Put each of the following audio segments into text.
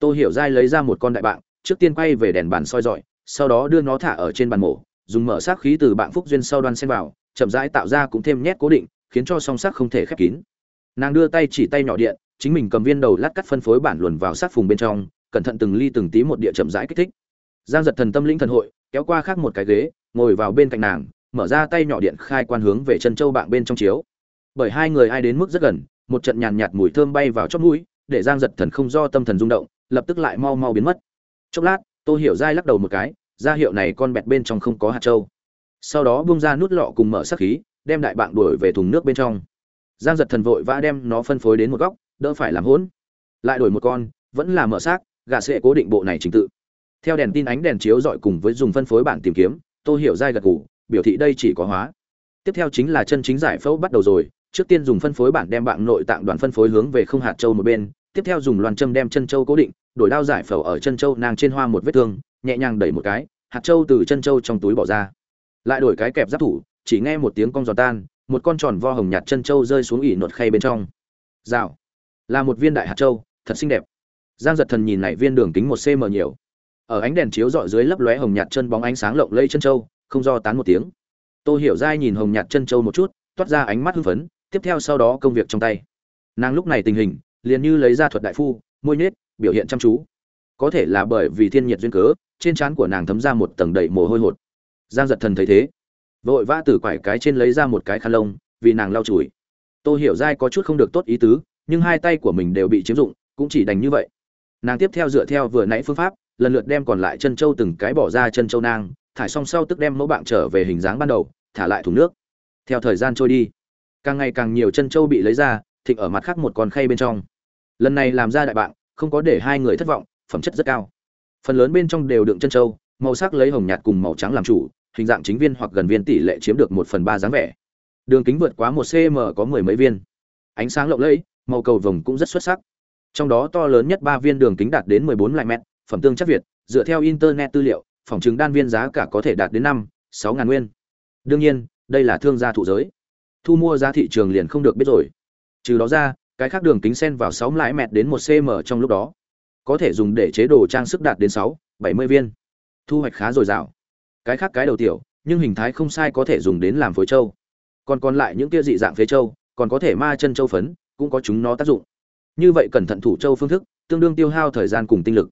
tô hiểu giai lấy ra một con đại bạn trước tiên quay về đèn bàn soi dọi, sau đó đưa nó thả ở trên bàn mổ, dùng mở sát khí từ bạn phúc duyên sau đoan xen vào, chậm rãi tạo ra cũng thêm nhét cố định, khiến cho song sắc không thể khép kín. Nàng đưa tay chỉ tay nhỏ điện, chính mình cầm viên đầu lát cắt phân phối bản luồn vào sát phùng bên trong, cẩn thận từng ly từng tí một địa chậm rãi kích thích. Giang giật thần tâm lĩnh thần hội, kéo qua khác một cái ghế, ngồi vào bên cạnh nàng, mở ra tay nhỏ điện khai quan hướng về chân châu bạn bên trong chiếu. Bởi hai người ai đến mức rất gần, một trận nhàn nhạt mùi thơm bay vào chóp mũi, để giang giật thần không do tâm thần rung động lập tức lại mau mau biến mất. Chốc lát, tô hiểu dai lắc đầu một cái, ra hiệu này con bẹt bên trong không có hạt trâu sau đó bung ra nút lọ cùng mở sắc khí, đem đại bạn đuổi về thùng nước bên trong. Giang giật thần vội vã đem nó phân phối đến một góc, đỡ phải làm hỗn. Lại đổi một con, vẫn là mở xác, gà sẽ cố định bộ này trình tự. Theo đèn tin ánh đèn chiếu dọi cùng với dùng phân phối bản tìm kiếm, tô hiểu dai gật gù, biểu thị đây chỉ có hóa. Tiếp theo chính là chân chính giải phẫu bắt đầu rồi, trước tiên dùng phân phối bản đem bạn nội tạng đoàn phân phối hướng về không hạt châu một bên tiếp theo dùng loàn châm đem chân châu cố định, đổi đao giải phẫu ở chân châu nàng trên hoa một vết thương, nhẹ nhàng đẩy một cái, hạt châu từ chân châu trong túi bỏ ra. Lại đổi cái kẹp giáp thủ, chỉ nghe một tiếng cong giòn tan, một con tròn vo hồng nhạt chân châu rơi xuống ỉ nột khay bên trong. Rào. Là một viên đại hạt châu, thật xinh đẹp. Giang giật thần nhìn này viên đường kính một cm nhiều. Ở ánh đèn chiếu dọi dưới lấp lóe hồng nhạt chân bóng ánh sáng lộng lây chân châu, không do tán một tiếng. Tôi hiểu dai nhìn hồng nhạt chân châu một chút, toát ra ánh mắt hưng phấn, tiếp theo sau đó công việc trong tay. Nàng lúc này tình hình liền như lấy ra thuật đại phu, môi nết biểu hiện chăm chú. Có thể là bởi vì thiên nhiệt duyên cớ, trên trán của nàng thấm ra một tầng đầy mồ hôi hột. Giang giật thần thấy thế, vội vã từ quải cái trên lấy ra một cái khăn lông, vì nàng lau chùi. Tôi hiểu dai có chút không được tốt ý tứ, nhưng hai tay của mình đều bị chiếm dụng, cũng chỉ đành như vậy. Nàng tiếp theo dựa theo vừa nãy phương pháp, lần lượt đem còn lại chân châu từng cái bỏ ra chân châu nang, thải xong sau tức đem mẫu bạn trở về hình dáng ban đầu, thả lại thùng nước. Theo thời gian trôi đi, càng ngày càng nhiều chân châu bị lấy ra thịnh ở mặt khác một con khay bên trong lần này làm ra đại bạn không có để hai người thất vọng, phẩm chất rất cao. Phần lớn bên trong đều đựng chân châu, màu sắc lấy hồng nhạt cùng màu trắng làm chủ, hình dạng chính viên hoặc gần viên tỷ lệ chiếm được một phần ba dáng vẻ. Đường kính vượt quá một cm có mười mấy viên. Ánh sáng lộng lẫy, màu cầu vồng cũng rất xuất sắc. Trong đó to lớn nhất ba viên đường kính đạt đến mười bốn lại mét, phẩm tương chất việt, dựa theo internet tư liệu, phòng chứng đan viên giá cả có thể đạt đến năm, sáu ngàn nguyên. Đương nhiên, đây là thương gia thụ giới. Thu mua giá thị trường liền không được biết rồi. Trừ đó ra cái khác đường kính sen vào sáu lãi mẹt đến một cm trong lúc đó. Có thể dùng để chế đồ trang sức đạt đến sáu bảy mươi viên. Thu hoạch khá dồi dào. Cái khác cái đầu tiểu nhưng hình thái không sai có thể dùng đến làm phối châu, còn còn lại những tia dị dạng phế châu, còn có thể ma chân châu phấn cũng có chúng nó tác dụng. Như vậy cẩn thận thủ châu phương thức tương đương tiêu hao thời gian cùng tinh lực.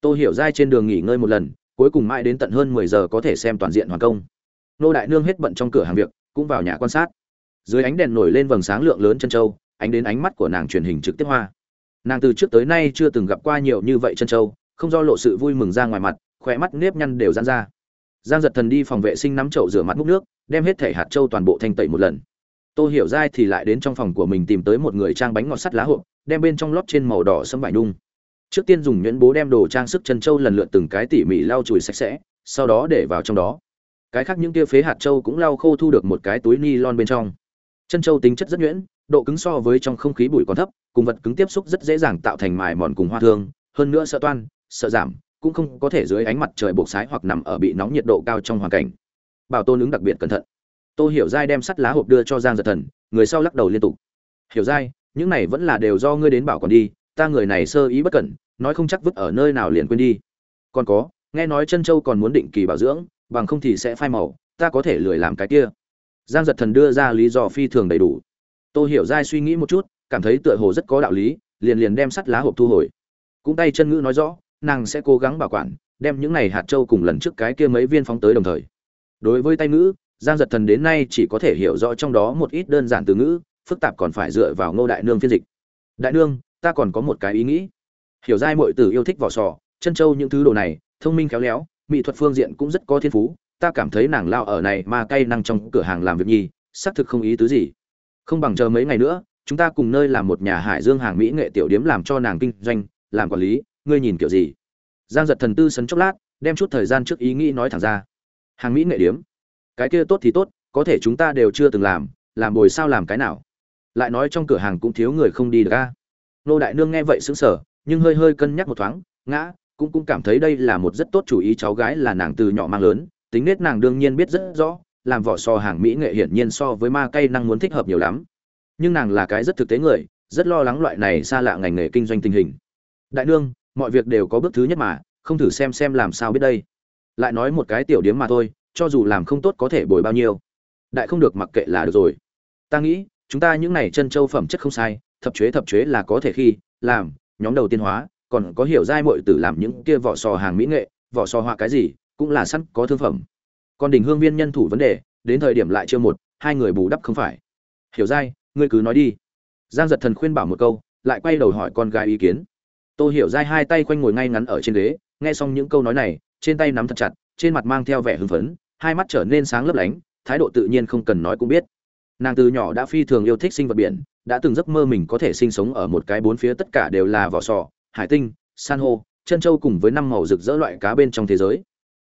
Tôi hiểu dai trên đường nghỉ ngơi một lần cuối cùng mãi đến tận hơn mười giờ có thể xem toàn diện hoàn công. Nô đại nương hết bận trong cửa hàng việc cũng vào nhà quan sát. Dưới ánh đèn nổi lên vầng sáng lượng lớn chân châu ánh đến ánh mắt của nàng truyền hình trực tiếp hoa. Nàng từ trước tới nay chưa từng gặp qua nhiều như vậy chân châu, không do lộ sự vui mừng ra ngoài mặt khỏe mắt nếp nhăn đều dán ra. Giang giật thần đi phòng vệ sinh nắm chậu rửa mặt múc nước đem hết thể hạt châu toàn bộ thanh tẩy một lần. Tô hiểu dai thì lại đến trong phòng của mình tìm tới một người trang bánh ngọt sắt lá hộp đem bên trong lót trên màu đỏ sẫm vải nung. trước tiên dùng nhuyễn bố đem đồ trang sức chân châu lần lượt từng cái tỉ mỉ lau chùi sạch sẽ sau đó để vào trong đó. Cái khác những tia phế hạt châu cũng lau khô thu được một cái túi ni lon bên trong. Chân châu tính chất rất nhuyễn độ cứng so với trong không khí bụi còn thấp, cùng vật cứng tiếp xúc rất dễ dàng tạo thành mài mòn cùng hoa thương, hơn nữa sợ toan, sợ giảm, cũng không có thể dưới ánh mặt trời buộc sái hoặc nằm ở bị nóng nhiệt độ cao trong hoàn cảnh. Bảo tôn ứng đặc biệt cẩn thận. Tô hiểu giai đem sắt lá hộp đưa cho giang giật thần, người sau lắc đầu liên tục. Hiểu giai, những này vẫn là đều do ngươi đến bảo còn đi, ta người này sơ ý bất cẩn, nói không chắc vứt ở nơi nào liền quên đi. Còn có, nghe nói chân châu còn muốn định kỳ bảo dưỡng, bằng không thì sẽ phai màu, ta có thể lười làm cái kia. Giang giật thần đưa ra lý do phi thường đầy đủ tôi hiểu dai suy nghĩ một chút, cảm thấy tựa hồ rất có đạo lý, liền liền đem sắt lá hộp thu hồi. Cũng tay chân ngữ nói rõ, nàng sẽ cố gắng bảo quản, đem những này hạt châu cùng lần trước cái kia mấy viên phóng tới đồng thời. Đối với tay ngữ, giang giật thần đến nay chỉ có thể hiểu rõ trong đó một ít đơn giản từ ngữ, phức tạp còn phải dựa vào ngô đại nương phiên dịch. Đại nương, ta còn có một cái ý nghĩ. Hiểu giai mọi từ yêu thích vỏ sò, chân châu những thứ đồ này, thông minh khéo léo, mỹ thuật phương diện cũng rất có thiên phú, ta cảm thấy nàng lao ở này mà cay năng trong cửa hàng làm việc nhi xác thực không ý tứ gì không bằng chờ mấy ngày nữa, chúng ta cùng nơi làm một nhà hải dương hàng mỹ nghệ tiểu điếm làm cho nàng kinh doanh, làm quản lý, ngươi nhìn kiểu gì? Giang giật thần tư sấn chốc lát, đem chút thời gian trước ý nghĩ nói thẳng ra. Hàng mỹ nghệ điếm? Cái kia tốt thì tốt, có thể chúng ta đều chưa từng làm làm bồi sao làm cái nào? Lại nói trong cửa hàng cũng thiếu người không đi được a. Nô đại nương nghe vậy sững sờ, nhưng hơi hơi cân nhắc một thoáng, ngã, cũng cũng cảm thấy đây là một rất tốt chủ ý, cháu gái là nàng từ nhỏ mang lớn, tính nết nàng đương nhiên biết rất rõ làm vỏ so hàng mỹ nghệ hiển nhiên so với ma cây năng muốn thích hợp nhiều lắm. Nhưng nàng là cái rất thực tế người, rất lo lắng loại này xa lạ ngành nghề kinh doanh tình hình. Đại nương, mọi việc đều có bước thứ nhất mà, không thử xem xem làm sao biết đây. Lại nói một cái tiểu điếm mà thôi, cho dù làm không tốt có thể bồi bao nhiêu. Đại không được mặc kệ là được rồi. Ta nghĩ, chúng ta những này chân châu phẩm chất không sai, thập chế thập chế là có thể khi, làm, nhóm đầu tiên hóa, còn có hiểu giai muội tử làm những kia vỏ sò hàng mỹ nghệ, vỏ sò họa cái gì, cũng là sẵn có thương phẩm còn đỉnh hương viên nhân thủ vấn đề, đến thời điểm lại chưa một, hai người bù đắp không phải. Hiểu giai ngươi cứ nói đi. Giang giật thần khuyên bảo một câu, lại quay đầu hỏi con gái ý kiến. Tô hiểu giai hai tay quanh ngồi ngay ngắn ở trên ghế, nghe xong những câu nói này, trên tay nắm thật chặt, trên mặt mang theo vẻ hưng phấn, hai mắt trở nên sáng lấp lánh, thái độ tự nhiên không cần nói cũng biết. Nàng từ nhỏ đã phi thường yêu thích sinh vật biển, đã từng giấc mơ mình có thể sinh sống ở một cái bốn phía tất cả đều là vỏ sò, hải tinh, san hô, chân trâu cùng với năm màu rực rỡ loại cá bên trong thế giới.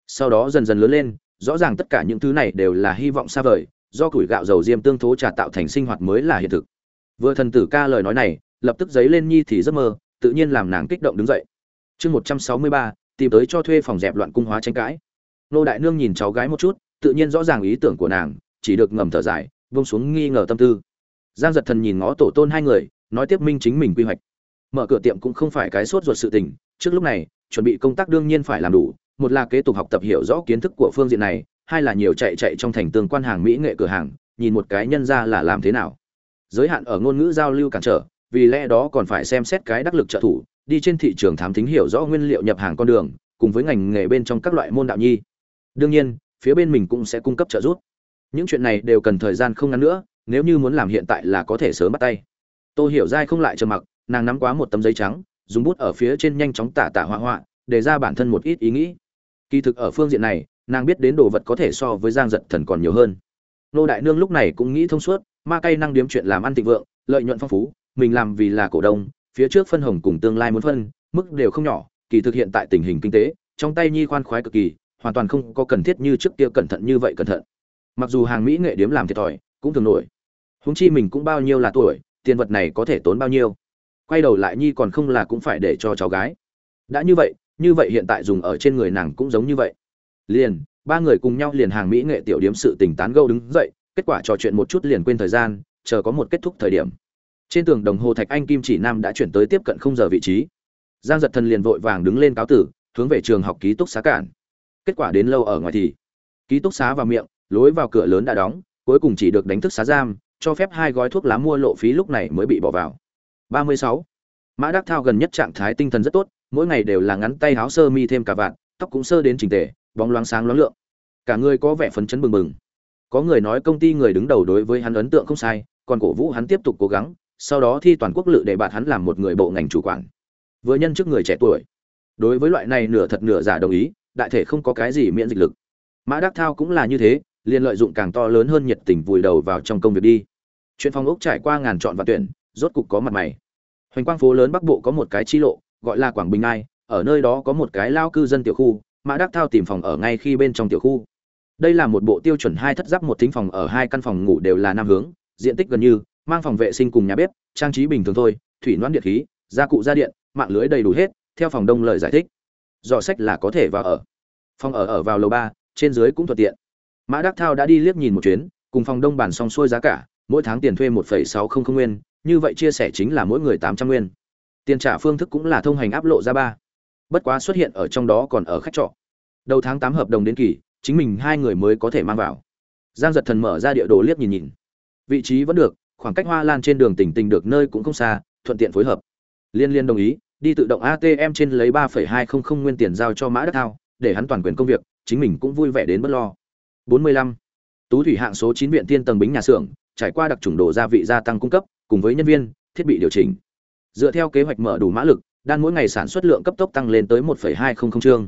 Sau đó dần dần lớn lên rõ ràng tất cả những thứ này đều là hy vọng xa vời, do củi gạo dầu diêm tương thố trà tạo thành sinh hoạt mới là hiện thực. Vừa thần tử ca lời nói này, lập tức giấy lên nhi thì giấc mơ, tự nhiên làm nàng kích động đứng dậy. Chương một trăm sáu mươi ba, tìm tới cho thuê phòng dẹp loạn cung hóa tranh cãi. Nô đại nương nhìn cháu gái một chút, tự nhiên rõ ràng ý tưởng của nàng, chỉ được ngầm thở dài vông xuống nghi ngờ tâm tư. Giang giật thần nhìn ngó tổ tôn hai người, nói tiếp minh chính mình quy hoạch. Mở cửa tiệm cũng không phải cái sốt ruột sự tình, trước lúc này, chuẩn bị công tác đương nhiên phải làm đủ một là kế tục học tập hiểu rõ kiến thức của phương diện này hai là nhiều chạy chạy trong thành tương quan hàng mỹ nghệ cửa hàng nhìn một cái nhân ra là làm thế nào. Giới hạn ở ngôn ngữ giao lưu cản trở vì lẽ đó còn phải xem xét cái đắc lực trợ thủ đi trên thị trường thám thính hiểu rõ nguyên liệu nhập hàng con đường cùng với ngành nghề bên trong các loại môn đạo nhi. Đương nhiên phía bên mình cũng sẽ cung cấp trợ giúp. Những chuyện này đều cần thời gian không ngắn nữa nếu như muốn làm hiện tại là có thể sớm bắt tay. Tôi hiểu dai không lại trầm mặc nàng nắm quá một tấm giấy trắng dùng bút ở phía trên nhanh chóng tả tả hoa hoa, để ra bản thân một ít ý nghĩ kỳ thực ở phương diện này, nàng biết đến đồ vật có thể so với giang giật thần còn nhiều hơn. Nô đại nương lúc này cũng nghĩ thông suốt, ma cây năng điếm chuyện làm ăn thịnh vượng, lợi nhuận phong phú, mình làm vì là cổ đông, phía trước phân hồng cùng tương lai muốn phân, mức đều không nhỏ, kỳ thực hiện tại tình hình kinh tế, trong tay nhi khoan khoái cực kỳ, hoàn toàn không có cần thiết như trước kia cẩn thận như vậy cẩn thận. Mặc dù hàng mỹ nghệ điếm làm thiệt thòi, cũng thường nổi. Húng chi mình cũng bao nhiêu là tuổi, tiền vật này có thể tốn bao nhiêu. Quay đầu lại nhi còn không là cũng phải để cho cháu gái. Đã như vậy như vậy hiện tại dùng ở trên người nàng cũng giống như vậy. Liền, ba người cùng nhau liền hàng mỹ nghệ tiểu điếm sự tình tán gâu đứng dậy, kết quả trò chuyện một chút liền quên thời gian, chờ có một kết thúc thời điểm. Trên tường đồng hồ thạch anh kim chỉ nam đã chuyển tới tiếp cận không giờ vị trí. Giang giật thần liền vội vàng đứng lên cáo tử, hướng về trường học ký túc xá cản. Kết quả đến lâu ở ngoài thì, ký túc xá vào miệng, lối vào cửa lớn đã đóng, cuối cùng chỉ được đánh thức xá giam, cho phép hai gói thuốc lá mua lộ phí lúc này mới bị bỏ vào. 36. mã đắc thao gần nhất trạng thái tinh thần rất tốt mỗi ngày đều là ngắn tay áo sơ mi thêm cả vạt, tóc cũng sơ đến chỉnh tề, bóng loáng sáng loáng lượng. Cả người có vẻ phấn chấn bừng bừng. Có người nói công ty người đứng đầu đối với hắn ấn tượng không sai, còn cổ vũ hắn tiếp tục cố gắng, sau đó thi toàn quốc lự để bạn hắn làm một người bộ ngành chủ quản. Vừa nhân trước người trẻ tuổi. Đối với loại này nửa thật nửa giả đồng ý, đại thể không có cái gì miễn dịch lực. Mã đắc thao cũng là như thế, liền lợi dụng càng to lớn hơn nhiệt tình vùi đầu vào trong công việc đi. Chuyện phong ốc trải qua ngàn chọn và tuyển, rốt cục có mặt mày. Hoành quang phố lớn bắc bộ có một cái chi lộ gọi là quảng bình ai, ở nơi đó có một cái lao cư dân tiểu khu, mã đắc thao tìm phòng ở ngay khi bên trong tiểu khu. Đây là một bộ tiêu chuẩn hai thất giáp một thính phòng ở hai căn phòng ngủ đều là nam hướng, diện tích gần như, mang phòng vệ sinh cùng nhà bếp, trang trí bình thường thôi, thủy loãng điện khí, gia cụ gia điện, mạng lưới đầy đủ hết, theo phòng đông lời giải thích. Dò sách là có thể vào ở. Phòng ở ở vào lầu ba, trên dưới cũng thuận tiện. Mã đắc thao đã đi liếc nhìn một chuyến, cùng phòng đông bàn xong xuôi giá cả, mỗi tháng tiền thuê một sáu không không nguyên, như vậy chia sẻ chính là mỗi người tám trăm nguyên tiền trả phương thức cũng là thông hành áp lộ ra ba. Bất quá xuất hiện ở trong đó còn ở khách trọ. Đầu tháng tám hợp đồng đến kỳ, chính mình hai người mới có thể mang vào. Giang giật thần mở ra địa đồ liếc nhìn nhìn. Vị trí vẫn được, khoảng cách hoa lan trên đường tỉnh tình được nơi cũng không xa, thuận tiện phối hợp. Liên liên đồng ý, đi tự động atm trên lấy ba hai không không nguyên tiền giao cho mã đất thao, để hắn toàn quyền công việc, chính mình cũng vui vẻ đến bất lo. 45. tú thủy hạng số chín viện tiên tầng bính nhà xưởng, trải qua đặc trùng đồ gia vị gia tăng cung cấp, cùng với nhân viên, thiết bị điều chỉnh dựa theo kế hoạch mở đủ mã lực đan mỗi ngày sản xuất lượng cấp tốc tăng lên tới 1,200 chương.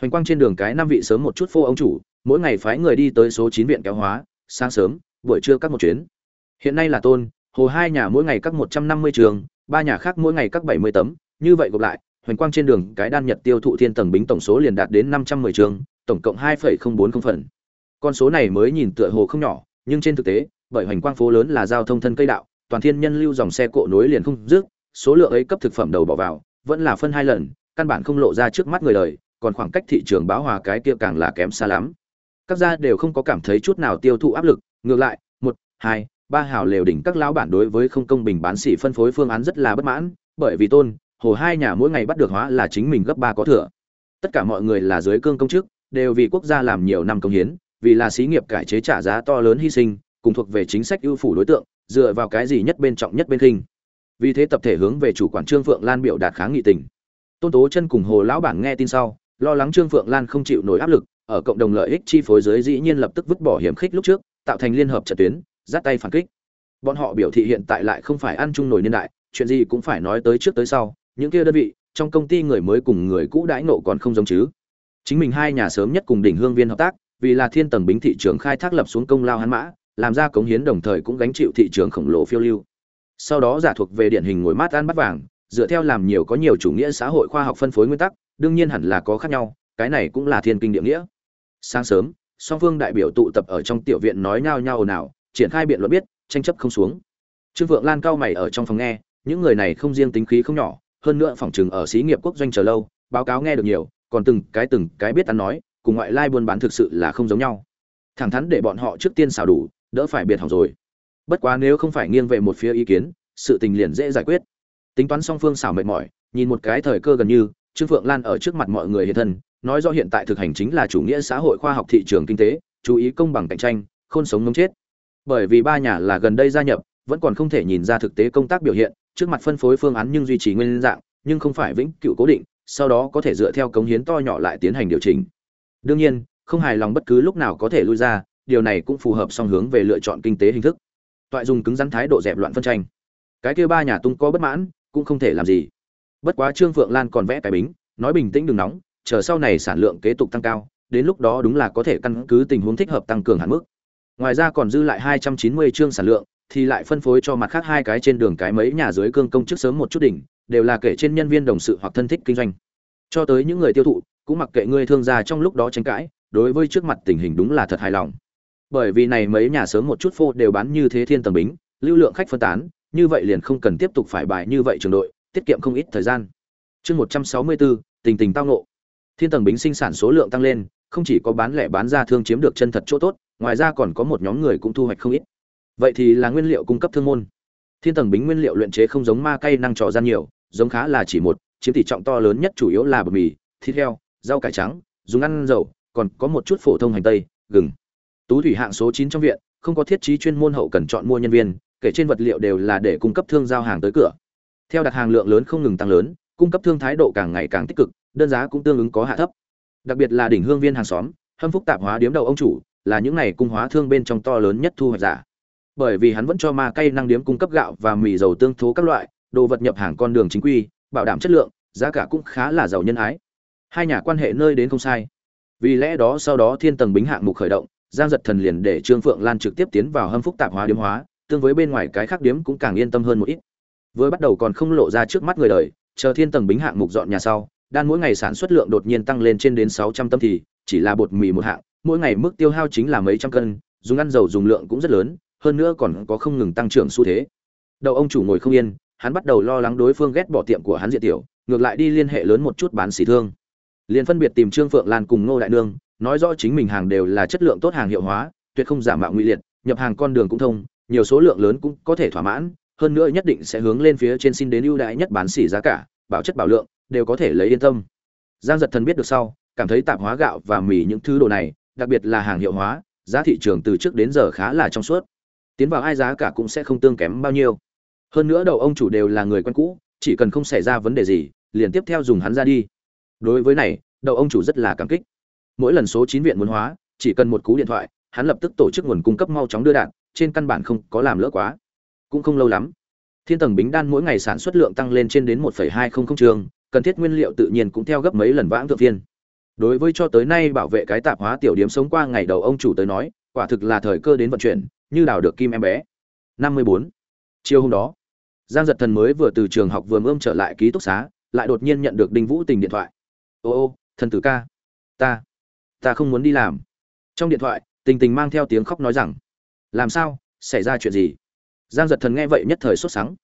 Hoành quang trên đường cái năm vị sớm một chút phô ông chủ mỗi ngày phái người đi tới số 9 viện kéo hóa sáng sớm buổi trưa các một chuyến. Hiện nay là tôn hồ hai nhà mỗi ngày các 150 trường ba nhà khác mỗi ngày các 70 tấm như vậy gộp lại hoành quang trên đường cái đan nhật tiêu thụ thiên tầng bính tổng số liền đạt đến 510 trường tổng cộng 2,040 phần. Con số này mới nhìn tựa hồ không nhỏ nhưng trên thực tế bởi hoành quang phố lớn là giao thông thân cây đạo toàn thiên nhân lưu dòng xe cộ nối liền không dứt số lượng ấy cấp thực phẩm đầu bỏ vào, vẫn là phân hai lần, căn bản không lộ ra trước mắt người đời, còn khoảng cách thị trường báo hòa cái kia càng là kém xa lắm. Các gia đều không có cảm thấy chút nào tiêu thụ áp lực, ngược lại, một, hai, ba hào lều đỉnh các lão bản đối với không công bình bán xỉ phân phối phương án rất là bất mãn, bởi vì tôn, hồ hai nhà mỗi ngày bắt được hóa là chính mình gấp ba có thừa. Tất cả mọi người là dưới cương công chức, đều vì quốc gia làm nhiều năm công hiến, vì là xí nghiệp cải chế trả giá to lớn hy sinh, cùng thuộc về chính sách ưu phủ đối tượng, dựa vào cái gì nhất bên trọng nhất bên khinh vì thế tập thể hướng về chủ quản trương phượng lan biểu đạt kháng nghị tình. Tôn tố chân cùng hồ lão bản nghe tin sau, lo lắng trương phượng lan không chịu nổi áp lực, ở cộng đồng lợi ích chi phối giới dĩ nhiên lập tức vứt bỏ hiểm khích lúc trước, tạo thành liên hợp trận tuyến, dắt tay phản kích. Bọn họ biểu thị hiện tại lại không phải ăn chung nổi niên đại, chuyện gì cũng phải nói tới trước tới sau, những kia đơn vị, trong công ty người mới cùng người cũ đãi nộ còn không giống chứ. Chính mình hai nhà sớm nhất cùng đỉnh hương viên hợp tác, vì là thiên tầng bính thị trường khai thác lập xuống công lao hắn mã, làm ra cống hiến đồng thời cũng gánh chịu thị trường khổng lồ phiêu lưu sau đó giả thuộc về điển hình ngồi mát ăn bắt vàng, dựa theo làm nhiều có nhiều chủ nghĩa xã hội khoa học phân phối nguyên tắc, đương nhiên hẳn là có khác nhau, cái này cũng là thiên kinh địa nghĩa. Sáng sớm, song phương đại biểu tụ tập ở trong tiểu viện nói nhao nhao ồn ào, triển khai biện luận biết, tranh chấp không xuống. Trương vượng lan cao mày ở trong phòng nghe, những người này không riêng tính khí không nhỏ, hơn nữa phòng chừng ở xí nghiệp quốc doanh chờ lâu, báo cáo nghe được nhiều, còn từng cái từng cái biết ăn nói, cùng ngoại lai buôn bán thực sự là không giống nhau. Thẳng thắn để bọn họ trước tiên xào đủ, đỡ phải biệt hỏng rồi bất quá nếu không phải nghiêng về một phía ý kiến, sự tình liền dễ giải quyết. Tính toán song phương xảo mệt mỏi, nhìn một cái thời cơ gần như, trương phượng lan ở trước mặt mọi người hiện thân, nói do hiện tại thực hành chính là chủ nghĩa xã hội khoa học thị trường kinh tế, chú ý công bằng cạnh tranh, khôn sống ngấm chết. Bởi vì ba nhà là gần đây gia nhập, vẫn còn không thể nhìn ra thực tế công tác biểu hiện, trước mặt phân phối phương án nhưng duy trì nguyên dạng, nhưng không phải vĩnh cựu cố định, sau đó có thể dựa theo cống hiến to nhỏ lại tiến hành điều chỉnh. Đương nhiên, không hài lòng bất cứ lúc nào có thể lui ra, điều này cũng phù hợp song hướng về lựa chọn kinh tế hình thức toại dùng cứng rắn thái độ dẹp loạn phân tranh. Cái kia ba nhà tung có bất mãn, cũng không thể làm gì. Bất quá trương phượng lan còn vẽ cái bính, nói bình tĩnh đừng nóng, chờ sau này sản lượng kế tục tăng cao, đến lúc đó đúng là có thể căn cứ tình huống thích hợp tăng cường hạn mức. Ngoài ra còn dư lại hai trăm chín mươi chương sản lượng, thì lại phân phối cho mặt khác hai cái trên đường cái mấy nhà dưới cương công chức sớm một chút đỉnh, đều là kể trên nhân viên đồng sự hoặc thân thích kinh doanh. Cho tới những người tiêu thụ, cũng mặc kệ ngươi thương gia trong lúc đó tranh cãi, đối với trước mặt tình hình đúng là thật hài lòng bởi vì này mấy nhà sớm một chút phô đều bán như thế thiên tầng bính, lưu lượng khách phân tán, như vậy liền không cần tiếp tục phải bài như vậy trường đội, tiết kiệm không ít thời gian. Chương một trăm sáu mươi bốn, tình tình tao nộ thiên tầng bính sinh sản số lượng tăng lên, không chỉ có bán lẻ bán ra thương chiếm được chân thật chỗ tốt, ngoài ra còn có một nhóm người cũng thu hoạch không ít. Vậy thì là nguyên liệu cung cấp thương môn. Thiên tầng bính nguyên liệu luyện chế không giống ma cây năng trò gian nhiều, giống khá là chỉ một, chiếm tỷ trọng to lớn nhất chủ yếu là bột mì, thịt heo, rau cải trắng, dùng ăn dầu, còn có một chút phổ thông hành tây, gừng tú thủy hạng số chín trong viện, không có thiết trí chuyên môn hậu cần chọn mua nhân viên, kể trên vật liệu đều là để cung cấp thương giao hàng tới cửa. Theo đặt hàng lượng lớn không ngừng tăng lớn, cung cấp thương thái độ càng ngày càng tích cực, đơn giá cũng tương ứng có hạ thấp. Đặc biệt là đỉnh hương viên hàng xóm, hâm phúc tạp hóa điếm đầu ông chủ, là những này cung hóa thương bên trong to lớn nhất thu hoạch giả. Bởi vì hắn vẫn cho ma cây năng điếm cung cấp gạo và mì dầu tương thố các loại, đồ vật nhập hàng con đường chính quy, bảo đảm chất lượng, giá cả cũng khá là giàu nhân ái. Hai nhà quan hệ nơi đến không sai. Vì lẽ đó sau đó thiên tầng bính hạng mục khởi động giang giật thần liền để trương phượng lan trực tiếp tiến vào hâm phúc tạp hóa điếm hóa, tương với bên ngoài cái khác điếm cũng càng yên tâm hơn một ít. Vừa bắt đầu còn không lộ ra trước mắt người đời, chờ thiên tầng bính hạng mục dọn nhà sau, đan mỗi ngày sản xuất lượng đột nhiên tăng lên trên đến sáu trăm tâm thì, chỉ là bột mì một hạng, mỗi ngày mức tiêu hao chính là mấy trăm cân, dùng ăn dầu dùng lượng cũng rất lớn, hơn nữa còn có không ngừng tăng trưởng xu thế. Đầu ông chủ ngồi không yên, hắn bắt đầu lo lắng đối phương ghét bỏ tiệm của hắn diện tiểu, ngược lại đi liên hệ lớn một chút bán xỉ thương. Liền phân biệt tìm trương phượng lan cùng ngô đại nương nói rõ chính mình hàng đều là chất lượng tốt hàng hiệu hóa, tuyệt không giả mạo nguy liệt, nhập hàng con đường cũng thông, nhiều số lượng lớn cũng có thể thỏa mãn, hơn nữa nhất định sẽ hướng lên phía trên xin đến ưu đãi nhất bán xỉ giá cả, bảo chất bảo lượng, đều có thể lấy yên tâm. Giang giật thần biết được sau, cảm thấy tạp hóa gạo và mì những thứ đồ này, đặc biệt là hàng hiệu hóa, giá thị trường từ trước đến giờ khá là trong suốt. Tiến vào ai giá cả cũng sẽ không tương kém bao nhiêu. Hơn nữa đầu ông chủ đều là người quen cũ, chỉ cần không xảy ra vấn đề gì, liền tiếp theo dùng hắn ra đi. Đối với này, đầu ông chủ rất là cảm kích mỗi lần số chín viện muốn hóa, chỉ cần một cú điện thoại, hắn lập tức tổ chức nguồn cung cấp mau chóng đưa đạn, trên căn bản không có làm lỡ quá. Cũng không lâu lắm, thiên tầng bính đan mỗi ngày sản xuất lượng tăng lên trên đến một hai không không trường, cần thiết nguyên liệu tự nhiên cũng theo gấp mấy lần vãng thượng viên đối với cho tới nay bảo vệ cái tạp hóa tiểu điểm sống qua ngày đầu ông chủ tới nói, quả thực là thời cơ đến vận chuyển, như đào được kim em bé. Năm mươi bốn. Chiều hôm đó, giang giật thần mới vừa từ trường học vừa mơm trở lại ký túc xá, lại đột nhiên nhận được đinh vũ tình điện thoại. Ô ô, thần tử ca, ta ta không muốn đi làm. Trong điện thoại, tình tình mang theo tiếng khóc nói rằng, làm sao? Xảy ra chuyện gì? Giang giật thần nghe vậy nhất thời sốt sắng.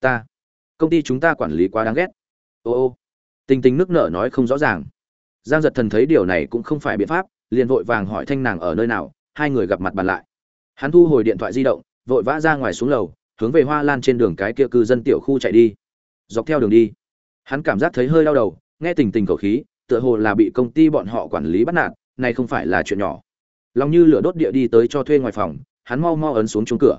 Ta, công ty chúng ta quản lý quá đáng ghét. Ô ô. Tình tình nước nở nói không rõ ràng. Giang giật thần thấy điều này cũng không phải biện pháp, liền vội vàng hỏi thanh nàng ở nơi nào, hai người gặp mặt bàn lại. Hắn thu hồi điện thoại di động, vội vã ra ngoài xuống lầu, hướng về hoa lan trên đường cái kia cư dân tiểu khu chạy đi. Dọc theo đường đi, hắn cảm giác thấy hơi đau đầu, nghe tình tình khẩu khí, tựa hồ là bị công ty bọn họ quản lý bắt nạt này không phải là chuyện nhỏ. Lòng như lửa đốt địa đi tới cho thuê ngoài phòng, hắn mau mau ấn xuống chuông cửa.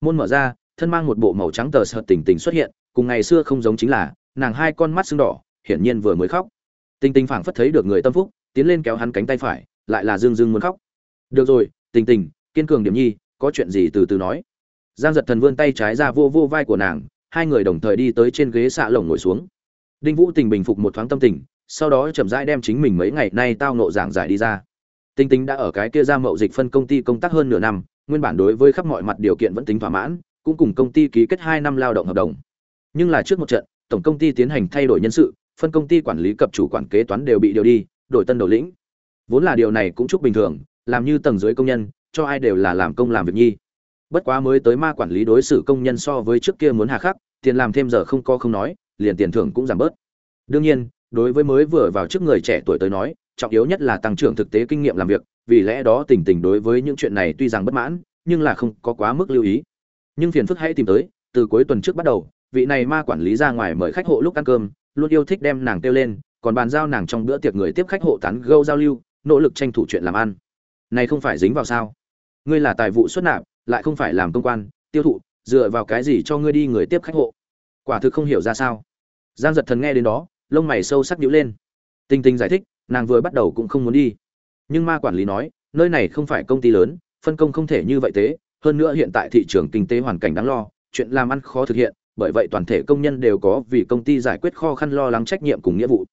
Môn mở ra, thân mang một bộ màu trắng tờ sợt tình tình xuất hiện, cùng ngày xưa không giống chính là, nàng hai con mắt sưng đỏ, hiển nhiên vừa mới khóc. Tình tình phảng phất thấy được người tâm phúc, tiến lên kéo hắn cánh tay phải, lại là dương dương muốn khóc. Được rồi, tình tình, kiên cường điểm nhi, có chuyện gì từ từ nói. Giang giật thần vươn tay trái ra vô vô vai của nàng, hai người đồng thời đi tới trên ghế xạ lồng ngồi xuống. Đinh vũ tình bình phục một thoáng tâm tình sau đó chậm rãi đem chính mình mấy ngày nay tao nộ giảng giải đi ra. Tinh tính đã ở cái kia ra mậu dịch phân công ty công tác hơn nửa năm, nguyên bản đối với khắp mọi mặt điều kiện vẫn tính thỏa mãn, cũng cùng công ty ký kết hai năm lao động hợp đồng. Nhưng là trước một trận, tổng công ty tiến hành thay đổi nhân sự, phân công ty quản lý cập chủ quản kế toán đều bị điều đi, đổi tân đầu lĩnh. Vốn là điều này cũng chúc bình thường, làm như tầng dưới công nhân, cho ai đều là làm công làm việc nhi. Bất quá mới tới ma quản lý đối xử công nhân so với trước kia muốn hà khắc, tiền làm thêm giờ không có không nói, liền tiền thưởng cũng giảm bớt. Đương nhiên đối với mới vừa vào trước người trẻ tuổi tới nói, trọng yếu nhất là tăng trưởng thực tế kinh nghiệm làm việc, vì lẽ đó tình tình đối với những chuyện này tuy rằng bất mãn, nhưng là không có quá mức lưu ý. Nhưng phiền phức hãy tìm tới, từ cuối tuần trước bắt đầu, vị này ma quản lý ra ngoài mời khách hộ lúc ăn cơm, luôn yêu thích đem nàng kêu lên, còn bàn giao nàng trong bữa tiệc người tiếp khách hộ tán gâu giao lưu, nỗ lực tranh thủ chuyện làm ăn. Này không phải dính vào sao? Ngươi là tài vụ xuất nạp, lại không phải làm công quan, tiêu thụ, dựa vào cái gì cho ngươi đi người tiếp khách hộ? Quả thực không hiểu ra sao. Giang giật thần nghe đến đó lông mày sâu sắc nhíu lên. Tinh tinh giải thích, nàng vừa bắt đầu cũng không muốn đi. Nhưng ma quản lý nói, nơi này không phải công ty lớn, phân công không thể như vậy thế hơn nữa hiện tại thị trường kinh tế hoàn cảnh đáng lo, chuyện làm ăn khó thực hiện, bởi vậy toàn thể công nhân đều có vì công ty giải quyết khó khăn lo lắng trách nhiệm cùng nghĩa vụ.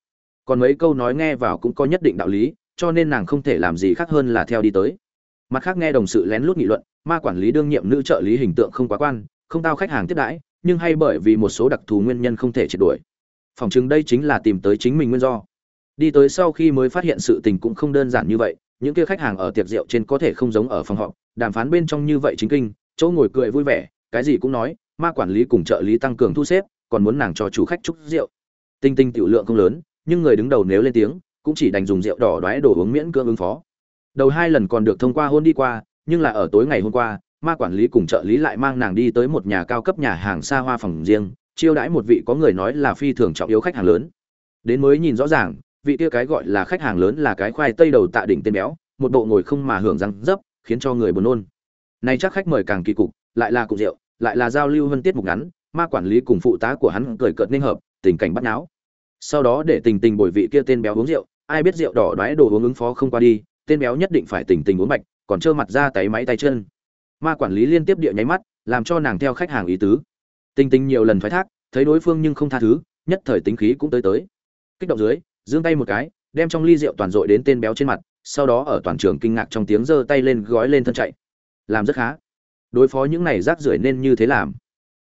Còn mấy câu nói nghe vào cũng có nhất định đạo lý, cho nên nàng không thể làm gì khác hơn là theo đi tới. Mặt khác nghe đồng sự lén lút nghị luận, ma quản lý đương nhiệm nữ trợ lý hình tượng không quá quan, không tao khách hàng tiếp đãi, nhưng hay bởi vì một số đặc thù nguyên nhân không thể triệt đuổi phòng chứng đây chính là tìm tới chính mình nguyên do. Đi tới sau khi mới phát hiện sự tình cũng không đơn giản như vậy, những kia khách hàng ở tiệc rượu trên có thể không giống ở phòng họp, đàm phán bên trong như vậy chính kinh, chỗ ngồi cười vui vẻ, cái gì cũng nói, ma quản lý cùng trợ lý tăng cường thu xếp, còn muốn nàng cho chủ khách chúc rượu. Tinh tinh tiểu lượng không lớn, nhưng người đứng đầu nếu lên tiếng, cũng chỉ đành dùng rượu đỏ đoái đồ uống miễn cưỡng ứng phó. Đầu hai lần còn được thông qua hôn đi qua, nhưng là ở tối ngày hôm qua, ma quản lý cùng trợ lý lại mang nàng đi tới một nhà cao cấp nhà hàng xa hoa phòng riêng chiêu đãi một vị có người nói là phi thường trọng yếu khách hàng lớn. Đến mới nhìn rõ ràng, vị kia cái gọi là khách hàng lớn là cái khoai tây đầu tạ đỉnh tên béo, một bộ ngồi không mà hưởng răng dấp, khiến cho người buồn nôn. Nay chắc khách mời càng kỳ cục, lại là cục rượu, lại là giao lưu vân tiết mục ngắn, ma quản lý cùng phụ tá của hắn cười cợt nên hợp, tình cảnh bắt náo. Sau đó để tình tình bồi vị kia tên béo uống rượu, ai biết rượu đỏ đoái đồ uống ứng phó không qua đi, tên béo nhất định phải tình tình uống bạch, còn trơ mặt ra tay máy tay chân. Ma quản lý liên tiếp địa nháy mắt, làm cho nàng theo khách hàng ý tứ. Tinh tinh nhiều lần thoái thác, thấy đối phương nhưng không tha thứ, nhất thời tính khí cũng tới tới. Kích động dưới, giương tay một cái, đem trong ly rượu toàn dội đến tên béo trên mặt, sau đó ở toàn trường kinh ngạc trong tiếng giơ tay lên gói lên thân chạy. Làm rất khá. Đối phó những này rác rưởi nên như thế làm.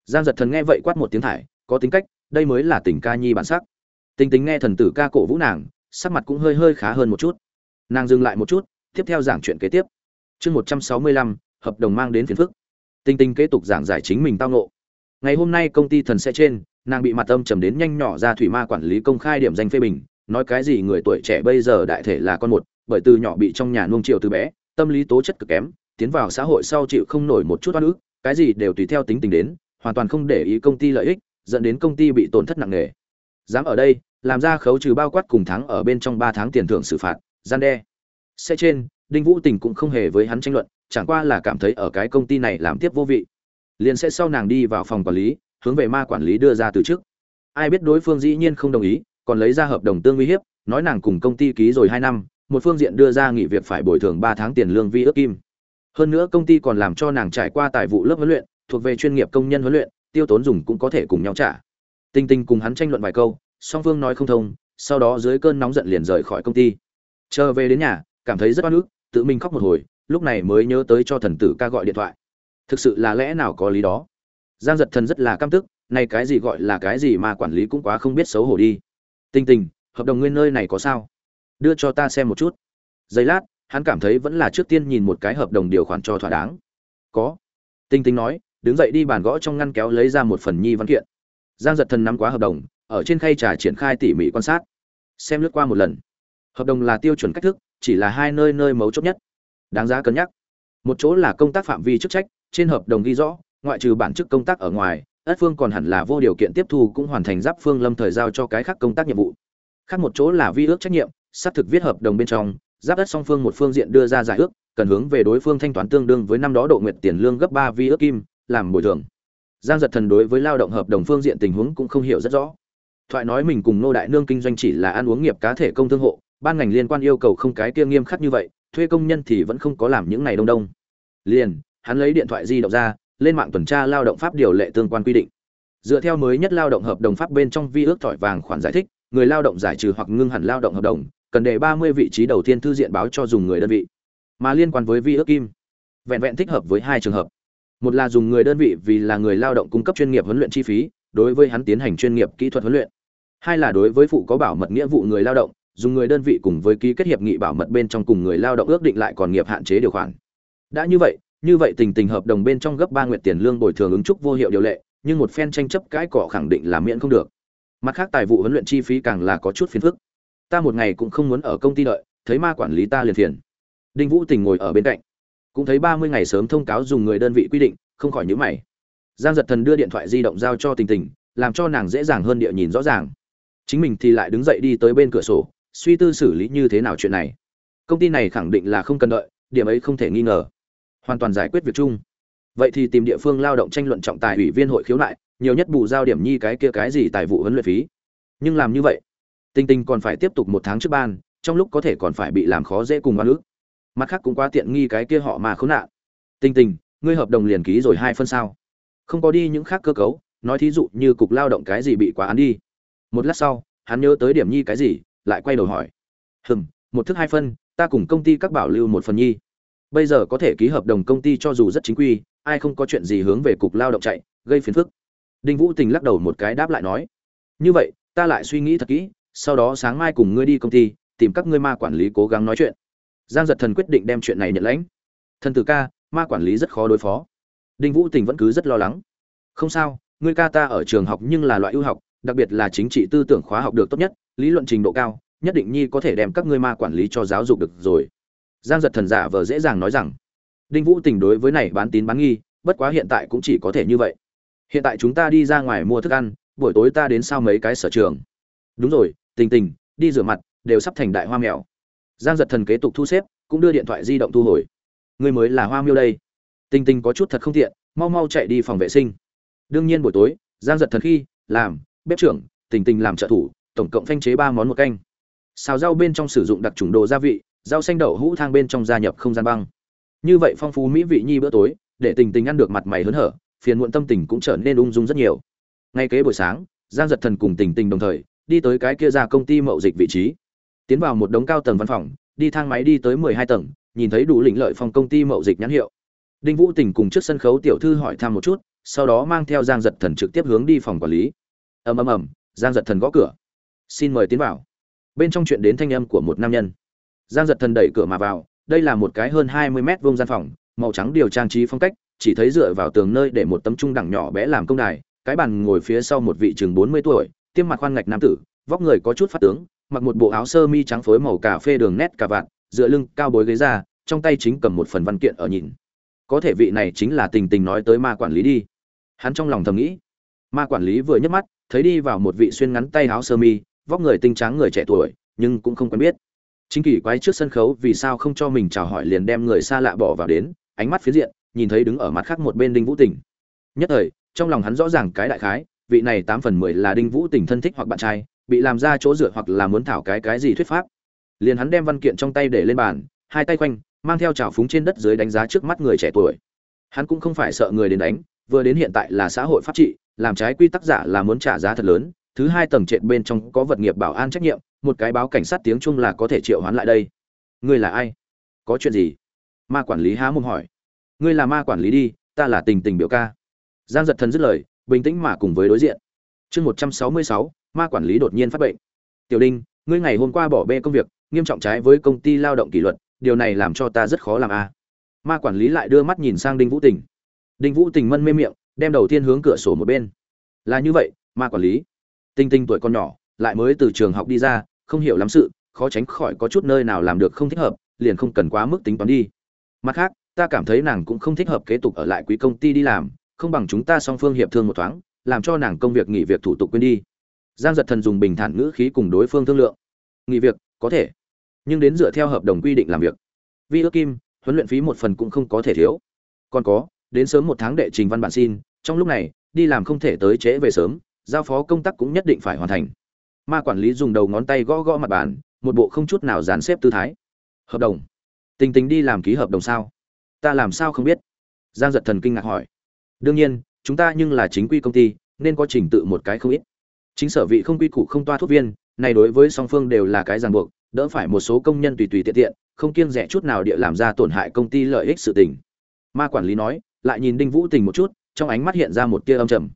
Giang giật thần nghe vậy quát một tiếng thải, có tính cách, đây mới là tình ca nhi bản sắc. Tinh tinh nghe thần tử ca cổ vũ nàng, sắc mặt cũng hơi hơi khá hơn một chút. Nàng dừng lại một chút, tiếp theo giảng chuyện kế tiếp. Chương một trăm sáu mươi lăm, hợp đồng mang đến phiền phức. Tinh tinh kế tục giảng giải chính mình tao ngộ ngày hôm nay công ty thần sẽ trên, nàng bị mặt âm trầm đến nhanh nhỏ ra thủy ma quản lý công khai điểm danh phê bình, nói cái gì người tuổi trẻ bây giờ đại thể là con một, bởi từ nhỏ bị trong nhà nuông chiều từ bé, tâm lý tố chất cực kém, tiến vào xã hội sau chịu không nổi một chút oan ức, cái gì đều tùy theo tính tình đến, hoàn toàn không để ý công ty lợi ích, dẫn đến công ty bị tổn thất nặng nề. Dám ở đây, làm ra khấu trừ bao quát cùng thắng ở bên trong ba tháng tiền thưởng xử phạt, gian đe. Xe trên, đinh vũ tình cũng không hề với hắn tranh luận, chẳng qua là cảm thấy ở cái công ty này làm tiếp vô vị liền sẽ sau nàng đi vào phòng quản lý, hướng về ma quản lý đưa ra từ trước ai biết đối phương dĩ nhiên không đồng ý, còn lấy ra hợp đồng tương uy hiếp, nói nàng cùng công ty ký rồi hai năm, một phương diện đưa ra nghỉ việc phải bồi thường ba tháng tiền lương vi ước kim. Hơn nữa công ty còn làm cho nàng trải qua tài vụ lớp huấn luyện, thuộc về chuyên nghiệp công nhân huấn luyện, tiêu tốn dùng cũng có thể cùng nhau trả. Tinh tinh cùng hắn tranh luận vài câu, song phương nói không thông, sau đó dưới cơn nóng giận liền rời khỏi công ty. Chờ về đến nhà, cảm thấy rất oan ức, tự mình khóc một hồi, lúc này mới nhớ tới cho thần tử ca gọi điện thoại thực sự là lẽ nào có lý đó? Giang giật thần rất là căm tức nay cái gì gọi là cái gì mà quản lý cũng quá không biết xấu hổ đi. Tinh tình, hợp đồng nguyên nơi này có sao? Đưa cho ta xem một chút. Giây lát, hắn cảm thấy vẫn là trước tiên nhìn một cái hợp đồng điều khoản cho thỏa đáng. Có. Tinh tinh nói, đứng dậy đi bàn gõ trong ngăn kéo lấy ra một phần nhi văn kiện. Giang giật thần nắm quá hợp đồng, ở trên khay trà triển khai tỉ mỉ quan sát. Xem lướt qua một lần. Hợp đồng là tiêu chuẩn cách thức, chỉ là hai nơi nơi mấu chốt nhất. Đáng giá cân nhắc. Một chỗ là công tác phạm vi chức trách trên hợp đồng ghi rõ, ngoại trừ bản chức công tác ở ngoài, ất phương còn hẳn là vô điều kiện tiếp thu cũng hoàn thành giáp phương lâm thời giao cho cái khác công tác nhiệm vụ. Khác một chỗ là vi ước trách nhiệm, xác thực viết hợp đồng bên trong, giáp đất song phương một phương diện đưa ra giải ước, cần hướng về đối phương thanh toán tương đương với năm đó độ nguyện tiền lương gấp ba vi ước kim, làm bồi thường. Giang giật thần đối với lao động hợp đồng phương diện tình huống cũng không hiểu rất rõ. Thoại nói mình cùng nô đại nương kinh doanh chỉ là ăn uống nghiệp cá thể công thương hộ, ban ngành liên quan yêu cầu không cái kia nghiêm khắc như vậy, thuê công nhân thì vẫn không có làm những này đông đông. Liền hắn lấy điện thoại di động ra, lên mạng tuần tra lao động pháp điều lệ tương quan quy định. Dựa theo mới nhất lao động hợp đồng pháp bên trong vi ước thỏi vàng khoản giải thích, người lao động giải trừ hoặc ngưng hẳn lao động hợp đồng, cần để ba mươi vị trí đầu tiên thư diện báo cho dùng người đơn vị. Mà liên quan với vi ước kim vẹn vẹn thích hợp với hai trường hợp. Một là dùng người đơn vị vì là người lao động cung cấp chuyên nghiệp huấn luyện chi phí, đối với hắn tiến hành chuyên nghiệp kỹ thuật huấn luyện. Hai là đối với phụ có bảo mật nghĩa vụ người lao động, dùng người đơn vị cùng với ký kết hiệp nghị bảo mật bên trong cùng người lao động ước định lại còn nghiệp hạn chế điều khoản. Đã như vậy như vậy tình tình hợp đồng bên trong gấp ba nguyện tiền lương bồi thường ứng trúc vô hiệu điều lệ, nhưng một phen tranh chấp cãi cọ khẳng định là miễn không được. Mặt khác tài vụ huấn luyện chi phí càng là có chút phiền phức. Ta một ngày cũng không muốn ở công ty đợi, thấy ma quản lý ta liền phiền. Đinh vũ tình ngồi ở bên cạnh, cũng thấy ba mươi ngày sớm thông cáo dùng người đơn vị quy định, không khỏi nhữ mày. Giang giật thần đưa điện thoại di động giao cho tình tình, làm cho nàng dễ dàng hơn địa nhìn rõ ràng. Chính mình thì lại đứng dậy đi tới bên cửa sổ, suy tư xử lý như thế nào chuyện này. Công ty này khẳng định là không cần đợi, điểm ấy không thể nghi ngờ hoàn toàn giải quyết việc chung. Vậy thì tìm địa phương lao động tranh luận trọng tài ủy viên hội khiếu nại, nhiều nhất bù giao điểm nhi cái kia cái gì tài vụ huấn luyện phí. Nhưng làm như vậy tinh tinh còn phải tiếp tục một tháng trước ban, trong lúc có thể còn phải bị làm khó dễ cùng oan ức. Mặt khác cũng quá tiện nghi cái kia họ mà khốn nạn. Tinh tinh ngươi hợp đồng liền ký rồi hai phân sao? Không có đi những khác cơ cấu, nói thí dụ như cục lao động cái gì bị quá án đi. Một lát sau, hắn nhớ tới điểm nhi cái gì, lại quay đầu hỏi. Hừm, một thức hai phân, ta cùng công ty các bảo lưu một phần nhi bây giờ có thể ký hợp đồng công ty cho dù rất chính quy, ai không có chuyện gì hướng về cục lao động chạy, gây phiền phức. Đinh vũ tình lắc đầu một cái đáp lại nói, như vậy, ta lại suy nghĩ thật kỹ, sau đó sáng mai cùng ngươi đi công ty, tìm các ngươi ma quản lý cố gắng nói chuyện. Giang giật thần quyết định đem chuyện này nhận lãnh. Thần tử ca, ma quản lý rất khó đối phó. Đinh vũ tình vẫn cứ rất lo lắng. Không sao, ngươi ca ta ở trường học nhưng là loại ưu học, đặc biệt là chính trị tư tưởng khóa học được tốt nhất, lý luận trình độ cao, nhất định nhi có thể đem các ngươi ma quản lý cho giáo dục được rồi giang giật thần giả vờ dễ dàng nói rằng, đinh vũ tình đối với này bán tín bán nghi, bất quá hiện tại cũng chỉ có thể như vậy. Hiện tại chúng ta đi ra ngoài mua thức ăn, buổi tối ta đến sau mấy cái sở trường? Đúng rồi, tình tình, đi rửa mặt, đều sắp thành đại hoa mèo. Giang giật thần kế tục thu xếp, cũng đưa điện thoại di động thu hồi. Người mới là hoa miêu đây. Tình tình có chút thật không tiện, mau mau chạy đi phòng vệ sinh. Đương nhiên buổi tối, giang giật thần khi, làm, bếp trưởng, tình tình làm trợ thủ, tổng cộng phanh chế ba món một canh. Xào rau bên trong sử dụng đặc trùng đồ gia vị rau xanh đậu hũ thang bên trong gia nhập không gian băng. Như vậy phong phú mỹ vị nhi bữa tối, để tình tình ăn được mặt mày hớn hở, phiền muộn tâm tình cũng trở nên ung dung rất nhiều. Ngay kế buổi sáng, giang giật thần cùng tình tình đồng thời, đi tới cái kia ra công ty mậu dịch vị trí. Tiến vào một đống cao tầng văn phòng, đi thang máy đi tới mười hai tầng, nhìn thấy đủ lĩnh lợi phòng công ty mậu dịch nhãn hiệu. Đinh vũ tình cùng trước sân khấu tiểu thư hỏi thăm một chút, sau đó mang theo giang giật thần trực tiếp hướng đi phòng quản lý. Ầm ầm ầm, giang giật thần gõ cửa. Xin mời tiến vào. Bên trong chuyện đến thanh âm của một nam nhân giang giật thần đẩy cửa mà vào, đây là một cái hơn hai mươi mét vuông gian phòng, màu trắng điều trang trí phong cách, chỉ thấy dựa vào tường nơi để một tấm trung đẳng nhỏ bé làm công đài, cái bàn ngồi phía sau một vị chừng bốn mươi tuổi, tiêm mặt khoan ngạch nam tử, vóc người có chút phát tướng, mặc một bộ áo sơ mi trắng phối màu cà phê đường nét cà vạt, dựa lưng cao bối ghế ra, trong tay chính cầm một phần văn kiện ở nhìn. Có thể vị này chính là tình tình nói tới ma quản lý đi. Hắn trong lòng thầm nghĩ. Ma quản lý vừa nhấc mắt, thấy đi vào một vị xuyên ngắn tay áo sơ mi, vóc người tinh trắng người trẻ tuổi, nhưng cũng không quen biết chính kỳ quái trước sân khấu vì sao không cho mình chào hỏi liền đem người xa lạ bỏ vào đến, ánh mắt phía diện, nhìn thấy đứng ở mặt khác một bên đinh vũ tình. Nhất thời, trong lòng hắn rõ ràng cái đại khái, vị này tám phần mười là đinh vũ tình thân thích hoặc bạn trai, bị làm ra chỗ dựa hoặc là muốn thảo cái cái gì thuyết pháp. Liền hắn đem văn kiện trong tay để lên bàn, hai tay quanh, mang theo trào phúng trên đất dưới đánh giá trước mắt người trẻ tuổi. Hắn cũng không phải sợ người đến đánh, vừa đến hiện tại là xã hội pháp trị, làm trái quy tắc giả là muốn trả giá thật lớn thứ hai tầng trệt bên trong có vật nghiệp bảo an trách nhiệm, một cái báo cảnh sát tiếng trung là có thể triệu hoán lại đây. Ngươi là ai? Có chuyện gì? Ma quản lý há mồm hỏi. Ngươi là ma quản lý đi, ta là tình tình biểu ca. Giang giật thần dứt lời, bình tĩnh mà cùng với đối diện. Chương một trăm sáu mươi sáu, ma quản lý đột nhiên phát bệnh. Tiểu đinh, ngươi ngày hôm qua bỏ bê công việc, nghiêm trọng trái với công ty lao động kỷ luật, điều này làm cho ta rất khó làm a. Ma quản lý lại đưa mắt nhìn sang đinh vũ tình. Đinh vũ tình mân mê miệng, đem đầu tiên hướng cửa sổ một bên. Là như vậy, ma quản lý tinh tinh tuổi con nhỏ, lại mới từ trường học đi ra, không hiểu lắm sự, khó tránh khỏi có chút nơi nào làm được không thích hợp, liền không cần quá mức tính toán đi. Mặt khác, ta cảm thấy nàng cũng không thích hợp kế tục ở lại quý công ty đi làm, không bằng chúng ta song phương hiệp thương một thoáng, làm cho nàng công việc nghỉ việc thủ tục quên đi. Giang giật thần dùng bình thản ngữ khí cùng đối phương thương lượng. Nghỉ việc, có thể. Nhưng đến dựa theo hợp đồng quy định làm việc. Vi ước kim, huấn luyện phí một phần cũng không có thể thiếu. Còn có, đến sớm một tháng đệ trình văn bản xin, trong lúc này, đi làm không thể tới trễ về sớm giao phó công tác cũng nhất định phải hoàn thành. Ma quản lý dùng đầu ngón tay gõ gõ mặt bàn, một bộ không chút nào dàn xếp tư thái. Hợp đồng. Tình tình đi làm ký hợp đồng sao? Ta làm sao không biết? Giang giật thần kinh ngạc hỏi. Đương nhiên, chúng ta nhưng là chính quy công ty, nên có trình tự một cái không ít. Chính sở vị không quy củ không toa thuốc viên, này đối với song phương đều là cái ràng buộc, đỡ phải một số công nhân tùy tùy tiện tiện, không kiêng rẻ chút nào địa làm ra tổn hại công ty lợi ích sự tình. Ma quản lý nói, lại nhìn đinh vũ tình một chút, trong ánh mắt hiện ra một tia âm trầm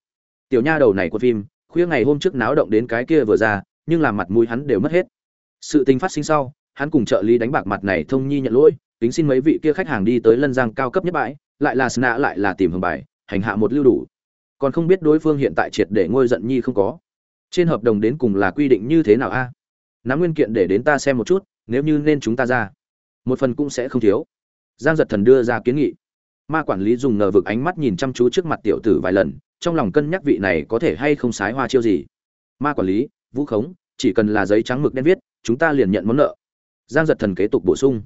tiểu nha đầu này của phim, khuya ngày hôm trước náo động đến cái kia vừa ra, nhưng làm mặt mũi hắn đều mất hết. Sự tình phát sinh sau, hắn cùng trợ lý đánh bạc mặt này thông nhi nhận lỗi, tính xin mấy vị kia khách hàng đi tới lân giang cao cấp nhất bãi, lại là sna lại là tìm hưởng bài, hành hạ một lưu đủ. Còn không biết đối phương hiện tại triệt để ngôi giận nhi không có. Trên hợp đồng đến cùng là quy định như thế nào a? Nắm nguyên kiện để đến ta xem một chút, nếu như nên chúng ta ra, một phần cũng sẽ không thiếu. Giang giật thần đưa ra kiến nghị. Ma quản lý dùng ngờ vực ánh mắt nhìn chăm chú trước mặt tiểu tử vài lần trong lòng cân nhắc vị này có thể hay không sái hoa chiêu gì. Ma quản lý, vũ khống, chỉ cần là giấy trắng mực đen viết, chúng ta liền nhận món nợ. Giang giật thần kế tục bổ sung.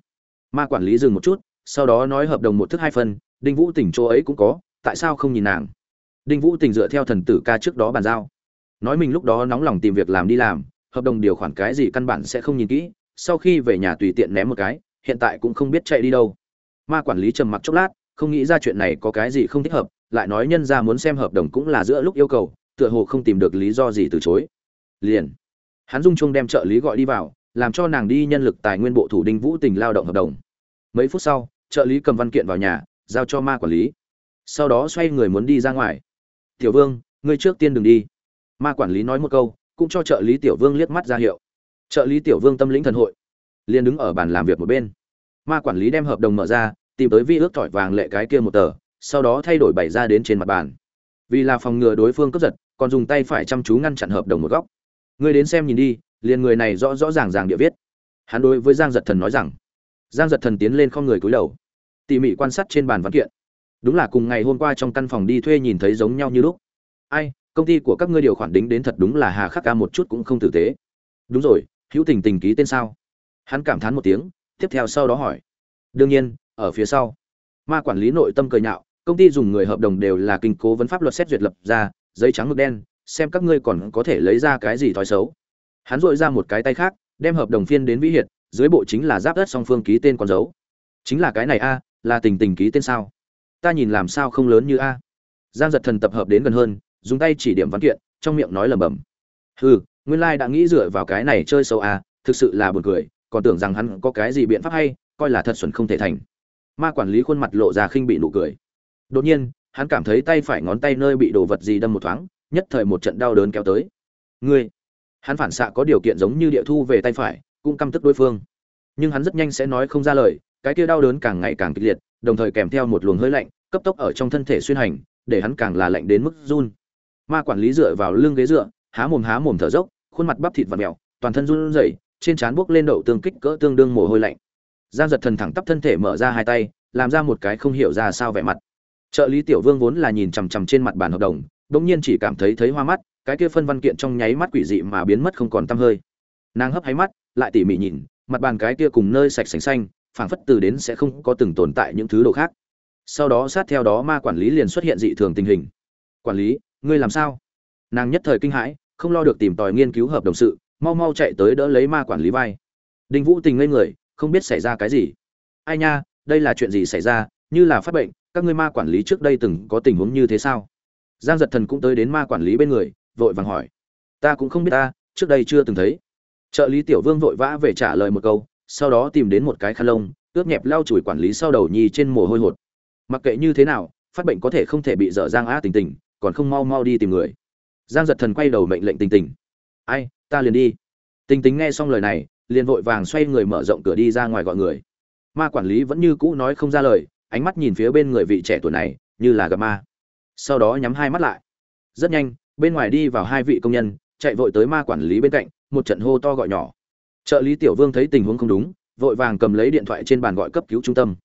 Ma quản lý dừng một chút, sau đó nói hợp đồng một thức hai phần, đinh vũ tỉnh chỗ ấy cũng có, tại sao không nhìn nàng? Đinh vũ tỉnh dựa theo thần tử ca trước đó bàn giao. Nói mình lúc đó nóng lòng tìm việc làm đi làm, hợp đồng điều khoản cái gì căn bản sẽ không nhìn kỹ, sau khi về nhà tùy tiện ném một cái, hiện tại cũng không biết chạy đi đâu. Ma quản lý trầm mặc chốc lát, không nghĩ ra chuyện này có cái gì không thích hợp lại nói nhân ra muốn xem hợp đồng cũng là giữa lúc yêu cầu, tựa hồ không tìm được lý do gì từ chối. Liền, hắn dung chung đem trợ lý gọi đi vào, làm cho nàng đi nhân lực tài nguyên bộ thủ đinh vũ tình lao động hợp đồng. Mấy phút sau, trợ lý cầm văn kiện vào nhà, giao cho ma quản lý. Sau đó xoay người muốn đi ra ngoài. Tiểu vương, ngươi trước tiên đừng đi. Ma quản lý nói một câu, cũng cho trợ lý tiểu vương liếc mắt ra hiệu. Trợ lý tiểu vương tâm lĩnh thần hội, liền đứng ở bàn làm việc một bên. Ma quản lý đem hợp đồng mở ra, tìm tới vi ước thỏi vàng lệ cái kia một tờ sau đó thay đổi bày ra đến trên mặt bàn. Vì là phòng ngừa đối phương cướp giật, còn dùng tay phải chăm chú ngăn chặn hợp đồng một góc. Ngươi đến xem nhìn đi, liền người này rõ rõ ràng ràng địa viết. Hắn đối với giang giật thần nói rằng. Giang giật thần tiến lên không người cúi đầu. Tỉ mỉ quan sát trên bàn văn kiện. Đúng là cùng ngày hôm qua trong căn phòng đi thuê nhìn thấy giống nhau như lúc. Ai, công ty của các ngươi điều khoản đính đến thật đúng là hà khắc ca một chút cũng không tử tế. Đúng rồi, hữu tình tình ký tên sao? Hắn cảm thán một tiếng, tiếp theo sau đó hỏi. Đương nhiên, ở phía sau. Ma quản lý nội tâm cười nhạo công ty dùng người hợp đồng đều là kinh cố vấn pháp luật xét duyệt lập ra, giấy trắng mực đen, xem các ngươi còn có thể lấy ra cái gì thói xấu. Hắn dội ra một cái tay khác, đem hợp đồng phiên đến vĩ hiệt, dưới bộ chính là giáp đất song phương ký tên con dấu. Chính là cái này a, là tình tình ký tên sao? Ta nhìn làm sao không lớn như a. Giang giật thần tập hợp đến gần hơn, dùng tay chỉ điểm văn kiện, trong miệng nói lẩm bẩm. Hừ, nguyên lai đã nghĩ dựa vào cái này chơi sâu a, thực sự là buồn cười, còn tưởng rằng hắn có cái gì biện pháp hay, coi là thật xuẩn không thể thành. Ma quản lý khuôn mặt lộ ra khinh bị nụ cười đột nhiên, hắn cảm thấy tay phải ngón tay nơi bị đồ vật gì đâm một thoáng, nhất thời một trận đau đớn kéo tới. Ngươi! Hắn phản xạ có điều kiện giống như địa thu về tay phải, cũng căm tức đối phương. Nhưng hắn rất nhanh sẽ nói không ra lời, cái kia đau đớn càng ngày càng kịch liệt, đồng thời kèm theo một luồng hơi lạnh, cấp tốc ở trong thân thể xuyên hành, để hắn càng là lạnh đến mức run. Ma quản lý dựa vào lưng ghế dựa, há mồm há mồm thở dốc, khuôn mặt bắp thịt và mèo, toàn thân run rẩy, trên trán buốc lên đậu tương kích cỡ tương đương mồ hôi lạnh. Giang giật thần thẳng tắp thân thể mở ra hai tay, làm ra một cái không hiểu ra sao vẻ mặt trợ lý tiểu vương vốn là nhìn chằm chằm trên mặt bàn hợp đồng bỗng nhiên chỉ cảm thấy thấy hoa mắt, cái kia phân văn kiện trong nháy mắt quỷ dị mà biến mất không còn tăm hơi. Nàng hấp háy mắt, lại tỉ mỉ nhìn, mặt bàn cái kia cùng nơi sạch sành xanh, phảng phất từ đến sẽ không có từng tồn tại những thứ đồ khác. Sau đó sát theo đó ma quản lý liền xuất hiện dị thường tình hình. Quản lý, ngươi làm sao? Nàng nhất thời kinh hãi, không lo được tìm tòi nghiên cứu hợp đồng sự, mau mau chạy tới đỡ lấy ma quản lý vai. Đinh vũ tình ngây người, không biết xảy ra cái gì. Ai nha, đây là chuyện gì xảy ra, như là phát bệnh các ngươi ma quản lý trước đây từng có tình huống như thế sao? Giang giật thần cũng tới đến ma quản lý bên người, vội vàng hỏi. Ta cũng không biết ta, trước đây chưa từng thấy. Trợ lý tiểu vương vội vã về trả lời một câu, sau đó tìm đến một cái khăn lông ướt nhẹp lau chùi quản lý sau đầu nhi trên mồ hôi hột. Mặc kệ như thế nào, phát bệnh có thể không thể bị dở giang á tình tình, còn không mau mau đi tìm người. Giang giật thần quay đầu mệnh lệnh tình tình. Ai, ta liền đi. Tình tình nghe xong lời này, liền vội vàng xoay người mở rộng cửa đi ra ngoài gọi người. Ma quản lý vẫn như cũ nói không ra lời ánh mắt nhìn phía bên người vị trẻ tuổi này, như là gặp ma. Sau đó nhắm hai mắt lại. Rất nhanh, bên ngoài đi vào hai vị công nhân, chạy vội tới ma quản lý bên cạnh, một trận hô to gọi nhỏ. Trợ lý tiểu vương thấy tình huống không đúng, vội vàng cầm lấy điện thoại trên bàn gọi cấp cứu trung tâm.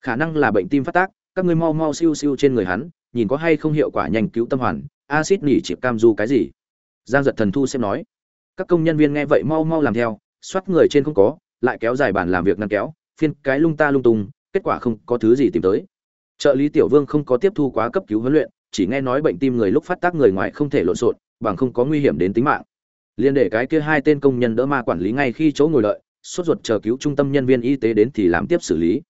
Khả năng là bệnh tim phát tác, các ngươi mau mau siêu siêu trên người hắn, nhìn có hay không hiệu quả nhanh cứu tâm hoàn acid nỉ chịp cam du cái gì? Giang giật thần thu xem nói. Các công nhân viên nghe vậy mau mau làm theo xoát người trên không có, lại kéo dài bàn làm việc ngăn kéo, phiên cái lung ta lung tung kết quả không có thứ gì tìm tới. Trợ lý tiểu vương không có tiếp thu quá cấp cứu huấn luyện chỉ nghe nói bệnh tim người lúc phát tác người ngoài không thể lộn xộn bằng không có nguy hiểm đến tính mạng. Liên để cái kia hai tên công nhân đỡ ma quản lý ngay khi chỗ ngồi lợi, sốt ruột chờ cứu trung tâm nhân viên y tế đến thì làm tiếp xử lý.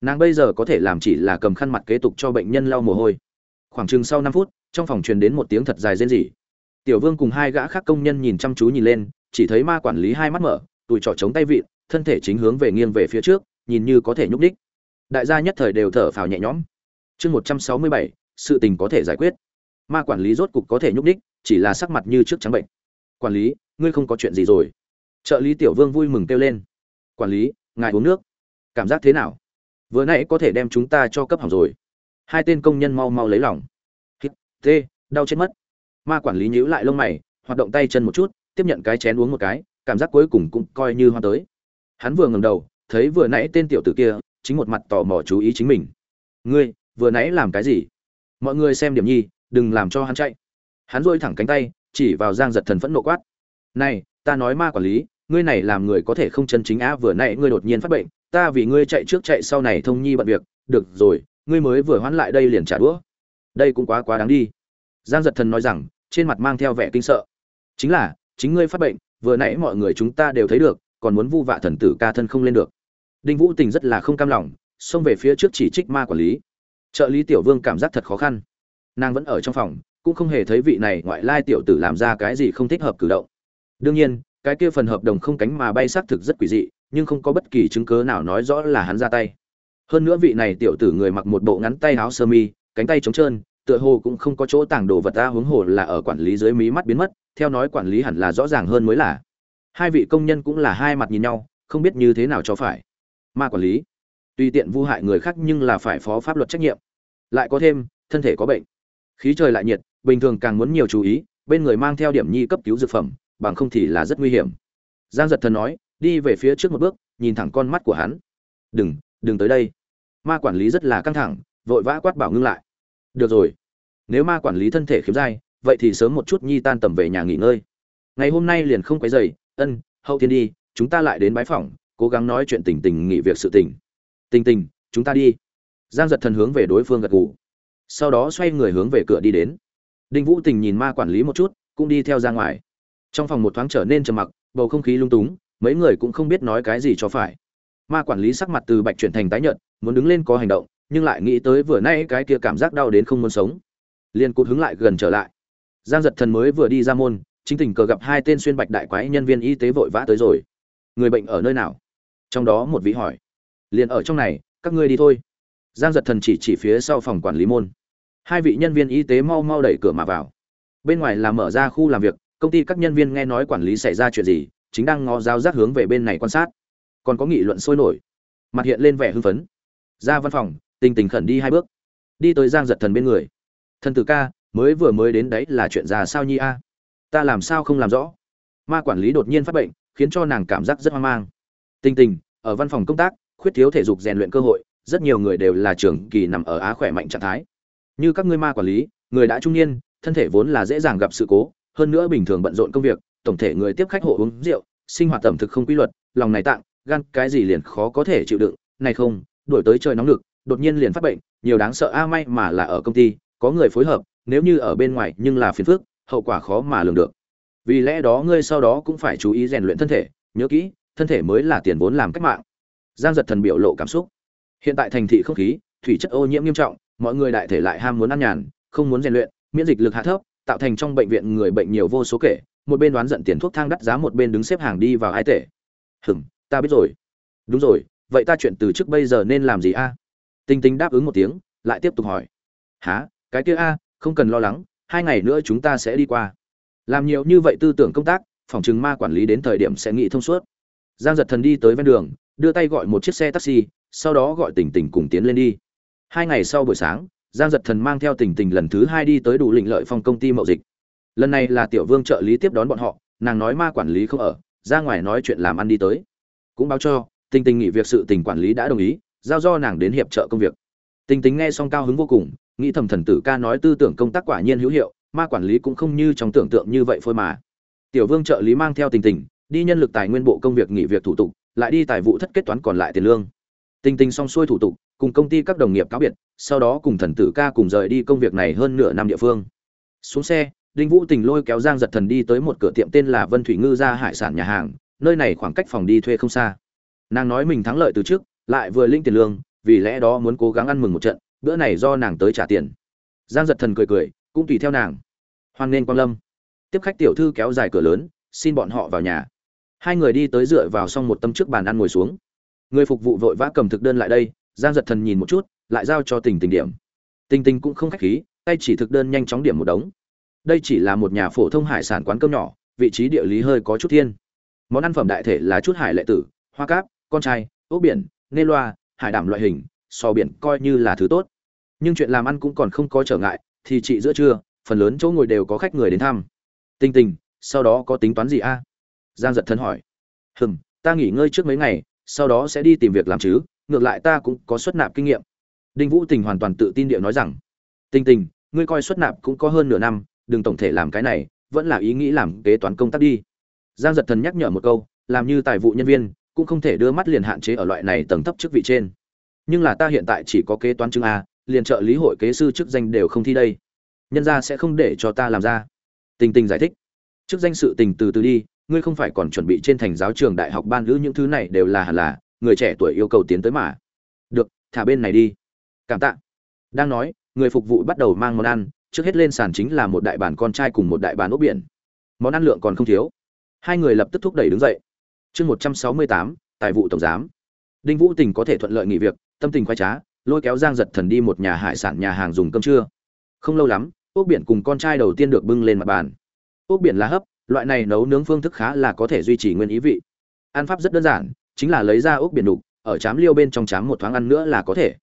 Nàng bây giờ có thể làm chỉ là cầm khăn mặt kế tục cho bệnh nhân lau mồ hôi. Khoảng chừng sau năm phút trong phòng truyền đến một tiếng thật dài rên rỉ. Tiểu vương cùng hai gã khác công nhân nhìn chăm chú nhìn lên chỉ thấy ma quản lý hai mắt mở tụi trỏ chống tay vịn thân thể chính hướng về nghiêng về phía trước nhìn như có thể nhúc đích đại gia nhất thời đều thở phào nhẹ nhõm. Chương một trăm sáu mươi bảy, sự tình có thể giải quyết. Ma quản lý rốt cục có thể nhúc đích chỉ là sắc mặt như trước trắng bệnh. Quản lý, ngươi không có chuyện gì rồi. Trợ lý tiểu vương vui mừng kêu lên. Quản lý, ngài uống nước. Cảm giác thế nào? Vừa nãy có thể đem chúng ta cho cấp hỏng rồi. Hai tên công nhân mau mau lấy lòng. Hít, tê, đau chết mất. Ma quản lý nhíu lại lông mày, hoạt động tay chân một chút, tiếp nhận cái chén uống một cái, cảm giác cuối cùng cũng coi như hoa tới. Hắn vừa ngẩng đầu, thấy vừa nãy tên tiểu tử kia chính một mặt tò mò chú ý chính mình. Ngươi, vừa nãy làm cái gì? Mọi người xem điểm nhi, đừng làm cho hắn chạy. Hắn dôi thẳng cánh tay, chỉ vào giang giật thần phẫn nộ quát. Này, ta nói ma quản lý, ngươi này làm người có thể không chân chính á, vừa nãy ngươi đột nhiên phát bệnh, ta vì ngươi chạy trước chạy sau này thông nhi bận việc, được rồi, ngươi mới vừa hoãn lại đây liền trả đũa. Đây cũng quá quá đáng đi. Giang giật thần nói rằng, trên mặt mang theo vẻ kinh sợ. Chính là, chính ngươi phát bệnh, vừa nãy mọi người chúng ta đều thấy được, còn muốn vu vạ thần tử ca thân không lên được đinh vũ tình rất là không cam lòng, xông về phía trước chỉ trích ma quản lý. Trợ lý tiểu vương cảm giác thật khó khăn. Nàng vẫn ở trong phòng, cũng không hề thấy vị này ngoại lai tiểu tử làm ra cái gì không thích hợp cử động. Đương nhiên, cái kia phần hợp đồng không cánh mà bay xác thực rất quỷ dị, nhưng không có bất kỳ chứng cớ nào nói rõ là hắn ra tay. Hơn nữa vị này tiểu tử người mặc một bộ ngắn tay áo sơ mi, cánh tay trống trơn, tựa hồ cũng không có chỗ tàng đồ vật ta huống hồ là ở quản lý dưới mí mắt biến mất, theo nói quản lý hẳn là rõ ràng hơn mới là. Hai vị công nhân cũng là hai mặt nhìn nhau, không biết như thế nào cho phải ma quản lý. Tùy tiện vu hại người khác nhưng là phải phó pháp luật trách nhiệm. Lại có thêm, thân thể có bệnh. Khí trời lại nhiệt, bình thường càng muốn nhiều chú ý, bên người mang theo điểm nhi cấp cứu dược phẩm, bằng không thì là rất nguy hiểm. Giang giật thần nói, đi về phía trước một bước, nhìn thẳng con mắt của hắn. Đừng đừng tới đây. Ma quản lý rất là căng thẳng, vội vã quát bảo ngưng lại. Được rồi. Nếu ma quản lý thân thể khiếm dai, vậy thì sớm một chút nhi tan tầm về nhà nghỉ ngơi. Ngày hôm nay liền không quấy dày ân, hậu thiên đi, chúng ta lại đến bái phòng cố gắng nói chuyện tình tình nghị việc sự tình. Tình tình, chúng ta đi. Giang giật thần hướng về đối phương gật gù. Sau đó xoay người hướng về cửa đi đến. Đinh vũ tình nhìn ma quản lý một chút, cũng đi theo ra ngoài. Trong phòng một thoáng trở nên trầm mặc, bầu không khí lung túng, mấy người cũng không biết nói cái gì cho phải. Ma quản lý sắc mặt từ bạch chuyển thành tái nhợt, muốn đứng lên có hành động, nhưng lại nghĩ tới vừa nay cái kia cảm giác đau đến không muốn sống. Liền cụt hứng lại gần trở lại. Giang giật thần mới vừa đi ra môn, chính tình cờ gặp hai tên xuyên bạch đại quái nhân viên y tế vội vã tới rồi. Người bệnh ở nơi nào? Trong đó một vị hỏi. Liền ở trong này, các ngươi đi thôi. Giang giật thần chỉ chỉ phía sau phòng quản lý môn. Hai vị nhân viên y tế mau mau đẩy cửa mà vào. Bên ngoài là mở ra khu làm việc, công ty các nhân viên nghe nói quản lý xảy ra chuyện gì, chính đang ngó giáo giác hướng về bên này quan sát. Còn có nghị luận sôi nổi. Mặt hiện lên vẻ hưng phấn. Ra văn phòng, tình tình khẩn đi hai bước. Đi tới giang giật thần bên người. Thần tử ca, mới vừa mới đến đấy là chuyện già sao nhi a? Ta làm sao không làm rõ? Ma quản lý đột nhiên phát bệnh, khiến cho nàng cảm giác rất hoang mang tình tình, ở văn phòng công tác, khuyết thiếu thể dục rèn luyện cơ hội, rất nhiều người đều là trưởng kỳ nằm ở á khỏe mạnh trạng thái. Như các ngươi ma quản lý, người đã trung niên, thân thể vốn là dễ dàng gặp sự cố, hơn nữa bình thường bận rộn công việc, tổng thể người tiếp khách hộ uống rượu, sinh hoạt tẩm thực không quy luật, lòng này tạng, gan, cái gì liền khó có thể chịu đựng, này không, đổi tới trời nóng lực, đột nhiên liền phát bệnh, nhiều đáng sợ, a, may mà là ở công ty, có người phối hợp, nếu như ở bên ngoài nhưng là phiền phức, hậu quả khó mà lường được. Vì lẽ đó ngươi sau đó cũng phải chú ý rèn luyện thân thể, nhớ kỹ thân thể mới là tiền vốn làm cách mạng. Giang giật thần biểu lộ cảm xúc. Hiện tại thành thị không khí, thủy chất ô nhiễm nghiêm trọng, mọi người đại thể lại ham muốn ăn nhàn, không muốn rèn luyện, miễn dịch lực hạ thấp, tạo thành trong bệnh viện người bệnh nhiều vô số kể, một bên đoán giận tiền thuốc thang đắt giá một bên đứng xếp hàng đi vào hai tể hừm ta biết rồi. Đúng rồi, vậy ta chuyện từ trước bây giờ nên làm gì a? Tinh tinh đáp ứng một tiếng, lại tiếp tục hỏi. Há cái kia a, không cần lo lắng, hai ngày nữa chúng ta sẽ đi qua. Làm nhiều như vậy tư tưởng công tác, phòng trừng ma quản lý đến thời điểm sẽ nghĩ thông suốt giang giật thần đi tới ven đường, đưa tay gọi một chiếc xe taxi, sau đó gọi tỉnh tỉnh cùng tiến lên đi. Hai ngày sau buổi sáng, giang giật thần mang theo tỉnh tỉnh lần thứ hai đi tới đủ lịnh lợi phòng công ty mậu dịch. Lần này là tiểu vương trợ lý tiếp đón bọn họ, nàng nói ma quản lý không ở, ra ngoài nói chuyện làm ăn đi tới. Cũng báo cho tình tình nghỉ việc sự tình quản lý đã đồng ý, giao do nàng đến hiệp trợ công việc. Tình tình nghe xong cao hứng vô cùng, nghĩ thầm thần tử ca nói tư tưởng công tác quả nhiên hữu hiệu, ma quản lý cũng không như trong tưởng tượng như vậy phôi mà. Tiểu vương trợ lý mang theo tình tình đi nhân lực tài nguyên bộ công việc nghỉ việc thủ tục, lại đi tài vụ thất kết toán còn lại tiền lương. Tình tình xong xuôi thủ tục, cùng công ty các đồng nghiệp cáo biệt, sau đó cùng thần tử ca cùng rời đi công việc này hơn nửa năm địa phương. Xuống xe, đinh vũ tình lôi kéo giang giật thần đi tới một cửa tiệm tên là vân thủy ngư gia hải sản nhà hàng, nơi này khoảng cách phòng đi thuê không xa. Nàng nói mình thắng lợi từ trước, lại vừa linh tiền lương, vì lẽ đó muốn cố gắng ăn mừng một trận, bữa này do nàng tới trả tiền. Giang giật thần cười cười, cũng tùy theo nàng. Hoan nghênh quang lâm. Tiếp khách tiểu thư kéo dài cửa lớn, xin bọn họ vào nhà hai người đi tới dựa vào xong một tâm trước bàn ăn ngồi xuống. Người phục vụ vội vã cầm thực đơn lại đây, giang giật thần nhìn một chút, lại giao cho tình tình điểm. Tình tình cũng không khách khí, tay chỉ thực đơn nhanh chóng điểm một đống. Đây chỉ là một nhà phổ thông hải sản quán cơm nhỏ, vị trí địa lý hơi có chút thiên. Món ăn phẩm đại thể là chút hải lệ tử, hoa cáp, con trai, ốc biển, nê loa, hải đảm loại hình sò biển coi như là thứ tốt. Nhưng chuyện làm ăn cũng còn không có trở ngại, thì chị giữa trưa, phần lớn chỗ ngồi đều có khách người đến thăm. Tinh tình, sau đó có tính toán gì a? Giang giật thân hỏi. Hừm, ta nghỉ ngơi trước mấy ngày, sau đó sẽ đi tìm việc làm chứ, ngược lại ta cũng có xuất nạp kinh nghiệm. Đinh vũ tình hoàn toàn tự tin điệu nói rằng tinh tình, ngươi coi xuất nạp cũng có hơn nửa năm, đừng tổng thể làm cái này, vẫn là ý nghĩ làm kế toán công tác đi. Giang giật thần nhắc nhở một câu, làm như tài vụ nhân viên, cũng không thể đưa mắt liền hạn chế ở loại này tầng thấp chức vị trên. Nhưng là ta hiện tại chỉ có kế toán chứng a, liền trợ lý hội kế sư chức danh đều không thi đây. Nhân gia sẽ không để cho ta làm ra. Tình tình giải thích. Chức danh sự tình từ từ đi ngươi không phải còn chuẩn bị trên thành giáo trường đại học ban ngữ những thứ này đều là hẳn là, người trẻ tuổi yêu cầu tiến tới mà. Được, thả bên này đi. Cảm tạ. Đang nói, người phục vụ bắt đầu mang món ăn, trước hết lên sàn chính là một đại bản con trai cùng một đại bản ốc biển. Món ăn lượng còn không thiếu. Hai người lập tức thúc đẩy đứng dậy. Chương một trăm sáu mươi tám, tài vụ tổng giám. Đinh vũ tình có thể thuận lợi nghỉ việc, tâm tình khoái trá, lôi kéo giang giật thần đi một nhà hải sản nhà hàng dùng cơm trưa. Không lâu lắm, ốc biển cùng con trai đầu tiên được bưng lên mặt bàn. Ốc biển lá hấp loại này nấu nướng phương thức khá là có thể duy trì nguyên ý vị. Ăn pháp rất đơn giản, chính là lấy ra ốc biển đục, ở chám liêu bên trong chám một thoáng ăn nữa là có thể.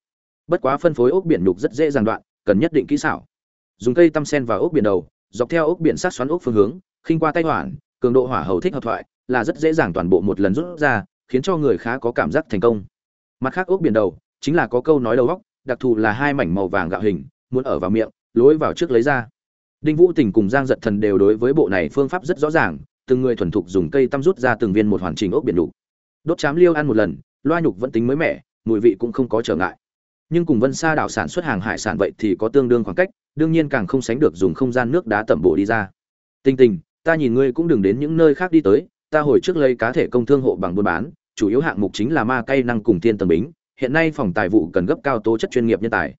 Bất quá phân phối ốc biển đục rất dễ dàng đoạn, cần nhất định kỹ xảo. Dùng cây tăm sen vào ốc biển đầu, dọc theo ốc biển sát xoắn ốc phương hướng, khinh qua tay hoàn cường độ hỏa hầu thích hợp thoại, là rất dễ dàng toàn bộ một lần rút ra, khiến cho người khá có cảm giác thành công. Mặt khác ốc biển đầu, chính là có câu nói đầu góc đặc thù là hai mảnh màu vàng gạo hình, muốn ở vào miệng, lối vào trước lấy ra đinh vũ tình cùng giang giật thần đều đối với bộ này phương pháp rất rõ ràng, từng người thuần thục dùng cây tăm rút ra từng viên một hoàn chỉnh ốc biển nhục. đốt chám liêu ăn một lần, loa nhục vẫn tính mới mẻ, mùi vị cũng không có trở ngại. Nhưng cùng vân sa đảo sản xuất hàng hải sản vậy thì có tương đương khoảng cách, đương nhiên càng không sánh được dùng không gian nước đá tẩm bổ đi ra. Tinh tình, ta nhìn ngươi cũng đừng đến những nơi khác đi tới, ta hồi trước lấy cá thể công thương hộ bằng buôn bán, chủ yếu hạng mục chính là ma cây năng cùng tiên tầng bính, hiện nay phòng tài vụ cần gấp cao tố chất chuyên nghiệp nhân tài.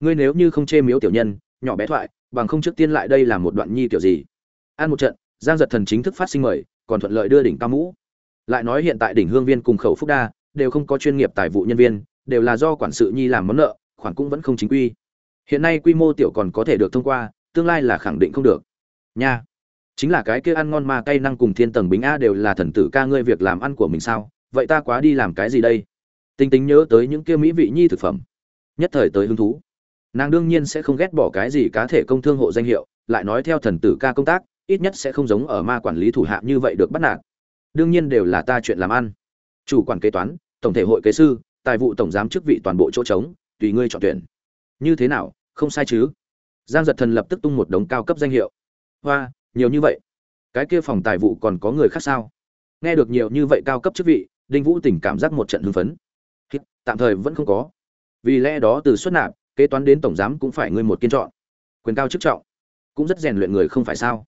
Ngươi nếu như không chê miếu tiểu nhân, nhỏ bé thoại bằng không trước tiên lại đây là một đoạn nhi kiểu gì. Ăn một trận, giang giật thần chính thức phát sinh mời, còn thuận lợi đưa đỉnh cao mũ. Lại nói hiện tại đỉnh hương viên cùng khẩu phúc đa, đều không có chuyên nghiệp tài vụ nhân viên, đều là do quản sự nhi làm món nợ, khoản cũng vẫn không chính quy. Hiện nay quy mô tiểu còn có thể được thông qua, tương lai là khẳng định không được. Nha, chính là cái kia ăn ngon mà cay năng cùng thiên tầng bính a đều là thần tử ca ngươi việc làm ăn của mình sao? Vậy ta quá đi làm cái gì đây? Tinh tính nhớ tới những kia mỹ vị nhi thực phẩm, nhất thời tới hứng thú nàng đương nhiên sẽ không ghét bỏ cái gì cá thể công thương hộ danh hiệu, lại nói theo thần tử ca công tác, ít nhất sẽ không giống ở ma quản lý thủ hạ như vậy được bắt nạt. Đương nhiên đều là ta chuyện làm ăn. Chủ quản kế toán, tổng thể hội kế sư, tài vụ tổng giám chức vị toàn bộ chỗ trống, tùy ngươi chọn tuyển. Như thế nào, không sai chứ? Giang giật thần lập tức tung một đống cao cấp danh hiệu. Hoa, nhiều như vậy. Cái kia phòng tài vụ còn có người khác sao? Nghe được nhiều như vậy cao cấp chức vị, đinh vũ tỉnh cảm giác một trận hưng phấn. Tạm thời vẫn không có. Vì lẽ đó từ xuất nạp kế toán đến tổng giám cũng phải ngươi một kiên chọn. Quyền cao chức trọng, cũng rất rèn luyện người không phải sao?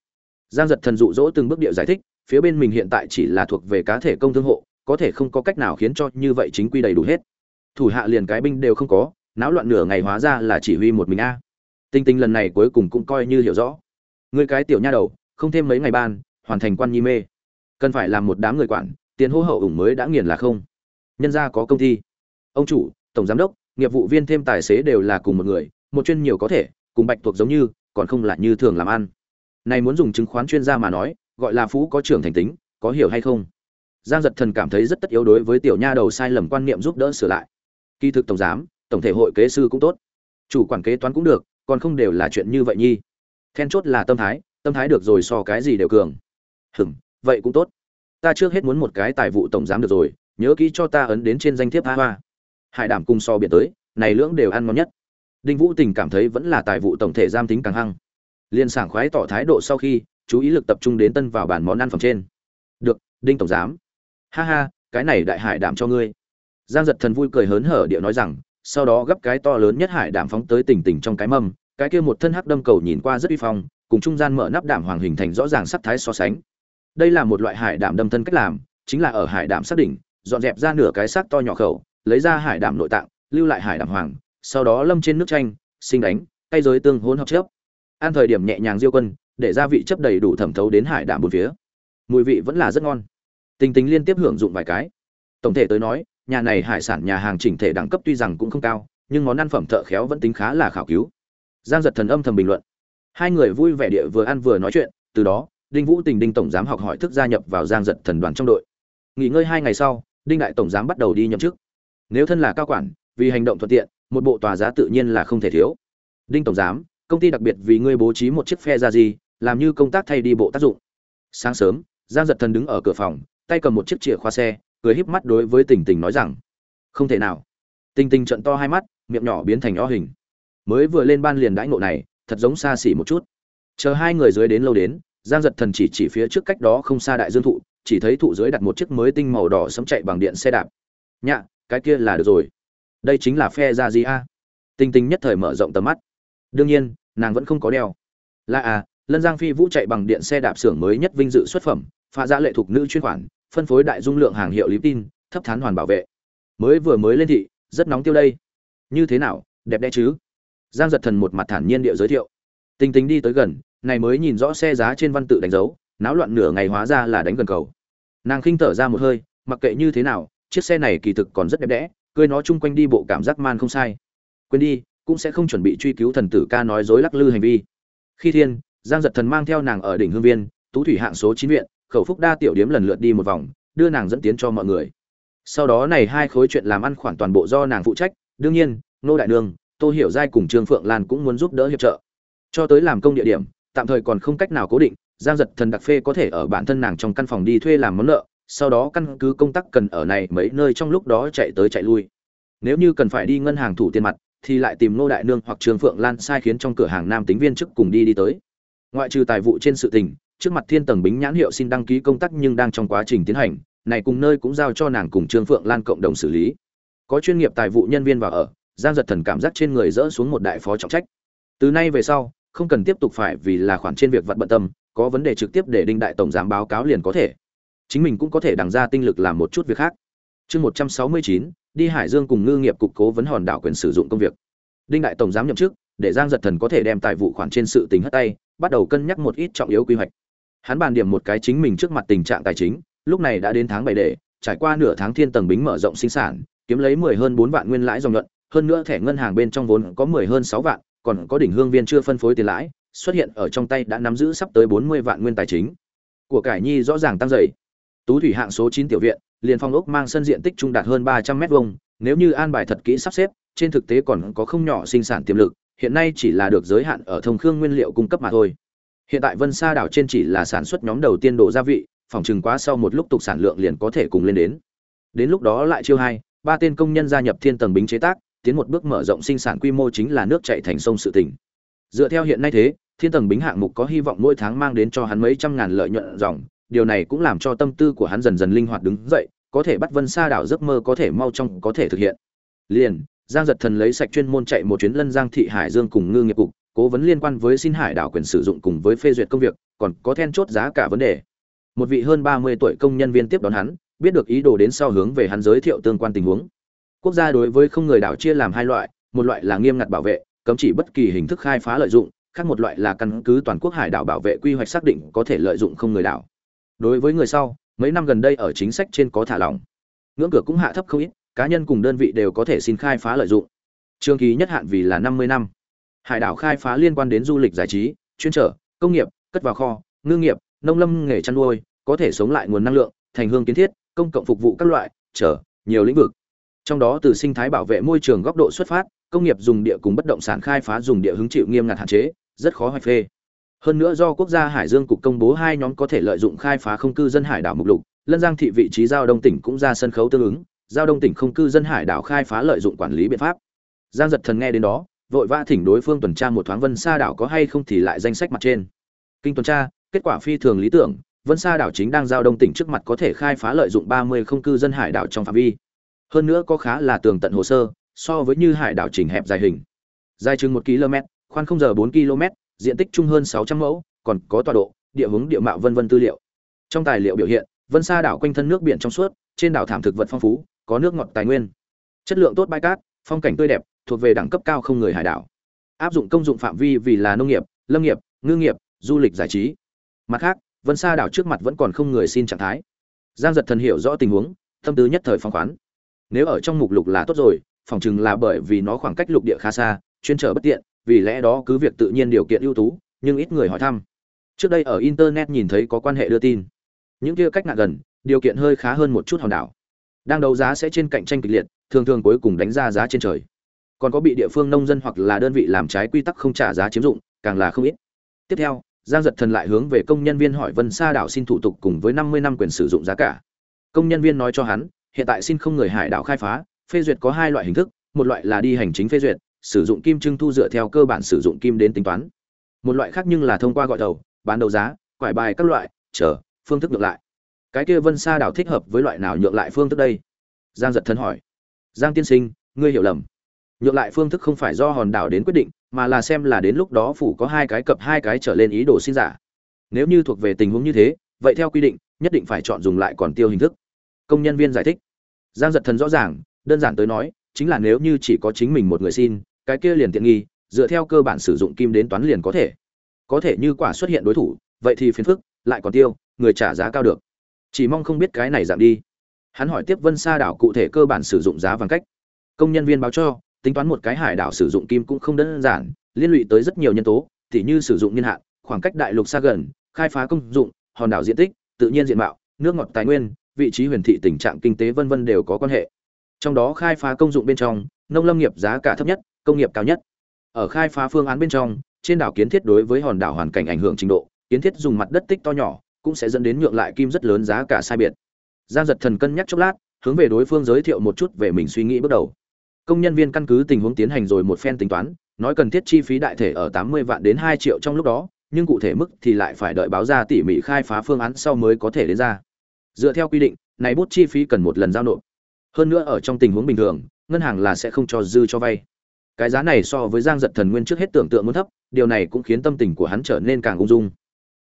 Giang giật thần dụ dỗ từng bước điệu giải thích, phía bên mình hiện tại chỉ là thuộc về cá thể công thương hộ, có thể không có cách nào khiến cho như vậy chính quy đầy đủ hết. Thủ hạ liền cái binh đều không có, náo loạn nửa ngày hóa ra là chỉ huy một mình a. Tinh tinh lần này cuối cùng cũng coi như hiểu rõ. Người cái tiểu nha đầu, không thêm mấy ngày ban, hoàn thành quan nhi mê. Cần phải làm một đám người quản, tiền hô hậu ủng mới đã nghiền là không. Nhân ra có công ty. Ông chủ, tổng giám đốc nghiệp vụ viên thêm tài xế đều là cùng một người, một chuyên nhiều có thể, cùng bạch thuộc giống như, còn không là như thường làm ăn. Này muốn dùng chứng khoán chuyên gia mà nói, gọi là phú có trưởng thành tính, có hiểu hay không? Giang giật thần cảm thấy rất tất yếu đối với tiểu nha đầu sai lầm quan niệm giúp đỡ sửa lại. Kỳ thực tổng giám, tổng thể hội kế sư cũng tốt. Chủ quản kế toán cũng được, còn không đều là chuyện như vậy nhi. Then chốt là tâm thái tâm thái được rồi so cái gì đều cường. Hừm vậy cũng tốt. Ta trước hết muốn một cái tài vụ tổng giám được rồi, nhớ kỹ cho ta ấn đến trên danh thiếp a hoa hải đảm cung so biệt tới, này lưỡng đều ăn ngon nhất. Đinh vũ tình cảm thấy vẫn là tài vụ tổng thể giam tính càng hăng. Liên sảng khoái tỏ thái độ sau khi, chú ý lực tập trung đến tân vào bản món ăn phòng trên. Được, đinh tổng giám. Ha ha, cái này đại hải đảm cho ngươi. Giang giật thần vui cười hớn hở điệu nói rằng, sau đó gấp cái to lớn nhất hải đảm phóng tới tỉnh tỉnh trong cái mâm, cái kia một thân hắc đâm cầu nhìn qua rất uy phong, cùng trung gian mở nắp đảm hoàng hình thành rõ ràng sắc thái so sánh. Đây là một loại hải đảm đâm thân cách làm, chính là ở hải đảm xác đỉnh dọn dẹp ra nửa cái xác to nhỏ khẩu lấy ra hải đảm nội tạng, lưu lại hải đảm hoàng, sau đó lâm trên nước chanh, sinh đánh tay giới tương hỗn hợp chớp. Ăn thời điểm nhẹ nhàng diêu quân, để gia vị chấp đầy đủ thẩm thấu đến hải đảm bốn phía. Mùi vị vẫn là rất ngon. Tình tình liên tiếp hưởng dụng vài cái. Tổng thể tới nói, nhà này hải sản nhà hàng chỉnh thể đẳng cấp tuy rằng cũng không cao, nhưng món ăn phẩm thợ khéo vẫn tính khá là khảo cứu. Giang giật thần âm thầm bình luận. Hai người vui vẻ địa vừa ăn vừa nói chuyện, từ đó, đinh vũ tình đinh tổng giám học hỏi thức gia nhập vào giang giật thần đoàn trong đội. Nghỉ ngơi hai ngày sau, đinh đại tổng giám bắt đầu đi nhậm chức nếu thân là cao quản, vì hành động thuận tiện, một bộ tòa giá tự nhiên là không thể thiếu. Đinh tổng giám, công ty đặc biệt vì ngươi bố trí một chiếc phe ra gì, làm như công tác thay đi bộ tác dụng. Sáng sớm, giang giật thần đứng ở cửa phòng, tay cầm một chiếc chìa khóa xe, cười híp mắt đối với tình tình nói rằng, không thể nào. Tình tình trận to hai mắt, miệng nhỏ biến thành o hình. Mới vừa lên ban liền đãi ngộ này, thật giống xa xỉ một chút. Chờ hai người dưới đến lâu đến, giang giật thần chỉ chỉ phía trước cách đó không xa đại dương thụ, chỉ thấy thụ dưới đặt một chiếc mới tinh màu đỏ sấm chạy bằng điện xe đạp. Nhạ cái kia là được rồi. Đây chính là phe ra gì a. Tinh tinh nhất thời mở rộng tầm mắt. Đương nhiên, nàng vẫn không có đeo. Là à lân giang phi vũ chạy bằng điện xe đạp xưởng mới nhất vinh dự xuất phẩm pha giá lệ thuộc nữ chuyên khoản, phân phối đại dung lượng hàng hiệu lý tin, thấp thán hoàn bảo vệ. Mới vừa mới lên thị, rất nóng tiêu đây. Như thế nào, đẹp đẽ chứ? Giang giật thần một mặt thản nhiên điệu giới thiệu. Tinh tính đi tới gần, này mới nhìn rõ xe giá trên văn tự đánh dấu, náo loạn nửa ngày hóa ra là đánh gần cầu. Nàng khinh thở ra một hơi, mặc kệ như thế nào chiếc xe này kỳ thực còn rất đẹp đẽ, cười nó chung quanh đi bộ cảm giác man không sai. Quên đi, cũng sẽ không chuẩn bị truy cứu thần tử ca nói dối lắc lư hành vi. Khi thiên, giang giật thần mang theo nàng ở đỉnh hương viên, tú thủy hạng số chín viện, khẩu phúc đa tiểu điếm lần lượt đi một vòng, đưa nàng dẫn tiến cho mọi người. Sau đó này hai khối chuyện làm ăn khoản toàn bộ do nàng phụ trách, đương nhiên nô đại nương, tô hiểu giai cùng trương phượng lan cũng muốn giúp đỡ hiệp trợ. Cho tới làm công địa điểm, tạm thời còn không cách nào cố định, giang giật thần đặc phê có thể ở bản thân nàng trong căn phòng đi thuê làm món nợ sau đó căn cứ công tác cần ở này mấy nơi trong lúc đó chạy tới chạy lui. Nếu như cần phải đi ngân hàng thủ tiền mặt, thì lại tìm nô đại nương hoặc trường phượng lan sai khiến trong cửa hàng nam tính viên chức cùng đi đi tới. Ngoại trừ tài vụ trên sự tình, trước mặt thiên tầng bính nhãn hiệu xin đăng ký công tác nhưng đang trong quá trình tiến hành, này cùng nơi cũng giao cho nàng cùng trương phượng lan cộng đồng xử lý. Có chuyên nghiệp tài vụ nhân viên vào ở, giang giật thần cảm giác trên người dỡ xuống một đại phó trọng trách. Từ nay về sau, không cần tiếp tục phải vì là khoản trên việc vật bận tâm, có vấn đề trực tiếp để đinh đại tổng giám báo cáo liền có thể chính mình cũng có thể đằng ra tinh lực làm một chút việc khác. Chương một trăm sáu mươi chín, đi hải dương cùng ngư nghiệp cục cố vấn hòn đảo quyền sử dụng công việc. Đinh đại tổng giám nhậm chức, để giang giật thần có thể đem tài vụ khoản trên sự tính hất tay, bắt đầu cân nhắc một ít trọng yếu quy hoạch. Hắn bàn điểm một cái chính mình trước mặt tình trạng tài chính, lúc này đã đến tháng bảy để, trải qua nửa tháng thiên tầng bính mở rộng sinh sản, kiếm lấy mười hơn bốn vạn nguyên lãi dòng nhuận, hơn nữa thẻ ngân hàng bên trong vốn có mười hơn sáu vạn, còn có đỉnh hương viên chưa phân phối tiền lãi, xuất hiện ở trong tay đã nắm giữ sắp tới bốn mươi vạn nguyên tài chính. Của cải nhi rõ ràng tăng dày tú thủy hạng số chín tiểu viện, liền phong ốc mang sân diện tích trung đạt hơn ba trăm mét vuông, nếu như an bài thật kỹ sắp xếp, trên thực tế còn có không nhỏ sinh sản tiềm lực, hiện nay chỉ là được giới hạn ở thông khương nguyên liệu cung cấp mà thôi. Hiện tại vân sa đảo trên chỉ là sản xuất nhóm đầu tiên đồ gia vị, phòng trừng quá sau một lúc tục sản lượng liền có thể cùng lên đến. Đến lúc đó lại chiêu hai, ba tên công nhân gia nhập thiên tầng bính chế tác, tiến một bước mở rộng sinh sản quy mô chính là nước chảy thành sông sự tỉnh dựa theo hiện nay thế, thiên tầng bính hạng mục có hy vọng mỗi tháng mang đến cho hắn mấy trăm ngàn lợi nhuận dòng điều này cũng làm cho tâm tư của hắn dần dần linh hoạt đứng dậy, có thể bắt vân xa đảo giấc mơ có thể mau trong có thể thực hiện. Liền, giang giật thần lấy sạch chuyên môn chạy một chuyến lân giang thị hải dương cùng ngư nghiệp cục, cố vấn liên quan với xin hải đảo quyền sử dụng cùng với phê duyệt công việc, còn có then chốt giá cả vấn đề. Một vị hơn ba mươi tuổi công nhân viên tiếp đón hắn, biết được ý đồ đến sau hướng về hắn giới thiệu tương quan tình huống. Quốc gia đối với không người đảo chia làm hai loại, một loại là nghiêm ngặt bảo vệ, cấm chỉ bất kỳ hình thức khai phá lợi dụng, khác một loại là căn cứ toàn quốc hải đảo bảo vệ quy hoạch xác định có thể lợi dụng không người đảo đối với người sau, mấy năm gần đây ở chính sách trên có thả lỏng. Ngưỡng cửa cũng hạ thấp không ít, cá nhân cùng đơn vị đều có thể xin khai phá lợi dụng. Trường kỳ nhất hạn vì là năm mươi năm. Hải đảo khai phá liên quan đến du lịch giải trí, chuyên trở, công nghiệp, cất vào kho, ngư nghiệp, nông lâm, nghề chăn nuôi, có thể sống lại nguồn năng lượng, thành hương kiến thiết, công cộng phục vụ các loại, trở, nhiều lĩnh vực. Trong đó từ sinh thái bảo vệ môi trường góc độ xuất phát, công nghiệp dùng địa cùng bất động sản khai phá dùng địa hứng chịu nghiêm ngặt hạn chế, rất khó hoạch phê hơn nữa do quốc gia hải dương cục công bố hai nhóm có thể lợi dụng khai phá không cư dân hải đảo mục lục, lân giang thị vị trí giao đông tỉnh cũng ra sân khấu tương ứng, giao đông tỉnh không cư dân hải đảo khai phá lợi dụng quản lý biện pháp. Giang giật thần nghe đến đó, vội vã thỉnh đối phương tuần tra một thoáng vân sa đảo có hay không thì lại danh sách mặt trên. Kinh tuần tra, kết quả phi thường lý tưởng, vân sa đảo chính đang giao đông tỉnh trước mặt có thể khai phá lợi dụng ba mươi không cư dân hải đảo trong phạm vi. Hơn nữa có khá là tường tận hồ sơ, so với như hải đảo trình hẹp dài hình. Dài chừng một km khoan không giờ bốn km diện tích chung hơn sáu trăm mẫu, còn có tọa độ, địa hướng địa mạo vân vân tư liệu. Trong tài liệu biểu hiện, vân sa đảo quanh thân nước biển trong suốt, trên đảo thảm thực vật phong phú, có nước ngọt tài nguyên. Chất lượng tốt bãi cát, phong cảnh tươi đẹp, thuộc về đẳng cấp cao không người hải đảo. Áp dụng công dụng phạm vi vì là nông nghiệp, lâm nghiệp, ngư nghiệp, du lịch giải trí. Mặt khác, vân sa đảo trước mặt vẫn còn không người xin trạng thái. Giang Dật thần hiểu rõ tình huống, tâm tứ nhất thời phong khoán nếu ở trong mục lục là tốt rồi, phòng chừng là bởi vì nó khoảng cách lục địa khá xa, chuyên trở bất tiện vì lẽ đó cứ việc tự nhiên điều kiện ưu tú, nhưng ít người hỏi thăm. Trước đây ở internet nhìn thấy có quan hệ đưa tin. Những kia cách ngạn gần, điều kiện hơi khá hơn một chút hòn đảo. Đang đấu giá sẽ trên cạnh tranh kịch liệt, thường thường cuối cùng đánh ra giá trên trời. Còn có bị địa phương nông dân hoặc là đơn vị làm trái quy tắc không trả giá chiếm dụng, càng là không ít. Tiếp theo, giang giật thần lại hướng về công nhân viên hỏi vân sa đảo xin thủ tục cùng với năm mươi năm quyền sử dụng giá cả. Công nhân viên nói cho hắn, hiện tại xin không người hải đảo khai phá, phê duyệt có hai loại hình thức, một loại là đi hành chính phê duyệt sử dụng kim trưng thu dựa theo cơ bản sử dụng kim đến tính toán. Một loại khác nhưng là thông qua gọi đầu, bán đấu giá, quải bài các loại, chờ, phương thức ngược lại. Cái kia vân sa đảo thích hợp với loại nào nhượng lại phương thức đây? Giang giật thân hỏi. Giang tiên sinh, ngươi hiểu lầm. Nhượng lại phương thức không phải do hòn đảo đến quyết định, mà là xem là đến lúc đó phủ có hai cái cập hai cái trở lên ý đồ xin giả. Nếu như thuộc về tình huống như thế, vậy theo quy định, nhất định phải chọn dùng lại còn tiêu hình thức. Công nhân viên giải thích. Giang giật thần rõ ràng, đơn giản tới nói chính là nếu như chỉ có chính mình một người xin, cái kia liền tiện nghi, dựa theo cơ bản sử dụng kim đến toán liền có thể. Có thể như quả xuất hiện đối thủ, vậy thì phiền phức, lại còn tiêu, người trả giá cao được. Chỉ mong không biết cái này giảm đi. Hắn hỏi tiếp vân sa đảo cụ thể cơ bản sử dụng giá vàng cách. Công nhân viên báo cho, tính toán một cái hải đảo sử dụng kim cũng không đơn giản, liên lụy tới rất nhiều nhân tố, tỉ như sử dụng niên hạn, khoảng cách đại lục xa gần, khai phá công dụng, hòn đảo diện tích, tự nhiên diện mạo, nước ngọt tài nguyên, vị trí huyền thị tình trạng kinh tế vân vân đều có quan hệ trong đó khai phá công dụng bên trong, nông lâm nghiệp giá cả thấp nhất, công nghiệp cao nhất. Ở khai phá phương án bên trong, trên đảo kiến thiết đối với hòn đảo hoàn cảnh ảnh hưởng trình độ, kiến thiết dùng mặt đất tích to nhỏ, cũng sẽ dẫn đến nhượng lại kim rất lớn giá cả sai biệt. Giang giật thần cân nhắc chốc lát, hướng về đối phương giới thiệu một chút về mình suy nghĩ bước đầu. Công nhân viên căn cứ tình huống tiến hành rồi một phen tính toán, nói cần thiết chi phí đại thể ở tám mươi vạn đến hai triệu trong lúc đó, nhưng cụ thể mức thì lại phải đợi báo ra tỉ mỉ khai phá phương án sau mới có thể đến ra. Dựa theo quy định, này bút chi phí cần một lần giao nộp hơn nữa ở trong tình huống bình thường, ngân hàng là sẽ không cho dư cho vay. Cái giá này so với giang giật thần nguyên trước hết tưởng tượng muốn thấp, điều này cũng khiến tâm tình của hắn trở nên càng ung dung.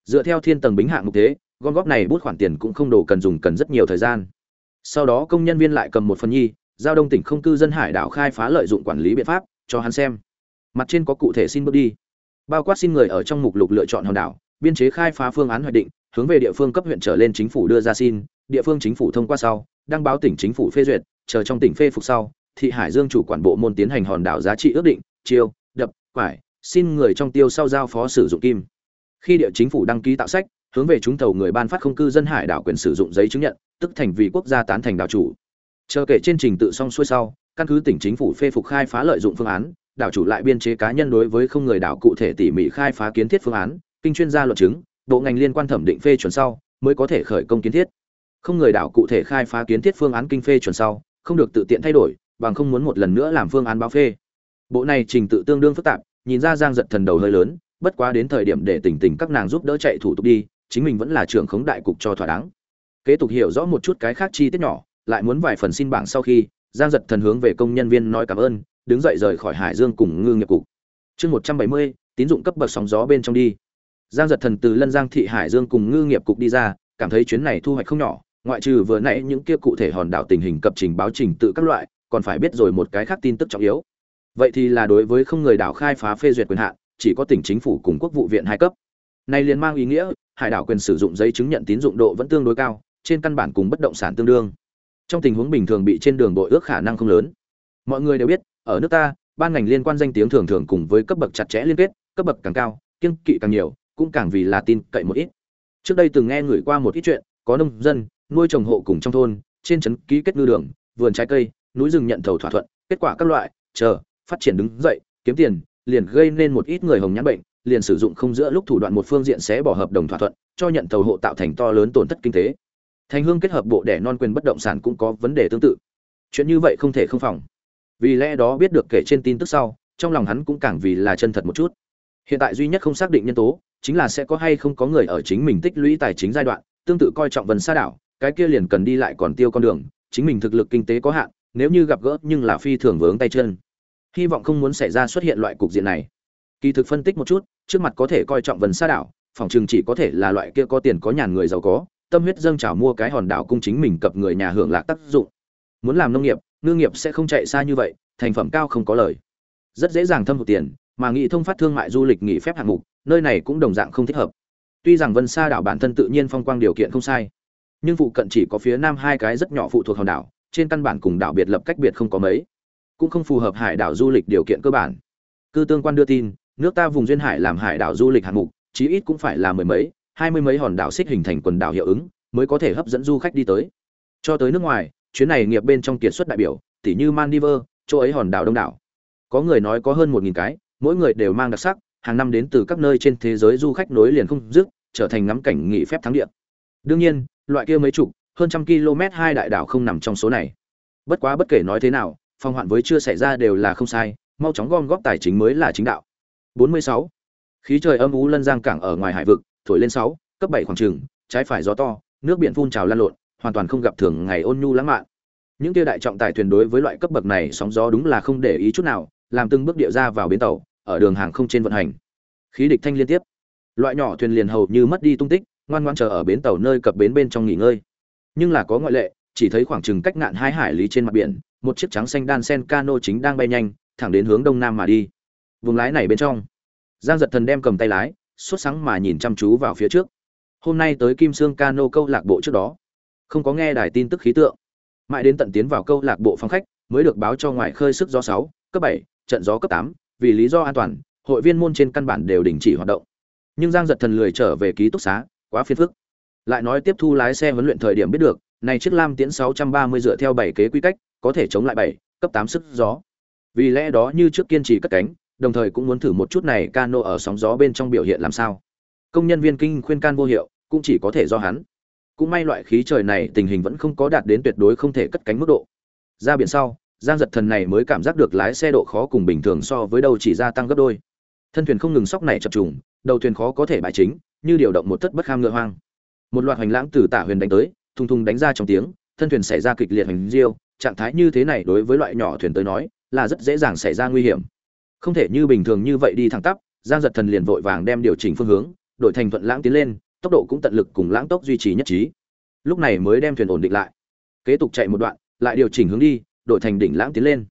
Dựa theo thiên tầng bính hạng mục thế, gom góp này bút khoản tiền cũng không đủ cần dùng cần rất nhiều thời gian. Sau đó công nhân viên lại cầm một phần nhi, giao đông tỉnh không cư dân hải đảo khai phá lợi dụng quản lý biện pháp, cho hắn xem. Mặt trên có cụ thể xin bước đi. Bao quát xin người ở trong mục lục lựa chọn hòn đảo, biên chế khai phá phương án hoạch định, hướng về địa phương cấp huyện trở lên chính phủ đưa ra xin, địa phương chính phủ thông qua sau đăng báo tỉnh chính phủ phê duyệt, chờ trong tỉnh phê phục sau, thị hải dương chủ quản bộ môn tiến hành hòn đảo giá trị ước định, chiêu, đập, quải, xin người trong tiêu sau giao phó sử dụng kim. Khi địa chính phủ đăng ký tạo sách, hướng về chúng tàu người ban phát không cư dân hải đảo quyền sử dụng giấy chứng nhận, tức thành vì quốc gia tán thành đảo chủ. Chờ kể trên trình tự xong xuôi sau, căn cứ tỉnh chính phủ phê phục khai phá lợi dụng phương án, đảo chủ lại biên chế cá nhân đối với không người đảo cụ thể tỉ mỉ khai phá kiến thiết phương án, kinh chuyên gia luận chứng, bộ ngành liên quan thẩm định phê chuẩn sau, mới có thể khởi công kiến thiết không người đảo cụ thể khai phá kiến thiết phương án kinh phê chuẩn sau, không được tự tiện thay đổi, bằng không muốn một lần nữa làm phương án báo phê. Bộ này trình tự tương đương phức tạp, nhìn ra giang giật thần đầu hơi lớn, bất quá đến thời điểm để tỉnh tỉnh các nàng giúp đỡ chạy thủ tục đi, chính mình vẫn là trưởng khống đại cục cho thỏa đáng. Kế tục hiểu rõ một chút cái khác chi tiết nhỏ, lại muốn vài phần xin bảng sau khi, giang giật thần hướng về công nhân viên nói cảm ơn, đứng dậy rời khỏi hải dương cùng ngư nghiệp cục. Chương một trăm bảy mươi, tín dụng cấp bậc sóng gió bên trong đi. Giang giật thần từ lân giang thị hải dương cùng ngư nghiệp cục đi ra, cảm thấy chuyến này thu hoạch không nhỏ ngoại trừ vừa nãy những kia cụ thể hòn đảo tình hình cập trình báo trình tự các loại, còn phải biết rồi một cái khác tin tức trọng yếu. Vậy thì là đối với không người đảo khai phá phê duyệt quyền hạn, chỉ có tỉnh chính phủ cùng quốc vụ viện hai cấp. Này liền mang ý nghĩa, hải đảo quyền sử dụng giấy chứng nhận tín dụng độ vẫn tương đối cao, trên căn bản cùng bất động sản tương đương. Trong tình huống bình thường bị trên đường đội ước khả năng không lớn. Mọi người đều biết, ở nước ta, ban ngành liên quan danh tiếng thường thường cùng với cấp bậc chặt chẽ liên kết, cấp bậc càng cao, kiêng kỵ càng nhiều, cũng càng vì là tin cậy một ít. Trước đây từng nghe người qua một ít chuyện, có nông dân nuôi trồng hộ cùng trong thôn, trên trấn ký kết ngư đường, vườn trái cây, núi rừng nhận thầu thỏa thuận, kết quả các loại, chờ, phát triển đứng dậy, kiếm tiền, liền gây nên một ít người hồng nhãn bệnh, liền sử dụng không giữa lúc thủ đoạn một phương diện sẽ bỏ hợp đồng thỏa thuận, cho nhận thầu hộ tạo thành to lớn tổn thất kinh tế. Thành hương kết hợp bộ đẻ non quyền bất động sản cũng có vấn đề tương tự. Chuyện như vậy không thể không phòng. Vì lẽ đó biết được kể trên tin tức sau, trong lòng hắn cũng càng vì là chân thật một chút. Hiện tại duy nhất không xác định nhân tố, chính là sẽ có hay không có người ở chính mình tích lũy tài chính giai đoạn, tương tự coi trọng Vân Sa đảo cái kia liền cần đi lại còn tiêu con đường, chính mình thực lực kinh tế có hạn, nếu như gặp gỡ nhưng là phi thường vướng tay chân. Hy vọng không muốn xảy ra xuất hiện loại cục diện này. Kỳ thực phân tích một chút, trước mặt có thể coi trọng vần xa đảo, phòng trường chỉ có thể là loại kia có tiền có nhàn người giàu có, tâm huyết dâng trào mua cái hòn đảo cung chính mình cập người nhà hưởng lạc tác dụng. Muốn làm nông nghiệp, ngư nghiệp sẽ không chạy xa như vậy, thành phẩm cao không có lời. Rất dễ dàng thâm hụt tiền, mà nghị thông phát thương mại du lịch nghỉ phép hạng mục, nơi này cũng đồng dạng không thích hợp. Tuy rằng vân sa đảo bản thân tự nhiên phong quang điều kiện không sai nhưng phụ cận chỉ có phía nam hai cái rất nhỏ phụ thuộc hòn đảo, trên căn bản cùng đảo biệt lập cách biệt không có mấy, cũng không phù hợp hải đảo du lịch điều kiện cơ bản. Cư tương quan đưa tin, nước ta vùng duyên hải làm hải đảo du lịch hạng mục, chí ít cũng phải là mười mấy, hai mươi mấy hòn đảo xích hình thành quần đảo hiệu ứng, mới có thể hấp dẫn du khách đi tới. Cho tới nước ngoài, chuyến này nghiệp bên trong kiệt xuất đại biểu tỷ như maldives, chỗ ấy hòn đảo đông đảo. Có người nói có hơn một nghìn cái, mỗi người đều mang đặc sắc, hàng năm đến từ các nơi trên thế giới du khách nối liền không dứt, trở thành ngắm cảnh nghỉ phép thắng địa. Đương nhiên loại kia mấy chục hơn trăm km hai đại đảo không nằm trong số này. Bất quá bất kể nói thế nào phong hoạn với chưa xảy ra đều là không sai mau chóng gom góp tài chính mới là chính đạo. 46. khí trời âm u lân giang cảng ở ngoài hải vực thổi lên 6, cấp 7 khoảng trường trái phải gió to nước biển phun trào lan lộn hoàn toàn không gặp thường ngày ôn nhu lãng mạn. Những kia đại trọng tài thuyền đối với loại cấp bậc này sóng gió đúng là không để ý chút nào làm từng bước địa ra vào bến tàu ở đường hàng không trên vận hành. Khí địch thanh liên tiếp. Loại nhỏ thuyền liền hầu như mất đi tung tích ngoan ngoan chờ ở bến tàu nơi cập bến bên trong nghỉ ngơi. Nhưng là có ngoại lệ, chỉ thấy khoảng chừng cách ngạn hai hải lý trên mặt biển, một chiếc trắng xanh đan sen cano chính đang bay nhanh, thẳng đến hướng đông nam mà đi. Vùng lái này bên trong, giang giật thần đem cầm tay lái, sốt sáng mà nhìn chăm chú vào phía trước. Hôm nay tới kim sương cano câu lạc bộ trước đó. Không có nghe đài tin tức khí tượng. Mãi đến tận tiến vào câu lạc bộ phòng khách, mới được báo cho ngoài khơi sức gió sáu, cấp bảy, trận gió cấp tám, vì lý do an toàn, hội viên môn trên căn bản đều đình chỉ hoạt động. Nhưng giang giật thần lười trở về ký túc xá quá phiền phức. Lại nói tiếp thu lái xe huấn luyện thời điểm biết được, này chiếc lam tiễn 630 dựa theo bảy kế quy cách, có thể chống lại bảy, cấp tám sức gió. Vì lẽ đó như trước kiên trì cất cánh, đồng thời cũng muốn thử một chút này cano ở sóng gió bên trong biểu hiện làm sao. Công nhân viên kinh khuyên can vô hiệu, cũng chỉ có thể do hắn. Cũng may loại khí trời này tình hình vẫn không có đạt đến tuyệt đối không thể cất cánh mức độ. Ra biển sau, giang giật thần này mới cảm giác được lái xe độ khó cùng bình thường so với đầu chỉ gia tăng gấp đôi. Thân thuyền không ngừng sóc này chập trùng, đầu thuyền khó có thể bài chính như điều động một thất bất kham ngựa hoang. Một loạt hoành lãng từ tả huyền đánh tới, thùng thùng đánh ra trong tiếng, thân thuyền xảy ra kịch liệt hành diêu, trạng thái như thế này đối với loại nhỏ thuyền tới nói, là rất dễ dàng xảy ra nguy hiểm. Không thể như bình thường như vậy đi thẳng tắp, giang giật thần liền vội vàng đem điều chỉnh phương hướng đổi thành thuận lãng tiến lên, tốc độ cũng tận lực cùng lãng tốc duy trì nhất trí. Lúc này mới đem thuyền ổn định lại. Kế tục chạy một đoạn, lại điều chỉnh hướng đi đổi thành đỉnh lãng tiến lên.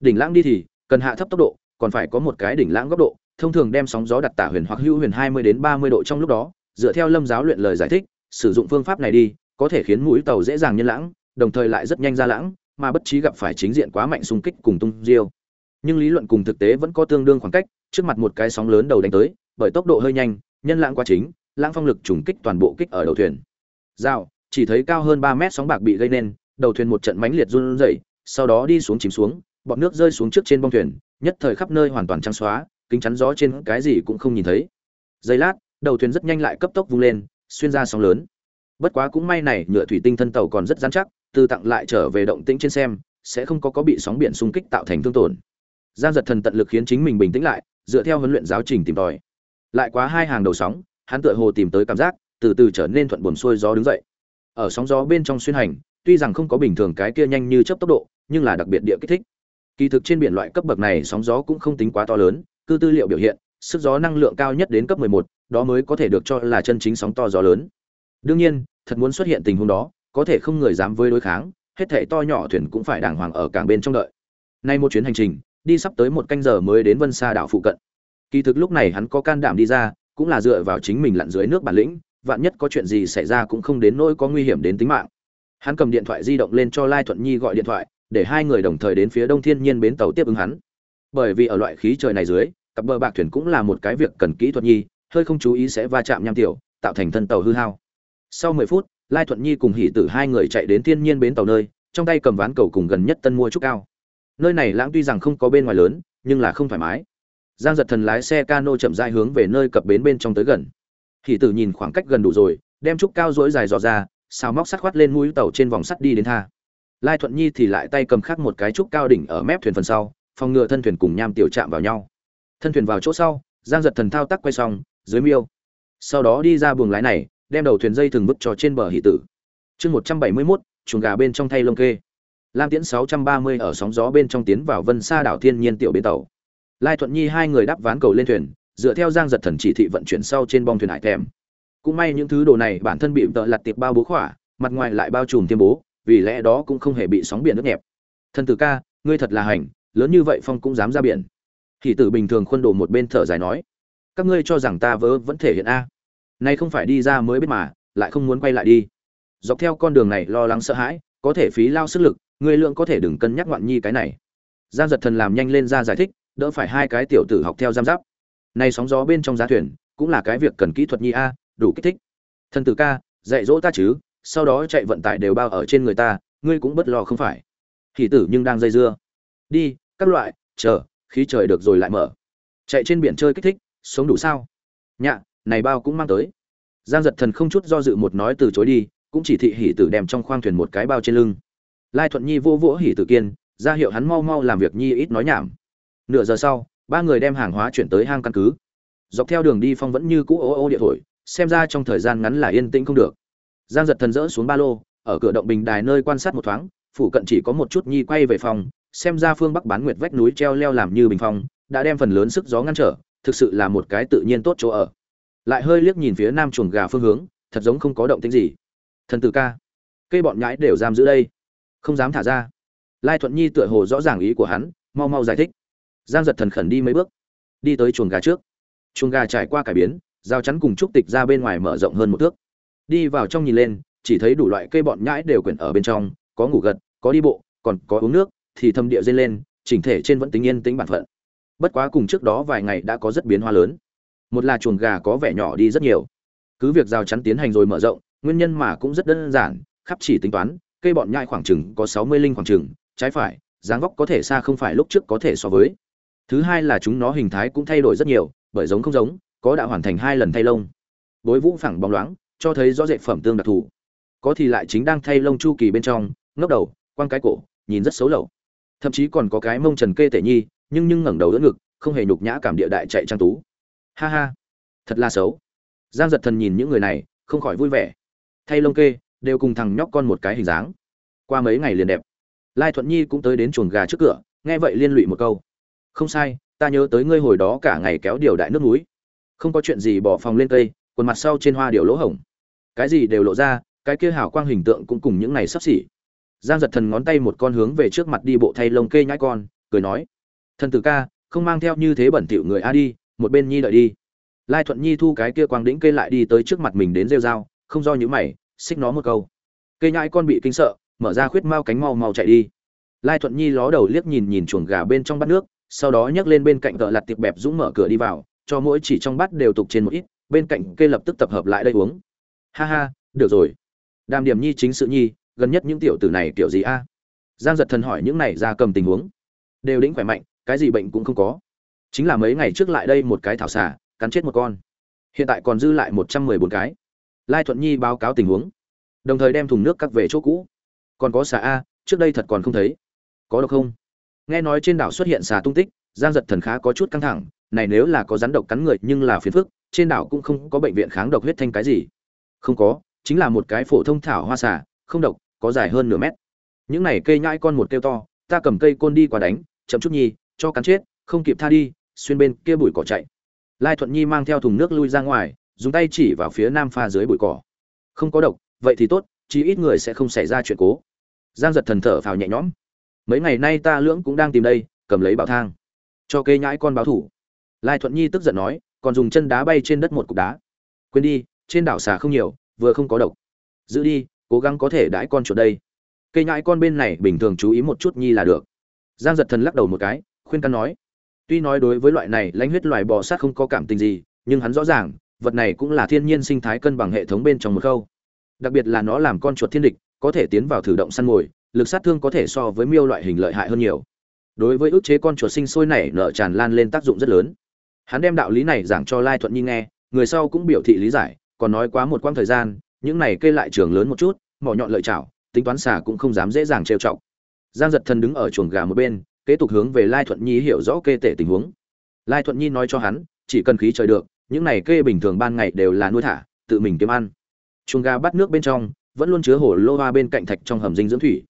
Đỉnh lãng đi thì, cần hạ thấp tốc độ, còn phải có một cái đỉnh lãng góc độ thông thường đem sóng gió đặt tả huyền hoặc hữu huyền 20 đến 30 độ trong lúc đó, dựa theo lâm giáo luyện lời giải thích, sử dụng phương pháp này đi, có thể khiến mũi tàu dễ dàng nhân lãng, đồng thời lại rất nhanh ra lãng, mà bất trí gặp phải chính diện quá mạnh xung kích cùng tung diêu. Nhưng lý luận cùng thực tế vẫn có tương đương khoảng cách, trước mặt một cái sóng lớn đầu đánh tới, bởi tốc độ hơi nhanh, nhân lãng quá chính, lãng phong lực trùng kích toàn bộ kích ở đầu thuyền. Dao chỉ thấy cao hơn 3 mét sóng bạc bị gây nên, đầu thuyền một trận mãnh liệt run rẩy, sau đó đi xuống chìm xuống, bọt nước rơi xuống trước trên bong thuyền, nhất thời khắp nơi hoàn toàn trắng xóa kính chắn gió trên cái gì cũng không nhìn thấy. Giây lát, đầu thuyền rất nhanh lại cấp tốc vung lên, xuyên ra sóng lớn. Bất quá cũng may này, nhựa thủy tinh thân tàu còn rất dán chắc, từ tặng lại trở về động tĩnh trên xem, sẽ không có có bị sóng biển xung kích tạo thành thương tổn. Giang giật thần tận lực khiến chính mình bình tĩnh lại, dựa theo huấn luyện giáo trình tìm tòi. Lại quá hai hàng đầu sóng, hắn tựa hồ tìm tới cảm giác, từ từ trở nên thuận buồm xuôi gió đứng dậy. Ở sóng gió bên trong xuyên hành, tuy rằng không có bình thường cái kia nhanh như chớp tốc độ, nhưng là đặc biệt địa kích thích. Kỳ thực trên biển loại cấp bậc này sóng gió cũng không tính quá to lớn cư tư liệu biểu hiện sức gió năng lượng cao nhất đến cấp 11, đó mới có thể được cho là chân chính sóng to gió lớn. Đương nhiên thật muốn xuất hiện tình huống đó có thể không người dám với đối kháng hết thảy to nhỏ thuyền cũng phải đàng hoàng ở cảng bên trong đợi. Nay một chuyến hành trình đi sắp tới một canh giờ mới đến vân sa đảo phụ cận. Kỳ thực lúc này hắn có can đảm đi ra cũng là dựa vào chính mình lặn dưới nước bản lĩnh vạn nhất có chuyện gì xảy ra cũng không đến nỗi có nguy hiểm đến tính mạng. Hắn cầm điện thoại di động lên cho lai thuận nhi gọi điện thoại để hai người đồng thời đến phía đông thiên nhiên bến tàu tiếp ứng hắn bởi vì ở loại khí trời này dưới, cặp bờ bạc thuyền cũng là một cái việc cần kỹ thuật nhi, hơi không chú ý sẽ va chạm nham tiểu, tạo thành thân tàu hư hao. Sau mười phút, lai thuận nhi cùng hỷ tử hai người chạy đến thiên nhiên bến tàu nơi, trong tay cầm ván cầu cùng gần nhất tân mua trúc cao nơi này lãng tuy rằng không có bên ngoài lớn, nhưng là không thoải mái. Giang giật thần lái xe cano chậm rãi hướng về nơi cập bến bên trong tới gần. Hỷ tử nhìn khoảng cách gần đủ rồi, đem trúc cao dỗi dài dò ra, xào móc sắt khoát lên mũi tàu trên vòng sắt đi đến tha. Lai thuận nhi thì lại tay cầm khắc một cái trúc cao đỉnh ở mép thuyền phần sau phòng ngừa thân thuyền cùng nham tiểu chạm vào nhau. Thân thuyền vào chỗ sau, giang giật thần thao tác quay xong, dưới miêu. Sau đó đi ra buồng lái này, đem đầu thuyền dây thường vứt cho trên bờ hỷ tử. Chương một trăm bảy mươi mốt, chuồng gà bên trong thay lông kê. Lam tiễn sáu trăm ba mươi ở sóng gió bên trong tiến vào vân xa đảo thiên nhiên tiểu bến tàu. Lai thuận nhi hai người đắp ván cầu lên thuyền, dựa theo giang giật thần chỉ thị vận chuyển sau trên bong thuyền hải thèm. Cũng may những thứ đồ này bản thân bị tợ lặt tiệp bao bố khỏa, mặt ngoài lại bao trùm tiêm bố, vì lẽ đó cũng không hề bị sóng biển nước nhẹp. Thân tử ca, ngươi thật là hành lớn như vậy phong cũng dám ra biển. Hỷ tử bình thường khuôn đồ một bên thở dài nói, các ngươi cho rằng ta vớ vẫn thể hiện a. Nay không phải đi ra mới biết mà, lại không muốn quay lại đi. Dọc theo con đường này lo lắng sợ hãi, có thể phí lao sức lực ngươi lượng có thể đừng cân nhắc ngoạn nhi cái này. Giang giật thần làm nhanh lên ra giải thích, đỡ phải hai cái tiểu tử học theo giam giáp. Nay sóng gió bên trong giá thuyền, cũng là cái việc cần kỹ thuật nhi a, đủ kích thích. Thần tử ca, dạy dỗ ta chứ, sau đó chạy vận tải đều bao ở trên người ta, ngươi cũng bất lo không phải. Hỷ tử nhưng đang dây dưa. Đi các loại, chờ, khí trời được rồi lại mở. Chạy trên biển chơi kích thích, sống đủ sao? Nhạ, này bao cũng mang tới. Giang giật thần không chút do dự một nói từ chối đi, cũng chỉ thị hỉ tử đem trong khoang thuyền một cái bao trên lưng. Lai thuận nhi vô vỗ hỉ tử kiên, ra hiệu hắn mau mau làm việc nhi ít nói nhảm. Nửa giờ sau, ba người đem hàng hóa chuyển tới hang căn cứ. Dọc theo đường đi phong vẫn như cũ ô ô địa thổi, xem ra trong thời gian ngắn là yên tĩnh không được. Giang giật thần dỡ xuống ba lô, ở cửa động bình đài nơi quan sát một thoáng, phủ cận chỉ có một chút nhi quay về phòng xem ra phương bắc bán nguyệt vách núi treo leo làm như bình phong, đã đem phần lớn sức gió ngăn trở, thực sự là một cái tự nhiên tốt chỗ ở. Lại hơi liếc nhìn phía nam chuồng gà phương hướng, thật giống không có động tĩnh gì. Thần tử ca cây bọn nhãi đều giam giữ đây. Không dám thả ra. Lai thuận nhi tựa hồ rõ ràng ý của hắn, mau mau giải thích. Giang giật thần khẩn đi mấy bước. Đi tới chuồng gà trước. Chuồng gà trải qua cải biến giao chắn cùng trúc tịch ra bên ngoài mở rộng hơn một thước. Đi vào trong nhìn lên, chỉ thấy đủ loại cây bọn nhãi đều quyển ở bên trong, có ngủ gật, có đi bộ, còn có uống nước thì thâm địa dây lên, chỉnh thể trên vẫn tính yên tính bản phận. Bất quá cùng trước đó vài ngày đã có rất biến hóa lớn. Một là chuồng gà có vẻ nhỏ đi rất nhiều. Cứ việc rào chắn tiến hành rồi mở rộng, nguyên nhân mà cũng rất đơn giản, khắp chỉ tính toán, cây bọn nhai khoảng chừng có sáu mươi linh khoảng chừng, trái phải, dáng vóc có thể xa không phải lúc trước có thể so với. Thứ hai là chúng nó hình thái cũng thay đổi rất nhiều, bởi giống không giống, có đã hoàn thành hai lần thay lông. Bối vũ phẳng bóng loáng, cho thấy rõ rệt phẩm tương đặc thù. Có thì lại chính đang thay lông chu kỳ bên trong ngốc đầu, quăng cái cổ, nhìn rất xấu lậu thậm chí còn có cái mông trần kê tể nhi, nhưng nhưng ngẩng đầu đỡ ngực, không hề nhục nhã cảm địa đại chạy trang tú. Ha ha, thật là xấu. Giang giật thần nhìn những người này, không khỏi vui vẻ. Thay lông kê, đều cùng thằng nhóc con một cái hình dáng. Qua mấy ngày liền đẹp. Lai thuận nhi cũng tới đến chuồng gà trước cửa, nghe vậy liên lụy một câu. Không sai, ta nhớ tới ngươi hồi đó cả ngày kéo điều đại nước núi. Không có chuyện gì bỏ phòng lên cây, quần mặt sau trên hoa điều lỗ hổng. Cái gì đều lộ ra, cái kia hảo quang hình tượng cũng cùng những này sắp xỉ giang giật thần ngón tay một con hướng về trước mặt đi bộ thay lông kê nhãi con, cười nói, thần tử ca, không mang theo như thế bẩn thỉu người a đi, một bên nhi đợi đi. Lai thuận nhi thu cái kia quang đĩnh kê lại đi tới trước mặt mình đến rêu dao không do những mày, xích nó một câu. Cây nhãi con bị kinh sợ, mở ra khuyết mau cánh mau mau chạy đi. Lai thuận nhi ló đầu liếc nhìn nhìn chuồng gà bên trong bát nước, sau đó nhấc lên bên cạnh tợ lặt tiệp bẹp dũng mở cửa đi vào, cho mỗi chỉ trong bát đều tục trên một ít, bên cạnh cây lập tức tập hợp lại đây uống. Ha ha, được rồi. Đàm điểm nhi chính sự nhi gần nhất những tiểu tử này kiểu gì a? Giang giật thần hỏi những này ra cầm tình huống. Đều đĩnh khỏe mạnh, cái gì bệnh cũng không có. Chính là mấy ngày trước lại đây một cái thảo xà, cắn chết một con. Hiện tại còn dư lại một trăm mười bốn cái. Lai thuận nhi báo cáo tình huống. Đồng thời đem thùng nước cắt về chỗ cũ. Còn có xà a, trước đây thật còn không thấy. Có độc không? Nghe nói trên đảo xuất hiện xà tung tích, giang giật thần khá có chút căng thẳng, này nếu là có rắn độc cắn người nhưng là phiền phức, trên đảo cũng không có bệnh viện kháng độc huyết thanh cái gì. Không có, chính là một cái phổ thông thảo hoa xà, không độc có dài hơn nửa mét. Những này cây nhãi con một kêu to, ta cầm cây côn đi qua đánh, chậm chút nhi, cho cắn chết, không kịp tha đi, xuyên bên kia bụi cỏ chạy. Lai thuận nhi mang theo thùng nước lui ra ngoài, dùng tay chỉ vào phía nam pha dưới bụi cỏ. Không có độc, vậy thì tốt, chí ít người sẽ không xảy ra chuyện cố. Giang giật thần thở phào nhẹ nhõm. Mấy ngày nay ta lưỡng cũng đang tìm đây, cầm lấy bảo thang. Cho cây nhãi con báo thủ. Lai thuận nhi tức giận nói, còn dùng chân đá bay trên đất một cục đá. Quên đi, trên đảo xà không nhiều, vừa không có độc. Giữ đi cố gắng có thể đãi con chuột đây. Cây nhãi con bên này bình thường chú ý một chút nhi là được. Giang giật thần lắc đầu một cái, khuyên căn nói. Tuy nói đối với loại này lãnh huyết loài bò sát không có cảm tình gì, nhưng hắn rõ ràng, vật này cũng là thiên nhiên sinh thái cân bằng hệ thống bên trong một khâu. Đặc biệt là nó làm con chuột thiên địch, có thể tiến vào thử động săn mồi, lực sát thương có thể so với miêu loại hình lợi hại hơn nhiều. Đối với ức chế con chuột sinh sôi nảy nở tràn lan lên tác dụng rất lớn. Hắn đem đạo lý này giảng cho lai thuận nhi nghe, người sau cũng biểu thị lý giải, còn nói quá một quãng thời gian những này kê lại trường lớn một chút, mỏ nhọn lợi chảo, tính toán xà cũng không dám dễ dàng trêu chọc. Giang giật thần đứng ở chuồng gà một bên, kế tục hướng về lai thuận nhi hiểu rõ kê tể tình huống. Lai thuận nhi nói cho hắn, chỉ cần khí trời được, những này kê bình thường ban ngày đều là nuôi thả, tự mình kiếm ăn. Chuồng gà bắt nước bên trong, vẫn luôn chứa hồ lô hoa bên cạnh thạch trong hầm dinh dưỡng thủy.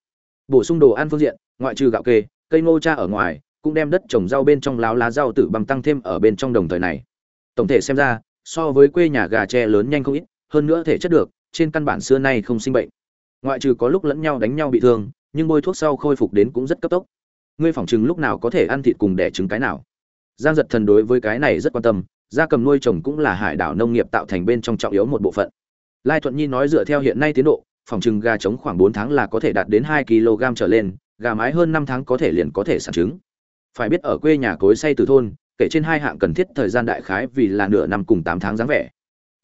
Bổ sung đồ ăn phương diện, ngoại trừ gạo kê, cây ngô cha ở ngoài, cũng đem đất trồng rau bên trong láo lá rau tự bằng tăng thêm ở bên trong đồng thời này. Tổng thể xem ra, so với quê nhà gà tre lớn nhanh không ít, hơn nữa thể chất được trên căn bản xưa nay không sinh bệnh. Ngoại trừ có lúc lẫn nhau đánh nhau bị thương, nhưng bôi thuốc sau khôi phục đến cũng rất cấp tốc. Ngươi phỏng chừng lúc nào có thể ăn thịt cùng đẻ trứng cái nào? Giang giật thần đối với cái này rất quan tâm, gia cầm nuôi trồng cũng là hải đảo nông nghiệp tạo thành bên trong trọng yếu một bộ phận. Lai thuận nhi nói dựa theo hiện nay tiến độ phòng trừng gà trống khoảng bốn tháng là có thể đạt đến hai kg trở lên, gà mái hơn năm tháng có thể liền có thể sản trứng. Phải biết ở quê nhà cối say từ thôn, kể trên hai hạng cần thiết thời gian đại khái vì là nửa năm cùng tám tháng dáng vẻ.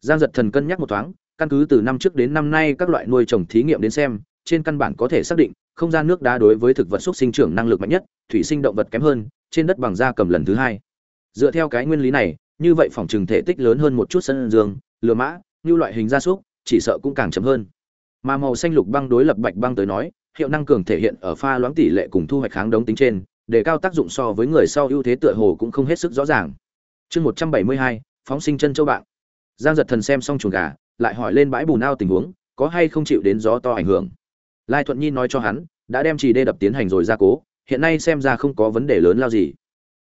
Giang giật thần cân nhắc một thoáng căn cứ từ năm trước đến năm nay các loại nuôi trồng thí nghiệm đến xem, trên căn bản có thể xác định, không gian nước đá đối với thực vật xúc sinh trưởng năng lực mạnh nhất, thủy sinh động vật kém hơn, trên đất bằng da cầm lần thứ hai. Dựa theo cái nguyên lý này, như vậy phòng trừng thể tích lớn hơn một chút sân dương lừa mã, như loại hình gia súc, chỉ sợ cũng càng chậm hơn. Mà màu xanh lục băng đối lập bạch băng tới nói, hiệu năng cường thể hiện ở pha loãng tỷ lệ cùng thu hoạch kháng đống tính trên, để cao tác dụng so với người sau ưu thế tựa hồ cũng không hết sức rõ ràng. Chương một trăm bảy mươi hai, phóng sinh chân châu bạn. Giang giật thần xem xong chuồng gà lại hỏi lên bãi bùn ao tình huống, có hay không chịu đến gió to ảnh hưởng. Lai thuận nhi nói cho hắn, đã đem trì đê đập tiến hành rồi ra cố, hiện nay xem ra không có vấn đề lớn lao gì.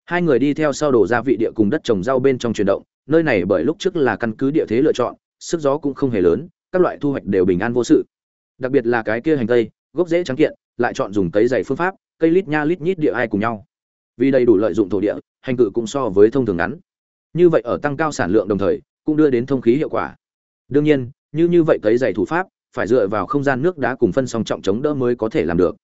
Hai người đi theo sau đổ ra vị địa cùng đất trồng rau bên trong chuyển động, nơi này bởi lúc trước là căn cứ địa thế lựa chọn, sức gió cũng không hề lớn, các loại thu hoạch đều bình an vô sự. Đặc biệt là cái kia hành tây, gốc dễ trắng kiện, lại chọn dùng cấy dày phương pháp, cây lít nha lít nhít địa ai cùng nhau. Vì đầy đủ lợi dụng thổ địa, hành cự cũng so với thông thường ngắn. Như vậy ở tăng cao sản lượng đồng thời, cũng đưa đến thông khí hiệu quả đương nhiên, như như vậy cấy dày thủ pháp, phải dựa vào không gian nước đá cùng phân song trọng chống đỡ mới có thể làm được.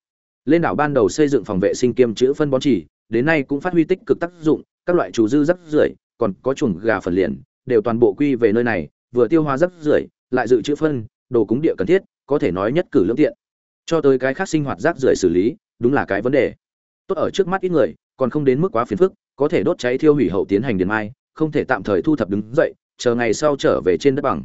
Lên đảo ban đầu xây dựng phòng vệ sinh kiêm chữ phân bón chỉ, đến nay cũng phát huy tích cực tác dụng, các loại chủ dư rắc rưởi, còn có chuồng gà phần liền, đều toàn bộ quy về nơi này, vừa tiêu hóa rắc rưởi, lại dự trữ phân, đồ cúng địa cần thiết, có thể nói nhất cử lưỡng tiện. Cho tới cái khác sinh hoạt rác rưởi xử lý, đúng là cái vấn đề. Tốt ở trước mắt ít người, còn không đến mức quá phiền phức, có thể đốt cháy thiêu hủy hậu tiến hành điện mai, không thể tạm thời thu thập đứng dậy, chờ ngày sau trở về trên đất bằng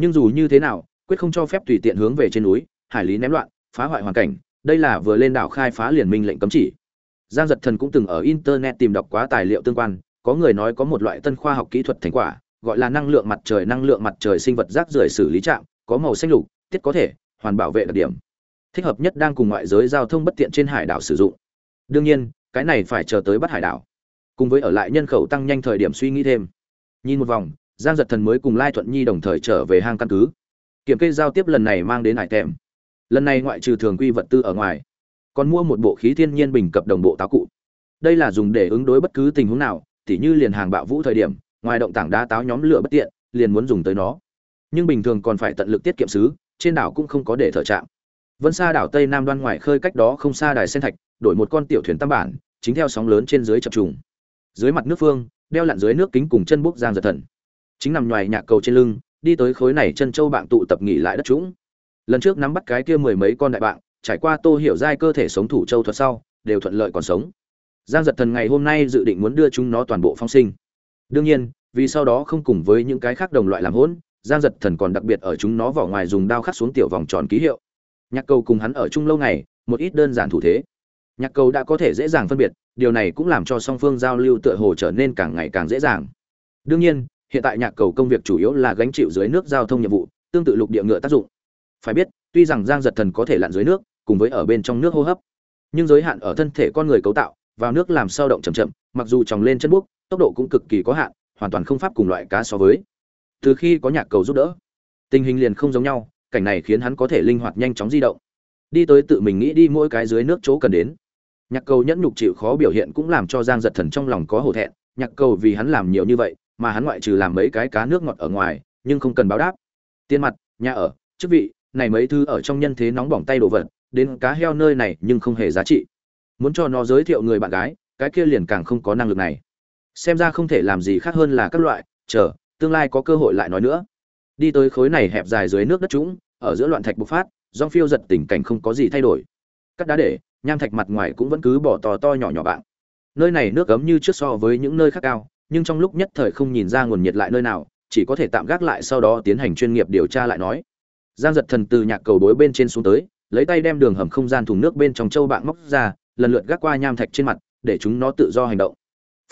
nhưng dù như thế nào, quyết không cho phép tùy tiện hướng về trên núi, hải lý ném loạn, phá hoại hoàn cảnh, đây là vừa lên đảo khai phá liền minh lệnh cấm chỉ. Giang giật thần cũng từng ở internet tìm đọc quá tài liệu tương quan, có người nói có một loại tân khoa học kỹ thuật thành quả, gọi là năng lượng mặt trời, năng lượng mặt trời sinh vật rác rưởi xử lý trạm, có màu xanh lục, tiết có thể, hoàn bảo vệ đặc điểm. Thích hợp nhất đang cùng ngoại giới giao thông bất tiện trên hải đảo sử dụng. Đương nhiên, cái này phải chờ tới bắt hải đảo. Cùng với ở lại nhân khẩu tăng nhanh thời điểm suy nghĩ thêm. Nhìn một vòng giang giật thần mới cùng lai thuận nhi đồng thời trở về hang căn cứ. Kiểm kê giao tiếp lần này mang đến hải tèm. Lần này ngoại trừ thường quy vật tư ở ngoài, còn mua một bộ khí thiên nhiên bình cập đồng bộ táo cụ. Đây là dùng để ứng đối bất cứ tình huống nào, tỉ như liền hàng bạo vũ thời điểm, ngoài động tảng đá táo nhóm lửa bất tiện, liền muốn dùng tới nó. Nhưng bình thường còn phải tận lực tiết kiệm xứ, trên đảo cũng không có để thở trạm vân xa đảo tây nam đoan ngoài khơi cách đó không xa đài sen thạch, đổi một con tiểu thuyền tam bản, chính theo sóng lớn trên dưới chập trùng. Dưới mặt nước phương, đeo lặn dưới nước kính cùng chân bốc giang giật thần chính nằm ngoài nhạc cầu trên lưng, đi tới khối này chân châu bạn tụ tập nghỉ lại đất trũng. Lần trước nắm bắt cái kia mười mấy con đại bạn trải qua tô hiểu giai cơ thể sống thủ châu thuật sau, đều thuận lợi còn sống. Giang giật thần ngày hôm nay dự định muốn đưa chúng nó toàn bộ phong sinh. Đương nhiên, vì sau đó không cùng với những cái khác đồng loại làm hỗn, giang giật thần còn đặc biệt ở chúng nó vỏ ngoài dùng đao khắc xuống tiểu vòng tròn ký hiệu. Nhạc cầu cùng hắn ở chung lâu ngày, một ít đơn giản thủ thế. Nhạc cầu đã có thể dễ dàng phân biệt, điều này cũng làm cho song phương giao lưu tựa hồ trở nên càng ngày càng dễ dàng. Đương nhiên hiện tại nhạc cầu công việc chủ yếu là gánh chịu dưới nước giao thông nhiệm vụ, tương tự lục địa ngựa tác dụng. Phải biết, tuy rằng giang giật thần có thể lặn dưới nước, cùng với ở bên trong nước hô hấp, nhưng giới hạn ở thân thể con người cấu tạo, vào nước làm sao động chậm chậm, mặc dù tròng lên chân buốc tốc độ cũng cực kỳ có hạn, hoàn toàn không pháp cùng loại cá so với. Từ khi có nhạc cầu giúp đỡ, tình hình liền không giống nhau, cảnh này khiến hắn có thể linh hoạt nhanh chóng di động. Đi tới tự mình nghĩ đi mỗi cái dưới nước chỗ cần đến. Nhạc cầu nhẫn nhục chịu khó biểu hiện cũng làm cho giang giật thần trong lòng có hổ thẹn, nhạc cầu vì hắn làm nhiều như vậy mà hắn ngoại trừ làm mấy cái cá nước ngọt ở ngoài, nhưng không cần báo đáp. Tiền mặt, nhà ở, chức vị, này mấy thứ ở trong nhân thế nóng bỏng tay đồ vật, đến cá heo nơi này nhưng không hề giá trị. Muốn cho nó giới thiệu người bạn gái, cái kia liền càng không có năng lực này. Xem ra không thể làm gì khác hơn là các loại, chờ, tương lai có cơ hội lại nói nữa. Đi tới khối này hẹp dài dưới nước đất trũng, ở giữa loạn thạch bộc phát Dòng phiêu giật tình cảnh không có gì thay đổi. Cắt đá để, nham thạch mặt ngoài cũng vẫn cứ bỏ to to nhỏ nhỏ bạn. Nơi này nước ấm như trước so với những nơi khác cao nhưng trong lúc nhất thời không nhìn ra nguồn nhiệt lại nơi nào, chỉ có thể tạm gác lại sau đó tiến hành chuyên nghiệp điều tra lại nói. Giang giật thần từ nhạc cầu đối bên trên xuống tới, lấy tay đem đường hầm không gian thùng nước bên trong châu bạn móc ra, lần lượt gác qua nham thạch trên mặt, để chúng nó tự do hành động.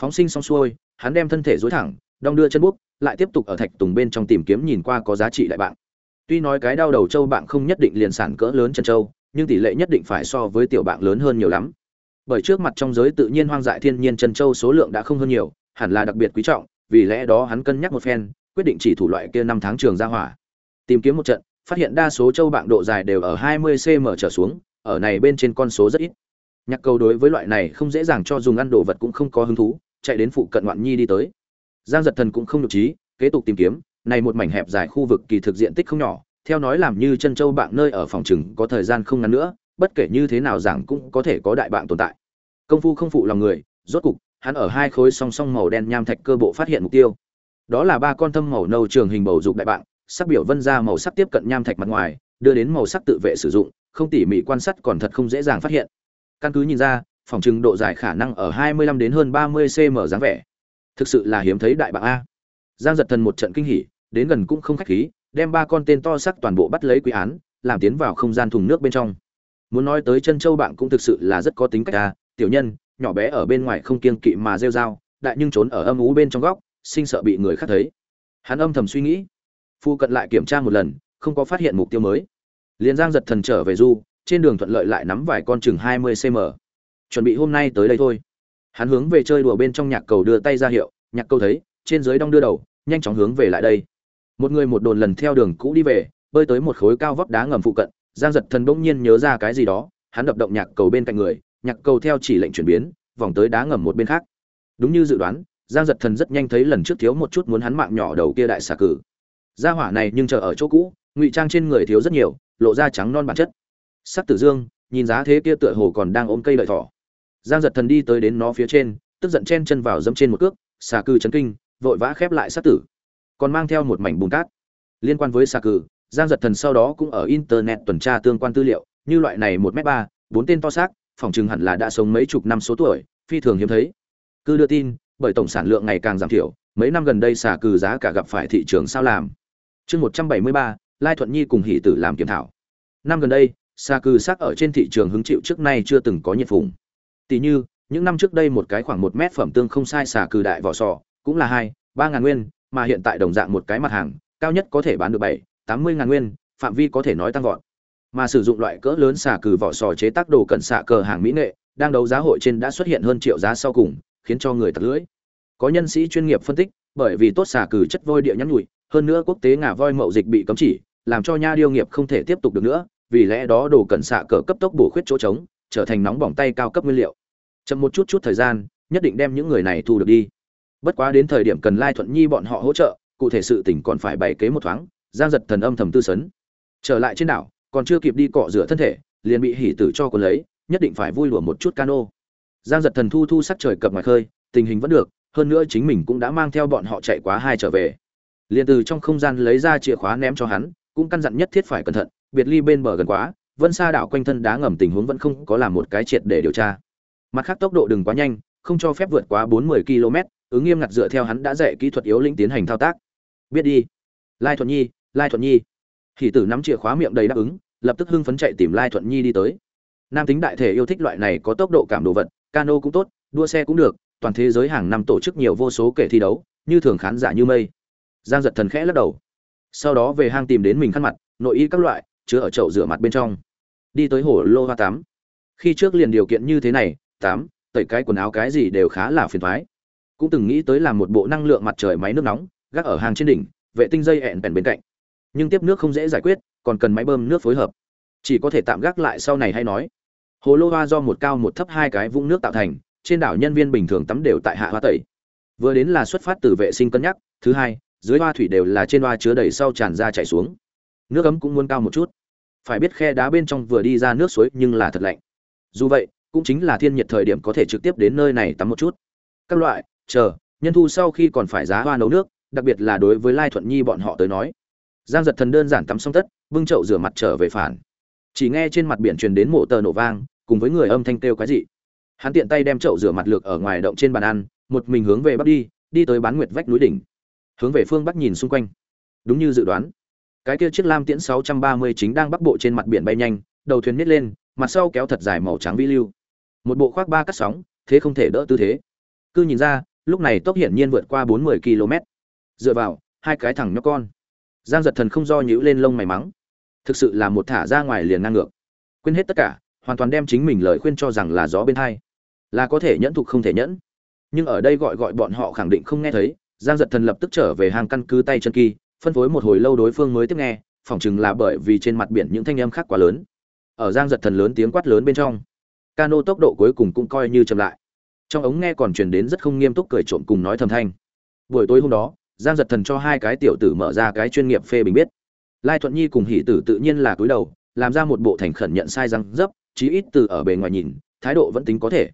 Phóng sinh xong xuôi, hắn đem thân thể dối thẳng, đong đưa chân bước, lại tiếp tục ở thạch tùng bên trong tìm kiếm nhìn qua có giá trị đại bạn tuy nói cái đau đầu châu bạn không nhất định liền sản cỡ lớn chân châu, nhưng tỷ lệ nhất định phải so với tiểu bạn lớn hơn nhiều lắm. Bởi trước mặt trong giới tự nhiên hoang dại thiên nhiên chân châu số lượng đã không hơn nhiều hẳn là đặc biệt quý trọng, vì lẽ đó hắn cân nhắc một phen, quyết định chỉ thủ loại kia năm tháng trường ra hỏa. Tìm kiếm một trận, phát hiện đa số châu bạn độ dài đều ở 20 cm trở xuống, ở này bên trên con số rất ít. Nhạc cầu đối với loại này không dễ dàng cho dùng ăn đồ vật cũng không có hứng thú, chạy đến phụ cận ngoạn nhi đi tới. Giang giật thần cũng không nhục trí, kế tục tìm kiếm, này một mảnh hẹp dài khu vực kỳ thực diện tích không nhỏ, theo nói làm như chân châu bạn nơi ở phòng trừng có thời gian không ngắn nữa, bất kể như thế nào giảng cũng có thể có đại bạn tồn tại. Công phu không phụ lòng người, rốt cục hắn ở hai khối song song màu đen nham thạch cơ bộ phát hiện mục tiêu. Đó là ba con thâm màu nâu trường hình bầu dục đại bạn sắc biểu vân ra màu sắc tiếp cận nham thạch mặt ngoài, đưa đến màu sắc tự vệ sử dụng, không tỉ mỉ quan sát còn thật không dễ dàng phát hiện. Căn cứ nhìn ra, phòng trừng độ dài khả năng ở 25 đến hơn 30 cm dáng vẻ. Thực sự là hiếm thấy đại bạc a. Giang giật thần một trận kinh hỉ, đến gần cũng không khách khí, đem ba con tên to sắc toàn bộ bắt lấy quý án, làm tiến vào không gian thùng nước bên trong. Muốn nói tới chân châu bạn cũng thực sự là rất có tính cách a, tiểu nhân nhỏ bé ở bên ngoài không kiêng kỵ mà rêu dao đại nhưng trốn ở âm ú bên trong góc, sinh sợ bị người khác thấy. Hắn âm thầm suy nghĩ, phu cận lại kiểm tra một lần, không có phát hiện mục tiêu mới. Liền giang giật thần trở về du, trên đường thuận lợi lại nắm vài con chừng hai mươi cm chuẩn bị hôm nay tới đây thôi. Hắn hướng về chơi đùa bên trong nhạc cầu đưa tay ra hiệu, nhạc cầu thấy, trên dưới đong đưa đầu, nhanh chóng hướng về lại đây. Một người một đồn lần theo đường cũ đi về, bơi tới một khối cao vóc đá ngầm phụ cận, giang giật thần bỗng nhiên nhớ ra cái gì đó, hắn đập động nhạc cầu bên cạnh người nhạc cầu theo chỉ lệnh chuyển biến, vòng tới đá ngầm một bên khác. Đúng như dự đoán, giang giật thần rất nhanh thấy lần trước thiếu một chút muốn hắn mạng nhỏ đầu kia đại xà cử. Gia hỏa này nhưng chờ ở chỗ cũ, ngụy trang trên người thiếu rất nhiều, lộ ra trắng non bản chất. Sắc tử dương, nhìn giá thế kia tựa hồ còn đang ôm cây lợi thỏ. Giang giật thần đi tới đến nó phía trên, tức giận chen chân vào dẫm trên một cước, xà cư chấn kinh, vội vã khép lại sát tử. Còn mang theo một mảnh bùn cát. Liên quan với xà cừ giang giật thần sau đó cũng ở internet tuần tra tương quan tư liệu, như loại này một m ba, bốn tên to xác phòng chừng hẳn là đã sống mấy chục năm số tuổi, phi thường hiếm thấy. Cứ đưa tin, bởi tổng sản lượng ngày càng giảm thiểu, mấy năm gần đây xà cừ giá cả gặp phải thị trường sao làm. Chương một trăm bảy mươi ba, lai thuận nhi cùng hỷ tử làm kiểm thảo. Năm gần đây, xà cừ sắc ở trên thị trường hứng chịu trước nay chưa từng có nhiệt phùng. tỷ như, những năm trước đây một cái khoảng một mét phẩm tương không sai xà cừ đại vỏ sò, cũng là hai, ba ngàn nguyên, mà hiện tại đồng dạng một cái mặt hàng, cao nhất có thể bán được bảy, tám mươi ngàn nguyên, phạm vi có thể nói tăng vọt mà sử dụng loại cỡ lớn xả cừ vỏ sò chế tác đồ cận xạ cờ hàng mỹ nghệ, đang đấu giá hội trên đã xuất hiện hơn triệu giá sau cùng, khiến cho người tặc lưỡi. Có nhân sĩ chuyên nghiệp phân tích, bởi vì tốt xả cừ chất vôi địa nhắn nhủi, hơn nữa quốc tế ngà voi mậu dịch bị cấm chỉ, làm cho nha điêu nghiệp không thể tiếp tục được nữa, vì lẽ đó đồ cận xạ cờ cấp tốc bổ khuyết chỗ trống, trở thành nóng bỏng tay cao cấp nguyên liệu. Chậm một chút chút thời gian, nhất định đem những người này thu được đi. Bất quá đến thời điểm cần lai thuận nhi bọn họ hỗ trợ, cụ thể sự tỉnh còn phải bày kế một thoáng, giang giật thần âm thầm tư sấn. Trở lại trên đảo còn chưa kịp đi cọ rửa thân thể, liền bị hỉ tử cho cuốn lấy, nhất định phải vui lùa một chút cano. Giang giật thần thu thu sắc trời cập ngoài khơi, tình hình vẫn được, hơn nữa chính mình cũng đã mang theo bọn họ chạy quá hai trở về. Liền từ trong không gian lấy ra chìa khóa ném cho hắn, cũng căn dặn nhất thiết phải cẩn thận, biệt ly bên bờ gần quá, vân xa đảo quanh thân đá ngầm tình huống vẫn không có làm một cái triệt để điều tra. Mặt khác tốc độ đừng quá nhanh, không cho phép vượt quá bốn mươi km ứng nghiêm ngặt dựa theo hắn đã dạy kỹ thuật yếu lĩnh tiến hành thao tác. Biết đi. Lai thuận nhi, lai thuận nhi. Hỷ tử nắm chìa khóa miệng đầy đáp ứng lập tức hưng phấn chạy tìm lai thuận nhi đi tới. Nam tính đại thể yêu thích loại này có tốc độ cảm đồ vật, cano cũng tốt, đua xe cũng được, toàn thế giới hàng năm tổ chức nhiều vô số kể thi đấu, như thường khán giả như mây. Giang giật thần khẽ lắc đầu. Sau đó về hang tìm đến mình khăn mặt, nội y các loại, chứa ở chậu rửa mặt bên trong. Đi tới hồ lô hoa tắm khi trước liền điều kiện như thế này tắm tẩy cái quần áo cái gì đều khá là phiền thoái cũng từng nghĩ tới làm một bộ năng lượng mặt trời máy nước nóng, gác ở hàng trên đỉnh, vệ tinh dây hẹn bèn bên cạnh. Nhưng tiếp nước không dễ giải quyết còn cần máy bơm nước phối hợp. Chỉ có thể tạm gác lại sau này hay nói. Hồ lô hoa do một cao một thấp hai cái vũng nước tạo thành, trên đảo nhân viên bình thường tắm đều tại hạ hoa tẩy. Vừa đến là xuất phát từ vệ sinh cân nhắc, thứ hai, dưới hoa thủy đều là trên hoa chứa đầy sau tràn ra chảy xuống. Nước ấm cũng muốn cao một chút. Phải biết khe đá bên trong vừa đi ra nước suối nhưng là thật lạnh. Dù vậy, cũng chính là thiên nhiệt thời điểm có thể trực tiếp đến nơi này tắm một chút. Các loại, chờ, nhân thu sau khi còn phải giá hoa nấu nước, đặc biệt là đối với lai thuận nhi bọn họ tới nói giang giật thần đơn giản tắm xong tất vương chậu rửa mặt trở về phản. Chỉ nghe trên mặt biển truyền đến mộ tờ nổ vang, cùng với người âm thanh kêu cái gì hắn tiện tay đem chậu rửa mặt lược ở ngoài động trên bàn ăn, một mình hướng về bắc đi đi tới bán nguyệt vách núi đỉnh. Hướng về phương bắc nhìn xung quanh. Đúng như dự đoán. Cái kia chiếc lam tiễn 630 chính đang bắc bộ trên mặt biển bay nhanh, đầu thuyền nít lên, mặt sau kéo thật dài màu trắng vi lưu. Một bộ khoác ba cắt sóng, thế không thể đỡ tư thế. Cứ nhìn ra, lúc này tốc hiển nhiên vượt qua bốn mươi km dựa vào, hai cái thằng nhóc con giang giật thần không do nhữ lên lông mày mắng. Thực sự là một thả ra ngoài liền ngang ngược. Quên hết tất cả, hoàn toàn đem chính mình lời khuyên cho rằng là gió bên hai. Là có thể nhẫn thục không thể nhẫn. Nhưng ở đây gọi gọi bọn họ khẳng định không nghe thấy, giang giật thần lập tức trở về hàng căn cứ tay chân kỳ, phân phối một hồi lâu đối phương mới tiếp nghe, phỏng chừng là bởi vì trên mặt biển những thanh âm khác quá lớn. Ở giang giật thần lớn tiếng quát lớn bên trong, cano tốc độ cuối cùng cũng coi như chậm lại. Trong ống nghe còn truyền đến rất không nghiêm túc cười trộm cùng nói thầm thanh. Buổi tối hôm đó giang giật thần cho hai cái tiểu tử mở ra cái chuyên nghiệp phê bình biết. Lai thuận nhi cùng hỷ tử tự nhiên là cúi đầu làm ra một bộ thành khẩn nhận sai răng dấp chí ít từ ở bề ngoài nhìn thái độ vẫn tính có thể.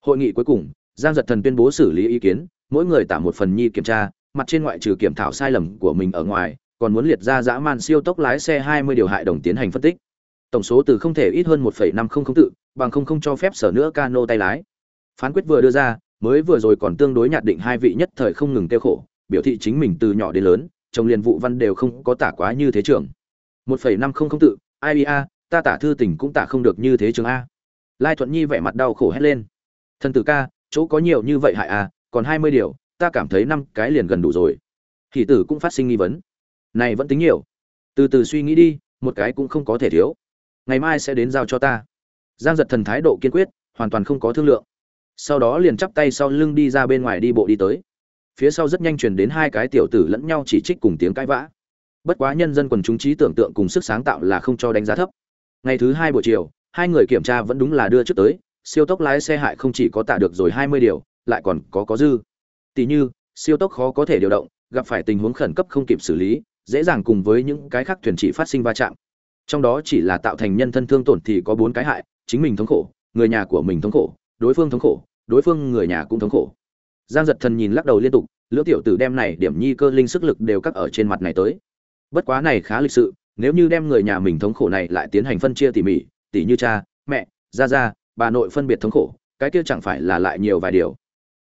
Hội nghị cuối cùng giang giật thần tuyên bố xử lý ý kiến mỗi người tả một phần nhi kiểm tra mặt trên ngoại trừ kiểm thảo sai lầm của mình ở ngoài còn muốn liệt ra dã man siêu tốc lái xe 20 điều hại đồng tiến hành phân tích. Tổng số từ không thể ít hơn 1,500 tự bằng không không cho phép sở nữa cano tay lái. Phán quyết vừa đưa ra mới vừa rồi còn tương đối nhạt định hai vị nhất thời không ngừng tiêu khổ biểu thị chính mình từ nhỏ đến lớn trong liền vụ văn đều không có tả quá như thế trường. 1,500 tự ia ta tả thư tình cũng tả không được như thế trường a. Lai thuận nhi vẻ mặt đau khổ hét lên. Thần tử ca chỗ có nhiều như vậy hại a còn 20 điều ta cảm thấy năm cái liền gần đủ rồi. Hỷ tử cũng phát sinh nghi vấn. Này vẫn tính nhiều. Từ từ suy nghĩ đi một cái cũng không có thể thiếu. Ngày mai sẽ đến giao cho ta. Giang giật thần thái độ kiên quyết hoàn toàn không có thương lượng. Sau đó liền chắp tay sau lưng đi ra bên ngoài đi bộ đi tới phía sau rất nhanh truyền đến hai cái tiểu tử lẫn nhau chỉ trích cùng tiếng cãi vã. Bất quá nhân dân quần chúng trí tưởng tượng cùng sức sáng tạo là không cho đánh giá thấp. Ngày thứ hai buổi chiều, hai người kiểm tra vẫn đúng là đưa trước tới, siêu tốc lái xe hại không chỉ có tạ được rồi hai mươi điều, lại còn có có dư. Tỷ như, siêu tốc khó có thể điều động, gặp phải tình huống khẩn cấp không kịp xử lý, dễ dàng cùng với những cái khác thuyền chỉ phát sinh va chạm. Trong đó chỉ là tạo thành nhân thân thương tổn thì có bốn cái hại, chính mình thống khổ, người nhà của mình thống khổ, đối phương thống khổ, đối phương người nhà cũng thống khổ giang giật thần nhìn lắc đầu liên tục lưỡng tiểu tử đem này điểm nhi cơ linh sức lực đều cắt ở trên mặt này tới. Bất quá này khá lịch sự, nếu như đem người nhà mình thống khổ này lại tiến hành phân chia tỉ mỉ, tỉ như cha, mẹ, gia gia, bà nội phân biệt thống khổ, cái kia chẳng phải là lại nhiều vài điều.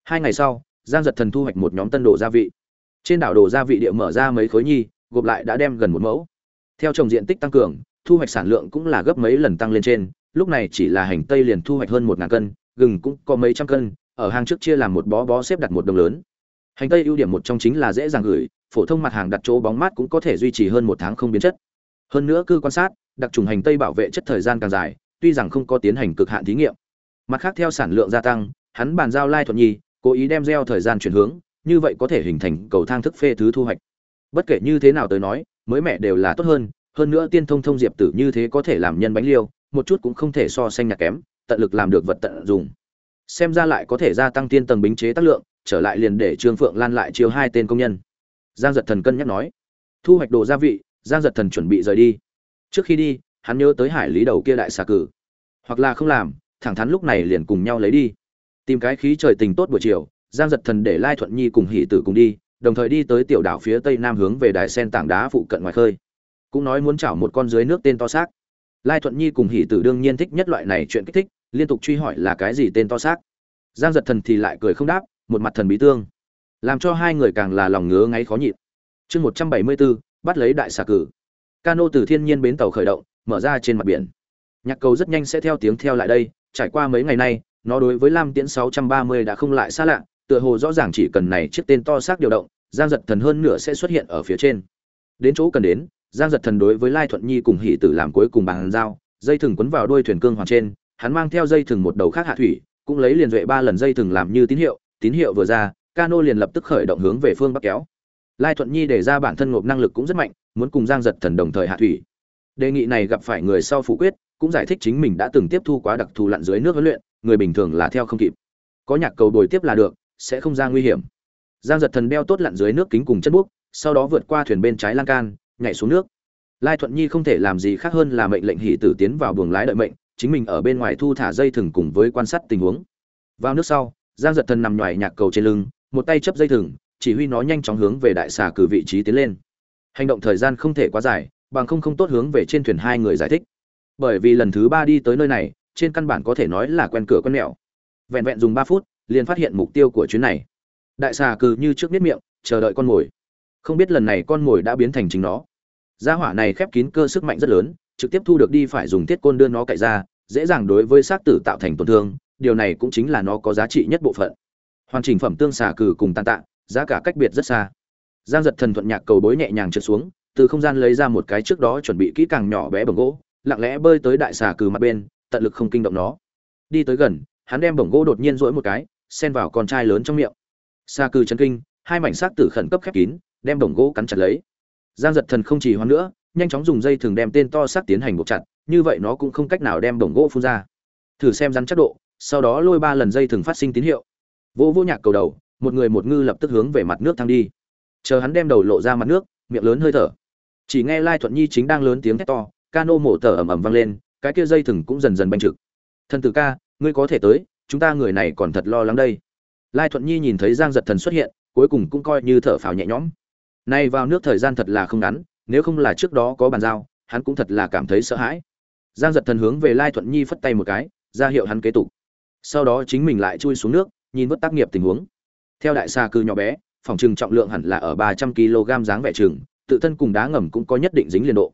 Hai ngày sau, giang giật thần thu hoạch một nhóm tân đồ gia vị. Trên đảo đồ gia vị địa mở ra mấy khối nhi, gộp lại đã đem gần một mẫu. Theo trồng diện tích tăng cường, thu hoạch sản lượng cũng là gấp mấy lần tăng lên trên, lúc này chỉ là hành tây liền thu hoạch hơn một ngàn cân, gừng cũng có mấy trăm cân ở hàng trước chia làm một bó bó xếp đặt một đồng lớn. Hành tây ưu điểm một trong chính là dễ dàng gửi, phổ thông mặt hàng đặt chỗ bóng mát cũng có thể duy trì hơn một tháng không biến chất. Hơn nữa cư quan sát, đặc trùng hành tây bảo vệ chất thời gian càng dài, tuy rằng không có tiến hành cực hạn thí nghiệm. Mặt khác theo sản lượng gia tăng, hắn bàn giao lai thuận nhi, cố ý đem gieo thời gian chuyển hướng, như vậy có thể hình thành cầu thang thức phê thứ thu hoạch. Bất kể như thế nào tới nói, mới mẹ đều là tốt hơn hơn nữa tiên thông thông diệp tử như thế có thể làm nhân bánh liêu, một chút cũng không thể so sánh nhạc kém, tận lực làm được vật tận dụng xem ra lại có thể gia tăng tiên tầng bính chế tác lượng, trở lại liền để trương phượng lan lại chiêu hai tên công nhân. Giang giật thần cân nhắc nói. Thu hoạch đồ gia vị, giang giật thần chuẩn bị rời đi. Trước khi đi, hắn nhớ tới hải lý đầu kia đại xà cử. Hoặc là không làm, thẳng thắn lúc này liền cùng nhau lấy đi. Tìm cái khí trời tình tốt buổi chiều, giang giật thần để lai thuận nhi cùng hỷ tử cùng đi, đồng thời đi tới tiểu đảo phía tây nam hướng về đài sen tảng đá phụ cận ngoài khơi. Cũng nói muốn chảo một con dưới nước tên to xác. Lai thuận nhi cùng hỷ tử đương nhiên thích nhất loại này chuyện kích thích liên tục truy hỏi là cái gì tên to xác. Giang giật thần thì lại cười không đáp, một mặt thần bí tương. Làm cho hai người càng là lòng ngứa ngáy khó nhịn. Chương một trăm bảy mươi bốn, bắt lấy đại xà cử. Cano từ thiên nhiên bến tàu khởi động, mở ra trên mặt biển. Nhạc cầu rất nhanh sẽ theo tiếng theo lại đây, trải qua mấy ngày nay, nó đối với lam tiễn sáu trăm ba mươi đã không lại xa lạ, tựa hồ rõ ràng chỉ cần này chiếc tên to xác điều động, giang giật thần hơn nửa sẽ xuất hiện ở phía trên. Đến chỗ cần đến, giang giật thần đối với lai thuận nhi cùng hỷ tử làm cuối cùng bàn giao, dây thừng quấn vào đuôi thuyền cương hoàng trên hắn mang theo dây thừng một đầu khác hạ thủy, cũng lấy liền duệ ba lần dây thừng làm như tín hiệu tín hiệu vừa ra, cano liền lập tức khởi động hướng về phương bắc kéo. Lai thuận nhi để ra bản thân ngộp năng lực cũng rất mạnh, muốn cùng giang giật thần đồng thời hạ thủy. Đề nghị này gặp phải người sau phủ quyết, cũng giải thích chính mình đã từng tiếp thu quá đặc thù lặn dưới nước huấn luyện, người bình thường là theo không kịp. Có nhạc cầu đổi tiếp là được, sẽ không ra nguy hiểm. Giang giật thần đeo tốt lặn dưới nước kính cùng chân búc sau đó vượt qua thuyền bên trái lan can, nhảy xuống nước. Lai thuận nhi không thể làm gì khác hơn là mệnh lệnh hỷ tử tiến vào buồng lái đợi mệnh chính mình ở bên ngoài thu thả dây thừng cùng với quan sát tình huống. Vào nước sau, giang giật thần nằm ngoài nhạc cầu trên lưng, một tay chấp dây thừng, chỉ huy nó nhanh chóng hướng về đại xà cử vị trí tiến lên. Hành động thời gian không thể quá dài, bằng không không tốt hướng về trên thuyền hai người giải thích. Bởi vì lần thứ ba đi tới nơi này, trên căn bản có thể nói là quen cửa quen mẹo. Vẹn vẹn dùng ba phút, liền phát hiện mục tiêu của chuyến này. Đại xà cừ như trước biết miệng, chờ đợi con mồi. Không biết lần này con mồi đã biến thành chính nó. Gia hỏa này khép kín cơ sức mạnh rất lớn trực tiếp thu được đi phải dùng thiết côn đưa nó cậy ra, dễ dàng đối với xác tử tạo thành tổn thương, điều này cũng chính là nó có giá trị nhất bộ phận. Hoàn chỉnh phẩm tương xà cừ cùng tàn tạ, giá cả cách biệt rất xa. Giang giật thần thuận nhạc cầu bối nhẹ nhàng trượt xuống, từ không gian lấy ra một cái trước đó chuẩn bị kỹ càng nhỏ bé bồng gỗ, lặng lẽ bơi tới đại xà cừ mặt bên, tận lực không kinh động nó. Đi tới gần, hắn đem bồng gỗ đột nhiên rỗi một cái, xen vào con trai lớn trong miệng. Xà cừ chân kinh, hai mảnh xác tử khẩn cấp khép kín, đem bồng gỗ cắn chặt lấy. Giang giật thần không chỉ hoan nữa nhanh chóng dùng dây thường đem tên to xác tiến hành buộc chặt, như vậy nó cũng không cách nào đem bổng gỗ phun ra. Thử xem rắn chắc độ, sau đó lôi ba lần dây thường phát sinh tín hiệu. Vô vô nhạc cầu đầu, một người một ngư lập tức hướng về mặt nước thăng đi. Chờ hắn đem đầu lộ ra mặt nước, miệng lớn hơi thở. Chỉ nghe lai thuận nhi chính đang lớn tiếng thét to, cano mổ tở ầm ầm vang lên, cái kia dây thừng cũng dần dần banh trực. Thần tử ca, ngươi có thể tới, chúng ta người này còn thật lo lắng đây. Lai thuận nhi nhìn thấy giang giật thần xuất hiện, cuối cùng cũng coi như thở phào nhẹ nhõm. Nay vào nước thời gian thật là không ngắn nếu không là trước đó có bàn giao hắn cũng thật là cảm thấy sợ hãi. Giang giật thần hướng về lai thuận nhi phất tay một cái ra hiệu hắn kế tục. Sau đó chính mình lại chui xuống nước nhìn vớt tác nghiệp tình huống. Theo đại xa cư nhỏ bé phòng trừng trọng lượng hẳn là ở ba trăm kg dáng vẻ trường, tự thân cùng đá ngầm cũng có nhất định dính liên độ.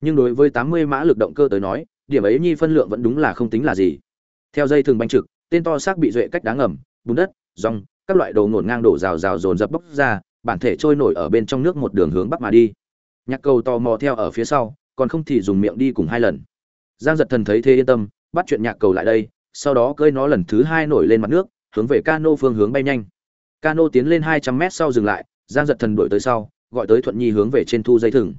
Nhưng đối với tám mươi mã lực động cơ tới nói điểm ấy nhi phân lượng vẫn đúng là không tính là gì. Theo dây thường banh trực tên to xác bị duệ cách đá ngầm bùn đất rong các loại đồ ngổn ngang đổ rào rào dồn dập bốc ra bản thể trôi nổi ở bên trong nước một đường hướng bắc mà đi nhạc cầu tò mò theo ở phía sau, còn không thì dùng miệng đi cùng hai lần. Giang giật thần thấy thế yên tâm, bắt chuyện nhạc cầu lại đây, sau đó cơi nó lần thứ hai nổi lên mặt nước, hướng về cano phương hướng bay nhanh. Cano tiến lên hai trăm mét sau dừng lại, giang giật thần đuổi tới sau, gọi tới thuận nhi hướng về trên thu dây thừng.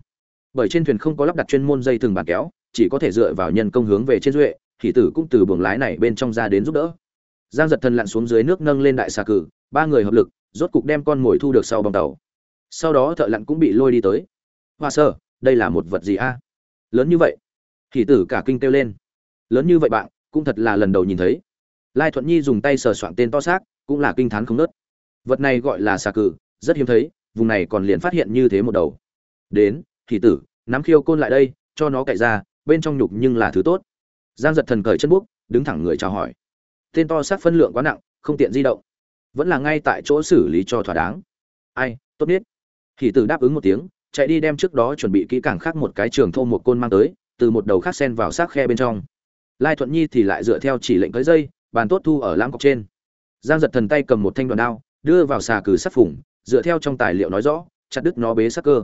Bởi trên thuyền không có lắp đặt chuyên môn dây thừng bàn kéo, chỉ có thể dựa vào nhân công hướng về trên duệ, thì tử cũng từ buồng lái này bên trong ra đến giúp đỡ. Giang giật thần lặn xuống dưới nước nâng lên đại xà cử, ba người hợp lực, rốt cục đem con mồi thu được sau bong tàu. Sau đó thợ lặn cũng bị lôi đi tới hoa sơ, đây là một vật gì a? Lớn như vậy. Thì tử cả kinh kêu lên. Lớn như vậy bạn, cũng thật là lần đầu nhìn thấy. Lai thuận nhi dùng tay sờ soạn tên to xác, cũng là kinh t h á n không nớt. Vật này gọi là xà cử, rất hiếm thấy, vùng này còn liền phát hiện như thế một đầu. Đến thì tử, nắm khiêu côn lại đây, cho nó cậy ra, bên trong nhục nhưng là thứ tốt. Giang giật thần cởi chân búc đứng thẳng người chào hỏi. Tên to xác phân lượng quá nặng, không tiện di động. Vẫn là ngay tại chỗ xử lý cho thỏa đáng. Ai, tốt biết. Thì tử đáp ứng một tiếng chạy đi đem trước đó chuẩn bị kỹ càng khác một cái trường thô một côn mang tới, từ một đầu khác sen vào xác khe bên trong. Lai thuận nhi thì lại dựa theo chỉ lệnh cưới dây, bàn tốt thu ở lãng cọc trên. Giang giật thần tay cầm một thanh đoàn đao, đưa vào xà cừ sắt phủng, dựa theo trong tài liệu nói rõ, chặt đứt nó bế sắc cơ.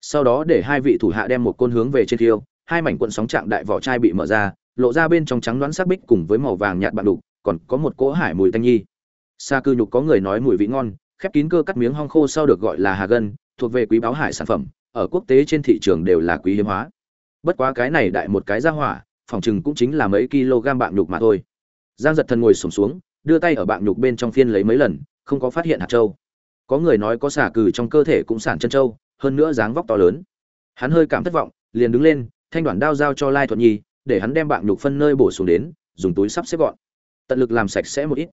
Sau đó để hai vị thủ hạ đem một côn hướng về trên thiêu, hai mảnh cuộn sóng trạng đại vỏ chai bị mở ra, lộ ra bên trong trắng đoán sắc bích cùng với màu vàng nhạt bạn đục, còn có một cỗ hải mùi tanh nhi. Xa cư nhục có người nói mùi vị ngon, khép kín cơ cắt miếng hong khô sau được gọi là hà gân thuộc về quý báo hải sản phẩm ở quốc tế trên thị trường đều là quý hiếm hóa. Bất quá cái này đại một cái ra hỏa phòng chừng cũng chính là mấy kg bạn nhục mà thôi. Giang giật thần ngồi xổm xuống đưa tay ở bạn nhục bên trong phiên lấy mấy lần không có phát hiện hạt châu. có người nói có xả cừ trong cơ thể cũng sản chân châu, hơn nữa dáng vóc to lớn. Hắn hơi cảm thất vọng liền đứng lên thanh đoạn đao giao cho lai thuận nhi để hắn đem bạn nhục phân nơi bổ xuống đến dùng túi sắp xếp gọn. Tận lực làm sạch sẽ một ít.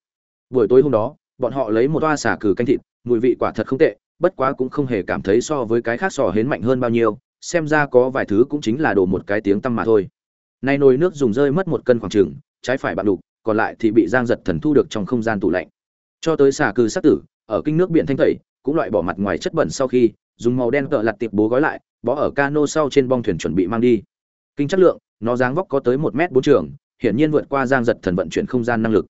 Buổi tối hôm đó bọn họ lấy một toa xả cừ canh thịt mùi vị quả thật không tệ bất quá cũng không hề cảm thấy so với cái khác sò hến mạnh hơn bao nhiêu, xem ra có vài thứ cũng chính là đổ một cái tiếng tăm mà thôi. Nay nồi nước dùng rơi mất một cân khoảng trừng trái phải bạn đục, còn lại thì bị giang giật thần thu được trong không gian tủ lạnh. Cho tới xà cư sát tử, ở kinh nước biển thanh tẩy, cũng loại bỏ mặt ngoài chất bẩn sau khi, dùng màu đen cỡ lặt tiệp bố gói lại, bó ở cano sau trên bong thuyền chuẩn bị mang đi. Kinh chất lượng, nó dáng vóc có tới một m bốn trường, hiển nhiên vượt qua giang giật thần vận chuyển không gian năng lực.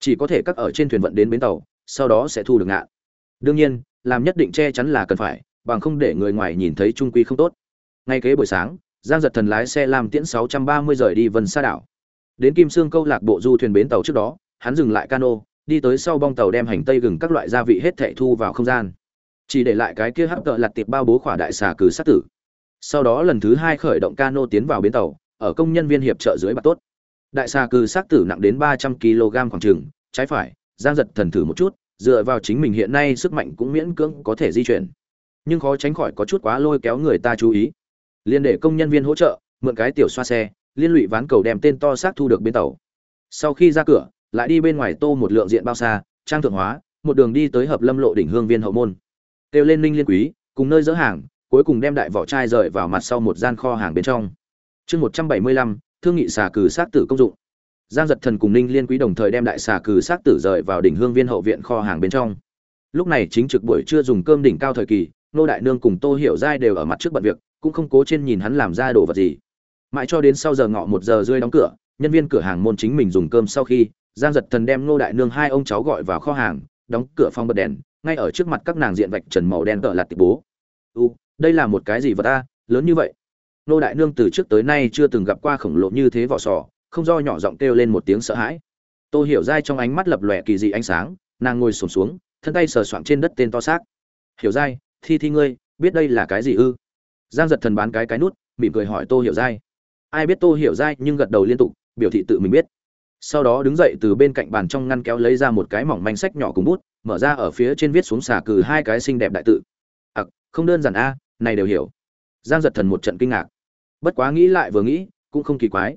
Chỉ có thể cắt ở trên thuyền vận đến bến tàu, sau đó sẽ thu được ngạn. Đương nhiên làm nhất định che chắn là cần phải, bằng không để người ngoài nhìn thấy trung quy không tốt. Ngay kế buổi sáng, giang giật thần lái xe làm tiễn 630 rời đi vân sa đảo. Đến kim sương câu lạc bộ du thuyền bến tàu trước đó, hắn dừng lại cano, đi tới sau bong tàu đem hành tây gừng các loại gia vị hết thảy thu vào không gian. Chỉ để lại cái kia hấp tợ lặt tiệp bao bố khỏa đại xà cử sát tử. Sau đó lần thứ hai khởi động cano tiến vào bến tàu, ở công nhân viên hiệp trợ dưới bạc tốt. Đại xà cử sát tử nặng đến 300 kg khoảng trường trái phải, giang giật thần thử một chút dựa vào chính mình hiện nay sức mạnh cũng miễn cưỡng có thể di chuyển. Nhưng khó tránh khỏi có chút quá lôi kéo người ta chú ý. Liên để công nhân viên hỗ trợ, mượn cái tiểu xoa xe, liên lụy ván cầu đem tên to xác thu được bên tàu. Sau khi ra cửa, lại đi bên ngoài tô một lượng diện bao xa, trang thượng hóa, một đường đi tới hợp lâm lộ đỉnh hương viên hậu môn. Kêu lên ninh liên quý, cùng nơi dỡ hàng, cuối cùng đem đại vỏ chai rời vào mặt sau một gian kho hàng bên trong. Chương một trăm bảy mươi lăm, thương nghị xà cừ xác tử công dụng giang giật thần cùng ninh liên quý đồng thời đem đại xà cừ xác tử rời vào đỉnh hương viên hậu viện kho hàng bên trong. Lúc này chính trực buổi trưa dùng cơm đỉnh cao thời kỳ, nô đại nương cùng tô hiểu giai đều ở mặt trước bận việc, cũng không cố trên nhìn hắn làm ra đồ vật gì. Mãi cho đến sau giờ ngọ một giờ rơi đóng cửa, nhân viên cửa hàng môn chính mình dùng cơm sau khi, giang giật thần đem ngô đại nương hai ông cháu gọi vào kho hàng, đóng cửa phòng bật đèn, ngay ở trước mặt các nàng diện vạch trần màu đen tợ lạt tịch bố. U đây là một cái gì vật ta lớn như vậy? Ngô đại nương từ trước tới nay chưa từng gặp qua khổng lồ như thế vỏ sò không do nhỏ giọng kêu lên một tiếng sợ hãi. Tô hiểu dai trong ánh mắt lập lòe kỳ dị ánh sáng, nàng ngồi sổm xuống, thân tay sờ soạng trên đất tên to xác. Hiểu dai thi thi ngươi, biết đây là cái gì ư? Giang giật thần bán cái cái nút, mỉm cười hỏi tô hiểu dai ai biết tô hiểu dai nhưng gật đầu liên tục, biểu thị tự mình biết. Sau đó đứng dậy từ bên cạnh bàn trong ngăn kéo lấy ra một cái mỏng manh sách nhỏ cùng bút, mở ra ở phía trên viết xuống xà cừ hai cái xinh đẹp đại tự. Ặc, không đơn giản a, này đều hiểu. Giang giật thần một trận kinh ngạc. Bất quá nghĩ lại vừa nghĩ, cũng không kỳ quái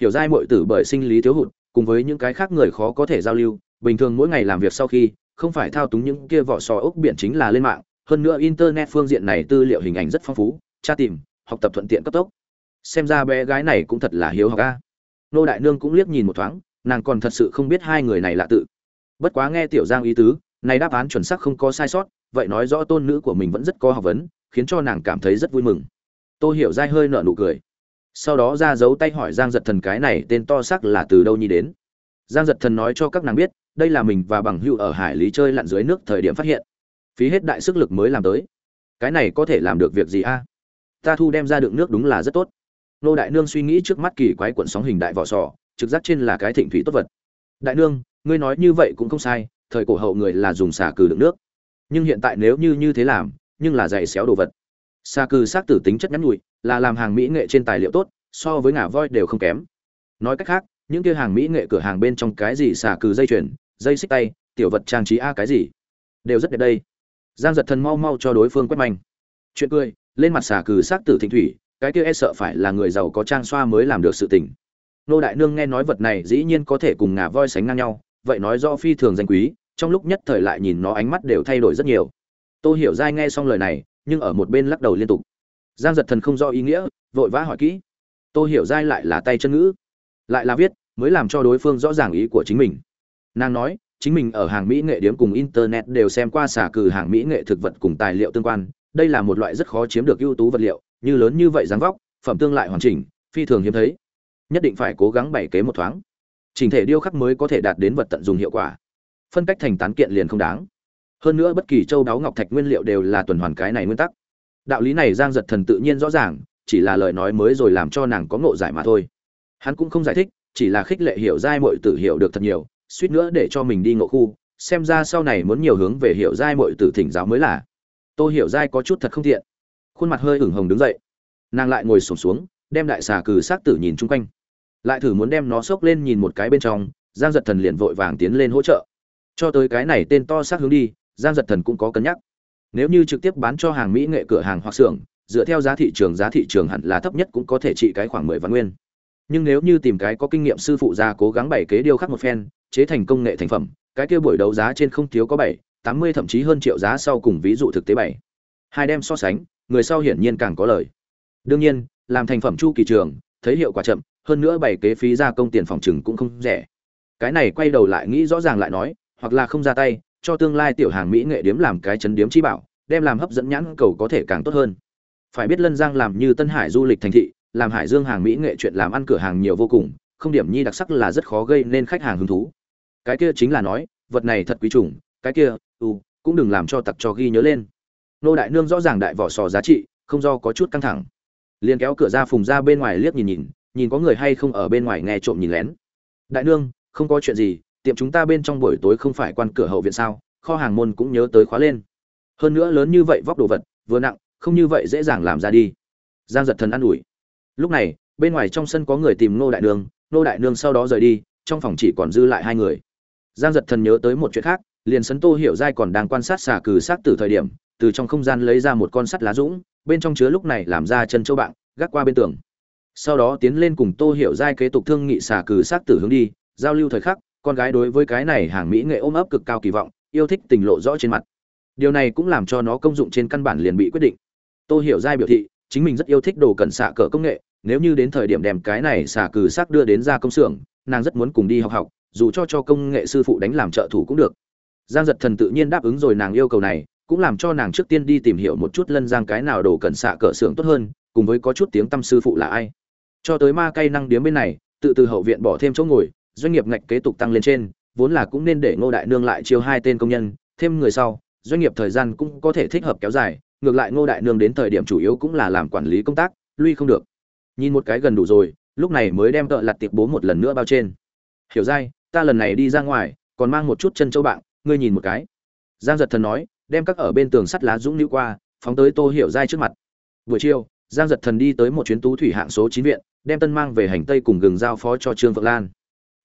hiểu giai muội tử bởi sinh lý thiếu hụt, cùng với những cái khác người khó có thể giao lưu, bình thường mỗi ngày làm việc sau khi, không phải thao túng những kia vỏ sò ốc biển chính là lên mạng, hơn nữa internet phương diện này tư liệu hình ảnh rất phong phú, tra tìm, học tập thuận tiện cấp tốc. Xem ra bé gái này cũng thật là hiếu học a. Nô đại nương cũng liếc nhìn một thoáng, nàng còn thật sự không biết hai người này là tự. Bất quá nghe tiểu giang ý tứ, này đáp án chuẩn xác không có sai sót, vậy nói rõ tôn nữ của mình vẫn rất có học vấn, khiến cho nàng cảm thấy rất vui mừng. Tô hiểu Giai hơi nở nụ cười sau đó ra giấu tay hỏi giang giật thần cái này tên to xác là từ đâu nhi đến. Giang giật thần nói cho các nàng biết, đây là mình và bằng hưu ở hải lý chơi lặn dưới nước thời điểm phát hiện. Phí hết đại sức lực mới làm tới. Cái này có thể làm được việc gì a? Ta thu đem ra đựng nước đúng là rất tốt. Nô đại nương suy nghĩ trước mắt kỳ quái cuộn sóng hình đại vỏ sò, trực giác trên là cái thịnh thủy tốt vật. Đại nương, ngươi nói như vậy cũng không sai, thời cổ hậu người là dùng xà cừ đựng nước. Nhưng hiện tại nếu như như thế làm, nhưng là dày xéo đồ vật. Xà cừ xác tử tính chất nhắn nhụi là làm hàng mỹ nghệ trên tài liệu tốt, so với ngà voi đều không kém. Nói cách khác, những kia hàng mỹ nghệ cửa hàng bên trong cái gì xà cừ dây chuyền, dây xích tay, tiểu vật trang trí a cái gì, đều rất đẹp đây. Giang giật thần mau mau cho đối phương quét manh. Chuyện cười, lên mặt xà cừ xác tử thịnh thủy, cái kia e sợ phải là người giàu có trang xoa mới làm được sự tình. Nô đại nương nghe nói vật này dĩ nhiên có thể cùng ngà voi sánh ngang nhau, vậy nói do phi thường danh quý, trong lúc nhất thời lại nhìn nó ánh mắt đều thay đổi rất nhiều. Tôi hiểu dai nghe xong lời này, nhưng ở một bên lắc đầu liên tục giang giật thần không do ý nghĩa, vội vã hỏi kỹ. Tôi hiểu dai lại là tay chân ngữ. Lại là viết, mới làm cho đối phương rõ ràng ý của chính mình. Nàng nói, chính mình ở hàng mỹ nghệ điếm cùng internet đều xem qua xả cử hàng mỹ nghệ thực vật cùng tài liệu tương quan. Đây là một loại rất khó chiếm được ưu tú vật liệu, như lớn như vậy dáng vóc, phẩm tương lại hoàn chỉnh, phi thường hiếm thấy. Nhất định phải cố gắng bày kế một thoáng. Chỉnh thể điêu khắc mới có thể đạt đến vật tận dụng hiệu quả. Phân cách thành tán kiện liền không đáng. Hơn nữa bất kỳ châu đáo ngọc thạch nguyên liệu đều là tuần hoàn cái này nguyên tắc đạo lý này giang giật thần tự nhiên rõ ràng, chỉ là lời nói mới rồi làm cho nàng có ngộ giải mà thôi. Hắn cũng không giải thích, chỉ là khích lệ hiểu giai mội tử hiểu được thật nhiều, suýt nữa để cho mình đi ngộ khu, xem ra sau này muốn nhiều hướng về hiểu giai mội tử thỉnh giáo mới là. Tôi hiểu giai có chút thật không thiện khuôn mặt hơi ửng hồng đứng dậy. Nàng lại ngồi sổm xuống, đem đại xà cừ xác tử nhìn chung quanh. Lại thử muốn đem nó xốc lên nhìn một cái bên trong, giang giật thần liền vội vàng tiến lên hỗ trợ. Cho tới cái này tên to xác hướng đi, giang giật thần cũng có cân nhắc nếu như trực tiếp bán cho hàng mỹ nghệ cửa hàng hoặc xưởng, dựa theo giá thị trường, giá thị trường hẳn là thấp nhất cũng có thể trị cái khoảng mười vạn nguyên. Nhưng nếu như tìm cái có kinh nghiệm sư phụ ra cố gắng bày kế điêu khắc một phen, chế thành công nghệ thành phẩm, cái kia buổi đấu giá trên không thiếu có bảy, tám mươi thậm chí hơn triệu giá sau cùng ví dụ thực tế bảy. Hai đem so sánh, người sau hiển nhiên càng có lời đương nhiên, làm thành phẩm chu kỳ trường, thấy hiệu quả chậm, hơn nữa bày kế phí gia công tiền phòng trừng cũng không rẻ. Cái này quay đầu lại nghĩ rõ ràng lại nói, hoặc là không ra tay cho tương lai tiểu hàng mỹ nghệ điếm làm cái chấn điếm chi bảo, đem làm hấp dẫn nhãn cầu có thể càng tốt hơn. Phải biết lân giang làm như tân hải du lịch thành thị, làm hải dương hàng mỹ nghệ chuyện làm ăn cửa hàng nhiều vô cùng, không điểm nhi đặc sắc là rất khó gây nên khách hàng hứng thú. Cái kia chính là nói, vật này thật quý chủng cái kia ừ cũng đừng làm cho tặc cho ghi nhớ lên. Nô đại nương rõ ràng đại vỏ sò giá trị, không do có chút căng thẳng. Liền kéo cửa ra phùng ra bên ngoài liếc nhìn nhìn nhìn có người hay không ở bên ngoài nghe trộm nhìn lén. Đại nương, không có chuyện gì tiệm chúng ta bên trong buổi tối không phải quan cửa hậu viện sao, kho hàng môn cũng nhớ tới khóa lên. Hơn nữa lớn như vậy vóc đồ vật, vừa nặng, không như vậy dễ dàng làm ra đi. Giang giật thần ă n ủi. Lúc này, bên ngoài trong sân có người tìm nô đại nương nô đại nương sau đó rời đi, trong phòng chỉ còn dư lại hai người. Giang giật thần nhớ tới một chuyện khác, liền sấn tô hiểu giai còn đang quan sát xà cừ sát từ thời điểm, từ trong không gian lấy ra một con sắt lá dũng, bên trong chứa lúc này làm ra chân châu bạn gác qua bên tường. Sau đó tiến lên cùng tô hiểu giai kế tục thương nghị xà cừ sát tử hướng đi, giao lưu thời khắc con gái đối với cái này hàng mỹ nghệ ôm ấp cực cao kỳ vọng, yêu thích tình lộ rõ trên mặt. Điều này cũng làm cho nó công dụng trên căn bản liền bị quyết định. Tô hiểu giai biểu thị, chính mình rất yêu thích đồ cần xạ cỡ công nghệ, nếu như đến thời điểm đem cái này xả cừ xác đưa đến ra công xưởng, nàng rất muốn cùng đi học học, dù cho cho công nghệ sư phụ đánh làm trợ thủ cũng được. Giang giật thần tự nhiên đáp ứng rồi nàng yêu cầu này, cũng làm cho nàng trước tiên đi tìm hiểu một chút lân giang cái nào đồ cần xạ cỡ xưởng tốt hơn, cùng với có chút tiếng tâm sư phụ là ai. Cho tới ma cây năng điếm bên này, tự từ hậu viện bỏ thêm chỗ ngồi doanh nghiệp ngạch kế tục tăng lên trên, vốn là cũng nên để ngô đại nương lại chiêu hai tên công nhân, thêm người sau, doanh nghiệp thời gian cũng có thể thích hợp kéo dài, ngược lại ngô đại nương đến thời điểm chủ yếu cũng là làm quản lý công tác, lui không được. Nhìn một cái gần đủ rồi, lúc này mới đem tợ lặt tiệp bố một lần nữa bao trên. Hiểu dai, ta lần này đi ra ngoài, còn mang một chút chân châu bạn, ngươi nhìn một cái. Giang giật thần nói, đem các ở bên tường sắt lá dũng lưu qua, phóng tới tô hiểu dai trước mặt. Buổi chiều, giang giật thần đi tới một chuyến tú thủy hạng số chín viện, đem tân mang về hành tây cùng gừng giao phó cho trương Vượng lan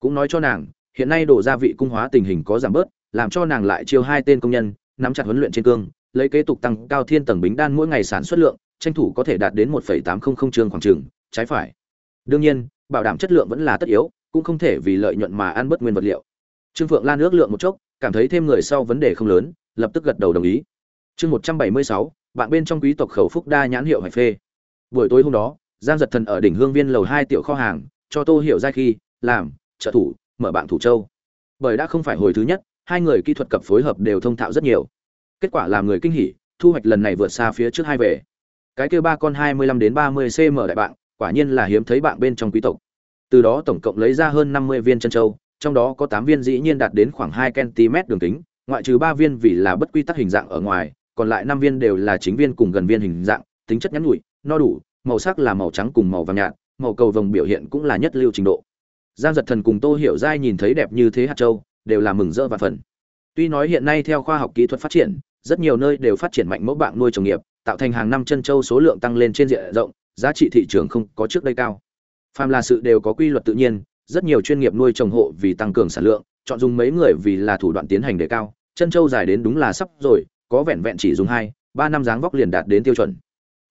cũng nói cho nàng, hiện nay đổ gia vị cung hóa tình hình có giảm bớt, làm cho nàng lại chiêu hai tên công nhân, nắm chặt huấn luyện trên cương, lấy kế tục tăng cao thiên tầng bính đan mỗi ngày sản xuất lượng, tranh thủ có thể đạt đến một tám trăm linh trường khoảng trường, trái phải. Đương nhiên, bảo đảm chất lượng vẫn là tất yếu, cũng không thể vì lợi nhuận mà ăn bất nguyên vật liệu. Trương phượng lan ước lượng một chốc, cảm thấy thêm người sau vấn đề không lớn, lập tức gật đầu đồng ý. Chương một trăm bảy mươi sáu, bạn bên trong quý tộc khẩu phúc đa nhãn hiệu hải phê. Buổi tối hôm đó, giang giật thần ở đỉnh hương viên lầu hai tiểu kho hàng, cho tô hiểu ra khi, làm trợ thủ, mở bạn thủ châu. Bởi đã không phải hồi thứ nhất, hai người kỹ thuật cập phối hợp đều thông thạo rất nhiều. Kết quả làm người kinh hỉ, thu hoạch lần này vượt xa phía trước hai về. Cái kêu ba con hai mươi lăm đến ba mươi cm đại bạn quả nhiên là hiếm thấy bạn bên trong quý tộc. Từ đó tổng cộng lấy ra hơn năm mươi viên chân châu, trong đó có tám viên dĩ nhiên đạt đến khoảng hai cm đường kính, ngoại trừ ba viên vì là bất quy tắc hình dạng ở ngoài, còn lại năm viên đều là chính viên cùng gần viên hình dạng, tính chất nhắn nhủi, no đủ, màu sắc là màu trắng cùng màu vàng nhạt, màu cầu vồng biểu hiện cũng là nhất lưu trình độ giang giật thần cùng tô hiểu giai nhìn thấy đẹp như thế hạt châu, đều là mừng rỡ và phần tuy nói hiện nay theo khoa học kỹ thuật phát triển, rất nhiều nơi đều phát triển mạnh mẫu bạn nuôi trồng nghiệp, tạo thành hàng năm chân châu số lượng tăng lên trên diện rộng, giá trị thị trường không có trước đây cao. Phàm là sự đều có quy luật tự nhiên, rất nhiều chuyên nghiệp nuôi trồng hộ vì tăng cường sản lượng, chọn dùng mấy người vì là thủ đoạn tiến hành đề cao, chân châu dài đến đúng là sắp rồi, có vẹn vẹn chỉ dùng hai, ba năm dáng vóc liền đạt đến tiêu chuẩn.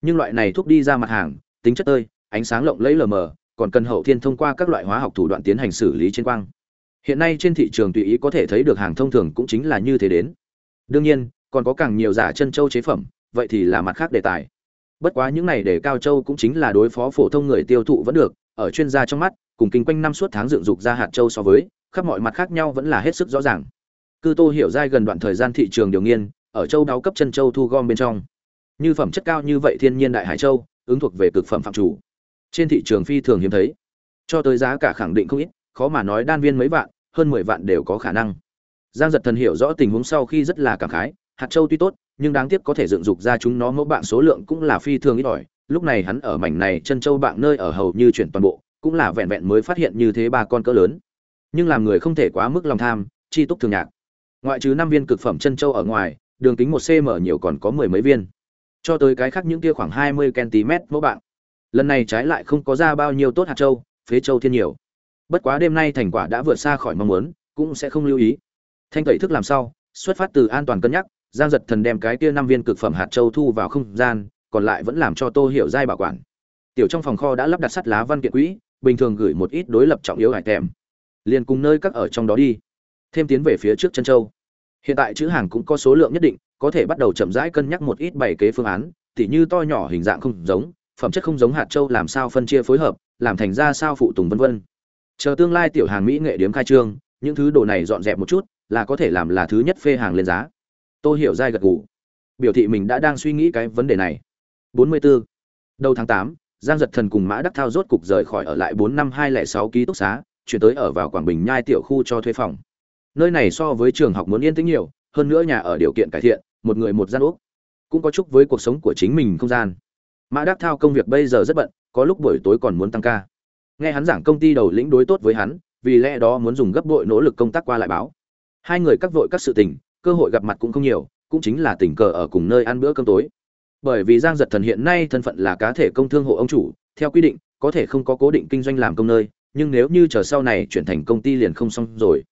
Nhưng loại này thuốc đi ra mặt hàng, tính chất tơi, ánh sáng lộng lẫy lờ mờ còn cần hậu thiên thông qua các loại hóa học thủ đoạn tiến hành xử lý trên quang. Hiện nay trên thị trường tùy ý có thể thấy được hàng thông thường cũng chính là như thế đến. Đương nhiên, còn có càng nhiều giả chân châu chế phẩm, vậy thì là mặt khác đề tài. Bất quá những này để cao châu cũng chính là đối phó phổ thông người tiêu thụ vẫn được, ở chuyên gia trong mắt, cùng kinh quanh năm suốt tháng dựng dục ra hạt châu so với, khắp mọi mặt khác nhau vẫn là hết sức rõ ràng. Cư tô hiểu giai gần đoạn thời gian thị trường điều nghiên, ở châu đáo cấp chân châu thu gom bên trong. Như phẩm chất cao như vậy thiên nhiên đại hải châu, ứng thuộc về cực phẩm phạm chủ trên thị trường phi thường hiếm thấy. Cho tới giá cả khẳng định không ít, khó mà nói đan viên mấy vạn, hơn mười vạn đều có khả năng. Giang giật thần hiểu rõ tình huống sau khi rất là cảm khái, hạt châu tuy tốt, nhưng đáng tiếc có thể dựng dục ra chúng nó mẫu bạn số lượng cũng là phi thường ít ỏi. Lúc này hắn ở mảnh này chân châu bạn nơi ở hầu như chuyển toàn bộ, cũng là vẹn vẹn mới phát hiện như thế ba con cỡ lớn. Nhưng làm người không thể quá mức lòng tham, chi túc thường nhạc. Ngoại trừ năm viên cực phẩm chân châu ở ngoài, đường kính một cm nhiều còn có mười mấy viên. Cho tới cái khác những kia khoảng hai mươi cm mẫu bạn lần này trái lại không có ra bao nhiêu tốt hạt châu, phế châu thiên nhiều. Bất quá đêm nay thành quả đã vượt xa khỏi mong muốn, cũng sẽ không lưu ý. Thanh tẩy thức làm sao xuất phát từ an toàn cân nhắc, giang giật thần đem cái kia năm viên cực phẩm hạt châu thu vào không gian, còn lại vẫn làm cho tô hiểu giai bảo quản. Tiểu trong phòng kho đã lắp đặt sắt lá văn kiện quỹ, bình thường gửi một ít đối lập trọng yếu hải tèm liền cùng nơi các ở trong đó đi. Thêm tiến về phía trước chân châu. Hiện tại chữ hàng cũng có số lượng nhất định, có thể bắt đầu chậm rãi cân nhắc một ít bảy kế phương án, tỉ như to nhỏ hình dạng không giống phẩm chất không giống hạt châu làm sao phân chia phối hợp làm thành ra sao phụ tùng vân vân. Chờ tương lai tiểu hàng mỹ nghệ điểm khai trương những thứ đồ này dọn dẹp một chút là có thể làm là thứ nhất phê hàng lên giá. Tôi hiểu dai gật gù. Biểu thị mình đã đang suy nghĩ cái vấn đề này. 44. đầu tháng 8, giang giật thần cùng mã đắc thao rốt cục rời khỏi ở lại 4 năm 206 ký túc xá chuyển tới ở vào quảng bình nhai tiểu khu cho thuê phòng. Nơi này so với trường học muốn yên tĩnh nhiều hơn nữa nhà ở điều kiện cải thiện một người một gian ốc. cũng có chúc với cuộc sống của chính mình không gian mã đắc thao công việc bây giờ rất bận, có lúc buổi tối còn muốn tăng ca. Nghe hắn giảng công ty đầu lĩnh đối tốt với hắn, vì lẽ đó muốn dùng gấp đội nỗ lực công tác qua lại báo. Hai người cắt vội các sự tình, cơ hội gặp mặt cũng không nhiều, cũng chính là tình cờ ở cùng nơi ăn bữa cơm tối. Bởi vì giang giật thần hiện nay thân phận là cá thể công thương hộ ông chủ, theo quy định, có thể không có cố định kinh doanh làm công nơi, nhưng nếu như chờ sau này chuyển thành công ty liền không xong rồi.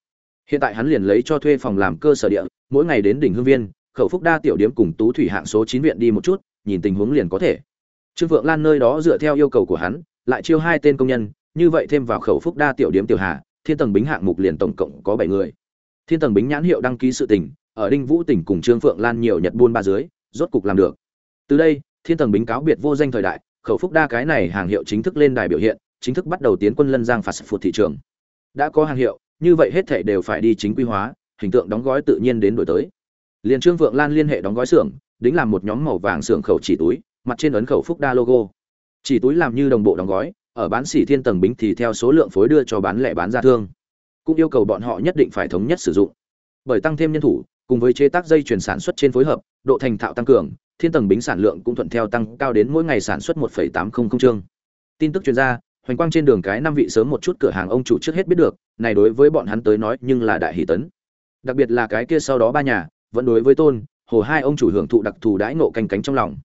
Hiện tại hắn liền lấy cho thuê phòng làm cơ sở địa, mỗi ngày đến đỉnh hương viên, khẩu phúc đa tiểu điếm cùng tú thủy hạng số chín viện đi một chút, nhìn tình huống liền có thể trương phượng lan nơi đó dựa theo yêu cầu của hắn, lại chiêu hai tên công nhân, như vậy thêm vào khẩu phúc đa tiểu điếm tiểu hà, thiên tầng bính hạng mục liền tổng cộng có bảy người. Thiên tầng bính nhãn hiệu đăng ký sự tình, ở đinh vũ tỉnh cùng trương phượng lan nhiều nhật buôn ba dưới, rốt cục làm được. Từ đây, thiên tầng bính cáo biệt vô danh thời đại, khẩu phúc đa cái này hàng hiệu chính thức lên đài biểu hiện, chính thức bắt đầu tiến quân lân giang phạt phụt thị trường. Đã có hàng hiệu, như vậy hết thể đều phải đi chính quy hóa, hình tượng đóng gói tự nhiên đến đổi tới. Liền trương phượng lan liên hệ đóng gói xưởng, đính làm một nhóm màu vàng xưởng khẩu chỉ túi mặt trên ấn khẩu phúc đa logo. Chỉ túi làm như đồng bộ đóng gói ở bán xỉ thiên tầng bính thì theo số lượng phối đưa cho bán lẻ bán ra thương. Cũng yêu cầu bọn họ nhất định phải thống nhất sử dụng. Bởi tăng thêm nhân thủ cùng với chế tác dây chuyển sản xuất trên phối hợp độ thành thạo tăng cường thiên tầng bính sản lượng cũng thuận theo tăng cao đến mỗi ngày sản xuất 1,800 chương. Tin tức chuyên gia hoành quang trên đường cái năm vị sớm một chút cửa hàng ông chủ trước hết biết được này đối với bọn hắn tới nói nhưng là đại hỷ tấn. Đặc biệt là cái kia sau đó ba nhà vẫn đối với tôn hồ hai ông chủ hưởng thụ đặc thù đãi nộ canh cánh trong lòng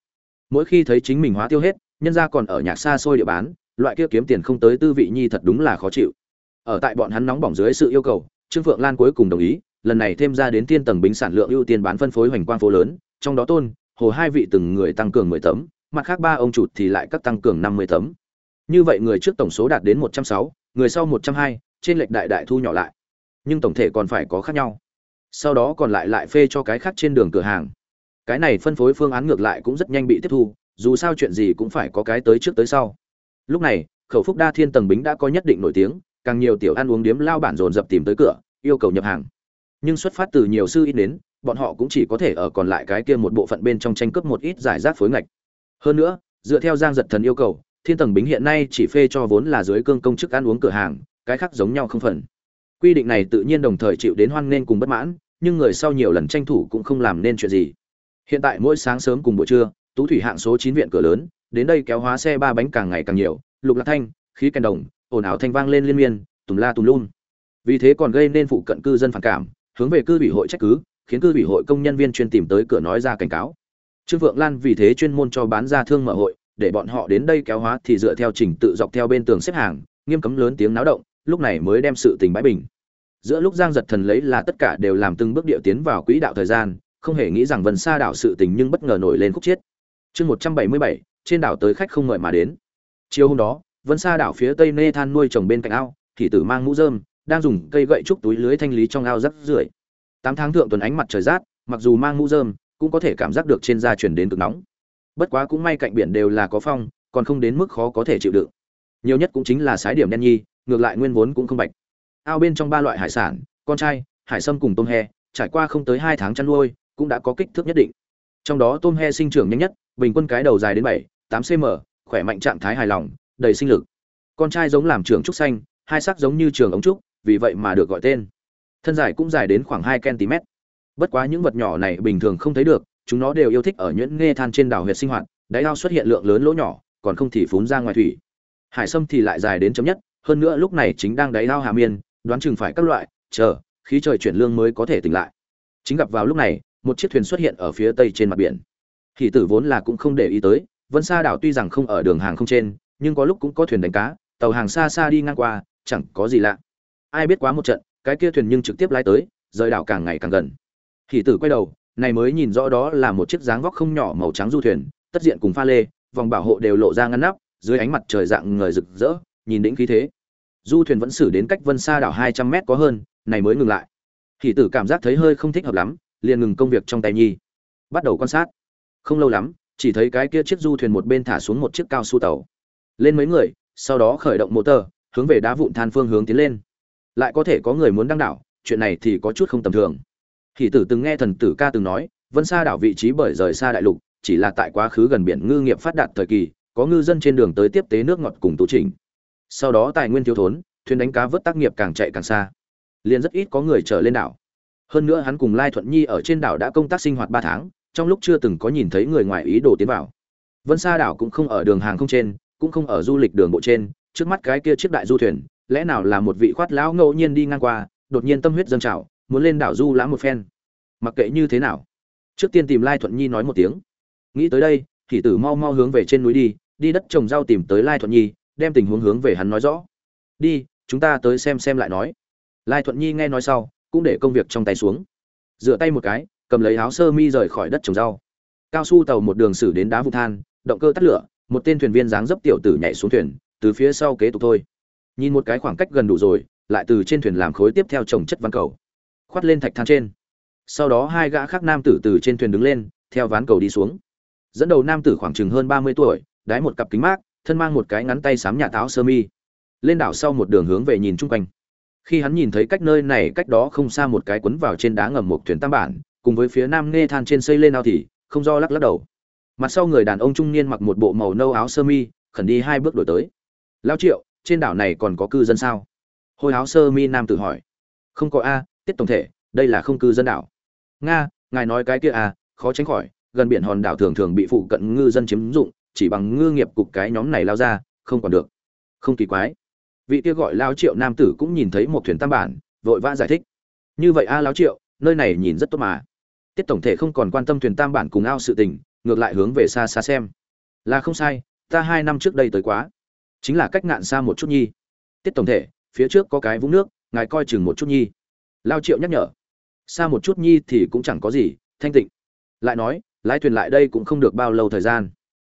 mỗi khi thấy chính mình hóa tiêu hết, nhân ra còn ở nhạc xa xôi địa bán, loại kia kiếm tiền không tới tư vị nhi thật đúng là khó chịu. Ở tại bọn hắn nóng bỏng dưới sự yêu cầu, trương phượng lan cuối cùng đồng ý, lần này thêm ra đến thiên tầng bính sản lượng ưu tiên bán phân phối hoành quang phố lớn, trong đó tôn, hồ hai vị từng người tăng cường mười tấm, mặt khác ba ông chủ thì lại các tăng cường năm mươi tấm. Như vậy người trước tổng số đạt đến một trăm sáu, người sau một trăm hai, trên lệch đại đại thu nhỏ lại. Nhưng tổng thể còn phải có khác nhau. Sau đó còn lại lại phê cho cái khác trên đường cửa hàng cái này phân phối phương án ngược lại cũng rất nhanh bị tiếp thu, dù sao chuyện gì cũng phải có cái tới trước tới sau. Lúc này, khẩu phúc đa thiên tầng bính đã có nhất định nổi tiếng, càng nhiều tiểu ăn uống điếm lao bản dồn dập tìm tới cửa, yêu cầu nhập hàng. Nhưng xuất phát từ nhiều sư ít đến, bọn họ cũng chỉ có thể ở còn lại cái kia một bộ phận bên trong tranh cướp một ít giải rác phối ngạch. Hơn nữa, dựa theo giang giật thần yêu cầu, thiên tầng bính hiện nay chỉ phê cho vốn là dưới cương công chức ăn uống cửa hàng, cái khác giống nhau không phần. Quy định này tự nhiên đồng thời chịu đến hoan nghênh cùng bất mãn, nhưng người sau nhiều lần tranh thủ cũng không làm nên chuyện gì hiện tại mỗi sáng sớm cùng buổi trưa, tú thủy hạng số chín viện cửa lớn, đến đây kéo hóa xe ba bánh càng ngày càng nhiều, lục lạc thanh, khí kèn đồng, ồn ào thanh vang lên liên miên, tùm la tùm lum. Vì thế còn gây nên phụ cận cư dân phản cảm, hướng về cư ủy hội trách cứ, khiến cư ủy hội công nhân viên chuyên tìm tới cửa nói ra cảnh cáo. Trương vượng lan vì thế chuyên môn cho bán ra thương mở hội, để bọn họ đến đây kéo hóa thì dựa theo trình tự dọc theo bên tường xếp hàng, nghiêm cấm lớn tiếng náo động, lúc này mới đem sự tình bãi bình. Giữa lúc giang giật thần lấy là tất cả đều làm từng bước điệu tiến vào quỹ đạo thời gian không hề nghĩ rằng Vân Sa đảo sự tình nhưng bất ngờ nổi lên khúc chiết. Chương một trăm bảy mươi bảy, trên đảo tới khách không mời mà đến. Chiều hôm đó, vân Sa đảo phía tây nê than nuôi trồng bên cạnh ao, thì tử mang mũ rơm, đang dùng cây gậy trúc túi lưới thanh lý trong ao rắc rưởi. Tám tháng thượng tuần ánh mặt trời rát, mặc dù mang mũ rơm, cũng có thể cảm giác được trên da chuyển đến cực nóng. Bất quá cũng may cạnh biển đều là có phong, còn không đến mức khó có thể chịu đựng. Nhiều nhất cũng chính là sái điểm đen nhi, ngược lại nguyên vốn cũng không bạch. Ao bên trong ba loại hải sản, con trai, hải sâm cùng tôm he, trải qua không tới hai tháng chăn nuôi cũng đã có kích thước nhất định. Trong đó tôm he sinh trưởng nhanh nhất, bình quân cái đầu dài đến bảy, tám cm khỏe mạnh trạng thái hài lòng, đầy sinh lực. Con trai giống làm trường trúc xanh, hai sắc giống như trường ống trúc, vì vậy mà được gọi tên. Thân dài cũng dài đến khoảng hai cm. Bất quá những vật nhỏ này bình thường không thấy được, chúng nó đều yêu thích ở nhuyễn nghe than trên đảo huyệt sinh hoạt, đáy ao xuất hiện lượng lớn lỗ nhỏ, còn không thì phún ra ngoài thủy. Hải sâm thì lại dài đến chấm nhất, hơn nữa lúc này chính đang đáy ao hà miên, đoán chừng phải các loại, chờ, khí trời chuyển lương mới có thể tỉnh lại. Chính gặp vào lúc này một chiếc thuyền xuất hiện ở phía tây trên mặt biển. Hỷ tử vốn là cũng không để ý tới, vân sa đảo tuy rằng không ở đường hàng không trên, nhưng có lúc cũng có thuyền đánh cá, tàu hàng xa xa đi ngang qua, chẳng có gì lạ. Ai biết quá một trận, cái kia thuyền nhưng trực tiếp lái tới, rời đảo càng ngày càng gần. Hỷ tử quay đầu, này mới nhìn rõ đó là một chiếc dáng vóc không nhỏ màu trắng du thuyền, tất diện cùng pha lê, vòng bảo hộ đều lộ ra ngăn nắp, dưới ánh mặt trời dạng người rực rỡ, nhìn đĩnh khí thế. Du thuyền vẫn xử đến cách vân xa đảo hai trăm mét có hơn, này mới ngừng lại. Hỷ tử cảm giác thấy hơi không thích hợp lắm liền ngừng công việc trong tay nhi. Bắt đầu quan sát. Không lâu lắm, chỉ thấy cái kia chiếc du thuyền một bên thả xuống một chiếc cao su tàu. Lên mấy người, sau đó khởi động motor hướng về đá vụn than phương hướng tiến lên. Lại có thể có người muốn đăng đảo, chuyện này thì có chút không tầm thường. Hỷ tử từng nghe thần tử ca từng nói, vân xa đảo vị trí bởi rời xa đại lục, chỉ là tại quá khứ gần biển ngư nghiệp phát đạt thời kỳ, có ngư dân trên đường tới tiếp tế nước ngọt cùng tu trình sau đó tài nguyên thiếu thốn, thuyền đánh cá vớt tác nghiệp càng chạy càng xa. Liền rất ít có người trở lên đảo hơn nữa hắn cùng lai thuận nhi ở trên đảo đã công tác sinh hoạt ba tháng, trong lúc chưa từng có nhìn thấy người ngoài ý đồ tiến vào. Vân sa đảo cũng không ở đường hàng không trên, cũng không ở du lịch đường bộ trên, trước mắt cái kia chiếc đại du thuyền, lẽ nào là một vị khoát lão ngẫu nhiên đi ngang qua, đột nhiên tâm huyết dâng trào, muốn lên đảo du lãm một phen. Mặc kệ như thế nào, trước tiên tìm lai thuận nhi nói một tiếng. Nghĩ tới đây, thì tử mau mau hướng về trên núi đi đi đất trồng rau tìm tới lai thuận nhi, đem tình huống hướng về hắn nói rõ. Đi, chúng ta tới xem xem lại nói. Lai thuận nhi nghe nói sau cũng để công việc trong tay xuống. Dựa tay một cái, cầm lấy áo sơ mi rời khỏi đất trồng rau. Cao su tàu một đường xử đến đá vụ than, động cơ tắt lửa, một tên thuyền viên dáng dấp tiểu tử nhảy xuống thuyền, từ phía sau kế tục thôi. Nhìn một cái khoảng cách gần đủ rồi, lại từ trên thuyền làm khối tiếp theo trồng chất ván cầu. Khoát lên thạch than trên. Sau đó hai gã khác nam tử từ trên thuyền đứng lên, theo ván cầu đi xuống. Dẫn đầu nam tử khoảng chừng hơn ba mươi tuổi, đái một cặp kính mát, thân mang một cái ngắn tay sám nhà táo sơ mi. Lên đảo sau một đường hướng về nhìn chung quanh khi hắn nhìn thấy cách nơi này cách đó không xa một cái quấn vào trên đá ngầm một thuyền tam bản, cùng với phía nam nghe than trên xây lên ao thì không do lắc lắc đầu. Mặt sau người đàn ông trung niên mặc một bộ màu nâu áo sơ mi, khẩn đi hai bước đổi tới. Lao triệu, trên đảo này còn có cư dân sao? Hôi áo sơ mi nam tự hỏi. Không có a, tiết tổng thể, đây là không cư dân đảo. Nga, ngài nói cái kia a khó tránh khỏi, gần biển hòn đảo thường thường bị phụ cận ngư dân chiếm dụng, chỉ bằng ngư nghiệp cục cái nhóm này lao ra, không còn được. Không kỳ quái vị kia gọi lao triệu nam tử cũng nhìn thấy một thuyền tam bản, vội vã giải thích. Như vậy a, lao triệu, nơi này nhìn rất tốt mà. Tiết tổng thể không còn quan tâm thuyền tam bản cùng ao sự tình, ngược lại hướng về xa xa xem. Là không sai, ta hai năm trước đây tới quá. Chính là cách ngạn xa một chút nhi. Tiết tổng thể, phía trước có cái vũng nước, ngài coi chừng một chút nhi. Lao triệu nhắc nhở. Xa một chút nhi thì cũng chẳng có gì, thanh tịnh. Lại nói, lái thuyền lại đây cũng không được bao lâu thời gian.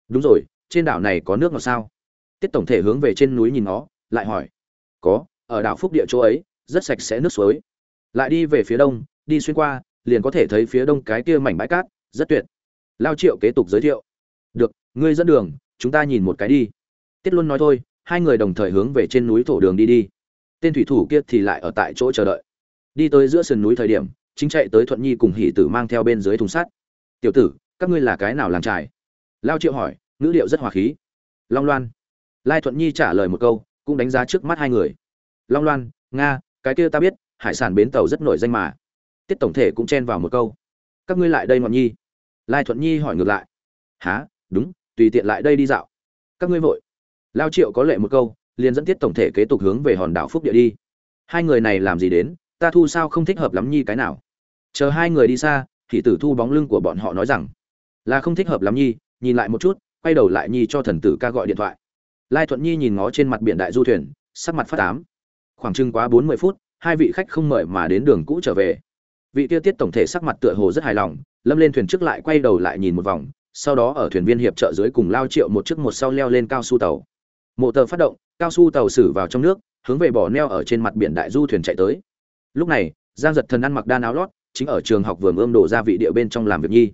Đúng rồi, trên đảo này có nước ngọt sao? Tiết tổng thể hướng về trên núi nhìn nó lại hỏi, có, ở đảo phúc địa chỗ ấy, rất sạch sẽ nước suối. Lại đi về phía đông, đi xuyên qua, liền có thể thấy phía đông cái kia mảnh bãi cát, rất tuyệt. Lao triệu kế tục giới thiệu, được, ngươi dẫn đường, chúng ta nhìn một cái đi. Tiết luôn nói thôi, hai người đồng thời hướng về trên núi thổ đường đi đi. Tên thủy thủ kia thì lại ở tại chỗ chờ đợi. Đi tới giữa sườn núi thời điểm, chính chạy tới thuận nhi cùng hỷ tử mang theo bên dưới thùng sắt. Tiểu tử, các ngươi là cái nào làng trài? Lao triệu hỏi, ngữ liệu rất hòa khí. Long loan. Lai thuận nhi trả lời một câu cũng đánh giá trước mắt hai người. Long loan, nga, cái kia ta biết, hải sản bến tàu rất nổi danh mà. Tiết tổng thể cũng chen vào một câu. Các ngươi lại đây ngọn nhi. Lai thuận nhi hỏi ngược lại. Há đúng, tùy tiện lại đây đi dạo. Các ngươi vội. Lao triệu có lệ một câu, liền dẫn tiết tổng thể kế tục hướng về hòn đảo phúc địa đi. Hai người này làm gì đến, ta thu sao không thích hợp lắm nhi cái nào. Chờ hai người đi xa, thì tử thu bóng lưng của bọn họ nói rằng, là không thích hợp lắm nhi, nhìn lại một chút, quay đầu lại nhi cho thần tử ca gọi điện thoại lai thuận nhi nhìn ngó trên mặt biển đại du thuyền, sắc mặt phát tám khoảng chừng quá bốn mươi phút, hai vị khách không mời mà đến đường cũ trở về. Vị tiêu tiết tổng thể sắc mặt tựa hồ rất hài lòng, lâm lên thuyền trước lại quay đầu lại nhìn một vòng, sau đó ở thuyền viên hiệp trợ dưới cùng lao triệu một chiếc một sau leo lên cao su tàu. Mộ tờ phát động, cao su tàu xử vào trong nước, hướng về bỏ neo ở trên mặt biển đại du thuyền chạy tới. Lúc này, giang giật thần ăn mặc đan áo lót, chính ở trường học vườn ươm đổ ra vị địa bên trong làm việc nhi.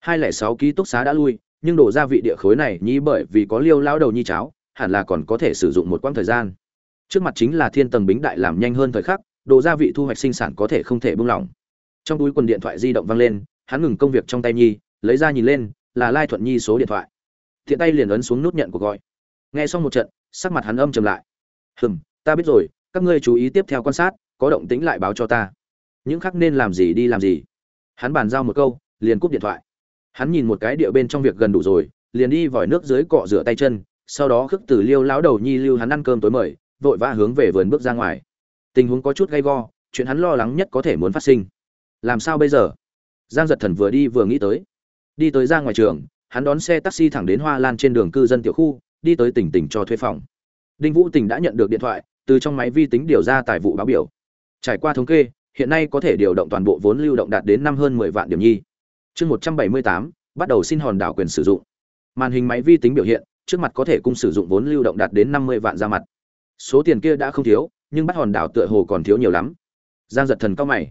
Hai lẻ sáu ký túc xá đã lui, nhưng đổ ra vị địa khối này nhi bởi vì có liêu lao đầu nhi cháo hẳn là còn có thể sử dụng một quãng thời gian. Trước mặt chính là thiên tầng bính đại làm nhanh hơn thời khắc, đồ gia vị thu hoạch sinh sản có thể không thể buông lỏng. Trong túi quần điện thoại di động vang lên, hắn ngừng công việc trong tay nhi, lấy ra nhìn lên, là lai thuận nhi số điện thoại. Thiện tay liền ấn xuống nút nhận cuộc gọi. Nghe xong một trận, sắc mặt hắn âm trầm lại. Hừm, ta biết rồi, các ngươi chú ý tiếp theo quan sát, có động tĩnh lại báo cho ta. Những khác nên làm gì đi làm gì. Hắn bàn giao một câu, liền cúp điện thoại. Hắn nhìn một cái địa bên trong việc gần đủ rồi, liền đi vòi nước dưới cọ rửa tay chân sau đó khước từ liêu lão đầu nhi lưu hắn ăn cơm tối mời, vội vã hướng về vườn bước ra ngoài. Tình huống có chút gay go, chuyện hắn lo lắng nhất có thể muốn phát sinh. Làm sao bây giờ? Giang giật thần vừa đi vừa nghĩ tới. Đi tới ra ngoài trường, hắn đón xe taxi thẳng đến hoa lan trên đường cư dân tiểu khu, đi tới tỉnh tỉnh cho thuê phòng. Đinh vũ tỉnh đã nhận được điện thoại, từ trong máy vi tính điều ra tài vụ báo biểu. Trải qua thống kê, hiện nay có thể điều động toàn bộ vốn lưu động đạt đến năm hơn mười vạn điểm nhi. Chương một trăm bảy mươi tám, bắt đầu xin hòn đảo quyền sử dụng. Màn hình máy vi tính biểu hiện trước mặt có thể cung sử dụng vốn lưu động đạt đến năm mươi vạn ra mặt. Số tiền kia đã không thiếu, nhưng bắt hòn đảo tựa hồ còn thiếu nhiều lắm. Giang giật thần cao mày.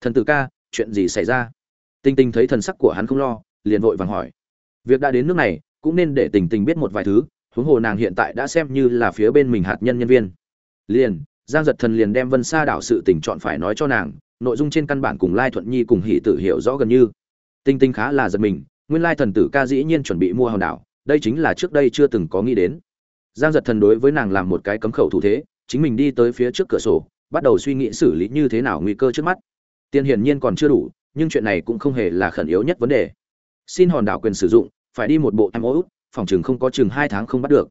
Thần tử ca, chuyện gì xảy ra? Tinh tinh thấy thần sắc của hắn không lo, liền vội vàng hỏi. Việc đã đến nước này, cũng nên để tình tình biết một vài thứ, huống hồ nàng hiện tại đã xem như là phía bên mình hạt nhân nhân viên. Liền, giang giật thần liền đem vân xa đảo sự tình chọn phải nói cho nàng, nội dung trên căn bản cùng lai thuận nhi cùng hỷ tử hiểu rõ gần như. Tinh tinh khá là giật mình, nguyên lai thần tử ca dĩ nhiên chuẩn bị mua hòn đảo đây chính là trước đây chưa từng có nghĩ đến. Giang giật thần đối với nàng làm một cái cấm khẩu thủ thế, chính mình đi tới phía trước cửa sổ, bắt đầu suy nghĩ xử lý như thế nào nguy cơ trước mắt. Tiền hiển nhiên còn chưa đủ, nhưng chuyện này cũng không hề là khẩn yếu nhất vấn đề. Xin hòn đảo quyền sử dụng, phải đi một bộ em út, phòng chừng không có chừng hai tháng không bắt được.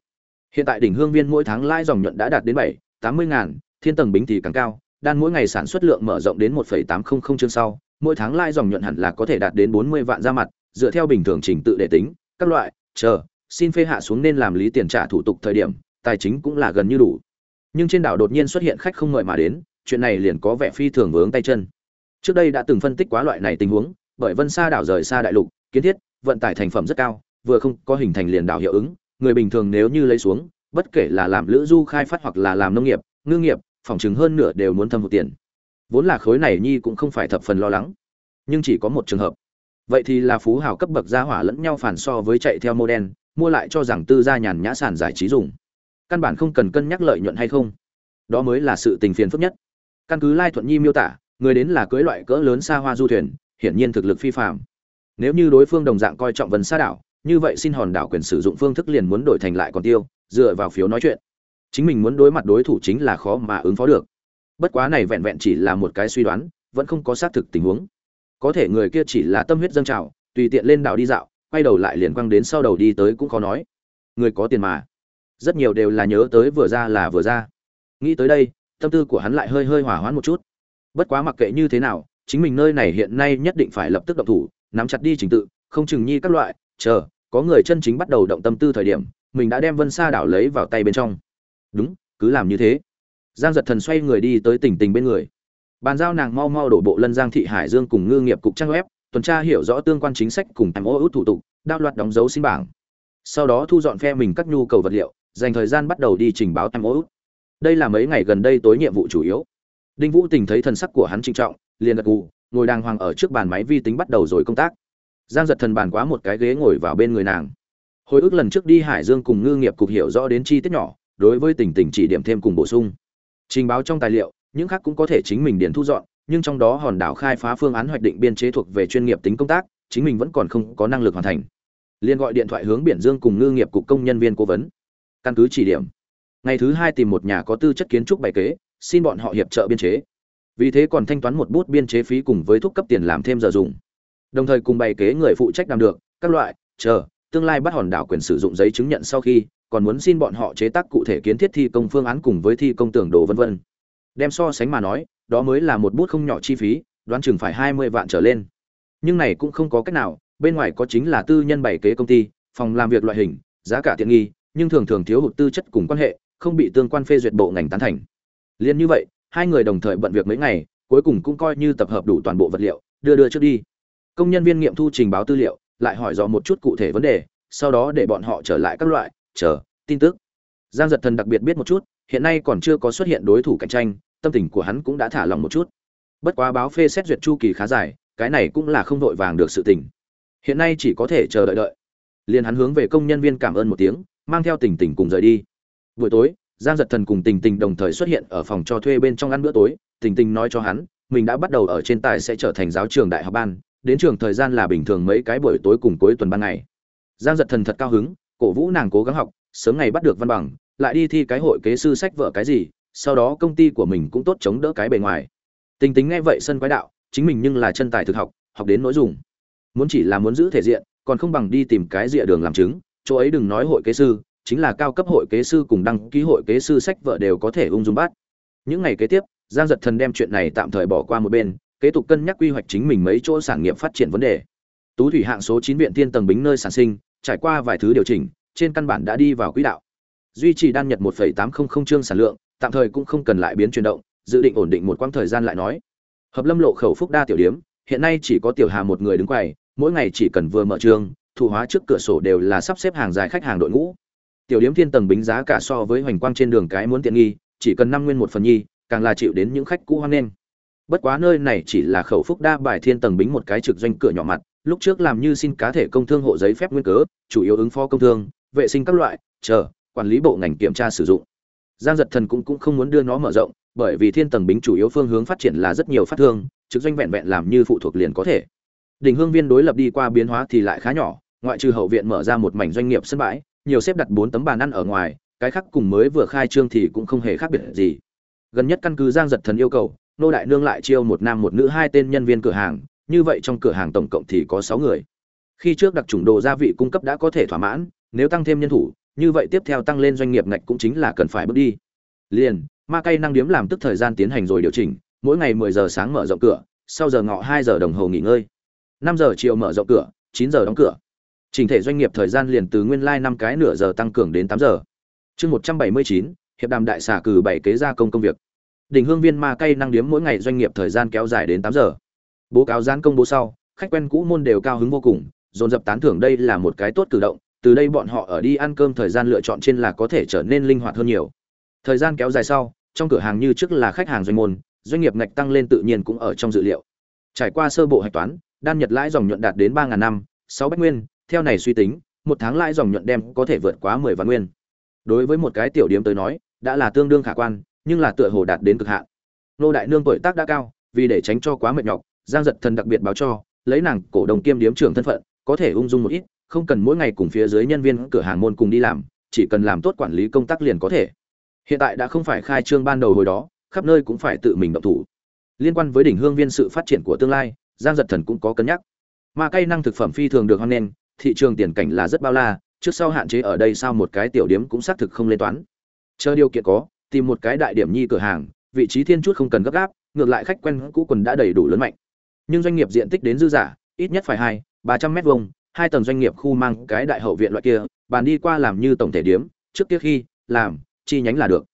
Hiện tại đỉnh hương viên mỗi tháng lãi dòng nhuận đã đạt đến bảy, tám mươi ngàn, thiên tầng bính thì càng cao, đan mỗi ngày sản xuất lượng mở rộng đến một tám trăm linh chương sau, mỗi tháng lãi dòng nhuận hẳn là có thể đạt đến bốn mươi vạn ra mặt, dựa theo bình thường trình tự để tính, các loại chờ, xin phê hạ xuống nên làm lý tiền trả thủ tục thời điểm, tài chính cũng là gần như đủ. Nhưng trên đảo đột nhiên xuất hiện khách không mời mà đến, chuyện này liền có vẻ phi thường vướng tay chân. Trước đây đã từng phân tích quá loại này tình huống, bởi vân xa đảo rời xa đại lục, kiến thiết, vận tải thành phẩm rất cao, vừa không có hình thành liền đảo hiệu ứng, người bình thường nếu như lấy xuống, bất kể là làm lữ du khai phát hoặc là làm nông nghiệp, ngư nghiệp, phòng chứng hơn nửa đều muốn thâm hụt tiền. Vốn là khối này nhi cũng không phải thập phần lo lắng. Nhưng chỉ có một trường hợp vậy thì là phú hào cấp bậc gia hỏa lẫn nhau phản so với chạy theo mô đen, mua lại cho rằng tư gia nhàn nhã sản giải trí dùng. Căn bản không cần cân nhắc lợi nhuận hay không. Đó mới là sự tình phiền phức nhất. Căn cứ lai thuận nhi miêu tả, người đến là cưới loại cỡ lớn xa hoa du thuyền, hiển nhiên thực lực phi phạm nếu như đối phương đồng dạng coi trọng vấn xa đảo, như vậy xin hòn đảo quyền sử dụng phương thức liền muốn đổi thành lại còn tiêu, dựa vào phiếu nói chuyện. Chính mình muốn đối mặt đối thủ chính là khó mà ứng phó được. Bất quá này vẹn vẹn chỉ là một cái suy đoán, vẫn không có xác thực tình huống có thể người kia chỉ là tâm huyết dâng trào, tùy tiện lên đảo đi dạo, quay đầu lại liền quăng đến sau đầu đi tới cũng khó nói. Người có tiền mà. Rất nhiều đều là nhớ tới vừa ra là vừa ra. Nghĩ tới đây, tâm tư của hắn lại hơi hơi hỏa hoãn một chút. Bất quá mặc kệ như thế nào, chính mình nơi này hiện nay nhất định phải lập tức động thủ, nắm chặt đi trình tự, không chừng nhi các loại, chờ, có người chân chính bắt đầu động tâm tư thời điểm, mình đã đem vân sa đảo lấy vào tay bên trong. Đúng, cứ làm như thế. Giang giật thần xoay người đi tới tỉnh tình bên người bàn giao nàng mau mau đổ bộ lân giang thị hải dương cùng ngư nghiệp cục trang web, tuần tra hiểu rõ tương quan chính sách cùng em ô út thủ tục đao loạt đóng dấu xin bảng. Sau đó thu dọn phe mình các nhu cầu vật liệu, dành thời gian bắt đầu đi trình báo em ô út. Đây là mấy ngày gần đây tối nhiệm vụ chủ yếu. Đinh vũ tình thấy thần sắc của hắn trinh trọng, liền gật gù, ngồi đàng hoàng ở trước bàn máy vi tính bắt đầu rồi công tác. Giang giật thần bàn quá một cái ghế ngồi vào bên người nàng. Hồi ức lần trước đi hải dương cùng ngư nghiệp cục hiểu rõ đến chi tiết nhỏ, đối với tình tình chỉ điểm thêm cùng bổ sung. Trình báo trong tài liệu những khác cũng có thể chính mình điền thu dọn, nhưng trong đó hòn đảo khai phá phương án hoạch định biên chế thuộc về chuyên nghiệp tính công tác, chính mình vẫn còn không có năng lực hoàn thành. Liên gọi điện thoại hướng biển dương cùng ngư nghiệp cục công nhân viên cố vấn. Căn cứ chỉ điểm, ngày thứ hai tìm một nhà có tư chất kiến trúc bày kế, xin bọn họ hiệp trợ biên chế. Vì thế còn thanh toán một bút biên chế phí cùng với thuốc cấp tiền làm thêm giờ dùng. Đồng thời cùng bày kế người phụ trách làm được, các loại, chờ, tương lai bắt hòn đảo quyền sử dụng giấy chứng nhận sau khi, còn muốn xin bọn họ chế tác cụ thể kiến thiết thi công phương án cùng với thi công tưởng đồ vân vân đem so sánh mà nói, đó mới là một bút không nhỏ chi phí, đoán chừng phải hai mươi vạn trở lên. Nhưng này cũng không có cách nào, bên ngoài có chính là tư nhân bày kế công ty, phòng làm việc loại hình, giá cả tiện nghi, nhưng thường thường thiếu hụt tư chất cùng quan hệ, không bị tương quan phê duyệt bộ ngành tán thành. Liên như vậy, hai người đồng thời bận việc mấy ngày, cuối cùng cũng coi như tập hợp đủ toàn bộ vật liệu, đưa đưa trước đi. Công nhân viên nghiệm thu trình báo tư liệu, lại hỏi dò một chút cụ thể vấn đề, sau đó để bọn họ trở lại các loại, chờ, tin tức. Giang giật thần đặc biệt biết một chút hiện nay còn chưa có xuất hiện đối thủ cạnh tranh, tâm tình của hắn cũng đã thả lòng một chút. Bất quá báo phê xét duyệt chu kỳ khá dài, cái này cũng là không đội vàng được sự tình. Hiện nay chỉ có thể chờ đợi đợi. Liền hắn hướng về công nhân viên cảm ơn một tiếng, mang theo tình tình cùng rời đi. Buổi tối, giang giật thần cùng tình tình đồng thời xuất hiện ở phòng cho thuê bên trong ăn bữa tối. Tình tình nói cho hắn, mình đã bắt đầu ở trên tài sẽ trở thành giáo trường đại học ban, đến trường thời gian là bình thường mấy cái buổi tối cùng cuối tuần ban ngày. Giang giật thần thật cao hứng, cổ vũ nàng cố gắng học, sớm ngày bắt được văn bằng lại đi thi cái hội kế sư sách vợ cái gì, sau đó công ty của mình cũng tốt chống đỡ cái bề ngoài. Tình tính nghe vậy sân quái đạo, chính mình nhưng là chân tài thực học học đến nỗi dùng. Muốn chỉ là muốn giữ thể diện, còn không bằng đi tìm cái rìa đường làm chứng, chỗ ấy đừng nói hội kế sư, chính là cao cấp hội kế sư cùng đăng ký hội kế sư sách vợ đều có thể ung dung bắt. Những ngày kế tiếp, giang giật thần đem chuyện này tạm thời bỏ qua một bên, kế tục cân nhắc quy hoạch chính mình mấy chỗ sản nghiệp phát triển vấn đề. Tú thủy hạng số chín viện thiên tầng bính nơi sản sinh, trải qua vài thứ điều chỉnh, trên căn bản đã đi vào quỹ đạo duy trì đan nhật 1.800 chương sản lượng, tạm thời cũng không cần lại biến chuyển động, dự định ổn định một quãng thời gian lại nói. Hợp lâm lộ khẩu phúc đa tiểu điếm, hiện nay chỉ có tiểu hà một người đứng quầy, mỗi ngày chỉ cần vừa mở trường, thủ hóa trước cửa sổ đều là sắp xếp hàng dài khách hàng đội ngũ. Tiểu điếm thiên tầng bính giá cả so với hoành quang trên đường cái muốn tiện nghi, chỉ cần năm nguyên một phần nhi, càng là chịu đến những khách cũ hoan nghênh. Bất quá nơi này chỉ là khẩu phúc đa bài thiên tầng bính một cái trực doanh cửa nhỏ mặt, lúc trước làm như xin cá thể công thương hộ giấy phép nguyên cớ, chủ yếu ứng phó công thương, vệ sinh các loại, chờ quản lý bộ ngành kiểm tra sử dụng. Giang giật thần cũng cũng không muốn đưa nó mở rộng, bởi vì thiên tầng bính chủ yếu phương hướng phát triển là rất nhiều phát thương, trực doanh vẹn vẹn làm như phụ thuộc liền có thể. Đỉnh hương viên đối lập đi qua biến hóa thì lại khá nhỏ, ngoại trừ hậu viện mở ra một mảnh doanh nghiệp sân bãi, nhiều xếp đặt bốn tấm bàn ăn ở ngoài, cái khác cùng mới vừa khai trương thì cũng không hề khác biệt gì. Gần nhất căn cứ giang giật thần yêu cầu, nô đại nương lại chiêu một nam một nữ hai tên nhân viên cửa hàng, như vậy trong cửa hàng tổng cộng thì có sáu người. Khi trước đặc trùng đồ gia vị cung cấp đã có thể thỏa mãn, nếu tăng thêm nhân thủ như vậy tiếp theo tăng lên doanh nghiệp ngạch cũng chính là cần phải bước đi liền ma cây năng điếm làm tức thời gian tiến hành rồi điều chỉnh mỗi ngày 10 giờ sáng mở rộng cửa sau giờ ngọ 2 giờ đồng hồ nghỉ ngơi 5 giờ chiều mở rộng cửa 9 giờ đóng cửa Chỉnh thể doanh nghiệp thời gian liền từ nguyên lai like 5 cái nửa giờ tăng cường đến 8 giờ. Chương 179, hiệp đàm đại xả cử bảy kế gia công công việc. Đỉnh Hương Viên ma cây năng điếm mỗi ngày doanh nghiệp thời gian kéo dài đến 8 giờ. Bố cáo gián công bố sau, khách quen cũ môn đều cao hứng vô cùng, dồn dập tán thưởng đây là một cái tốt cử động, từ đây bọn họ ở đi ăn cơm thời gian lựa chọn trên là có thể trở nên linh hoạt hơn nhiều. Thời gian kéo dài sau, trong cửa hàng như trước là khách hàng doanh môn, doanh nghiệp ngạch tăng lên tự nhiên cũng ở trong dự liệu. Trải qua sơ bộ hạch toán, đan nhật lãi dòng nhuận đạt đến 3000 năm, 6 bách nguyên, theo này suy tính, một tháng lãi dòng nhuận đem có thể vượt quá 10 vạn nguyên. Đối với một cái tiểu điểm tới nói, đã là tương đương khả quan, nhưng là tựa hồ đạt đến cực hạn. Nô đại nương tuổi tác đã cao, vì để tránh cho quá mệt nhọc, Giang Dật Thần đặc biệt báo cho, lấy nàng cổ đồng kiêm điếm trưởng thân phận, có thể ung dung một ít, không cần mỗi ngày cùng phía dưới nhân viên cửa hàng môn cùng đi làm, chỉ cần làm tốt quản lý công tác liền có thể. Hiện tại đã không phải khai trương ban đầu hồi đó, khắp nơi cũng phải tự mình động thủ. Liên quan với đỉnh hương viên sự phát triển của tương lai giang giật thần cũng có cân nhắc. Mà cây năng thực phẩm phi thường được hoan nghênh thị trường tiền cảnh là rất bao la trước sau hạn chế ở đây sao một cái tiểu điểm cũng xác thực không lên toán. Chờ điều kiện có tìm một cái đại điểm nhi cửa hàng vị trí thiên chút không cần gấp gáp ngược lại khách quen cũ quần đã đầy đủ lớn mạnh. Nhưng doanh nghiệp diện tích đến dư giả ít nhất phải hai ba trăm mét vuông hai tầng doanh nghiệp khu mang cái đại hậu viện loại kia, bàn đi qua làm như tổng thể điếm, trước kia khi, làm, chi nhánh là được.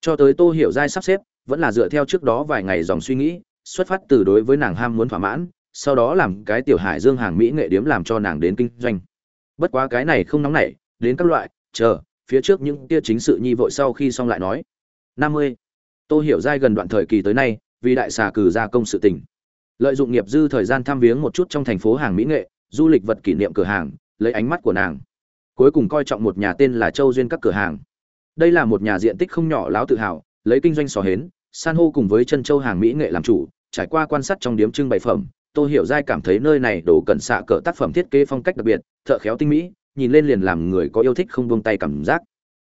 Cho tới tô hiểu giai sắp xếp, vẫn là dựa theo trước đó vài ngày dòng suy nghĩ, xuất phát từ đối với nàng ham muốn thỏa mãn, sau đó làm cái tiểu hải dương hàng mỹ nghệ điếm làm cho nàng đến kinh doanh. Bất quá cái này không nóng nảy, đến các loại, chờ, phía trước những tia chính sự nhi vội sau khi xong lại nói. Năm mươi. Tô hiểu giai gần đoạn thời kỳ tới nay, vì đại xà cử gia công sự tình. Lợi dụng nghiệp dư thời gian tham viếng một chút trong thành phố hàng mỹ nghệ du lịch vật kỷ niệm cửa hàng, lấy ánh mắt của nàng. Cuối cùng coi trọng một nhà tên là châu duyên các cửa hàng. Đây là một nhà diện tích không nhỏ láo tự hào, lấy kinh doanh sò hến, san hô cùng với chân châu hàng mỹ nghệ làm chủ, trải qua quan sát trong điếm trưng bày phẩm tôi hiểu dai cảm thấy nơi này đổ cẩn xạ cỡ tác phẩm thiết kế phong cách đặc biệt, thợ khéo tinh mỹ, nhìn lên liền làm người có yêu thích không buông tay cảm giác.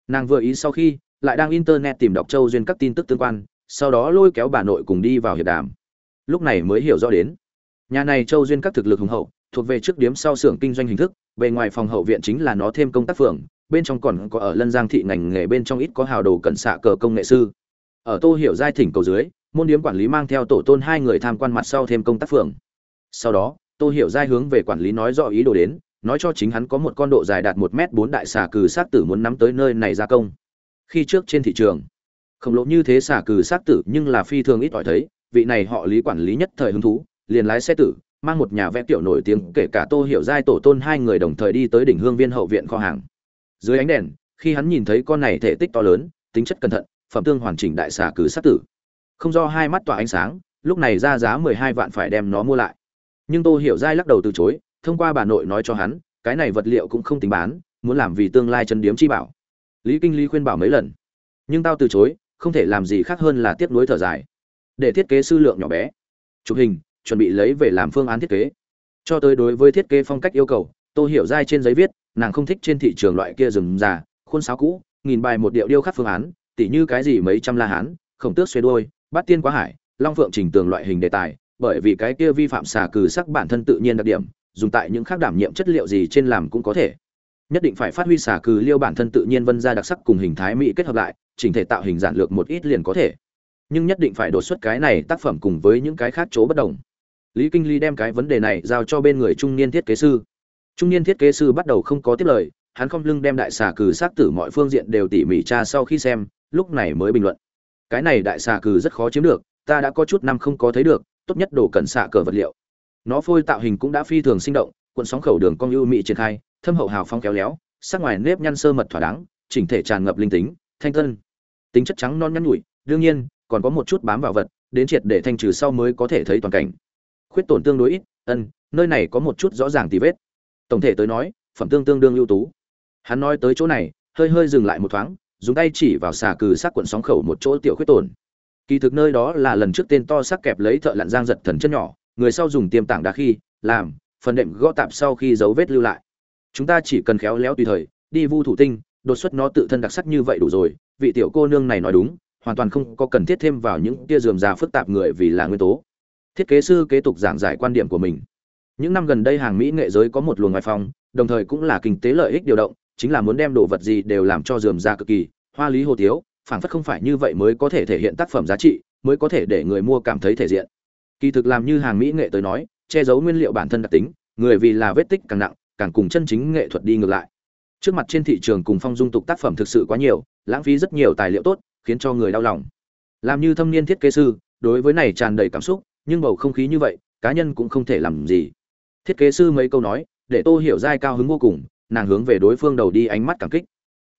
Nàng vừa ý sau khi, lại đang internet tìm đọc châu duyên các tin tức tương quan, sau đó lôi kéo bà nội cùng đi vào hiệp đàm. Lúc này mới hiểu rõ đến. Nhà này châu duyên các thực lực hùng hậu thuộc về trước điếm sau xưởng kinh doanh hình thức, bề ngoài phòng hậu viện chính là nó thêm công tác phường, bên trong còn có ở lân giang thị ngành nghề bên trong ít có hào đồ cận xạ cờ công nghệ sư. Ở tô hiểu giai thỉnh cầu dưới, môn điếm quản lý mang theo tổ tôn hai người tham quan mặt sau thêm công tác phường. Sau đó, tô hiểu giai hướng về quản lý nói rõ ý đồ đến, nói cho chính hắn có một con độ dài đạt một m bốn đại xà cừ sát tử muốn nắm tới nơi này gia công. Khi trước trên thị trường, khổng lồ như thế xà cừ sát tử nhưng là phi thường ít ỏi thấy, vị này họ lý quản lý nhất thời hứng thú, liền lái xe tử mang một nhà vẽ tiểu nổi tiếng, kể cả tô hiểu giai, tổ tôn, hai người đồng thời đi tới đỉnh hương viên hậu viện kho hàng. Dưới ánh đèn, khi hắn nhìn thấy con này thể tích to lớn, tính chất cẩn thận, phẩm tương hoàn chỉnh đại xà cứ sát tử. Không do hai mắt tỏa ánh sáng, lúc này ra giá mười hai vạn phải đem nó mua lại. Nhưng tô hiểu giai lắc đầu từ chối, thông qua bà nội nói cho hắn, cái này vật liệu cũng không tính bán, muốn làm vì tương lai chân điếm chi bảo. Lý kinh lý khuyên bảo mấy lần. Nhưng tao từ chối, không thể làm gì khác hơn là tiếp nối thở dài. Để thiết kế sư lượng nhỏ bé. Chụp hình chuẩn bị lấy về làm phương án thiết kế. Cho tới đối với thiết kế phong cách yêu cầu, tô hiểu dai trên giấy viết, nàng không thích trên thị trường loại kia rừng già, khuôn sáo cũ, nghìn bài một điệu điêu khắc phương án, tỉ như cái gì mấy trăm la hán, khổng tước xuê đôi, bát tiên quá hải, long phượng trình tường loại hình đề tài, bởi vì cái kia vi phạm xà cừ sắc bản thân tự nhiên đặc điểm, dùng tại những khác đảm nhiệm chất liệu gì trên làm cũng có thể. Nhất định phải phát huy xà cừ liêu bản thân tự nhiên vân ra đặc sắc cùng hình thái mỹ kết hợp lại, chỉnh thể tạo hình giản lược một ít liền có thể. Nhưng nhất định phải đột xuất cái này tác phẩm cùng với những cái khác chỗ bất đồng lý kinh ly đem cái vấn đề này giao cho bên người trung niên thiết kế sư. Trung niên thiết kế sư bắt đầu không có tiếp lời, hắn không lưng đem đại xà cừ xác tử mọi phương diện đều tỉ mỉ tra sau khi xem, lúc này mới bình luận. Cái này đại xà cừ rất khó chiếm được, ta đã có chút năm không có thấy được, tốt nhất đồ cẩn xạ cờ vật liệu. Nó phôi tạo hình cũng đã phi thường sinh động, cuộn sóng khẩu đường cong ưu mỹ triển khai, thâm hậu hào phong kéo léo, sắc ngoài nếp nhăn sơ mật thỏa đáng, chỉnh thể tràn ngập linh tính, thanh tân. Tính chất trắng non nhăn nhủi, đương nhiên, còn có một chút bám vào vật, đến triệt để thanh trừ sau mới có thể thấy toàn cảnh khuyết tổn tương đối ít, ân, nơi này có một chút rõ ràng tì vết. Tổng thể tới nói, phẩm tương tương đương ưu tú. Hắn nói tới chỗ này, hơi hơi dừng lại một thoáng, dùng tay chỉ vào xà cừ sắc quận sóng khẩu một chỗ tiểu khuyết tổn. Kỳ thực nơi đó là lần trước tên to sắc kẹp lấy thợ lặn giang giật thần chân nhỏ, người sau dùng tiêm tảng đá khi, làm, phần đệm gõ tạp sau khi dấu vết lưu lại. Chúng ta chỉ cần khéo léo tùy thời, đi vu thủ tinh, đột xuất nó tự thân đặc sắc như vậy đủ rồi, vị tiểu cô nương này nói đúng, hoàn toàn không có cần thiết thêm vào những tia dườm già phức tạp người vì là nguyên tố thiết kế sư kế tục giảng giải quan điểm của mình. Những năm gần đây hàng mỹ nghệ giới có một luồng ngoài phòng đồng thời cũng là kinh tế lợi ích điều động, chính là muốn đem đồ vật gì đều làm cho dườm ra cực kỳ, hoa lý hồ tiếu, phảng phất không phải như vậy mới có thể thể hiện tác phẩm giá trị, mới có thể để người mua cảm thấy thể diện. Kỳ thực làm như hàng mỹ nghệ tới nói, che giấu nguyên liệu bản thân đặc tính, người vì là vết tích càng nặng, càng cùng chân chính nghệ thuật đi ngược lại. Trước mặt trên thị trường cùng phong dung tục tác phẩm thực sự quá nhiều, lãng phí rất nhiều tài liệu tốt, khiến cho người đau lòng. Làm như thâm niên thiết kế sư, đối với này tràn đầy cảm xúc nhưng bầu không khí như vậy, cá nhân cũng không thể làm gì. Thiết kế sư mấy câu nói, để tô hiểu giai cao hứng vô cùng, nàng hướng về đối phương đầu đi ánh mắt cảm kích.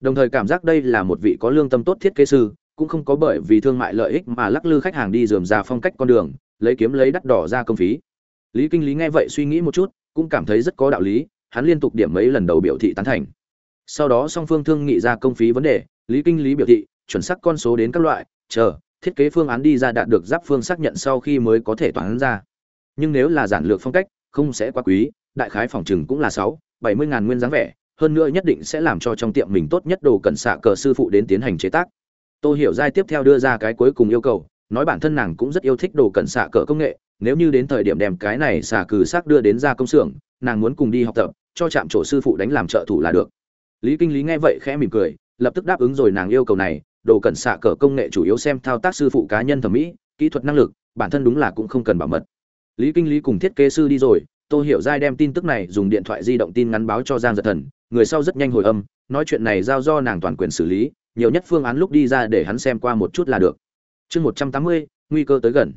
Đồng thời cảm giác đây là một vị có lương tâm tốt thiết kế sư, cũng không có bởi vì thương mại lợi ích mà lắc lư khách hàng đi dườm ra phong cách con đường, lấy kiếm lấy đắt đỏ ra công phí. Lý kinh lý nghe vậy suy nghĩ một chút, cũng cảm thấy rất có đạo lý, hắn liên tục điểm mấy lần đầu biểu thị tán thành. Sau đó song phương thương nghị ra công phí vấn đề, lý kinh lý biểu thị, chuẩn xác con số đến các loại, chờ thiết kế phương án đi ra đạt được giáp phương xác nhận sau khi mới có thể toán ra. Nhưng nếu là giản lược phong cách, không sẽ quá quý, đại khái phòng chừng cũng là sáu, bảy mươi ngàn nguyên dáng vẻ, hơn nữa nhất định sẽ làm cho trong tiệm mình tốt nhất đồ cần xạ cờ sư phụ đến tiến hành chế tác. Tôi hiểu giai tiếp theo đưa ra cái cuối cùng yêu cầu, nói bản thân nàng cũng rất yêu thích đồ cẩn xạ cờ công nghệ, nếu như đến thời điểm đem cái này xà cừ xác đưa đến ra công xưởng, nàng muốn cùng đi học tập, cho trạm chỗ sư phụ đánh làm trợ thủ là được. Lý kinh lý nghe vậy khẽ mỉm cười, lập tức đáp ứng rồi nàng yêu cầu này đồ cẩn xạ cỡ công nghệ chủ yếu xem thao tác sư phụ cá nhân thẩm mỹ, kỹ thuật năng lực, bản thân đúng là cũng không cần bảo mật. Lý kinh lý cùng thiết kế sư đi rồi, tô hiểu giai đem tin tức này dùng điện thoại di động tin ngắn báo cho giang giật thần, người sau rất nhanh hồi âm, nói chuyện này giao do nàng toàn quyền xử lý, nhiều nhất phương án lúc đi ra để hắn xem qua một chút là được. Chương một trăm tám mươi, nguy cơ tới gần.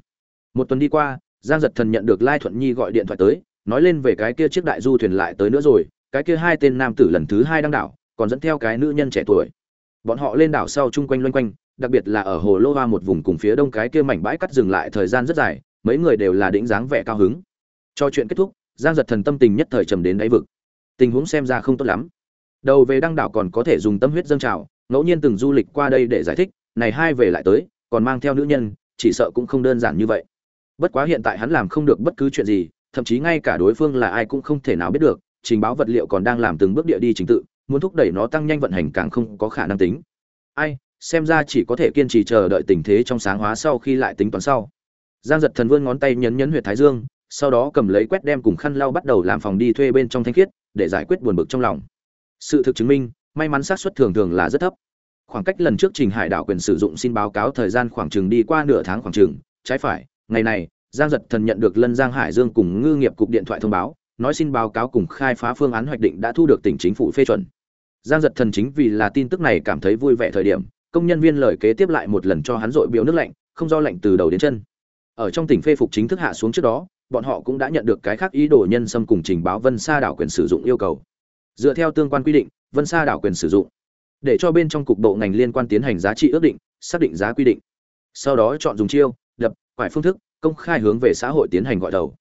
Một tuần đi qua, giang giật thần nhận được lai thuận nhi gọi điện thoại tới, nói lên về cái kia chiếc đại du thuyền lại tới nữa rồi, cái kia hai tên nam tử lần thứ hai đăng đảo, còn dẫn theo cái nữ nhân trẻ tuổi bọn họ lên đảo sau chung quanh loanh quanh, đặc biệt là ở hồ lô hoa một vùng cùng phía đông cái kia mảnh bãi cắt dừng lại thời gian rất dài, mấy người đều là đĩnh dáng vẻ cao hứng. Cho chuyện kết thúc, giang giật thần tâm tình nhất thời trầm đến đáy vực. Tình huống xem ra không tốt lắm. Đầu về đăng đảo còn có thể dùng tâm huyết dâng trào, ngẫu nhiên từng du lịch qua đây để giải thích, này hai về lại tới, còn mang theo nữ nhân, chỉ sợ cũng không đơn giản như vậy. Bất quá hiện tại hắn làm không được bất cứ chuyện gì, thậm chí ngay cả đối phương là ai cũng không thể nào biết được, trình báo vật liệu còn đang làm từng bước địa đi trình tự muốn thúc đẩy nó tăng nhanh vận hành càng không có khả năng tính. Ai, xem ra chỉ có thể kiên trì chờ đợi tình thế trong sáng hóa sau khi lại tính toán sau. Giang giật thần vươn ngón tay nhấn nhấn huyệt thái dương, sau đó cầm lấy quét đem cùng khăn lau bắt đầu làm phòng đi thuê bên trong thanh khiết, để giải quyết buồn bực trong lòng. Sự thực chứng minh, may mắn xác suất thường thường là rất thấp. Khoảng cách lần trước trình hải đảo quyền sử dụng xin báo cáo thời gian khoảng chừng đi qua nửa tháng khoảng chừng. Trái phải, ngày này, giang giật thần nhận được lân giang hải dương cùng ngư nghiệp cục điện thoại thông báo nói xin báo cáo cùng khai phá phương án hoạch định đã thu được tỉnh chính phủ phê chuẩn. Giang giật thần chính vì là tin tức này cảm thấy vui vẻ thời điểm, công nhân viên lời kế tiếp lại một lần cho hắn dội biểu nước lạnh, không do lạnh từ đầu đến chân. Ở trong tỉnh phê phục chính thức hạ xuống trước đó, bọn họ cũng đã nhận được cái khác ý đồ nhân xâm cùng trình báo vân sa đảo quyền sử dụng yêu cầu. Dựa theo tương quan quy định, vân sa đảo quyền sử dụng. Để cho bên trong cục bộ ngành liên quan tiến hành giá trị ước định, xác định giá quy định. Sau đó chọn dùng chiêu, đập, quải phương thức, công khai hướng về xã hội tiến hành gọi đầu.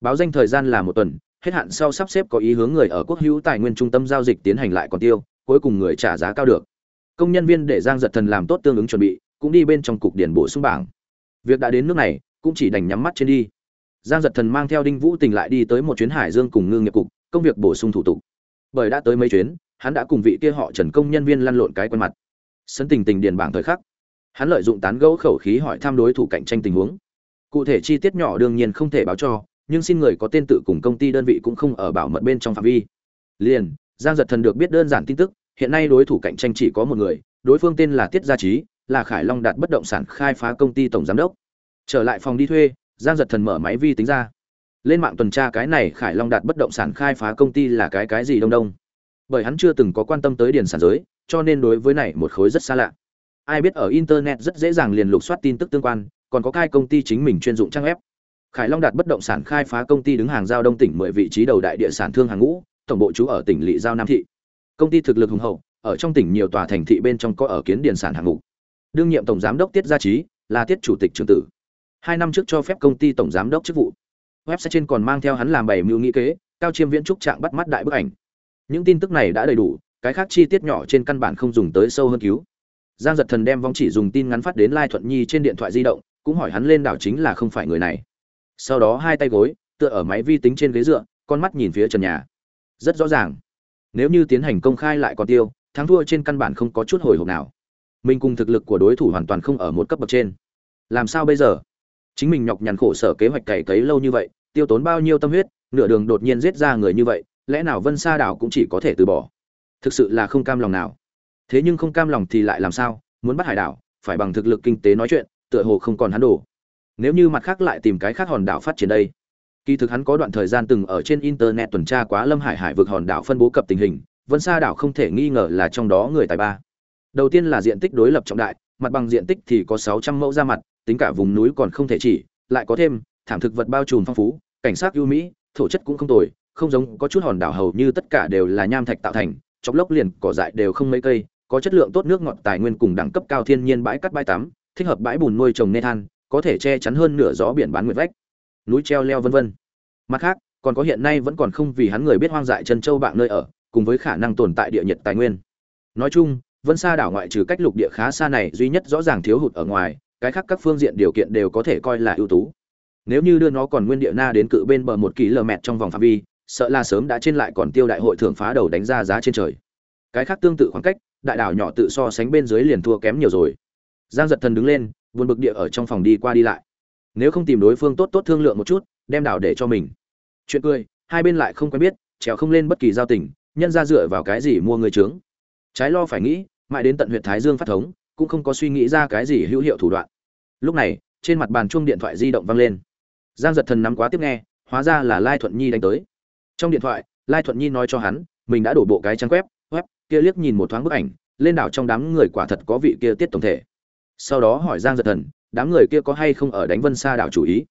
Báo danh thời gian là một tuần hết hạn sau sắp xếp có ý hướng người ở quốc hữu tài nguyên trung tâm giao dịch tiến hành lại còn tiêu, cuối cùng người trả giá cao được. Công nhân viên để giang giật thần làm tốt tương ứng chuẩn bị, cũng đi bên trong cục điển bổ sung bảng. Việc đã đến nước này, cũng chỉ đành nhắm mắt trên đi. Giang giật thần mang theo đinh vũ tình lại đi tới một chuyến hải dương cùng ngư nghiệp cục, công việc bổ sung thủ tục. Bởi đã tới mấy chuyến, hắn đã cùng vị kia họ trần công nhân viên lăn lộn cái quen mặt. Sân tình tình điền bảng thời khắc. Hắn lợi dụng tán gẫu khẩu khí hỏi thăm đối thủ cạnh tranh tình huống. Cụ thể chi tiết nhỏ đương nhiên không thể báo cho nhưng xin người có tên tự cùng công ty đơn vị cũng không ở bảo mật bên trong phạm vi. Liền, giang giật thần được biết đơn giản tin tức, hiện nay đối thủ cạnh tranh chỉ có một người, đối phương tên là tiết gia trí, là khải long đạt bất động sản khai phá công ty tổng giám đốc. Trở lại phòng đi thuê, giang giật thần mở máy vi tính ra. Lên mạng tuần tra cái này khải long đạt bất động sản khai phá công ty là cái cái gì đông đông. Bởi hắn chưa từng có quan tâm tới điền sản giới, cho nên đối với này một khối rất xa lạ. Ai biết ở internet rất dễ dàng liền lục soát tin tức tương quan, còn có cái công ty chính mình chuyên dụng trang web khải long đạt bất động sản khai phá công ty đứng hàng giao đông tỉnh mười vị trí đầu đại địa sản thương hàng ngũ, tổng bộ trú ở tỉnh lỵ giao nam thị. Công ty thực lực hùng hậu, ở trong tỉnh nhiều tòa thành thị bên trong có ở kiến điền sản hạng ngũ. đương nhiệm tổng giám đốc tiết gia trí, là tiết chủ tịch trường tử. Hai năm trước cho phép công ty tổng giám đốc chức vụ. Website trên còn mang theo hắn làm bảy mưu nghĩ kế, cao chiêm viễn trúc trạng bắt mắt đại bức ảnh. Những tin tức này đã đầy đủ, cái khác chi tiết nhỏ trên căn bản không dùng tới sâu hơn cứu. Giang giật thần đem vong chỉ dùng tin ngắn phát đến lai thuận nhi trên điện thoại di động, cũng hỏi hắn lên đảo chính là không phải người này sau đó hai tay gối, tựa ở máy vi tính trên ghế dựa, con mắt nhìn phía trần nhà. Rất rõ ràng. Nếu như tiến hành công khai lại còn tiêu, thắng thua trên căn bản không có chút hồi hộp nào. Mình cùng thực lực của đối thủ hoàn toàn không ở một cấp bậc trên. Làm sao bây giờ? Chính mình nhọc nhằn khổ sở kế hoạch cày cấy lâu như vậy, tiêu tốn bao nhiêu tâm huyết, nửa đường đột nhiên giết ra người như vậy, lẽ nào vân sa đảo cũng chỉ có thể từ bỏ? Thực sự là không cam lòng nào. Thế nhưng không cam lòng thì lại làm sao? Muốn bắt hải đảo, phải bằng thực lực kinh tế nói chuyện, tựa hồ không còn hắn đổ nếu như mặt khác lại tìm cái khác hòn đảo phát triển đây. Kỳ thực hắn có đoạn thời gian từng ở trên internet tuần tra quá lâm hải hải vực hòn đảo phân bố cập tình hình, vân sa đảo không thể nghi ngờ là trong đó người tài ba. Đầu tiên là diện tích đối lập trọng đại, mặt bằng diện tích thì có sáu trăm mẫu ra mặt, tính cả vùng núi còn không thể chỉ, lại có thêm, thảm thực vật bao trùm phong phú, cảnh sát ưu mỹ, thổ chất cũng không tồi, không giống có chút hòn đảo hầu như tất cả đều là nham thạch tạo thành, chọc lốc liền, cỏ dại đều không mấy cây, có chất lượng tốt nước ngọt tài nguyên cùng đẳng cấp cao thiên nhiên bãi cắt bãi tắm, thích hợp bãi bùn nuôi trồng nê than có thể che chắn hơn nửa gió biển bán nguyệt vách. Núi treo leo vân vân. Mặt khác, còn có hiện nay vẫn còn không vì hắn người biết hoang dại chân châu bạn nơi ở, cùng với khả năng tồn tại địa nhiệt tài nguyên. Nói chung, vân xa đảo ngoại trừ cách lục địa khá xa này duy nhất rõ ràng thiếu hụt ở ngoài, cái khác các phương diện điều kiện đều có thể coi là ưu tú. Nếu như đưa nó còn nguyên địa na đến cự bên bờ một km trong vòng phạm vi, sợ là sớm đã trên lại còn tiêu đại hội thưởng phá đầu đánh ra giá trên trời. Cái khác tương tự khoảng cách, đại đảo nhỏ tự so sánh bên dưới liền thua kém nhiều rồi. Giang giật thần đứng lên buồn bực địa ở trong phòng đi qua đi lại. Nếu không tìm đối phương tốt tốt thương lượng một chút, đem đảo để cho mình. Chuyện cười, hai bên lại không quen biết, trèo không lên bất kỳ giao tình, nhân ra dựa vào cái gì mua người trướng. Trái lo phải nghĩ, mãi đến tận huyện thái dương phát thống, cũng không có suy nghĩ ra cái gì hữu hiệu thủ đoạn. Lúc này, trên mặt bàn chuông điện thoại di động vang lên. Giang giật thần nắm quá tiếp nghe, hóa ra là lai thuận nhi đánh tới. Trong điện thoại, lai thuận nhi nói cho hắn, mình đã đổ bộ cái trang web web, kia liếc nhìn một thoáng bức ảnh, lên đảo trong đám người quả thật có vị kia tiết tổng thể sau đó hỏi giang giật thần, đám người kia có hay không ở đánh vân xa đảo chủ ý?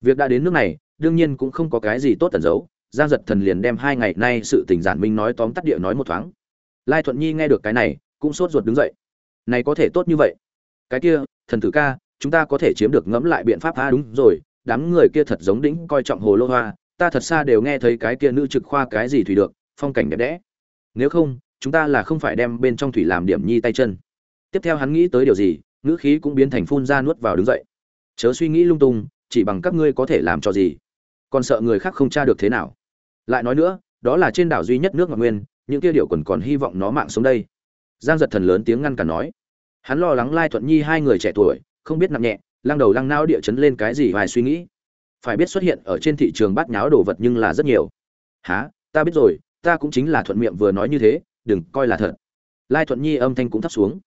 Việc đã đến nước này, đương nhiên cũng không có cái gì tốt tẩn giấu, giang giật thần liền đem hai ngày nay sự tình giản minh nói tóm tắt địa nói một thoáng. Lai thuận nhi nghe được cái này, cũng sốt ruột đứng dậy. Này có thể tốt như vậy. Cái kia, thần tử ca, chúng ta có thể chiếm được ngẫm lại biện pháp tha đúng rồi, đám người kia thật giống đĩnh coi trọng hồ lô hoa, ta thật xa đều nghe thấy cái kia nữ trực khoa cái gì thủy được, phong cảnh đẹp đẽ. Nếu không, chúng ta là không phải đem bên trong thủy làm điểm nhi tay chân. Tiếp theo hắn nghĩ tới điều gì ngữ khí cũng biến thành phun ra nuốt vào đứng dậy. Chớ suy nghĩ lung tung, chỉ bằng các ngươi có thể làm cho gì. Còn sợ người khác không tra được thế nào. Lại nói nữa, đó là trên đảo duy nhất nước ngọc nguyên, những kia điệu quần còn hy vọng nó mạng sống đây. Giang giật thần lớn tiếng ngăn cả nói. Hắn lo lắng lai thuận nhi hai người trẻ tuổi, không biết nặng nhẹ, lăng đầu lăng nao địa chấn lên cái gì vài suy nghĩ. Phải biết xuất hiện ở trên thị trường bát nháo đồ vật nhưng là rất nhiều. Há ta biết rồi, ta cũng chính là thuận miệng vừa nói như thế, đừng coi là thật. Lai thuận nhi âm thanh cũng thấp xuống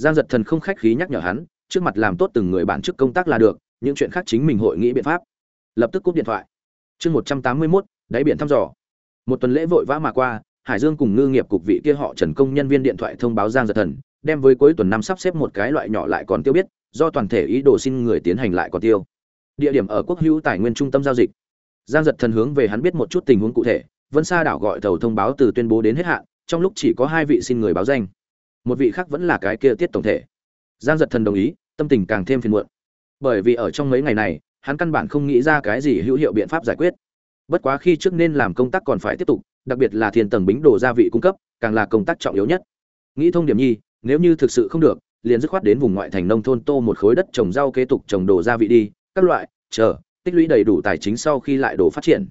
giang giật thần không khách khí nhắc nhở hắn, trước mặt làm tốt từng người bản chức công tác là được, những chuyện khác chính mình hội nghị biện pháp. Lập tức cúp điện thoại. Chương một trăm tám mươi mốt, đáy biển thăm dò. Một tuần lễ vội vã mà qua, hải dương cùng ngư nghiệp cục vị kia họ trần công nhân viên điện thoại thông báo giang giật thần, đem với cuối tuần năm sắp xếp một cái loại nhỏ lại còn tiêu biết, do toàn thể ý đồ xin người tiến hành lại còn tiêu. Địa điểm ở quốc hữu tài nguyên trung tâm giao dịch. Giang giật thần hướng về hắn biết một chút tình huống cụ thể, vân sa đảo gọi tàu thông báo từ tuyên bố đến hết hạn, trong lúc chỉ có hai vị xin người báo danh một vị khác vẫn là cái kia tiết tổng thể. Giang giật thần đồng ý, tâm tình càng thêm phiền muộn. Bởi vì ở trong mấy ngày này, hắn căn bản không nghĩ ra cái gì hữu hiệu biện pháp giải quyết. Bất quá khi trước nên làm công tác còn phải tiếp tục, đặc biệt là thiên tầng bính đồ gia vị cung cấp, càng là công tác trọng yếu nhất. Nghĩ thông điểm nhi, nếu như thực sự không được, liền dứt khoát đến vùng ngoại thành nông thôn tô một khối đất trồng rau kế tục trồng đồ gia vị đi, các loại, chờ, tích lũy đầy đủ tài chính sau khi lại đồ phát triển.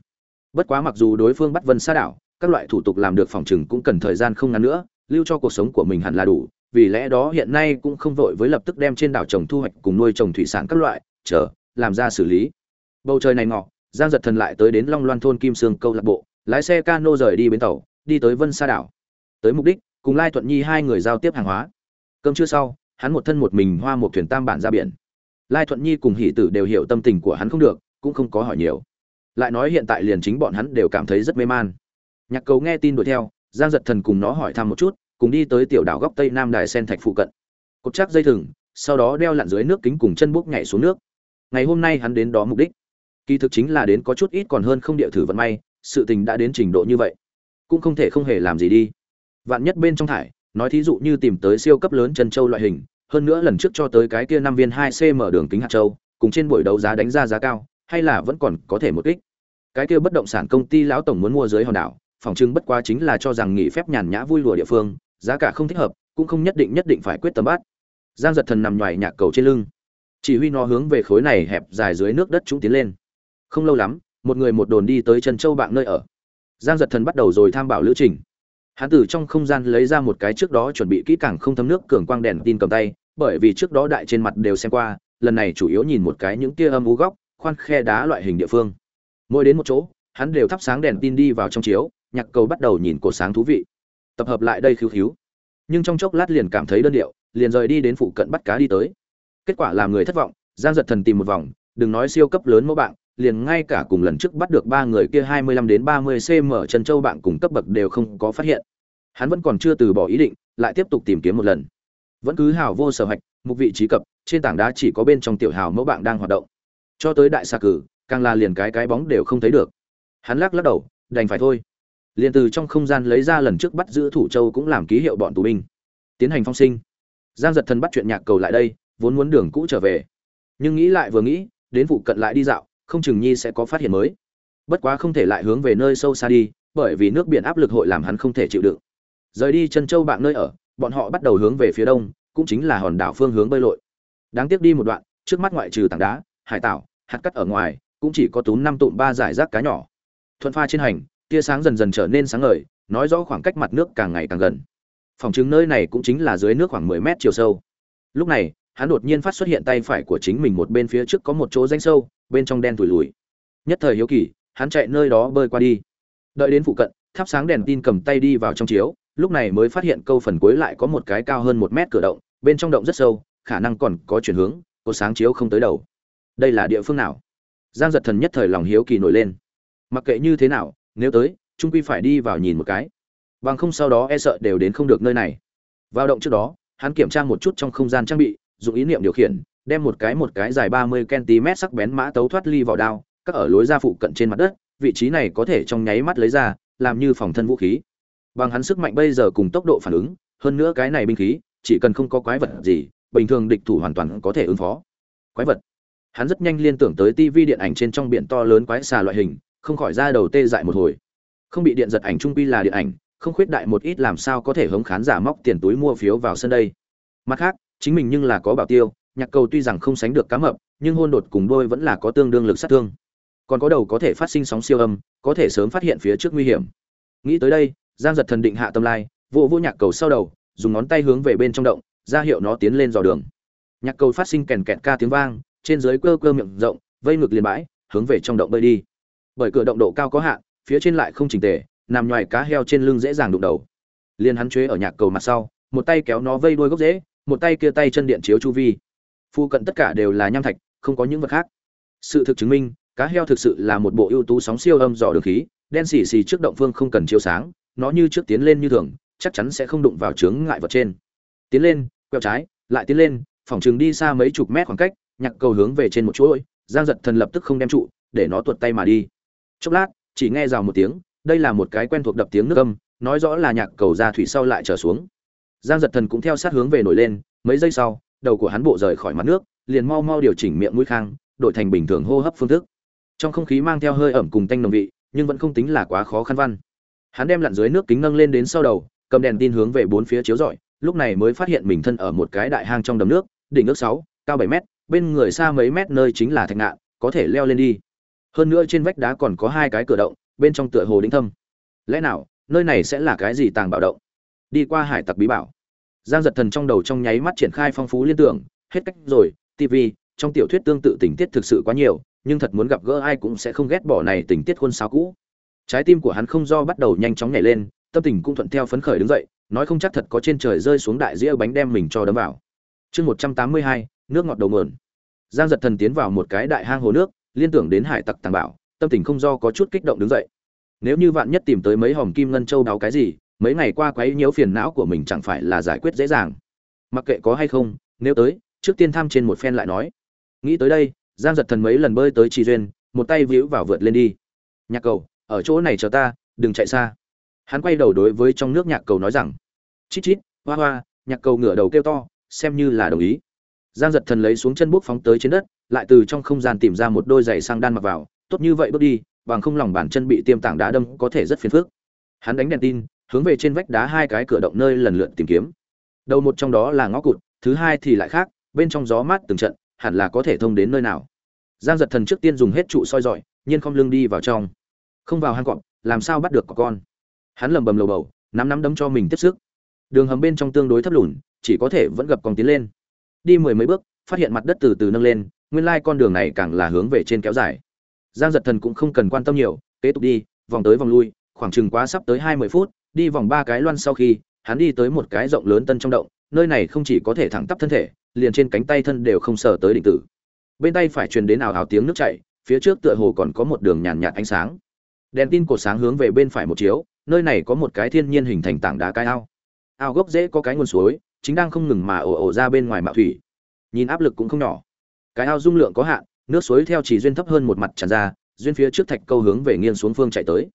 Bất quá mặc dù đối phương bắt vân xa đảo, các loại thủ tục làm được phòng chừng cũng cần thời gian không ngắn nữa lưu cho cuộc sống của mình hẳn là đủ, vì lẽ đó hiện nay cũng không vội với lập tức đem trên đảo trồng thu hoạch cùng nuôi trồng thủy sản các loại, chờ, làm ra xử lý. Bầu trời này ngọ, giang giật thần lại tới đến long loan thôn kim sương câu lạc bộ, lái xe cano rời đi bến tàu, đi tới vân sa đảo. Tới mục đích, cùng lai thuận nhi hai người giao tiếp hàng hóa. Cơm trưa sau, hắn một thân một mình hoa một thuyền tam bản ra biển. Lai thuận nhi cùng hỷ tử đều hiểu tâm tình của hắn không được, cũng không có hỏi nhiều. Lại nói hiện tại liền chính bọn hắn đều cảm thấy rất mê man. Nhạc cầu nghe tin đuổi theo giang giật thần cùng nó hỏi thăm một chút, cùng đi tới tiểu đảo góc tây nam đài sen thạch phụ cận. Cột chắc dây thừng, sau đó đeo lặn dưới nước kính cùng chân buốc nhảy xuống nước. Ngày hôm nay hắn đến đó mục đích. Kỳ thực chính là đến có chút ít còn hơn không địa thử vận may, sự tình đã đến trình độ như vậy. Cũng không thể không hề làm gì đi. Vạn nhất bên trong thải, nói thí dụ như tìm tới siêu cấp lớn chân châu loại hình, hơn nữa lần trước cho tới cái kia năm viên hai cm đường kính hạt châu, cùng trên buổi đấu giá đánh ra giá cao, hay là vẫn còn có thể một kích. Cái kia bất động sản công ty lão tổng muốn mua dưới hòn đảo phòng trưng bất quá chính là cho rằng nghỉ phép nhàn nhã vui lùa địa phương, giá cả không thích hợp, cũng không nhất định nhất định phải quyết tâm bắt. Giang giật thần nằm nhòi nhạc cầu trên lưng. Chỉ huy nó hướng về khối này hẹp dài dưới nước đất chúng tiến lên. Không lâu lắm, một người một đồn đi tới trần châu bạn nơi ở. Giang giật thần bắt đầu rồi tham bảo lữ trình. Hắn từ trong không gian lấy ra một cái trước đó chuẩn bị kỹ càng không thấm nước cường quang đèn tin cầm tay, bởi vì trước đó đại trên mặt đều xem qua, lần này chủ yếu nhìn một cái những tia âm u góc, khoan khe đá loại hình địa phương. Mỗi đến một chỗ, hắn đều thắp sáng đèn tin đi vào trong chiếu nhạc cầu bắt đầu nhìn cổ sáng thú vị tập hợp lại đây khiếu khiếu nhưng trong chốc lát liền cảm thấy đơn điệu liền rời đi đến phụ cận bắt cá đi tới kết quả làm người thất vọng giang giật thần tìm một vòng đừng nói siêu cấp lớn mẫu bạn liền ngay cả cùng lần trước bắt được ba người kia 25 đến 30 cm chân châu bạn cùng cấp bậc đều không có phát hiện. Hắn vẫn còn chưa từ bỏ ý định, lại tiếp tục tìm kiếm một lần. Vẫn cứ hào vô sở hạch, mục vị trí cập, trên tảng đá chỉ có bên trong tiểu hào mẫu bạn đang hoạt động. Cho tới đại xa cử, càng là liền cái cái bóng đều không thấy được. Hắn lắc lắc đầu, đành phải thôi. Liền từ trong không gian lấy ra lần trước bắt giữ thủ châu cũng làm ký hiệu bọn tù binh. Tiến hành phong sinh. Giang giật thần bắt chuyện nhạc cầu lại đây, vốn muốn đường cũ trở về. Nhưng nghĩ lại vừa nghĩ, đến vụ cận lại đi dạo, không chừng nhi sẽ có phát hiện mới bất quá không thể lại hướng về nơi sâu xa đi bởi vì nước biển áp lực hội làm hắn không thể chịu đựng rời đi chân châu bạn nơi ở bọn họ bắt đầu hướng về phía đông cũng chính là hòn đảo phương hướng bơi lội đáng tiếc đi một đoạn trước mắt ngoại trừ tảng đá hải tảo hạt cắt ở ngoài cũng chỉ có túm năm tụm ba giải rác cá nhỏ thuận pha trên hành tia sáng dần dần trở nên sáng ngời, nói rõ khoảng cách mặt nước càng ngày càng gần. Phòng chứng nơi này cũng chính là dưới nước khoảng 10 mét chiều sâu. Lúc này, hắn đột nhiên phát xuất hiện tay phải của chính mình một bên phía trước có một chỗ danh sâu, bên trong đen tủi lùi nhất thời hiếu kỳ, hắn chạy nơi đó bơi qua đi. Đợi đến phụ cận, thắp sáng đèn tin cầm tay đi vào trong chiếu, lúc này mới phát hiện câu phần cuối lại có một cái cao hơn một mét cửa động, bên trong động rất sâu, khả năng còn có chuyển hướng, có sáng chiếu không tới đầu. Đây là địa phương nào? Giang giật thần nhất thời lòng hiếu kỳ nổi lên. Mặc kệ như thế nào nếu tới, trung quy phải đi vào nhìn một cái. Bằng không sau đó e sợ đều đến không được nơi này. Vào động trước đó, hắn kiểm tra một chút trong không gian trang bị, dùng ý niệm điều khiển, đem một cái một cái dài ba mươi cm sắc bén mã tấu thoát ly vào đao các ở lối ra phụ cận trên mặt đất, vị trí này có thể trong nháy mắt lấy ra, làm như phòng thân vũ khí. Bằng hắn sức mạnh bây giờ cùng tốc độ phản ứng, hơn nữa cái này binh khí, chỉ cần không có quái vật gì, bình thường địch thủ hoàn toàn có thể ứng phó. Quái vật. Hắn rất nhanh liên tưởng tới tivi điện ảnh trên trong biển to lớn quái xà loại hình không khỏi ra đầu tê dại một hồi. Không bị điện giật ảnh trung quy là điện ảnh, không khuyết đại một ít làm sao có thể hống khán giả móc tiền túi mua phiếu vào sân đây. Mặt khác, chính mình nhưng là có bảo tiêu, nhạc cầu tuy rằng không sánh được cá mập, nhưng hôn đột cùng đôi vẫn là có tương đương lực sát thương. Còn có đầu có thể phát sinh sóng siêu âm, có thể sớm phát hiện phía trước nguy hiểm. Nghĩ tới đây, giang giật thần định hạ tâm lai vô vô nhạc cầu sau đầu, dùng ngón tay hướng về bên trong động, ra hiệu nó tiến lên dò đường. Nhạc cầu phát sinh kèn kẹt ca tiếng vang, trên dưới cơ cơ miệng rộng, vây ngực liền bãi, hướng về trong động bơi đi bởi cửa động độ cao có hạn phía trên lại không chỉnh tề nằm ngoài cá heo trên lưng dễ dàng đụng đầu. Liền hắn chế ở nhạc cầu mặt sau một tay kéo nó vây đuôi gốc rễ, một tay kia tay chân điện chiếu chu vi. Phu cận tất cả đều là nham thạch không có những vật khác. Sự thực chứng minh cá heo thực sự là một bộ ưu tú sóng siêu âm dò đường khí đen xì xì trước động phương không cần chiếu sáng nó như trước tiến lên như thường chắc chắn sẽ không đụng vào chướng ngại vật trên. Tiến lên quẹo trái lại tiến lên phòng trường đi xa mấy chục mét khoảng cách nhạc cầu hướng về trên một chuỗi giang giật thần lập tức không đem trụ để nó tuột tay mà đi chốc lát, chỉ nghe rào một tiếng, đây là một cái quen thuộc đập tiếng nước âm, nói rõ là nhạc cầu ra thủy sau lại trở xuống. Giang giật thần cũng theo sát hướng về nổi lên, mấy giây sau, đầu của hắn bộ rời khỏi mặt nước, liền mau mau điều chỉnh miệng mũi khang, đổi thành bình thường hô hấp phương thức. Trong không khí mang theo hơi ẩm cùng tanh nồng vị, nhưng vẫn không tính là quá khó khăn văn. Hắn đem lặn dưới nước kính nâng lên đến sau đầu, cầm đèn tin hướng về bốn phía chiếu rọi, lúc này mới phát hiện mình thân ở một cái đại hang trong đầm nước, đỉnh nước sáu, cao bảy mét, bên người xa mấy mét nơi chính là thạch ngạn, có thể leo lên đi hơn nữa trên vách đá còn có hai cái cửa động, bên trong tựa hồ đĩnh thâm. Lẽ nào, nơi này sẽ là cái gì tàng bảo động? Đi qua hải tặc bí bảo. Giang giật thần trong đầu trong nháy mắt triển khai phong phú liên tưởng, hết cách rồi tv trong tiểu thuyết tương tự tình tiết thực sự quá nhiều, nhưng thật muốn gặp gỡ ai cũng sẽ không ghét bỏ này tình tiết khuôn sáo cũ. Trái tim của hắn không do bắt đầu nhanh chóng nhảy lên, tâm tình cũng thuận theo phấn khởi đứng dậy, nói không chắc thật có trên trời rơi xuống đại dĩa bánh đem mình cho đấm vào. Chương một trăm tám mươi hai, nước ngọt đầu mườn giang giật thần tiến vào một cái đại hang hồ nước liên tưởng đến hải tặc tàng bảo, tâm tình không do có chút kích động đứng dậy. Nếu như vạn nhất tìm tới mấy hòm kim ngân châu đáo cái gì, mấy ngày qua quấy nhiễu phiền não của mình chẳng phải là giải quyết dễ dàng. Mặc kệ có hay không, nếu tới, trước tiên thăm trên một phen lại nói. Nghĩ tới đây, giang giật thần mấy lần bơi tới trì duyên, một tay víu vào vượt lên đi. Nhạc cầu, ở chỗ này chờ ta, đừng chạy xa. Hắn quay đầu đối với trong nước nhạc cầu nói rằng, chít chít, hoa hoa, nhạc cầu ngửa đầu kêu to, xem như là đồng ý. Giang giật thần lấy xuống chân bút phóng tới trên đất lại từ trong không gian tìm ra một đôi giày sang đan mặc vào, tốt như vậy bước đi, bằng không lòng bàn chân bị tiêm tảng đá đâm có thể rất phiền phức. Hắn đánh đèn tin, hướng về trên vách đá hai cái cửa động nơi lần lượt tìm kiếm. Đầu một trong đó là ngõ cụt, thứ hai thì lại khác, bên trong gió mát từng trận, hẳn là có thể thông đến nơi nào. Giang giật thần trước tiên dùng hết trụ soi dọi, nhiên không lưng đi vào trong. Không vào hang cọp, làm sao bắt được có con? Hắn lầm bầm lầu bầu, nắm nắm đấm cho mình tiếp sức. Đường hầm bên trong tương đối thấp lùn, chỉ có thể vẫn gặp còn tiến lên. Đi mười mấy bước phát hiện mặt đất từ từ nâng lên, nguyên lai con đường này càng là hướng về trên kéo dài. Giang giật thần cũng không cần quan tâm nhiều, kế tục đi, vòng tới vòng lui, khoảng chừng quá sắp tới hai mươi phút, đi vòng ba cái loan sau khi, hắn đi tới một cái rộng lớn tân trong động, nơi này không chỉ có thể thẳng tắp thân thể, liền trên cánh tay thân đều không sờ tới đỉnh tử. Bên tay phải truyền đến ảo ảo tiếng nước chảy, phía trước tựa hồ còn có một đường nhàn nhạt ánh sáng. Đèn tin cột sáng hướng về bên phải một chiếu, nơi này có một cái thiên nhiên hình thành tảng đá cái ao. Ao gốc dễ có cái nguồn suối, chính đang không ngừng mà ồ ồ ra bên ngoài mạo thủy nhìn áp lực cũng không nhỏ. Cái ao dung lượng có hạn, nước suối theo chỉ duyên thấp hơn một mặt tràn ra, duyên phía trước thạch câu hướng về nghiêng xuống phương chạy tới.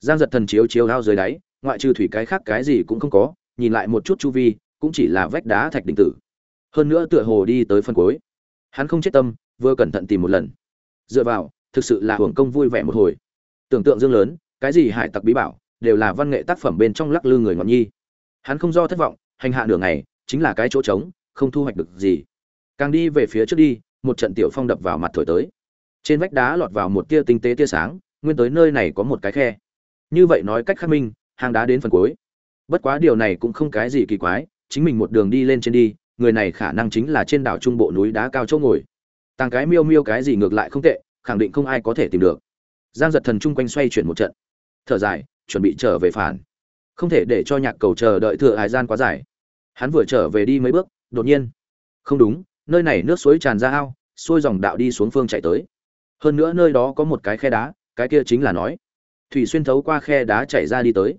Giang giật thần chiếu chiếu ao dưới đáy, ngoại trừ thủy cái khác cái gì cũng không có, nhìn lại một chút chu vi, cũng chỉ là vách đá thạch đình tử. Hơn nữa tựa hồ đi tới phân cuối. Hắn không chết tâm, vừa cẩn thận tìm một lần. Dựa vào, thực sự là hưởng công vui vẻ một hồi. Tưởng tượng dương lớn, cái gì hải tặc bí bảo, đều là văn nghệ tác phẩm bên trong lắc lư người ngọn nhi. Hắn không do thất vọng, hành hạ nửa ngày, chính là cái chỗ trống, không thu hoạch được gì càng đi về phía trước đi, một trận tiểu phong đập vào mặt thổi tới. Trên vách đá lọt vào một tia tinh tế tia sáng, nguyên tới nơi này có một cái khe. Như vậy nói cách khắc minh hang đá đến phần cuối. Bất quá điều này cũng không cái gì kỳ quái, chính mình một đường đi lên trên đi, người này khả năng chính là trên đảo trung bộ núi đá cao chỗ ngồi. Tàng cái miêu miêu cái gì ngược lại không tệ, khẳng định không ai có thể tìm được. Giang giật thần chung quanh xoay chuyển một trận. Thở dài, chuẩn bị trở về phản. Không thể để cho nhạc cầu chờ đợi thừa hải gian quá dài. Hắn vừa trở về đi mấy bước, đột nhiên. Không đúng nơi này nước suối tràn ra ao, xuôi dòng đạo đi xuống phương chạy tới. Hơn nữa nơi đó có một cái khe đá, cái kia chính là nói, thủy xuyên thấu qua khe đá chảy ra đi tới.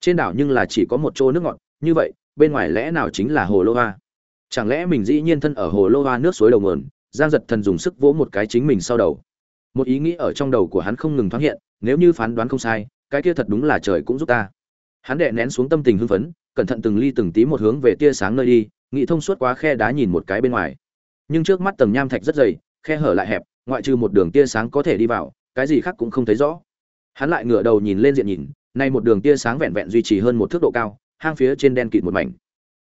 Trên đảo nhưng là chỉ có một chỗ nước ngọt, như vậy, bên ngoài lẽ nào chính là hồ lô hoa? Chẳng lẽ mình dĩ nhiên thân ở hồ lô hoa nước suối đầu nguồn, giang giật thần dùng sức vỗ một cái chính mình sau đầu. Một ý nghĩ ở trong đầu của hắn không ngừng thoáng hiện, nếu như phán đoán không sai, cái kia thật đúng là trời cũng giúp ta. Hắn đệ nén xuống tâm tình hưng phấn, cẩn thận từng ly từng tí một hướng về tia sáng nơi đi, nghĩ thông suốt quá khe đá nhìn một cái bên ngoài nhưng trước mắt tầng nham thạch rất dày, khe hở lại hẹp, ngoại trừ một đường tia sáng có thể đi vào, cái gì khác cũng không thấy rõ. Hắn lại ngửa đầu nhìn lên diện nhìn, nay một đường tia sáng vẹn vẹn duy trì hơn một thước độ cao, hang phía trên đen kịt một mảnh.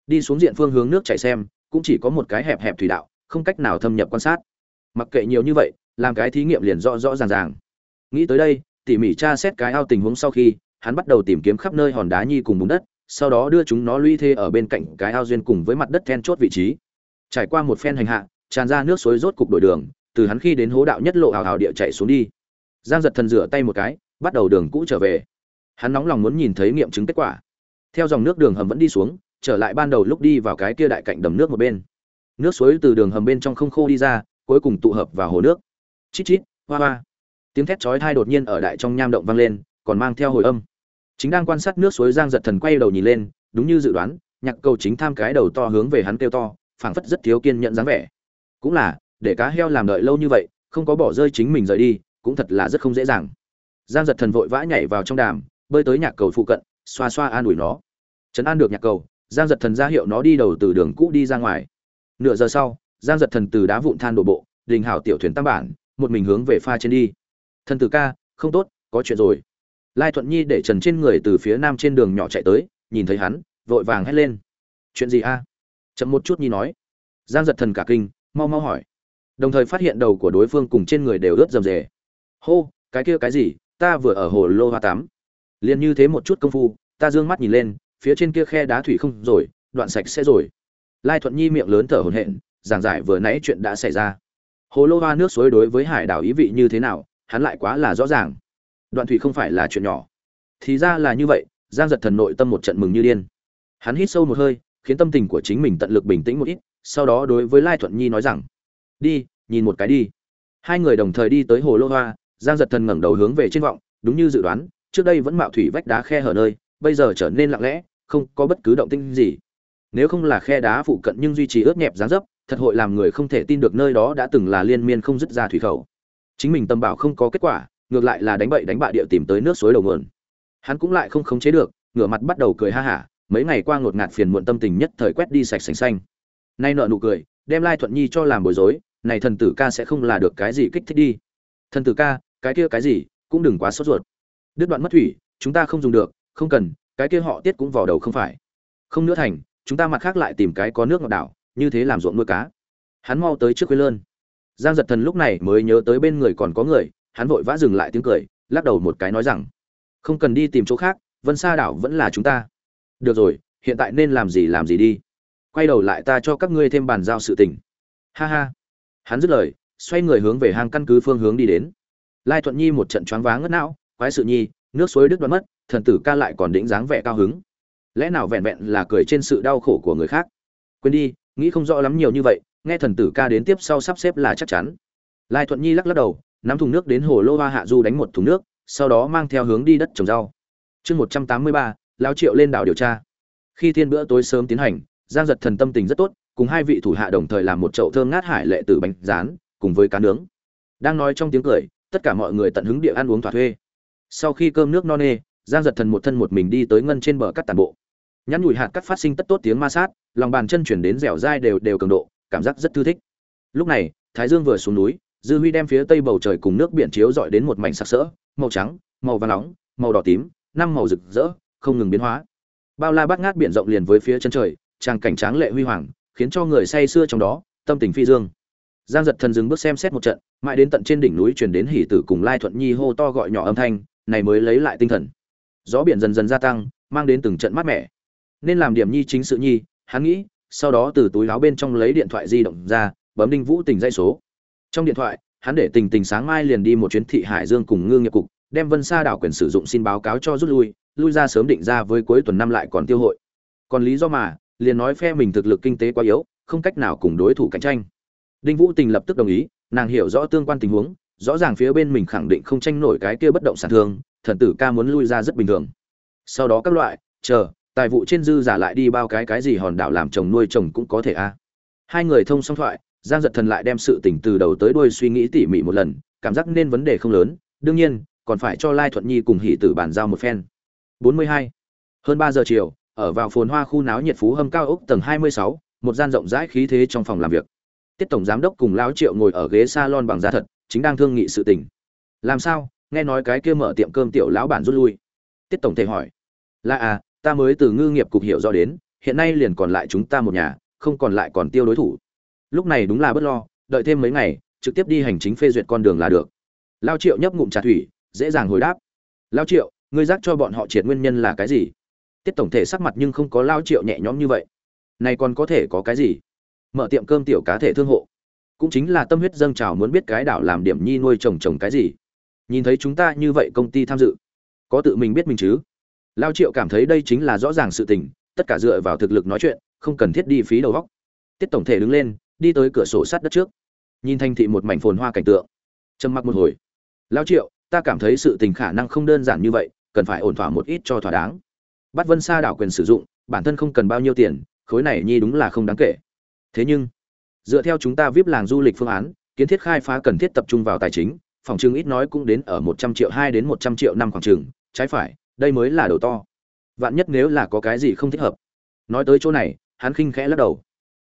Đi xuống diện phương hướng nước chảy xem, cũng chỉ có một cái hẹp hẹp thủy đạo, không cách nào thâm nhập quan sát. Mặc kệ nhiều như vậy, làm cái thí nghiệm liền rõ rõ ràng ràng. Nghĩ tới đây, tỉ mỉ tra xét cái ao tình huống sau khi, hắn bắt đầu tìm kiếm khắp nơi hòn đá nhi cùng bùn đất, sau đó đưa chúng nó lũy thê ở bên cạnh cái ao duyên cùng với mặt đất then chốt vị trí. Trải qua một phen hành hạ tràn ra nước suối rốt cục đổi đường, từ hắn khi đến hố đạo nhất lộ hào hào địa chạy xuống đi. Giang giật thần rửa tay một cái, bắt đầu đường cũ trở về. Hắn nóng lòng muốn nhìn thấy nghiệm chứng kết quả. Theo dòng nước đường hầm vẫn đi xuống, trở lại ban đầu lúc đi vào cái kia đại cạnh đầm nước một bên. Nước suối từ đường hầm bên trong không khô đi ra, cuối cùng tụ hợp vào hồ nước. Chít chít, hoa hoa. Tiếng thét chói tai đột nhiên ở đại trong nham động vang lên, còn mang theo hồi âm. Chính đang quan sát nước suối, giang giật thần quay đầu nhìn lên, đúng như dự đoán, nhạc cầu chính tham cái đầu to hướng về hắn kêu to, phảng phất rất thiếu kiên nhận dáng vẻ cũng là, để cá heo làm đợi lâu như vậy, không có bỏ rơi chính mình rời đi, cũng thật là rất không dễ dàng. Giang giật thần vội vã nhảy vào trong đàm, bơi tới nhạc cầu phụ cận, xoa xoa an ủi nó. Chấn an được nhạc cầu, giang giật thần ra hiệu nó đi đầu từ đường cũ đi ra ngoài. Nửa giờ sau, giang giật thần từ đá vụn than đổ bộ, đình hảo tiểu thuyền tam bản, một mình hướng về pha trên đi. Thần tử ca, không tốt, có chuyện rồi. Lai thuận nhi để trần trên người từ phía nam trên đường nhỏ chạy tới, nhìn thấy hắn, vội vàng hét lên. Chuyện gì a? Chậm một chút nhi nói. Giang giật thần cả kinh mau mau hỏi. Đồng thời phát hiện đầu của đối phương cùng trên người đều ướt rầm rề hô, cái kia cái gì? Ta vừa ở hồ lô hoa tám liền như thế một chút công phu, ta d ư ơ n g mắt nhìn lên, phía trên kia khe đá thủy không rồi, đoạn sạch sẽ rồi. Lai thuận nhi miệng lớn thở hồn hện giảng giải vừa nãy chuyện đã xảy ra. Hồ lô hoa nước suối đối với hải đảo ý vị như thế nào, hắn lại quá là rõ ràng. Đoạn thủy không phải là chuyện nhỏ. Thì ra là như vậy, giang giật thần nội tâm một trận mừng như điên. Hắn hít sâu một hơi, khiến tâm tình của chính mình tận lực bình tĩnh một ít sau đó đối với lai thuận nhi nói rằng, đi, nhìn một cái đi. Hai người đồng thời đi tới hồ lô hoa, giang giật thần ngẩng đầu hướng về trên vọng, đúng như dự đoán, trước đây vẫn mạo thủy vách đá khe hở nơi, bây giờ trở nên lặng lẽ, không có bất cứ động tinh gì. Nếu không là khe đá phụ cận nhưng duy trì ướt nhẹp dáng dấp, thật hội làm người không thể tin được nơi đó đã từng là liên miên không dứt ra thủy khẩu. Chính mình tâm bảo không có kết quả, ngược lại là đánh bậy đánh bạ địa tìm tới nước suối đầu nguồn. Hắn cũng lại không khống chế được, ngửa mặt bắt đầu cười ha hả, mấy ngày qua ngột ngạt phiền muộn tâm tình nhất thời quét đi sạch sành xanh nay nợ nụ cười, đem lai thuận nhi cho làm bối rối, này thần tử ca sẽ không là được cái gì kích thích đi. Thần tử ca, cái kia cái gì, cũng đừng quá sốt ruột. Đứt đoạn mất thủy, chúng ta không dùng được, không cần, cái kia họ tiết cũng vào đầu không phải. Không nữa thành, chúng ta mặt khác lại tìm cái có nước ngọt đảo, như thế làm ruộng nuôi cá. Hắn mau tới trước quê lơn. Giang giật thần lúc này mới nhớ tới bên người còn có người, hắn vội vã dừng lại tiếng cười, lắc đầu một cái nói rằng, không cần đi tìm chỗ khác, vân sa đảo vẫn là chúng ta. Được rồi, hiện tại nên làm gì làm gì đi quay đầu lại ta cho các ngươi thêm bàn giao sự tình. Ha ha. Hắn dứt lời, xoay người hướng về hang căn cứ phương hướng đi đến. Lai thuận nhi một trận choáng váng ngất não, quái sự nhi, nước suối đứt đoạn mất, thần tử ca lại còn đĩnh dáng vẻ cao hứng. Lẽ nào vẹn vẹn là cười trên sự đau khổ của người khác? Quên đi, nghĩ không rõ lắm nhiều như vậy, nghe thần tử ca đến tiếp sau sắp xếp là chắc chắn. Lai thuận nhi lắc lắc đầu, nắm thùng nước đến hồ lô hoa hạ du đánh một thùng nước, sau đó mang theo hướng đi đất trồng rau. Chương một trăm tám mươi ba lao triệu lên đảo điều tra. Khi thiên bữa tối sớm tiến hành giang giật thần tâm tình rất tốt, cùng hai vị thủ hạ đồng thời làm một chậu thơm ngát hải lệ từ bánh rán, cùng với cá nướng. Đang nói trong tiếng cười, tất cả mọi người tận hứng địa ăn uống thỏa thuê. Sau khi cơm nước no nê, giang giật thần một thân một mình đi tới ngân trên bờ cắt tàn bộ. Nhắn nhủi hạt cắt phát sinh tất tốt tiếng ma sát, lòng bàn chân chuyển đến dẻo dai đều đều cường độ, cảm giác rất thư thích. Lúc này, thái dương vừa xuống núi, dư huy đem phía tây bầu trời cùng nước biển chiếu dọi đến một mảnh sặc sỡ, màu trắng, màu vàng nóng, màu đỏ tím, năm màu rực rỡ, không ngừng biến hóa. Bao la bát ngát biển rộng liền với phía chân trời trang cảnh tráng lệ huy hoàng, khiến cho người say sưa trong đó, tâm tình phi dương. Giang giật thần dừng bước xem xét một trận, mãi đến tận trên đỉnh núi truyền đến hỉ tử cùng lai thuận nhi hô to gọi nhỏ âm thanh, này mới lấy lại tinh thần. Gió biển dần dần gia tăng, mang đến từng trận mát mẻ. Nên làm điểm nhi chính sự nhi, hắn nghĩ, sau đó từ túi láo bên trong lấy điện thoại di động ra, bấm đinh vũ tình dây số. Trong điện thoại, hắn để tình tình sáng mai liền đi một chuyến thị hải dương cùng ngư nghiệp cục, đem vân sa đảo quyền sử dụng xin báo cáo cho rút lui lui ra sớm định ra với cuối tuần năm lại còn tiêu hội. Còn lý do mà liền nói phe mình thực lực kinh tế quá yếu, không cách nào cùng đối thủ cạnh tranh. Đinh vũ tình lập tức đồng ý, nàng hiểu rõ tương quan tình huống, rõ ràng phía bên mình khẳng định không tranh nổi cái kia bất động sản thương, thần tử ca muốn lui ra rất bình thường. Sau đó các loại, chờ, tài vụ trên dư giả lại đi bao cái cái gì hòn đảo làm chồng nuôi chồng cũng có thể a. Hai người thông xong thoại, giang giật thần lại đem sự tình từ đầu tới đuôi suy nghĩ tỉ mỉ một lần, cảm giác nên vấn đề không lớn, đương nhiên, còn phải cho lai thuận nhi cùng hỷ tử bàn giao một phen. 42. hơn ba giờ chiều ở vào phồn hoa khu náo nhiệt phú hâm cao ốc tầng 26, một gian rộng rãi khí thế trong phòng làm việc. Tiết tổng giám đốc cùng lão triệu ngồi ở ghế salon bằng da thật chính đang thương nghị sự tình. Làm sao? Nghe nói cái kia mở tiệm cơm tiểu lão bản rút lui. Tiết tổng thể hỏi. Là à ta mới từ ngư nghiệp cục hiểu rõ đến hiện nay liền còn lại chúng ta một nhà không còn lại còn tiêu đối thủ. Lúc này đúng là bất lo đợi thêm mấy ngày trực tiếp đi hành chính phê duyệt con đường là được. Lão triệu nhấp ngụm trà thủy dễ dàng hồi đáp. Lão triệu ngươi giác cho bọn họ triệt nguyên nhân là cái gì? Tiết tổng thể sắc mặt nhưng không có lao triệu nhẹ nhõm như vậy. Này còn có thể có cái gì? Mở tiệm cơm tiểu cá thể thương hộ. Cũng chính là tâm huyết dâng trào muốn biết cái đảo làm điểm nhi nuôi trồng trồng cái gì. Nhìn thấy chúng ta như vậy công ty tham dự, có tự mình biết mình chứ? Lao triệu cảm thấy đây chính là rõ ràng sự tình, tất cả dựa vào thực lực nói chuyện, không cần thiết đi phí đầu góc tiết tổng thể đứng lên, đi tới cửa sổ sát đất trước. Nhìn thành thị một mảnh phồn hoa cảnh tượng. Trầm mặc một hồi. Lao triệu, ta cảm thấy sự tình khả năng không đơn giản như vậy, cần phải ổn thỏa một ít cho thỏa đáng bắt vân sa đảo quyền sử dụng, bản thân không cần bao nhiêu tiền, khối này nhi đúng là không đáng kể. Thế nhưng, dựa theo chúng ta vip làng du lịch phương án, kiến thiết khai phá cần thiết tập trung vào tài chính, phòng trưng ít nói cũng đến ở một trăm triệu hai đến một trăm triệu năm khoảng trừng, trái phải, đây mới là đầu to. Vạn nhất nếu là có cái gì không thích hợp. Nói tới chỗ này, hắn khinh khẽ lắc đầu.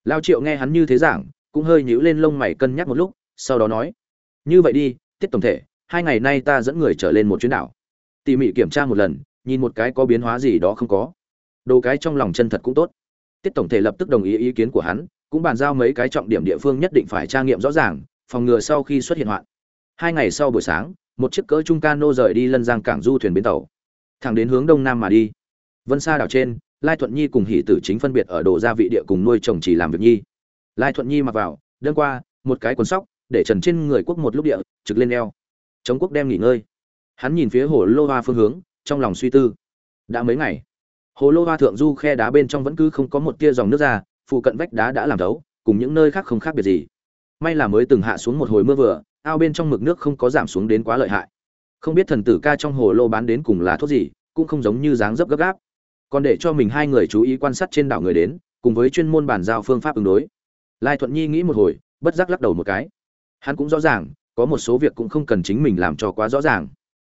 Lao triệu nghe hắn như thế giảng, cũng hơi nhíu lên lông mày cân nhắc một lúc, sau đó nói, như vậy đi tiết tổng thể, hai ngày nay ta dẫn người trở lên một chuyến đảo. Tỉ mỉ kiểm tra một lần nhìn một cái có biến hóa gì đó không có. Đồ cái trong lòng chân thật cũng tốt. Tiết tổng thể lập tức đồng ý ý kiến của hắn, cũng bàn giao mấy cái trọng điểm địa phương nhất định phải tra nghiệm rõ ràng, phòng ngừa sau khi xuất hiện hoạn. Hai ngày sau buổi sáng, một chiếc cỡ trung cano rời đi lân giang cảng du thuyền bến tàu. Thẳng đến hướng đông nam mà đi. Vân xa đảo trên, lai thuận nhi cùng hỷ tử chính phân biệt ở đồ gia vị địa cùng nuôi chồng chỉ làm việc nhi. Lai thuận nhi mặc vào, đơn qua, một cái quần sóc, để trần trên người quốc một lúc địa, trực lên eo. Chống quốc đem nghỉ ngơi. Hắn nhìn phía hồ lô hoa phương hướng trong lòng suy tư. Đã mấy ngày, hồ lô hoa thượng du khe đá bên trong vẫn cứ không có một tia dòng nước ra, phụ cận vách đá đã làm thấu, cùng những nơi khác không khác biệt gì. May là mới từng hạ xuống một hồi mưa vừa, ao bên trong mực nước không có giảm xuống đến quá lợi hại. Không biết thần tử ca trong hồ lô bán đến cùng là thuốc gì, cũng không giống như dáng dấp gấp gáp. Còn để cho mình hai người chú ý quan sát trên đảo người đến, cùng với chuyên môn bàn giao phương pháp ứng đối. Lai thuận nhi nghĩ một hồi, bất giác lắc đầu một cái. Hắn cũng rõ ràng, có một số việc cũng không cần chính mình làm cho quá rõ ràng.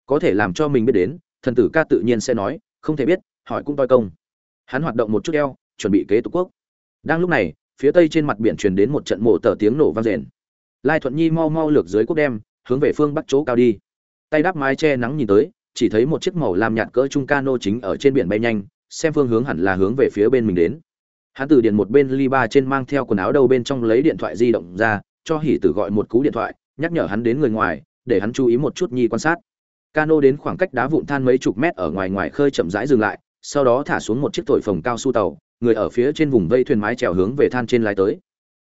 Có thể làm cho mình biết đến thần tử ca tự nhiên sẽ nói, không thể biết, hỏi cũng toi công. Hắn hoạt động một chút eo, chuẩn bị kế tục quốc. Đang lúc này, phía tây trên mặt biển truyền đến một trận mổ tờ tiếng nổ vang rền. Lai thuận nhi mau mau lược dưới quốc đem, hướng về phương bắc chỗ cao đi. Tay đắp mái che nắng nhìn tới, chỉ thấy một chiếc màu làm nhạt cỡ trung cano chính ở trên biển bay nhanh, xem phương hướng hẳn là hướng về phía bên mình đến. Hắn từ điện một bên ly ba trên mang theo quần áo đâu bên trong lấy điện thoại di động ra, cho hỉ tử gọi một cú điện thoại, nhắc nhở hắn đến người ngoài, để hắn chú ý một chút nhi quan sát cano đến khoảng cách đá vụn than mấy chục mét ở ngoài ngoài khơi chậm rãi dừng lại, sau đó thả xuống một chiếc thổi phồng cao su tàu, người ở phía trên vùng vây thuyền mái chèo hướng về than trên lái tới.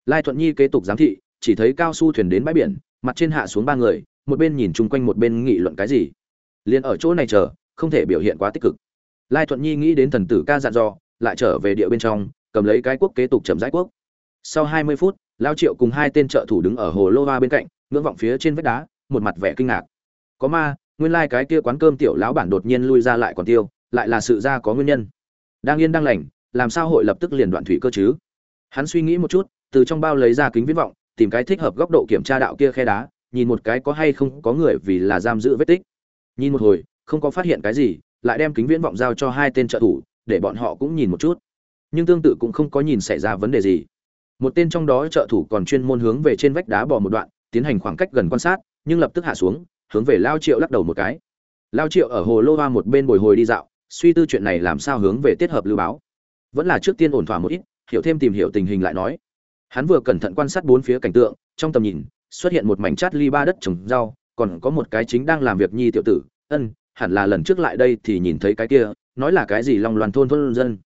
Lai thuận nhi kế tục giám thị, chỉ thấy cao su thuyền đến bãi biển, mặt trên hạ xuống ba người, một bên nhìn chung quanh một bên nghị luận cái gì. Liền ở chỗ này chờ, không thể biểu hiện quá tích cực. Lai thuận nhi nghĩ đến thần tử ca dặn dò, lại trở về địa bên trong, cầm lấy cái quốc kế tục chậm rãi quốc. Sau hai mươi phút, lao triệu cùng hai tên trợ thủ đứng ở hồ lô hoa bên cạnh, ngưỡng vọng phía trên vách đá, một mặt vẻ kinh ngạc. Có ma nguyên lai cái kia quán cơm tiểu lão bản đột nhiên lui ra lại còn tiêu, lại là sự ra có nguyên nhân. Đang yên đang lành, làm sao hội lập tức liền đoạn thủy cơ chứ? Hắn suy nghĩ một chút, từ trong bao lấy ra kính viễn vọng, tìm cái thích hợp góc độ kiểm tra đạo kia khe đá, nhìn một cái có hay không có người vì là giam giữ vết tích. Nhìn một hồi, không có phát hiện cái gì, lại đem kính viễn vọng giao cho hai tên trợ thủ, để bọn họ cũng nhìn một chút. Nhưng tương tự cũng không có nhìn xảy ra vấn đề gì. Một tên trong đó trợ thủ còn chuyên môn hướng về trên vách đá bò một đoạn, tiến hành khoảng cách gần quan sát, nhưng lập tức hạ xuống hướng về lao triệu lắc đầu một cái. Lao triệu ở hồ lô hoa một bên bồi hồi đi dạo, suy tư chuyện này làm sao hướng về tiết hợp lưu báo. Vẫn là trước tiên ổn thỏa một ít, hiểu thêm tìm hiểu tình hình lại nói. Hắn vừa cẩn thận quan sát bốn phía cảnh tượng, trong tầm nhìn, xuất hiện một mảnh chát ly ba đất trồng rau, còn có một cái chính đang làm việc nhi tiểu tử. Ân, hẳn là lần trước lại đây thì nhìn thấy cái kia, nói là cái gì long loàn thôn thôn dân.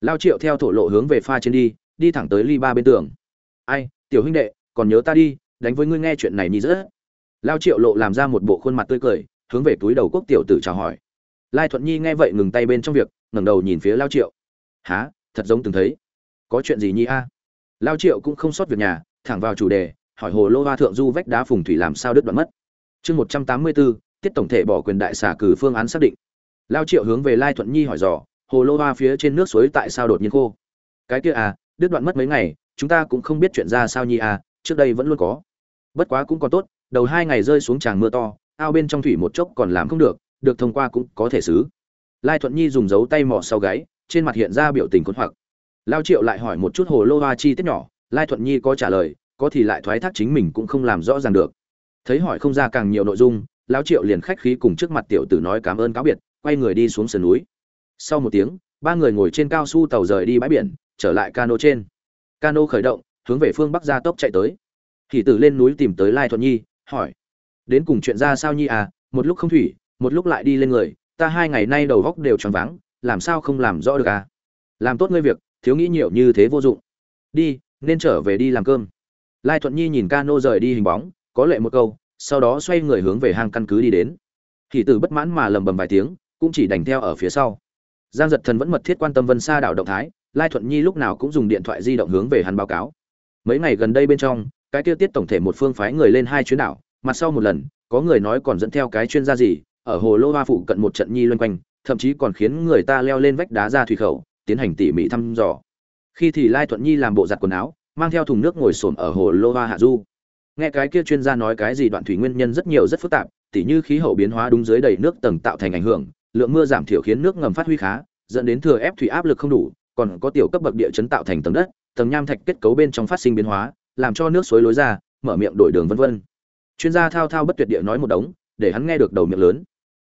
Lao triệu theo thổ lộ hướng về pha trên đi đi thẳng tới ly ba bên tường. Ai, tiểu huynh đệ, còn nhớ ta đi, đánh với ngươi nghe chuyện này nhi rất lao triệu lộ làm ra một bộ khuôn mặt tươi cười, hướng về túi đầu quốc tiểu tử chào hỏi. Lai thuận nhi nghe vậy ngừng tay bên trong việc, ngẩng đầu nhìn phía lao triệu. Há thật giống từng thấy. Có chuyện gì nhi a? Lao triệu cũng không sót việc nhà, thẳng vào chủ đề, hỏi hồ lô hoa thượng du vách đá phùng thủy làm sao đứt đoạn mất. Chương một trăm tám mươi bốn, tiết tổng thể bỏ quyền đại xả cử phương án xác định. Lao triệu hướng về lai thuận nhi hỏi dò, hồ lô hoa phía trên nước suối tại sao đột nhiên khô? Cái kia à đứt đoạn mất mấy ngày, chúng ta cũng không biết chuyện ra sao nhi à trước đây vẫn luôn có. Bất quá cũng còn tốt đầu hai ngày rơi xuống tràng mưa to, ao bên trong thủy một chốc còn làm không được được thông qua cũng có thể xứ. Lai thuận nhi dùng dấu tay mỏ sau gáy, trên mặt hiện ra biểu tình khốn hoặc lao triệu lại hỏi một chút hồ lô hoa chi tiết nhỏ, lai thuận nhi có trả lời, có thì lại thoái thác chính mình cũng không làm rõ ràng được. Thấy hỏi không ra càng nhiều nội dung, lao triệu liền khách khí cùng trước mặt tiểu tử nói cảm ơn cáo biệt, quay người đi xuống sườn núi. Sau một tiếng, ba người ngồi trên cao su tàu rời đi bãi biển, trở lại cano trên. Cano khởi động, hướng về phương bắc gia tốc chạy tới. Thì tử lên núi tìm tới lai thuận nhi hỏi, đến cùng chuyện ra sao nhi à? Một lúc không thủy, một lúc lại đi lên người, ta hai ngày nay đầu góc đều tròn váng, làm sao không làm rõ được à? Làm tốt ngươi việc, thiếu nghĩ nhiều như thế vô dụng. Đi, nên trở về đi làm cơm. Lai thuận nhi nhìn cano rời đi hình bóng, có lệ một câu, sau đó xoay người hướng về hang căn cứ đi đến. Thì tử bất mãn mà lầm bầm vài tiếng, cũng chỉ đành theo ở phía sau. Giang giật thần vẫn mật thiết quan tâm vân xa đảo động thái, lai thuận nhi lúc nào cũng dùng điện thoại di động hướng về hắn báo cáo. Mấy ngày gần đây bên trong cái tiêu tiết tổng thể một phương phái người lên hai chuyến đảo mặt sau một lần, có người nói còn dẫn theo cái chuyên gia gì, ở hồ lô hoa phụ cận một trận nhi loanh quanh, thậm chí còn khiến người ta leo lên vách đá ra thủy khẩu, tiến hành tỉ mỉ thăm dò. Khi thì lai thuận nhi làm bộ giặt quần áo, mang theo thùng nước ngồi xổm ở hồ lô hoa hạ du. Nghe cái kia chuyên gia nói cái gì đoạn thủy nguyên nhân rất nhiều rất phức tạp, tỉ như khí hậu biến hóa đúng dưới đầy nước tầng tạo thành ảnh hưởng, lượng mưa giảm thiểu khiến nước ngầm phát huy khá, dẫn đến thừa ép thủy áp lực không đủ, còn có tiểu cấp bậc địa chấn tạo thành tầng đất, tầng nham thạch kết cấu bên trong phát sinh biến hóa làm cho nước suối lối ra, mở miệng đổi đường vân vân. Chuyên gia thao thao bất tuyệt địa nói một đống, để hắn nghe được đầu miệng lớn.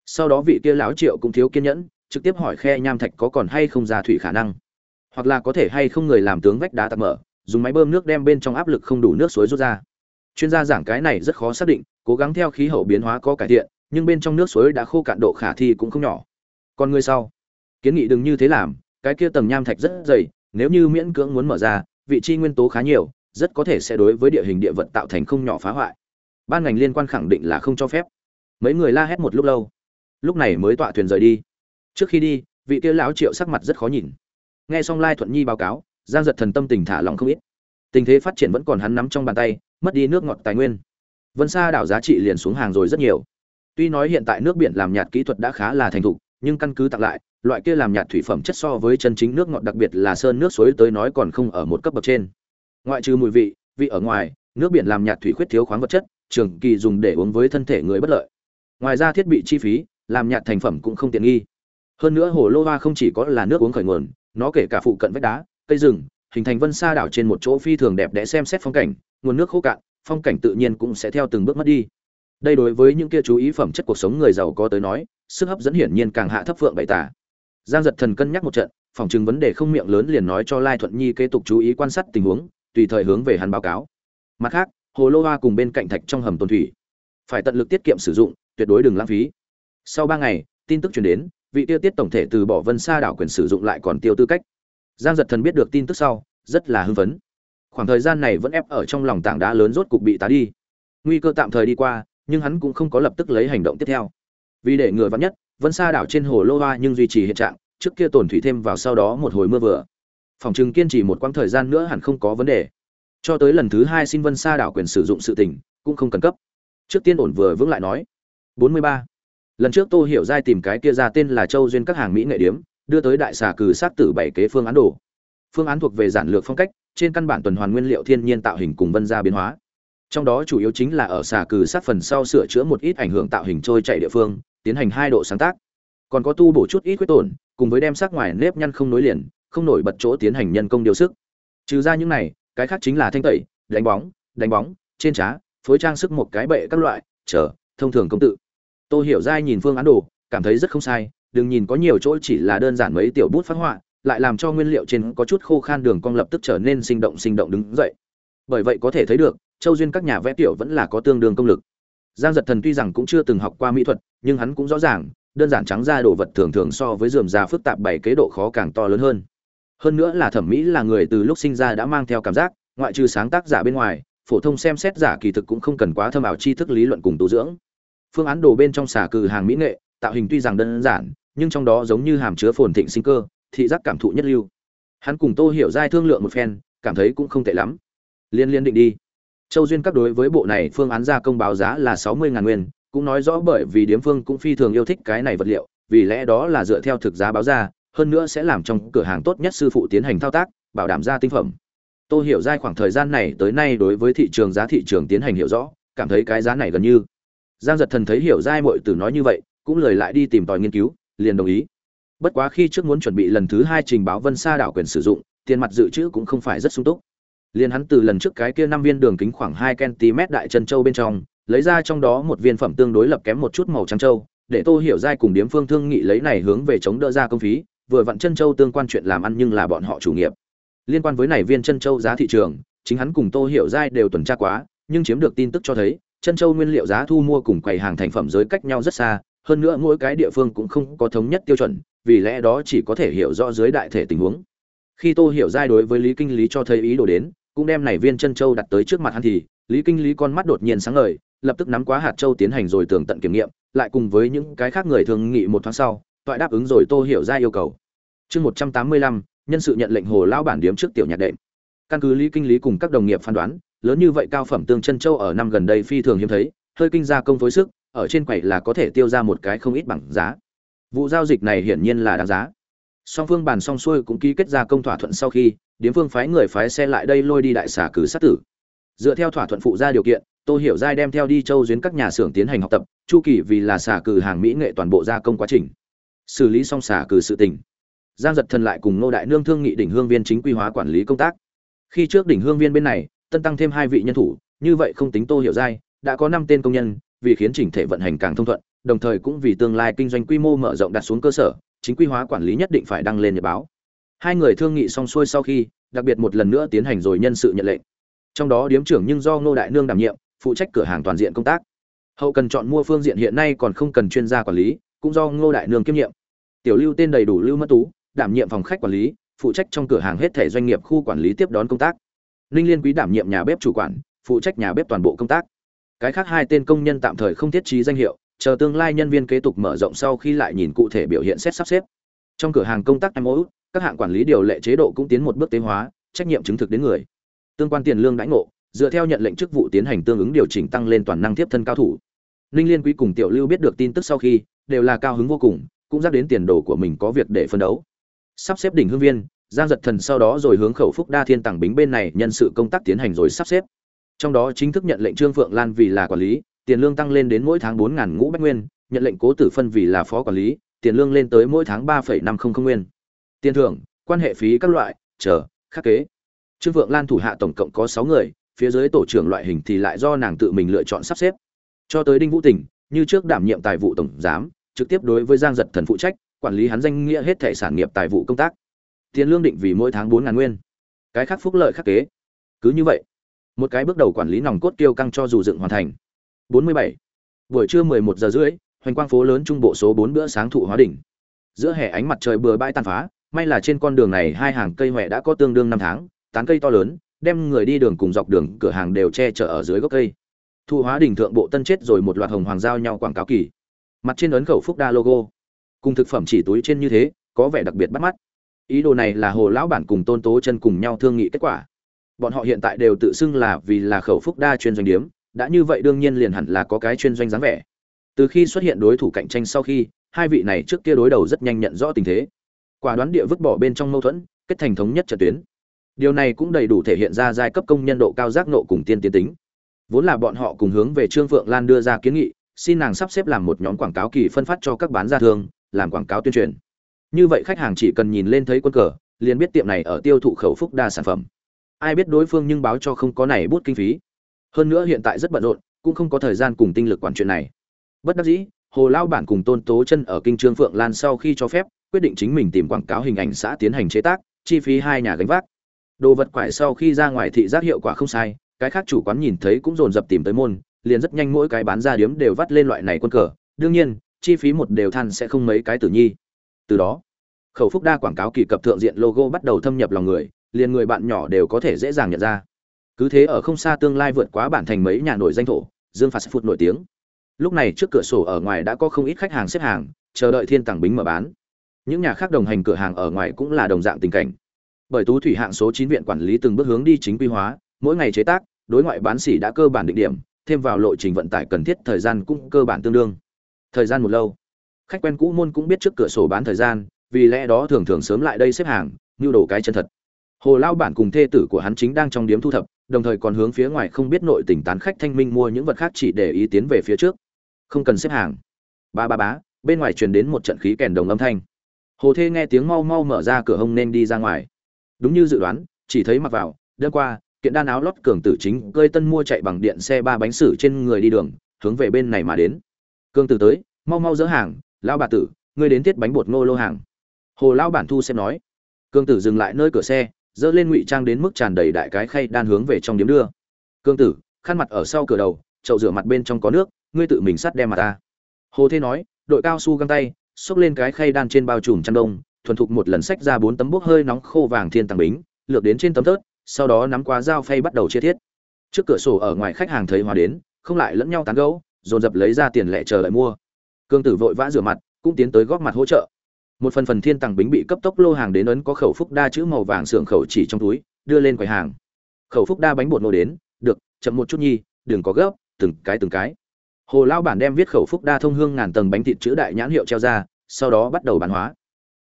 Sau đó vị kia lão triệu cũng thiếu kiên nhẫn, trực tiếp hỏi khe nham thạch có còn hay không ra thủy khả năng. Hoặc là có thể hay không người làm tướng vách đá tạc mở, dùng máy bơm nước đem bên trong áp lực không đủ nước suối rút ra. Chuyên gia giảng cái này rất khó xác định, cố gắng theo khí hậu biến hóa có cải thiện, nhưng bên trong nước suối đã khô cạn độ khả thi cũng không nhỏ. Còn người sau? Kiến nghị đừng như thế làm, cái kia tầng nham thạch rất dày, nếu như miễn cưỡng muốn mở ra, vị trí nguyên tố khá nhiều rất có thể sẽ đối với địa hình địa vật tạo thành không nhỏ phá hoại. Ban ngành liên quan khẳng định là không cho phép. Mấy người la hét một lúc lâu. Lúc này mới tọa thuyền rời đi. Trước khi đi, vị kia lão triệu sắc mặt rất khó nhìn. Nghe xong lai thuận nhi báo cáo, giang giật thần tâm tình thả lòng không ít. Tình thế phát triển vẫn còn hắn nắm trong bàn tay, mất đi nước ngọt tài nguyên. Vân xa đảo giá trị liền xuống hàng rồi rất nhiều. Tuy nói hiện tại nước biển làm nhạt kỹ thuật đã khá là thành thục, nhưng căn cứ tặng lại, loại kia làm nhạt thủy phẩm chất so với chân chính nước ngọt đặc biệt là sơn nước suối tới nói còn không ở một cấp bậc trên ngoại trừ mùi vị vị ở ngoài, nước biển làm nhạt thủy khuyết thiếu khoáng vật chất, trường kỳ dùng để uống với thân thể người bất lợi. Ngoài ra thiết bị chi phí, làm nhạt thành phẩm cũng không tiện nghi. Hơn nữa hồ lô hoa không chỉ có là nước uống khởi nguồn, nó kể cả phụ cận vách đá, cây rừng, hình thành vân sa đảo trên một chỗ phi thường đẹp để xem xét phong cảnh, nguồn nước khô cạn, phong cảnh tự nhiên cũng sẽ theo từng bước mất đi. Đây đối với những kia chú ý phẩm chất cuộc sống người giàu có tới nói, sức hấp dẫn hiển nhiên càng hạ thấp phượng bày tả. Giang giật thần cân nhắc một trận, phòng chứng vấn đề không miệng lớn liền nói cho lai thuận nhi kế tục chú ý quan sát tình huống tùy thời hướng về hắn báo cáo. Mặt khác, hồ lô hoa cùng bên cạnh thạch trong hầm tồn thủy. Phải tận lực tiết kiệm sử dụng, tuyệt đối đừng lãng phí. Sau ba ngày, tin tức truyền đến, vị tiêu tiết tổng thể từ bỏ vân sa đảo quyền sử dụng lại còn tiêu tư cách. Giang giật thần biết được tin tức sau, rất là hưng phấn. Khoảng thời gian này vẫn ép ở trong lòng tảng đá lớn rốt cục bị tá đi. Nguy cơ tạm thời đi qua, nhưng hắn cũng không có lập tức lấy hành động tiếp theo. Vì để ngừa vắn nhất, vân sa đảo trên hồ lô hoa nhưng duy trì hiện trạng, trước kia tổn thủy thêm vào sau đó một hồi mưa vừa phòng trừng kiên trì một quãng thời gian nữa hẳn không có vấn đề. Cho tới lần thứ hai xin vân sa đảo quyền sử dụng sự tình, cũng không cần cấp. Trước tiên ổn vừa vững lại nói. 43. lần trước tô hiểu giai tìm cái kia ra tên là châu duyên các hàng mỹ nghệ điếm, đưa tới đại xà cừ sát tử bảy kế phương án đồ. Phương án thuộc về giản lược phong cách, trên căn bản tuần hoàn nguyên liệu thiên nhiên tạo hình cùng vân gia biến hóa. Trong đó chủ yếu chính là ở xà cừ sát phần sau sửa chữa một ít ảnh hưởng tạo hình trôi chạy địa phương, tiến hành hai độ sáng tác. Còn có tu bổ chút ít khuyết tổn, cùng với đem sắc ngoài nếp nhăn không nối liền không nổi bật chỗ tiến hành nhân công điều sức. Trừ ra những này, cái khác chính là thanh tẩy, đánh bóng đánh bóng, trên trá, phối trang sức một cái bệ các loại, chờ, thông thường công tự. Tô hiểu giai nhìn phương án đồ, cảm thấy rất không sai, đừng nhìn có nhiều chỗ chỉ là đơn giản mấy tiểu bút phát họa, lại làm cho nguyên liệu trên có chút khô khan đường cong lập tức trở nên sinh động sinh động đứng dậy. Bởi vậy có thể thấy được, châu duyên các nhà vẽ tiểu vẫn là có tương đương công lực. Giang giật thần tuy rằng cũng chưa từng học qua mỹ thuật, nhưng hắn cũng rõ ràng, đơn giản trắng ra đồ vật thường thường so với dườm già phức tạp bảy kế độ khó càng to lớn hơn hơn nữa là thẩm mỹ là người từ lúc sinh ra đã mang theo cảm giác, ngoại trừ sáng tác giả bên ngoài, phổ thông xem xét giả kỳ thực cũng không cần quá thâm ảo tri thức lý luận cùng tu dưỡng. Phương án đồ bên trong xả cừ hàng mỹ nghệ, tạo hình tuy rằng đơn giản, nhưng trong đó giống như hàm chứa phồn thịnh sinh cơ, thị giác cảm thụ nhất lưu. Hắn cùng tô hiểu giai thương lượng một phen, cảm thấy cũng không tệ lắm. Liên liên định đi. Châu duyên các đối với bộ này phương án ra công báo giá là sáu mươi ngàn nguyên, cũng nói rõ bởi vì điếm phương cũng phi thường yêu thích cái này vật liệu, vì lẽ đó là dựa theo thực giá báo ra hơn nữa sẽ làm trong cửa hàng tốt nhất sư phụ tiến hành thao tác, bảo đảm ra tinh phẩm. Tô hiểu giai khoảng thời gian này tới nay đối với thị trường giá thị trường tiến hành hiểu rõ, cảm thấy cái giá này gần như. Giang giật thần thấy hiểu giai mội tử nói như vậy, cũng lời lại đi tìm tòi nghiên cứu, liền đồng ý. Bất quá khi trước muốn chuẩn bị lần thứ hai trình báo vân sa đảo quyền sử dụng, tiền mặt dự trữ cũng không phải rất sung túc. Liền hắn từ lần trước cái kia năm viên đường kính khoảng hai cm đại chân châu bên trong, lấy ra trong đó một viên phẩm tương đối lập kém một chút màu trắng châu, để tô hiểu giai cùng điếm phương thương nghị lấy này hướng về chống đỡ ra công phí vừa vặn chân châu tương quan chuyện làm ăn nhưng là bọn họ chủ nghiệp. Liên quan với này viên chân châu giá thị trường, chính hắn cùng tô hiểu giai đều tuần tra quá, nhưng chiếm được tin tức cho thấy chân châu nguyên liệu giá thu mua cùng quầy hàng thành phẩm giới cách nhau rất xa, hơn nữa mỗi cái địa phương cũng không có thống nhất tiêu chuẩn, vì lẽ đó chỉ có thể hiểu rõ dưới đại thể tình huống. Khi tô hiểu giai đối với lý kinh lý cho thấy ý đồ đến, cũng đem này viên chân châu đặt tới trước mặt hắn thì, lý kinh lý con mắt đột nhiên sáng ngời, lập tức nắm quá hạt châu tiến hành rồi tường tận kiểm nghiệm, lại cùng với những cái khác người thường nghị một tháng sau, toại đáp ứng rồi tô hiểu giai yêu cầu chương một trăm tám mươi lăm, nhân sự nhận lệnh hồ lao bản điếm trước tiểu nhạc đệm. Căn cứ lý kinh lý cùng các đồng nghiệp phán đoán, lớn như vậy cao phẩm tương chân châu ở năm gần đây phi thường hiếm thấy, hơi kinh gia công phối sức, ở trên quầy là có thể tiêu ra một cái không ít bằng giá. Vụ giao dịch này hiển nhiên là đáng giá. Song phương bàn song xuôi cũng ký kết ra công thỏa thuận sau khi, điếm phương phái người phái xe lại đây lôi đi đại xả cử sát tử. Dựa theo thỏa thuận phụ ra điều kiện tôi hiểu giai đem theo đi châu duyến các nhà xưởng tiến hành học tập, chu kỳ vì là xả cử hàng mỹ nghệ toàn bộ gia công quá trình. Xử lý xong xả cử sự tình giang giật thần lại cùng nô đại nương thương nghị đỉnh hương viên chính quy hóa quản lý công tác. Khi trước đỉnh hương viên bên này, tân tăng thêm hai vị nhân thủ, như vậy không tính tô hiểu giai, đã có năm tên công nhân, vì khiến chỉnh thể vận hành càng thông thuận, đồng thời cũng vì tương lai kinh doanh quy mô mở rộng đặt xuống cơ sở, chính quy hóa quản lý nhất định phải đăng lên nhật báo. Hai người thương nghị xong xuôi sau khi, đặc biệt một lần nữa tiến hành rồi nhân sự nhận lệnh. Trong đó điếm trưởng nhưng do ngô đại nương đảm nhiệm, phụ trách cửa hàng toàn diện công tác. Hậu cần chọn mua phương diện hiện nay còn không cần chuyên gia quản lý, cũng do ngô đại nương kiêm nhiệm. Tiểu lưu tên đầy đủ lưu mất tú đảm nhiệm phòng khách quản lý phụ trách trong cửa hàng hết thể doanh nghiệp khu quản lý tiếp đón công tác. Ninh liên quý đảm nhiệm nhà bếp chủ quản phụ trách nhà bếp toàn bộ công tác. Cái khác hai tên công nhân tạm thời không thiết trí danh hiệu chờ tương lai nhân viên kế tục mở rộng sau khi lại nhìn cụ thể biểu hiện xét sắp xếp. Trong cửa hàng công tác MOU, các hạng quản lý điều lệ chế độ cũng tiến một bước tế hóa trách nhiệm chứng thực đến người. Tương quan tiền lương đãi ngộ dựa theo nhận lệnh chức vụ tiến hành tương ứng điều chỉnh tăng lên toàn năng tiếp thân cao thủ. Ninh liên quý cùng tiểu lưu biết được tin tức sau khi đều là cao hứng vô cùng cũng dắt đến tiền đồ của mình có việc để phân đấu sắp xếp đỉnh hương viên, giang giật thần sau đó rồi hướng khẩu phúc đa thiên tàng bính bên này nhân sự công tác tiến hành rồi sắp xếp. Trong đó chính thức nhận lệnh trương phượng lan vì là quản lý, tiền lương tăng lên đến mỗi tháng bốn ngàn ngũ bách nguyên, nhận lệnh cố tử phân vì là phó quản lý, tiền lương lên tới mỗi tháng ba phẩy năm không không nguyên. Tiền thưởng, quan hệ phí các loại, chờ, khắc kế. Trương phượng lan thủ hạ tổng cộng có sáu người, phía dưới tổ trưởng loại hình thì lại do nàng tự mình lựa chọn sắp xếp. Cho tới đinh vũ tỉnh, như trước đảm nhiệm tài vụ tổng giám, trực tiếp đối với giang giật thần phụ trách quản lý hắn danh nghĩa hết thẻ sản nghiệp tài vụ công tác. Tiền lương định vì mỗi tháng bốn ngàn nguyên. Cái khác phúc lợi khắc kế. Cứ như vậy, một cái bước đầu quản lý nòng cốt tiêu căng cho dù dựng hoàn thành. 47. buổi trưa 11 giờ rưỡi, hoành quang phố lớn trung bộ số 4 bữa sáng thụ hóa đỉnh. Giữa hè ánh mặt trời bừa bãi tàn phá, may là trên con đường này hai hàng cây huệ đã có tương đương năm tháng, tán cây to lớn, đem người đi đường cùng dọc đường, cửa hàng đều che chở ở dưới gốc cây. Thụ hóa đỉnh thượng bộ tân chết rồi một loạt hồng hoàng giao nhau quảng cáo kỳ. Mặt trên ấn khẩu phúc đa logo cùng thực phẩm chỉ túi trên như thế, có vẻ đặc biệt bắt mắt. Ý đồ này là hồ lão bản cùng tôn tố chân cùng nhau thương nghị kết quả. Bọn họ hiện tại đều tự xưng là vì là khẩu phúc đa chuyên doanh điếm, đã như vậy đương nhiên liền hẳn là có cái chuyên doanh dáng vẻ. Từ khi xuất hiện đối thủ cạnh tranh sau khi, hai vị này trước kia đối đầu rất nhanh nhận rõ tình thế. Quả đoán địa vứt bỏ bên trong mâu thuẫn, kết thành thống nhất trận tuyến. Điều này cũng đầy đủ thể hiện ra giai cấp công nhân độ cao giác nộ cùng tiên tiến tính. Vốn là bọn họ cùng hướng về trương phượng lan đưa ra kiến nghị, xin nàng sắp xếp làm một nhóm quảng cáo kỳ phân phát cho các bán gia thương làm quảng cáo tuyên truyền. Như vậy khách hàng chỉ cần nhìn lên thấy quân cờ, liền biết tiệm này ở tiêu thụ khẩu phúc đa sản phẩm. Ai biết đối phương nhưng báo cho không có này bút kinh phí. Hơn nữa hiện tại rất bận rộn, cũng không có thời gian cùng tinh lực quản chuyện này. Bất đắc dĩ, hồ lao bản cùng tôn tố chân ở kinh trương phượng lan sau khi cho phép, quyết định chính mình tìm quảng cáo hình ảnh xã tiến hành chế tác, chi phí hai nhà gánh vác. Đồ vật quải sau khi ra ngoài thị giác hiệu quả không sai, cái khác chủ quán nhìn thấy cũng dồn dập tìm tới môn, liền rất nhanh mỗi cái bán ra điếm đều vắt lên loại này quân cờ. Đương nhiên chi phí một đều than sẽ không mấy cái tử nhi. Từ đó, khẩu phúc đa quảng cáo kỳ cập thượng diện logo bắt đầu thâm nhập lòng người, liền người bạn nhỏ đều có thể dễ dàng nhận ra. Cứ thế ở không xa tương lai vượt quá bản thành mấy nhà nổi danh thổ, dương phạt phụt nổi tiếng. Lúc này trước cửa sổ ở ngoài đã có không ít khách hàng xếp hàng, chờ đợi thiên tàng bính mở bán. Những nhà khác đồng hành cửa hàng ở ngoài cũng là đồng dạng tình cảnh. Bởi tú thủy hạng số chín viện quản lý từng bước hướng đi chính quy hóa, mỗi ngày chế tác, đối ngoại bán xỉ đã cơ bản định điểm, thêm vào lộ trình vận tải cần thiết thời gian cũng cơ bản tương đương thời gian một lâu. Khách quen cũ môn cũng biết trước cửa sổ bán thời gian, vì lẽ đó thường thường sớm lại đây xếp hàng như đổ cái chân thật. Hồ lao bản cùng thê tử của hắn chính đang trong điếm thu thập, đồng thời còn hướng phía ngoài không biết nội tình tán khách thanh minh mua những vật khác chỉ để ý tiến về phía trước. Không cần xếp hàng. Ba ba bá, bên ngoài truyền đến một trận khí kèn đồng âm thanh. Hồ thê nghe tiếng mau mau mở ra cửa hông nên đi ra ngoài. Đúng như dự đoán, chỉ thấy mặc vào đơn qua, kiện đan áo lót cường tử chính cơi tân mua chạy bằng điện xe ba bánh sử trên người đi đường, hướng về bên này mà đến. Cương tử tới, mau mau dỡ hàng lao bà tử, ngươi đến tiết bánh bột ngô lô hàng. Hồ lao bản thu xem nói. Cương tử dừng lại nơi cửa xe, dỡ lên ngụy trang đến mức tràn đầy đại cái khay đan hướng về trong điếm đưa. Cương tử, khăn mặt ở sau cửa đầu, chậu rửa mặt bên trong có nước, ngươi tự mình sắt đem mặt ta. Hồ thế nói, đội cao su găng tay, xốc lên cái khay đan trên bao trùm chăn đông, thuần thục một lần sách ra bốn tấm bốc hơi nóng khô vàng thiên tàng bính, lược đến trên tấm tớt sau đó nắm qua dao phay bắt đầu chia thiết. Trước cửa sổ ở ngoài khách hàng thấy hòa đến, không lại lẫn nhau tán gẫu dồn dập lấy ra tiền lẻ chờ lại mua. Cương tử vội vã rửa mặt, cũng tiến tới góp mặt hỗ trợ. Một phần phần thiên tàng bính bị cấp tốc lô hàng đến ấn có khẩu phúc đa chữ màu vàng xưởng khẩu chỉ trong túi, đưa lên quầy hàng. Khẩu phúc đa bánh bột nô đến, được, chậm một chút nhi, đừng có gấp, từng cái từng cái. Hồ lao bản đem viết khẩu phúc đa thông hương ngàn tầng bánh thịt chữ đại nhãn hiệu treo ra, sau đó bắt đầu bán hóa.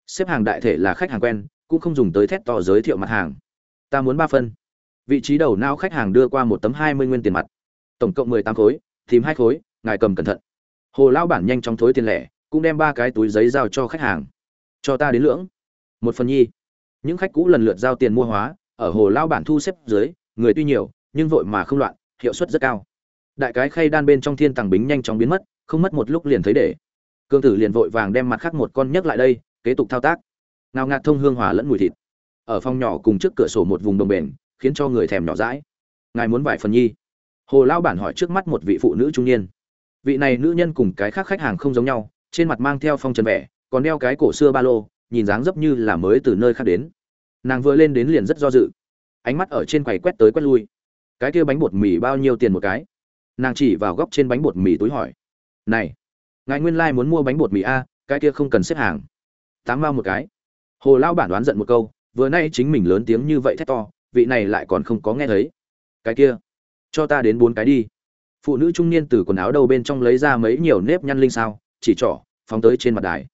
Xếp hàng đại thể là khách hàng quen, cũng không dùng tới thét to giới thiệu mặt hàng. Ta muốn ba phân. Vị trí đầu nao khách hàng đưa qua một tấm hai mươi nguyên tiền mặt. Tổng cộng mười tám khối, tìm hai khối ngài cầm cẩn thận. Hồ Lão bản nhanh chóng thối tiền lẻ, cũng đem ba cái túi giấy giao cho khách hàng. Cho ta đến lưỡng. Một phần nhi. Những khách cũ lần lượt giao tiền mua hóa, ở hồ lao bản thu xếp dưới, người tuy nhiều, nhưng vội mà không loạn, hiệu suất rất cao. Đại cái khay đan bên trong thiên tàng bính nhanh chóng biến mất, không mất một lúc liền thấy để. Cương tử liền vội vàng đem mặt khác một con nhấc lại đây, kế tục thao tác. Nào ngạt thông hương hòa lẫn mùi thịt. Ở phòng nhỏ cùng trước cửa sổ một vùng đồng bền, khiến cho người thèm nhỏ rãi ngài muốn vải phần nhi? Hồ lao bản hỏi trước mắt một vị phụ nữ trung niên vị này nữ nhân cùng cái khác khách hàng không giống nhau, trên mặt mang theo phong trần vẻ, còn đeo cái cổ xưa ba lô, nhìn dáng dấp như là mới từ nơi khác đến. Nàng vừa lên đến liền rất do dự. Ánh mắt ở trên quầy quét tới quét lui. Cái kia bánh bột mì bao nhiêu tiền một cái? Nàng chỉ vào góc trên bánh bột mì túi hỏi. Này, ngài nguyên lai、like、muốn mua bánh bột mì a, cái kia không cần xếp hàng. Tám mao một cái. Hồ lao bản đoán giận một câu, vừa nay chính mình lớn tiếng như vậy thét to, vị này lại còn không có nghe thấy. Cái kia, cho ta đến bốn cái đi phụ nữ trung niên từ quần áo đầu bên trong lấy ra mấy nhiều nếp nhăn linh sao, chỉ trỏ, phóng tới trên mặt đài.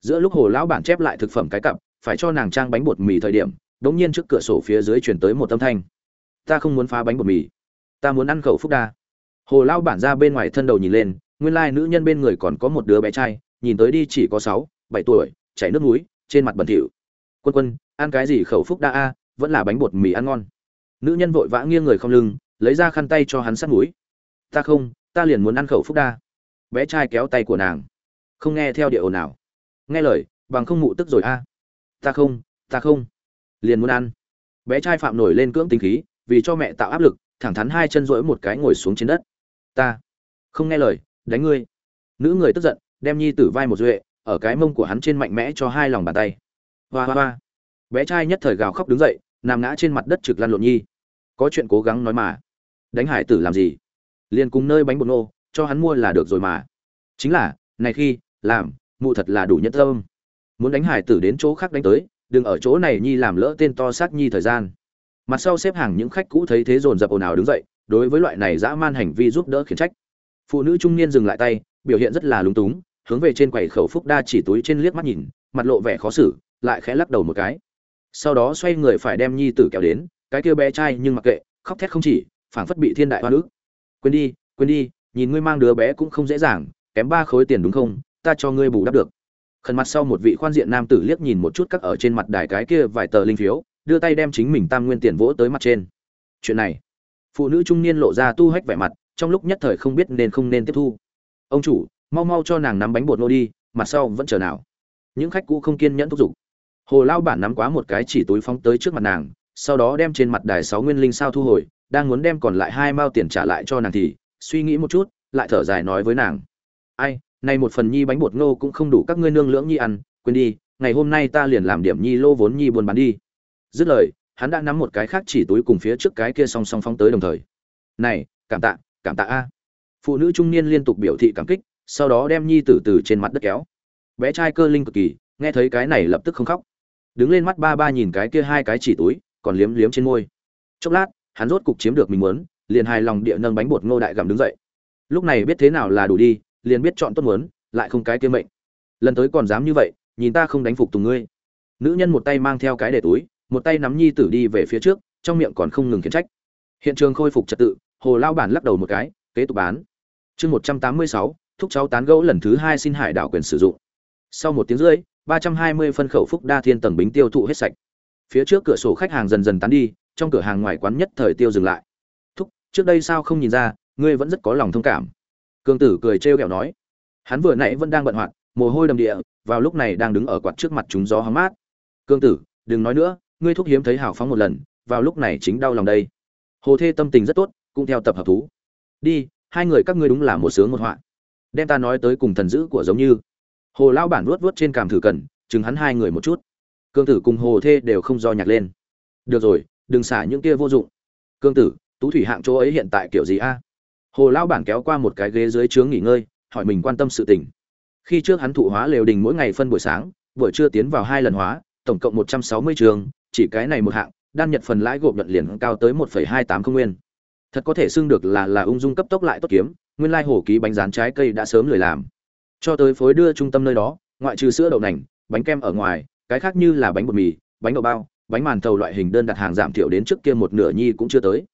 Giữa lúc hồ lão bản chép lại thực phẩm cái cặp, phải cho nàng trang bánh bột mì thời điểm đống nhiên trước cửa sổ phía dưới chuyển tới một âm thanh. Ta không muốn phá bánh bột mì. Ta muốn ăn khẩu phúc đa. Hồ lão bản ra bên ngoài thân đầu nhìn lên, nguyên lai nữ nhân bên người còn có một đứa bé trai, nhìn tới đi chỉ có sáu, bảy tuổi, chảy nước mũi, trên mặt bẩn thỉu. Quân quân, ăn cái gì khẩu phúc đa a, vẫn là bánh bột mì ăn ngon. Nữ nhân vội vã nghiêng người không lưng, lấy ra khăn tay cho hắn sát mũi ta không, ta liền muốn ăn khẩu phúc đa. Bé trai kéo tay của nàng. Không nghe theo địa ồn nào. Nghe lời, bằng không mụ tức rồi a. À. Ta không ta không. Liền muốn ăn. Bé trai phạm nổi lên cưỡng tính khí, vì cho mẹ tạo áp lực, thẳng thắn hai chân rỗi một cái ngồi xuống trên đất. Ta không nghe lời, đánh ngươi. Nữ người tức giận, đem nhi tử vai một duệ, ở cái mông của hắn trên mạnh mẽ cho hai lòng bàn tay. Hoa hoa hoa. Bé trai nhất thời gào khóc đứng dậy, nằm ngã trên mặt đất trực lăn lộn nhi. Có chuyện cố gắng nói mà. Đánh hải tử làm gì? Liền cùng nơi bánh bột nô, cho hắn mua là được rồi mà. Chính là, này khi, làm, mụ thật là đủ nhất tâm. Muốn đánh hải tử đến chỗ khác đánh tới, đừng ở chỗ này nhi làm lỡ tên to xác nhi thời gian. Mặt sau xếp hàng những khách cũ thấy thế dồn dập ồn ào đứng dậy, đối với loại này dã man hành vi giúp đỡ khiển trách. Phụ nữ trung niên dừng lại tay, biểu hiện rất là lúng túng, hướng về trên quầy khẩu phúc đa chỉ túi trên liếc mắt nhìn, mặt lộ vẻ khó xử, lại khẽ lắc đầu một cái. Sau đó xoay người phải đem nhi tử kéo đến, cái kia bé trai nhưng mặc kệ, khóc thét không chỉ, phảng phất bị thiên đại hoa nữ quên đi quên đi, nhìn ngươi mang đứa bé cũng không dễ dàng, kém ba khối tiền đúng không? Ta cho ngươi bù đắp được. Khẩn mặt sau một vị khoan diện nam tử liếc nhìn một chút các ở trên mặt đài cái kia vài tờ linh phiếu, đưa tay đem chính mình tam nguyên tiền vỗ tới mặt trên. Chuyện này, phụ nữ trung niên lộ ra tu hách vẻ mặt, trong lúc nhất thời không biết nên không nên tiếp thu. Ông chủ, mau mau cho nàng nắm bánh bột nô đi, mặt sau vẫn chờ nào. Những khách cũ không kiên nhẫn thúc giục. Hồ lao bản nắm quá một cái chỉ túi phóng tới trước mặt nàng, sau đó đem trên mặt đài sáu nguyên linh sao thu hồi đang muốn đem còn lại hai mao tiền trả lại cho nàng thì, suy nghĩ một chút, lại thở dài nói với nàng. Ai, này một phần nhi bánh bột ngô cũng không đủ các ngươi nương lưỡng nhi ăn, quên đi, ngày hôm nay ta liền làm điểm nhi lô vốn nhi buôn bán đi. Dứt lời, hắn đã nắm một cái khác chỉ túi cùng phía trước cái kia song song phóng tới đồng thời. Này, cảm tạ cảm tạ a. Phụ nữ trung niên liên tục biểu thị cảm kích, sau đó đem nhi từ từ trên mặt đất kéo. Bé trai cơ linh cực kỳ, nghe thấy cái này lập tức không khóc. Đứng lên mắt ba ba nhìn cái kia hai cái chỉ túi, còn liếm liếm trên môi. Chốc lát hắn rốt cục chiếm được mình muốn, liền hài lòng địa nâng bánh bột ngô đại gặm đứng dậy. Lúc này biết thế nào là đủ đi, liền biết chọn tốt muốn, lại không cái kia mệnh. Lần tới còn dám như vậy, nhìn ta không đánh phục tùng ngươi. Nữ nhân một tay mang theo cái để túi, một tay nắm nhi tử đi về phía trước, trong miệng còn không ngừng khiển trách. Hiện trường khôi phục trật tự, hồ lao bản lắc đầu một cái, kế tục bán. Chương một trăm tám mươi sáu, thúc cháu tán gẫu lần thứ hai xin hải đảo quyền sử dụng. Sau một tiếng rưỡi, ba trăm hai mươi phân khẩu phúc đa thiên tầng bính tiêu thụ hết sạch. Phía trước cửa sổ khách hàng dần dần tán đi trong cửa hàng ngoài quán nhất thời tiêu dừng lại. Thúc, trước đây sao không nhìn ra, ngươi vẫn rất có lòng thông cảm. Cương tử cười trêu ghẹo nói. Hắn vừa nãy vẫn đang bận hoạt, mồ hôi đầm địa, vào lúc này đang đứng ở quạt trước mặt chúng gió hóng mát. Cương tử, đừng nói nữa, ngươi thúc hiếm thấy hào phóng một lần, vào lúc này chính đau lòng đây. Hồ thê tâm tình rất tốt, cũng theo tập hợp thú. Đi, hai người các ngươi đúng là một sướng một họa. Đem ta nói tới cùng thần dữ của giống như. Hồ lao bản vuốt vuốt trên càm thử cần, chừng hắn hai người một chút. Cương tử cùng hồ thê đều không do nhạc lên. Được rồi đừng xả những kia vô dụng. Cương tử, tú thủy hạng chỗ ấy hiện tại kiểu gì a? Hồ lao bản kéo qua một cái ghế dưới trướng nghỉ ngơi, hỏi mình quan tâm sự tình. Khi trước hắn thụ hóa lều đình mỗi ngày phân buổi sáng, buổi trưa tiến vào hai lần hóa, tổng cộng một trăm sáu mươi trường, chỉ cái này một hạng, đan nhật phần lãi gộp nhận liền cao tới một phẩy hai tám không nguyên. Thật có thể xưng được là là ung dung cấp tốc lại tốt kiếm, nguyên lai hồ ký bánh rán trái cây đã sớm lười làm. Cho tới phối đưa trung tâm nơi đó, ngoại trừ sữa đậu nành, bánh kem ở ngoài, cái khác như là bánh bột mì, bánh đậu bao bánh màn thầu loại hình đơn đặt hàng giảm thiểu đến trước kia một nửa nhi cũng chưa tới.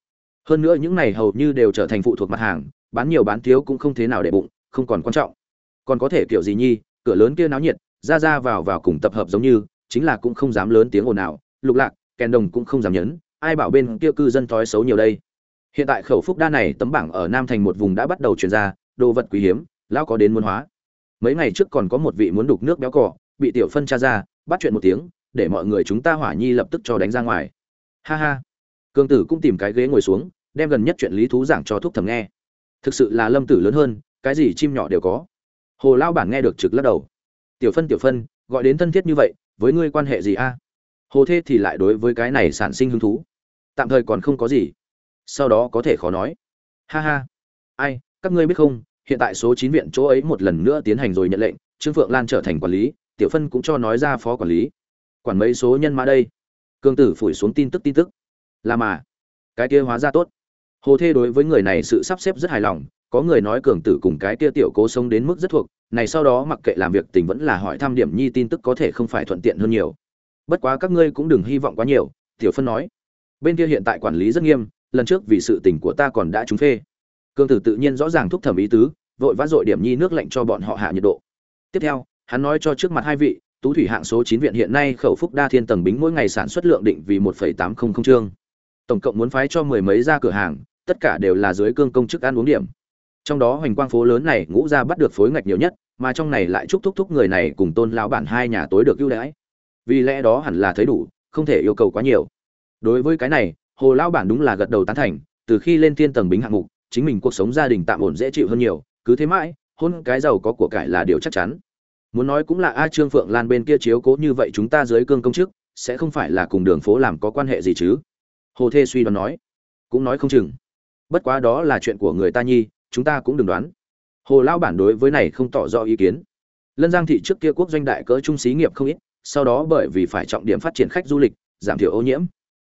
Hơn nữa những này hầu như đều trở thành phụ thuộc mặt hàng, bán nhiều bán thiếu cũng không thế nào để bụng, không còn quan trọng. Còn có thể kiểu gì nhi, cửa lớn kia náo nhiệt, ra ra vào vào cùng tập hợp giống như, chính là cũng không dám lớn tiếng ồn nào lục lạc, kèn đồng cũng không dám nhấn, ai bảo bên kia cư dân thói xấu nhiều đây. Hiện tại khẩu phúc đa này tấm bảng ở nam thành một vùng đã bắt đầu chuyển ra, đồ vật quý hiếm, lão có đến muốn hóa. Mấy ngày trước còn có một vị muốn đục nước béo cỏ bị tiểu phân tra ra, bắt chuyện một tiếng để mọi người chúng ta hỏa nhi lập tức cho đánh ra ngoài. Ha ha. Cương tử cũng tìm cái ghế ngồi xuống, đem gần nhất chuyện lý thú giảng cho thúc thầm nghe. Thực sự là lâm tử lớn hơn, cái gì chim nhỏ đều có. Hồ lao bản nghe được trực lắc đầu. Tiểu phân tiểu phân, gọi đến thân thiết như vậy, với ngươi quan hệ gì a? Hồ thế thì lại đối với cái này sản sinh hứng thú. Tạm thời còn không có gì. Sau đó có thể khó nói. Ha ha. Ai, các ngươi biết không, hiện tại số chín viện chỗ ấy một lần nữa tiến hành rồi nhận lệnh, trương phượng lan trở thành quản lý, tiểu phân cũng cho nói ra phó quản lý quản mấy số nhân mã đây. Cương tử phủi xuống tin tức tin tức. Là mà. Cái kia hóa ra tốt. Hồ thê đối với người này sự sắp xếp rất hài lòng, có người nói cường tử cùng cái kia tiểu cố sống đến mức rất thuộc, này sau đó mặc kệ làm việc tình vẫn là hỏi thăm điểm nhi tin tức có thể không phải thuận tiện hơn nhiều. Bất quá các ngươi cũng đừng hy vọng quá nhiều, tiểu phân nói. Bên kia hiện tại quản lý rất nghiêm, lần trước vì sự tình của ta còn đã trúng phê. Cương tử tự nhiên rõ ràng thúc thẩm ý tứ, vội vã dội điểm nhi nước lạnh cho bọn họ hạ nhiệt độ. Tiếp theo, hắn nói cho trước mặt hai vị tú thủy hạng số chín viện hiện nay khẩu phúc đa thiên tầng bính mỗi ngày sản xuất lượng định vì một tám trương, chương. Tổng cộng muốn phái cho mười mấy ra cửa hàng tất cả đều là dưới cương công chức ăn uống điểm. Trong đó hoành quang phố lớn này ngũ ra bắt được phối ngạch nhiều nhất mà trong này lại chúc thúc thúc người này cùng tôn lão bản hai nhà tối được ưu đãi. Vì lẽ đó hẳn là thấy đủ không thể yêu cầu quá nhiều. Đối với cái này hồ lão bản đúng là gật đầu tán thành từ khi lên thiên tầng bính hạng mục chính mình cuộc sống gia đình tạm ổn dễ chịu hơn nhiều cứ thế mãi hôn cái giàu có của cải là điều chắc chắn muốn nói cũng là a trương phượng lan bên kia chiếu cố như vậy chúng ta dưới cương công chức, sẽ không phải là cùng đường phố làm có quan hệ gì chứ? Hồ thê suy đoán nói. Cũng nói không chừng. Bất quá đó là chuyện của người ta nhi, chúng ta cũng đừng đoán. Hồ lao bản đối với này không tỏ rõ ý kiến. Lân giang thị trước kia quốc doanh đại cỡ trung xí nghiệp không ít, sau đó bởi vì phải trọng điểm phát triển khách du lịch, giảm thiểu ô nhiễm.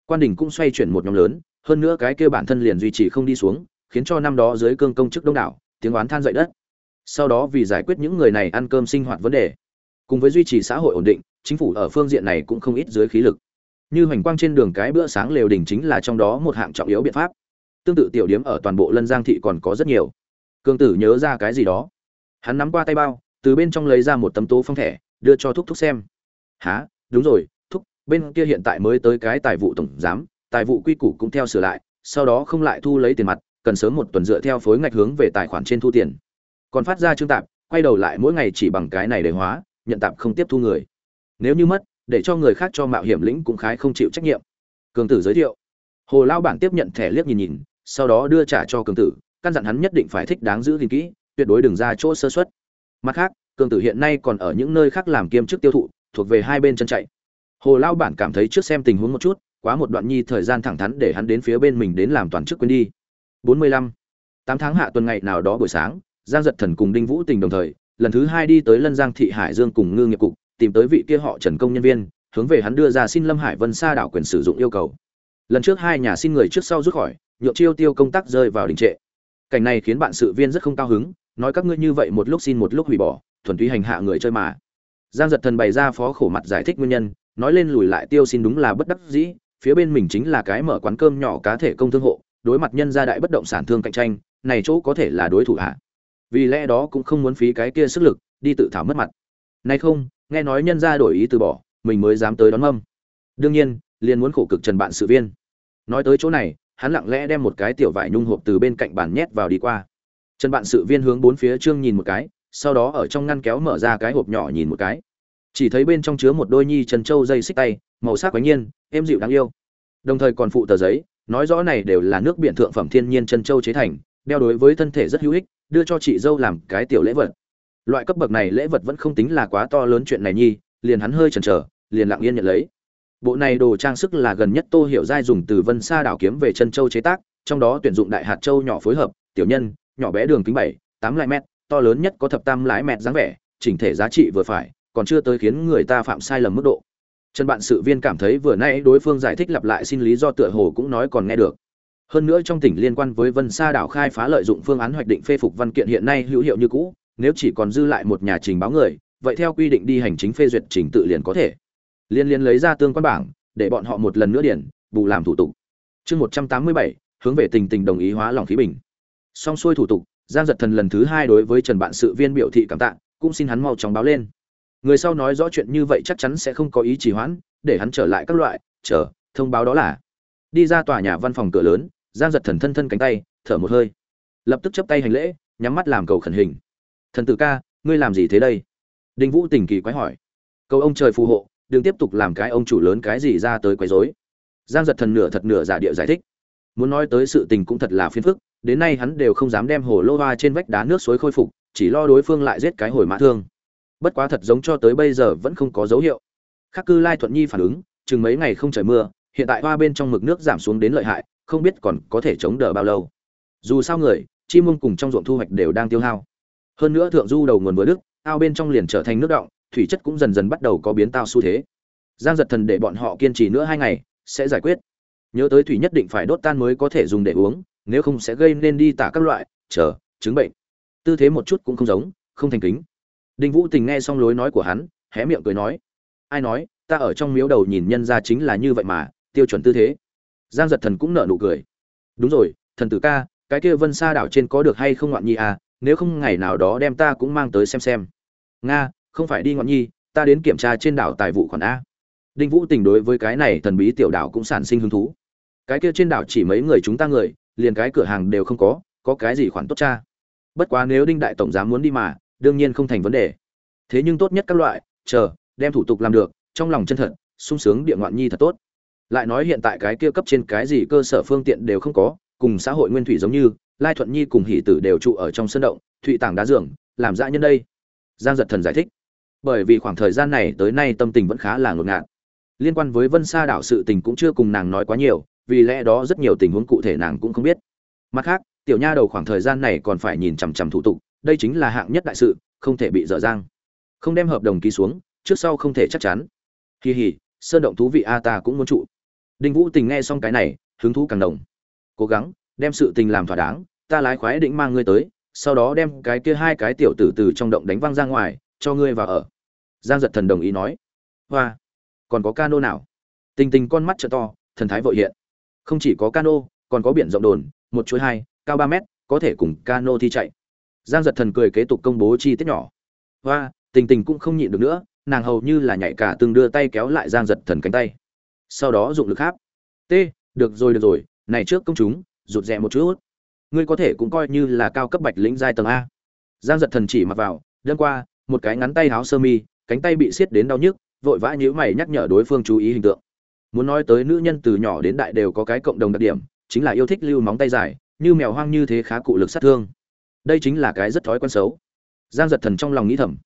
Quan đình cũng xoay chuyển một nhóm lớn, hơn nữa cái kia bản thân liền duy trì không đi xuống, khiến cho năm đó dưới cương công chức đông đảo, tiếng oán than dậy đất sau đó vì giải quyết những người này ăn cơm sinh hoạt vấn đề. Cùng với duy trì xã hội ổn định, chính phủ ở phương diện này cũng không ít dưới khí lực. Như hoành quang trên đường cái bữa sáng lều đình chính là trong đó một hạng trọng yếu biện pháp. Tương tự tiểu điếm ở toàn bộ lân giang thị còn có rất nhiều. Cương tử nhớ ra cái gì đó. Hắn nắm qua tay bao, từ bên trong lấy ra một tấm tố phong thẻ, đưa cho thúc thúc xem. Há đúng rồi, thúc, bên kia hiện tại mới tới cái tài vụ tổng giám, tài vụ quy củ cũng theo sửa lại, sau đó không lại thu lấy tiền mặt, cần sớm một tuần dựa theo phối ngạch hướng về tài khoản trên thu tiền còn phát ra chương tạp, quay đầu lại mỗi ngày chỉ bằng cái này để hóa, nhận tạp không tiếp thu người. Nếu như mất, để cho người khác cho mạo hiểm lĩnh cũng khái không chịu trách nhiệm. Cường tử giới thiệu. Hồ lao bản tiếp nhận thẻ liếc nhìn nhìn, sau đó đưa trả cho cường tử, căn dặn hắn nhất định phải thích đáng giữ gìn kỹ, tuyệt đối đừng ra chỗ sơ xuất mặt khác, cường tử hiện nay còn ở những nơi khác làm kiêm chức tiêu thụ, thuộc về hai bên chân chạy. Hồ lao bản cảm thấy trước xem tình huống một chút, quá một đoạn nhi thời gian thẳng thắn để hắn đến phía bên mình đến làm toàn chức quên đi. 45. tám tháng hạ tuần ngày nào đó buổi sáng giang giật thần cùng đinh vũ tình đồng thời, lần thứ hai đi tới lân giang thị hải dương cùng ngư nghiệp cục, tìm tới vị kia họ trần công nhân viên, hướng về hắn đưa ra xin lâm hải vân sa đảo quyền sử dụng yêu cầu. Lần trước hai nhà xin người trước sau rút khỏi, nhượng chiêu tiêu công tác rơi vào đình trệ. Cảnh này khiến bạn sự viên rất không cao hứng, nói các ngươi như vậy một lúc xin một lúc hủy bỏ, thuần túy hành hạ người chơi mà. Giang giật thần bày ra phó khổ mặt giải thích nguyên nhân, nói lên lùi lại tiêu xin đúng là bất đắc dĩ, phía bên mình chính là cái mở quán cơm nhỏ cá thể công thương hộ, đối mặt nhân gia đại bất động sản thương cạnh tranh, này chỗ có thể là đối thủ hạ vì lẽ đó cũng không muốn phí cái kia sức lực, đi tự thảo mất mặt. Nay không, nghe nói nhân gia đổi ý từ bỏ, mình mới dám tới đón mâm. Đương nhiên, liền muốn khổ cực trần bạn sự viên. Nói tới chỗ này, hắn lặng lẽ đem một cái tiểu vải nhung hộp từ bên cạnh bàn nhét vào đi qua. Trần bạn sự viên hướng bốn phía trương nhìn một cái, sau đó ở trong ngăn kéo mở ra cái hộp nhỏ nhìn một cái. Chỉ thấy bên trong chứa một đôi nhi trần châu dây xích tay, màu sắc quái nhiên, êm dịu đáng yêu. Đồng thời còn phụ tờ giấy, nói rõ này đều là nước biển thượng phẩm thiên nhiên chân châu chế thành, đeo đối với thân thể rất hữu ích đưa cho chị dâu làm cái tiểu lễ vật. Loại cấp bậc này lễ vật vẫn không tính là quá to lớn chuyện này nhi, liền hắn hơi chần chờ, liền lặng yên nhận lấy. Bộ này đồ trang sức là gần nhất tô hiểu giai dùng từ vân sa đảo kiếm về chân châu chế tác, trong đó tuyển dụng đại hạt châu nhỏ phối hợp, tiểu nhân, nhỏ bé đường kính bảy, tám lại mét, to lớn nhất có thập tam lái mét dáng vẻ, chỉnh thể giá trị vừa phải, còn chưa tới khiến người ta phạm sai lầm mức độ. Trần bạn sự viên cảm thấy vừa nãy đối phương giải thích lặp lại xin lý do tựa hồ cũng nói còn nghe được hơn nữa trong tỉnh liên quan với vân sa đảo khai phá lợi dụng phương án hoạch định phê phục văn kiện hiện nay hữu hiệu như cũ, nếu chỉ còn dư lại một nhà trình báo người, vậy theo quy định đi hành chính phê duyệt trình tự liền có thể. Liên liên lấy ra tương quan bảng, để bọn họ một lần nữa điển bù làm thủ tục. Chương một trăm tám mươi bảy, hướng về tình tình đồng ý hóa lòng khí bình. Xong xuôi thủ tục, giang giật thần lần thứ hai đối với trần bạn sự viên biểu thị cảm tạ, cũng xin hắn mau chóng báo lên. Người sau nói rõ chuyện như vậy chắc chắn sẽ không có ý trì hoãn, để hắn trở lại các loại, chờ, thông báo đó là. Đi ra tòa nhà văn phòng cửa lớn giang giật thần thân thân cánh tay, thở một hơi. Lập tức chấp tay hành lễ, nhắm mắt làm cầu khẩn hình. Thần tử ca, ngươi làm gì thế đây? Đinh vũ tình kỳ quái hỏi. Cầu ông trời phù hộ, đừng tiếp tục làm cái ông chủ lớn cái gì ra tới quấy rối. Giang giật thần nửa thật nửa giả địa giải thích. Muốn nói tới sự tình cũng thật là phiền phức, đến nay hắn đều không dám đem hồ lô hoa trên vách đá nước suối khôi phục, chỉ lo đối phương lại giết cái hồi mã thương. Bất quá thật giống cho tới bây giờ vẫn không có dấu hiệu. Khắc cư lai thuận nhi phản ứng, chừng mấy ngày không trời mưa, hiện tại hoa bên trong mực nước giảm xuống đến lợi hại không biết còn có thể chống đỡ bao lâu. Dù sao người chim mông cùng trong ruộng thu hoạch đều đang tiêu hao. Hơn nữa thượng du đầu nguồn vừa đức ao bên trong liền trở thành nước động, thủy chất cũng dần dần bắt đầu có biến tao xu thế. Giang giật thần để bọn họ kiên trì nữa hai ngày, sẽ giải quyết. Nhớ tới thủy nhất định phải đốt tan mới có thể dùng để uống, nếu không sẽ gây nên đi tả các loại, chờ, chứng bệnh. Tư thế một chút cũng không giống, không thành kính. Đinh vũ tình nghe xong lối nói của hắn, hé miệng cười nói, ai nói, ta ở trong miếu đầu nhìn nhân ra chính là như vậy mà, tiêu chuẩn tư thế giang giật thần cũng nở nụ cười. Đúng rồi, thần tử ca, cái kia vân xa đảo trên có được hay không ngoạn nhi à? Nếu không, ngày nào đó đem ta cũng mang tới xem xem. Nga, không phải đi ngoạn nhi, ta đến kiểm tra trên đảo tài vụ khoản a. Đinh vũ tình đối với cái này thần bí tiểu đảo cũng sản sinh hứng thú. Cái kia trên đảo chỉ mấy người chúng ta người, liền cái cửa hàng đều không có có cái gì khoản tốt cha? Bất quá nếu đinh đại tổng giám muốn đi mà, đương nhiên không thành vấn đề. Thế nhưng tốt nhất các loại, chờ, đem thủ tục làm được, trong lòng chân thật, sung sướng địa ngoạn nhi thật tốt lại nói hiện tại cái kia cấp trên cái gì cơ sở phương tiện đều không có, cùng xã hội nguyên thủy giống như, lai thuận nhi cùng hỷ tử đều trụ ở trong sân động, thụy tảng đá giường, làm dã nhân đây. Giang giật thần giải thích. Bởi vì khoảng thời gian này tới nay tâm tình vẫn khá là ngột ngạt. Liên quan với vân sa đảo sự tình cũng chưa cùng nàng nói quá nhiều, vì lẽ đó rất nhiều tình huống cụ thể nàng cũng không biết. Mặt khác, tiểu nha đầu khoảng thời gian này còn phải nhìn chằm chằm thủ tục, đây chính là hạng nhất đại sự, không thể bị dở dang. Không đem hợp đồng ký xuống, trước sau không thể chắc chắn. Kỳ hỉ, sơn động thú vị a ta cũng muốn trụ đinh vũ tình nghe xong cái này, hứng thú càng đồng cố gắng, đem sự tình làm thỏa đáng, ta lái khoái định mang ngươi tới, sau đó đem cái kia hai cái tiểu tử từ trong động đánh văng ra ngoài, cho ngươi vào ở. Giang giật thần đồng ý nói. Hoa, còn có cano nào? Tình tình con mắt t to, thần thái vội hiện. Không chỉ có cano, còn có biển rộng đồn, một chuỗi hai, cao ba mét, có thể cùng cano thi chạy. Giang giật thần cười kế tục công bố chi tiết nhỏ. Hoa, tình tình cũng không nhịn được nữa, nàng hầu như là nhảy cả từng đưa tay kéo lại giang giật thần cánh tay sau đó dụng lực khác. T, được rồi được rồi, này trước công chúng, rụt rè một chút. Ngươi có thể cũng coi như là cao cấp bạch lĩnh giai tầng a. Giang giật thần chỉ mặc vào đêm qua, một cái ngắn tay áo sơ mi, cánh tay bị siết đến đau nhức, vội vã nhíu mày nhắc nhở đối phương chú ý hình tượng. Muốn nói tới nữ nhân từ nhỏ đến đại đều có cái cộng đồng đặc điểm, chính là yêu thích lưu móng tay dài, như mèo hoang như thế khá cụ lực sát thương. Đây chính là cái rất thói quen xấu. Giang giật thần trong lòng nghĩ thầm.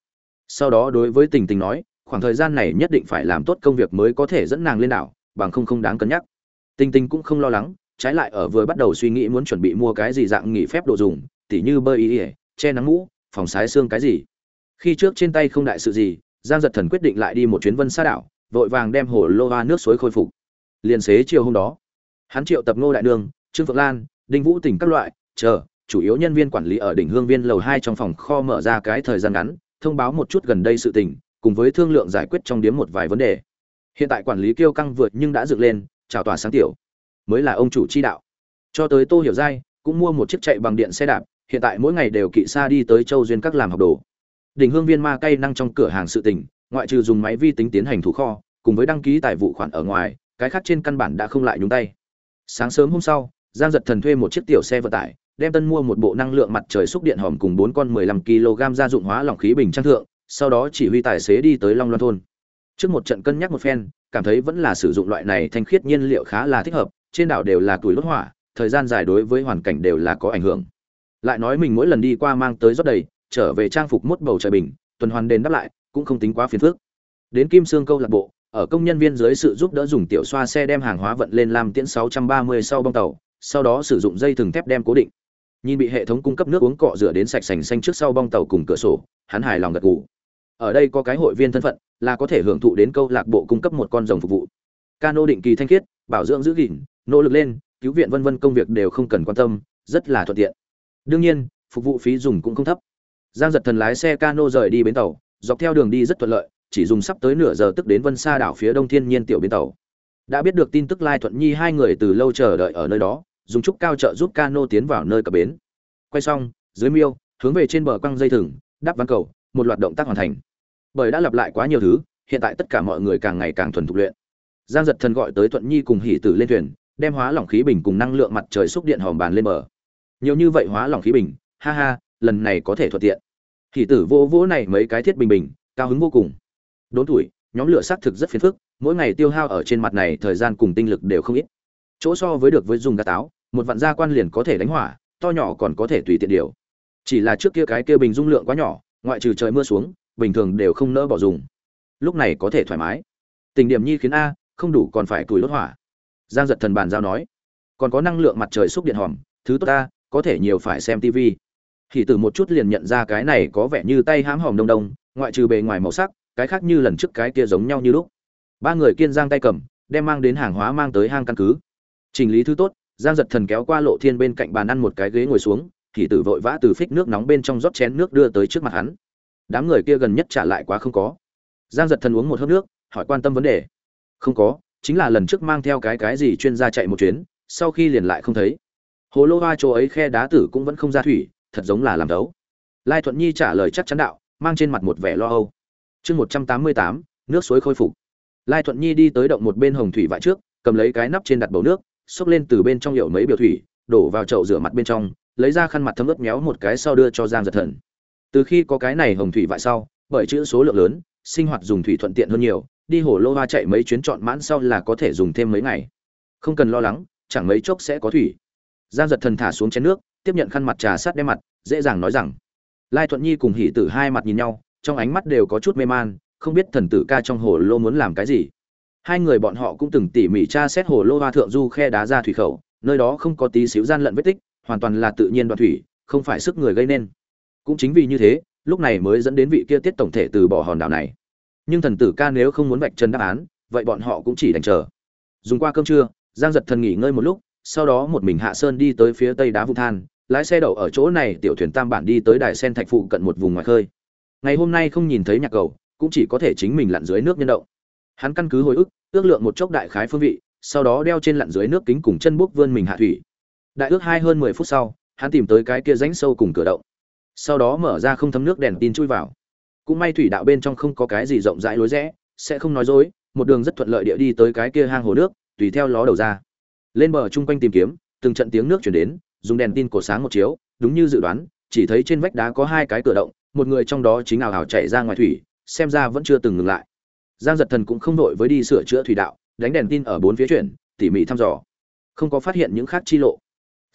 Sau đó đối với tình tình nói, khoảng thời gian này nhất định phải làm tốt công việc mới có thể dẫn nàng lên đảo bằng không không đáng cân nhắc. Tinh tinh cũng không lo lắng trái lại ở vừa bắt đầu suy nghĩ muốn chuẩn bị mua cái gì dạng nghỉ phép đồ dùng tỉ như bơi ý ỉa che nắng mũ phòng sái xương cái gì. Khi trước trên tay không đại sự gì giang giật thần quyết định lại đi một chuyến vân xa đảo vội vàng đem hồ lô hoa nước suối khôi phục. Liền xế chiều hôm đó hắn triệu tập ngô đại Đường, trương phượng lan đinh vũ tỉnh các loại chờ chủ yếu nhân viên quản lý ở đỉnh hương viên lầu hai trong phòng kho mở ra cái thời gian ngắn thông báo một chút gần đây sự tình cùng với thương lượng giải quyết trong điếm một vài vấn đề hiện tại quản lý kiêu căng vượt nhưng đã dựng lên, chào tòa sáng tiểu. Mới là ông chủ chi đạo. Cho tới tô hiểu giai, cũng mua một chiếc chạy bằng điện xe đạp, hiện tại mỗi ngày đều kỵ xa đi tới châu duyên các làm học đồ. Đỉnh hương viên ma cây năng trong cửa hàng sự tình, ngoại trừ dùng máy vi tính tiến hành thủ kho, cùng với đăng ký tài vụ khoản ở ngoài, cái khác trên căn bản đã không lại nhúng tay. Sáng sớm hôm sau, giang giật thần thuê một chiếc tiểu xe vận tải, đem tân mua một bộ năng lượng mặt trời xúc điện hòm cùng bốn con 15 kg gia dụng hóa lỏng khí bình trang thượng, sau đó chỉ huy tài xế đi tới long loan thôn trước một trận cân nhắc một phen, cảm thấy vẫn là sử dụng loại này thanh khiết nhiên liệu khá là thích hợp, trên đảo đều là tuổi lốt hỏa, thời gian dài đối với hoàn cảnh đều là có ảnh hưởng. Lại nói mình mỗi lần đi qua mang tới rót đầy, trở về trang phục mốt bầu trời bình, tuần hoàn đền đáp lại, cũng không tính quá phiền phức. Đến kim sương câu lạc bộ, ở công nhân viên dưới sự giúp đỡ dùng tiểu xoa xe đem hàng hóa vận lên làm tiễn 630 sau bong tàu, sau đó sử dụng dây thừng thép đem cố định. Nhìn bị hệ thống cung cấp nước uống cọ rửa đến sạch sành xanh trước sau bong tàu cùng cửa sổ, hắn hài lòng gật gù ở đây có cái hội viên thân phận, là có thể hưởng thụ đến câu lạc bộ cung cấp một con rồng phục vụ. Cano định kỳ thanh khiết, bảo dưỡng giữ gìn, nỗ lực lên, cứu viện vân vân công việc đều không cần quan tâm, rất là thuận tiện. Đương nhiên, phục vụ phí dùng cũng không thấp. Giang giật thần lái xe cano rời đi bến tàu, dọc theo đường đi rất thuận lợi, chỉ dùng sắp tới nửa giờ tức đến vân xa đảo phía đông thiên nhiên tiểu bến tàu. Đã biết được tin tức lai thuận nhi hai người từ lâu chờ đợi ở nơi đó, dùng trúc cao trợ giúp cano tiến vào nơi cập bến. Quay xong, dưới miêu, hướng về trên bờ quăng dây thừng, đắp ván cầu một loạt động tác hoàn thành. Bởi đã lặp lại quá nhiều thứ, hiện tại tất cả mọi người càng ngày càng thuần thục luyện. Giang giật thần gọi tới thuận nhi cùng Hỉ tử lên thuyền, đem hóa lỏng khí bình cùng năng lượng mặt trời xúc điện hòm bàn lên bờ. Nhiều như vậy hóa lỏng khí bình, ha ha, lần này có thể thuận tiện. Hỉ tử vô vỗ này mấy cái thiết bình bình, cao hứng vô cùng. Đốn tuổi, nhóm lửa xác thực rất phiền phức, mỗi ngày tiêu hao ở trên mặt này thời gian cùng tinh lực đều không ít. Chỗ so với được với dùng gà táo, một vạn gia quan liền có thể đánh hỏa, to nhỏ còn có thể tùy tiện điều. Chỉ là trước kia cái kia bình dung lượng quá nhỏ ngoại trừ trời mưa xuống, bình thường đều không nỡ bỏ dùng. Lúc này có thể thoải mái. Tình điểm nhi khiến a, không đủ còn phải tuổi đốt hỏa. Giang giật thần bàn giao nói, còn có năng lượng mặt trời xúc điện hòm, thứ tốt ta có thể nhiều phải xem tv thì từ một chút liền nhận ra cái này có vẻ như tay hãm hòm đông đông, ngoại trừ bề ngoài màu sắc, cái khác như lần trước cái kia giống nhau như lúc. Ba người kiên giang tay cầm, đem mang đến hàng hóa mang tới hang căn cứ. Chỉnh lý thứ tốt, giang giật thần kéo qua lộ thiên bên cạnh bàn ăn một cái ghế ngồi xuống thì tử vội vã từ phích nước nóng bên trong rót chén nước đưa tới trước mặt hắn. Đám người kia gần nhất trả lại quá không có. Giang giật thần uống một hớp nước, hỏi quan tâm vấn đề. Không có, chính là lần trước mang theo cái cái gì chuyên gia chạy một chuyến, sau khi liền lại không thấy. Hồ lô hoa chỗ ấy khe đá tử cũng vẫn không ra thủy, thật giống là làm đấu. Lai thuận nhi trả lời chắc chắn đạo, mang trên mặt một vẻ lo âu. Chương một trăm tám mươi tám, nước suối khôi phục. Lai thuận nhi đi tới động một bên hồng thủy vại trước, cầm lấy cái nắp trên đặt bầu nước, xốc lên từ bên trong hiệu mấy biểu thủy, đổ vào chậu rửa mặt bên trong lấy ra khăn mặt thấm ướt méo một cái sau đưa cho giang giật thần. Từ khi có cái này hồng thủy vại sau, bởi chữ số lượng lớn, sinh hoạt dùng thủy thuận tiện hơn nhiều, đi hồ lô hoa chạy mấy chuyến trọn mãn sau là có thể dùng thêm mấy ngày. Không cần lo lắng, chẳng mấy chốc sẽ có thủy. Giang giật thần thả xuống chén nước, tiếp nhận khăn mặt trà sát đem mặt, dễ dàng nói rằng, lai thuận nhi cùng hỷ tử hai mặt nhìn nhau, trong ánh mắt đều có chút mê man, không biết thần tử ca trong hồ lô muốn làm cái gì. Hai người bọn họ cũng từng tỉ mỉ tra xét hồ lô hoa thượng du khe đá ra thủy khẩu, nơi đó không có tí xíu gian lận vết tích hoàn toàn là tự nhiên đoạn thủy, không phải sức người gây nên. Cũng chính vì như thế, lúc này mới dẫn đến vị kia tiết tổng thể từ bỏ hòn đảo này. Nhưng thần tử ca nếu không muốn vạch chân đáp án, vậy bọn họ cũng chỉ đành chờ. Dùng qua cơm trưa, giang giật thần nghỉ ngơi một lúc, sau đó một mình hạ sơn đi tới phía tây đá vụ than, lái xe đậu ở chỗ này, tiểu thuyền tam bản đi tới đài sen thạch phụ cận một vùng ngoài khơi. Ngày hôm nay không nhìn thấy nhạc cầu, cũng chỉ có thể chính mình lặn dưới nước nhân động. Hắn căn cứ hồi ức, ước lượng một chốc đại khái phương vị, sau đó đeo trên lặn dưới nước kính cùng chân bốc vươn mình hạ thủy đại ước hai hơn mười phút sau, hắn tìm tới cái kia rãnh sâu cùng cửa động. Sau đó mở ra không thấm nước đèn tin chui vào. Cũng may thủy đạo bên trong không có cái gì rộng rãi lối rẽ, sẽ không nói dối, một đường rất thuận lợi địa đi tới cái kia hang hồ nước, tùy theo ló đầu ra. Lên bờ chung quanh tìm kiếm, từng trận tiếng nước chuyển đến, dùng đèn tin cổ sáng một chiếu, đúng như dự đoán, chỉ thấy trên vách đá có hai cái cửa động, một người trong đó chính ảo ảo chạy ra ngoài thủy, xem ra vẫn chưa từng ngừng lại. Giang giật thần cũng không đội với đi sửa chữa thủy đạo, đánh đèn tin ở bốn phía chuyển, tỉ mỉ thăm dò. Không có phát hiện những khác chi lộ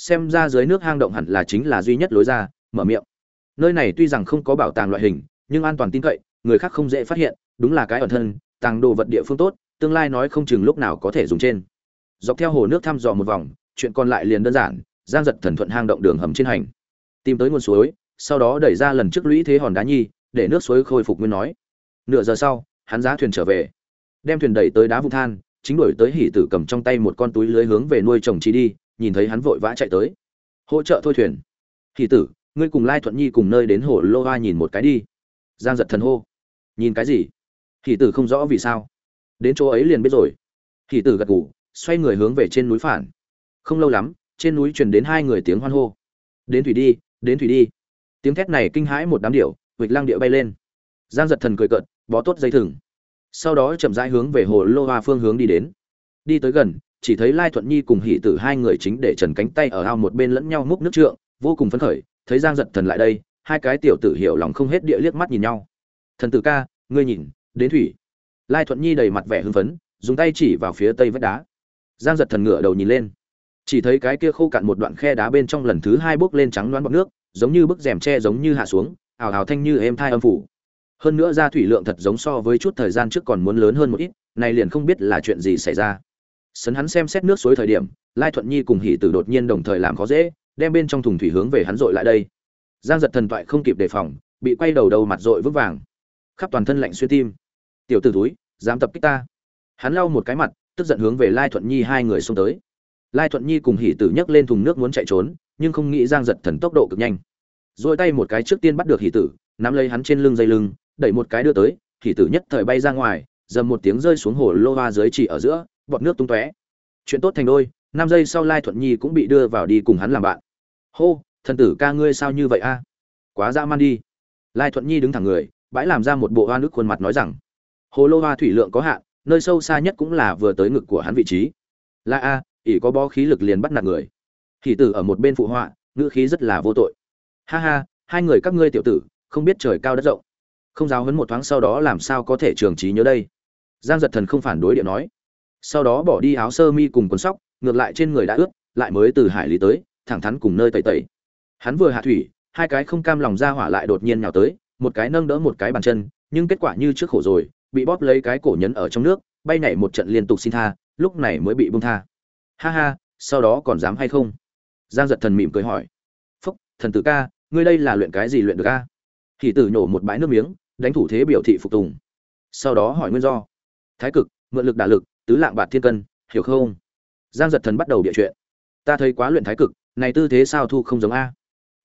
xem ra dưới nước hang động hẳn là chính là duy nhất lối ra, mở miệng. Nơi này tuy rằng không có bảo tàng loại hình, nhưng an toàn tin cậy, người khác không dễ phát hiện, đúng là cái ẩn thân, tàng đồ vật địa phương tốt, tương lai nói không chừng lúc nào có thể dùng trên. Dọc theo hồ nước thăm dò một vòng, chuyện còn lại liền đơn giản, giang giật thần thuận hang động đường hầm trên hành. Tìm tới nguồn suối, sau đó đẩy ra lần trước lũy thế hòn đá nhi, để nước suối khôi phục nguyên nói. Nửa giờ sau, hắn giá thuyền trở về. Đem thuyền đẩy tới đá vụ than, chính đổi tới hỉ tử cầm trong tay một con túi lưới hướng về nuôi chồng chi đi nhìn thấy hắn vội vã chạy tới. Hỗ trợ thôi thuyền. Thì tử, ngươi cùng lai thuận nhi cùng nơi đến hồ lô hoa nhìn một cái đi. Giang giật thần hô. Nhìn cái gì? Thì tử không rõ vì sao. Đến chỗ ấy liền biết rồi. Thì tử gật ngủ xoay người hướng về trên núi phản. Không lâu lắm, trên núi truyền đến hai người tiếng hoan hô. Đến thủy đi, đến thủy đi. Tiếng thét này kinh hãi một đám điệu vịch lang địa bay lên. Giang giật thần cười cợt, bó tốt dây thừng. Sau đó chậm rãi hướng về hồ lô hoa phương hướng đi đến. Đi tới gần chỉ thấy lai thuận nhi cùng hỷ tử hai người chính để trần cánh tay ở ao một bên lẫn nhau múc nước trượng, vô cùng phấn khởi, thấy giang giật thần lại đây, hai cái tiểu tử hiểu lòng không hết địa liếc mắt nhìn nhau. Thần tử ca, ngươi nhìn, đến thủy. Lai thuận nhi đầy mặt vẻ hưng phấn, dùng tay chỉ vào phía tây vách đá. Giang giật thần ngửa đầu nhìn lên. Chỉ thấy cái kia khô cạn một đoạn khe đá bên trong lần thứ hai bước lên trắng loáng bọt nước, giống như bức rèm tre giống như hạ xuống ảo ảo thanh như êm thai âm phủ. Hơn nữa ra thủy lượng thật giống so với chút thời gian trước còn muốn lớn hơn một ít này liền không biết là chuyện gì xảy ra sấn hắn xem xét nước suối thời điểm, lai thuận nhi cùng hỷ tử đột nhiên đồng thời làm khó dễ, đem bên trong thùng thủy hướng về hắn dội lại đây. Giang giật thần toại không kịp đề phòng, bị quay đầu đầu mặt dội vững vàng. Khắp toàn thân lạnh xuyên tim. Tiểu t ử túi dám tập kích ta. Hắn lau một cái mặt, tức giận hướng về lai thuận nhi hai người xông tới. Lai thuận nhi cùng hỷ tử nhấc lên thùng nước muốn chạy trốn, nhưng không nghĩ giang giật thần tốc độ cực nhanh. Dội tay một cái trước tiên bắt được hỷ tử, nắm lấy hắn trên lưng dây lưng, đẩy một cái đưa tới, hỷ tử nhất thời bay ra ngoài, dầm một tiếng rơi xuống hồ lô hoa dưới chỉ ở giữa bọt nước tung tóe. Chuyện tốt thành đôi, năm giây sau lai thuận nhi cũng bị đưa vào đi cùng hắn làm bạn. Hô, thần tử ca ngươi sao như vậy a? Quá dã man đi. Lai thuận nhi đứng thẳng người, bãi làm ra một bộ hoa nước khuôn mặt nói rằng, hồ lô hoa thủy lượng có hạn, nơi sâu xa nhất cũng là vừa tới ngực của hắn vị trí. La a, ỷ có bó khí lực liền bắt nạt người. Hỷ tử ở một bên phụ họa, ngữ khí rất là vô tội. Ha ha, hai người các ngươi tiểu tử, không biết trời cao đất rộng. Không giáo hấn một thoáng sau đó làm sao có thể trường trí nhớ đây? Giang giật thần không phản đối điện nói sau đó bỏ đi áo sơ mi cùng quần sóc, ngược lại trên người đã ướt, lại mới từ hải lý tới, thẳng thắn cùng nơi tẩy tẩy. Hắn vừa hạ thủy, hai cái không cam lòng ra hỏa lại đột nhiên nhào tới, một cái nâng đỡ một cái bàn chân, nhưng kết quả như trước khổ rồi, bị bóp lấy cái cổ nhấn ở trong nước, bay nhảy một trận liên tục xin tha, lúc này mới bị bung tha. Ha ha, sau đó còn dám hay không? Giang giật thần mỉm cười hỏi. Phúc, thần tử ca, ngươi đây là luyện cái gì luyện được ca thì tử nhổ một bãi nước miếng, đánh thủ thế biểu thị phục tùng. Sau đó hỏi nguyên do. Thái cực, mượn lực đả lực tứ lạng bạt thiên cân, hiểu không? Giang giật thần bắt đầu địa chuyện. Ta thấy quá luyện thái cực, này tư thế sao thu không giống a?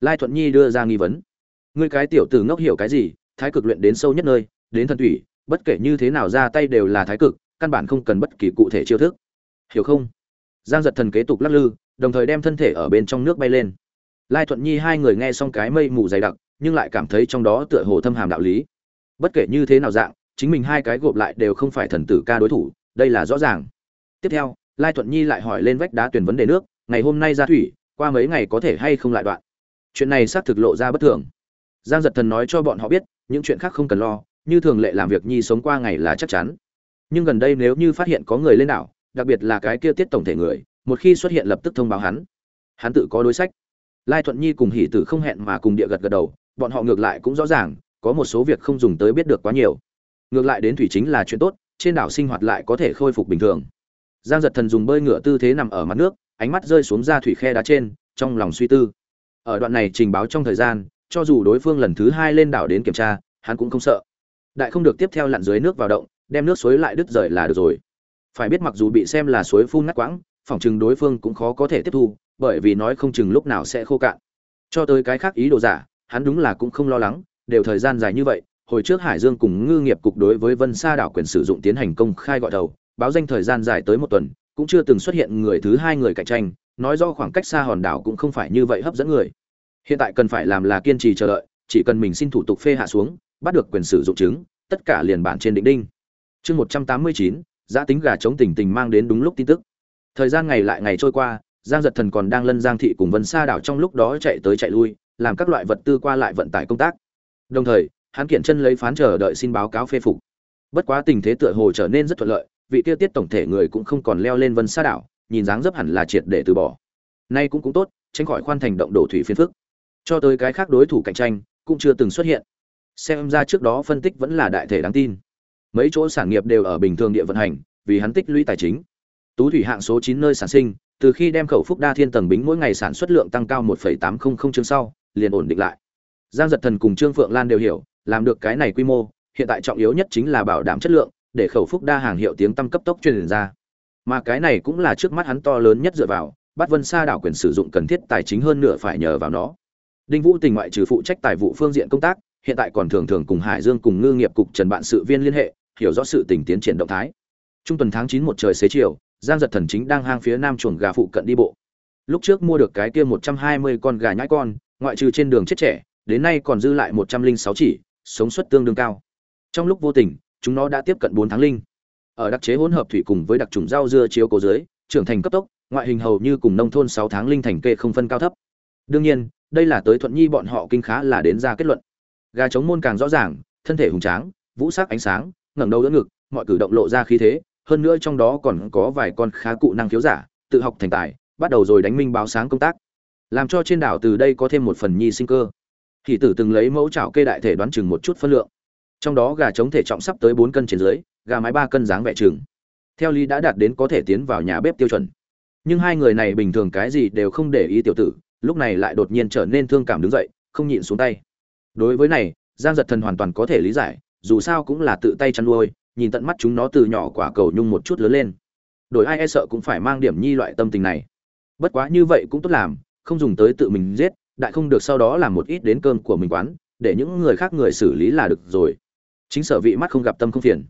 Lai thuận nhi đưa ra nghi vấn. Ngươi cái tiểu tử ngốc hiểu cái gì? Thái cực luyện đến sâu nhất nơi, đến thần thủy, bất kể như thế nào ra tay đều là thái cực, căn bản không cần bất kỳ cụ thể chiêu thức. Hiểu không? Giang giật thần kế tục lắc lư, đồng thời đem thân thể ở bên trong nước bay lên. Lai thuận nhi hai người nghe xong cái mây mù dày đặc, nhưng lại cảm thấy trong đó tựa hồ thâm hàm đạo lý. Bất kể như thế nào dạng, chính mình hai cái gộp lại đều không phải thần tử ca đối thủ đây là rõ ràng. Tiếp theo, lai thuận nhi lại hỏi lên vách đá tuyển vấn đề nước, ngày hôm nay ra thủy, qua mấy ngày có thể hay không lại đoạn? Chuyện này xác thực lộ ra bất thường. Giang giật thần nói cho bọn họ biết, những chuyện khác không cần lo, như thường lệ làm việc nhi sống qua ngày là chắc chắn. Nhưng gần đây nếu như phát hiện có người lên đảo, đặc biệt là cái kia tiết tổng thể người, một khi xuất hiện lập tức thông báo hắn. Hắn tự có đối sách. Lai thuận nhi cùng hỷ tử không hẹn mà cùng địa gật gật đầu, bọn họ ngược lại cũng rõ ràng, có một số việc không dùng tới biết được quá nhiều. Ngược lại đến thủy chính là chuyện tốt trên đảo sinh hoạt lại có thể khôi phục bình thường. Giang giật thần dùng bơi ngựa tư thế nằm ở mặt nước, ánh mắt rơi xuống ra thủy khe đá trên, trong lòng suy tư. Ở đoạn này trình báo trong thời gian, cho dù đối phương lần thứ hai lên đảo đến kiểm tra, hắn cũng không sợ. Đại không được tiếp theo lặn dưới nước vào động, đem nước suối lại đứt rời là được rồi. Phải biết mặc dù bị xem là suối phun ngắt quãng, phỏng chừng đối phương cũng khó có thể tiếp thu, bởi vì nói không chừng lúc nào sẽ khô cạn. Cho tới cái khác ý đồ giả, hắn đúng là cũng không lo lắng, đều thời gian dài như vậy hồi trước hải dương cùng ngư nghiệp cục đối với vân sa đảo quyền sử dụng tiến hành công khai gọi đầu, báo danh thời gian dài tới một tuần, cũng chưa từng xuất hiện người thứ hai người cạnh tranh, nói do khoảng cách xa hòn đảo cũng không phải như vậy hấp dẫn người. Hiện tại cần phải làm là kiên trì chờ đợi, chỉ cần mình xin thủ tục phê hạ xuống, bắt được quyền sử dụng chứng, tất cả liền bản trên định đinh. Chương một trăm tám mươi chín giá tính gà chống tình tình mang đến đúng lúc tin tức. Thời gian ngày lại ngày trôi qua, giang giật thần còn đang lân giang thị cùng vân sa đảo trong lúc đó chạy tới chạy lui, làm các loại vật tư qua lại vận tải công tác. Đồng thời hắn kiện chân lấy phán chờ đợi xin báo cáo phê phục. Bất quá tình thế tựa hồ trở nên rất thuận lợi, vị tiêu tiết tổng thể người cũng không còn leo lên vân sa đảo, nhìn dáng dấp hẳn là triệt để từ bỏ. Nay cũng cũng tốt, tránh khỏi khoan thành động đổ thủy phiên phức. Cho tới cái khác đối thủ cạnh tranh, cũng chưa từng xuất hiện. Xem ra trước đó phân tích vẫn là đại thể đáng tin. Mấy chỗ sản nghiệp đều ở bình thường địa vận hành, vì hắn tích lũy tài chính. Tú thủy hạng số chín nơi sản sinh, từ khi đem khẩu phúc đa thiên tầng bính mỗi ngày sản xuất lượng tăng cao 1.800 chương sau, liền ổn định lại. Giang giật thần cùng trương phượng lan đều hiểu làm được cái này quy mô, hiện tại trọng yếu nhất chính là bảo đảm chất lượng, để khẩu phúc đa hàng hiệu tiếng tăng cấp tốc truyền ra. Mà cái này cũng là trước mắt hắn to lớn nhất dựa vào bắt vân sa đảo quyền sử dụng cần thiết tài chính hơn nửa phải nhờ vào nó. Đinh vũ tình ngoại trừ phụ trách tài vụ phương diện công tác, hiện tại còn thường thường cùng hải dương cùng ngư nghiệp cục trần bạn sự viên liên hệ, hiểu rõ sự tình tiến triển động thái. Trung tuần tháng chín một trời xế chiều, giang giật thần chính đang hang phía nam chuồng gà phụ cận đi bộ. Lúc trước mua được cái kia một trăm hai mươi con gà nhãi con, ngoại trừ trên đường chết trẻ, đến nay còn dư lại một trăm linh sáu chỉ sống suất tương đương cao. Trong lúc vô tình, chúng nó đã tiếp cận bốn tháng linh. Ở đặc chế hỗn hợp thủy cùng với đặc trùng rau dưa chiếu cố dưới, trưởng thành cấp tốc, ngoại hình hầu như cùng nông thôn sáu tháng linh thành kê không phân cao thấp. Đương nhiên, đây là tới thuận nhi bọn họ kinh khá là đến ra kết luận. Gà trống môn càng rõ ràng, thân thể hùng tráng, vũ sắc ánh sáng, ngẩng đầu đỡ ngực, mọi cử động lộ ra khí thế, hơn nữa trong đó còn có vài con khá cụ năng khiếu giả, tự học thành tài, bắt đầu rồi đánh minh báo sáng công tác. Làm cho trên đảo từ đây có thêm một phần nhi sinh cơ thì tử từng lấy mẫu chảo kê đại thể đoán chừng một chút phân lượng. Trong đó gà trống thể trọng sắp tới bốn cân trên dưới, gà mái ba cân dáng vẻ chừng. Theo lý đã đạt đến có thể tiến vào nhà bếp tiêu chuẩn. Nhưng hai người này bình thường cái gì đều không để ý tiểu tử, lúc này lại đột nhiên trở nên thương cảm đứng dậy, không nhịn xuống tay. Đối với này, giang giật thần hoàn toàn có thể lý giải, dù sao cũng là tự tay chăn nuôi, nhìn tận mắt chúng nó từ nhỏ quả cầu nhung một chút lớn lên. Đổi ai e sợ cũng phải mang điểm nhi loại tâm tình này. Bất quá như vậy cũng tốt làm, không dùng tới tự mình giết đại không được sau đó làm một ít đến cơm của mình quán, để những người khác người xử lý là được rồi. Chính sở vị mắt không gặp tâm không phiền.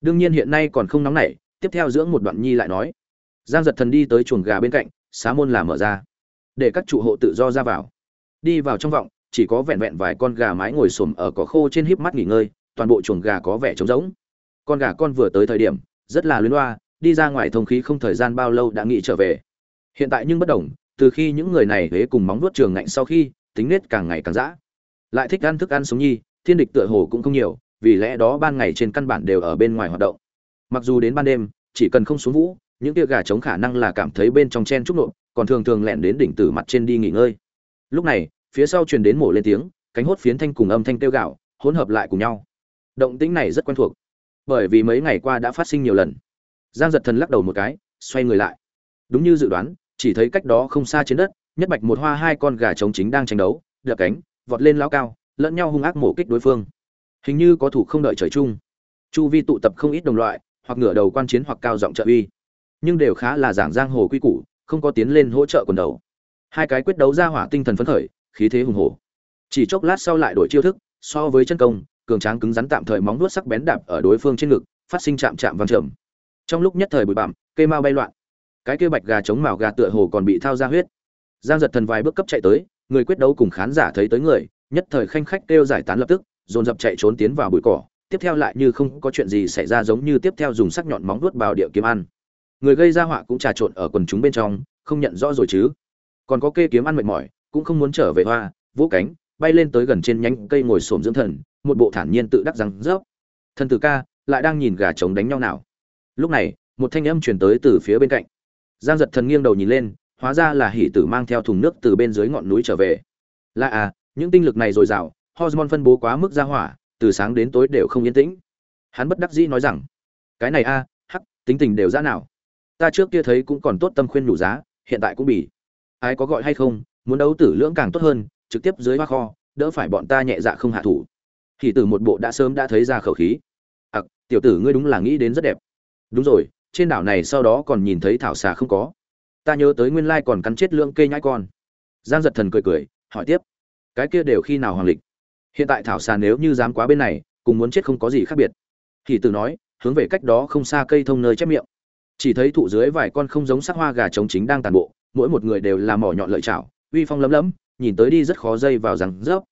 Đương nhiên hiện nay còn không nóng nảy, tiếp theo dưỡng một đoạn nhi lại nói. Giang giật thần đi tới chuồng gà bên cạnh, xá môn là mở ra. Để các trụ hộ tự do ra vào. Đi vào trong vọng, chỉ có vẹn vẹn vài con gà mái ngồi xổm ở cỏ khô trên híp mắt nghỉ ngơi, toàn bộ chuồng gà có vẻ trống rỗng. Con gà con vừa tới thời điểm, rất là luyến loa, đi ra ngoài thông khí không thời gian bao lâu đã nghĩ trở về. Hiện tại nhưng bất đồng từ khi những người này huế cùng móng vuốt trường ngạnh sau khi, tính nết càng ngày càng dã. Lại thích ăn thức ăn sống nhi, thiên địch tựa hồ cũng không nhiều, vì lẽ đó ban ngày trên căn bản đều ở bên ngoài hoạt động. Mặc dù đến ban đêm, chỉ cần không xuống vũ, những tia gà trống khả năng là cảm thấy bên trong chen trúc nộp, còn thường thường lẹn đến đỉnh tử mặt trên đi nghỉ ngơi. Lúc này, phía sau truyền đến mổ lên tiếng, cánh hốt phiến thanh cùng âm thanh kêu gạo, hỗn hợp lại cùng nhau. Động tĩnh này rất quen thuộc, bởi vì mấy ngày qua đã phát sinh nhiều lần. Giang giật thần lắc đầu một cái, xoay người lại. Đúng như dự đoán chỉ thấy cách đó không xa trên đất, nhất bạch một hoa hai con gà trống chính đang tranh đấu, đập cánh, vọt lên lao cao, lẫn nhau hung ác mổ kích đối phương. Hình như có thủ không đợi trời chung. Chu vi tụ tập không ít đồng loại, hoặc ngửa đầu quan chiến hoặc cao giọng trợ uy. Nhưng đều khá là giảng giang hồ quy củ, không có tiến lên hỗ trợ quần đầu. Hai cái quyết đấu ra hỏa tinh thần phấn khởi, khí thế hùng hổ. Chỉ chốc lát sau lại đổi chiêu thức, so với chân công, cường tráng cứng rắn tạm thời móng nuốt sắc bén đạp ở đối phương trên ngực, phát sinh chạm chạm văng trầm. Trong lúc nhất thời bụi bặm, cây mau bay loạn cái kia bạch gà chống mào gà tựa hồ còn bị thao ra huyết. Giang giật thần vài bước cấp chạy tới, người quyết đấu cùng khán giả thấy tới người, nhất thời khanh khách kêu giải tán lập tức, dồn dập chạy trốn tiến vào bụi cỏ. Tiếp theo lại như không có chuyện gì xảy ra giống như tiếp theo dùng sắc nhọn móng vuốt vào địa kiếm ăn. Người gây ra họa cũng trà trộn ở quần chúng bên trong, không nhận rõ rồi chứ. Còn có kê kiếm ăn mệt mỏi, cũng không muốn trở về hoa vỗ cánh, bay lên tới gần trên nhánh cây ngồi xổm dưỡng thần, một bộ thản nhiên tự đắc rằng rớp thần tử ca, lại đang nhìn gà trống đánh nhau nào. Lúc này, một thanh âm truyền tới từ phía bên cạnh giang giật thần nghiêng đầu nhìn lên, hóa ra là hỷ tử mang theo thùng nước từ bên dưới ngọn núi trở về. Là à những tinh lực này dồi dào, hormone phân bố quá mức ra hỏa, từ sáng đến tối đều không yên tĩnh. Hắn bất đắc dĩ nói rằng, cái này a, hắc, tính tình đều ra nào. Ta trước kia thấy cũng còn tốt tâm khuyên đủ giá, hiện tại cũng bị ai có gọi hay không, muốn đấu tử lưỡng càng tốt hơn, trực tiếp dưới hoa kho, đỡ phải bọn ta nhẹ dạ không hạ thủ. Thì từ một bộ đã sớm đã thấy ra khẩu khí. Ặc tiểu tử ngươi đúng là nghĩ đến rất đẹp. Đúng rồi trên đảo này sau đó còn nhìn thấy thảo xà không có. Ta nhớ tới nguyên lai còn cắn chết lưỡng cây nhãi con. Giang giật thần cười cười, hỏi tiếp. Cái kia đều khi nào hoàng lịch? Hiện tại thảo xà nếu như dám quá bên này, cùng muốn chết không có gì khác biệt. Thì từ nói, hướng về cách đó không xa cây thông nơi chép miệng. Chỉ thấy thụ dưới vài con không giống sắc hoa gà trống chính đang tàn bộ, mỗi một người đều là mỏ nhọn lợi chảo, uy phong lấm lấm, nhìn tới đi rất khó dây vào rằng, rớp.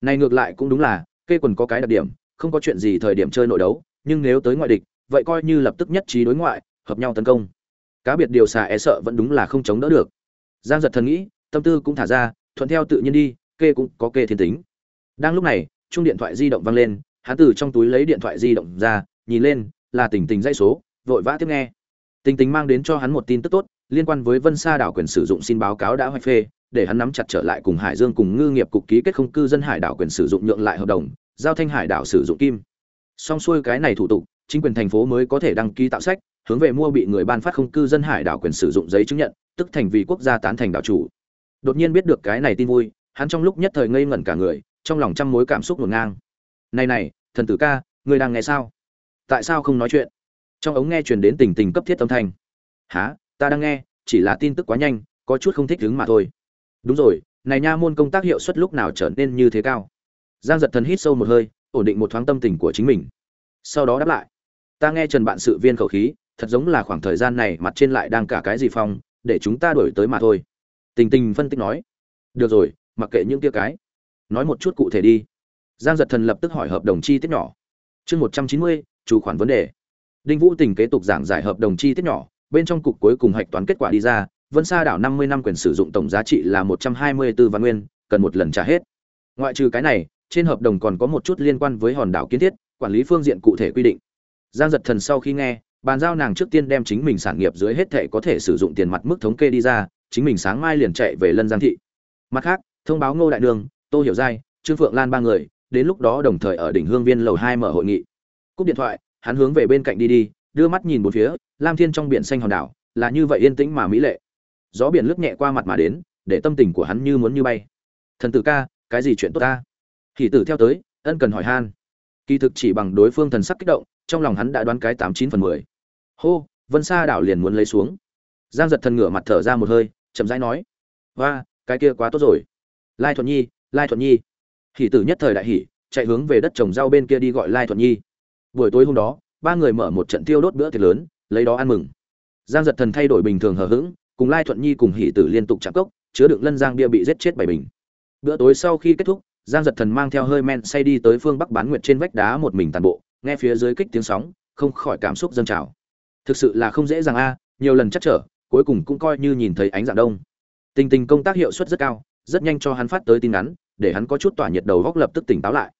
Này ngược lại cũng đúng là, cây quần có cái đặc điểm, không có chuyện gì thời điểm chơi nội đấu, nhưng nếu tới ngoại địch, vậy coi như lập tức nhất trí đối ngoại hợp nhau tấn công. Cá biệt điều xà e sợ vẫn đúng là không chống đỡ được. Giang giật thần nghĩ, tâm tư cũng thả ra, thuận theo tự nhiên đi, kê cũng có kê thiên tính. Đang lúc này chung điện thoại di động vang lên, hắn từ trong túi lấy điện thoại di động ra, nhìn lên, là tình tình dây số, vội vã tiếp nghe. Tình tình mang đến cho hắn một tin tức tốt, liên quan với vân sa đảo quyền sử dụng xin báo cáo đã hoạch phê, để hắn nắm chặt trở lại cùng hải dương cùng ngư nghiệp cục ký kết không cư dân hải đảo quyền sử dụng nhượng lại hợp đồng, giao thanh hải đảo sử dụng kim. Xong xuôi cái này thủ tục, chính quyền thành phố mới có thể đăng ký tạo sách hướng về mua bị người ban phát không cư dân hải đảo quyền sử dụng giấy chứng nhận, tức thành vì quốc gia tán thành đảo chủ. Đột nhiên biết được cái này tin vui, hắn trong lúc nhất thời ngây ngẩn cả người, trong lòng trăm mối cảm xúc ngổn ngang. Này này, thần tử ca, người đang nghe sao? Tại sao không nói chuyện? Trong ống nghe truyền đến tình tình cấp thiết âm thanh. Há ta đang nghe, chỉ là tin tức quá nhanh, có chút không thích đứng mà thôi. Đúng rồi, này nha môn công tác hiệu suất lúc nào trở nên như thế cao? Giang giật thần hít sâu một hơi, ổn định một thoáng tâm tình của chính mình. Sau đó đáp lại. Ta nghe trần bạn sự viên khẩu khí thật giống là khoảng thời gian này mặt trên lại đang cả cái gì phong, để chúng ta đổi tới mà thôi. Tình tình phân tích nói. Được rồi, mặc kệ những tia cái. Nói một chút cụ thể đi. Giang giật thần lập tức hỏi hợp đồng chi tiết nhỏ. Chương một trăm chín mươi, chủ khoản vấn đề. Đinh vũ tình kế tục giảng giải hợp đồng chi tiết nhỏ, bên trong cục cuối cùng hạch toán kết quả đi ra, vân sa đảo năm mươi năm quyền sử dụng tổng giá trị là một trăm hai mươi 124 văn nguyên, cần một lần trả hết. Ngoại trừ cái này, trên hợp đồng còn có một chút liên quan với hòn đảo kiến thiết, quản lý phương diện cụ thể quy định. Giang giật thần sau khi nghe bàn giao nàng trước tiên đem chính mình sản nghiệp dưới hết thệ có thể sử dụng tiền mặt mức thống kê đi ra, chính mình sáng mai liền chạy về lân giang thị. Mặt khác, thông báo ngô đại đường tô hiểu giai, trương phượng lan ba người, đến lúc đó đồng thời ở đỉnh hương viên lầu hai mở hội nghị. Cúp điện thoại, hắn hướng về bên cạnh đi đi, đưa mắt nhìn bốn phía, lam thiên trong biển xanh hòn đảo, là như vậy yên tĩnh mà mỹ lệ. Gió biển lướt nhẹ qua mặt mà đến, để tâm tình của hắn như muốn như bay. Thần tử ca, cái gì chuyện tốt ta? Thì tử theo tới, ân cần hỏi han. Kỳ thực chỉ bằng đối phương thần sắc kích động, trong lòng hắn đã đoán cái tám chín phần mười hô, vân sa đảo liền muốn lấy xuống. Giang giật thần ngửa mặt thở ra một hơi, chậm rãi nói và cái kia quá tốt rồi. Lai thuận nhi, lai thuận nhi. Hỷ tử nhất thời đại hỷ chạy hướng về đất trồng rau bên kia đi gọi lai thuận nhi. Buổi tối hôm đó, ba người mở một trận tiêu đốt bữa tiệc lớn, lấy đó ăn mừng. Giang giật thần thay đổi bình thường hờ hững, cùng lai thuận nhi cùng hỷ tử liên tục chạm cốc, chứa đựng lân giang bia bị giết chết bảy bình. Bữa tối sau khi kết thúc, giang giật thần mang theo hơi men say đi tới phương bắc bán nguyệt trên vách đá một mình tàn bộ, nghe phía dưới kích tiếng sóng, không khỏi cảm xúc dâng trào thực sự là không dễ dàng a, nhiều lần chắc trở, cuối cùng cũng coi như nhìn thấy ánh dạng đông. Tình tình công tác hiệu suất rất cao, rất nhanh cho hắn phát tới tin ngắn, để hắn có chút tỏa nhiệt đầu góc lập tức tỉnh táo lại.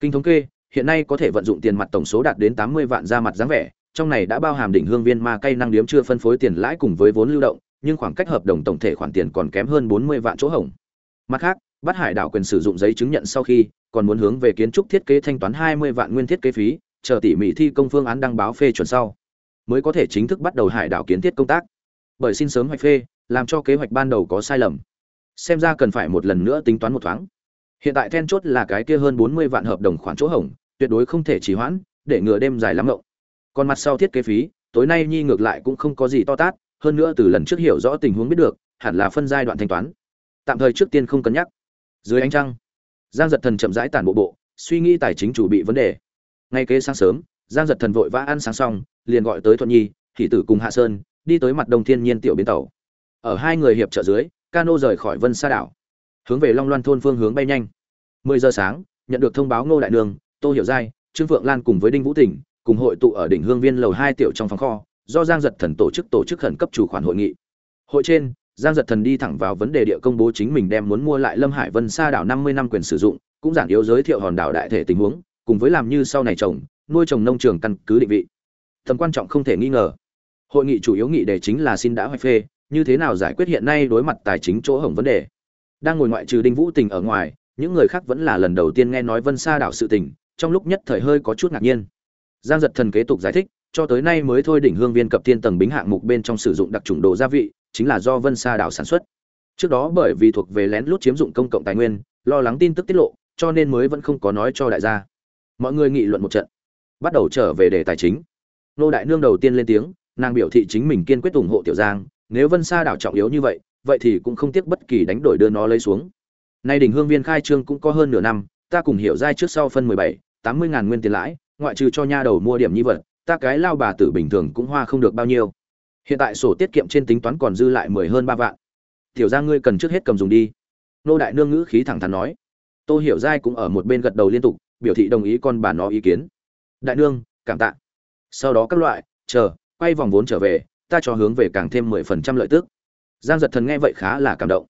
Kinh thống kê, hiện nay có thể vận dụng tiền mặt tổng số đạt đến tám mươi vạn ra mặt dáng vẻ, trong này đã bao hàm đỉnh hương viên ma cây năng điếm chưa phân phối tiền lãi cùng với vốn lưu động, nhưng khoảng cách hợp đồng tổng thể khoản tiền còn kém hơn bốn mươi vạn chỗ hỏng mặt khác bắt hải đảo quyền sử dụng giấy chứng nhận sau khi, còn muốn hướng về kiến trúc thiết kế thanh toán hai mươi vạn nguyên thiết kế phí, chờ tỉ mỉ thi công phương án đăng báo phê chuẩn sau mới có thể chính thức bắt đầu hải đảo kiến thiết công tác. Bởi xin sớm hoạch phê, làm cho kế hoạch ban đầu có sai lầm. Xem ra cần phải một lần nữa tính toán một thoáng. Hiện tại then chốt là cái kia hơn bốn mươi vạn hợp đồng khoản chỗ hỏng tuyệt đối không thể trì hoãn, để ngừa đêm dài lắm ngộng còn mặt sau thiết kế phí, tối nay nhi ngược lại cũng không có gì to tát, hơn nữa từ lần trước hiểu rõ tình huống biết được, hẳn là phân giai đoạn thanh toán. Tạm thời trước tiên không cân nhắc. Dưới ánh trăng, giang giật thần chậm rãi tản bộ bộ, suy nghĩ tài chính chủ bị vấn đề. Ngay kế sáng sớm, giang giật thần vội vã ăn sáng xong liền gọi tới thuận nhi thị tử cùng hạ sơn, đi tới mặt đông thiên nhiên tiểu biến tàu. Ở hai người hiệp trợ dưới, cano rời khỏi vân sa đảo, hướng về long loan thôn phương hướng bay nhanh. Mười giờ sáng, nhận được thông báo ngô đại đường tô hiểu giai, trương phượng lan cùng với đinh vũ tỉnh, cùng hội tụ ở đỉnh hương viên lầu hai tiểu trong phòng kho, do giang giật thần tổ chức tổ chức khẩn cấp chủ khoản hội nghị. Hội trên, giang giật thần đi thẳng vào vấn đề địa công bố chính mình đem muốn mua lại lâm hải vân sa đảo năm mươi năm quyền sử dụng, cũng giản yếu giới thiệu hòn đảo đại thể tình huống, cùng với làm như sau này trồng, nuôi trồng nông trường căn cứ định vị tầm quan trọng không thể nghi ngờ. Hội nghị chủ yếu nghị đề chính là xin đã hoạch phê, như thế nào giải quyết hiện nay đối mặt tài chính chỗ hổng vấn đề. Đang ngồi ngoại trừ đinh vũ tình ở ngoài, những người khác vẫn là lần đầu tiên nghe nói vân sa đảo sự tình, trong lúc nhất thời hơi có chút ngạc nhiên. Giang giật thần kế tục giải thích, cho tới nay mới thôi đỉnh hương viên cập tiên tầng bính hạng mục bên trong sử dụng đặc trùng đồ gia vị, chính là do vân sa đảo sản xuất. Trước đó bởi vì thuộc về lén lút chiếm dụng công cộng tài nguyên, lo lắng tin tức tiết lộ, cho nên mới vẫn không có nói cho đại gia. Mọi người nghị luận một trận, bắt đầu trở về đề tài chính nô đại nương đầu tiên lên tiếng, nàng biểu thị chính mình kiên quyết ủng hộ tiểu giang, nếu vân sa đảo trọng yếu như vậy vậy thì cũng không tiếc bất kỳ đánh đổi đưa nó lấy xuống. Nay đỉnh hương viên khai trương cũng có hơn nửa năm, ta cùng hiểu giai trước sau phân mười bảy, tám mươi ngàn nguyên tiền lãi, ngoại trừ cho nha đầu mua điểm nhi vật, ta cái lao bà tử bình thường cũng hoa không được bao nhiêu. Hiện tại sổ tiết kiệm trên tính toán còn dư lại mười hơn ba vạn. Tiểu ra ngươi cần trước hết cầm dùng đi. Nô đại nương ngữ khí thẳng thắn nói. Tô hiểu giai cũng ở một bên gật đầu liên tục, biểu thị đồng ý con bà nó ý kiến. Đại nương, cảm tạ sau đó các loại, chờ, quay vòng vốn trở về, ta cho hướng về càng thêm mười phần trăm lợi tức. Giang giật thần nghe vậy khá là cảm động.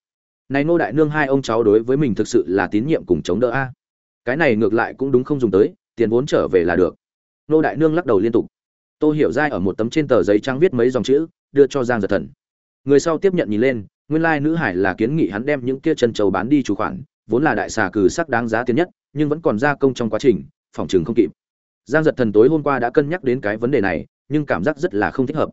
Này nô đại nương hai ông cháu đối với mình thực sự là tín nhiệm cùng chống đỡ a. Cái này ngược lại cũng đúng không dùng tới, tiền vốn trở về là được. Nô đại nương lắc đầu liên tục. Tôi hiểu dai ở một tấm trên tờ giấy trắng viết mấy dòng chữ, đưa cho giang giật thần. Người sau tiếp nhận nhìn lên, nguyên lai nữ hải là kiến nghị hắn đem những kia chân trầu bán đi chủ khoản, vốn là đại xà cừ sắc đáng giá tiền nhất, nhưng vẫn còn gia công trong quá trình, phòng trường không kịp giang giật thần tối hôm qua đã cân nhắc đến cái vấn đề này, nhưng cảm giác rất là không thích hợp.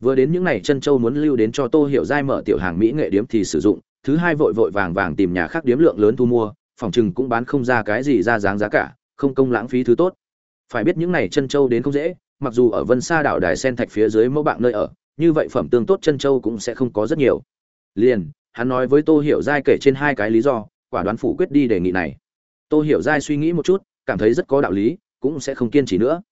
Vừa đến những n à y chân châu muốn lưu đến cho tô hiểu giai mở tiểu hàng mỹ nghệ điếm thì sử dụng, thứ hai vội vội vàng vàng tìm nhà khác điếm lượng lớn thu mua, phòng chừng cũng bán không ra cái gì ra dáng giá cả, không công lãng phí thứ tốt. Phải biết những n à y chân châu đến không dễ, mặc dù ở vân sa đảo đài sen thạch phía dưới mẫu bạn nơi ở, như vậy phẩm tương tốt chân châu cũng sẽ không có rất nhiều. Liền, hắn nói với tô hiểu giai kể trên hai cái lý do, quả đoán phủ quyết đi đề nghị này. Tô hiểu giai suy nghĩ một chút, cảm thấy rất có đạo lý cũng sẽ không kiên trì nữa.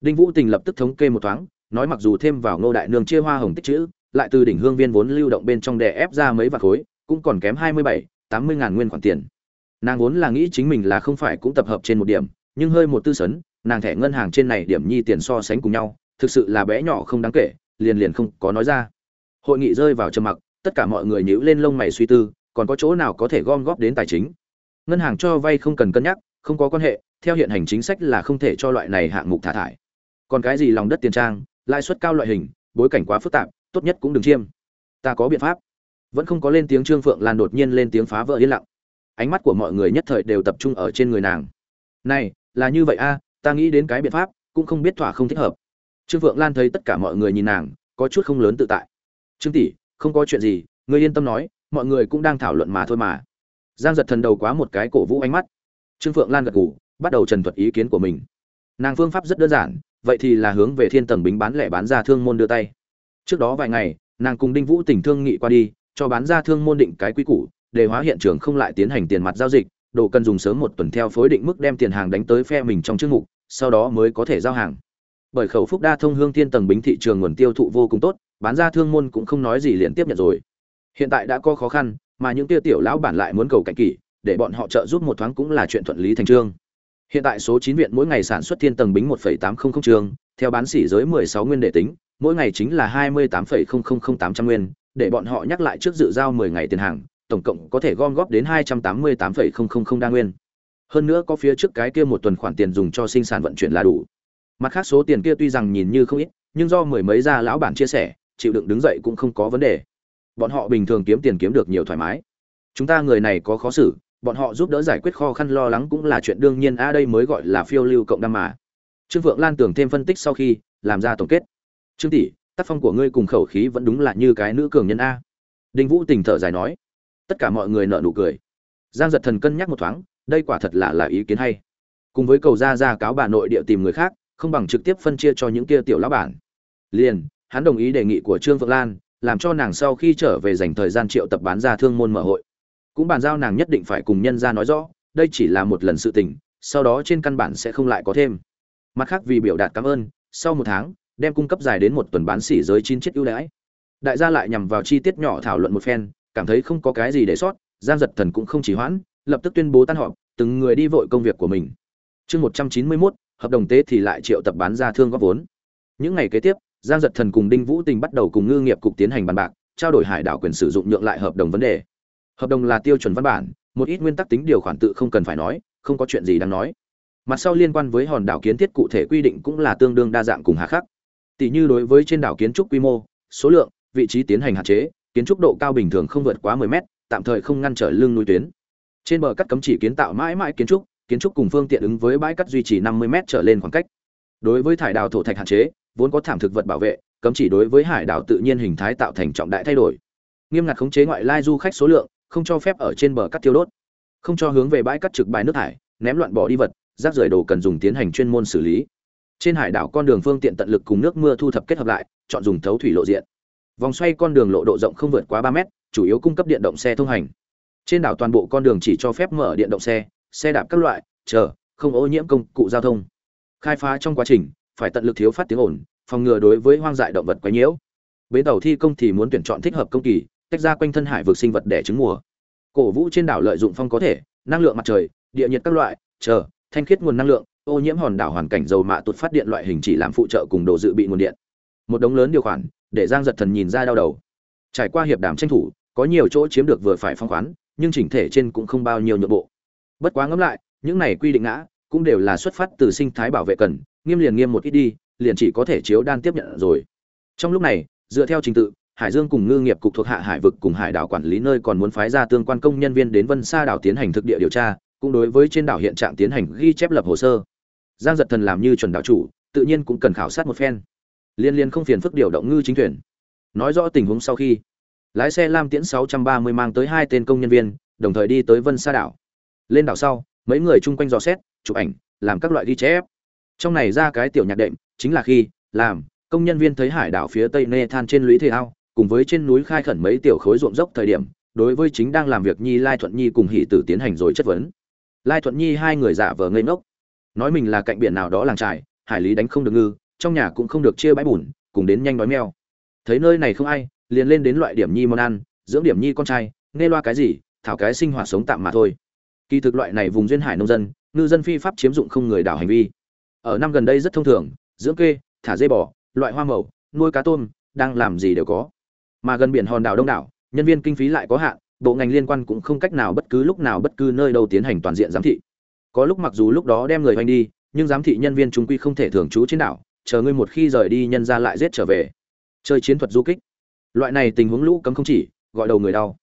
Đinh vũ tình lập tức thống kê một thoáng, nói mặc dù thêm vào ngô đại nương chia hoa hồng tích chữ, lại từ đỉnh hương viên vốn lưu động bên trong đè ép ra mấy vạt khối, cũng còn kém hai mươi bảy, tám mươi ngàn nguyên khoản tiền. Nàng vốn là nghĩ chính mình là không phải cũng tập hợp trên một điểm, nhưng hơi một tư sấn, nàng thẻ ngân hàng trên này điểm nhi tiền so sánh cùng nhau, thực sự là bé nhỏ không đáng kể, liền liền không có nói ra. Hội nghị rơi vào trầm mặc, tất cả mọi người nhíu lên lông mày suy tư, còn có chỗ nào có thể gom góp đến tài chính? Ngân hàng cho vay không cần cân nhắc không có quan hệ, theo hiện hành chính sách là không thể cho loại này hạng mục thả thải. Còn cái gì lòng đất tiền trang, lãi suất cao loại hình, bối cảnh quá phức tạp, tốt nhất cũng đừng chiêm. Ta có biện pháp. Vẫn không có lên tiếng trương phượng lan đột nhiên lên tiếng phá vỡ yên lặng. Ánh mắt của mọi người nhất thời đều tập trung ở trên người nàng. Này, là như vậy a à, ta nghĩ đến cái biện pháp, cũng không biết thỏa không thích hợp. Trương phượng lan thấy tất cả mọi người nhìn nàng, có chút không lớn tự tại. Trương tỷ, không có chuyện gì, ngươi yên tâm nói, mọi người cũng đang thảo luận mà thôi mà. Giang giật thần đầu quá một cái cổ vũ ánh mắt trương phượng lan gật gù, bắt đầu trần thuật ý kiến của mình. Nàng phương pháp rất đơn giản, vậy thì là hướng về thiên tầng bính bán lẻ bán ra thương môn đưa tay. Trước đó vài ngày, nàng cùng đinh vũ tỉnh thương nghị qua đi, cho bán ra thương môn định cái quy củ để hóa hiện trường không lại tiến hành tiền mặt giao dịch, đồ cần dùng sớm một tuần theo phối định mức đem tiền hàng đánh tới phe mình trong chương mục, sau đó mới có thể giao hàng. Bởi khẩu phúc đa thông hương thiên tầng bính thị trường nguồn tiêu thụ vô cùng tốt, bán ra thương môn cũng không nói gì liền tiếp nhận rồi. Hiện tại đã có khó khăn, mà những tia tiểu lão bản lại muốn cầu cạnh kỷ để bọn họ trợ giúp một thoáng cũng là chuyện thuận lý thành trương. Hiện tại số chín viện mỗi ngày sản xuất thiên tầng bính một tám trăm linh trường, theo bán sỉ giới mười sáu nguyên để tính, mỗi ngày chính là hai mươi tám tám trăm nguyên, để bọn họ nhắc lại trước dự giao mười ngày tiền hàng, tổng cộng có thể gom góp đến hai trăm tám mươi tám đa nguyên. Hơn nữa có phía trước cái kia một tuần khoản tiền dùng cho sinh sản vận chuyển là đủ. Mặt khác số tiền kia tuy rằng nhìn như không ít, nhưng do mười mấy gia lão bản chia sẻ, chịu đựng đứng dậy cũng không có vấn đề. Bọn họ bình thường kiếm tiền kiếm được nhiều thoải mái. Chúng ta người này có khó xử bọn họ giúp đỡ giải quyết khó khăn lo lắng cũng là chuyện đương nhiên. A, đây mới gọi là phiêu lưu cộng đam mà. Trương vượng lan tưởng thêm phân tích sau khi làm ra tổng kết. Trương tỷ, tác phong của ngươi cùng khẩu khí vẫn đúng là như cái nữ cường nhân a. Đinh vũ tình thở dài nói. Tất cả mọi người nợ nụ cười. Giang giật thần cân nhắc một thoáng, đây quả thật là là ý kiến hay. Cùng với cầu ra ra cáo bà nội địa tìm người khác, không bằng trực tiếp phân chia cho những kia tiểu lão bản. Liền, hắn đồng ý đề nghị của trương vượng lan, làm cho nàng sau khi trở về dành thời gian triệu tập bán ra thương môn mở hội cũng bàn giao nàng nhất định phải cùng nhân ra nói rõ, đây chỉ là một lần sự tình, sau đó trên căn bản sẽ không lại có thêm. Mặt khác vì biểu đạt cảm ơn, sau một tháng, đem cung cấp dài đến một tuần bán xỉ giới chín chiếc ưu đãi. Đại gia lại nhằm vào chi tiết nhỏ thảo luận một phen, cảm thấy không có cái gì để sót, giang giật thần cũng không chỉ hoãn, lập tức tuyên bố tan họp, từng người đi vội công việc của mình. Chương một trăm chín mươi mốt, hợp đồng tế thì lại triệu tập bán ra thương góp vốn. Những ngày kế tiếp, giang giật thần cùng đinh vũ tình bắt đầu cùng ngư nghiệp cục tiến hành bàn bạc, trao đổi hải đảo quyền sử dụng nhượng lại hợp đồng vấn đề hợp đồng là tiêu chuẩn văn bản, một ít nguyên tắc tính điều khoản tự không cần phải nói, không có chuyện gì đáng nói. Mặt sau liên quan với hòn đảo kiến thiết cụ thể quy định cũng là tương đương đa dạng cùng hà khắc. Tỷ như đối với trên đảo kiến trúc quy mô, số lượng, vị trí tiến hành hạn chế, kiến trúc độ cao bình thường không vượt quá 10 mét, tạm thời không ngăn trở lưng núi tuyến. Trên bờ cắt cấm chỉ kiến tạo mãi mãi kiến trúc kiến trúc cùng phương tiện ứng với bãi cắt duy trì 50 mét trở lên khoảng cách. Đối với thải đào thổ thạch hạn chế, vốn có thảm thực vật bảo vệ, cấm chỉ đối với hải đảo tự nhiên hình thái tạo thành trọng đại thay đổi. Nghiêm ngặt khống chế ngoại lai du khách số lượng không cho phép ở trên bờ cắt tiêu đốt, không cho hướng về bãi cắt trực bài nước thải, ném loạn bỏ đi vật, rác rưởi đồ cần dùng tiến hành chuyên môn xử lý. Trên hải đảo con đường phương tiện tận lực cùng nước mưa thu thập kết hợp lại, chọn dùng thấu thủy lộ diện. Vòng xoay con đường lộ độ rộng không vượt quá ba mét, chủ yếu cung cấp điện động xe thông hành. Trên đảo toàn bộ con đường chỉ cho phép mở điện động xe xe đạp các loại, chờ, không ô nhiễm công cụ giao thông. Khai phá trong quá trình, phải tận lực thiếu phát tiếng ồn, phòng ngừa đối với hoang dại động vật quấy nhiễu. Bến tàu thi công thì muốn tuyển chọn thích hợp công kỳ tách ra quanh thân hải vực sinh vật để trứng mùa. Cổ vũ trên đảo lợi dụng phong có thể, năng lượng mặt trời, địa nhiệt các loại, chờ, thanh khiết nguồn năng lượng, ô nhiễm hòn đảo hoàn cảnh dầu mạ tụt phát điện loại hình chỉ làm phụ trợ cùng đồ dự bị nguồn điện. Một đống lớn điều khoản, để giang giật thần nhìn ra đau đầu. Trải qua hiệp đàm tranh thủ, có nhiều chỗ chiếm được vừa phải phong khoán, nhưng chỉnh thể trên cũng không bao nhiêu nhượng bộ. Bất quá ngẫm lại, những này quy định ngã, cũng đều là xuất phát từ sinh thái bảo vệ cần, nghiêm liền nghiêm một ít đi, liền chỉ có thể chiếu đan tiếp nhận rồi. Trong lúc này, dựa theo trình tự hải dương cùng ngư nghiệp cục thuộc hạ hải vực cùng hải đảo quản lý nơi còn muốn phái ra tương quan công nhân viên đến vân sa đảo tiến hành thực địa điều tra, cũng đối với trên đảo hiện trạng tiến hành ghi chép lập hồ sơ. Giang giật thần làm như chuẩn đảo chủ, tự nhiên cũng cần khảo sát một phen. Liên liên không phiền phức điều động ngư chính thuyền. Nói rõ tình huống sau khi, lái xe lam tiễn 630 mang tới hai tên công nhân viên, đồng thời đi tới vân sa đảo. Lên đảo sau, mấy người chung quanh dò xét, chụp ảnh, làm các loại ghi chép. Trong này ra cái tiểu nhạc đệm, chính là khi, làm, công nhân viên thấy hải đảo phía tây nê than trên lũy thể ao cùng với trên núi khai khẩn mấy tiểu khối ruộng dốc thời điểm, đối với chính đang làm việc nhi lai thuận nhi cùng hỷ tử tiến hành rồi chất vấn. Lai thuận nhi hai người giả vờ ngây ngốc. Nói mình là cạnh biển nào đó làng trài hải lý đánh không được ngư, trong nhà cũng không được chia bãi bùn, cùng đến nhanh đói meo thấy nơi này không ai, liền lên đến loại điểm nhi món ăn, dưỡng điểm nhi con trai, nghe loa cái gì, thảo cái sinh hoạt sống tạm mà thôi. Kỳ thực loại này vùng duyên hải nông dân, ngư dân phi pháp chiếm dụng không người đảo hành vi. Ở năm gần đây rất thông thường, dưỡng kê, thả dây bò, loại hoa màu, nuôi cá tôm, đang làm gì đều có mà gần biển hòn đảo đông đảo, nhân viên kinh phí lại có hạn, bộ ngành liên quan cũng không cách nào bất cứ lúc nào bất cứ nơi đâu tiến hành toàn diện giám thị. Có lúc mặc dù lúc đó đem người hoành đi, nhưng giám thị nhân viên chúng quy không thể thường trú trên đảo, chờ ngươi một khi rời đi nhân ra lại giết trở về. Chơi chiến thuật du kích. Loại này tình huống lũ cấm không chỉ, gọi đầu người đau.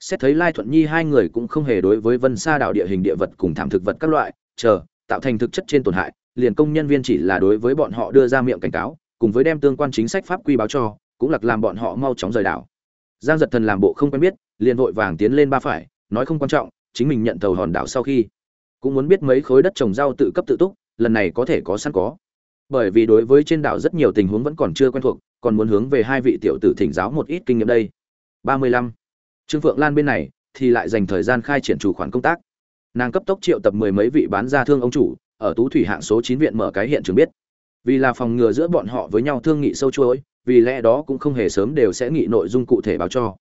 Xét thấy lai thuận nhi hai người cũng không hề đối với vân sa đảo địa hình địa vật cùng thảm thực vật các loại, chờ, tạo thành thực chất trên tổn hại, liền công nhân viên chỉ là đối với bọn họ đưa ra miệng cảnh cáo, cùng với đem tương quan chính sách pháp quy báo cho cũng lặc làm bọn họ mau chóng rời đảo. Giang giật thần làm bộ không quen biết, liền vội vàng tiến lên ba phải, nói không quan trọng, chính mình nhận tàu hòn đảo sau khi. Cũng muốn biết mấy khối đất trồng rau tự cấp tự túc, lần này có thể có sẵn có. Bởi vì đối với trên đảo rất nhiều tình huống vẫn còn chưa quen thuộc, còn muốn hướng về hai vị tiểu tử thỉnh giáo một ít kinh nghiệm đây. Ba mươi lăm. Trương phượng lan bên này, thì lại dành thời gian khai triển chủ khoản công tác. Nàng cấp tốc triệu tập mười mấy vị bán ra thương ông chủ, ở tú thủy hạng số chín viện mở cái hiện trường biết. Vì là phòng ngừa giữa bọn họ với nhau thương nghị sâu chuỗi vì lẽ đó cũng không hề sớm đều sẽ nghị nội dung cụ thể báo cho.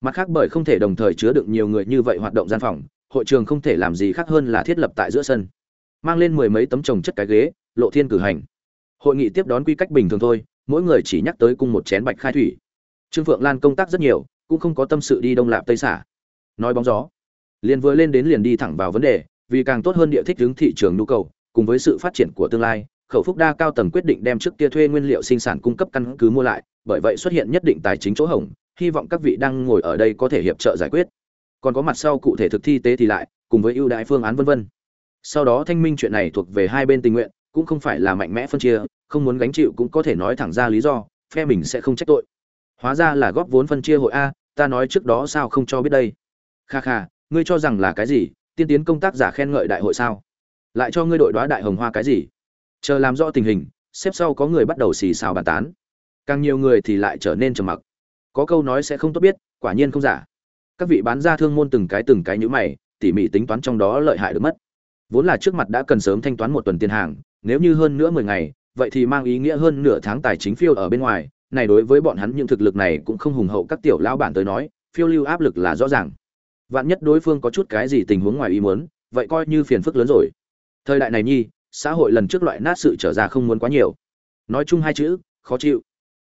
Mặt khác bởi không thể đồng thời chứa được nhiều người như vậy hoạt động gian phòng, hội trường không thể làm gì khác hơn là thiết lập tại giữa sân. Mang lên mười mấy tấm trồng chất cái ghế, lộ thiên cử hành. Hội nghị tiếp đón quy cách bình thường thôi, mỗi người chỉ nhắc tới cung một chén bạch khai thủy. Trương phượng lan công tác rất nhiều, cũng không có tâm sự đi đông lạp tây xả. Nói bóng gió. Liền vừa lên đến liền đi thẳng vào vấn đề, vì càng tốt hơn địa thích ứng thị trường nhu cầu, cùng với sự phát triển của tương lai khẩu phúc đa cao tầng quyết định đem trước kia thuê nguyên liệu sinh sản cung cấp căn cứ mua lại, bởi vậy xuất hiện nhất định tài chính chỗ hỏng hy vọng các vị đang ngồi ở đây có thể hiệp trợ giải quyết. Còn có mặt sau cụ thể thực thi tế thì lại, cùng với ưu đãi phương án vân vân. Sau đó thanh minh chuyện này thuộc về hai bên tình nguyện, cũng không phải là mạnh mẽ phân chia, không muốn gánh chịu cũng có thể nói thẳng ra lý do, phe mình sẽ không trách tội. Hóa ra là góp vốn phân chia hội a, ta nói trước đó sao không cho biết đây. Kha kha, ngươi cho rằng là cái gì? Tiên tiến công tác giả khen ngợi đại hội sao? Lại cho ngươi đội đoá đại hồng hoa cái gì? Chờ làm rõ tình hình, xếp sau có người bắt đầu xì xào bàn tán. Càng nhiều người thì lại trở nên trầm mặc. Có câu nói sẽ không tốt biết, quả nhiên không giả. Các vị bán ra thương môn từng cái từng cái nhữ mày, tỉ mỉ tính toán trong đó lợi hại được mất. Vốn là trước mặt đã cần sớm thanh toán một tuần tiền hàng, nếu như hơn nữa mười ngày, vậy thì mang ý nghĩa hơn nửa tháng tài chính phiêu ở bên ngoài. Này đối với bọn hắn những thực lực này cũng không hùng hậu các tiểu lão bản tới nói, phiêu lưu áp lực là rõ ràng. Vạn nhất đối phương có chút cái gì tình huống ngoài ý muốn, vậy coi như phiền phức lớn rồi. Thời đại này nhi xã hội lần trước loại nát sự trở ra không muốn quá nhiều. Nói chung hai chữ, khó chịu.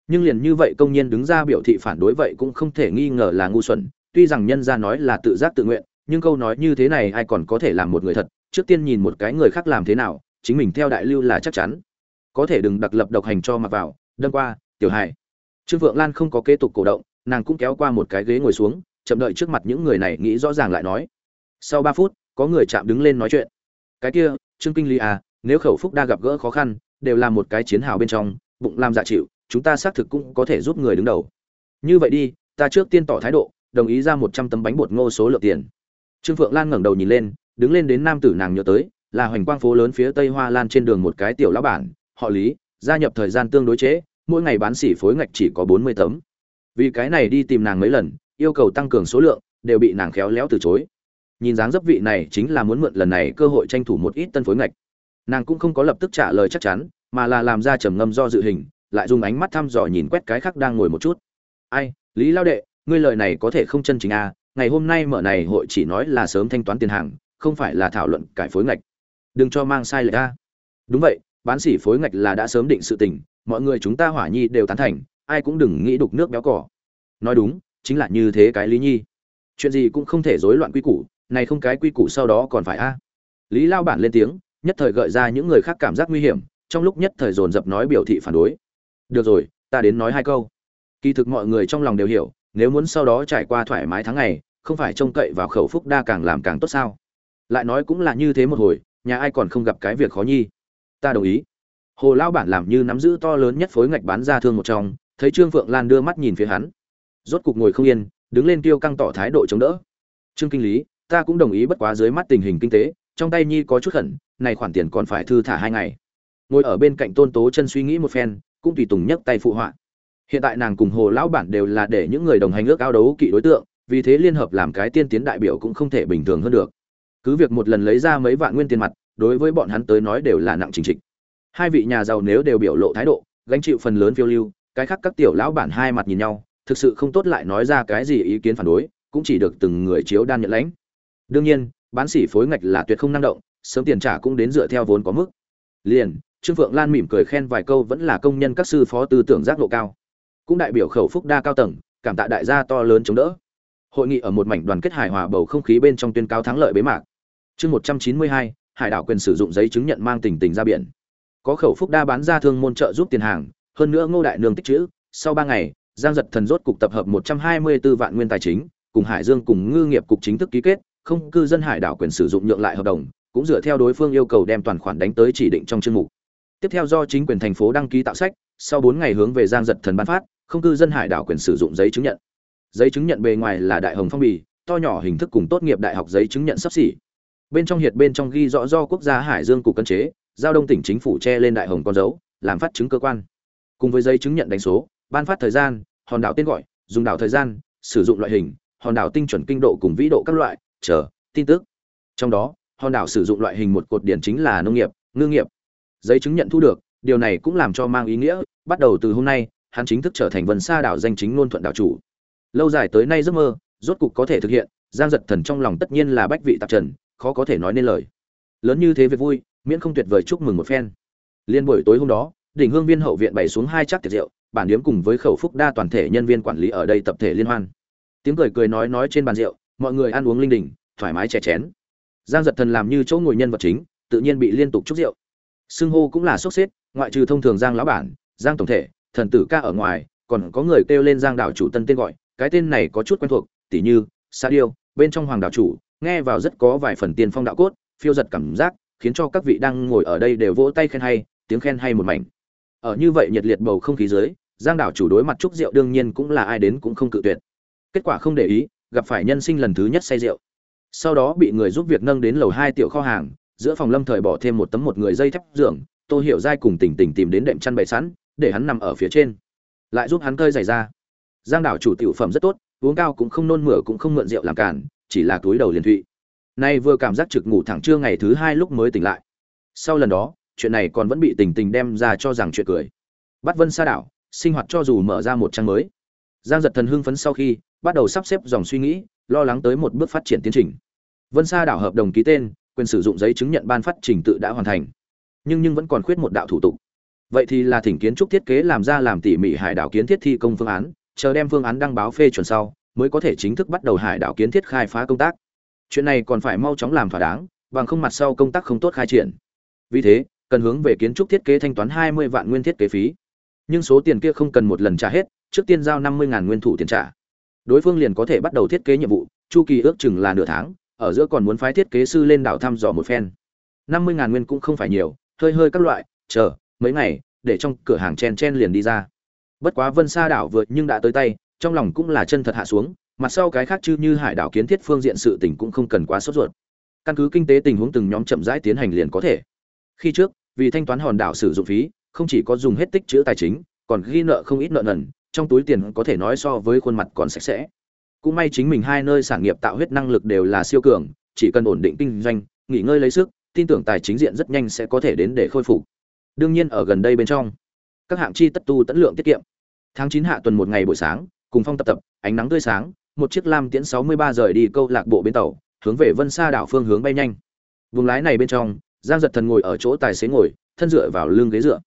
Nhưng liền như vậy công nhân đứng ra biểu thị phản đối vậy cũng không thể nghi ngờ là ngu xuẩn. Tuy rằng nhân ra nói là tự giác tự nguyện, nhưng câu nói như thế này ai còn có thể làm một người thật? Trước tiên nhìn một cái người khác làm thế nào, chính mình theo đại lưu là chắc chắn. Có thể đừng đặc lập độc hành cho mặc vào, đâm qua, tiểu hài. Trương vượng lan không có kế tục cổ động, nàng cũng kéo qua một cái ghế ngồi xuống, chậm đợi trước mặt những người này nghĩ rõ ràng lại nói. Sau ba phút, có người chạm đứng lên nói chuyện. Cái kia, trương kinh lý à nếu khẩu phúc đa gặp gỡ khó khăn đều là một cái chiến hào bên trong bụng làm dạ chịu chúng ta xác thực cũng có thể giúp người đứng đầu. Như vậy đi ta trước tiên tỏ thái độ đồng ý ra một trăm tấm bánh bột ngô số lượng tiền. Trương phượng lan ngẩng đầu nhìn lên đứng lên đến nam tử nàng nhớ tới là hoành quang phố lớn phía tây hoa lan trên đường một cái tiểu lão bản họ lý gia nhập thời gian tương đối chế, mỗi ngày bán xỉ phối ngạch chỉ có bốn mươi tấm. Vì cái này đi tìm nàng mấy lần yêu cầu tăng cường số lượng đều bị nàng khéo léo từ chối. Nhìn dáng dấp vị này chính là muốn mượn lần này cơ hội tranh thủ một ít tân phối ngạch nàng cũng không có lập tức trả lời chắc chắn, mà là làm ra trầm ngâm do dự hình, lại dùng ánh mắt thăm dò nhìn quét cái khác đang ngồi một chút. Ai, lý lao đệ, ngươi lời này có thể không chân chính à ngày hôm nay mở này hội chỉ nói là sớm thanh toán tiền hàng, không phải là thảo luận cải phối ngạch. Đừng cho mang sai lệch a. Đúng vậy, bán sỉ phối ngạch là đã sớm định sự tình, mọi người chúng ta hỏa nhi đều tán thành, ai cũng đừng nghĩ đục nước béo cỏ. Nói đúng, chính là như thế cái lý nhi. Chuyện gì cũng không thể rối loạn quy củ, này không cái quy củ sau đó còn phải a. Lý lao bản lên tiếng nhất thời gợi ra những người khác cảm giác nguy hiểm, trong lúc nhất thời dồn dập nói biểu thị phản đối. Được rồi, ta đến nói hai câu. Kỳ thực mọi người trong lòng đều hiểu, nếu muốn sau đó trải qua thoải mái tháng ngày, không phải trông cậy vào khẩu phúc đa càng làm càng tốt sao? Lại nói cũng là như thế một hồi, nhà ai còn không gặp cái việc khó nhi? Ta đồng ý. Hồ lao bản làm như nắm giữ to lớn nhất phối ngạch bán ra thương một trong, thấy trương phượng lan đưa mắt nhìn phía hắn. Rốt cục ngồi không yên, đứng lên tiêu căng tỏ thái độ chống đỡ. Trương kinh lý, ta cũng đồng ý bất quá dưới mắt tình hình kinh tế, trong tay nhi có chút khẩn này khoản tiền còn phải thư thả hai ngày. Ngồi ở bên cạnh tôn tố chân suy nghĩ một phen, cũng tùy tùng nhấc tay phụ họa. Hiện tại nàng cùng hồ lão bản đều là để những người đồng hành ước ao đấu kỵ đối tượng, vì thế liên hợp làm cái tiên tiến đại biểu cũng không thể bình thường hơn được. Cứ việc một lần lấy ra mấy vạn nguyên tiền mặt, đối với bọn hắn tới nói đều là nặng trình trịch. Hai vị nhà giàu nếu đều biểu lộ thái độ, gánh chịu phần lớn phiêu lưu, cái khác các tiểu lão bản hai mặt nhìn nhau, thực sự không tốt lại nói ra cái gì ý kiến phản đối, cũng chỉ được từng người chiếu đan nhận lãnh. Đương nhiên, bán sỉ phối ngạch là tuyệt không năng động sớm tiền trả cũng đến dựa theo vốn có mức. Liền, trương phượng lan mỉm cười khen vài câu vẫn là công nhân các sư phó tư tưởng giác độ cao. Cũng đại biểu khẩu phúc đa cao tầng, cảm tạ đại gia to lớn chống đỡ. Hội nghị ở một mảnh đoàn kết hài hòa bầu không khí bên trong tuyên cáo thắng lợi bế mạc. Chương một trăm chín mươi hai, hải đảo quyền sử dụng giấy chứng nhận mang tình tình ra biển. Có khẩu phúc đa bán ra thương môn trợ giúp tiền hàng, hơn nữa ngô đại nương tích chữ, sau ba ngày, giang giật thần rốt cục tập hợp một trăm hai mươi 124 vạn nguyên tài chính, cùng hải dương cùng ngư nghiệp cục chính thức ký kết, không cư dân hải đảo quyền sử dụng nhượng lại hợp đồng cũng dựa theo đối phương yêu cầu đem toàn khoản đánh tới chỉ định trong chương mục. Tiếp theo do chính quyền thành phố đăng ký tạo sách, sau bốn ngày hướng về giang giật thần ban phát, không cư dân hải đảo quyền sử dụng giấy chứng nhận. Giấy chứng nhận bề ngoài là đại hồng phong bì, to nhỏ hình thức cùng tốt nghiệp đại học giấy chứng nhận sắp xỉ. Bên trong hiệt bên trong ghi rõ do quốc gia hải dương cục cân chế, giao đông tỉnh chính phủ che lên đại hồng con dấu, làm phát chứng cơ quan. Cùng với giấy chứng nhận đánh số, ban phát thời gian, hòn đảo tên gọi, dùng đảo thời gian, sử dụng loại hình, hòn đảo tinh chuẩn kinh độ cùng vĩ độ các loại, chờ, tin tức. Trong đó hòn đảo sử dụng loại hình một cột điển chính là nông nghiệp, ngư nghiệp. Giấy chứng nhận thu được, điều này cũng làm cho mang ý nghĩa, bắt đầu từ hôm nay, hắn chính thức trở thành vân sa đảo danh chính ngôn thuận đảo chủ. Lâu dài tới nay giấc mơ, rốt cục có thể thực hiện, giang giật thần trong lòng tất nhiên là bách vị tạp trần, khó có thể nói nên lời. Lớn như thế việc vui, miễn không tuyệt vời chúc mừng một phen. Liên buổi tối hôm đó, đỉnh hương viên hậu viện bày xuống hai chắc tiệc rượu, bản điếm cùng với khẩu phúc đa toàn thể nhân viên quản lý ở đây tập thể liên hoan. Tiếng cười cười nói nói trên bàn rượu, mọi người ăn uống linh đình, thoải mái chè chén giang giật thần làm như chỗ ngồi nhân vật chính, tự nhiên bị liên tục chúc rượu. Xưng hô cũng là sốc xếp, ngoại trừ thông thường giang lão bản, giang tổng thể, thần tử ca ở ngoài, còn có người kêu lên giang đảo chủ tân tên gọi, cái tên này có chút quen thuộc, tỉ như, sa điêu, bên trong hoàng đảo chủ, nghe vào rất có vài phần tiên phong đạo cốt, phiêu giật cảm giác, khiến cho các vị đang ngồi ở đây đều vỗ tay khen hay, tiếng khen hay một mảnh. Ở như vậy nhiệt liệt bầu không khí dưới, giang đảo chủ đối mặt chúc rượu đương nhiên cũng là ai đến cũng không cự tuyệt. Kết quả không để ý, gặp phải nhân sinh lần thứ nhất say rượu sau đó bị người giúp việc nâng đến lầu hai tiểu kho hàng, giữa phòng lâm thời bỏ thêm một tấm một người dây thép giường, tô hiểu dai cùng tỉnh tỉnh tìm đến đệm chăn bày sẵn, để hắn nằm ở phía trên. Lại giúp hắn cơi giày ra giang đảo chủ tiểu phẩm rất tốt, uống cao cũng không nôn mửa cũng không mượn rượu làm cản, chỉ là túi đầu liền thụy. Nay vừa cảm giác trực ngủ thẳng trưa ngày thứ hai lúc mới tỉnh lại. Sau lần đó, chuyện này còn vẫn bị tình tình đem ra cho rằng chuyện cười. Bắt vân sa đảo, sinh hoạt cho dù mở ra một trang mới. Giang giật thần hưng phấn sau khi bắt đầu sắp xếp dòng suy nghĩ lo lắng tới một bước phát triển tiến trình. Vân sa đảo hợp đồng ký tên, quyền sử dụng giấy chứng nhận ban phát trình tự đã hoàn thành. Nhưng nhưng vẫn còn khuyết một đạo thủ tục. Vậy thì là thỉnh kiến trúc thiết kế làm ra làm tỉ mỉ hải đảo kiến thiết thi công phương án, chờ đem phương án đăng báo phê chuẩn sau, mới có thể chính thức bắt đầu hải đảo kiến thiết khai phá công tác. Chuyện này còn phải mau chóng làm thỏa đáng, bằng không mặt sau công tác không tốt khai triển. Vì thế, cần hướng về kiến trúc thiết kế thanh toán hai mươi vạn nguyên thiết kế phí. Nhưng số tiền kia không cần một lần trả hết, trước tiên giao năm mươi nguyên thủ tiền trả đối phương liền có thể bắt đầu thiết kế nhiệm vụ, chu kỳ ước chừng là nửa tháng, ở giữa còn muốn phái thiết kế sư lên đảo thăm dò một phen. Năm mươi ngàn nguyên cũng không phải nhiều, hơi hơi các loại, chờ, mấy ngày, để trong cửa hàng chen chen liền đi ra. Bất quá vân xa đảo vượt nhưng đã tới tay, trong lòng cũng là chân thật hạ xuống, mặt sau cái khác chứ như hải đảo kiến thiết phương diện sự tình cũng không cần quá sốt ruột. Căn cứ kinh tế tình huống từng nhóm chậm rãi tiến hành liền có thể. Khi trước, vì thanh toán hòn đảo sử dụng phí, không chỉ có dùng hết tích chữ tài chính, còn ghi nợ không ít nợ nần trong túi tiền có thể nói so với khuôn mặt còn sạch sẽ. Cũng may chính mình hai nơi sản nghiệp tạo huyết năng lực đều là siêu cường, chỉ cần ổn định kinh doanh, nghỉ ngơi lấy sức, tin tưởng tài chính diện rất nhanh sẽ có thể đến để khôi phục. Đương nhiên ở gần đây bên trong, các hạng chi tất tu tận lượng tiết kiệm. Tháng chín hạ tuần một ngày buổi sáng, cùng phong tập tập, ánh nắng tươi sáng, một chiếc lam tiễn sáu mươi ba rời đi câu lạc bộ bến tàu, hướng về vân sa đảo phương hướng bay nhanh. Vùng lái này bên trong, giang giật thần ngồi ở chỗ tài xế ngồi, thân dựa vào lưng ghế dựa.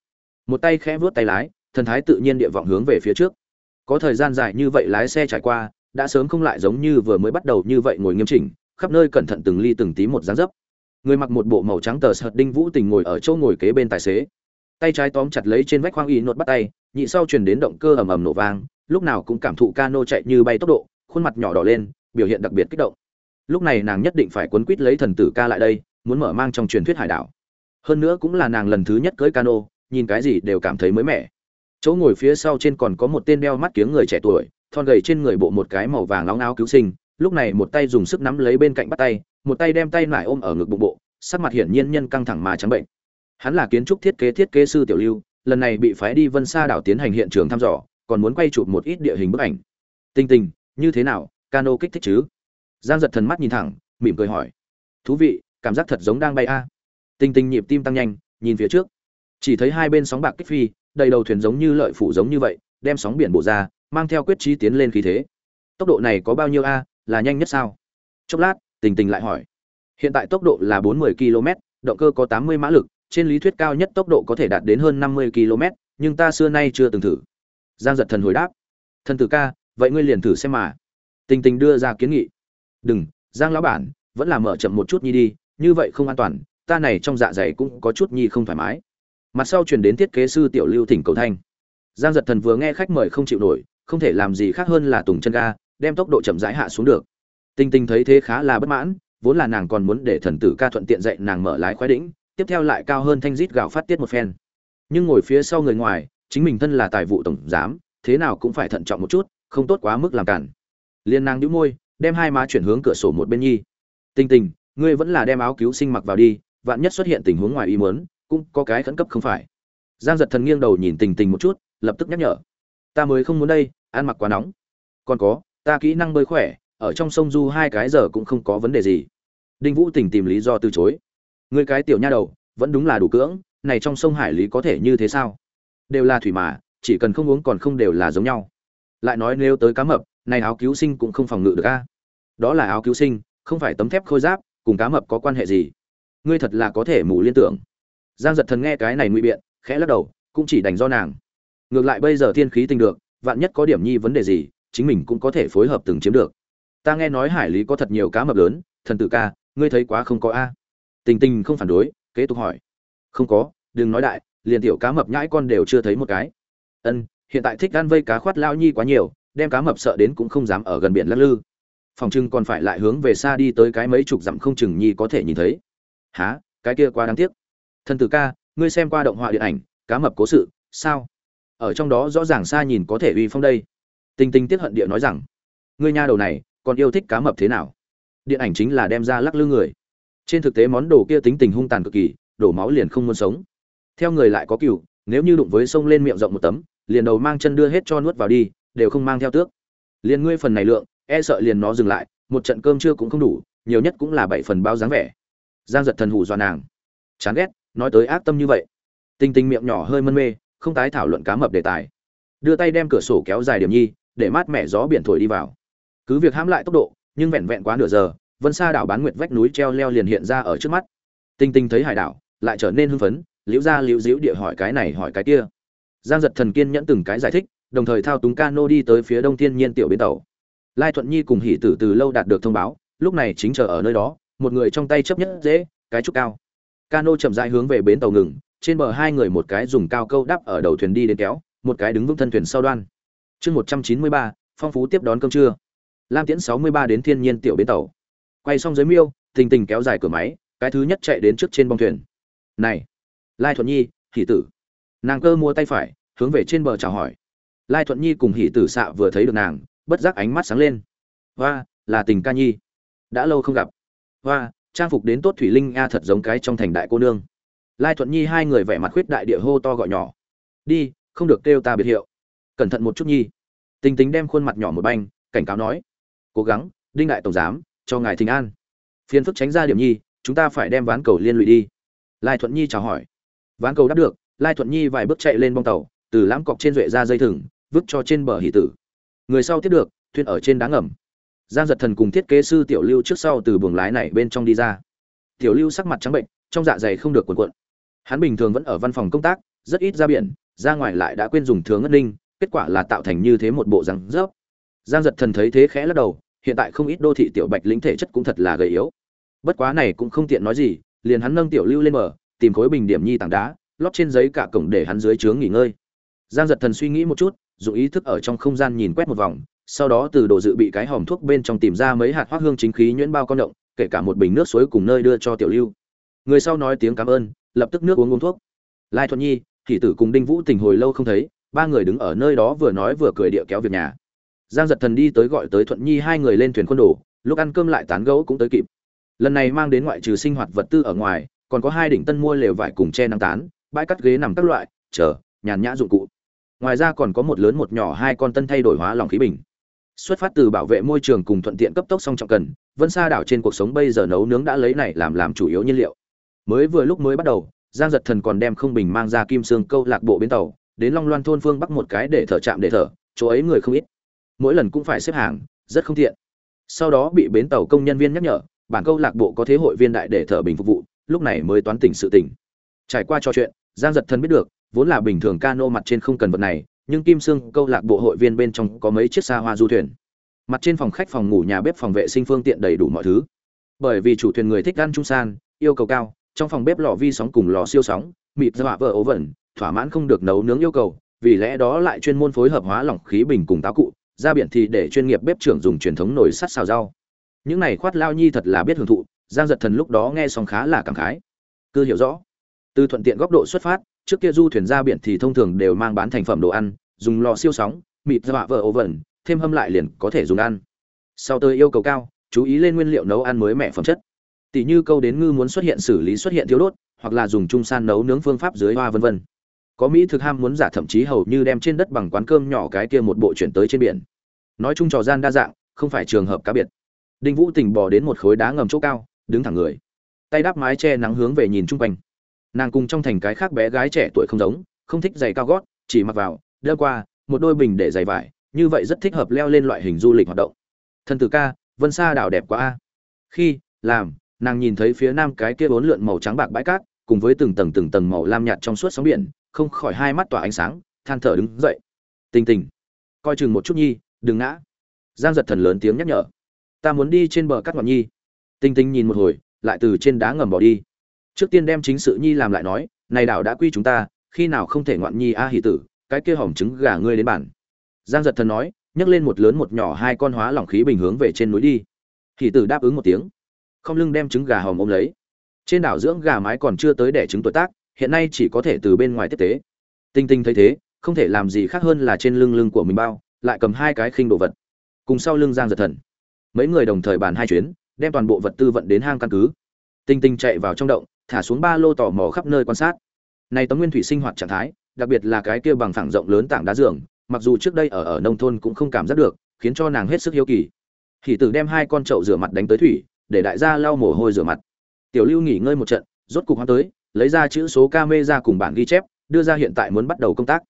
Một tay khẽ vuốt tay lái thần thái tự nhiên địa vọng hướng về phía trước. Có thời gian dài như vậy lái xe trải qua, đã sớm không lại giống như vừa mới bắt đầu như vậy ngồi nghiêm chỉnh, khắp nơi cẩn thận từng ly từng tí một dáng dấp. Người mặc một bộ màu trắng tờ sợt đinh vũ tình ngồi ở chỗ ngồi kế bên tài xế. Tay trái tóm chặt lấy trên vách khoang y nốt bắt tay, nhị sau truyền đến động cơ ầm ầm nổ vang, lúc nào cũng cảm thụ cano chạy như bay tốc độ, khuôn mặt nhỏ đỏ lên, biểu hiện đặc biệt kích động. Lúc này nàng nhất định phải quấn quýt lấy thần tử ca lại đây, muốn mở mang trong truyền thuyết hải đảo. Hơn nữa cũng là nàng lần thứ nhất cưỡi cano, nhìn cái gì đều cảm thấy mới mẻ chỗ ngồi phía sau trên còn có một tên đeo mắt kiếng người trẻ tuổi, thon gầy trên người bộ một cái màu vàng nóng áo cứu sinh, lúc này một tay dùng sức nắm lấy bên cạnh bắt tay, một tay đem tay nải ôm ở ngực bụng bộ, sắc mặt hiển nhiên nhân căng thẳng mà trắng bệnh. Hắn là kiến trúc thiết kế thiết kế sư tiểu lưu, lần này bị phái đi vân xa đảo tiến hành hiện trường thăm dò, còn muốn quay chụp một ít địa hình bức ảnh. Tinh tình, như thế nào, cano kích thích chứ? Giang giật thần mắt nhìn thẳng, mỉm cười hỏi. Thú vị, cảm giác thật giống đang bay a. Tinh tinh nhịp tim tăng nhanh, nhìn phía trước. Chỉ thấy hai bên sóng bạc kích phi đầy đầu thuyền giống như lợi phủ giống như vậy, đem sóng biển bổ ra, mang theo quyết trí tiến lên khí thế. Tốc độ này có bao nhiêu a, là nhanh nhất sao? Chốc lát, tình tình lại hỏi. Hiện tại tốc độ là 40 km động cơ có 80 mã lực, trên lý thuyết cao nhất tốc độ có thể đạt đến hơn 50 km nhưng ta xưa nay chưa từng thử. Giang giật thần hồi đáp. Thần tử ca, vậy ngươi liền thử xem mà. Tình tình đưa ra kiến nghị. Đừng, giang lão bản, vẫn là mở chậm một chút nhi đi, như vậy không an toàn, ta này trong dạ dày cũng có chút nhi không thoải mái mặt sau chuyển đến thiết kế sư tiểu lưu thỉnh cầu thanh. Giang giật thần vừa nghe khách mời không chịu nổi, không thể làm gì khác hơn là tùng chân ga, đem tốc độ chậm rãi hạ xuống được. Tinh tinh thấy thế khá là bất mãn, vốn là nàng còn muốn để thần tử ca thuận tiện dạy nàng mở lái khoái đĩnh tiếp theo lại cao hơn thanh rít gạo phát tiết một phen. Nhưng ngồi phía sau người ngoài, chính mình thân là tài vụ tổng giám, thế nào cũng phải thận trọng một chút, không tốt quá mức làm cản. Liên nàng đĩu môi, đem hai má chuyển hướng cửa sổ một bên nhi. Tinh tình, ngươi vẫn là đem áo cứu sinh mặc vào đi, vạn nhất xuất hiện tình huống ngoài ý muốn cũng có cái khẩn cấp không phải. Giang giật thần nghiêng đầu nhìn tình tình một chút, lập tức nhắc nhở. Ta mới không muốn đây, ăn mặc quá nóng. Còn có, ta kỹ năng bơi khỏe, ở trong sông du hai cái giờ cũng không có vấn đề gì. Đinh vũ tình tìm lý do từ chối. Người cái tiểu nha đầu, vẫn đúng là đủ cưỡng, này trong sông hải lý có thể như thế sao? Đều là thủy mà, chỉ cần không uống còn không đều là giống nhau. Lại nói nếu tới cá mập, này áo cứu sinh cũng không phòng ngự được a. Đó là áo cứu sinh, không phải tấm thép khôi giáp, cùng cá mập có quan hệ gì? Ngươi thật là có thể mù liên tưởng giang giật thần nghe cái này ngụy biện, khẽ lắc đầu, cũng chỉ đành do nàng. Ngược lại bây giờ thiên khí tình được, vạn nhất có điểm nhi vấn đề gì, chính mình cũng có thể phối hợp từng chiếm được. Ta nghe nói hải lý có thật nhiều cá mập lớn, thần tử ca, ngươi thấy quá không có a? Tình tình không phản đối, kế tục hỏi. Không có, đừng nói đại, liền tiểu cá mập nhãi con đều chưa thấy một cái. Ân, hiện tại thích gan vây cá khoát lao nhi quá nhiều, đem cá mập sợ đến cũng không dám ở gần biển lắc lư. Phòng trưng còn phải lại hướng về xa đi tới cái mấy chục dặm không chừng nhi có thể nhìn thấy. Há cái kia quá đáng tiếc thần tử ca, ngươi xem qua động họa điện ảnh, cá mập cố sự, sao? Ở trong đó rõ ràng xa nhìn có thể uy phong đây. Tinh tinh tiết hận địa nói rằng, ngươi nha đầu này, còn yêu thích cá mập thế nào? Điện ảnh chính là đem ra lắc lư người. Trên thực tế món đồ kia tính tình hung tàn cực kỳ, đổ máu liền không muốn sống. Theo người lại có cựu nếu như đụng với sông lên miệng rộng một tấm, liền đầu mang chân đưa hết cho nuốt vào đi, đều không mang theo tước. Liền ngươi phần này lượng e sợ liền nó dừng lại, một trận cơm trưa cũng không đủ, nhiều nhất cũng là bảy phần bao dáng vẻ. Giang giật thần hù dọa nàng. Chán ghét nói tới ác tâm như vậy. Tinh tinh miệng nhỏ hơi mân mê, không tái thảo luận cá mập đề tài. Đưa tay đem cửa sổ kéo dài điểm nhi, để mát mẻ gió biển thổi đi vào. Cứ việc hãm lại tốc độ, nhưng vẹn vẹn quá nửa giờ, vân xa đảo bán nguyệt vách núi treo leo liền hiện ra ở trước mắt. Tinh tinh thấy hải đảo, lại trở nên hưng phấn, liễu ra liễu diễu địa hỏi cái này hỏi cái kia. Giang giật thần kiên nhẫn từng cái giải thích, đồng thời thao túng cano đi tới phía đông thiên nhiên tiểu bến tàu. Lai thuận nhi cùng hỷ tử từ lâu đạt được thông báo, lúc này chính chờ ở nơi đó, một người trong tay chấp nhất dễ, cái trúc cao cano chậm rãi hướng về bến tàu ngừng, trên bờ hai người một cái dùng cao câu đắp ở đầu thuyền đi đến kéo, một cái đứng vững thân thuyền sau đoan. Chương một trăm chín mươi ba, phong phú tiếp đón cơm trưa. Lam tiễn sáu mươi ba đến thiên nhiên tiểu bến tàu. Quay xong dưới miêu, tình tình kéo dài cửa máy, cái thứ nhất chạy đến trước trên bong thuyền. Này, lai thuận nhi, hỷ tử. Nàng cơ mua tay phải, hướng về trên bờ chào hỏi. Lai thuận nhi cùng hỷ tử xạ vừa thấy được nàng, bất giác ánh mắt sáng lên. Hoa, là tình ca nhi. Đã lâu không gặp. Hoa trang phục đến tốt thủy linh a thật giống cái trong thành đại cô nương. Lai thuận nhi hai người vẻ mặt khuyết đại địa hô to gọi nhỏ. Đi, không được kêu ta biệt hiệu. Cẩn thận một chút nhi. Tình tính đem khuôn mặt nhỏ một banh, cảnh cáo nói. Cố gắng, đinh đại tổng giám, cho ngài thình an. Phiền phức tránh ra điểm nhi, chúng ta phải đem ván cầu liên lụy đi. Lai thuận nhi chào hỏi. Ván cầu đáp được, lai thuận nhi vài bước chạy lên bong tàu, từ lãm cọc trên duệ ra dây thừng, vứt cho trên bờ hỷ tử. Người sau tiếp được, thuyền ở trên đá ngầm giang giật thần cùng thiết kế sư tiểu lưu trước sau từ buồng lái này bên trong đi ra. Tiểu lưu sắc mặt trắng bệnh, trong dạ dày không được cuộn cuộn. Hắn bình thường vẫn ở văn phòng công tác, rất ít ra biển, ra ngoài lại đã quên dùng thường ngất ninh, kết quả là tạo thành như thế một bộ răng rớp. Giang giật thần thấy thế khẽ lắc đầu, hiện tại không ít đô thị tiểu bạch lĩnh thể chất cũng thật là gầy yếu. Bất quá này cũng không tiện nói gì, liền hắn nâng tiểu lưu lên mở tìm khối bình điểm nhi tảng đá, lót trên giấy cả cổng để hắn dưới trướng nghỉ ngơi. Giang giật thần suy nghĩ một chút, dùng ý thức ở trong không gian nhìn quét một vòng sau đó từ đồ dự bị cái hòm thuốc bên trong tìm ra mấy hạt hoác hương chính khí nhuyễn bao con động, kể cả một bình nước suối cùng nơi đưa cho tiểu lưu. Người sau nói tiếng cảm ơn, lập tức nước uống uống thuốc. Lai thuận nhi hỷ tử cùng đinh vũ tình hồi lâu không thấy, ba người đứng ở nơi đó vừa nói vừa cười địa kéo việc nhà. Giang giật thần đi tới gọi tới thuận nhi hai người lên thuyền quân đồ, lúc ăn cơm lại tán gẫu cũng tới kịp. Lần này mang đến ngoại trừ sinh hoạt vật tư ở ngoài, còn có hai đỉnh tân mua lều vải cùng che nắng tán, bãi cắt ghế nằm các loại, chờ, nhàn nhã dụng cụ. Ngoài ra còn có một lớn một nhỏ hai con tân thay đổi hóa lỏng khí bình xuất phát từ bảo vệ môi trường cùng thuận tiện cấp tốc song trọng cần, vân sa đảo trên cuộc sống bây giờ nấu nướng đã lấy này làm làm chủ yếu nhiên liệu. Mới vừa lúc mới bắt đầu, giang giật thần còn đem không bình mang ra kim sương câu lạc bộ bến tàu, đến long loan thôn phương bắc một cái để thở chạm để thở chỗ ấy người không ít. Mỗi lần cũng phải xếp hàng, rất không tiện. Sau đó bị bến tàu công nhân viên nhắc nhở, bản câu lạc bộ có thế hội viên đại để thở bình phục vụ, lúc này mới toán tỉnh sự tỉnh. Trải qua trò chuyện, giang giật thần biết được, vốn là bình thường cano mặt trên không cần vật này nhưng kim sương câu lạc bộ hội viên bên trong có mấy chiếc xa hoa du thuyền. Mặt trên phòng khách phòng ngủ nhà bếp phòng vệ sinh phương tiện đầy đủ mọi thứ. Bởi vì chủ thuyền người thích ăn trung san, yêu cầu cao, trong phòng bếp lò vi sóng cùng lò siêu sóng, mịt dọa vợ ố vẩn, thỏa mãn không được nấu nướng yêu cầu, vì lẽ đó lại chuyên môn phối hợp hóa lỏng khí bình cùng táo cụ, ra biển thì để chuyên nghiệp bếp trưởng dùng truyền thống nồi sắt xào rau. Những này khoát lao nhi thật là biết hưởng thụ, giang giật thần lúc đó nghe xong khá là cảm khái. Cứ hiểu rõ. Từ thuận tiện góc độ xuất phát trước kia du thuyền ra biển thì thông thường đều mang bán thành phẩm đồ ăn, dùng lò siêu sóng, mịt dọa vợ ố vẩn, thêm hâm lại liền có thể dùng ăn. Sau tôi yêu cầu cao, chú ý lên nguyên liệu nấu ăn mới mẻ phẩm chất. Tỷ như câu đến ngư muốn xuất hiện xử lý xuất hiện thiếu đốt, hoặc là dùng trung san nấu nướng phương pháp dưới hoa vân vân. Có mỹ thực ham muốn giả thậm chí hầu như đem trên đất bằng quán cơm nhỏ cái kia một bộ chuyển tới trên biển. Nói chung trò gian đa dạng, không phải trường hợp cá biệt. Đinh vũ tình bỏ đến một khối đá ngầm chỗ cao, đứng thẳng người. Tay đắp mái che nắng hướng về nhìn chung quanh nàng cùng trong thành cái khác bé gái trẻ tuổi không giống, không thích giày cao gót, chỉ mặc vào, đeo qua, một đôi bình để giày vải, như vậy rất thích hợp leo lên loại hình du lịch hoạt động. Thân tử ca, vân xa đảo đẹp quá a. Khi, làm, nàng nhìn thấy phía nam cái kia bốn lượn màu trắng bạc bãi cát, cùng với từng tầng từng tầng màu lam nhạt trong suốt sóng biển, không khỏi hai mắt tỏa ánh sáng, than thở đứng dậy. Tình tình. Coi chừng một chút nhi, đừng ngã. Giang giật thần lớn tiếng nhắc nhở. Ta muốn đi trên bờ cát ngọn nhi. Tinh tinh nhìn một hồi, lại từ trên đá ngầm bỏ đi trước tiên đem chính sự nhi làm lại nói, này đảo đã quy chúng ta, khi nào không thể ngoạn nhi a hỷ tử, cái kia hỏng trứng gà ngươi đến bản. Giang giật thần nói, nhấc lên một lớn một nhỏ hai con hóa lỏng khí bình hướng về trên núi đi. Hỷ tử đáp ứng một tiếng, không lưng đem trứng gà hòm ôm lấy. Trên đảo dưỡng gà mái còn chưa tới đẻ trứng tuổi tác, hiện nay chỉ có thể từ bên ngoài tiếp tế. Tinh tinh thấy thế, không thể làm gì khác hơn là trên lưng lưng của mình bao, lại cầm hai cái khinh đồ vật. Cùng sau lưng giang giật thần, mấy người đồng thời bàn hai chuyến, đem toàn bộ vật tư vận đến hang căn cứ. Tinh tinh chạy vào trong động thả xuống ba lô tò mò khắp nơi quan sát. Này tấm nguyên thủy sinh hoạt trạng thái, đặc biệt là cái kia bằng phẳng rộng lớn tảng đá giường, mặc dù trước đây ở ở nông thôn cũng không cảm giác được, khiến cho nàng hết sức hiếu kỳ. Hỷ tử đem hai con trậu rửa mặt đánh tới thủy, để đại gia lau mồ hôi rửa mặt. Tiểu lưu nghỉ ngơi một trận, rốt cục hắn tới, lấy ra chữ số ca mê ra cùng bản ghi chép, đưa ra hiện tại muốn bắt đầu công tác.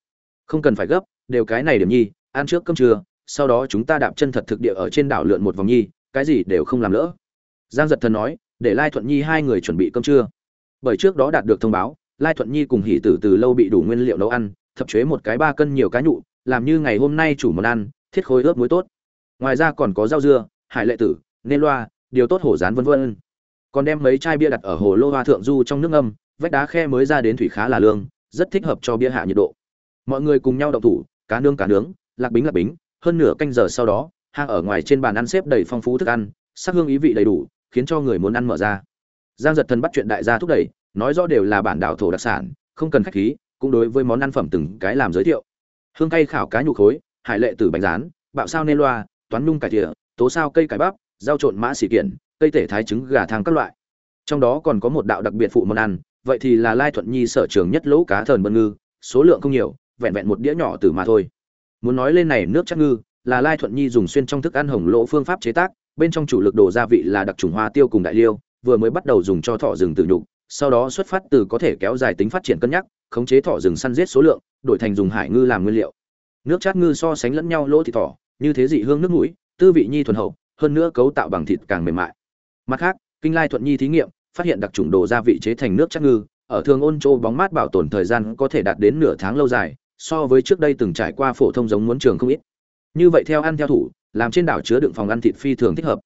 Không cần phải gấp, đều cái này điểm nhi, ăn trước cơm trưa, sau đó chúng ta đạp chân thật thực địa ở trên đảo lượn một vòng nhi, cái gì đều không làm lỡ. Giang giật thần nói, để lai thuận nhi hai người chuẩn bị cơm trưa bởi trước đó đạt được thông báo, lai thuận nhi cùng hỷ tử từ lâu bị đủ nguyên liệu nấu ăn, thập chế một cái ba cân nhiều cá nhụ, làm như ngày hôm nay chủ món ăn, thiết khối ướp muối tốt. Ngoài ra còn có rau dưa, hải lệ tử nên loa, điều tốt hổ rán vân vân. Còn đem mấy chai bia đặt ở hồ lô hoa thượng du trong nước âm vách đá khe mới ra đến thủy khá là lương, rất thích hợp cho bia hạ nhiệt độ. Mọi người cùng nhau động thủ, cá nướng cá nướng, lạc bính lạc bính, hơn nửa canh giờ sau đó, hang ở ngoài trên bàn ăn xếp đầy phong phú thức ăn, sắc hương ý vị đầy đủ, khiến cho người muốn ăn mở ra giang giật thần bắt chuyện đại gia thúc đẩy, nói rõ đều là bản đảo thổ đặc sản, không cần khách khí, cũng đối với món ăn phẩm từng cái làm giới thiệu. Hương cay khảo cá nhục khối, hải lệ tử bánh rán, bạo sao nên loa, toán nung cải thìa, tố sao cây cải bắp, rau trộn mã xỉ kiện, cây tể thái trứng, gà thang các loại. Trong đó còn có một đạo đặc biệt phụ món ăn, vậy thì là lai thuận nhi sở trường nhất lỗ cá thần bân ngư, số lượng không nhiều, vẹn vẹn một đĩa nhỏ từ mà thôi. Muốn nói lên này, nước chắc ngư, là lai thuận nhi dùng xuyên trong thức ăn hồng lỗ phương pháp chế tác, bên trong chủ lực đồ gia vị là đặc trùng hoa tiêu cùng đại liêu vừa mới bắt đầu dùng cho thỏ rừng tự nhục, sau đó xuất phát từ có thể kéo dài tính phát triển cân nhắc, khống chế thỏ rừng săn giết số lượng, đổi thành dùng hải ngư làm nguyên liệu. Nước chát ngư so sánh lẫn nhau lỗ thịt thỏ, như thế dị hương nước mũi, tư vị nhi thuần hậu, hơn nữa cấu tạo bằng thịt càng mềm mại. Mặt khác, kinh lai thuận nhi thí nghiệm, phát hiện đặc trùng đồ gia vị chế thành nước chát ngư, ở thường ôn châu bóng mát bảo tồn thời gian có thể đạt đến nửa tháng lâu dài, so với trước đây từng trải qua phổ thông giống muốn trường không ít. Như vậy theo ăn theo thủ, làm trên đảo chứa đựng phòng ăn thịt phi thường thích hợp.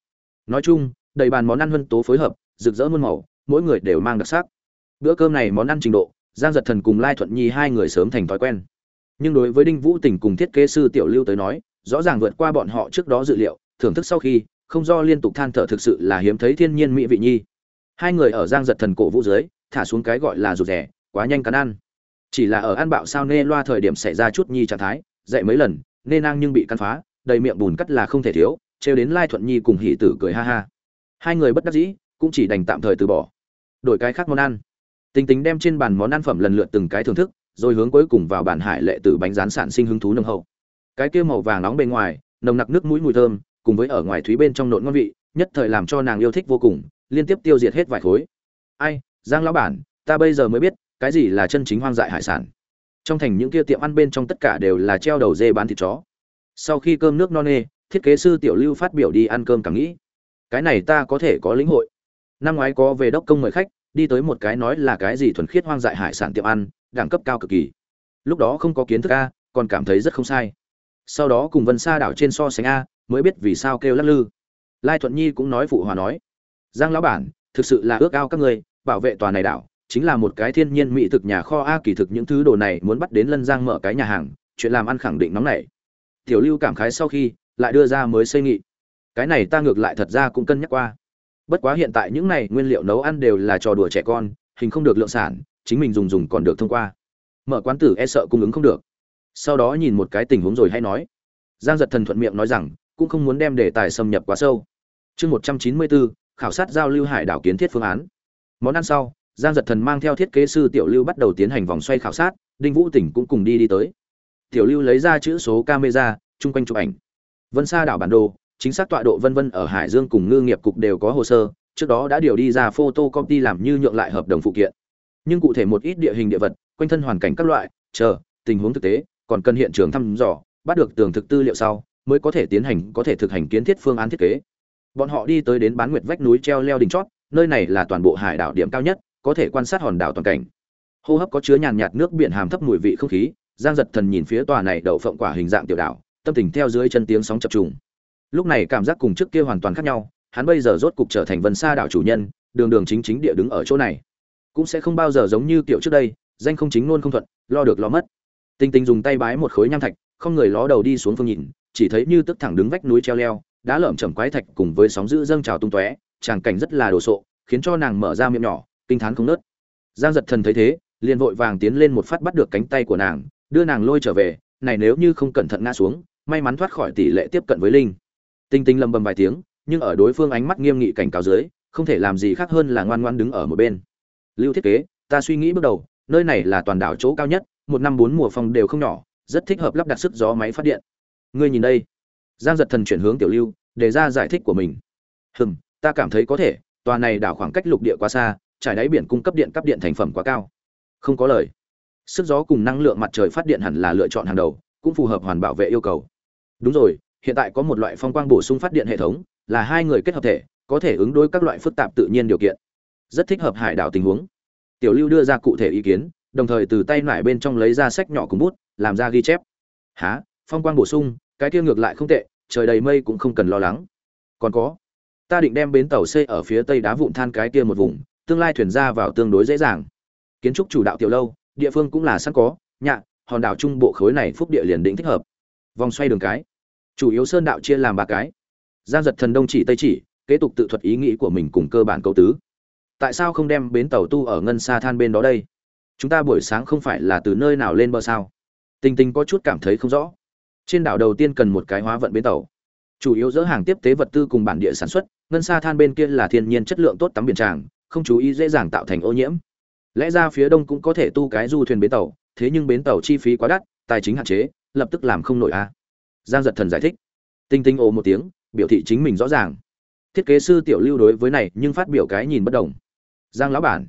Nói chung, đầy bàn món ăn huân tố phối hợp rực rỡ muôn màu, mỗi người đều mang đặc sắc. Bữa cơm này món ăn trình độ, giang giật thần cùng lai thuận nhi hai người sớm thành thói quen. Nhưng đối với đinh vũ tình cùng thiết kế sư tiểu lưu tới nói, rõ ràng vượt qua bọn họ trước đó dự liệu, thưởng thức sau khi, không do liên tục than thở thực sự là hiếm thấy thiên nhiên mỹ vị nhi. Hai người ở giang giật thần cổ vũ dưới, thả xuống cái gọi là rụt rẻ quá nhanh cắn ăn. Chỉ là ở ăn bạo sao nê loa thời điểm xảy ra chút nhi trạng thái, dậy mấy lần, nê nang nhưng bị cắn phá, đầy miệng bùn cắt là không thể thiếu, trêu đến lai thuận nhi cùng hỷ tử cười ha ha. Hai người bất đắc dĩ cũng chỉ đành tạm thời từ bỏ. Đổi cái khác món ăn. Tính tính đem trên bàn món ăn phẩm lần lượt từng cái thưởng thức, rồi hướng cuối cùng vào bản hải lệ tử bánh rán sản sinh hứng thú nồng hậu. Cái kia màu vàng nóng bên ngoài, nồng nặc nước mũi mùi thơm, cùng với ở ngoài thúy bên trong nộn ngon vị, nhất thời làm cho nàng yêu thích vô cùng, liên tiếp tiêu diệt hết vài khối. Ai, giang lão bản, ta bây giờ mới biết, cái gì là chân chính hoang dại hải sản. Trong thành những kia tiệm ăn bên trong tất cả đều là treo đầu dê bán thịt chó. Sau khi cơm nước no nê, thiết kế sư tiểu lưu phát biểu đi ăn cơm cảm nghĩ. Cái này ta có thể có lĩnh hội năm ngoái có về đốc công mời khách, đi tới một cái nói là cái gì thuần khiết hoang dại hải sản tiệm ăn, đẳng cấp cao cực kỳ. Lúc đó không có kiến thức a, còn cảm thấy rất không sai. Sau đó cùng vân sa đảo trên so sánh a, mới biết vì sao kêu lắc lư. Lai thuận nhi cũng nói phụ hòa nói, giang lão bản, thực sự là ước ao các người bảo vệ tòa này đảo, chính là một cái thiên nhiên mỹ thực nhà kho a, kỳ thực những thứ đồ này muốn bắt đến lân giang mở cái nhà hàng, chuyện làm ăn khẳng định nóng nảy. tiểu lưu cảm khái sau khi, lại đưa ra mới xây nghị cái này ta ngược lại thật ra cũng cân nhắc qua bất quá hiện tại những này nguyên liệu nấu ăn đều là trò đùa trẻ con, hình không được lượng sản, chính mình dùng dùng còn được thông qua. Mở quán tử e sợ cung ứng không được. Sau đó nhìn một cái tình huống rồi hay nói. Giang giật thần thuận miệng nói rằng, cũng không muốn đem đề tài xâm nhập quá sâu. Chương một trăm chín mươi bốn khảo sát giao lưu hải đảo kiến thiết phương án. Món ăn sau, giang giật thần mang theo thiết kế sư tiểu lưu bắt đầu tiến hành vòng xoay khảo sát, đinh vũ tỉnh cũng cùng đi đi tới. Tiểu lưu lấy ra chữ số camera, chung quanh chụp ảnh. Vân xa đảo bản đồ chính xác tọa độ vân vân ở hải dương cùng ngư nghiệp cục đều có hồ sơ, trước đó đã điều đi ra photocopy làm như nhượng lại hợp đồng phụ kiện. Nhưng cụ thể một ít địa hình địa vật, quanh thân hoàn cảnh các loại, chờ, tình huống thực tế, còn cần hiện trường thăm dò, bắt được tường thực tư liệu sau, mới có thể tiến hành, có thể thực hành kiến thiết phương án thiết kế. Bọn họ đi tới đến bán nguyệt vách núi treo leo đỉnh chót, nơi này là toàn bộ hải đảo điểm cao nhất, có thể quan sát hòn đảo toàn cảnh. Hô hấp có chứa nhàn nhạt nước biển hàm thấp mùi vị không khí, giang giật thần nhìn phía tòa này đậu phộng quả hình dạng tiểu đảo, tâm tình theo dưới chân tiếng sóng chập trùng lúc này cảm giác cùng trước kia hoàn toàn khác nhau, hắn bây giờ rốt cục trở thành vân xa đảo chủ nhân, đường đường chính chính địa đứng ở chỗ này. Cũng sẽ không bao giờ giống như kiểu trước đây, danh không chính luôn không thuận, lo được lo mất. Tinh tinh dùng tay bái một khối nham thạch, không người ló đầu đi xuống phương nhìn, chỉ thấy như tức thẳng đứng vách núi treo leo đã lởm chởm quái thạch cùng với sóng dữ dâng trào tung tóe, tràng cảnh rất là đồ sộ, khiến cho nàng mở ra miệng nhỏ, kinh thán không nớt. Giang giật thần thấy thế, liền vội vàng tiến lên một phát bắt được cánh tay của nàng, đưa nàng lôi trở về, này nếu như không cẩn thận ngã xuống, may mắn thoát khỏi tỷ lệ tiếp cận với linh tinh tinh lầm bầm vài tiếng, nhưng ở đối phương ánh mắt nghiêm nghị cảnh cáo dưới, không thể làm gì khác hơn là ngoan ngoãn đứng ở một bên. Lưu thiết kế, ta suy nghĩ bước đầu, nơi này là toàn đảo chỗ cao nhất, một năm bốn mùa phong đều không nhỏ, rất thích hợp lắp đặt sức gió máy phát điện. Ngươi nhìn đây. Giang giật thần chuyển hướng tiểu lưu, để ra giải thích của mình. Hừm, ta cảm thấy có thể, tòa này đảo khoảng cách lục địa quá xa, trải đáy biển cung cấp điện cấp điện thành phẩm quá cao. Không có lời. Sức gió cùng năng lượng mặt trời phát điện hẳn là lựa chọn hàng đầu, cũng phù hợp hoàn bảo vệ yêu cầu. Đúng rồi hiện tại có một loại phong quang bổ sung phát điện hệ thống, là hai người kết hợp thể, có thể ứng đối các loại phức tạp tự nhiên điều kiện. Rất thích hợp hải đảo tình huống. Tiểu lưu đưa ra cụ thể ý kiến, đồng thời từ tay nải bên trong lấy ra sách nhỏ cùng bút, làm ra ghi chép. Hả? Phong quang bổ sung, cái kia ngược lại không tệ, trời đầy mây cũng không cần lo lắng. Còn có, ta định đem bến tàu xây ở phía tây đá vụn than cái kia một vùng, tương lai thuyền ra vào tương đối dễ dàng. Kiến trúc chủ đạo tiểu lâu, địa phương cũng là sẵn có, nhạ, hòn đảo trung bộ khối này phúc địa liền định thích hợp. Vòng xoay đường cái chủ yếu sơn đạo chia làm ba cái. Giang giật thần đông chỉ tây chỉ, kế tục tự thuật ý nghĩ của mình cùng cơ bản câu tứ. Tại sao không đem bến tàu tu ở ngân xa than bên đó đây? Chúng ta buổi sáng không phải là từ nơi nào lên bờ sao? Tình tình có chút cảm thấy không rõ. Trên đảo đầu tiên cần một cái hóa vận bến tàu. Chủ yếu dỡ hàng tiếp tế vật tư cùng bản địa sản xuất, ngân xa than bên kia là thiên nhiên chất lượng tốt tắm biển tràng, không chú ý dễ dàng tạo thành ô nhiễm. Lẽ ra phía đông cũng có thể tu cái du thuyền bến tàu, thế nhưng bến tàu chi phí quá đắt, tài chính hạn chế, lập tức làm không nổi a. à giang giật thần giải thích. Tinh tinh ồ một tiếng, biểu thị chính mình rõ ràng. Thiết kế sư tiểu lưu đối với này nhưng phát biểu cái nhìn bất đồng. Giang lão bản,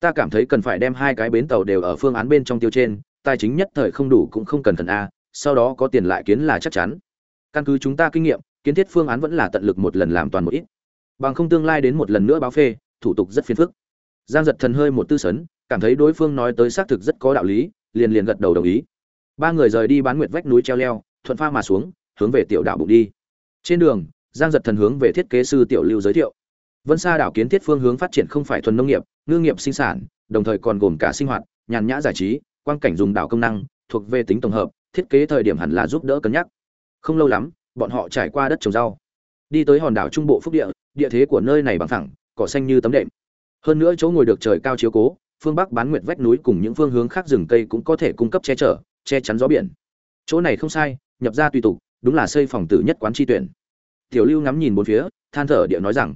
ta cảm thấy cần phải đem hai cái bến tàu đều ở phương án bên trong tiêu trên, tài chính nhất thời không đủ cũng không cần thần a, sau đó có tiền lại kiến là chắc chắn. Căn cứ chúng ta kinh nghiệm, kiến thiết phương án vẫn là tận lực một lần làm toàn một ít. Bằng không tương lai đến một lần nữa báo phê, thủ tục rất phiền phức. Giang giật thần hơi một tư sấn, cảm thấy đối phương nói tới xác thực rất có đạo lý, liền liền gật đầu đồng ý. Ba người rời đi bán nguyệt vách núi treo leo thuận pha mà xuống, hướng về tiểu đảo bụng đi. Trên đường, giang giật thần hướng về thiết kế sư tiểu lưu giới thiệu. Vân sa đảo kiến thiết phương hướng phát triển không phải thuần nông nghiệp, ngư nghiệp sinh sản, đồng thời còn gồm cả sinh hoạt, nhàn nhã giải trí quan cảnh dùng đảo công năng, thuộc về tính tổng hợp, thiết kế thời điểm hẳn là giúp đỡ cân nhắc. Không lâu lắm, bọn họ trải qua đất trồng rau. Đi tới hòn đảo trung bộ phúc địa địa thế của nơi này bằng thẳng cỏ xanh như tấm đệm. Hơn nữa chỗ ngồi được trời cao chiếu cố, phương bắc bán nguyệt vách núi cùng những phương hướng khác rừng cây cũng có thể cung cấp che chở, che chắn gió biển. Chỗ này không sai nhập ra tùy tục, đúng là xây phòng tử nhất quán tri tuyển. Tiểu lưu ngắm nhìn bốn phía, than thở địa nói rằng,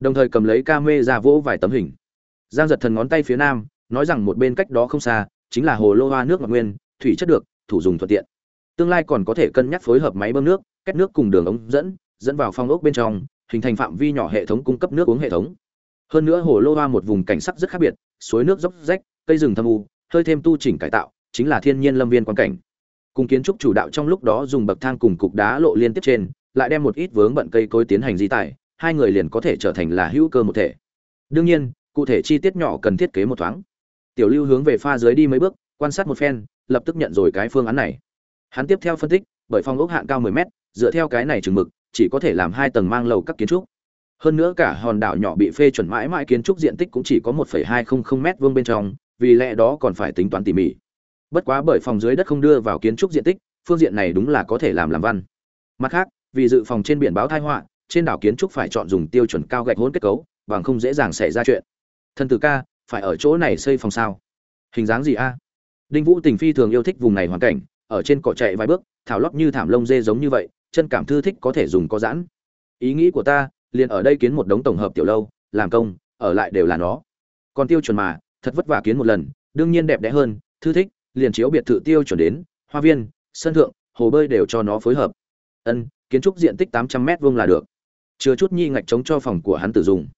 đồng thời cầm lấy ca mê ra vỗ vài tấm hình. Giang giật thần ngón tay phía nam, nói rằng một bên cách đó không xa, chính là hồ lô hoa nước ngọc nguyên, thủy chất được, thủ dùng thuận tiện. Tương lai còn có thể cân nhắc phối hợp máy bơm nước cách nước cùng đường ống dẫn dẫn vào phong ốc bên trong, hình thành phạm vi nhỏ hệ thống cung cấp nước uống hệ thống. Hơn nữa hồ lô hoa một vùng cảnh sắc rất khác biệt, suối nước dốc rách, cây rừng thâm u, hơi thêm tu chỉnh cải tạo, chính là thiên nhiên lâm viên quan cảnh cùng kiến trúc chủ đạo trong lúc đó dùng bậc thang cùng cục đá lộ liên tiếp trên lại đem một ít vướng bận cây cối tiến hành di tải hai người liền có thể trở thành là hữu cơ một thể. Đương nhiên cụ thể chi tiết nhỏ cần thiết kế một thoáng. Tiểu lưu hướng về pha dưới đi mấy bước quan sát một phen lập tức nhận rồi cái phương án này. Hắn tiếp theo phân tích bởi phong ốc hạn cao 10 mét dựa theo cái này chừng mực chỉ có thể làm hai tầng mang lầu các kiến trúc. Hơn nữa cả hòn đảo nhỏ bị phê chuẩn mãi mãi kiến trúc diện tích cũng chỉ có 1,200 mét vuông bên trong vì lẽ đó còn phải tính toán tỉ mỉ bất quá bởi phòng dưới đất không đưa vào kiến trúc diện tích, phương diện này đúng là có thể làm làm văn. Mặt khác, vì dự phòng trên biển báo thai họa, trên đảo kiến trúc phải chọn dùng tiêu chuẩn cao gạch hỗn kết cấu, bằng không dễ dàng xảy ra chuyện. Thân tử ca, phải ở chỗ này xây phòng sao? Hình dáng gì a? Đinh vũ tình phi thường yêu thích vùng này hoàn cảnh, ở trên cỏ chạy vài bước, thảo lót như thảm lông dê giống như vậy, chân cảm thư thích có thể dùng có giãn. Ý nghĩ của ta, liền ở đây kiến một đống tổng hợp tiểu lâu, làm công, ở lại đều là nó. Còn tiêu chuẩn mà, thật vất vả kiến một lần, đương nhiên đẹp đẽ hơn, thư thích liền chiếu biệt thự tiêu chuẩn đến, hoa viên, sân thượng, hồ bơi đều cho nó phối hợp. Ân, kiến trúc diện tích tám trăm vuông là được. Chứa chút nhi ngạch chống cho phòng của hắn tự dùng.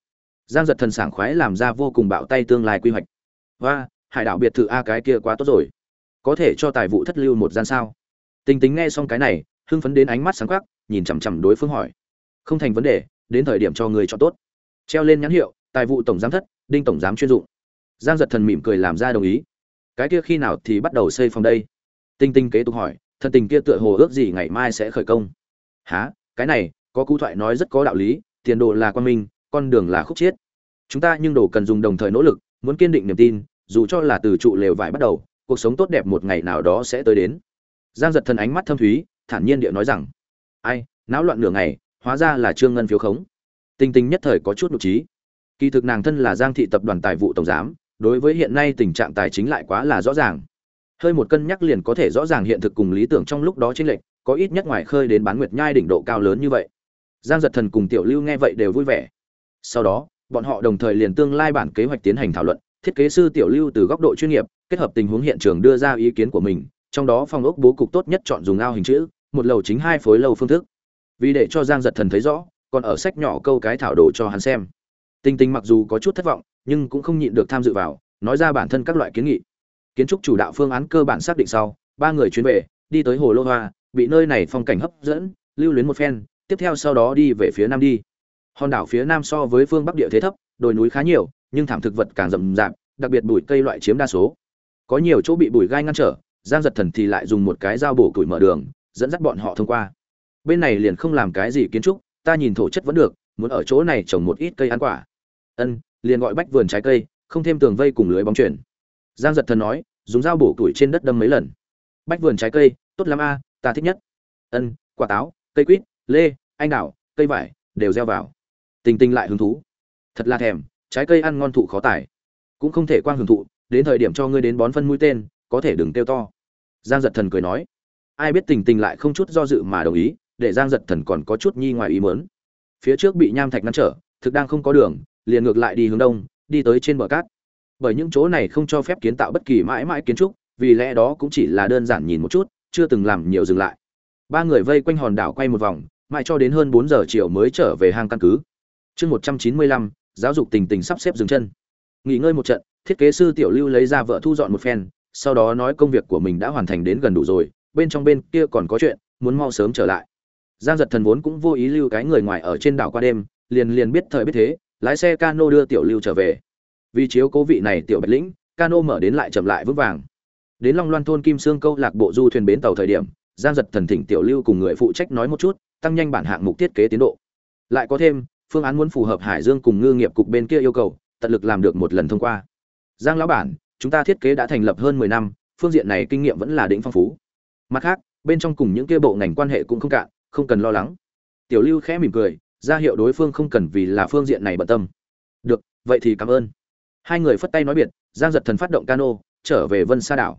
Giang giật thần sảng khoái làm ra vô cùng bạo tay tương lai quy hoạch. Và hải đảo biệt thự a cái kia quá tốt rồi. Có thể cho tài vụ thất lưu một gian sao? Tình tính nghe xong cái này, hưng phấn đến ánh mắt sáng quắc, nhìn chằm chằm đối phương hỏi. Không thành vấn đề, đến thời điểm cho người chọn tốt. Treo lên nhãn hiệu, tài vụ tổng giám thất, đinh tổng giám chuyên dụng. Giang giật thần mỉm cười làm ra đồng ý cái kia khi nào thì bắt đầu xây phòng đây? Tinh tinh kế tục hỏi thần tình kia tựa hồ ước gì ngày mai sẽ khởi công. Há cái này, có cú thoại nói rất có đạo lý, tiền đồ là quan minh, con đường là khúc chiết. Chúng ta nhưng đồ cần dùng đồng thời nỗ lực, muốn kiên định niềm tin, dù cho là từ trụ lều vải bắt đầu, cuộc sống tốt đẹp một ngày nào đó sẽ tới đến. Giang giật thần ánh mắt thâm thúy, thản nhiên điệu nói rằng, ai, náo loạn nửa ngày, hóa ra là trương ngân phiếu khống. Tinh tinh nhất thời có chút nội trí. Kỳ thực nàng thân là giang thị tập đoàn tài vụ tổng giám đối với hiện nay tình trạng tài chính lại quá là rõ ràng. Hơi một cân nhắc liền có thể rõ ràng hiện thực cùng lý tưởng trong lúc đó chênh lệch, có ít nhất ngoài khơi đến bán nguyệt nhai đỉnh độ cao lớn như vậy. Giang giật thần cùng tiểu lưu nghe vậy đều vui vẻ. Sau đó, bọn họ đồng thời liền tương lai bản kế hoạch tiến hành thảo luận, thiết kế sư tiểu lưu từ góc độ chuyên nghiệp, kết hợp tình huống hiện trường đưa ra ý kiến của mình, trong đó phòng ốc bố cục tốt nhất chọn dùng ao hình chữ, một lầu chính hai phối lầu phương thức. Vì để cho giang giật thần thấy rõ, còn ở sách nhỏ câu cái thảo đồ cho hắn xem. Tinh tinh mặc dù có chút thất vọng nhưng cũng không nhịn được tham dự vào, nói ra bản thân các loại kiến nghị. Kiến trúc chủ đạo phương án cơ bản xác định sau, ba người chuyến về, đi tới hồ lô hoa, bị nơi này phong cảnh hấp dẫn, lưu luyến một phen, tiếp theo sau đó đi về phía nam đi. Hòn đảo phía nam so với phương bắc địa thế thấp, đồi núi khá nhiều, nhưng thảm thực vật càng rậm rạp, đặc biệt bụi cây loại chiếm đa số. Có nhiều chỗ bị bụi gai ngăn trở, giang giật thần thì lại dùng một cái dao bổ củi mở đường, dẫn dắt bọn họ thông qua. Bên này liền không làm cái gì kiến trúc, ta nhìn thổ chất vẫn được, muốn ở chỗ này trồng một ít cây ăn quả. Ân liền gọi bách vườn trái cây, không thêm tường vây cùng lưới bóng chuyển. Giang giật thần nói, dùng dao bổ củi trên đất đâm mấy lần. Bách vườn trái cây, tốt lắm a, ta thích nhất. Ân, quả táo, cây quýt, lê, anh đào, cây vải, đều gieo vào. Tình tình lại hứng thú. Thật là thèm, trái cây ăn ngon thụ khó tải. Cũng không thể quang hưởng thụ, đến thời điểm cho ngươi đến bón phân mũi tên, có thể đừng kêu to. Giang giật thần cười nói. Ai biết tình tình lại không chút do dự mà đồng ý, để giang giật thần còn có chút nhi ngoài ý mớn phía trước bị nham thạch ngăn trở, thực đang không có đường liền ngược lại đi hướng đông, đi tới trên bờ cát. Bởi những chỗ này không cho phép kiến tạo bất kỳ mãi mãi kiến trúc, vì lẽ đó cũng chỉ là đơn giản nhìn một chút, chưa từng làm nhiều dừng lại. Ba người vây quanh hòn đảo quay một vòng, mãi cho đến hơn bốn giờ chiều mới trở về hang căn cứ. Chương một trăm chín mươi lăm, giáo dục tình tình sắp xếp dừng chân. Nghỉ ngơi một trận, thiết kế sư tiểu lưu lấy ra vợ thu dọn một phen, sau đó nói công việc của mình đã hoàn thành đến gần đủ rồi, bên trong bên kia còn có chuyện, muốn mau sớm trở lại. Giang giật thần vốn cũng vô ý lưu cái người ngoài ở trên đảo qua đêm, liền liền biết thời biết thế lái xe cano đưa tiểu lưu trở về. Vì chiếu cố vị này tiểu bạch lĩnh, cano mở đến lại chậm lại vững vàng. Đến long loan thôn kim sương câu lạc bộ du thuyền bến tàu thời điểm, giang giật thần thỉnh tiểu lưu cùng người phụ trách nói một chút, tăng nhanh bản hạng mục thiết kế tiến độ. Lại có thêm, phương án muốn phù hợp hải dương cùng ngư nghiệp cục bên kia yêu cầu, tận lực làm được một lần thông qua. Giang lão bản, chúng ta thiết kế đã thành lập hơn mười năm, phương diện này kinh nghiệm vẫn là đỉnh phong phú. Mặt khác, bên trong cùng những kia bộ ngành quan hệ cũng không cạn, không cần lo lắng. Tiểu lưu khẽ mỉm cười ra hiệu đối phương không cần vì là phương diện này bận tâm. Được, vậy thì cảm ơn. Hai người phất tay nói biệt, giang giật thần phát động cano, trở về vân sa đảo.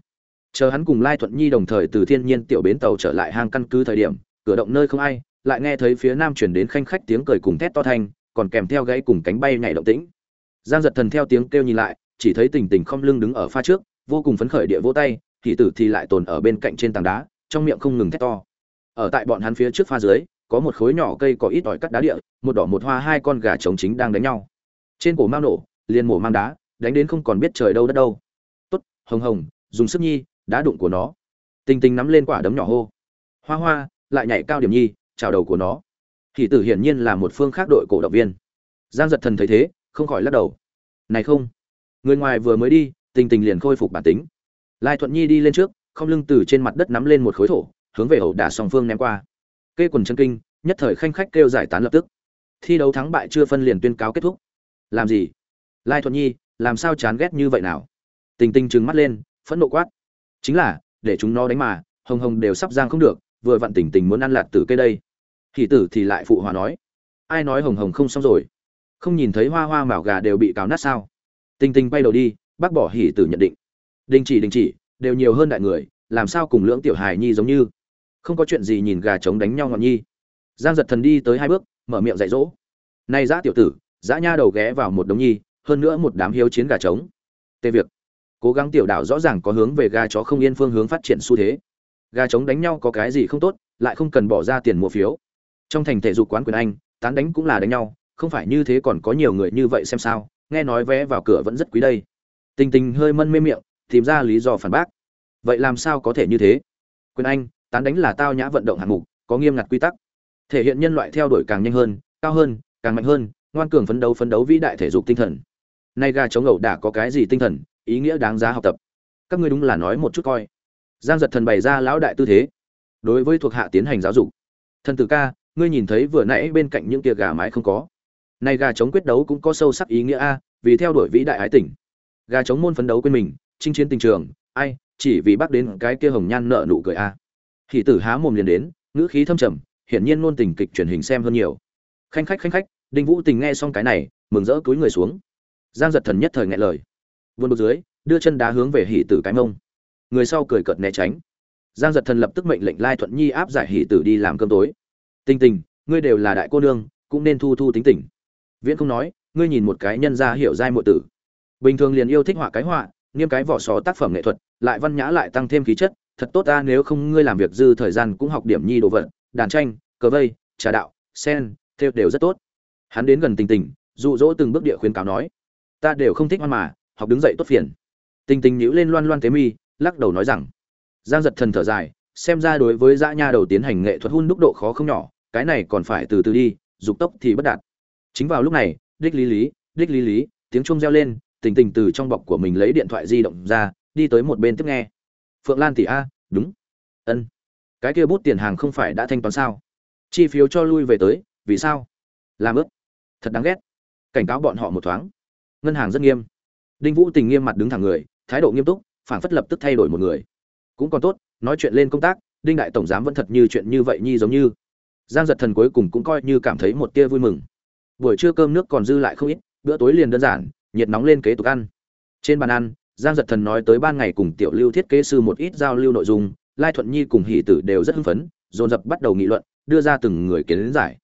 Chờ hắn cùng lai thuận nhi đồng thời từ thiên nhiên tiểu bến tàu trở lại hang căn cứ thời điểm, cửa động nơi không ai, lại nghe thấy phía nam chuyển đến khanh khách tiếng cười cùng thét to thanh, còn kèm theo gãy cùng cánh bay nhảy động tĩnh. Giang giật thần theo tiếng kêu nhìn lại, chỉ thấy tình tình không lưng đứng ở pha trước, vô cùng phấn khởi địa vỗ tay, thì tử thì lại tồn ở bên cạnh trên tảng đá, trong miệng không ngừng thét to. Ở tại bọn hắn phía trước pha dưới có một khối nhỏ cây có ít ỏi cắt đá địa, một đỏ một hoa, hai con gà trống chính đang đánh nhau. Trên cổ mao nổ, liền mổ mang đá, đánh đến không còn biết trời đâu đất đâu. Tốt, hồng hồng, dùng sức nhi, đá đụng của nó. Tình tình nắm lên quả đấm nhỏ hô. Hoa hoa, lại nhảy cao điểm nhi, chào đầu của nó. Thì tử hiển nhiên là một phương khác đội cổ động viên. Giang giật thần thấy thế, không khỏi lắc đầu. Này không, người ngoài vừa mới đi, tình tình liền khôi phục bản tính. Lai thuận nhi đi lên trước, không lưng từ trên mặt đất nắm lên một khối thổ, hướng về ẩu đả song phương ném qua kê quần chân kinh, nhất thời khanh khách kêu giải tán lập tức. Thi đấu thắng bại chưa phân liền tuyên cáo kết thúc. Làm gì? Lai thuận nhi, làm sao chán ghét như vậy nào? Tình tình trừng mắt lên, phẫn nộ quát. Chính là, để chúng nó đánh mà, hồng hồng đều sắp giang không được, vừa vặn tình tình muốn ăn lạt tử cây đây. Thì tử thì lại phụ hòa nói. Ai nói hồng hồng không xong rồi? Không nhìn thấy hoa hoa mảo gà đều bị cào nát sao? Tình tình bay đầu đi, bác bỏ hỉ tử nhận định. Đình chỉ đình chỉ, đều nhiều hơn đại người, làm sao cùng lưỡng tiểu hài nhi giống như? Không có chuyện gì nhìn gà trống đánh nhau ngọn nhi. Giang giật thần đi tới hai bước, mở miệng dạy dỗ. Nay giã tiểu tử giã nha đầu ghé vào một đống nhi, hơn nữa một đám hiếu chiến gà trống. Tê việc. Cố gắng tiểu đảo rõ ràng có hướng về gà chó không yên phương hướng phát triển xu thế. Gà trống đánh nhau có cái gì không tốt, lại không cần bỏ ra tiền mua phiếu. Trong thành thể dục quán quyền anh, tán đánh cũng là đánh nhau, không phải như thế còn có nhiều người như vậy xem sao, nghe nói vé vào cửa vẫn rất quý đây. Tình tình hơi mân mê miệng, tìm ra lý do phản bác. Vậy làm sao có thể như thế? Quyền anh tán đánh là tao nhã vận động hạng mục, có nghiêm ngặt quy tắc. Thể hiện nhân loại theo đuổi càng nhanh hơn, cao hơn, càng mạnh hơn, ngoan cường phấn đấu phấn đấu vĩ đại thể dục tinh thần. Nay gà chống ẩu đả có cái gì tinh thần, ý nghĩa đáng giá học tập. Các ngươi đúng là nói một chút coi. Giang giật thần bày ra lão đại tư thế. Đối với thuộc hạ tiến hành giáo dục. Thần tử ca, ngươi nhìn thấy vừa nãy bên cạnh những tia gà mái không có? Nay gà chống quyết đấu cũng có sâu sắc ý nghĩa a, vì theo đuổi vĩ đại ái tỉnh gà chống môn phấn đấu quên mình, chinh chiến tình trường, ai, chỉ vì bác đến cái kia hồng nhan nợ nụ cười a hỷ tử há mồm liền đến, ngữ khí thâm trầm, hiển nhiên luôn tình kịch truyền hình xem hơn nhiều. Khanh khách khanh khách, đinh vũ tình nghe xong cái này, mừng rỡ cúi người xuống. Giang giật thần nhất thời ngại lời. Vươn một dưới, đưa chân đá hướng về hỷ tử cái mông. Người sau cười cợt né tránh. Giang giật thần lập tức mệnh lệnh lai thuận nhi áp giải hỷ tử đi làm cơm tối. Tinh tình, ngươi đều là đại cô nương, cũng nên thu thu tính tình. Viễn không nói, ngươi nhìn một cái nhân ra hiểu giai muội tử. Bình thường liền yêu thích họa cái họa, nghiêm cái vỏ sò tác phẩm nghệ thuật, lại văn nhã lại tăng thêm khí chất thật tốt ta, nếu không ngươi làm việc dư thời gian cũng học điểm nhi đồ vật, đàn tranh, cờ vây, trà đạo, sen, theo đều rất tốt. Hắn đến gần tình tình, dụ dỗ từng bước địa khuyến cáo nói, ta đều không thích hoan mà, học đứng dậy tốt phiền. Tình tình nhíu lên loan loan tế mi, lắc đầu nói rằng, giang giật thần thở dài, xem ra đối với dã nha đầu tiến hành nghệ thuật hun đúc độ khó không nhỏ, cái này còn phải từ từ đi, dục tốc thì bất đạt. Chính vào lúc này, đích lý lý, đích lý lý, tiếng chuông reo lên, tình tình từ trong bọc của mình lấy điện thoại di động ra, đi tới một bên tiếp nghe phượng lan tỷ a, đúng. Ân. Cái kia bút tiền hàng không phải đã thanh toán sao? Chi phiếu cho lui về tới, vì sao? Làm ướt thật đáng ghét. Cảnh cáo bọn họ một thoáng. Ngân hàng rất nghiêm. Đinh vũ tình nghiêm mặt đứng thẳng người, thái độ nghiêm túc phản phất lập tức thay đổi một người. Cũng còn tốt, nói chuyện lên công tác, đinh đại tổng giám vẫn thật như chuyện như vậy nhi giống như. Giang giật thần cuối cùng cũng coi như cảm thấy một tia vui mừng. Buổi trưa cơm nước còn dư lại không ít, bữa tối liền đơn giản, nhiệt nóng lên kế tục ăn. Trên bàn ăn giang giật thần nói tới ban ngày cùng tiểu lưu thiết kế sư một ít giao lưu nội dung, lai thuận nhi cùng hỷ tử đều rất hưng phấn, dồn dập bắt đầu nghị luận, đưa ra từng người kiến giải.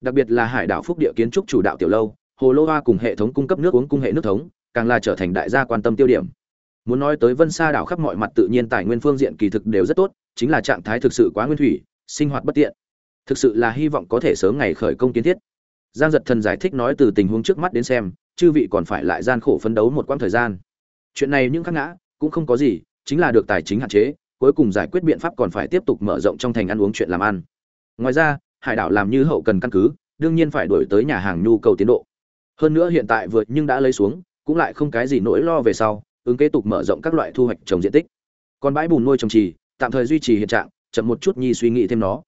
Đặc biệt là hải đảo phúc địa kiến trúc chủ đạo tiểu lâu, hồ lô hoa cùng hệ thống cung cấp nước uống cung hệ nước thống, càng là trở thành đại gia quan tâm tiêu điểm. Muốn nói tới vân sa đảo khắp mọi mặt tự nhiên tài nguyên phương diện kỳ thực đều rất tốt, chính là trạng thái thực sự quá nguyên thủy, sinh hoạt bất tiện. Thực sự là hy vọng có thể sớm ngày khởi công kiến thiết. Giang giật thần giải thích nói từ tình huống trước mắt đến xem, chư vị còn phải lại gian khổ phấn đấu một quãng thời gian chuyện này những khắc ngã cũng không có gì, chính là được tài chính hạn chế, cuối cùng giải quyết biện pháp còn phải tiếp tục mở rộng trong thành ăn uống chuyện làm ăn. Ngoài ra, hải đảo làm như hậu cần căn cứ, đương nhiên phải đổi tới nhà hàng nhu cầu tiến độ. Hơn nữa hiện tại vượt nhưng đã lấy xuống, cũng lại không cái gì nỗi lo về sau, ứng kế tục mở rộng các loại thu hoạch trồng diện tích. Còn bãi bùn nuôi trồng trì, tạm thời duy trì hiện trạng, chậm một chút nhi suy nghĩ thêm nó.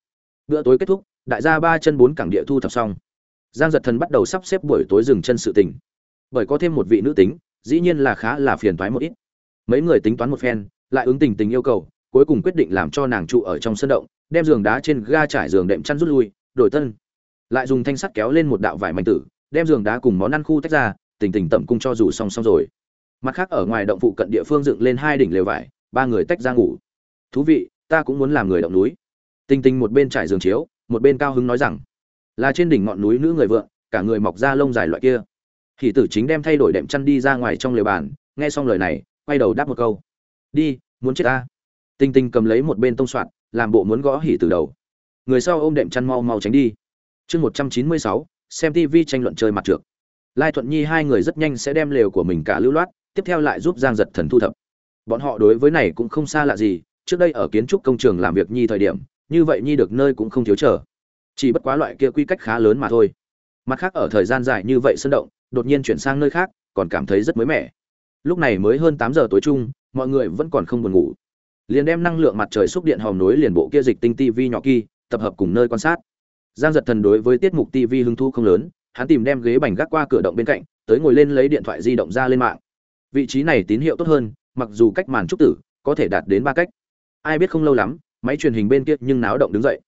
Bữa tối kết thúc, đại gia ba chân bốn cảng địa thu thập xong. Giang giật thần bắt đầu sắp xếp buổi tối dừng chân sự tình. Bởi có thêm một vị nữ tính dĩ nhiên là khá là phiền toái một ít. Mấy người tính toán một phen, lại ứng tình tình yêu cầu, cuối cùng quyết định làm cho nàng trụ ở trong sân động, đem giường đá trên ga trải giường đệm chăn rút lui, đổi tân lại dùng thanh sắt kéo lên một đạo vải mảnh tử, đem giường đá cùng món ăn khu tách ra, tình tình tẩm cung cho dù xong xong rồi. Mặt khác ở ngoài động phụ cận địa phương dựng lên hai đỉnh lều vải, ba người tách ra ngủ. Thú vị, ta cũng muốn làm người động núi. Tình tình một bên trải giường chiếu, một bên cao hứng nói rằng, là trên đỉnh ngọn núi nữ người vượng, cả người mọc ra lông dài loại kia hỷ tử chính đem thay đổi đệm chăn đi ra ngoài trong lều bàn, nghe xong lời này, quay đầu đáp một câu. Đi, muốn chết ta. Tinh tinh cầm lấy một bên tông soạn, làm bộ muốn gõ hỉ từ đầu. Người sau ôm đệm chăn mau mau tránh đi. Chương một trăm chín mươi sáu, xem tv tranh luận chơi mặt trượt lai thuận nhi hai người rất nhanh sẽ đem lều của mình cả lưu loát, tiếp theo lại giúp giang giật thần thu thập. Bọn họ đối với này cũng không xa lạ gì, trước đây ở kiến trúc công trường làm việc nhi thời điểm, như vậy nhi được nơi cũng không thiếu trở chỉ bất quá loại kia quy cách khá lớn mà thôi. Mặt khác ở thời gian dài như vậy sân động đột nhiên chuyển sang nơi khác, còn cảm thấy rất mới mẻ. Lúc này mới hơn tám giờ tối chung, mọi người vẫn còn không buồn ngủ. Liền đem năng lượng mặt trời xúc điện hòm nối liền bộ kia dịch tinh tv nhỏ kỳ tập hợp cùng nơi quan sát. Giang giật thần đối với tiết mục tv hứng thu không lớn, hắn tìm đem ghế bành gác qua cửa động bên cạnh, tới ngồi lên lấy điện thoại di động ra lên mạng. Vị trí này tín hiệu tốt hơn, mặc dù cách màn trúc tử, có thể đạt đến ba cách. Ai biết không lâu lắm, máy truyền hình bên kia nhưng náo động đứng dậy.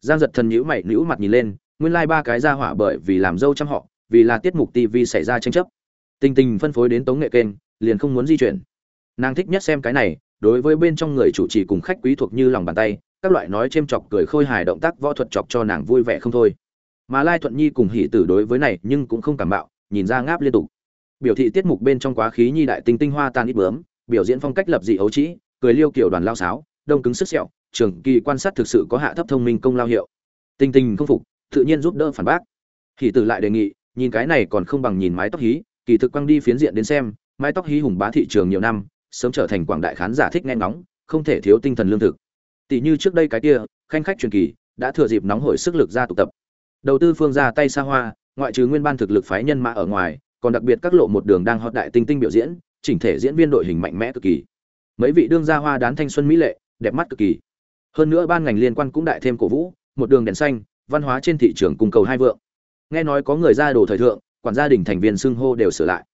Giang giật thần nhíu mày, nhíu mặt nhìn lên, nguyên lai ba cái ra hỏa bởi vì làm dâu chăm họ vì là tiết mục tv xảy ra tranh chấp. Tình tình phân phối đến tống nghệ kênh, liền không muốn di chuyển. Nàng thích nhất xem cái này, đối với bên trong người chủ trì cùng khách quý thuộc như lòng bàn tay, các loại nói chêm chọc cười khôi hài động tác võ thuật chọc cho nàng vui vẻ không thôi. Mà lai thuận nhi cùng hỷ tử đối với này nhưng cũng không cảm bạo, nhìn ra ngáp liên tục. Biểu thị tiết mục bên trong quá khí nhi đại tinh tinh hoa tan ít bướm, biểu diễn phong cách lập dị ấu trĩ, cười liêu kiểu đoàn lao sáo, đông cứng sức sẹo trường kỳ quan sát thực sự có hạ thấp thông minh công lao hiệu. Tinh tinh không phục, tự nhiên giúp đỡ phản bác. Hỷ tử lại đề nghị nhìn cái này còn không bằng nhìn mái tóc hí, kỳ thực quăng đi phiến diện đến xem, mái tóc hí hùng bá thị trường nhiều năm, sớm trở thành quảng đại khán giả thích nghe ngóng, không thể thiếu tinh thần lương thực. Tỷ như trước đây cái kia, khanh khách truyền kỳ, đã thừa dịp nóng hổi sức lực ra tụ tập. Đầu tư phương ra tay xa hoa, ngoại trừ nguyên ban thực lực phái nhân mã ở ngoài, còn đặc biệt các lộ một đường đang hot đại tinh tinh biểu diễn, chỉnh thể diễn viên đội hình mạnh mẽ cực kỳ. Mấy vị đương gia hoa đán thanh xuân mỹ lệ, đẹp mắt cực kỳ. Hơn nữa ban ngành liên quan cũng đại thêm cổ vũ, một đường đèn xanh, văn hóa trên thị trường cung cầu hai vượng nghe nói có người ra đồ thời thượng, quản gia đình thành viên xưng hô đều sửa lại.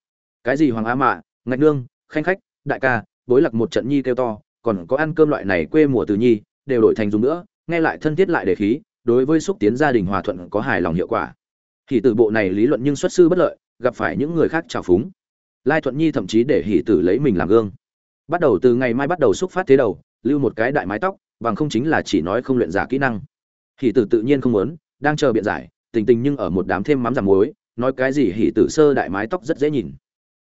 Cái gì hoàng á mạ, ngạch nương, khanh khách, đại ca bối lạc một trận nhi kêu to, còn có ăn cơm loại này quê mùa từ nhi, đều đổi thành dùng nữa, nghe lại thân thiết lại để khí, đối với xúc tiến gia đình hòa thuận có hài lòng hiệu quả. Hỷ tử bộ này lý luận nhưng xuất sư bất lợi, gặp phải những người khác trào phúng. Lai thuận nhi thậm chí để hỷ tử lấy mình làm gương. Bắt đầu từ ngày mai bắt đầu xúc phát thế đầu, lưu một cái đại mái tóc, bằng không chính là chỉ nói không luyện giả kỹ năng. Hỷ tử tự nhiên không muốn, đang chờ biện giải tình tình nhưng ở một đám thêm mắm giảm muối, nói cái gì hỷ tử sơ đại mái tóc rất dễ nhìn.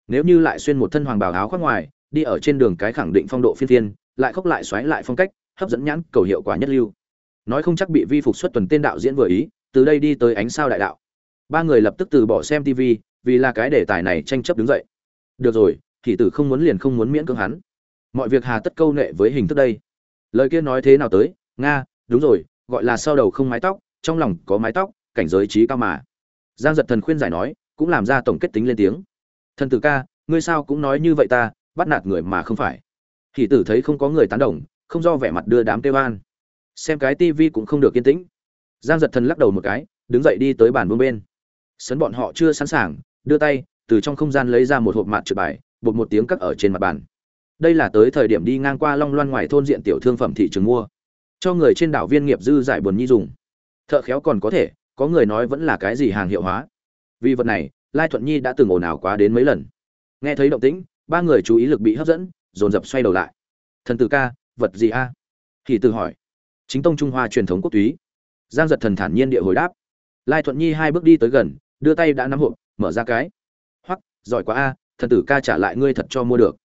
Nếu như lại xuyên một thân hoàng bào áo khoác ngoài, đi ở trên đường cái khẳng định phong độ phiên thiên lại khóc lại xoáy lại phong cách, hấp dẫn nhãn, cầu hiệu quả nhất lưu. Nói không chắc bị vi phục xuất tuần tên đạo diễn vừa ý, từ đây đi tới ánh sao đại đạo. Ba người lập tức từ bỏ xem tv vì là cái đề tài này tranh chấp đứng dậy. Được rồi thì tử không muốn liền không muốn miễn cưỡng hắn. Mọi việc hà tất câu nệ với hình thức đây. Lời kia nói thế nào tới? Nga, đúng rồi, gọi là sau đầu không mái tóc, trong lòng có mái tóc cảnh giới trí cao mà. Giang giật thần khuyên giải nói, cũng làm ra tổng kết tính lên tiếng. Thần tử ca, ngươi sao cũng nói như vậy ta, bắt nạt người mà không phải. Thì tử thấy không có người tán đồng, không do vẻ mặt đưa đám kêu an. Xem cái tivi cũng không được yên tĩnh. Giang giật thần lắc đầu một cái, đứng dậy đi tới bàn vương bên. Sấn bọn họ chưa sẵn sàng, đưa tay, từ trong không gian lấy ra một hộp mạt trượt bài, bột một tiếng cắt ở trên mặt bàn. Đây là tới thời điểm đi ngang qua long loan ngoài thôn diện tiểu thương phẩm thị trường mua. Cho người trên đảo viên nghiệp dư giải buồn nhi dùng. Thợ khéo còn có thể có người nói vẫn là cái gì hàng hiệu hóa. Vì vật này, lai thuận nhi đã từng ồn ào quá đến mấy lần. Nghe thấy động tĩnh, ba người chú ý lực bị hấp dẫn, dồn dập xoay đầu lại. Thần tử ca, vật gì a? Thì tự hỏi. Chính tông trung hoa truyền thống quốc túy. Giang giật thần thản nhiên địa hồi đáp. Lai thuận nhi hai bước đi tới gần, đưa tay đã nắm hộp, mở ra cái. Hoặc giỏi quá a, thần tử ca trả lại ngươi thật cho mua được.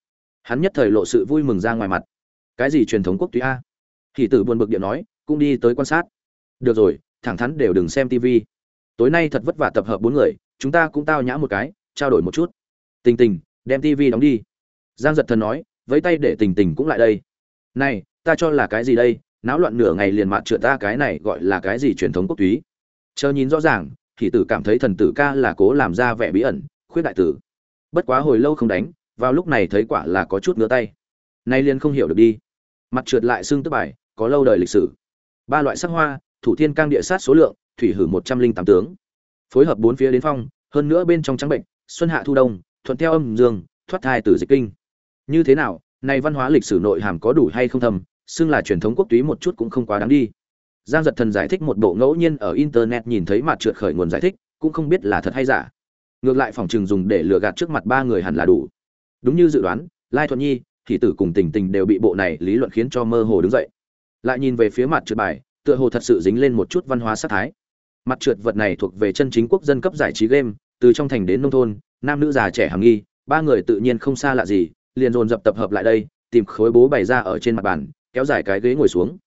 Hắn nhất thời lộ sự vui mừng ra ngoài mặt. Cái gì truyền thống quốc túy a? Thì tử buồn bực điện nói, cũng đi tới quan sát. Được rồi thẳng thắn đều đừng xem tv tối nay thật vất vả tập hợp bốn người, chúng ta cũng tao nhã một cái, trao đổi một chút. Tình tình, đem tv đóng đi. Giang giật thần nói, vẫy tay để tình tình cũng lại đây. Này, ta cho là cái gì đây? Náo loạn nửa ngày liền mạn trượt ta cái này gọi là cái gì truyền thống quốc túy? Chờ nhìn rõ ràng, thì tử cảm thấy thần tử ca là cố làm ra vẻ bí ẩn, khuyết đại tử. Bất quá hồi lâu không đánh, vào lúc này thấy quả là có chút ngứa tay. Nay liền không hiểu được đi. Mặt trượt lại xương tức bài, có lâu đời lịch sử. Ba loại sắc hoa thủ thiên cang địa sát số lượng, thủy hử một trăm linh tám tướng. Phối hợp bốn phía đến phong, hơn nữa bên trong trắng bệnh, xuân hạ thu đông, thuận theo âm dương, thoát thai từ dịch kinh. Như thế nào này văn hóa lịch sử nội hàm có đủ hay không thầm, xưng là truyền thống quốc túy một chút cũng không quá đáng đi. Giang giật thần giải thích một bộ ngẫu nhiên ở internet nhìn thấy mặt trượt khởi nguồn giải thích, cũng không biết là thật hay giả. Ngược lại phòng trường dùng để lừa gạt trước mặt ba người hẳn là đủ. Đúng như dự đoán, lai thuận nhi thì tử cùng tình tình đều bị bộ này lý luận khiến cho mơ hồ đứng dậy. Lại nhìn về phía mặt trượt bài tựa hồ thật sự dính lên một chút văn hóa sát thái. Mặt trượt vật này thuộc về chân chính quốc dân cấp giải trí game, từ trong thành đến nông thôn, nam nữ già trẻ hàm nghi, ba người tự nhiên không xa lạ gì, liền dồn dập tập hợp lại đây, tìm khối bố bày ra ở trên mặt bàn, kéo dài cái ghế ngồi xuống.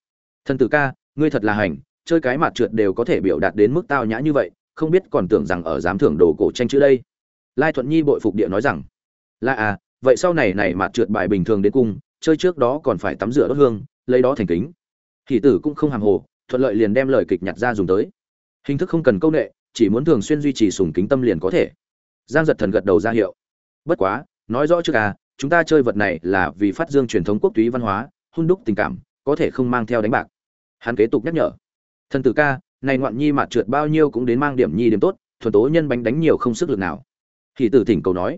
Thần tử ca, ngươi thật là hành, chơi cái mặt trượt đều có thể biểu đạt đến mức tao nhã như vậy, không biết còn tưởng rằng ở giám thưởng đồ cổ tranh chữ đây. Lai thuận nhi bội phục địa nói rằng, là à vậy sau này này mặt trượt bài bình thường đến cung chơi trước đó còn phải tắm rửa đốt hương, lấy đó thành kính hỷ tử cũng không hàm hồ, thuận lợi liền đem lời kịch nhặt ra dùng tới. Hình thức không cần câu nghệ chỉ muốn thường xuyên duy trì sùng kính tâm liền có thể. Giang giật thần gật đầu ra hiệu. Bất quá, nói rõ trước à chúng ta chơi vật này là vì phát dương truyền thống quốc túy văn hóa hôn đúc tình cảm, có thể không mang theo đánh bạc. Hắn kế tục nhắc nhở. Thần tử ca, này ngoạn nhi mạt trượt bao nhiêu cũng đến mang điểm nhi điểm tốt, thuần tố nhân bánh đánh nhiều không sức lực nào. Thì tử thỉnh cầu nói.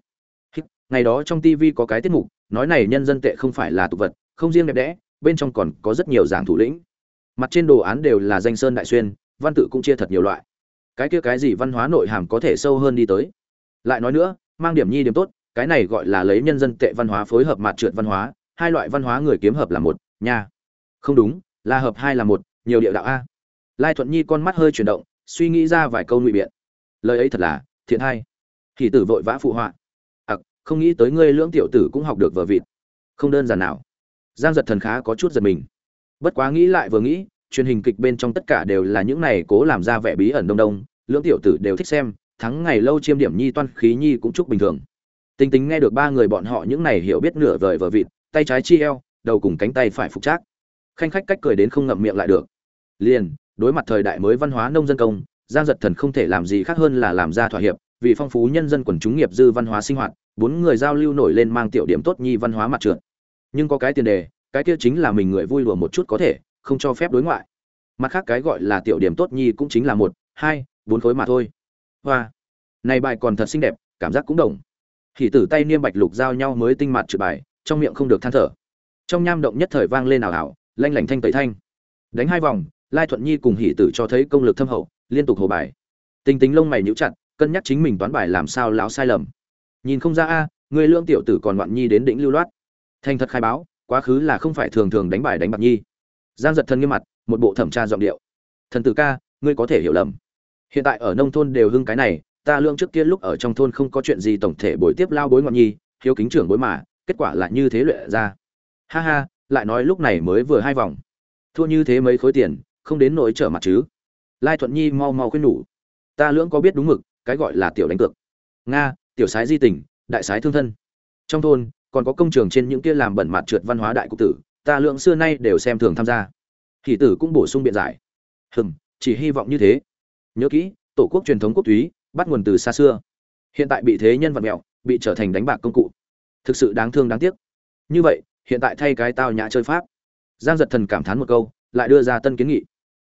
Ngày đó trong tv có cái tiết mục, nói này nhân dân tệ không phải là tục vật, không riêng đẹp đẽ bên trong còn có rất nhiều giảng thủ lĩnh. Mặt trên đồ án đều là danh sơn đại xuyên, văn tự cũng chia thật nhiều loại. Cái kia cái gì văn hóa nội hàm có thể sâu hơn đi tới. Lại nói nữa, mang điểm nhi điểm tốt, cái này gọi là lấy nhân dân tệ văn hóa phối hợp mặt trượt văn hóa, hai loại văn hóa người kiếm hợp là một, nha. Không đúng là hợp hai là một, nhiều địa đạo a. Lai thuận nhi con mắt hơi chuyển động, suy nghĩ ra vài câu ngụy biện. Lời ấy thật là, thiện hay. Thì tử vội vã phụ họa. Ặc, không nghĩ tới ngươi lưỡng tiểu tử cũng học được vợ vịt. Không đơn giản nào giang giật thần khá có chút giật mình. Bất quá nghĩ lại vừa nghĩ, truyền hình kịch bên trong tất cả đều là những này cố làm ra vẻ bí ẩn đông đông, lưỡng tiểu tử đều thích xem, thắng ngày lâu chiêm điểm nhi toan khí nhi cũng chúc bình thường. Tinh tính nghe được ba người bọn họ những này hiểu biết nửa vời vờ vịt, tay trái chi eo, đầu cùng cánh tay phải phục trác. Khanh khách cách cười đến không ngậm miệng lại được. Liền, đối mặt thời đại mới văn hóa nông dân công, giang giật thần không thể làm gì khác hơn là làm ra thỏa hiệp, vì phong phú nhân dân quần chúng nghiệp dư văn hóa sinh hoạt, bốn người giao lưu nổi lên mang tiểu điểm tốt nhi văn hóa mặt trượt nhưng có cái tiền đề, cái kia chính là mình người vui lùa một chút có thể, không cho phép đối ngoại. Mặt khác cái gọi là tiểu điểm tốt nhi cũng chính là một, hai, bốn khối mà thôi. Hoa. Này bài còn thật xinh đẹp, cảm giác cũng đồng. Hỉ tử tay niêm bạch lục giao nhau mới tinh mặt trượt bài, trong miệng không được than thở. Trong nham động nhất thời vang lên ảo ảo, lanh lảnh thanh tẩy thanh. Đánh hai vòng, lai thuận nhi cùng hỉ tử cho thấy công lực thâm hậu, liên tục hồ bài. Tinh tính lông mày nhíu chặt, cân nhắc chính mình toán bài làm sao láo sai lầm. Nhìn không ra a, người lương tiểu tử còn ngoạn nhi đến đỉnh lưu loát thanh thật khai báo, quá khứ là không phải thường thường đánh bài đánh bạc nhi. Giang giật thân nghiêm mặt, một bộ thẩm tra giọng điệu. Thần tử ca, ngươi có thể hiểu lầm. Hiện tại ở nông thôn đều hưng cái này, ta lương trước kia lúc ở trong thôn không có chuyện gì tổng thể buổi tiếp lao bối ngọn nhi, hiếu kính trưởng bối mà, kết quả là như thế luyện ra. Ha ha, lại nói lúc này mới vừa hai vòng. Thua như thế mấy khối tiền, không đến nỗi trở mặt chứ. Lai thuận nhi mau mau khuyên nhủ. Ta lưỡng có biết đúng mực, cái gọi là tiểu đánh cược. Nga, tiểu sái di tình, đại sái thương thân. Trong thôn còn có công trường trên những kia làm bẩn mặt trượt văn hóa đại cục tử, ta lượng xưa nay đều xem thường tham gia. Thì tử cũng bổ sung biện giải. Hừm, chỉ hy vọng như thế. Nhớ kỹ, tổ quốc truyền thống quốc túy, bắt nguồn từ xa xưa. Hiện tại bị thế nhân vật mẹo, bị trở thành đánh bạc công cụ. Thực sự đáng thương đáng tiếc. Như vậy, hiện tại thay cái tao nhã chơi pháp. Giang giật thần cảm thán một câu, lại đưa ra tân kiến nghị.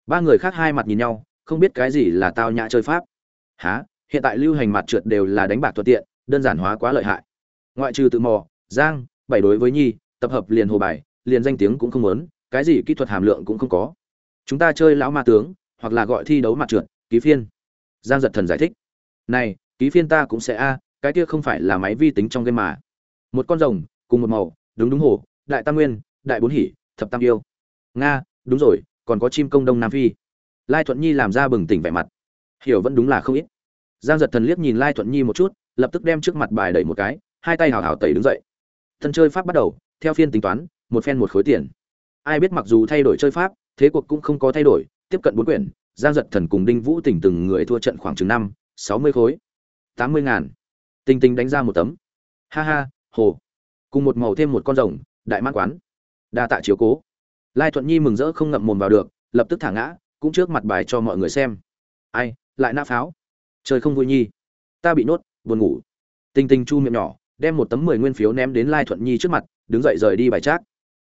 Ba người khác hai mặt nhìn nhau, không biết cái gì là tao nhã chơi pháp. Há hiện tại lưu hành mặt trượt đều là đánh bạc thuận tiện, đơn giản hóa quá lợi hại. Ngoại trừ tự mò giang, bảy đối với nhi, tập hợp liền hồ bài, liền danh tiếng cũng không muốn cái gì kỹ thuật hàm lượng cũng không có. Chúng ta chơi lão ma tướng, hoặc là gọi thi đấu mặt trượt, ký phiên. Giang giật thần giải thích. Này, ký phiên ta cũng sẽ a, cái kia không phải là máy vi tính trong game mà. Một con rồng, cùng một màu, đúng đúng hồ, đại tam nguyên, đại bốn hỷ, thập tam yêu. Nga, đúng rồi, còn có chim công đông nam phi. Lai thuận nhi làm ra bừng tỉnh vẻ mặt. Hiểu vẫn đúng là không ít. Giang giật thần liếc nhìn lai thuận nhi một chút, lập tức đem trước mặt bài đẩy một cái, hai tay hào hào tẩy đứng dậy thân chơi pháp bắt đầu, theo phiên tính toán, một phen một khối tiền. Ai biết mặc dù thay đổi chơi pháp, thế cuộc cũng không có thay đổi, tiếp cận bốn quyển, giang giật thần cùng đinh vũ tỉnh từng người thua trận khoảng chừng năm, sáu mươi khối, tám mươi ngàn. Tinh tinh đánh ra một tấm. Ha ha, hồ. Cùng một màu thêm một con rồng, đại mãn quán. Đa tạ chiếu cố. Lai thuận nhi mừng rỡ không ngậm mồm vào được, lập tức thả ngã, cũng trước mặt bài cho mọi người xem. Ai, lại nã pháo. Trời không vui nhi. Ta bị nốt, buồn ngủ. Tinh tinh chu miệng nhỏ đem một tấm mười nguyên phiếu ném đến lai thuận nhi trước mặt, đứng dậy rời đi bài trác.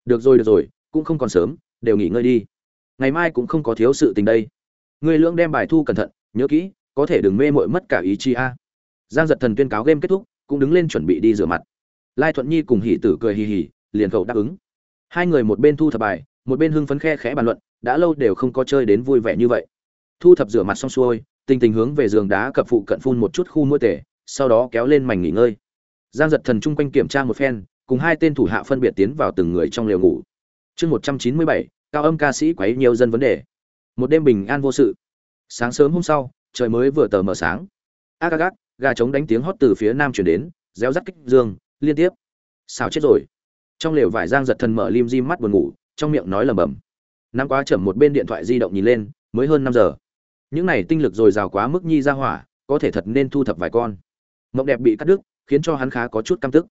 Được rồi được rồi, cũng không còn sớm, đều nghỉ ngơi đi. Ngày mai cũng không có thiếu sự tình đây. Người lưỡng đem bài thu cẩn thận, nhớ kỹ, có thể đừng mê mội mất cả ý chí a. Giang giật thần tuyên cáo game kết thúc, cũng đứng lên chuẩn bị đi rửa mặt. Lai thuận nhi cùng hỉ tử cười hì hì, liền cậu đáp ứng. Hai người một bên thu thập bài, một bên hưng phấn khe khẽ bàn luận, đã lâu đều không có chơi đến vui vẻ như vậy. Thu thập rửa mặt xong xuôi, tình tình hướng về giường đá cập phụ cận phun một chút khu mũi tể, sau đó kéo lên mảnh nghỉ ngơi giang giật thần chung quanh kiểm tra một phen, cùng hai tên thủ hạ phân biệt tiến vào từng người trong lều ngủ. Chương một trăm chín mươi bảy, cao âm ca sĩ quấy nhiều dân vấn đề. Một đêm bình an vô sự. Sáng sớm hôm sau, trời mới vừa tờ mờ sáng. Ác ác ác, gà trống đánh tiếng hót từ phía nam chuyển đến, réo rắt kích dương, liên tiếp. Sao chết rồi. Trong lều vải giang giật thần mở lim di mắt buồn ngủ, trong miệng nói lầm bầm năm quá chậm một bên điện thoại di động nhìn lên, mới hơn năm giờ. Những này tinh lực dồi dào quá mức nhi ra hỏa, có thể thật nên thu thập vài con. Mộng đẹp bị cắt đứt khiến cho hắn khá có chút căm tức.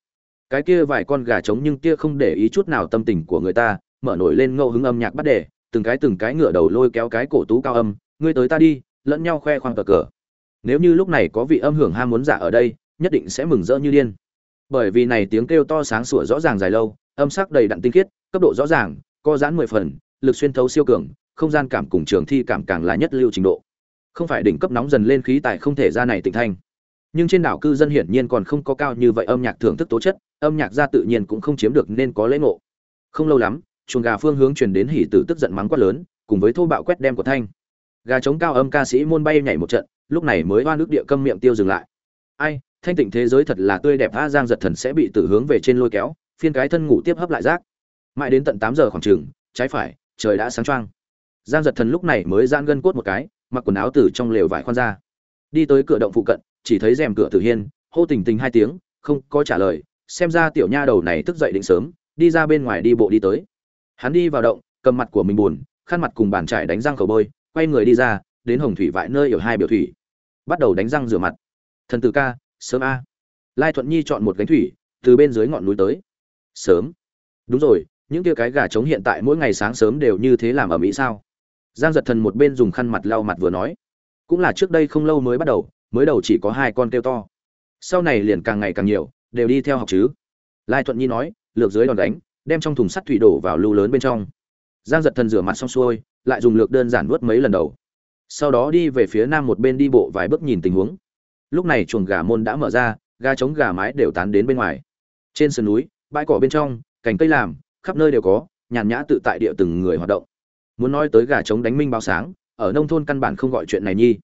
Cái kia vài con gà trống nhưng kia không để ý chút nào tâm tình của người ta, mở nổi lên ngẫu hứng âm nhạc bắt đề, từng cái từng cái ngựa đầu lôi kéo cái cổ tú cao âm, ngươi tới ta đi, lẫn nhau khoe khoang cờ cờ. Nếu như lúc này có vị âm hưởng ham muốn giả ở đây, nhất định sẽ mừng rỡ như điên. Bởi vì này tiếng kêu to sáng sủa rõ ràng dài lâu, âm sắc đầy đặn tinh khiết, cấp độ rõ ràng co giãn mười phần, lực xuyên thấu siêu cường, không gian cảm cùng trường thi cảm càng là nhất lưu trình độ. Không phải đỉnh cấp nóng dần lên khí tài không thể ra này tỉnh thanh nhưng trên đảo cư dân hiển nhiên còn không có cao như vậy âm nhạc thưởng thức tố chất, âm nhạc ra tự nhiên cũng không chiếm được nên có lễ ngộ. Không lâu lắm, chuồng gà phương hướng truyền đến hỉ tử tức giận mắng quát lớn, cùng với thô bạo quét đem của thanh. Gà chống cao âm ca sĩ môn bay nhảy một trận, lúc này mới oan nước địa câm miệng tiêu dừng lại. Ai, thanh tịnh thế giới thật là tươi đẹp, a giang giật thần sẽ bị tử hướng về trên lôi kéo, phiên cái thân ngủ tiếp hấp lại rác. Mãi đến tận tám giờ khoảng trường trái phải, trời đã sáng choang. Giang giật thần lúc này mới giãn gân cốt một cái, mặc quần áo từ trong lều vải khoan ra. Đi tới cửa động phụ cận chỉ thấy rèm cửa tử hiên, hô tình tình hai tiếng, không có trả lời, xem ra tiểu nha đầu này thức dậy định sớm, đi ra bên ngoài đi bộ đi tới. Hắn đi vào động, cầm mặt của mình buồn, khăn mặt cùng bàn trải đánh răng khẩu bôi quay người đi ra, đến hồng thủy vại nơi ở hai biểu thủy. Bắt đầu đánh răng rửa mặt. Thần tử ca, sớm a. Lai thuận nhi chọn một gánh thủy, từ bên dưới ngọn núi tới. Sớm. Đúng rồi, những kia cái gà trống hiện tại mỗi ngày sáng sớm đều như thế làm ở mỹ sao? Giang giật thần một bên dùng khăn mặt lau mặt vừa nói. Cũng là trước đây không lâu mới bắt đầu mới đầu chỉ có hai con kêu to. Sau này liền càng ngày càng nhiều, đều đi theo học chứ. Lai thuận nhi nói, lược dưới đòn đánh, đem trong thùng sắt thủy đổ vào lưu lớn bên trong. Giang giật thần rửa mặt xong xuôi, lại dùng lược đơn giản nuốt mấy lần đầu. Sau đó đi về phía nam một bên đi bộ vài bước nhìn tình huống. Lúc này chuồng gà môn đã mở ra, gà trống gà mái đều tán đến bên ngoài. Trên sườn núi, bãi cỏ bên trong, cành cây làm, khắp nơi đều có, nhàn nhã tự tại địa từng người hoạt động. Muốn nói tới gà trống đánh minh báo sáng, ở nông thôn căn bản không gọi chuyện này nhi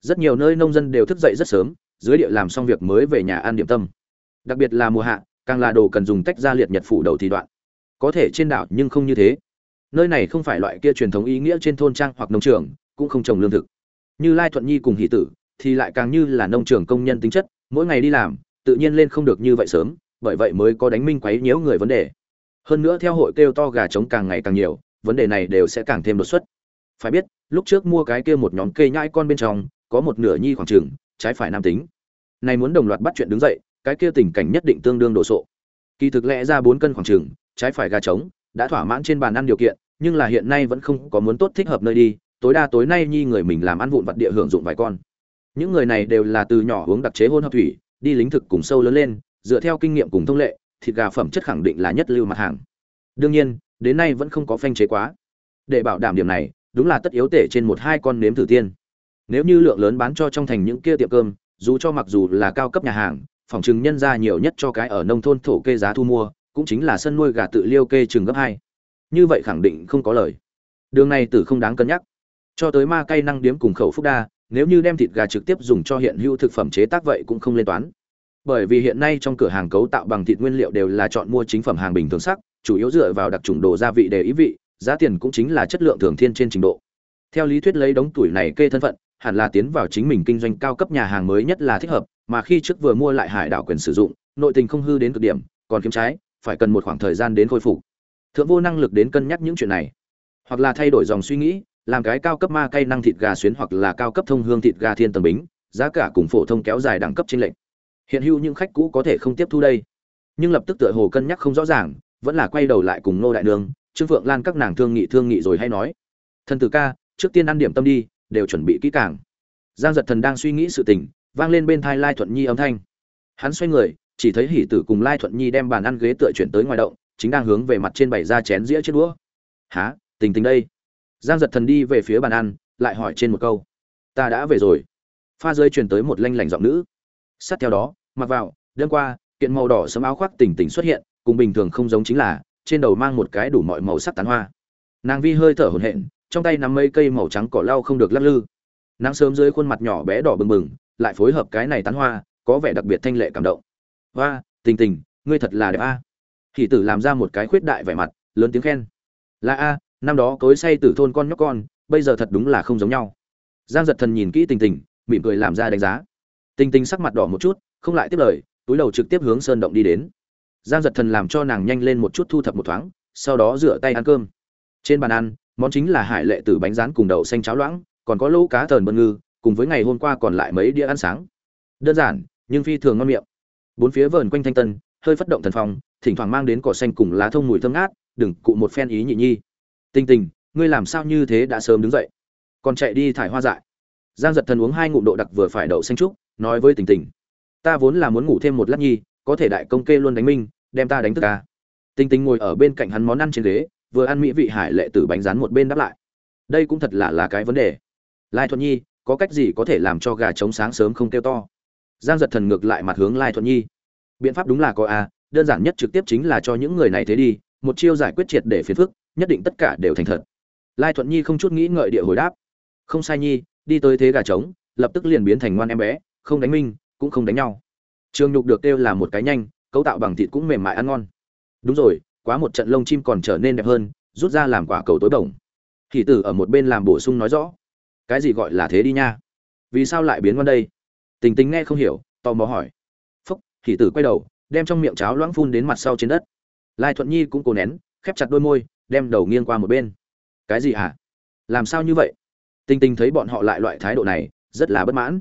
rất nhiều nơi nông dân đều thức dậy rất sớm, dưới địa làm xong việc mới về nhà ăn điểm tâm. Đặc biệt là mùa hạ, càng là đồ cần dùng tách ra liệt nhật phủ đầu thì đoạn. Có thể trên đảo nhưng không như thế. Nơi này không phải loại kia truyền thống ý nghĩa trên thôn trang hoặc nông trường, cũng không trồng lương thực. Như lai thuận nhi cùng hỷ tử, thì lại càng như là nông trường công nhân tính chất, mỗi ngày đi làm, tự nhiên lên không được như vậy sớm, bởi vậy mới có đánh minh quấy nhiễu người vấn đề. Hơn nữa theo hội kêu to gà trống càng ngày càng nhiều, vấn đề này đều sẽ càng thêm đột xuất. Phải biết, lúc trước mua cái kia một nhóm cây nhãi con bên trong có một nửa nhi khoảng trường, trái phải nam tính. Này muốn đồng loạt bắt chuyện đứng dậy, cái kia tình cảnh nhất định tương đương đồ sộ. Kỳ thực lẽ ra bốn cân khoảng trường, trái phải gà trống, đã thỏa mãn trên bàn ăn điều kiện, nhưng là hiện nay vẫn không có muốn tốt thích hợp nơi đi, tối đa tối nay nhi người mình làm ăn vụn vặt địa hưởng dụng vài con. Những người này đều là từ nhỏ uống đặc chế hôn hợp thủy, đi lính thực cùng sâu lớn lên, dựa theo kinh nghiệm cùng thông lệ, thịt gà phẩm chất khẳng định là nhất lưu mặt hàng. Đương nhiên, đến nay vẫn không có phanh chế quá. Để bảo đảm điểm này, đúng là tất yếu tể trên một hai con nếm thử tiên nếu như lượng lớn bán cho trong thành những kia tiệm cơm, dù cho mặc dù là cao cấp nhà hàng, phòng chừng nhân ra nhiều nhất cho cái ở nông thôn thổ kê giá thu mua, cũng chính là sân nuôi gà tự liêu kê chừng gấp hai. Như vậy khẳng định không có lời. Đường này tử không đáng cân nhắc. Cho tới ma cây năng điếm cùng khẩu phúc đa, nếu như đem thịt gà trực tiếp dùng cho hiện hữu thực phẩm chế tác vậy cũng không lên toán. Bởi vì hiện nay trong cửa hàng cấu tạo bằng thịt nguyên liệu đều là chọn mua chính phẩm hàng bình thường sắc, chủ yếu dựa vào đặc trùng đồ gia vị để ý vị, giá tiền cũng chính là chất lượng thường thiên trên trình độ. Theo lý thuyết lấy đống tuổi này kê thân phận hẳn là tiến vào chính mình kinh doanh cao cấp nhà hàng mới nhất là thích hợp, mà khi trước vừa mua lại hải đảo quyền sử dụng, nội tình không hư đến cực điểm, còn kiếm trái, phải cần một khoảng thời gian đến khôi phục. Thượng vô năng lực đến cân nhắc những chuyện này. Hoặc là thay đổi dòng suy nghĩ, làm cái cao cấp ma cây năng thịt gà xuyến hoặc là cao cấp thông hương thịt gà thiên tầng bính, giá cả cùng phổ thông kéo dài đẳng cấp trên lệnh hiện hữu những khách cũ có thể không tiếp thu đây. Nhưng lập tức tựa hồ cân nhắc không rõ ràng, vẫn là quay đầu lại cùng nô đại nương, trương phượng lan các nàng thương nghị thương nghị rồi hay nói thân tử ca, trước tiên ăn điểm tâm đi đều chuẩn bị kỹ càng. Giang giật thần đang suy nghĩ sự tình, vang lên bên thai lai thuận nhi âm thanh. Hắn xoay người, chỉ thấy hỷ tử cùng lai thuận nhi đem bàn ăn ghế tựa chuyển tới ngoài động, chính đang hướng về mặt trên bảy ra chén dĩa chiếc đũa. Há tình tình đây. Giang giật thần đi về phía bàn ăn, lại hỏi trên một câu. Ta đã về rồi. Pha rơi truyền tới một lanh lảnh giọng nữ. Sát theo đó, mặc vào, đêm qua, kiện màu đỏ sấm áo khoác tỉnh tỉnh xuất hiện, cùng bình thường không giống chính là, trên đầu mang một cái đủ mọi màu sắc tán hoa. Nàng vi hơi thở hổn hển trong tay nắm mấy cây màu trắng cỏ lau không được lắc lư. Nắng sớm dưới khuôn mặt nhỏ bé đỏ bừng bừng, lại phối hợp cái này tán hoa, có vẻ đặc biệt thanh lệ cảm động. Hoa, tình tình, ngươi thật là đẹp a. Hỷ tử làm ra một cái khuyết đại vẻ mặt, lớn tiếng khen. Là a, năm đó cối say từ thôn con nhóc con, bây giờ thật đúng là không giống nhau. Giang giật thần nhìn kỹ tình tình, mỉm cười làm ra đánh giá. Tình tình sắc mặt đỏ một chút, không lại tiếp lời, túi đầu trực tiếp hướng sơn động đi đến. Giang giật thần làm cho nàng nhanh lên một chút thu thập một thoáng, sau đó rửa tay ăn cơm. Trên bàn ăn món chính là hải lệ tử bánh rán cùng đậu xanh cháo loãng, còn có lỗ cá tờn bơn ngư, cùng với ngày hôm qua còn lại mấy đĩa ăn sáng. Đơn giản, nhưng phi thường ngon miệng. Bốn phía vờn quanh thanh tân, hơi phất động thần phong, thỉnh thoảng mang đến cỏ xanh cùng lá thông mùi thơm ngát, đừng cụ một phen ý nhị nhi. Tinh tình, ngươi làm sao như thế đã sớm đứng dậy? Còn chạy đi thải hoa dại. Giang giật thần uống hai ngụm độ đặc vừa phải đậu xanh trúc, nói với tình tình. Ta vốn là muốn ngủ thêm một lát nhi, có thể đại công kê luôn đánh minh, đem ta đánh thức ca. Tình tình ngồi ở bên cạnh hắn món ăn trên ghế vừa ăn mỹ vị hải lệ tử bánh rán một bên đáp lại. Đây cũng thật là là cái vấn đề. Lai thuận nhi, có cách gì có thể làm cho gà trống sáng sớm không kêu to? Giang giật thần ngược lại mặt hướng lai thuận nhi. Biện pháp đúng là có a, đơn giản nhất trực tiếp chính là cho những người này thế đi, một chiêu giải quyết triệt để phiền phức, nhất định tất cả đều thành thật. Lai thuận nhi không chút nghĩ ngợi địa hồi đáp. Không sai nhi, đi tới thế gà trống, lập tức liền biến thành ngoan em bé, không đánh minh cũng không đánh nhau. Trường nhục được kêu là một cái nhanh, cấu tạo bằng thịt cũng mềm mại ăn ngon. Đúng rồi quá một trận lông chim còn trở nên đẹp hơn, rút ra làm quả cầu tối bổng. Hỷ tử ở một bên làm bổ sung nói rõ. Cái gì gọi là thế đi nha? Vì sao lại biến qua đây? Tình tình nghe không hiểu, tò mò hỏi. Phúc hỷ tử quay đầu, đem trong miệng cháo loãng phun đến mặt sau trên đất. Lai thuận nhi cũng cố nén, khép chặt đôi môi, đem đầu nghiêng qua một bên. Cái gì hả? Làm sao như vậy? Tình tình thấy bọn họ lại loại thái độ này, rất là bất mãn.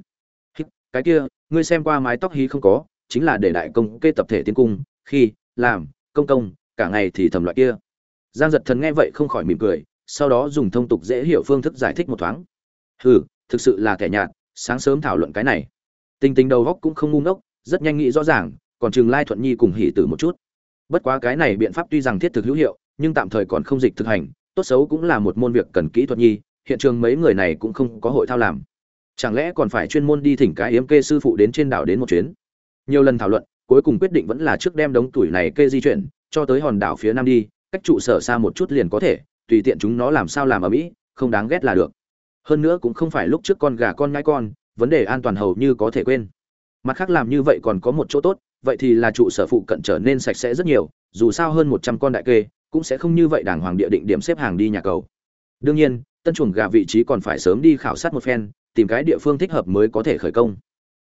Cái kia, ngươi xem qua mái tóc hí không có, chính là để đại công kê tập thể tiến cung, khi, làm, công công cả ngày thì thầm loại kia. Giang giật thần nghe vậy không khỏi mỉm cười, sau đó dùng thông tục dễ hiểu phương thức giải thích một thoáng. Hừ, thực sự là kẻ nhạt, sáng sớm thảo luận cái này. Tinh tinh đầu góc cũng không ngu ngốc, rất nhanh nghĩ rõ ràng, còn chừng lai thuận nhi cùng hỉ tử một chút. Bất quá cái này biện pháp tuy rằng thiết thực hữu hiệu, nhưng tạm thời còn không dịch thực hành, tốt xấu cũng là một môn việc cần kỹ thuật nhi, hiện trường mấy người này cũng không có hội thao làm. Chẳng lẽ còn phải chuyên môn đi thỉnh cái yếm kê sư phụ đến trên đảo đến một chuyến? Nhiều lần thảo luận, cuối cùng quyết định vẫn là trước đem đống tuổi này kê di chuyển cho tới hòn đảo phía nam đi, cách trụ sở xa một chút liền có thể, tùy tiện chúng nó làm sao làm ở mỹ, không đáng ghét là được. Hơn nữa cũng không phải lúc trước con gà con nhãi con, vấn đề an toàn hầu như có thể quên. Mặt khác làm như vậy còn có một chỗ tốt, vậy thì là trụ sở phụ cận trở nên sạch sẽ rất nhiều, dù sao hơn một trăm con đại kê, cũng sẽ không như vậy đàng hoàng địa định điểm xếp hàng đi nhà cầu. Đương nhiên, tân chuồng gà vị trí còn phải sớm đi khảo sát một phen, tìm cái địa phương thích hợp mới có thể khởi công.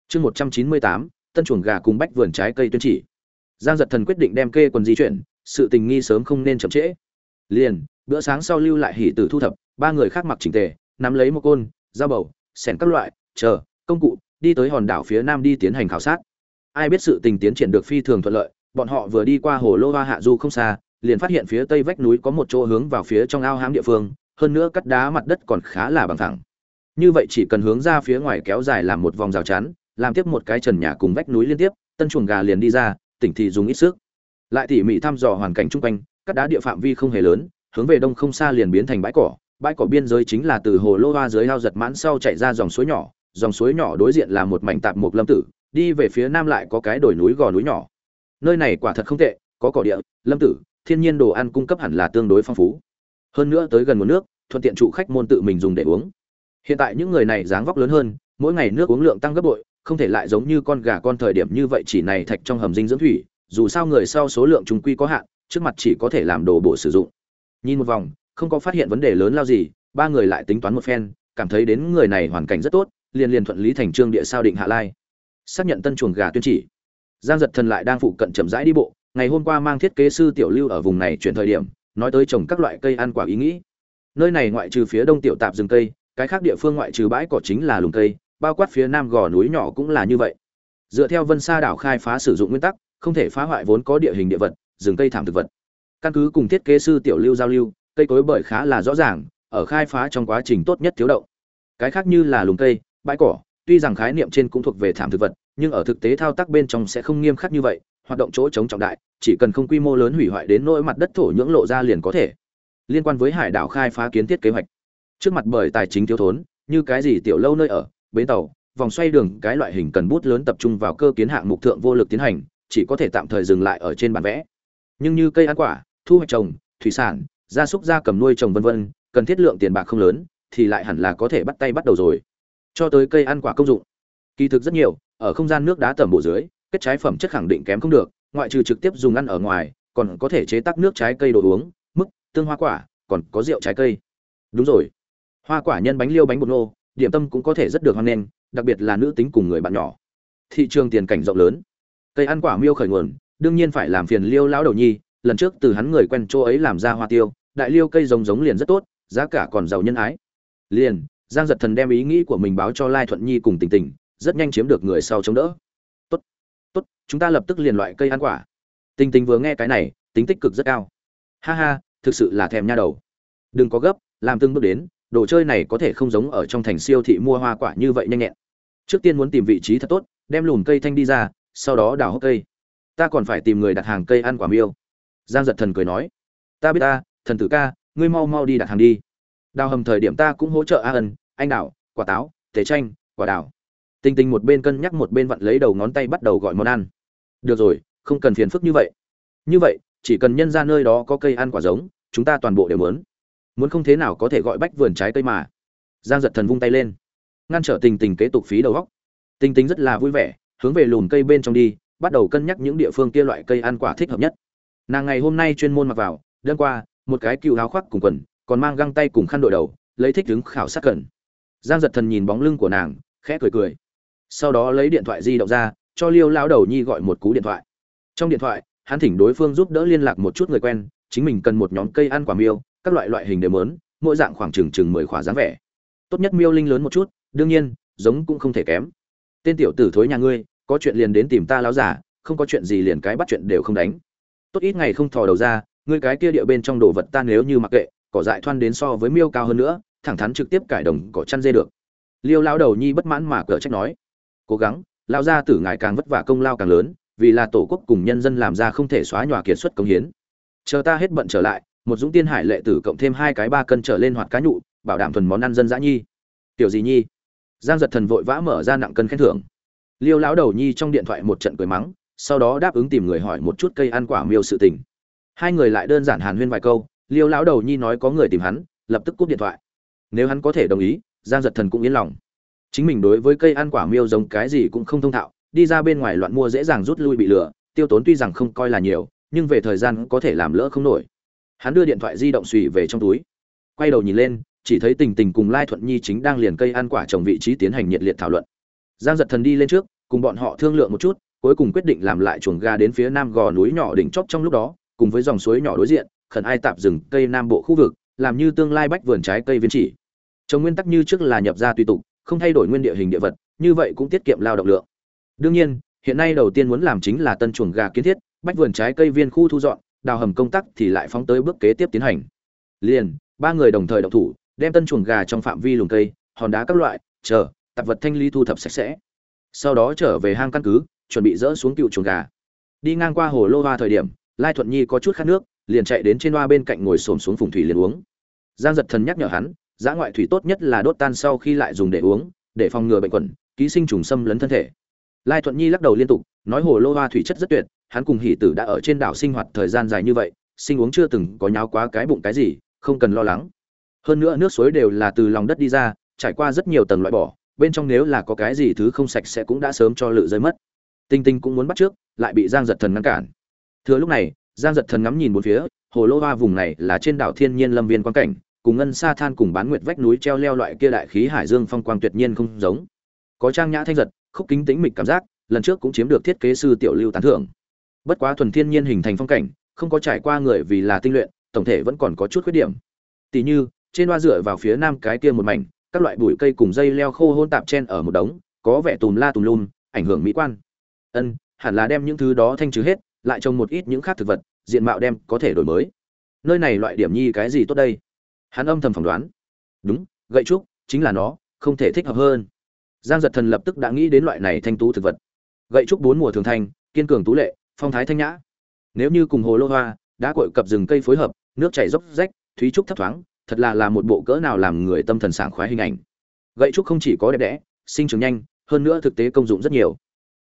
Chương một trăm chín mươi tám, tân chuồng gà cùng bách vườn trái cây tuyên chỉ giang giật thần quyết định đem kê quần di chuyển, sự tình nghi sớm không nên chậm trễ. Liền, bữa sáng sau lưu lại hỉ tử thu thập, ba người khác mặc chỉnh tề, nắm lấy một côn, dao bầu, sẻn các loại, chờ, công cụ, đi tới hòn đảo phía nam đi tiến hành khảo sát. Ai biết sự tình tiến triển được phi thường thuận lợi, bọn họ vừa đi qua hồ lô hoa hạ du không xa, liền phát hiện phía tây vách núi có một chỗ hướng vào phía trong ao hám địa phương, hơn nữa cắt đá mặt đất còn khá là bằng thẳng như vậy chỉ cần hướng ra phía ngoài kéo dài làm một vòng rào chắn, làm tiếp một cái trần nhà cùng vách núi liên tiếp, tân chuồng gà liền đi ra tỉnh thì dùng ít sức. Lại tỉ mỉ thăm dò hoàn cảnh chung quanh, các đá địa phạm vi không hề lớn, hướng về đông không xa liền biến thành bãi cỏ. Bãi cỏ biên giới chính là từ hồ lô hoa dưới ao giật mãn sau chạy ra dòng suối nhỏ. Dòng suối nhỏ đối diện là một mảnh tạp mục lâm tử, đi về phía nam lại có cái đồi núi gò núi nhỏ. Nơi này quả thật không tệ, có cỏ địa, lâm tử, thiên nhiên đồ ăn cung cấp hẳn là tương đối phong phú. Hơn nữa tới gần nguồn nước, thuận tiện trụ khách môn tự mình dùng để uống. Hiện tại những người này dáng vóc lớn hơn, mỗi ngày nước uống lượng tăng gấp bội không thể lại giống như con gà con thời điểm như vậy chỉ này thạch trong hầm dinh dưỡng thủy, dù sao người sau số lượng chúng quy có hạn, trước mặt chỉ có thể làm đồ bổ sử dụng. Nhìn một vòng, không có phát hiện vấn đề lớn lao gì, ba người lại tính toán một phen, cảm thấy đến người này hoàn cảnh rất tốt, liền liền thuận lý thành trương địa sao định hạ lai. Xác nhận tân chuồng gà tuyên chỉ. Giang giật thần lại đang phụ cận chậm rãi đi bộ, ngày hôm qua mang thiết kế sư tiểu lưu ở vùng này chuyển thời điểm, nói tới trồng các loại cây ăn quả ý nghĩ. Nơi này ngoại trừ phía đông tiểu tạp rừng cây, cái khác địa phương ngoại trừ bãi cỏ chính là lùng cây bao quát phía nam gò núi nhỏ cũng là như vậy. Dựa theo vân sa đảo khai phá sử dụng nguyên tắc, không thể phá hoại vốn có địa hình địa vật, rừng cây thảm thực vật. Căn cứ cùng thiết kế sư tiểu lưu giao lưu, cây cối bởi khá là rõ ràng, ở khai phá trong quá trình tốt nhất thiếu động cái khác như là lùng cây, bãi cỏ, tuy rằng khái niệm trên cũng thuộc về thảm thực vật, nhưng ở thực tế thao tác bên trong sẽ không nghiêm khắc như vậy, hoạt động chỗ chống trọng đại, chỉ cần không quy mô lớn hủy hoại đến nỗi mặt đất thổ nhưỡng lộ ra liền có thể. Liên quan với hải đảo khai phá kiến thiết kế hoạch. Trước mặt bởi tài chính thiếu thốn, như cái gì tiểu lâu nơi ở bến tàu, vòng xoay đường, cái loại hình cần bút lớn tập trung vào cơ kiến hạng mục thượng vô lực tiến hành, chỉ có thể tạm thời dừng lại ở trên bản vẽ. Nhưng như cây ăn quả, thu hoạch trồng, thủy sản, gia súc, gia cầm nuôi trồng vân vân, cần thiết lượng tiền bạc không lớn, thì lại hẳn là có thể bắt tay bắt đầu rồi. Cho tới cây ăn quả công dụng. Kỳ thực rất nhiều, ở không gian nước đá tẩm bộ dưới, kết trái phẩm chất khẳng định kém không được, ngoại trừ trực tiếp dùng ăn ở ngoài, còn có thể chế tác nước trái cây đồ uống mức tương hoa quả, còn có rượu trái cây. Đúng rồi. Hoa quả nhân bánh liêu bánh bột nô điểm tâm cũng có thể rất được hoan nghênh, đặc biệt là nữ tính cùng người bạn nhỏ. Thị trường tiền cảnh rộng lớn. Cây ăn quả miêu khởi nguồn, đương nhiên phải làm phiền liêu lão đầu nhi, lần trước từ hắn người quen chỗ ấy làm ra hoa tiêu, đại liêu cây giống giống liền rất tốt, giá cả còn giàu nhân ái. Liền, giang giật thần đem ý nghĩ của mình báo cho lai thuận nhi cùng tình tình, rất nhanh chiếm được người sau chống đỡ. Tốt tốt, chúng ta lập tức liền loại cây ăn quả. Tình tình vừa nghe cái này, tính tích cực rất cao. Ha ha, thực sự là thèm nha đầu. Đừng có gấp, làm từng bước đến đồ chơi này có thể không giống ở trong thành siêu thị mua hoa quả như vậy nhanh nhẹn. Trước tiên muốn tìm vị trí thật tốt, đem lùm cây thanh đi ra, sau đó đào hốc cây. Ta còn phải tìm người đặt hàng cây ăn quả miêu. Giang giật thần cười nói, ta biết ta, thần tử ca, ngươi mau mau đi đặt hàng đi. Đào hầm thời điểm ta cũng hỗ trợ a ân, anh đào, quả táo tề chanh, quả đào. Tinh tinh một bên cân nhắc một bên vặn lấy đầu ngón tay bắt đầu gọi món ăn. Được rồi, không cần phiền phức như vậy. Như vậy, chỉ cần nhân ra nơi đó có cây ăn quả giống, chúng ta toàn bộ đều muốn muốn không thế nào có thể gọi bách vườn trái cây mà. Giang giật thần vung tay lên. Ngăn trở tình tình kế tục phí đầu góc tình tình rất là vui vẻ, hướng về lùm cây bên trong đi, bắt đầu cân nhắc những địa phương kia loại cây ăn quả thích hợp nhất. Nàng ngày hôm nay chuyên môn mặc vào, đơn qua, một cái cựu áo khoác cùng quần, còn mang găng tay cùng khăn đội đầu, lấy thích đứng khảo sát cẩn giang giật thần nhìn bóng lưng của nàng, khẽ cười cười. Sau đó lấy điện thoại di động ra, cho liêu lão đầu nhi gọi một cú điện thoại. Trong điện thoại, hắn thỉnh đối phương giúp đỡ liên lạc một chút người quen, chính mình cần một nhóm cây ăn quả miêu các loại loại hình đều mớn mỗi dạng khoảng chừng chừng mười khỏa dáng vẻ. Tốt nhất miêu linh lớn một chút, đương nhiên, giống cũng không thể kém. Tên tiểu tử thối nhà ngươi, có chuyện liền đến tìm ta láo giả, không có chuyện gì liền cái bắt chuyện đều không đánh. Tốt ít ngày không thò đầu ra, ngươi cái kia địa bên trong đồ vật ta nếu như mặc kệ, cỏ dại thoan đến so với miêu cao hơn nữa, thẳng thắn trực tiếp cải đồng cỏ chăn dê được. Liêu lao đầu nhi bất mãn mà cờ trách nói. Cố gắng lao ra tử ngài càng vất vả công lao càng lớn, vì là tổ quốc cùng nhân dân làm ra không thể xóa nhòa kiệt xuất công hiến. Chờ ta hết bận trở lại một dũng tiên hải lệ tử cộng thêm hai cái ba cân trở lên hoạt cá nhụ, bảo đảm thuần món ăn dân dã nhi. Tiểu gì nhi. Giang giật thần vội vã mở ra nặng cân khen thưởng. Liêu lão đầu nhi trong điện thoại một trận cười mắng, sau đó đáp ứng tìm người hỏi một chút cây ăn quả miêu sự tình. Hai người lại đơn giản hàn huyên vài câu, liêu lão đầu nhi nói có người tìm hắn, lập tức cúp điện thoại. Nếu hắn có thể đồng ý, giang giật thần cũng yên lòng. Chính mình đối với cây ăn quả miêu giống cái gì cũng không thông thạo, đi ra bên ngoài loạn mua dễ dàng rút lui bị lừa, tiêu tốn tuy rằng không coi là nhiều, nhưng về thời gian có thể làm lỡ không nổi hắn đưa điện thoại di động xùy về trong túi. Quay đầu nhìn lên, chỉ thấy tình tình cùng lai thuận nhi chính đang liền cây ăn quả trồng vị trí tiến hành nhiệt liệt thảo luận. Giang giật thần đi lên trước, cùng bọn họ thương lượng một chút, cuối cùng quyết định làm lại chuồng ga đến phía nam gò núi nhỏ đỉnh chóp trong lúc đó, cùng với dòng suối nhỏ đối diện, khẩn ai tạp rừng cây nam bộ khu vực, làm như tương lai bách vườn trái cây viên chỉ. Trồng nguyên tắc như trước là nhập ra tùy tục, không thay đổi nguyên địa hình địa vật, như vậy cũng tiết kiệm lao động lượng. Đương nhiên, hiện nay đầu tiên muốn làm chính là tân chuồng gà kiến thiết, bách vườn trái cây viên khu thu dọn đào hầm công tác thì lại phóng tới bước kế tiếp tiến hành. Liền, ba người đồng thời động thủ, đem tân chuồng gà trong phạm vi lùm cây, hòn đá các loại, chờ, tạp vật thanh lý thu thập sạch sẽ. Sau đó trở về hang căn cứ, chuẩn bị dỡ xuống cựu chuồng gà. Đi ngang qua hồ lô hoa thời điểm, lai thuận nhi có chút khát nước, liền chạy đến trên hoa bên cạnh ngồi xổm xuống phùng thủy liền uống. Giang giật thần nhắc nhở hắn, giã ngoại thủy tốt nhất là đốt tan sau khi lại dùng để uống, để phòng ngừa bệnh khuẩn ký sinh trùng xâm lấn thân thể lai thuận nhi lắc đầu liên tục, nói hồ lô hoa thủy chất rất tuyệt, hắn cùng hỷ tử đã ở trên đảo sinh hoạt thời gian dài như vậy, sinh uống chưa từng có nháo quá cái bụng cái gì, không cần lo lắng. Hơn nữa nước suối đều là từ lòng đất đi ra, trải qua rất nhiều tầng loại bỏ, bên trong nếu là có cái gì thứ không sạch sẽ cũng đã sớm cho lự rơi mất. Tinh tinh cũng muốn bắt trước, lại bị giang giật thần ngăn cản. Thừa lúc này, giang giật thần ngắm nhìn một phía, hồ lô hoa vùng này là trên đảo thiên nhiên lâm viên quan cảnh, cùng ngân sa than cùng bán nguyệt vách núi treo leo loại kia đại khí hải dương phong quang tuyệt nhiên không giống. Có trang nhã thanh giật khúc kính tĩnh mịch cảm giác, lần trước cũng chiếm được thiết kế sư tiểu lưu tán thưởng. Bất quá thuần thiên nhiên hình thành phong cảnh, không có trải qua người vì là tinh luyện, tổng thể vẫn còn có chút khuyết điểm. Tỷ như, trên hoa dựa vào phía nam cái kia một mảnh, các loại bụi cây cùng dây leo khô hôn tạp chen ở một đống, có vẻ tùm la tùm lum, ảnh hưởng mỹ quan. Ân, hẳn là đem những thứ đó thanh trừ hết, lại trồng một ít những khác thực vật, diện mạo đem có thể đổi mới. Nơi này loại điểm nhi cái gì tốt đây? Hắn âm thầm phỏng đoán. Đúng, gậy trúc, chính là nó, không thể thích hợp hơn giang giật thần lập tức đã nghĩ đến loại này thanh tú thực vật. Gậy trúc bốn mùa thường thanh, kiên cường tú lệ, phong thái thanh nhã. Nếu như cùng hồ lô hoa đã cội cập rừng cây phối hợp, nước chảy dốc rách, thúy trúc thấp thoáng, thật là là một bộ cỡ nào làm người tâm thần sảng khoái hình ảnh. Gậy trúc không chỉ có đẹp đẽ, sinh trưởng nhanh, hơn nữa thực tế công dụng rất nhiều.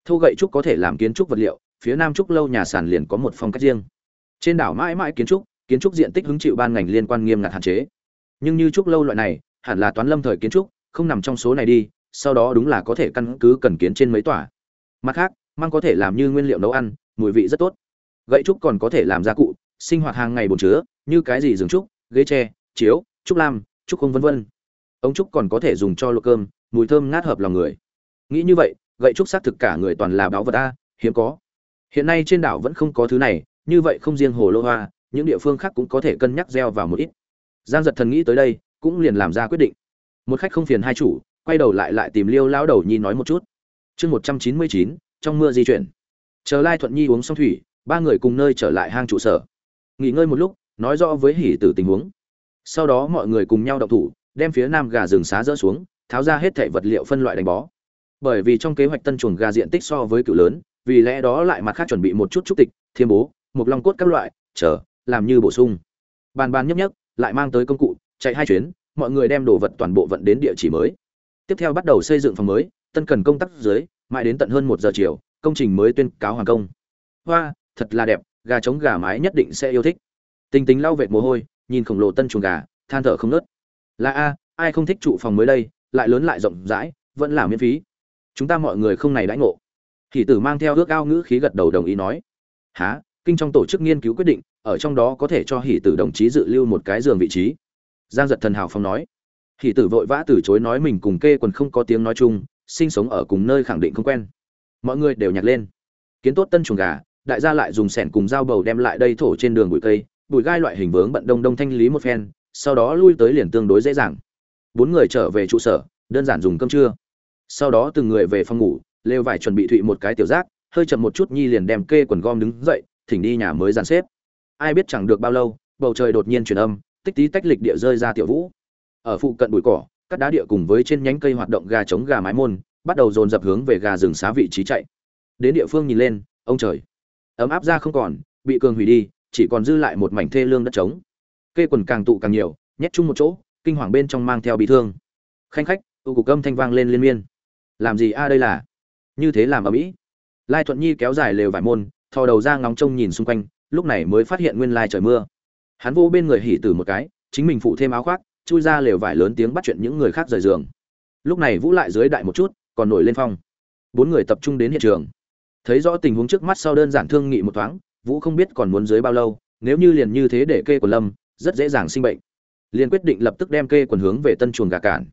Thô gậy trúc có thể làm kiến trúc vật liệu, phía nam trúc lâu nhà sàn liền có một phong cách riêng. Trên đảo mãi mãi kiến trúc kiến trúc diện tích hứng chịu ban ngành liên quan nghiêm ngặt hạn chế. Nhưng như trúc lâu loại này, hẳn là toán lâm thời kiến trúc, không nằm trong số này đi sau đó đúng là có thể căn cứ cần kiến trên mấy tòa. Mặt khác, măng có thể làm như nguyên liệu nấu ăn, mùi vị rất tốt. Gậy trúc còn có thể làm gia cụ, sinh hoạt hàng ngày bồn chứa, như cái gì giường trúc, ghế tre, chiếu, trúc lam, trúc không vân vân. Ống trúc còn có thể dùng cho luộc cơm, mùi thơm ngát hợp lòng người. Nghĩ như vậy, gậy trúc xác thực cả người toàn là báo vật a, hiếm có. Hiện nay trên đảo vẫn không có thứ này, như vậy không riêng hồ lô hoa, những địa phương khác cũng có thể cân nhắc gieo vào một ít. Giang giật thần nghĩ tới đây, cũng liền làm ra quyết định. Một khách không phiền hai chủ quay đầu lại lại tìm liêu lão đầu nhi nói một chút. Chương một trăm chín mươi chín, trong mưa di chuyển. Chờ lai thuận nhi uống xong thủy, ba người cùng nơi trở lại hang trụ sở. Nghỉ ngơi một lúc, nói rõ với hỉ tử tình huống. Sau đó mọi người cùng nhau động thủ, đem phía nam gà rừng xá dỡ xuống, tháo ra hết thảy vật liệu phân loại đánh bó. Bởi vì trong kế hoạch tân chuồng gà diện tích so với cựu lớn, vì lẽ đó lại mặt khác chuẩn bị một chút trúc tịch, thiêm bố một long cốt các loại, chờ, làm như bổ sung. Bàn bàn nhấp nhấp, lại mang tới công cụ, chạy hai chuyến, mọi người đem đồ vật toàn bộ vận đến địa chỉ mới tiếp theo bắt đầu xây dựng phòng mới, tân cần công tác dưới, mãi đến tận hơn một giờ chiều, công trình mới tuyên cáo hoàn công. Hoa, thật là đẹp, gà trống gà mái nhất định sẽ yêu thích. Tinh tính lau vệt mồ hôi, nhìn khổng lồ tân chuồng gà, than thở không nớt là a, ai không thích trụ phòng mới đây, lại lớn lại rộng rãi, vẫn là miễn phí. Chúng ta mọi người không này đãi ngộ. Thì tử mang theo ước ao ngữ khí gật đầu đồng ý nói. Há kinh trong tổ chức nghiên cứu quyết định, ở trong đó có thể cho hỷ tử đồng chí dự lưu một cái giường vị trí. Giang giật thần hào phong nói hỷ tử vội vã từ chối nói mình cùng kê quần không có tiếng nói chung, sinh sống ở cùng nơi khẳng định không quen. Mọi người đều nhặt lên. Kiến tốt tân chuồng gà, đại gia lại dùng sẻn cùng dao bầu đem lại đây thổ trên đường bụi cây, bụi gai loại hình vướng bận đông đông thanh lý một phen, sau đó lui tới liền tương đối dễ dàng. Bốn người trở về trụ sở, đơn giản dùng cơm trưa. Sau đó từng người về phòng ngủ lêu vải chuẩn bị thụy một cái tiểu giác, hơi chậm một chút nhi liền đem kê quần gom đứng dậy, thỉnh đi nhà mới dàn xếp. Ai biết chẳng được bao lâu, bầu trời đột nhiên truyền âm, tích tí tách lịch địa rơi ra tiểu vũ ở phụ cận bụi cỏ các đá địa cùng với trên nhánh cây hoạt động gà trống gà mái môn, bắt đầu dồn dập hướng về gà rừng xá vị trí chạy. Đến địa phương nhìn lên, ông trời. Ấm áp ra không còn, bị cường hủy đi, chỉ còn dư lại một mảnh thê lương đất trống. Cây quần càng tụ càng nhiều, nhét chung một chỗ, kinh hoàng bên trong mang theo bị thương. Khanh khách tụ cục âm thanh vang lên liên miên. Làm gì a đây là? Như thế làm ở mỹ lai thuận nhi kéo dài lều vải môn, thò đầu ra ngóng trông nhìn xung quanh, lúc này mới phát hiện nguyên lai trời mưa. Hắn vô bên người hỉ tử một cái, chính mình phụ thêm áo khoác chui ra lều vải lớn tiếng bắt chuyện những người khác rời giường. Lúc này vũ lại dưới đại một chút, còn nổi lên phong. Bốn người tập trung đến hiện trường. Thấy rõ tình huống trước mắt sau đơn giản thương nghị một thoáng, vũ không biết còn muốn dưới bao lâu, nếu như liền như thế để kê của lâm, rất dễ dàng sinh bệnh. Liền quyết định lập tức đem kê quần hướng về tân chuồng gà cản.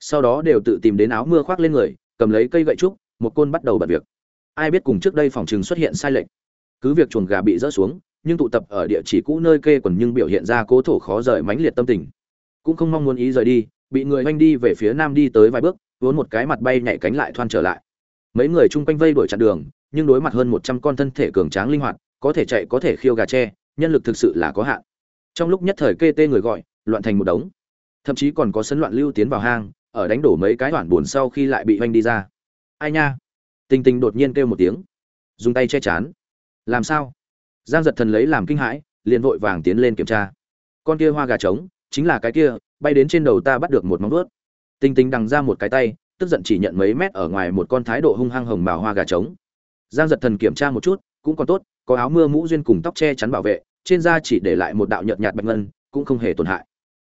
Sau đó đều tự tìm đến áo mưa khoác lên người, cầm lấy cây gậy trúc, một côn bắt đầu bật việc. Ai biết cùng trước đây phòng trường xuất hiện sai lệch. Cứ việc chuồng gà bị rỡ xuống, nhưng tụ tập ở địa chỉ cũ nơi kê quần nhưng biểu hiện ra cố thổ khó rời mãnh liệt tâm tình cũng không mong muốn ý rời đi, bị người oanh đi về phía nam đi tới vài bước, vốn một cái mặt bay nhảy cánh lại thoăn trở lại. Mấy người chung quanh vây đuổi chặn đường, nhưng đối mặt hơn một trăm con thân thể cường tráng linh hoạt, có thể chạy có thể khiêu gà tre nhân lực thực sự là có hạn. Trong lúc nhất thời kê tê người gọi, loạn thành một đống. Thậm chí còn có sấn loạn lưu tiến vào hang, ở đánh đổ mấy cái đoạn buồn sau khi lại bị oanh đi ra. Ai nha? Tình tình đột nhiên kêu một tiếng. Dùng tay che chán. Làm sao? Giang giật thần lấy làm kinh hãi, liền vội vàng tiến lên kiểm tra. Con kia hoa gà trống chính là cái kia, bay đến trên đầu ta bắt được một móng vuốt. Tinh tinh đằng ra một cái tay, tức giận chỉ nhận mấy mét ở ngoài một con thái độ hung hăng hồng bào hoa gà trống. Giang giật thần kiểm tra một chút, cũng còn tốt, có áo mưa mũ duyên cùng tóc che chắn bảo vệ, trên da chỉ để lại một đạo nhợt nhạt bạch ngân, cũng không hề tổn hại.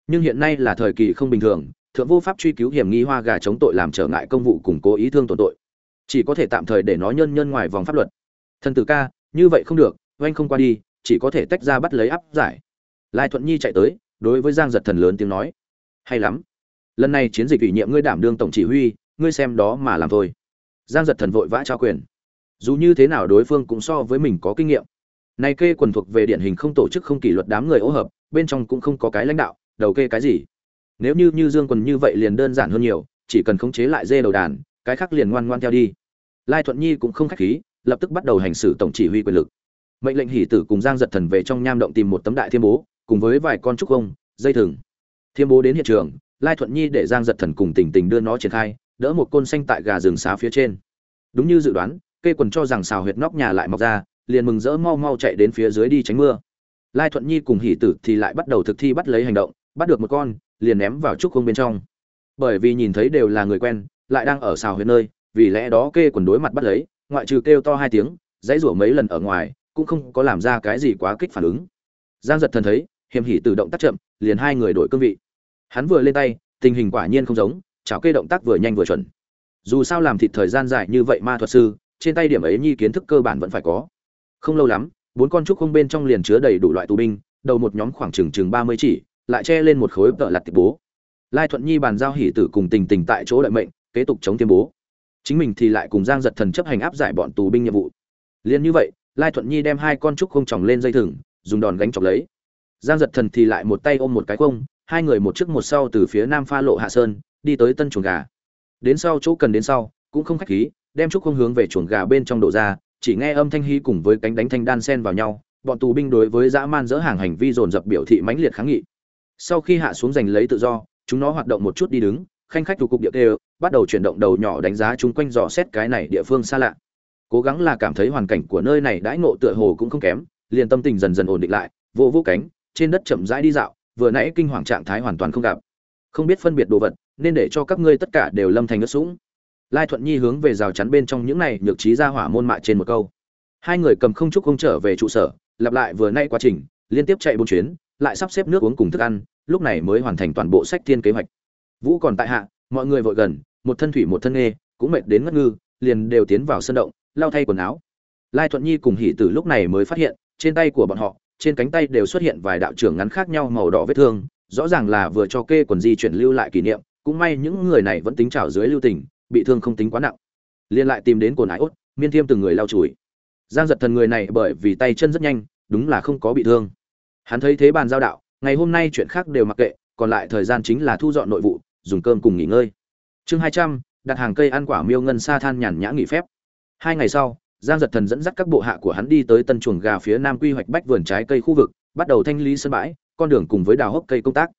Nhưng hiện nay là thời kỳ không bình thường, thượng vô pháp truy cứu hiểm nghi hoa gà chống tội làm trở ngại công vụ cùng cố ý thương tổn tội. Chỉ có thể tạm thời để nó nhân nhân ngoài vòng pháp luật. Thần tử ca, như vậy không được, oanh không qua đi, chỉ có thể tách ra bắt lấy áp giải. Lai thuận nhi chạy tới đối với giang giật thần lớn tiếng nói. Hay lắm. Lần này chiến dịch ủy nhiệm ngươi đảm đương tổng chỉ huy, ngươi xem đó mà làm thôi. Giang giật thần vội vã trao quyền. Dù như thế nào đối phương cũng so với mình có kinh nghiệm. Này kê quần thuộc về điển hình không tổ chức không kỷ luật đám người ô hợp, bên trong cũng không có cái lãnh đạo, đầu kê cái gì. Nếu như như dương quần như vậy liền đơn giản hơn nhiều, chỉ cần khống chế lại dê đầu đàn, cái khác liền ngoan ngoan theo đi. Lai thuận nhi cũng không khách khí, lập tức bắt đầu hành xử tổng chỉ huy quyền lực. Mệnh lệnh hỷ tử cùng giang giật thần về trong nham động tìm một tấm đại thiên bố cùng với vài con trúc ông dây thừng. Thiêm bố đến hiện trường, lai thuận nhi để giang giật thần cùng tình tình đưa nó triển khai, đỡ một côn xanh tại gà rừng xá phía trên. Đúng như dự đoán, cây quần cho rằng xào huyệt nóc nhà lại mọc ra, liền mừng rỡ mau mau chạy đến phía dưới đi tránh mưa. Lai thuận nhi cùng hỉ tử thì lại bắt đầu thực thi bắt lấy hành động, bắt được một con, liền ném vào trúc không bên trong. Bởi vì nhìn thấy đều là người quen, lại đang ở xào huyệt nơi, vì lẽ đó kê quần đối mặt bắt lấy, ngoại trừ kêu to hai tiếng, dãy rủa mấy lần ở ngoài, cũng không có làm ra cái gì quá kích phản ứng. Giang giật thần thấy hiểm hỉ tự động tác chậm, liền hai người đổi cương vị. Hắn vừa lên tay, tình hình quả nhiên không giống, chảo kê động tác vừa nhanh vừa chuẩn. Dù sao làm thịt thời gian dài như vậy ma thuật sư, trên tay điểm ấy nhi kiến thức cơ bản vẫn phải có. Không lâu lắm, bốn con trúc không bên trong liền chứa đầy đủ loại tù binh, đầu một nhóm khoảng chừng chừng ba mươi chỉ, lại che lên một khối tợ lặt tiệp bố. Lai thuận nhi bàn giao hỉ tử cùng tình tình tại chỗ đợi mệnh, kế tục chống tiêm bố. Chính mình thì lại cùng giang giật thần chấp hành áp giải bọn tù binh nhiệm vụ. Liền như vậy, lai thuận nhi đem hai con trúc không tròng lên dây thừng, dùng đòn gánh chọc lấy giang giật thần thì lại một tay ôm một cái không hai người một trước một sau từ phía nam pha lộ hạ sơn, đi tới tân chuồng gà. Đến sau chỗ cần đến sau, cũng không khách khí, đem trúc không hướng về chuồng gà bên trong đổ ra, chỉ nghe âm thanh hí cùng với cánh đánh thanh đan sen vào nhau, bọn tù binh đối với dã man dỡ hàng hành vi dồn dập biểu thị mãnh liệt kháng nghị. Sau khi hạ xuống giành lấy tự do, chúng nó hoạt động một chút đi đứng, khanh khách thủ cục địa tê bắt đầu chuyển động đầu nhỏ đánh giá chúng quanh dò xét cái này địa phương xa lạ. Cố gắng là cảm thấy hoàn cảnh của nơi này đãi ngộ tựa hồ cũng không kém, liền tâm tình dần dần ổn định lại vô vô cánh trên đất chậm rãi đi dạo, vừa nãy kinh hoàng trạng thái hoàn toàn không gặp. Không biết phân biệt đồ vật, nên để cho các ngươi tất cả đều lâm thành ướt sũng. Lai thuận nhi hướng về rào chắn bên trong những này nhược trí ra hỏa môn mạ trên một câu. Hai người cầm không trúc không trở về trụ sở, lặp lại vừa nay quá trình, liên tiếp chạy bốn chuyến, lại sắp xếp nước uống cùng thức ăn, lúc này mới hoàn thành toàn bộ sách thiên kế hoạch. Vũ còn tại hạ, mọi người vội gần, một thân thủy một thân nghê, cũng mệt đến ngất ngư, liền đều tiến vào sân động, lau thay quần áo. Lai thuận nhi cùng hỷ tử lúc này mới phát hiện, trên tay của bọn họ trên cánh tay đều xuất hiện vài đạo trưởng ngắn khác nhau màu đỏ vết thương, rõ ràng là vừa cho kê quần di chuyển lưu lại kỷ niệm, cũng may những người này vẫn tính trào dưới lưu tình, bị thương không tính quá nặng. Liên lại tìm đến cồn ái ốt, miên thiêm từng người lau chùi. Giang giật thần người này bởi vì tay chân rất nhanh, đúng là không có bị thương. Hắn thấy thế bàn giao đạo, ngày hôm nay chuyện khác đều mặc kệ, còn lại thời gian chính là thu dọn nội vụ, dùng cơm cùng nghỉ ngơi. Chương hai trăm, đặt hàng cây ăn quả miêu ngân sa than nhàn nhã nghỉ phép. Hai ngày sau giang giật thần dẫn dắt các bộ hạ của hắn đi tới tân chuồng gà phía nam quy hoạch bách vườn trái cây khu vực, bắt đầu thanh lý sân bãi, con đường cùng với đào hốc cây công tác.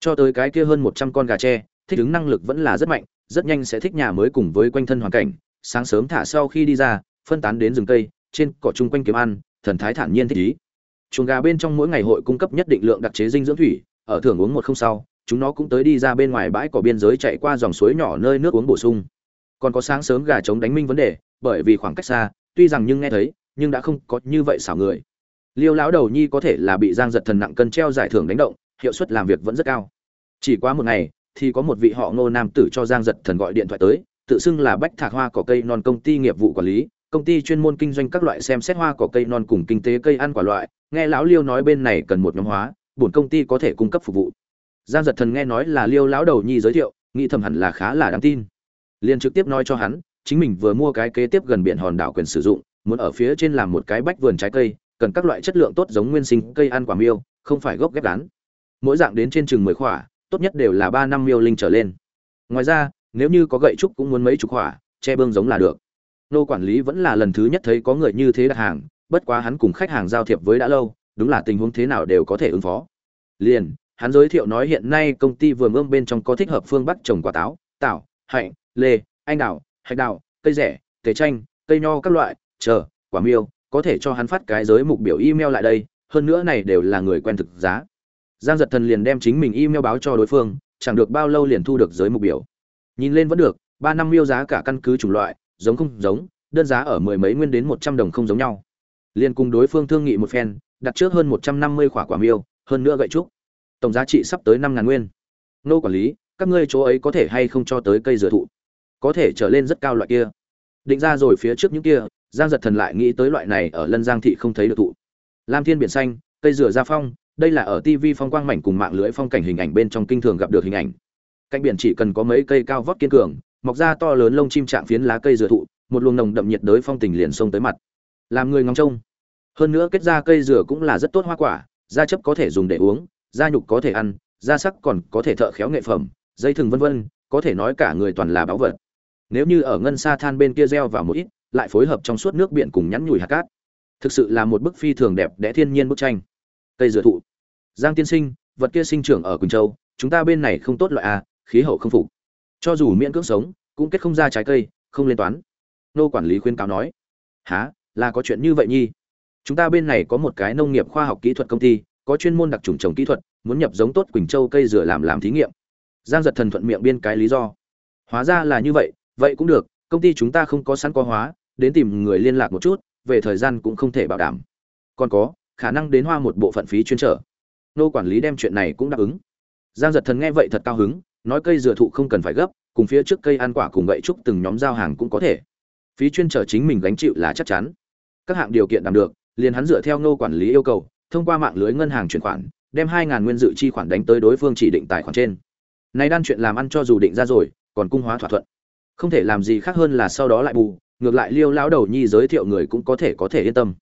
Cho tới cái kia hơn một trăm con gà tre, thích ứng năng lực vẫn là rất mạnh, rất nhanh sẽ thích nhà mới cùng với quanh thân hoàn cảnh, sáng sớm thả sau khi đi ra, phân tán đến rừng cây, trên cỏ chung quanh kiếm ăn, thần thái thản nhiên thích ý. Chuồng gà bên trong mỗi ngày hội cung cấp nhất định lượng đặc chế dinh dưỡng thủy, ở thưởng uống một không sau, chúng nó cũng tới đi ra bên ngoài bãi cỏ biên giới chạy qua dòng suối nhỏ nơi nước uống bổ sung. Còn có sáng sớm gà chống đánh minh vấn đề, bởi vì khoảng cách xa tuy rằng nhưng nghe thấy, nhưng đã không có như vậy xảo người. Liêu lão đầu nhi có thể là bị giang giật thần nặng cân treo giải thưởng đánh động, hiệu suất làm việc vẫn rất cao. Chỉ qua một ngày, thì có một vị họ ngô nam tử cho giang giật thần gọi điện thoại tới, tự xưng là bách thạc hoa cỏ cây non công ty nghiệp vụ quản lý, công ty chuyên môn kinh doanh các loại xem xét hoa cỏ cây non cùng kinh tế cây ăn quả loại. Nghe lão liêu nói bên này cần một nhóm hóa, bổn công ty có thể cung cấp phục vụ. Giang giật thần nghe nói là liêu lão đầu nhi giới thiệu, nghĩ thầm hẳn là khá là đáng tin. Liền trực tiếp nói cho hắn chính mình vừa mua cái kế tiếp gần biển hòn đảo quyền sử dụng, muốn ở phía trên làm một cái bách vườn trái cây, cần các loại chất lượng tốt giống nguyên sinh cây ăn quả miêu, không phải gốc ghép gắn mỗi dạng đến trên chừng mười khỏa tốt nhất đều là ba năm miêu linh trở lên. Ngoài ra, nếu như có gậy trúc cũng muốn mấy chục khỏa che bương giống là được. Nô quản lý vẫn là lần thứ nhất thấy có người như thế đặt hàng, bất quá hắn cùng khách hàng giao thiệp với đã lâu, đúng là tình huống thế nào đều có thể ứng phó. Liền, hắn giới thiệu nói hiện nay công ty vườn ươm bên trong có thích hợp phương bắc trồng quả táo, tảo, hạnh, lê, anh đào hạch đào, cây rẻ, tề chanh cây nho các loại, chờ, quả miêu, có thể cho hắn phát cái giới mục biểu email lại đây, hơn nữa này đều là người quen thực giá. Giang giật thần liền đem chính mình email báo cho đối phương, chẳng được bao lâu liền thu được giới mục biểu. Nhìn lên vẫn được, ba năm miêu giá cả căn cứ chủng loại, giống không giống, đơn giá ở mười mấy nguyên đến một trăm đồng không giống nhau. Liền cùng đối phương thương nghị một phen, đặt trước hơn một trăm năm mươi quả quả miêu, hơn nữa gậy trúc. Tổng giá trị sắp tới năm ngàn nguyên. Nô quản lý, các ngươi chỗ ấy có thể hay không cho tới cây dừa thụ? Có thể trở lên rất cao loại kia. Định ra rồi phía trước những kia, giang giật thần lại nghĩ tới loại này ở lân giang thị không thấy được thụ. Lam thiên biển xanh, cây dừa gia phong, đây là ở tv phong quang mảnh cùng mạng lưới phong cảnh hình ảnh bên trong kinh thường gặp được hình ảnh. Cạnh biển chỉ cần có mấy cây cao vót kiên cường, mọc ra to lớn lông chim chạm phiến lá cây dừa thụ, một luồng nồng đậm nhiệt đới phong tình liền xông tới mặt. Làm người ngóng trông. Hơn nữa kết ra cây dừa cũng là rất tốt hoa quả, da chấp có thể dùng để uống, da nhục có thể ăn, da sắc còn có thể thợ khéo nghệ phẩm, dây thừng vân vân, có thể nói cả người toàn là báu vật nếu như ở ngân sa than bên kia gieo vào một ít, lại phối hợp trong suốt nước biển cùng nhắn nhủi hạt cát. Thực sự là một bức phi thường đẹp đẽ thiên nhiên bức tranh. Cây dừa thụ. Giang tiên sinh, vật kia sinh trưởng ở quỳnh châu, chúng ta bên này không tốt loại a khí hậu không phục. Cho dù miễn cưỡng sống, cũng kết không ra trái cây, không lên toán. Nô quản lý khuyên cáo nói. Há là có chuyện như vậy nhi chúng ta bên này có một cái nông nghiệp khoa học kỹ thuật công ty, có chuyên môn đặc trùng trồng kỹ thuật, muốn nhập giống tốt quỳnh châu cây dừa làm làm thí nghiệm. Giang giật thần thuận miệng biên cái lý do. Hóa ra là như vậy vậy cũng được, công ty chúng ta không có sẵn có hóa, đến tìm người liên lạc một chút, về thời gian cũng không thể bảo đảm. Còn có, khả năng đến hoa một bộ phận phí chuyên trở. Nô quản lý đem chuyện này cũng đáp ứng. Giang giật thần nghe vậy thật cao hứng, nói cây dừa thụ không cần phải gấp, cùng phía trước cây ăn quả cùng gậy trúc từng nhóm giao hàng cũng có thể. Phí chuyên trở chính mình gánh chịu là chắc chắn. Các hạng điều kiện đảm được, liền hắn dựa theo nô quản lý yêu cầu, thông qua mạng lưới ngân hàng chuyển khoản, đem hai ngàn nguyên dự chi khoản đánh tới đối phương chỉ định tài khoản trên. Này đan chuyện làm ăn cho dù định ra rồi, còn cung hóa thỏa thuận không thể làm gì khác hơn là sau đó lại bù, ngược lại liêu lão đầu nhi giới thiệu người cũng có thể có thể yên tâm.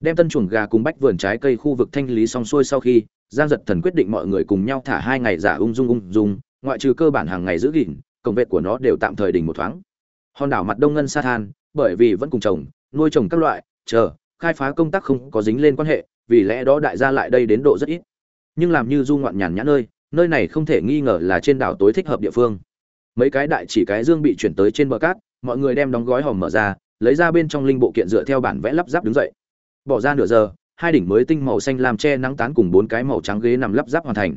Đem tân chuồng gà cùng bách vườn trái cây khu vực thanh lý xong xuôi sau khi, giang giật thần quyết định mọi người cùng nhau thả hai ngày giả ung dung ung dung, ngoại trừ cơ bản hàng ngày giữ gìn, cổng vệ của nó đều tạm thời đình một thoáng. Hòn đảo mặt đông ngân sa than, bởi vì vẫn cùng trồng, nuôi trồng các loại, chờ, khai phá công tác không có dính lên quan hệ, vì lẽ đó đại gia lại đây đến độ rất ít. Nhưng làm như du ngoạn nhàn nhã nơi nơi này không thể nghi ngờ là trên đảo tối thích hợp địa phương mấy cái đại chỉ cái dương bị chuyển tới trên bờ cát, mọi người đem đóng gói hòm mở ra, lấy ra bên trong linh bộ kiện dựa theo bản vẽ lắp ráp đứng dậy. Bỏ ra nửa giờ, hai đỉnh mới tinh màu xanh làm che nắng tán cùng bốn cái màu trắng ghế nằm lắp ráp hoàn thành.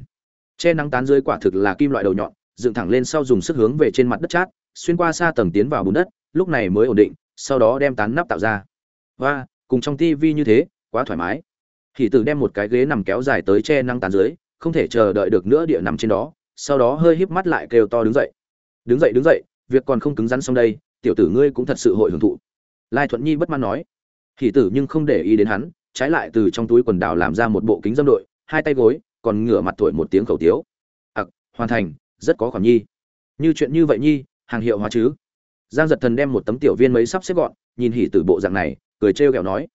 Che nắng tán dưới quả thực là kim loại đầu nhọn, dựng thẳng lên sau dùng sức hướng về trên mặt đất chát, xuyên qua xa tầng tiến vào bùn đất, lúc này mới ổn định, sau đó đem tán nắp tạo ra. Và cùng trong tivi như thế, quá thoải mái. Thì tử đem một cái ghế nằm kéo dài tới che nắng tán dưới, không thể chờ đợi được nữa địa nằm trên đó, sau đó hơi híp mắt lại kêu to đứng dậy đứng dậy đứng dậy, việc còn không cứng rắn xong đây, tiểu tử ngươi cũng thật sự hội hưởng thụ. Lai thuận nhi bất mãn nói. Hỷ tử nhưng không để ý đến hắn, trái lại từ trong túi quần đào làm ra một bộ kính dâm đội, hai tay gối, còn ngửa mặt tuổi một tiếng khẩu tiếu. Ặc, hoàn thành, rất có khoản nhi. Như chuyện như vậy nhi, hàng hiệu hóa chứ? Giang giật thần đem một tấm tiểu viên mấy sắp xếp gọn, nhìn hỉ tử bộ dạng này, cười trêu ghẹo nói.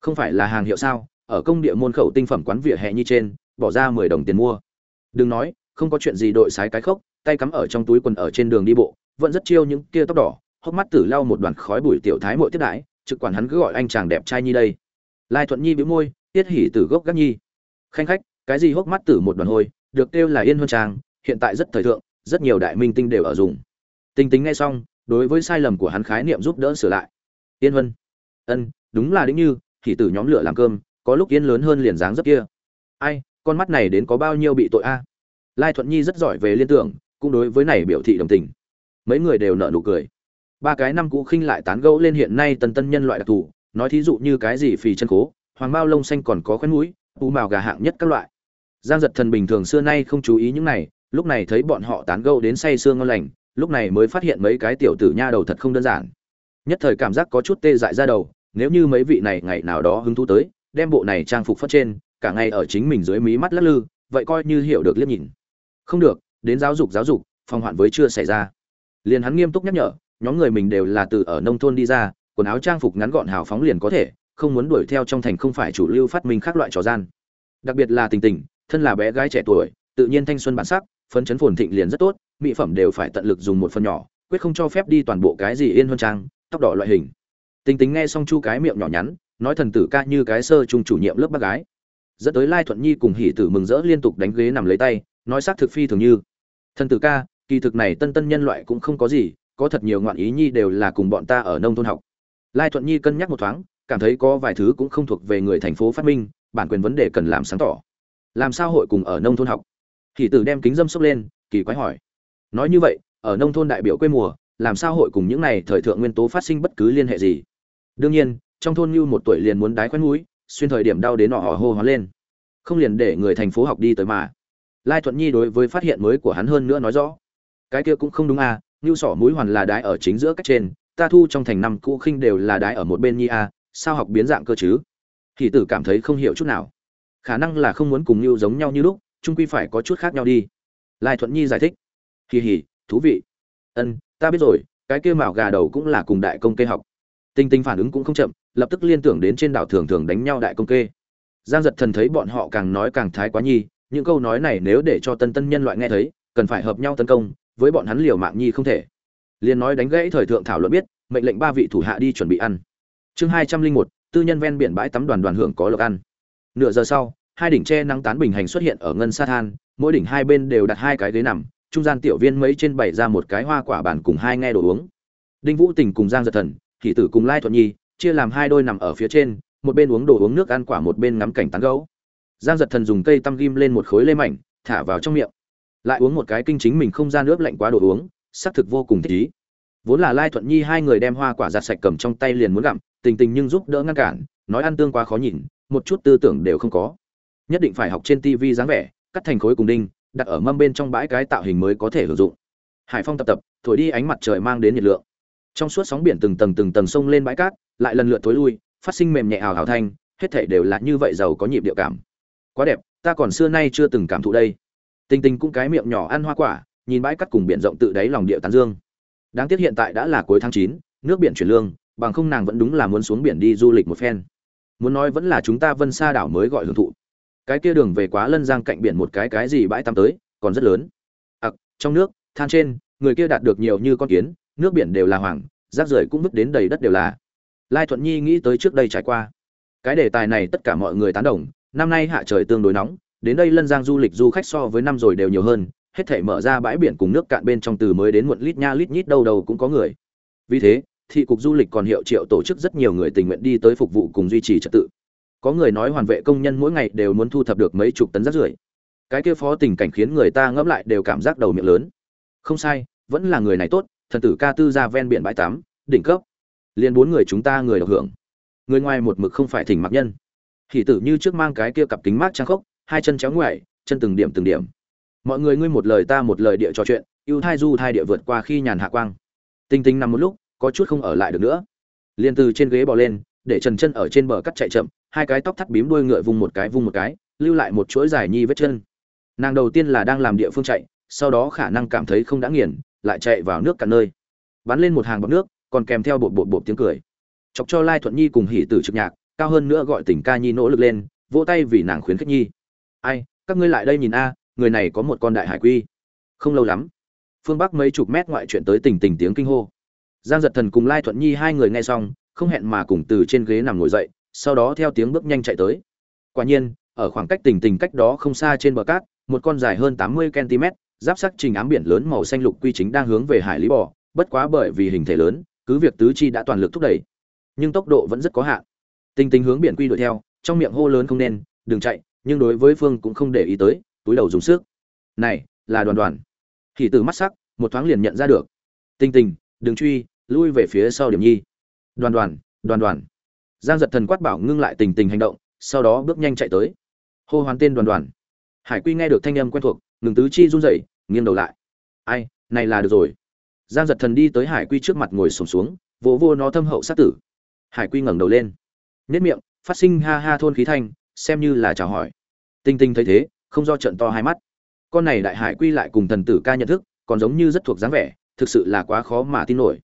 Không phải là hàng hiệu sao? Ở công địa môn khẩu tinh phẩm quán vỉa hè nhi trên, bỏ ra mười đồng tiền mua. Đừng nói, không có chuyện gì đội sái cái khốc tay cắm ở trong túi quần ở trên đường đi bộ, vẫn rất chiêu những kia tóc đỏ, hốc mắt tử lau một đoàn khói bụi tiểu thái muội tiếp đãi, trực quản hắn cứ gọi anh chàng đẹp trai nhi đây. Lai thuận nhi bĩu môi, tiết hỉ tử gốc gác nhi. Khanh khách, cái gì hốc mắt tử một đoàn hôi, được kêu là yên hơn trang hiện tại rất thời thượng, rất nhiều đại minh tinh đều ở dùng. Tinh tính nghe xong, đối với sai lầm của hắn khái niệm giúp đỡ sửa lại. Yên vân. Ân, đúng là đĩnh như, hỉ tử nhóm lửa làm cơm, có lúc yên lớn hơn liền dáng rất kia. Ai, con mắt này đến có bao nhiêu bị tội a? Lai thuận nhi rất giỏi về liên tưởng cũng đối với này biểu thị đồng tình. Mấy người đều nợ nụ cười. Ba cái năm cũ khinh lại tán gẫu lên hiện nay tân tân nhân loại đặc thù, nói thí dụ như cái gì phì chân cố hoàng bao lông xanh còn có khoét mũi, u màu gà hạng nhất các loại. Giang giật thần bình thường xưa nay không chú ý những này, lúc này thấy bọn họ tán gẫu đến say sương ngon lành, lúc này mới phát hiện mấy cái tiểu tử nha đầu thật không đơn giản. Nhất thời cảm giác có chút tê dại ra đầu, nếu như mấy vị này ngày nào đó hứng thú tới, đem bộ này trang phục phát trên, cả ngày ở chính mình dưới mí mắt lắc lư, vậy coi như hiểu được liếc nhìn. Không được đến giáo dục giáo dục, phòng hoạn với chưa xảy ra. Liền hắn nghiêm túc nhắc nhở, nhóm người mình đều là từ ở nông thôn đi ra, quần áo trang phục ngắn gọn hào phóng liền có thể, không muốn đuổi theo trong thành không phải chủ lưu phát minh khác loại trò gian. Đặc biệt là tình tình, thân là bé gái trẻ tuổi, tự nhiên thanh xuân bản sắc, phấn chấn phồn thịnh liền rất tốt, mỹ phẩm đều phải tận lực dùng một phần nhỏ, quyết không cho phép đi toàn bộ cái gì yên hơn trang, tóc đỏ loại hình. Tình tình nghe xong chu cái miệng nhỏ nhắn, nói thần tử ca như cái sơ trung chủ nhiệm lớp bác gái. Dẫn tới lai thuận nhi cùng hỷ tử mừng rỡ liên tục đánh ghế nằm lấy tay, nói xác thực phi thường như thần tử ca, kỳ thực này tân tân nhân loại cũng không có gì, có thật nhiều ngoạn ý nhi đều là cùng bọn ta ở nông thôn học. Lai thuận nhi cân nhắc một thoáng, cảm thấy có vài thứ cũng không thuộc về người thành phố phát minh, bản quyền vấn đề cần làm sáng tỏ. Làm sao hội cùng ở nông thôn học? Thì tử đem kính dâm xốc lên, kỳ quái hỏi. Nói như vậy, ở nông thôn đại biểu quê mùa, làm sao hội cùng những này thời thượng nguyên tố phát sinh bất cứ liên hệ gì? Đương nhiên, trong thôn như một tuổi liền muốn đái khoét mũi, xuyên thời điểm đau đến nọ hô hóa lên. Không liền để người thành phố học đi tới mà lai thuận nhi đối với phát hiện mới của hắn hơn nữa nói rõ. Cái kia cũng không đúng à như sỏ mũi hoàn là đái ở chính giữa cách trên, ta thu trong thành năm cũ khinh đều là đái ở một bên nhi à sao học biến dạng cơ chứ? Thì tử cảm thấy không hiểu chút nào. Khả năng là không muốn cùng như giống nhau như lúc trung quy phải có chút khác nhau đi. Lai thuận nhi giải thích. Kỳ hỉ thú vị. Ân, ta biết rồi, cái kia mạo gà đầu cũng là cùng đại công kê học. Tinh tinh phản ứng cũng không chậm, lập tức liên tưởng đến trên đảo thường thường đánh nhau đại công kê. Giang giật thần thấy bọn họ càng nói càng thái quá nhi những câu nói này nếu để cho tân tân nhân loại nghe thấy, cần phải hợp nhau tấn công, với bọn hắn liều mạng nhi không thể. Liền nói đánh gãy thời thượng thảo luận biết, mệnh lệnh ba vị thủ hạ đi chuẩn bị ăn. Chương hai trăm linh một, tư nhân ven biển bãi tắm đoàn đoàn hưởng có lộc ăn. Nửa giờ sau, hai đỉnh tre nắng tán bình hành xuất hiện ở ngân sa than, mỗi đỉnh hai bên đều đặt hai cái ghế nằm, trung gian tiểu viên mấy trên bảy ra một cái hoa quả bàn cùng hai nghe đồ uống. Đinh vũ tình cùng giang giật thần thị tử cùng lai thuận nhi, chia làm hai đôi nằm ở phía trên, một bên uống đồ uống nước ăn quả một bên ngắm cảnh tán gấu giang giật thần dùng cây tăm ghim lên một khối lê mảnh, thả vào trong miệng. Lại uống một cái kinh chính mình không ra nước lạnh quá đồ uống, xác thực vô cùng thích ý vốn là lai thuận nhi hai người đem hoa quả giặt sạch cầm trong tay liền muốn gặm, tình tình nhưng giúp đỡ ngăn cản, nói ăn tương quá khó nhìn, một chút tư tưởng đều không có. Nhất định phải học trên tivi dáng vẻ, cắt thành khối cùng đinh, đặt ở mâm bên trong bãi cái tạo hình mới có thể hưởng dụng. Hải phong tập tập, thổi đi ánh mặt trời mang đến nhiệt lượng. Trong suốt sóng biển từng tầng từng tầng sông lên bãi cát, lại lần lượt tối lui, phát sinh mềm nhẹ ảo hào thanh, hết thể đều là như vậy giàu có nhịp điệu cảm quá đẹp, ta còn xưa nay chưa từng cảm thụ đây. Tinh tinh cũng cái miệng nhỏ ăn hoa quả, nhìn bãi cát cùng biển rộng tự đáy lòng địa tán dương. Đáng tiếc hiện tại đã là cuối tháng chín, nước biển chuyển lương, bằng không nàng vẫn đúng là muốn xuống biển đi du lịch một phen. Muốn nói vẫn là chúng ta vân xa đảo mới gọi hưởng thụ. Cái kia đường về quá lân giang cạnh biển một cái cái gì bãi tắm tới, còn rất lớn. Ặc, trong nước, than trên, người kia đạt được nhiều như con kiến, nước biển đều là hoàng rác rưởi cũng vứt đến đầy đất đều là. Lai thuận nhi nghĩ tới trước đây trải qua. Cái đề tài này tất cả mọi người tán đồng năm nay hạ trời tương đối nóng, đến đây lân giang du lịch du khách so với năm rồi đều nhiều hơn, hết thể mở ra bãi biển cùng nước cạn bên trong từ mới đến muộn lít nha lít nhít đâu đâu cũng có người. Vì thế, thị cục du lịch còn hiệu triệu tổ chức rất nhiều người tình nguyện đi tới phục vụ cùng duy trì trật tự. Có người nói hoàn vệ công nhân mỗi ngày đều muốn thu thập được mấy chục tấn rác rưởi. Cái kia phó tình cảnh khiến người ta ngẫm lại đều cảm giác đầu miệng lớn. Không sai, vẫn là người này tốt, thần tử ca tư ra ven biển bãi tắm, đỉnh cấp. Liền bốn người chúng ta người được hưởng. Người ngoài một mực không phải thỉnh mặc nhân. Hỉ tử như trước mang cái kia cặp kính mát trang khốc, hai chân chéo ngoại chân từng điểm từng điểm. Mọi người ngươi một lời ta một lời địa trò chuyện, ưu thai du thai địa vượt qua khi nhàn hạ quang. Tinh tinh nằm một lúc, có chút không ở lại được nữa. Liền từ trên ghế bò lên, để trần chân ở trên bờ cắt chạy chậm, hai cái tóc thắt bím đuôi ngựa vung một cái vung một cái, lưu lại một chuỗi dài nhi vết chân. Nàng đầu tiên là đang làm địa phương chạy, sau đó khả năng cảm thấy không đã nghiền, lại chạy vào nước cả nơi. Bắn lên một hàng bọc nước, còn kèm theo bột bột bột tiếng cười. Chọc cho lai thuận nhi cùng hỉ tử trực nhạc cao hơn nữa gọi tình ca nhi nỗ lực lên, vỗ tay vì nàng khuyến khích nhi. Ai, các ngươi lại đây nhìn a, người này có một con đại hải quy. Không lâu lắm, phương bắc mấy chục mét ngoại chuyện tới tình tình tiếng kinh hô. Giang giật thần cùng lai thuận nhi hai người nghe xong, không hẹn mà cùng từ trên ghế nằm ngồi dậy, sau đó theo tiếng bước nhanh chạy tới. Quả nhiên, ở khoảng cách tình tình cách đó không xa trên bờ cát, một con dài hơn tám mươi cm giáp sắc trình ám biển lớn màu xanh lục quy chính đang hướng về hải lý bò, bất quá bởi vì hình thể lớn, cứ việc tứ chi đã toàn lực thúc đẩy, nhưng tốc độ vẫn rất có hạn tình tình hướng biển quy đuổi theo, trong miệng hô lớn không nên, đừng chạy, nhưng đối với phương cũng không để ý tới, túi đầu dùng sức. Này, là đoàn đoàn. Thì từ mắt sắc, một thoáng liền nhận ra được. Tinh tình đừng truy, lui về phía sau điểm nhi. Đoàn đoàn đoàn đoàn. Giang giật thần quát bảo ngưng lại tình tình hành động, sau đó bước nhanh chạy tới. Hô hoán tên đoàn đoàn. Hải quy nghe được thanh âm quen thuộc, ngừng tứ chi run rẩy, nghiêng đầu lại. Ai, này là được rồi. Giang giật thần đi tới hải quy trước mặt ngồi sổm xuống, vỗ vô nó thâm hậu sát tử. Hải quy ngẩng đầu lên nết miệng, phát sinh ha ha thôn khí thanh, xem như là chào hỏi. Tinh tinh thấy thế, không do trận to hai mắt. Con này đại hải quy lại cùng thần tử ca nhận thức, còn giống như rất thuộc dáng vẻ, thực sự là quá khó mà tin nổi.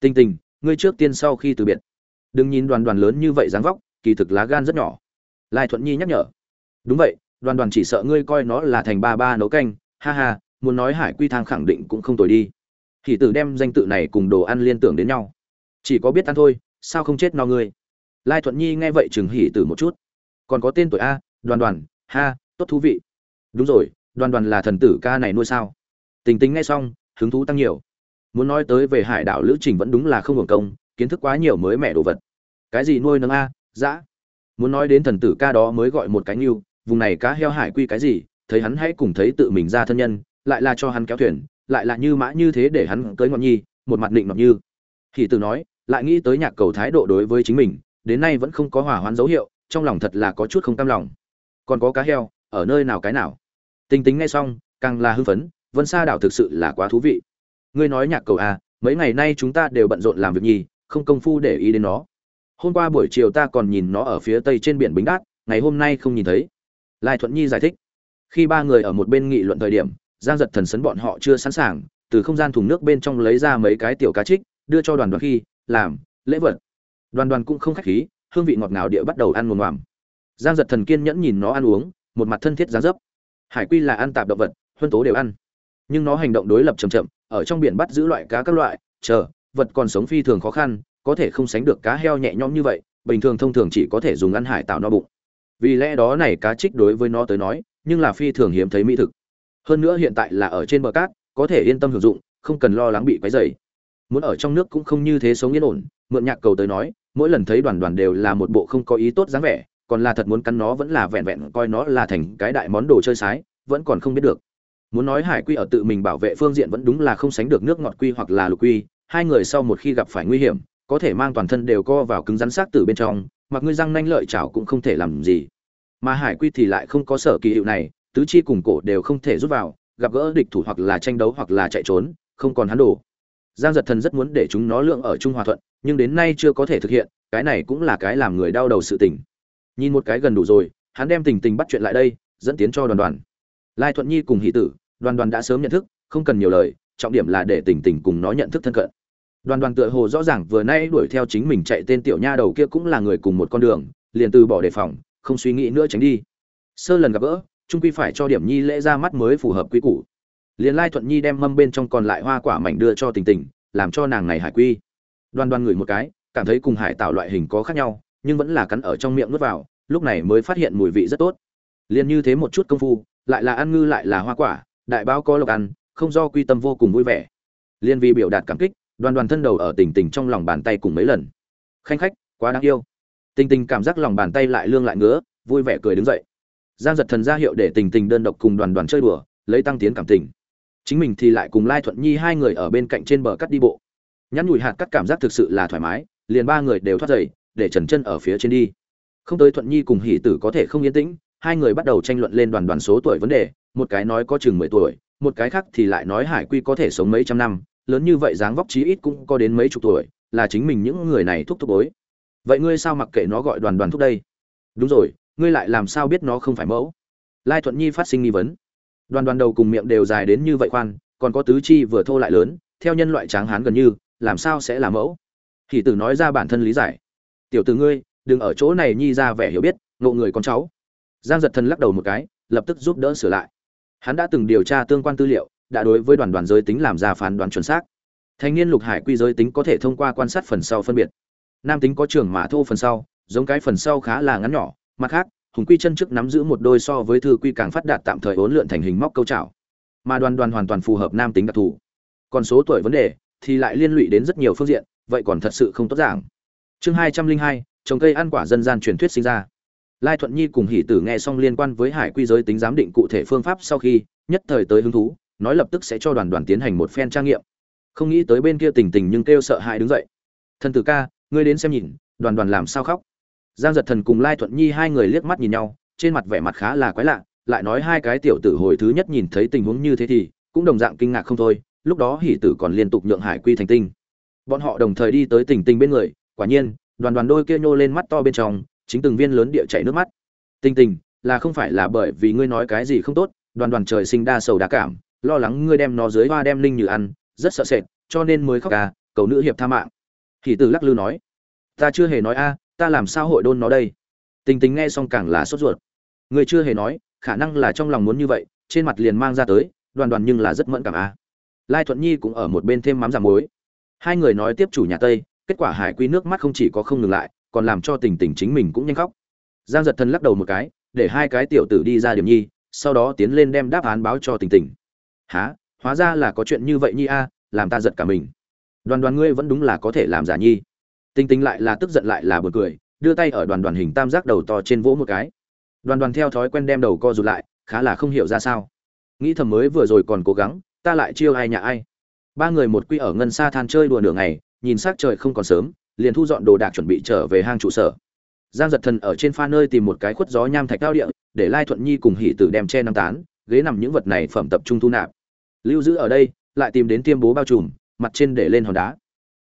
Tinh tinh, ngươi trước tiên sau khi từ biệt. Đừng nhìn đoàn đoàn lớn như vậy dáng vóc, kỳ thực lá gan rất nhỏ. Lai thuận nhi nhắc nhở. Đúng vậy, đoàn đoàn chỉ sợ ngươi coi nó là thành ba ba nấu canh, ha ha, muốn nói hải quy thang khẳng định cũng không tồi đi. Thì tử đem danh tự này cùng đồ ăn liên tưởng đến nhau. Chỉ có biết ăn thôi, sao không chết no ngươi? Lai thuận nhi nghe vậy chừng hỉ tử một chút. Còn có tên tuổi a, đoàn đoàn, ha, tốt thú vị. Đúng rồi, đoàn đoàn là thần tử ca này nuôi sao? Tình tính nghe xong, hứng thú tăng nhiều. Muốn nói tới về hải đảo lữ trình vẫn đúng là không hưởng công, kiến thức quá nhiều mới mẻ đồ vật. Cái gì nuôi nấng a, dã? Muốn nói đến thần tử ca đó mới gọi một cái nghiêu vùng này cá heo hải quy cái gì, thấy hắn hãy cùng thấy tự mình ra thân nhân, lại là cho hắn kéo thuyền, lại là như mã như thế để hắn cưới ngọn nhi, một mặt định ngọn như. Thì từ nói, lại nghĩ tới nhạc cầu thái độ đối với chính mình đến nay vẫn không có hỏa hoạn dấu hiệu, trong lòng thật là có chút không cam lòng. Còn có cá heo, ở nơi nào cái nào? Tình tính nghe xong, càng là hưng phấn, vân sa đảo thực sự là quá thú vị. Ngươi nói nhạc cầu à mấy ngày nay chúng ta đều bận rộn làm việc nhì, không công phu để ý đến nó. Hôm qua buổi chiều ta còn nhìn nó ở phía tây trên biển bính đát, ngày hôm nay không nhìn thấy. Lai thuận nhi giải thích. Khi ba người ở một bên nghị luận thời điểm, giang giật thần sấn bọn họ chưa sẵn sàng, từ không gian thùng nước bên trong lấy ra mấy cái tiểu cá trích, đưa cho đoàn đoàn khi, làm, lễ vật đoàn đoàn cũng không khách khí, hương vị ngọt ngào địa bắt đầu ăn ngồm ngoàm. Giang giật thần kiên nhẫn nhìn nó ăn uống, một mặt thân thiết giá dấp. Hải quy là ăn tạp động vật, huân tố đều ăn. Nhưng nó hành động đối lập chậm chậm, ở trong biển bắt giữ loại cá các loại, chờ, vật còn sống phi thường khó khăn, có thể không sánh được cá heo nhẹ nhõm như vậy, bình thường thông thường chỉ có thể dùng ăn hải tạo no bụng. Vì lẽ đó này cá trích đối với nó tới nói, nhưng là phi thường hiếm thấy mỹ thực. Hơn nữa hiện tại là ở trên bờ cát, có thể yên tâm hưởng dụng, không cần lo lắng bị quấy dày. muốn ở trong nước cũng không như thế sống yên ổn, mượn nhạc cầu tới nói mỗi lần thấy đoàn đoàn đều là một bộ không có ý tốt dáng vẻ, còn là thật muốn cắn nó vẫn là vẹn vẹn coi nó là thành cái đại món đồ chơi sái, vẫn còn không biết được. Muốn nói hải quy ở tự mình bảo vệ phương diện vẫn đúng là không sánh được nước ngọt quy hoặc là lục quy, hai người sau một khi gặp phải nguy hiểm, có thể mang toàn thân đều co vào cứng rắn xác từ bên trong, mặc ngươi răng nanh lợi chảo cũng không thể làm gì. Mà hải quy thì lại không có sở kỳ hiệu này, tứ chi cùng cổ đều không thể rút vào, gặp gỡ địch thủ hoặc là tranh đấu hoặc là chạy trốn, không còn hắn đổ giang giật thần rất muốn để chúng nó lượng ở trung hòa thuận nhưng đến nay chưa có thể thực hiện, cái này cũng là cái làm người đau đầu sự tình. Nhìn một cái gần đủ rồi, hắn đem tình tình bắt chuyện lại đây, dẫn tiến cho đoàn đoàn. Lai thuận nhi cùng hỷ tử, đoàn đoàn đã sớm nhận thức, không cần nhiều lời, trọng điểm là để tình tình cùng nó nhận thức thân cận. Đoàn đoàn tựa hồ rõ ràng vừa nay đuổi theo chính mình chạy tên tiểu nha đầu kia cũng là người cùng một con đường, liền từ bỏ đề phòng, không suy nghĩ nữa tránh đi. Sơ lần gặp gỡ, trung quy phải cho điểm nhi lễ ra mắt mới phù hợp quy củ. Liền lai thuận nhi đem mâm bên trong còn lại hoa quả mảnh đưa cho tình tình, làm cho nàng này hải quy đoan đoan ngửi một cái, cảm thấy cùng hải tạo loại hình có khác nhau, nhưng vẫn là cắn ở trong miệng nuốt vào, lúc này mới phát hiện mùi vị rất tốt. Liền như thế một chút công phu, lại là ăn ngư lại là hoa quả, đại bao có lộc ăn, không do quy tâm vô cùng vui vẻ. Liên vì biểu đạt cảm kích đoàn đoàn thân đầu ở tình tình trong lòng bàn tay cùng mấy lần. Khanh khách, quá đáng yêu. Tình tình cảm giác lòng bàn tay lại lương lại ngứa, vui vẻ cười đứng dậy. Giang giật thần ra hiệu để tình tình đơn độc cùng đoàn đoàn chơi đùa, lấy tăng tiến cảm tình. Chính mình thì lại cùng lai thuận nhi hai người ở bên cạnh trên bờ cắt đi bộ nhắn nhủi hạt cắt cảm giác thực sự là thoải mái, liền ba người đều thoát dậy để trần chân ở phía trên đi. Không tới thuận nhi cùng hỷ tử có thể không yên tĩnh, hai người bắt đầu tranh luận lên đoàn đoàn số tuổi vấn đề, một cái nói có chừng mười tuổi, một cái khác thì lại nói hải quy có thể sống mấy trăm năm, lớn như vậy dáng vóc chí ít cũng có đến mấy chục tuổi, là chính mình những người này thúc thúc bối. Vậy ngươi sao mặc kệ nó gọi đoàn đoàn thúc đây? Đúng rồi, ngươi lại làm sao biết nó không phải mẫu? Lai thuận nhi phát sinh nghi vấn. Đoàn đoàn đầu cùng miệng đều dài đến như vậy khoan, còn có tứ chi vừa thô lại lớn, theo nhân loại tráng hán gần như làm sao sẽ là mẫu? Thì tử nói ra bản thân lý giải. Tiểu tử ngươi, đừng ở chỗ này nhi ra vẻ hiểu biết, ngộ người con cháu. Giang giật thần lắc đầu một cái, lập tức giúp đỡ sửa lại. Hắn đã từng điều tra tương quan tư liệu, đã đối với đoàn đoàn giới tính làm ra phán đoán chuẩn xác. Thanh niên lục hải quy giới tính có thể thông qua quan sát phần sau phân biệt. Nam tính có trường mã thô phần sau, giống cái phần sau khá là ngắn nhỏ, mặt khác, hùng quy chân trước nắm giữ một đôi so với thư quy càng phát đạt tạm thời ốn lượn thành hình móc câu trào mà đoàn đoàn hoàn toàn phù hợp nam tính đặc thù. Còn số tuổi vấn đề thì lại liên lụy đến rất nhiều phương diện, vậy còn thật sự không tốt giảng. Chương hai trăm linh hai, trồng cây ăn quả dân gian truyền thuyết sinh ra. Lai thuận nhi cùng hỷ tử nghe xong liên quan với hải quy giới tính giám định cụ thể phương pháp sau khi, nhất thời tới hứng thú, nói lập tức sẽ cho đoàn đoàn tiến hành một phen trang nghiệm. Không nghĩ tới bên kia tình tình nhưng kêu sợ hãi đứng dậy. Thần tử ca, ngươi đến xem nhìn, đoàn đoàn làm sao khóc? Giang giật thần cùng lai thuận nhi hai người liếc mắt nhìn nhau, trên mặt vẻ mặt khá là quái lạ, lại nói hai cái tiểu tử hồi thứ nhất nhìn thấy tình huống như thế thì, cũng đồng dạng kinh ngạc không thôi lúc đó hỷ tử còn liên tục nhượng hải quy thành tinh. Bọn họ đồng thời đi tới tình tình bên người, quả nhiên, đoàn đoàn đôi kia nhô lên mắt to bên trong, chính từng viên lớn địa chảy nước mắt. Tình tình, là không phải là bởi vì ngươi nói cái gì không tốt, đoàn đoàn trời sinh đa sầu đa cảm, lo lắng ngươi đem nó dưới hoa đem linh như ăn, rất sợ sệt, cho nên mới khóc ca cầu nữ hiệp tha mạng. Hỷ tử lắc lư nói, ta chưa hề nói a, ta làm sao hội đôn nó đây? Tình tình nghe xong càng là sốt ruột. Người chưa hề nói, khả năng là trong lòng muốn như vậy, trên mặt liền mang ra tới, đoàn đoàn nhưng là rất mẫn cảm a lai thuận nhi cũng ở một bên thêm mắm giảm muối. Hai người nói tiếp chủ nhà tây kết quả hải quy nước mắt không chỉ có không ngừng lại còn làm cho tình tình chính mình cũng nhanh khóc. Giang giật thân lắc đầu một cái để hai cái tiểu tử đi ra điểm nhi sau đó tiến lên đem đáp án báo cho tình tình. Há hóa ra là có chuyện như vậy nhi a làm ta giật cả mình. Đoàn đoàn ngươi vẫn đúng là có thể làm giả nhi. Tình Tình lại là tức giận lại là buồn cười, đưa tay ở đoàn đoàn hình tam giác đầu to trên vỗ một cái. Đoàn đoàn theo thói quen đem đầu co rụt lại, khá là không hiểu ra sao. Nghĩ thầm mới vừa rồi còn cố gắng, ta lại chiêu ai nhà ai. Ba người một quy ở ngân xa than chơi đùa nửa ngày, nhìn sắc trời không còn sớm, liền thu dọn đồ đạc chuẩn bị trở về hang trụ sở. Giang Giật Thần ở trên pha nơi tìm một cái khuất gió nham thạch cao địa, để Lai Thuận Nhi cùng hỉ Tử đem che năm tán, ghế nằm những vật này phẩm tập trung thu nạp. Lưu giữ ở đây, lại tìm đến tiêm bố bao trùm, mặt trên để lên hòn đá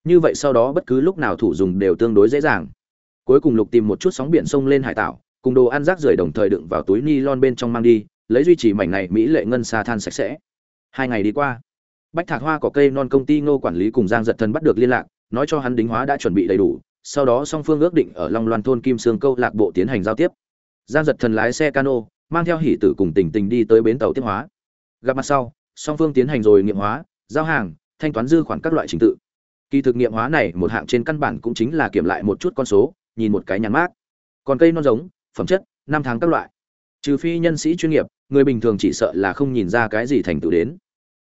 như vậy sau đó bất cứ lúc nào thủ dùng đều tương đối dễ dàng cuối cùng lục tìm một chút sóng biển sông lên hải tảo cùng đồ ăn rác rưởi đồng thời đựng vào túi ni lon bên trong mang đi lấy duy trì mảnh này mỹ lệ ngân xa than sạch sẽ hai ngày đi qua. Bách thạc hoa có cây non công ty ngô quản lý cùng giang giật thần bắt được liên lạc, nói cho hắn đính hóa đã chuẩn bị đầy đủ, sau đó song phương ước định ở long loan thôn kim sương câu lạc bộ tiến hành giao tiếp. Giang giật thần lái xe cano, mang theo hỷ tử cùng tình tình đi tới bến tàu tiếp hóa. Gặp mặt sau, song phương tiến hành rồi nghiệm hóa, giao hàng, thanh toán dư khoản các loại trình tự. Kỳ thực nghiệm hóa này một hạng trên căn bản cũng chính là kiểm lại một chút con số, nhìn một cái nhắn mát còn cây non giống, phẩm chất, năm tháng các loại. Trừ phi nhân sĩ chuyên nghiệp, người bình thường chỉ sợ là không nhìn ra cái gì thành tựu đến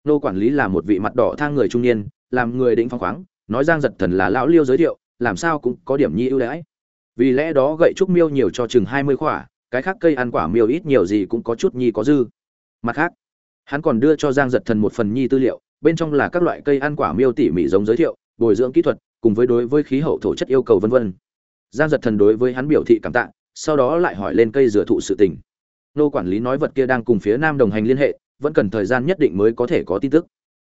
nô quản lý là một vị mặt đỏ thang người trung niên, làm người định phong khoáng, nói giang giật thần là lão liêu giới thiệu, làm sao cũng có điểm nhi ưu đãi. Vì lẽ đó gậy trúc miêu nhiều cho chừng hai mươi khỏa, cái khác cây ăn quả miêu ít nhiều gì cũng có chút nhi có dư. Mặt khác, hắn còn đưa cho giang giật thần một phần nhi tư liệu, bên trong là các loại cây ăn quả miêu tỉ mỉ giống giới thiệu, bồi dưỡng kỹ thuật, cùng với đối với khí hậu thổ chất yêu cầu vân vân. Giang giật thần đối với hắn biểu thị cảm tạ, sau đó lại hỏi lên cây dừa thụ sự tình. Nô quản lý nói vật kia đang cùng phía nam đồng hành liên hệ vẫn cần thời gian nhất định mới có thể có tin tức.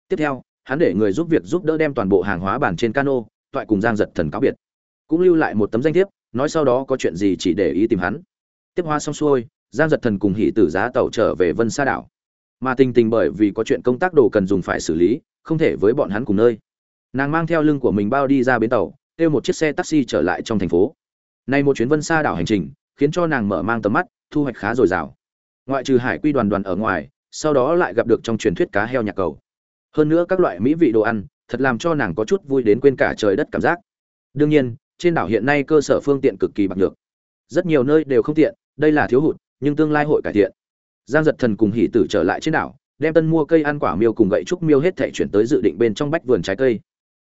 Tiếp theo, hắn để người giúp việc giúp đỡ đem toàn bộ hàng hóa bàn trên cano, toại cùng giang giật thần cáo biệt. Cũng lưu lại một tấm danh thiếp, nói sau đó có chuyện gì chỉ để ý tìm hắn. Tiếp hoa xong xuôi, giang giật thần cùng hỷ tử giá tàu trở về vân sa đảo. Mà tình tình bởi vì có chuyện công tác đồ cần dùng phải xử lý, không thể với bọn hắn cùng nơi. Nàng mang theo lưng của mình bao đi ra bến tàu, kêu một chiếc xe taxi trở lại trong thành phố. Nay một chuyến vân sa đảo hành trình, khiến cho nàng mở mang tầm mắt, thu hoạch khá dồi dào. Ngoại trừ hải quy đoàn đoàn ở ngoài sau đó lại gặp được trong truyền thuyết cá heo nhạc cầu. Hơn nữa các loại mỹ vị đồ ăn thật làm cho nàng có chút vui đến quên cả trời đất cảm giác. Đương nhiên trên đảo hiện nay cơ sở phương tiện cực kỳ bạc nhược, rất nhiều nơi đều không tiện đây là thiếu hụt nhưng tương lai hội cải thiện. Giang giật thần cùng Hỉ tử trở lại trên đảo đem tân mua cây ăn quả miêu cùng gậy trúc miêu hết thảy chuyển tới dự định bên trong bách vườn trái cây.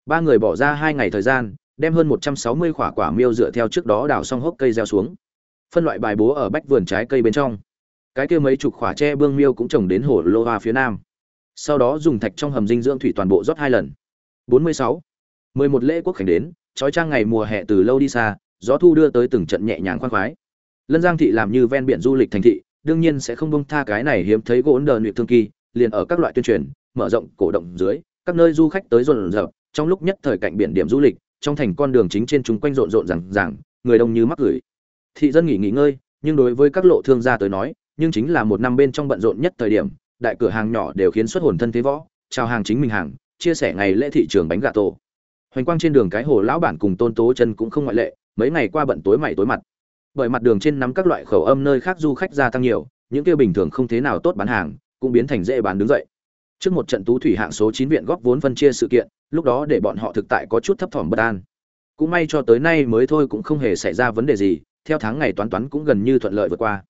Ba người bỏ ra hai ngày thời gian đem hơn một trăm sáu mươi quả quả miêu dựa theo trước đó đào xong hốc cây gieo xuống. Phân loại bài bố ở bách vườn trái cây bên trong cái kia mấy chục quả tre bương miêu cũng trồng đến hồ lô hoa phía nam. Sau đó dùng thạch trong hầm dinh dưỡng thủy toàn bộ rót hai lần. Bốn mươi sáu. Mười một lễ quốc khánh đến, trói trang ngày mùa hè từ lâu đi xa, gió thu đưa tới từng trận nhẹ nhàng khoan khoái. Lân giang thị làm như ven biển du lịch thành thị, đương nhiên sẽ không bông tha cái này hiếm thấy gỗ đờ nuyệt thương kỳ, liền ở các loại tuyên truyền, mở rộng cổ động dưới, các nơi du khách tới rộn rộn trong lúc nhất thời cạnh biển điểm du lịch, trong thành con đường chính trên chúng quanh rộn rộn rằng rằng người đông như mắc gửi. Thị dân nghỉ nghỉ ngơi, nhưng đối với các lộ thương gia tới nói nhưng chính là một năm bên trong bận rộn nhất thời điểm, đại cửa hàng nhỏ đều khiến xuất hồn thân thế võ, chào hàng chính mình hàng, chia sẻ ngày lễ thị trường bánh gà tổ. Hoành quang trên đường cái hồ lão bản cùng tôn tố chân cũng không ngoại lệ, mấy ngày qua bận tối mày tối mặt. Bởi mặt đường trên nắm các loại khẩu âm nơi khác du khách gia tăng nhiều, những kia bình thường không thế nào tốt bán hàng, cũng biến thành dễ bán đứng dậy. Trước một trận tú thủy hạng số chín viện góp vốn phân chia sự kiện, lúc đó để bọn họ thực tại có chút thấp thỏm bất an. Cũng may cho tới nay mới thôi cũng không hề xảy ra vấn đề gì, theo tháng ngày toán toán cũng gần như thuận lợi vượt qua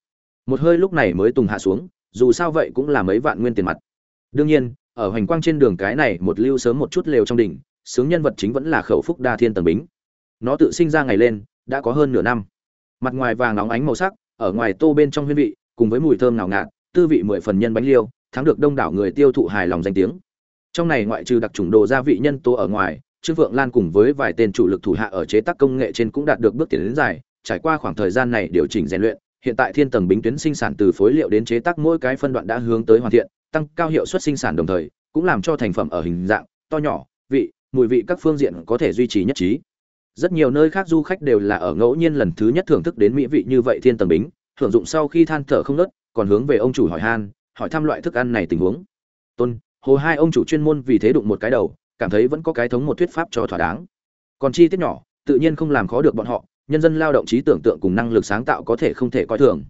một hơi lúc này mới tùng hạ xuống, dù sao vậy cũng là mấy vạn nguyên tiền mặt. Đương nhiên, ở hoành quang trên đường cái này một lưu sớm một chút lều trong đỉnh, sướng nhân vật chính vẫn là khẩu phúc đa thiên tầng bính. Nó tự sinh ra ngày lên, đã có hơn nửa năm. Mặt ngoài vàng nóng ánh màu sắc, ở ngoài tô bên trong huyên vị, cùng với mùi thơm nào ngạt, tư vị mười phần nhân bánh liêu, thắng được đông đảo người tiêu thụ hài lòng danh tiếng. Trong này ngoại trừ đặc trùng đồ gia vị nhân tố ở ngoài, trương phượng lan cùng với vài tên chủ lực thủ hạ ở chế tác công nghệ trên cũng đạt được bước tiến đến dài, trải qua khoảng thời gian này điều chỉnh rèn luyện hiện tại thiên tầng bính tuyến sinh sản từ phối liệu đến chế tác mỗi cái phân đoạn đã hướng tới hoàn thiện, tăng cao hiệu suất sinh sản đồng thời, cũng làm cho thành phẩm ở hình dạng, to nhỏ, vị, mùi vị các phương diện có thể duy trì nhất trí. Rất nhiều nơi khác du khách đều là ở ngẫu nhiên lần thứ nhất thưởng thức đến mỹ vị như vậy thiên tầng bính, thưởng dụng sau khi than thở không nớt, còn hướng về ông chủ hỏi han, hỏi thăm loại thức ăn này tình huống. Tôn, hồ hai ông chủ chuyên môn vì thế đụng một cái đầu, cảm thấy vẫn có cái thống một thuyết pháp cho thỏa đáng. Còn chi tiết nhỏ, tự nhiên không làm khó được bọn họ nhân dân lao động trí tưởng tượng cùng năng lực sáng tạo có thể không thể coi thường.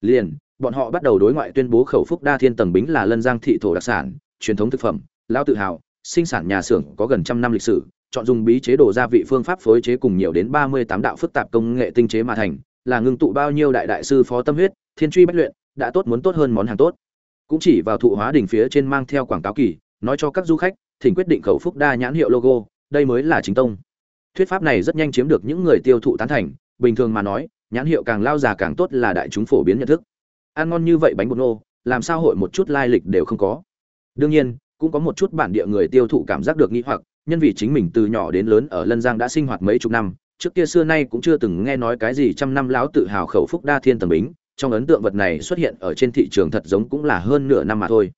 Liền, bọn họ bắt đầu đối ngoại tuyên bố khẩu phúc đa thiên tầng bính là lân giang thị thổ đặc sản, truyền thống thực phẩm, lao tự hào, sinh sản nhà xưởng có gần trăm năm lịch sử, chọn dùng bí chế đồ gia vị phương pháp phối chế cùng nhiều đến ba mươi tám đạo phức tạp công nghệ tinh chế mà thành, là ngưng tụ bao nhiêu đại đại sư phó tâm huyết, thiên truy bách luyện, đã tốt muốn tốt hơn món hàng tốt. Cũng chỉ vào thụ hóa đỉnh phía trên mang theo quảng cáo kỳ, nói cho các du khách, thỉnh quyết định khẩu phúc đa nhãn hiệu logo, đây mới là chính tông thuyết pháp này rất nhanh chiếm được những người tiêu thụ tán thành, bình thường mà nói, nhãn hiệu càng lao già càng tốt là đại chúng phổ biến nhận thức. Ăn ngon như vậy bánh bột nô, làm sao hội một chút lai lịch đều không có? Đương nhiên, cũng có một chút bản địa người tiêu thụ cảm giác được nghĩ hoặc, nhân vì chính mình từ nhỏ đến lớn ở lân giang đã sinh hoạt mấy chục năm, trước kia xưa nay cũng chưa từng nghe nói cái gì trăm năm láo tự hào khẩu phúc đa thiên tầng bính, trong ấn tượng vật này xuất hiện ở trên thị trường thật giống cũng là hơn nửa năm mà thôi.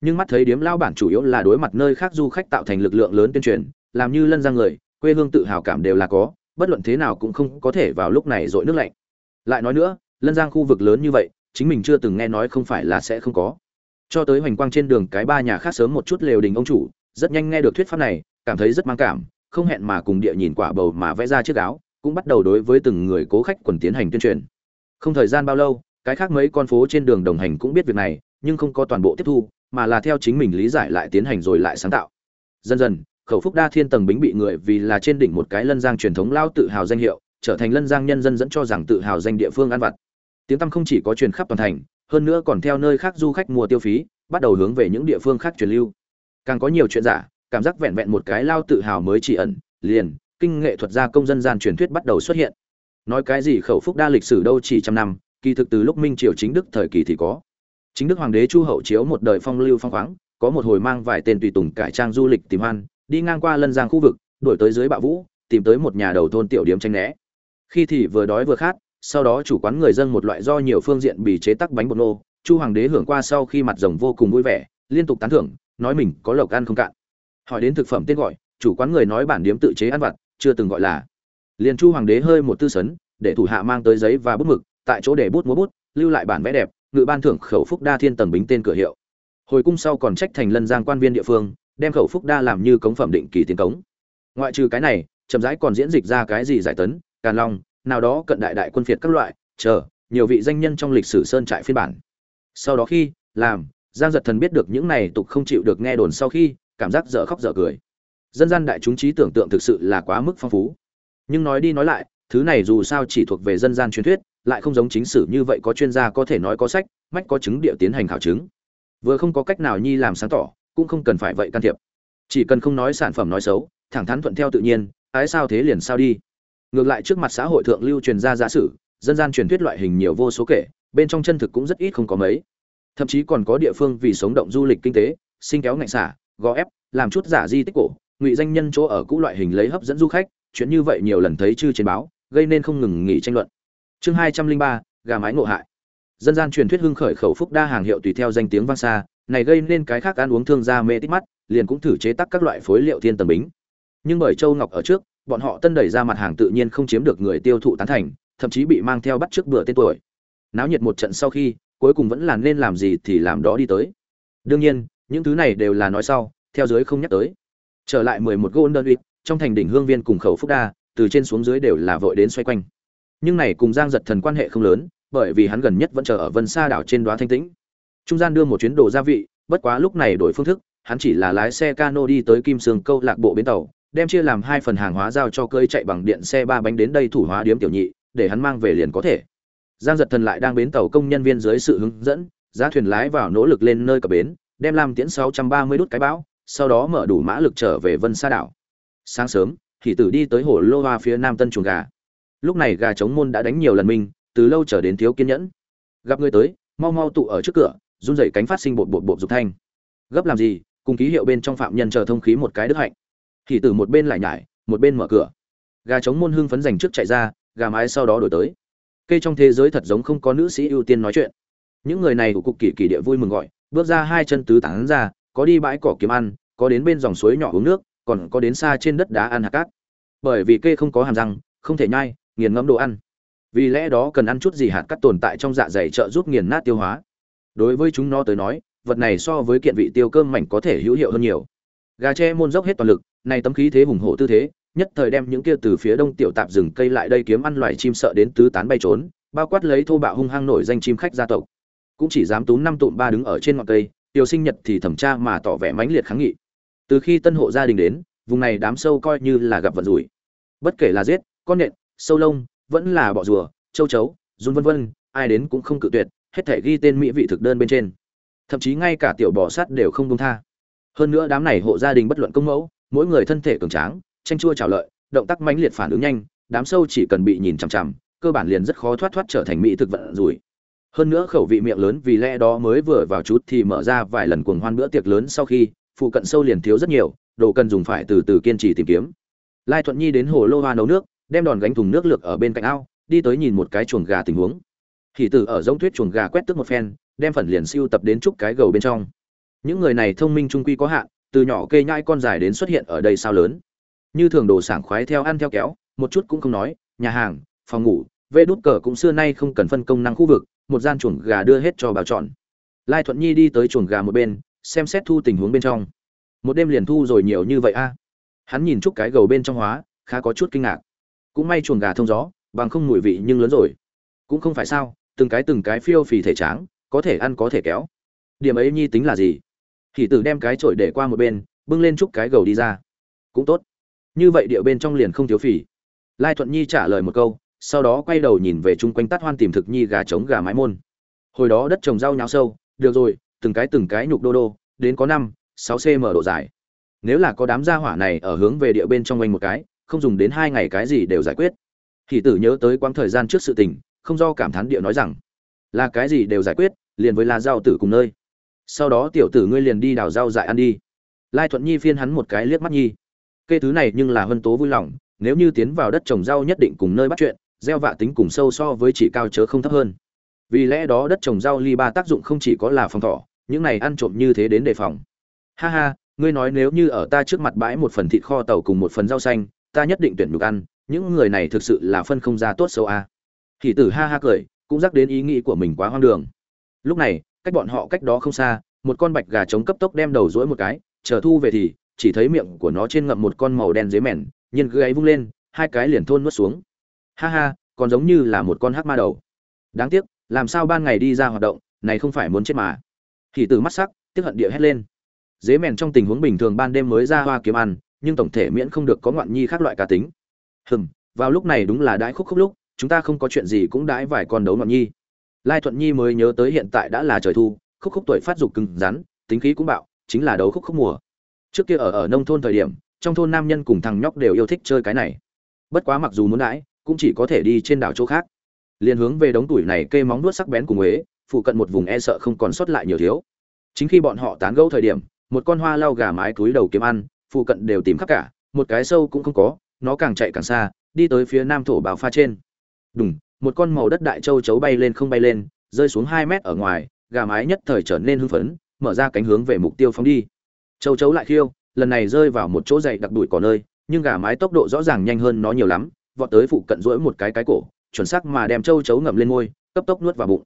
Nhưng mắt thấy điếm lao bản chủ yếu là đối mặt nơi khác du khách tạo thành lực lượng lớn tuyên truyền, làm như lân giang người quê hương tự hào cảm đều là có, bất luận thế nào cũng không có thể vào lúc này dội nước lạnh. Lại nói nữa, lân giang khu vực lớn như vậy, chính mình chưa từng nghe nói không phải là sẽ không có. Cho tới hoành quang trên đường cái ba nhà khác sớm một chút lều đình ông chủ, rất nhanh nghe được thuyết pháp này, cảm thấy rất mang cảm, không hẹn mà cùng địa nhìn quả bầu mà vẽ ra chiếc áo, cũng bắt đầu đối với từng người cố khách quần tiến hành tuyên truyền. Không thời gian bao lâu, cái khác mấy con phố trên đường đồng hành cũng biết việc này, nhưng không có toàn bộ tiếp thu, mà là theo chính mình lý giải lại tiến hành rồi lại sáng tạo. Dần dần khẩu phúc đa thiên tầng bính bị người vì là trên đỉnh một cái lân giang truyền thống lao tự hào danh hiệu, trở thành lân giang nhân dân dẫn cho rằng tự hào danh địa phương ăn vặt. Tiếng tăm không chỉ có truyền khắp toàn thành, hơn nữa còn theo nơi khác du khách mua tiêu phí, bắt đầu hướng về những địa phương khác truyền lưu. Càng có nhiều chuyện giả, cảm giác vẹn vẹn một cái lao tự hào mới chỉ ẩn, liền, kinh nghệ thuật gia công dân gian truyền thuyết bắt đầu xuất hiện. Nói cái gì khẩu phúc đa lịch sử đâu chỉ trăm năm, kỳ thực từ lúc minh triều chính đức thời kỳ thì có. Chính đức hoàng đế chu hậu chiếu một đời phong lưu phong khoáng, có một hồi mang vài tên tùy tùng cải trang du lịch tìm hoan đi ngang qua lân giang khu vực đổi tới dưới bạo vũ, tìm tới một nhà đầu thôn tiểu điếm tranh né. Khi thì vừa đói vừa khát, sau đó chủ quán người dân một loại do nhiều phương diện bị chế tắc bánh bột nô, chu hoàng đế hưởng qua sau khi mặt rồng vô cùng vui vẻ, liên tục tán thưởng, nói mình có lộc ăn không cạn. Hỏi đến thực phẩm tên gọi, chủ quán người nói bản điếm tự chế ăn vặt, chưa từng gọi là. Liền chu hoàng đế hơi một tư sấn, để thủ hạ mang tới giấy và bút mực, tại chỗ để bút múa bút, lưu lại bản vẽ đẹp, ngự ban thưởng khẩu phúc đa thiên tầng bính tên cửa hiệu. Hồi cung sau còn trách thành lân giang quan viên địa phương đem khẩu phúc đa làm như cống phẩm định kỳ tiến cống. Ngoại trừ cái này, chậm rãi còn diễn dịch ra cái gì giải tấn, càn long, nào đó cận đại đại quân phiệt các loại, chờ, nhiều vị danh nhân trong lịch sử sơn trại phiên bản. Sau đó khi, làm, giang giật thần biết được những này tục không chịu được nghe đồn sau khi, cảm giác dở khóc dở cười. Dân gian đại chúng trí tưởng tượng thực sự là quá mức phong phú. Nhưng nói đi nói lại, thứ này dù sao chỉ thuộc về dân gian truyền thuyết, lại không giống chính sử như vậy có chuyên gia có thể nói có sách, mách có chứng địa tiến hành khảo chứng. Vừa không có cách nào nhi làm sáng tỏ cũng không cần phải vậy can thiệp. Chỉ cần không nói sản phẩm nói xấu, thẳng thắn thuận theo tự nhiên, ái sao thế liền sao đi. Ngược lại trước mặt xã hội thượng lưu truyền ra giả sử, dân gian truyền thuyết loại hình nhiều vô số kể, bên trong chân thực cũng rất ít không có mấy. Thậm chí còn có địa phương vì sống động du lịch kinh tế, sinh kéo ngạnh xả, gò ép, làm chút giả di tích cổ, ngụy danh nhân chỗ ở cũ loại hình lấy hấp dẫn du khách, chuyện như vậy nhiều lần thấy chư trên báo, gây nên không ngừng nghỉ tranh luận. Chương hai trăm linh ba, gà mái ngộ hại. Dân gian truyền thuyết hưng khởi khẩu phúc đa hàng hiệu tùy theo danh tiếng vang xa này gây nên cái khác ăn uống thương gia mê tít mắt, liền cũng thử chế tác các loại phối liệu thiên tầng bính. Nhưng bởi châu ngọc ở trước, bọn họ tân đẩy ra mặt hàng tự nhiên không chiếm được người tiêu thụ tán thành, thậm chí bị mang theo bắt trước bữa tên tuổi. Náo nhiệt một trận sau khi, cuối cùng vẫn là nên làm gì thì làm đó đi tới. Đương nhiên, những thứ này đều là nói sau, theo dưới không nhắc tới. Trở lại mười một golden week, trong thành đỉnh hương viên cùng khẩu phúc đa, từ trên xuống dưới đều là vội đến xoay quanh. Nhưng này cùng giang giật thần quan hệ không lớn, bởi vì hắn gần nhất vẫn chờ ở vân sa đảo trên đoá thanh tĩnh trung gian đưa một chuyến đồ gia vị, bất quá lúc này đổi phương thức, hắn chỉ là lái xe cano đi tới kim sương câu lạc bộ bến tàu, đem chia làm hai phần hàng hóa giao cho cơi chạy bằng điện xe ba bánh đến đây thủ hóa điếm tiểu nhị, để hắn mang về liền có thể. Giang giật thần lại đang bến tàu công nhân viên dưới sự hướng dẫn, giá thuyền lái vào nỗ lực lên nơi cập bến, đem làm tiễn 630 đút cái bão, sau đó mở đủ mã lực trở về vân sa đảo. Sáng sớm, thì tử đi tới hồ lô hoa phía nam tân chuồng gà. Lúc này gà chống môn đã đánh nhiều lần mình, từ lâu trở đến thiếu kiên nhẫn. Gặp người tới, mau mau tụ ở trước cửa run rẩy cánh phát sinh bột bột bột dục thanh. Gấp làm gì? Cùng ký hiệu bên trong phạm nhân chờ thông khí một cái đức hạnh. Thì từ một bên lại nhải một bên mở cửa. Gà chống môn hưng phấn dành trước chạy ra, gà mái sau đó đổi tới. Cây trong thế giới thật giống không có nữ sĩ ưu tiên nói chuyện. Những người này của cục kỷ kỷ địa vui mừng gọi, bước ra hai chân tứ tán ra, có đi bãi cỏ kiếm ăn, có đến bên dòng suối nhỏ uống nước, còn có đến xa trên đất đá ăn hạt cát. Bởi vì kê không có hàm răng, không thể nhai, nghiền ngẫm đồ ăn. Vì lẽ đó cần ăn chút gì hạt cát tồn tại trong dạ dày trợ giúp nghiền nát tiêu hóa đối với chúng nó tới nói, vật này so với kiện vị tiêu cơm mảnh có thể hữu hiệu hơn nhiều. Gà tre môn dốc hết toàn lực, này tấm khí thế hùng hổ tư thế, nhất thời đem những kia từ phía đông tiểu tạp rừng cây lại đây kiếm ăn loài chim sợ đến tứ tán bay trốn, bao quát lấy thô bạo hung hăng nổi danh chim khách gia tộc. Cũng chỉ dám túm năm tụm ba đứng ở trên ngọn cây, tiểu sinh nhật thì thẩm tra mà tỏ vẻ mãnh liệt kháng nghị. Từ khi tân hộ gia đình đến, vùng này đám sâu coi như là gặp vận rủi. Bất kể là giết, con nện, sâu lông, vẫn là bọ rùa, châu chấu, run vân vân, ai đến cũng không cự tuyệt hết thể ghi tên mỹ vị thực đơn bên trên. Thậm chí ngay cả tiểu bò sát đều không công tha. Hơn nữa đám này hộ gia đình bất luận công mẫu, mỗi người thân thể cường tráng tranh chua trào lợi, động tác mãnh liệt phản ứng nhanh, đám sâu chỉ cần bị nhìn chằm chằm, cơ bản liền rất khó thoát thoát trở thành mỹ thực vận rủi. Hơn nữa khẩu vị miệng lớn vì lẽ đó mới vừa vào chút thì mở ra vài lần cuồng hoan bữa tiệc lớn sau khi, phụ cận sâu liền thiếu rất nhiều, đồ cần dùng phải từ từ kiên trì tìm kiếm. Lai thuận nhi đến hồ lô hoa nấu nước, đem đòn gánh thùng nước lược ở bên cạnh ao, đi tới nhìn một cái chuồng gà tình huống thì từ ở giống tuyết chuồng gà quét tước một phen, đem phần liền siêu tập đến chút cái gầu bên trong. Những người này thông minh trung quy có hạn, từ nhỏ kê nhai con dài đến xuất hiện ở đây sao lớn. Như thường đồ sảng khoái theo ăn theo kéo, một chút cũng không nói, nhà hàng, phòng ngủ, vê đút cờ cũng xưa nay không cần phân công năng khu vực, một gian chuồng gà đưa hết cho bảo chọn. Lai thuận nhi đi tới chuồng gà một bên, xem xét thu tình huống bên trong. Một đêm liền thu rồi nhiều như vậy a? Hắn nhìn chút cái gầu bên trong hóa, khá có chút kinh ngạc. Cũng may chuồng gà thông gió, bằng không mùi vị nhưng lớn rồi. Cũng không phải sao từng cái từng cái phiêu phì thể tráng, có thể ăn có thể kéo. Điểm ấy nhi tính là gì? Thì tử đem cái chổi để qua một bên, bưng lên chút cái gầu đi ra. Cũng tốt. Như vậy địa bên trong liền không thiếu phì. Lai thuận nhi trả lời một câu, sau đó quay đầu nhìn về chung quanh tắt hoan tìm thực nhi gà trống gà mái môn. Hồi đó đất trồng rau nháo sâu, được rồi, từng cái từng cái nhục đô đô, đến có năm, sáu cm độ dài. Nếu là có đám gia hỏa này ở hướng về địa bên trong quanh một cái, không dùng đến hai ngày cái gì đều giải quyết. Thì tử nhớ tới quãng thời gian trước sự tình không do cảm thán địa nói rằng, là cái gì đều giải quyết, liền với là giao tử cùng nơi. Sau đó tiểu tử ngươi liền đi đào rau dại ăn đi. Lai thuận nhi phiên hắn một cái liếc mắt nhi. Cây thứ này nhưng là hân tố vui lòng, nếu như tiến vào đất trồng rau nhất định cùng nơi bắt chuyện, gieo vạ tính cùng sâu so với chỉ cao chớ không thấp hơn. Vì lẽ đó đất trồng rau ly ba tác dụng không chỉ có là phòng thỏ những này ăn trộm như thế đến đề phòng. Ha ha, ngươi nói nếu như ở ta trước mặt bãi một phần thịt kho tàu cùng một phần rau xanh, ta nhất định tuyển nhục ăn, những người này thực sự là phân không ra tốt xấu a. à hỷ tử ha ha cười, cũng dắt đến ý nghĩ của mình quá hoang đường. Lúc này, cách bọn họ cách đó không xa, một con bạch gà trống cấp tốc đem đầu rỗi một cái, chờ thu về thì, chỉ thấy miệng của nó trên ngậm một con màu đen dế mèn nhân gáy vung lên, hai cái liền thôn nuốt xuống. Ha ha, còn giống như là một con hắc ma đầu. Đáng tiếc, làm sao ban ngày đi ra hoạt động, này không phải muốn chết mà. Thì tử mắt sắc tức hận địa hét lên. Dế mèn trong tình huống bình thường ban đêm mới ra hoa kiếm ăn, nhưng tổng thể miễn không được có ngoạn nhi khác loại cá tính. Hừm, vào lúc này đúng là đãi khúc khúc lúc chúng ta không có chuyện gì cũng đãi vài con đấu ngọn nhi. Lai thuận nhi mới nhớ tới hiện tại đã là trời thu, khúc khúc tuổi phát dục cứng rắn, tính khí cũng bạo, chính là đấu khúc khúc mùa. Trước kia ở ở nông thôn thời điểm, trong thôn nam nhân cùng thằng nhóc đều yêu thích chơi cái này. Bất quá mặc dù muốn đãi, cũng chỉ có thể đi trên đảo chỗ khác. Liền hướng về đống tuổi này kê móng nuốt sắc bén cùng huế phụ cận một vùng e sợ không còn sót lại nhiều thiếu. Chính khi bọn họ tán gẫu thời điểm, một con hoa lau gà mái túi đầu kiếm ăn, phụ cận đều tìm khắp cả, một cái sâu cũng không có, nó càng chạy càng xa, đi tới phía nam thổ bào pha trên đùng, một con màu đất đại châu chấu bay lên không bay lên, rơi xuống hai mét ở ngoài, gà mái nhất thời trở nên hưng phấn, mở ra cánh hướng về mục tiêu phóng đi. Châu chấu lại khiêu, lần này rơi vào một chỗ dày đặc đuổi cỏ nơi, nhưng gà mái tốc độ rõ ràng nhanh hơn nó nhiều lắm, vọt tới phụ cận rỗi một cái cái cổ, chuẩn xác mà đem châu chấu ngậm lên môi, cấp tốc nuốt vào bụng.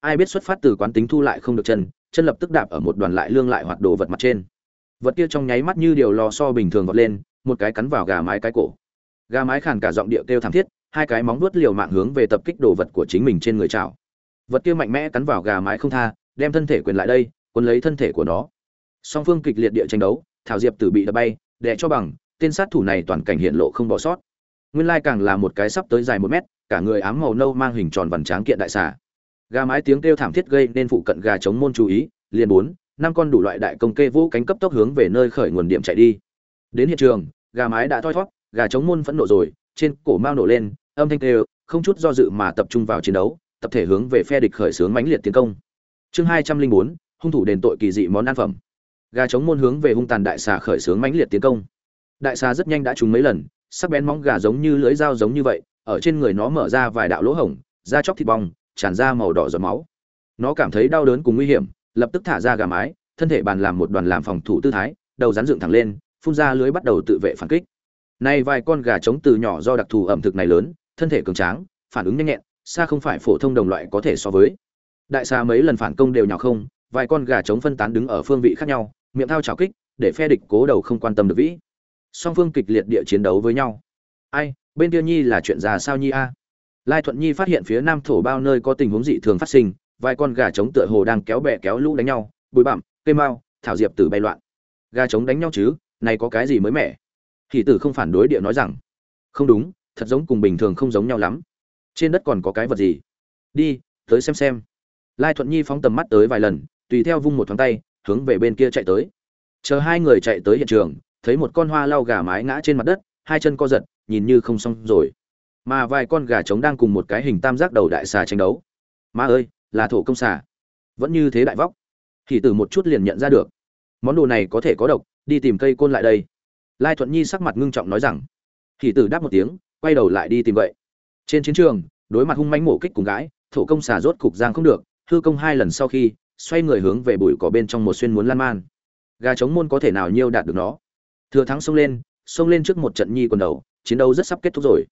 Ai biết xuất phát từ quán tính thu lại không được chân chân lập tức đạp ở một đoàn lại lương lại hoạt đồ vật mặt trên. Vật kia trong nháy mắt như điều lò so bình thường vọt lên, một cái cắn vào gà mái cái cổ. Gà mái khàn cả giọng điệu kêu thảm thiết hai cái móng vuốt liều mạng hướng về tập kích đồ vật của chính mình trên người chảo. Vật kia mạnh mẽ cắn vào gà mái không tha đem thân thể quyền lại đây cuốn lấy thân thể của nó. Song phương kịch liệt địa tranh đấu thảo diệp tử bị đập bay đè cho bằng tên sát thủ này toàn cảnh hiện lộ không bỏ sót. Nguyên lai càng là một cái sắp tới dài một mét cả người ám màu nâu mang hình tròn vằn tráng kiện đại xà. Gà mái tiếng kêu thảm thiết gây nên phụ cận gà chống môn chú ý liền bốn năm con đủ loại đại công kê vũ cánh cấp tốc hướng về nơi khởi nguồn điểm chạy đi. Đến hiện trường gà mái đã thoi thoát, gà chống môn phẫn nộ rồi trên cổ mao nổ lên âm thanh đều không chút do dự mà tập trung vào chiến đấu, tập thể hướng về phe địch khởi xướng mãnh liệt tiến công. Chương hai trăm linh bốn, hung thủ đền tội kỳ dị món ăn phẩm. Gà chống môn hướng về hung tàn đại xà khởi xướng mãnh liệt tiến công. Đại xà rất nhanh đã trúng mấy lần, sắc bén móng gà giống như lưới dao giống như vậy, ở trên người nó mở ra vài đạo lỗ hổng, da chóc thịt bong, tràn ra màu đỏ giọt máu. Nó cảm thấy đau đớn cùng nguy hiểm, lập tức thả ra gà mái, thân thể bàn làm một đoàn làm phòng thủ tư thái, đầu rắn dựng thẳng lên, phun ra lưới bắt đầu tự vệ phản kích. Nay vài con gà trống từ nhỏ do đặc thù ẩm thực này lớn thân thể cường tráng, phản ứng nhanh nhẹn, xa không phải phổ thông đồng loại có thể so với. Đại xa mấy lần phản công đều nhỏ không, vài con gà trống phân tán đứng ở phương vị khác nhau, miệng thao trào kích, để phe địch cố đầu không quan tâm được vĩ. Song phương kịch liệt địa chiến đấu với nhau. Ai, bên kia nhi là chuyện già sao nhi a? Lai thuận nhi phát hiện phía nam thổ bao nơi có tình huống dị thường phát sinh, vài con gà trống tựa hồ đang kéo bè kéo lũ đánh nhau, bụi bặm, cây mao thảo diệp tử bay loạn. Gà trống đánh nhau chứ, này có cái gì mới mẻ? Thì tử không phản đối địa nói rằng, không đúng thật giống cùng bình thường không giống nhau lắm. Trên đất còn có cái vật gì? Đi, tới xem xem. Lai thuận nhi phóng tầm mắt tới vài lần, tùy theo vung một thoáng tay, hướng về bên kia chạy tới. Chờ hai người chạy tới hiện trường, thấy một con hoa lau gà mái ngã trên mặt đất, hai chân co giật, nhìn như không xong rồi. Mà vài con gà trống đang cùng một cái hình tam giác đầu đại xà tranh đấu. Ma ơi, là thổ công xà. Vẫn như thế đại vóc. Thì từ một chút liền nhận ra được. Món đồ này có thể có độc, đi tìm cây côn lại đây. Lai thuận nhi sắc mặt ngưng trọng nói rằng. Thì tử đáp một tiếng quay đầu lại đi tìm vậy. Trên chiến trường, đối mặt hung mãnh mổ kích cùng gái thổ công xà rốt cục giang không được, hư công hai lần sau khi, xoay người hướng về bụi cỏ bên trong một xuyên muốn lan man. Gà trống môn có thể nào nhiêu đạt được nó? Thừa thắng xông lên xông lên trước một trận nhi quần đầu, chiến đấu rất sắp kết thúc rồi.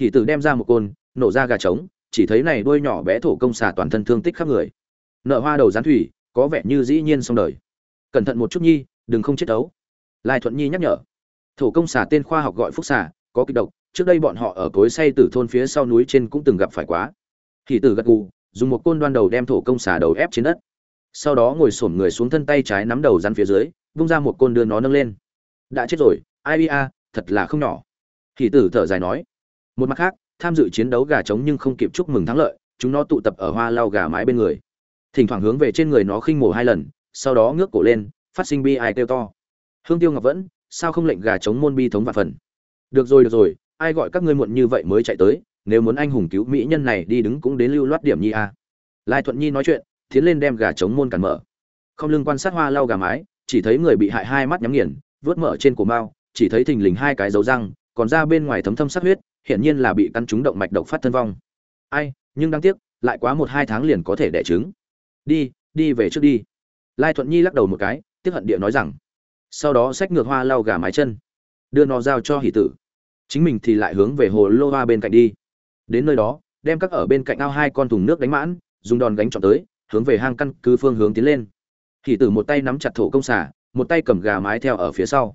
Hỷ tử đem ra một côn, nổ ra gà trống, chỉ thấy này đuôi nhỏ bé thổ công xà toàn thân thương tích khắp người. Nợ hoa đầu gián thủy, có vẻ như dĩ nhiên xong đời. Cẩn thận một chút nhi, đừng không chết đấu. Lai thuận nhi nhắc nhở. Thổ công xà tên khoa học gọi phúc xà có kịch độc, trước đây bọn họ ở cối say từ thôn phía sau núi trên cũng từng gặp phải quá. Hỷ tử gật gù, dùng một côn đoan đầu đem thổ công xà đầu ép trên đất. Sau đó ngồi xổm người xuống thân tay trái nắm đầu rắn phía dưới, vung ra một côn đưa nó nâng lên. Đã chết rồi, ai ia, thật là không nhỏ. Hỷ tử thở dài nói. Một mặt khác, tham dự chiến đấu gà trống nhưng không kịp chúc mừng thắng lợi, chúng nó tụ tập ở hoa lau gà mái bên người. Thỉnh thoảng hướng về trên người nó khinh mổ hai lần, sau đó ngước cổ lên, phát sinh bi ai kêu to. Hương tiêu ngọc vẫn, sao không lệnh gà trống môn bi thống và phần? Được rồi được rồi, ai gọi các ngươi muộn như vậy mới chạy tới, nếu muốn anh hùng cứu mỹ nhân này đi đứng cũng đến lưu loát điểm nhi a. À. lai thuận nhi nói chuyện, tiến lên đem gà trống môn cản mở. Không lưng quan sát hoa lau gà mái, chỉ thấy người bị hại hai mắt nhắm nghiền vớt mở trên cổ mao, chỉ thấy thình lình hai cái dấu răng, còn ra bên ngoài thấm thâm sắc huyết, hiển nhiên là bị căn trúng động mạch độc phát thân vong. Ai, nhưng đáng tiếc, lại quá một hai tháng liền có thể đẻ trứng. Đi đi về trước đi. Lai thuận nhi lắc đầu một cái, tiếc hận địa nói rằng, sau đó xách ngược hoa lau gà mái chân đưa nó giao cho hỷ tử. Chính mình thì lại hướng về hồ lô hoa bên cạnh đi. Đến nơi đó, đem các ở bên cạnh ao hai con thùng nước đánh mãn, dùng đòn gánh chọn tới, hướng về hang căn cứ phương hướng tiến lên. Hỷ tử một tay nắm chặt thổ công xả một tay cầm gà mái theo ở phía sau.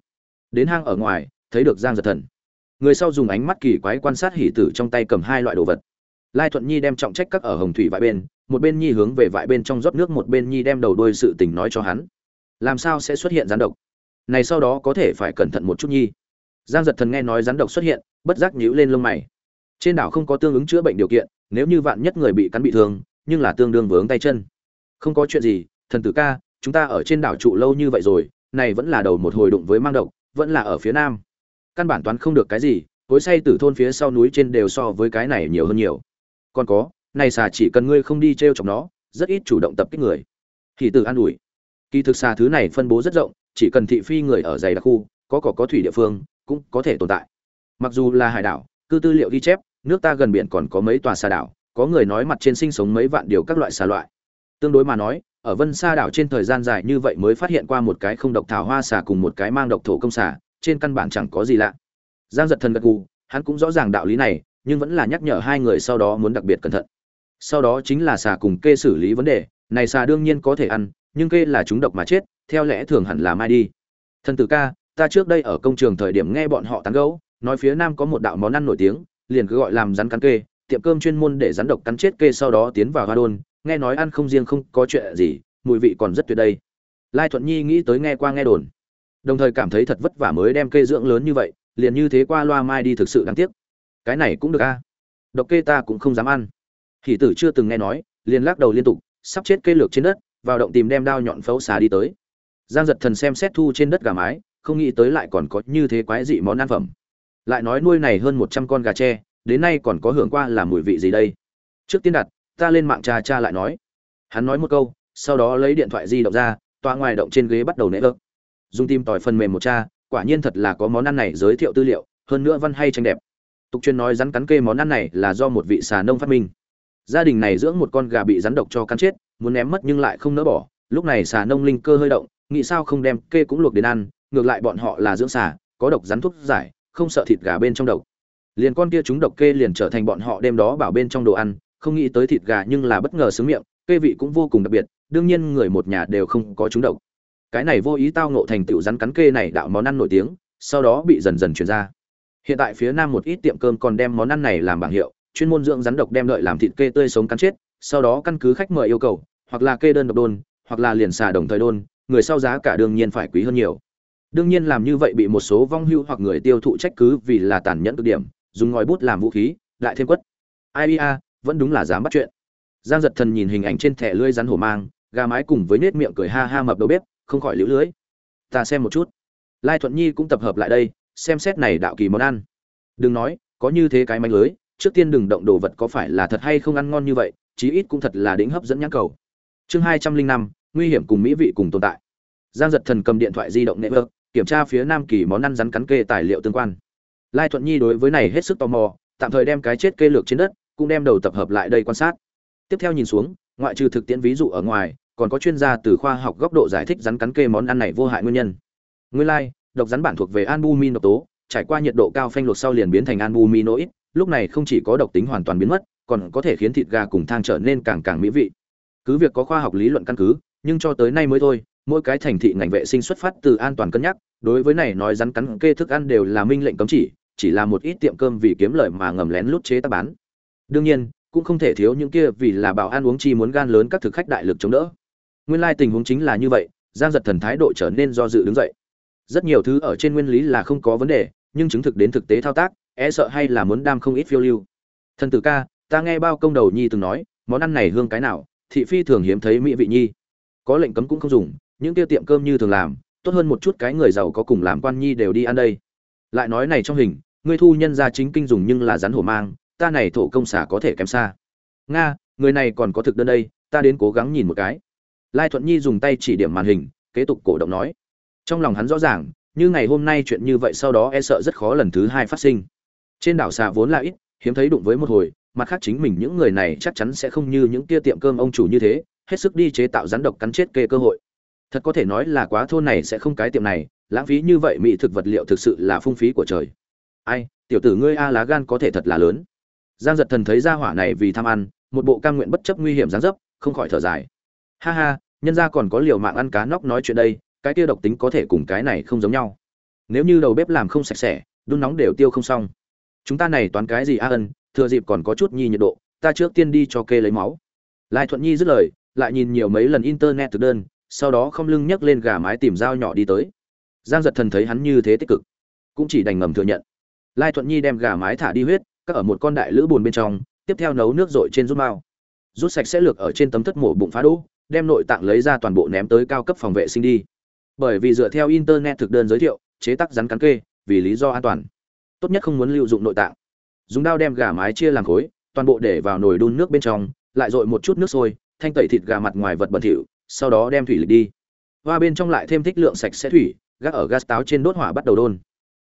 Đến hang ở ngoài, thấy được giang giật thần. Người sau dùng ánh mắt kỳ quái quan sát hỷ tử trong tay cầm hai loại đồ vật. Lai thuận nhi đem trọng trách các ở hồng thủy vại bên, một bên nhi hướng về vại bên trong rót nước, một bên nhi đem đầu đôi sự tình nói cho hắn. Làm sao sẽ xuất hiện gián độc? Này sau đó có thể phải cẩn thận một chút nhi giang giật thần nghe nói rắn độc xuất hiện, bất giác nhíu lên lông mày. Trên đảo không có tương ứng chữa bệnh điều kiện, nếu như vạn nhất người bị cắn bị thương, nhưng là tương đương vướng tay chân. Không có chuyện gì, thần tử ca, chúng ta ở trên đảo trụ lâu như vậy rồi, này vẫn là đầu một hồi đụng với mang độc, vẫn là ở phía nam. Căn bản toán không được cái gì cối say từ thôn phía sau núi trên đều so với cái này nhiều hơn nhiều. Còn có, này xà chỉ cần ngươi không đi t r e o chọc nó, rất ít chủ động tập kích người. Thì tự an ủi. Kỳ thực xà thứ này phân bố rất rộng, chỉ cần thị phi người ở dày đặc khu, có cỏ có thủy địa phương cũng có thể tồn tại. Mặc dù là hải đảo cư tư liệu ghi chép, nước ta gần biển còn có mấy tòa xà đảo, có người nói mặt trên sinh sống mấy vạn điều các loại xà loại. Tương đối mà nói, ở vân sa đảo trên thời gian dài như vậy mới phát hiện qua một cái không độc thảo hoa xà cùng một cái mang độc thổ công xà, trên căn bản chẳng có gì lạ. Giang giật thần gật gù, hắn cũng rõ ràng đạo lý này, nhưng vẫn là nhắc nhở hai người sau đó muốn đặc biệt cẩn thận. Sau đó chính là xà cùng kê xử lý vấn đề, này xà đương nhiên có thể ăn, nhưng kê là chúng độc mà chết, theo lẽ thường hẳn là mai đi. Thần tử ca ta trước đây ở công trường thời điểm nghe bọn họ tán gẫu, nói phía nam có một đạo món ăn nổi tiếng, liền cứ gọi làm rắn cắn kê, tiệm cơm chuyên môn để rắn độc cắn chết kê sau đó tiến vào hoa đôn, nghe nói ăn không riêng không có chuyện gì, mùi vị còn rất tuyệt đây. Lai thuận nhi nghĩ tới nghe qua nghe đồn, đồng thời cảm thấy thật vất vả mới đem kê dưỡng lớn như vậy, liền như thế qua loa mai đi thực sự đáng tiếc. Cái này cũng được a. Độc kê ta cũng không dám ăn. Hỷ tử chưa từng nghe nói, liền lắc đầu liên tục, sắp chết kê lược trên đất, vào động tìm đem đao nhọn phấu xà đi tới. Giang giật thần xem xét thu trên đất gà mái không nghĩ tới lại còn có như thế quái dị món ăn phẩm. Lại nói nuôi này hơn một trăm con gà tre, đến nay còn có hưởng qua là mùi vị gì đây? Trước tiên đặt, ta lên mạng cha cha lại nói. Hắn nói một câu, sau đó lấy điện thoại di động ra, tọa ngoài động trên ghế bắt đầu nễ ơ. Dùng tim tỏi phần mềm một cha, quả nhiên thật là có món ăn này giới thiệu tư liệu, hơn nữa văn hay tranh đẹp. Tục chuyên nói rắn cắn kê món ăn này là do một vị xà nông phát minh. Gia đình này dưỡng một con gà bị rắn độc cho cắn chết, muốn ném mất nhưng lại không nỡ bỏ. Lúc này xà nông linh cơ hơi động, nghĩ sao không đem kê cũng luộc đến ăn ngược lại bọn họ là dưỡng xà, có độc rắn thuốc giải, không sợ thịt gà bên trong độc. Liền con kia chúng độc kê liền trở thành bọn họ đêm đó bảo bên trong đồ ăn, không nghĩ tới thịt gà nhưng là bất ngờ sướng miệng, kê vị cũng vô cùng đặc biệt, đương nhiên người một nhà đều không có chúng độc. Cái này vô ý tao ngộ thành tựu rắn cắn kê này đạo món ăn nổi tiếng, sau đó bị dần dần truyền ra. Hiện tại phía nam một ít tiệm cơm còn đem món ăn này làm bảng hiệu, chuyên môn dưỡng rắn độc đem đợi làm thịt kê tươi sống cắn chết, sau đó căn cứ khách mời yêu cầu, hoặc là kê đơn độc đôn, hoặc là liền xà đồng thời đôn, người sau giá cả đương nhiên phải quý hơn nhiều đương nhiên làm như vậy bị một số vong hưu hoặc người tiêu thụ trách cứ vì là tàn nhẫn cực điểm, dùng ngòi bút làm vũ khí, lại thêm quất. Ai vẫn đúng là dám bắt chuyện. Giang giật thần nhìn hình ảnh trên thẻ lưỡi rắn hổ mang, gà mái cùng với nết miệng cười ha ha mập đầu bếp, không khỏi liễu lưới. Ta xem một chút. Lai thuận nhi cũng tập hợp lại đây, xem xét này đạo kỳ món ăn. Đừng nói, có như thế cái manh lưới, trước tiên đừng động đồ vật có phải là thật hay không ăn ngon như vậy, chí ít cũng thật là đỉnh hấp dẫn nhãn cầu. Chương hai trăm linh năm, nguy hiểm cùng mỹ vị cùng tồn tại. Giang giật thần cầm điện thoại di động nệ vợt kiểm tra phía nam kỳ món ăn rắn cắn kê tài liệu tương quan. Lai thuận nhi đối với này hết sức tò mò, tạm thời đem cái chết kê lược trên đất, cũng đem đầu tập hợp lại đây quan sát. Tiếp theo nhìn xuống, ngoại trừ thực tiễn ví dụ ở ngoài, còn có chuyên gia từ khoa học góc độ giải thích rắn cắn kê món ăn này vô hại nguyên nhân. Nguyên lai, độc rắn bản thuộc về albumin độc tố, trải qua nhiệt độ cao phanh luộc sau liền biến thành albuminoid lúc này không chỉ có độc tính hoàn toàn biến mất, còn có thể khiến thịt gà cùng thang trở nên càng càng mỹ vị. Cứ việc có khoa học lý luận căn cứ, nhưng cho tới nay mới thôi mỗi cái thành thị ngành vệ sinh xuất phát từ an toàn cân nhắc, đối với này nói rắn cắn kê thức ăn đều là minh lệnh cấm chỉ chỉ là một ít tiệm cơm vì kiếm lợi mà ngầm lén lút chế tác bán. Đương nhiên, cũng không thể thiếu những kia vì là bảo an uống chi muốn gan lớn các thực khách đại lực chống đỡ. Nguyên lai tình huống chính là như vậy, giang giật thần thái độ trở nên do dự đứng dậy. Rất nhiều thứ ở trên nguyên lý là không có vấn đề, nhưng chứng thực đến thực tế thao tác e sợ hay là muốn đam không ít phiêu lưu. Thần tử ca, ta nghe bao công đầu nhi từng nói, món ăn này hương cái nào, thị phi thường hiếm thấy mỹ vị nhi. Có lệnh cấm cũng không dùng những tiêu tiệm cơm như thường làm, tốt hơn một chút cái người giàu có cùng làm quan nhi đều đi ăn đây. Lại nói này trong hình ngươi thu nhân ra chính kinh dùng nhưng là rắn hổ mang, ta này thổ công xả có thể kém xa. Nga, người này còn có thực đơn đây, ta đến cố gắng nhìn một cái. Lai thuận nhi dùng tay chỉ điểm màn hình, kế tục cổ động nói. Trong lòng hắn rõ ràng, như ngày hôm nay chuyện như vậy sau đó e sợ rất khó lần thứ hai phát sinh. Trên đảo xà vốn là ít, hiếm thấy đụng với một hồi, mặt khác chính mình những người này chắc chắn sẽ không như những kia tiệm cơm ông chủ như thế, hết sức đi chế tạo rắn độc cắn chết kê cơ hội thật có thể nói là quá thôn này sẽ không cái tiệm này, lãng phí như vậy mỹ thực vật liệu thực sự là phung phí của trời. Ai, tiểu tử ngươi a lá gan có thể thật là lớn. Giang giật thần thấy ra hỏa này vì tham ăn, một bộ cam nguyện bất chấp nguy hiểm gián dấp, không khỏi thở dài. Ha ha, nhân ra còn có liều mạng ăn cá nóc nói chuyện đây, cái kia độc tính có thể cùng cái này không giống nhau. Nếu như đầu bếp làm không sạch sẽ, đun nóng đều tiêu không xong. Chúng ta này toán cái gì a ân, thừa dịp còn có chút nhi nhiệt độ, ta trước tiên đi cho kê lấy máu. Lai thuận nhi dứt lời, lại nhìn nhiều mấy lần internet thực đơn sau đó không lưng nhấc lên gà mái tìm dao nhỏ đi tới. Giang giật thần thấy hắn như thế tích cực, cũng chỉ đành ngầm thừa nhận. Lai thuận nhi đem gà mái thả đi huyết, các ở một con đại lữ bùn bên trong, tiếp theo nấu nước dội trên rút mao. Rút sạch sẽ lược ở trên tấm thất mổ bụng phá đỗ đem nội tạng lấy ra toàn bộ ném tới cao cấp phòng vệ sinh đi. Bởi vì dựa theo internet thực đơn giới thiệu, chế tác rắn cắn kê, vì lý do an toàn. Tốt nhất không muốn lưu dụng nội tạng. Dùng dao đem gà mái chia làm khối, toàn bộ để vào nồi đun nước bên trong, lại dội một chút nước sôi, thanh tẩy thịt gà mặt ngoài vật bẩn thỉu sau đó đem thủy lịch đi. Hoa bên trong lại thêm thích lượng sạch sẽ thủy, gác ở gas táo trên đốt hỏa bắt đầu đôn.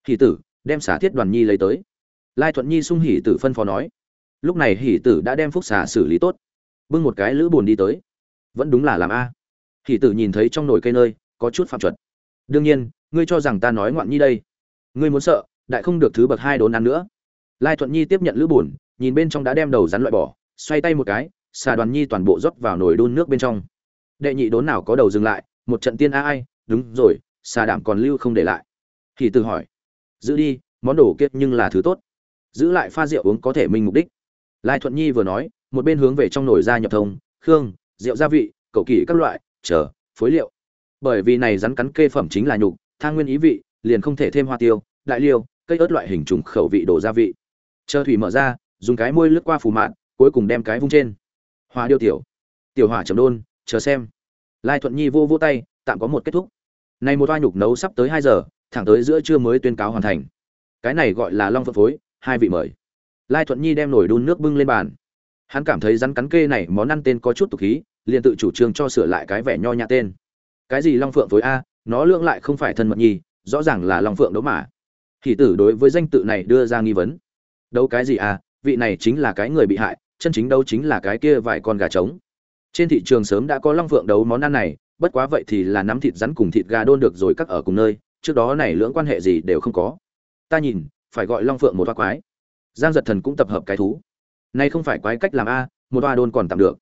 Hỷ tử, đem xả thiết đoàn nhi lấy tới. Lai thuận nhi sung hỷ tử phân phó nói. Lúc này hỷ tử đã đem phúc xả xử lý tốt. Bưng một cái lữ bồn đi tới. Vẫn đúng là làm a. Hỷ tử nhìn thấy trong nồi cây nơi, có chút phạm chuẩn. Đương nhiên, ngươi cho rằng ta nói ngoạn nhi đây. Ngươi muốn sợ, đại không được thứ bậc hai đốn ăn nữa. Lai thuận nhi tiếp nhận lữ bùn nhìn bên trong đã đem đầu rắn loại bỏ, xoay tay một cái, xà đoàn nhi toàn bộ rót vào nồi đun nước bên trong đệ nhị đốn nào có đầu dừng lại, một trận tiên a ai, đúng rồi, xà đảm còn lưu không để lại. Thì từ hỏi, giữ đi, món đồ kiệt nhưng là thứ tốt. Giữ lại pha rượu uống có thể minh mục đích. Lai thuận nhi vừa nói, một bên hướng về trong nồi ra nhập thông, khương, rượu gia vị cầu kỳ các loại, chờ, phối liệu. Bởi vì này rắn cắn kê phẩm chính là nhục thang nguyên ý vị, liền không thể thêm hoa tiêu, đại liêu, cây ớt loại hình trùng khẩu vị đổ gia vị. Chờ thủy mở ra, dùng cái môi lướt qua phù mạn, cuối cùng đem cái vung trên. Hoa điêu tiểu. Tiểu hỏa chấm đôn, chờ xem lai thuận nhi vô vô tay, tạm có một kết thúc. Này một toa nhục nấu sắp tới hai giờ, thẳng tới giữa trưa mới tuyên cáo hoàn thành. Cái này gọi là long phượng phối, hai vị mời. Lai thuận nhi đem nổi đun nước bưng lên bàn. Hắn cảm thấy rắn cắn kê này món ăn tên có chút tục khí, liền tự chủ trương cho sửa lại cái vẻ nho nhã tên. Cái gì long phượng phối a, nó lưỡng lại không phải thân mật nhi, rõ ràng là long phượng đấu mà. Thì tử đối với danh tự này đưa ra nghi vấn. Đâu cái gì à vị này chính là cái người bị hại, chân chính đâu chính là cái kia vài con gà trống trên thị trường sớm đã có long phượng đấu món ăn này, bất quá vậy thì là nắm thịt rắn cùng thịt gà đôn được rồi cắt ở cùng nơi, trước đó này lưỡng quan hệ gì đều không có. Ta nhìn, phải gọi long phượng một hoa quái. Giang giật thần cũng tập hợp cái thú. Nay không phải quái cách làm a, một hoa đôn còn tạm được.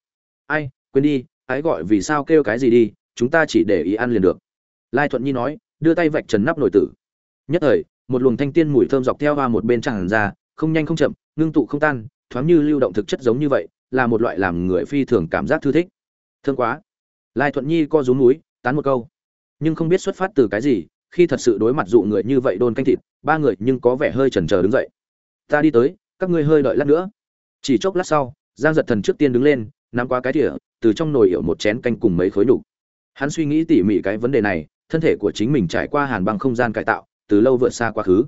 Ai, quên đi ái gọi vì sao kêu cái gì đi, chúng ta chỉ để ý ăn liền được. Lai thuận nhi nói, đưa tay vạch trần nắp nồi tử. Nhất thời, một luồng thanh tiên mùi thơm dọc theo hoa một bên tràn ra, không nhanh không chậm, ngưng tụ không tan, thoáng như lưu động thực chất giống như vậy là một loại làm người phi thường cảm giác thư thích. Thương quá. Lai thuận nhi co rúm núi, tán một câu. Nhưng không biết xuất phát từ cái gì, khi thật sự đối mặt dụ người như vậy đôn canh thịt, ba người nhưng có vẻ hơi chần chờ đứng dậy. Ta đi tới, các ngươi hơi đợi lát nữa. Chỉ chốc lát sau, giang giật thần trước tiên đứng lên, nắm qua cái thỉa từ trong nồi hiệu một chén canh cùng mấy khối đủ. hắn suy nghĩ tỉ mỉ cái vấn đề này, thân thể của chính mình trải qua hàn băng không gian cải tạo, từ lâu vượt xa quá khứ.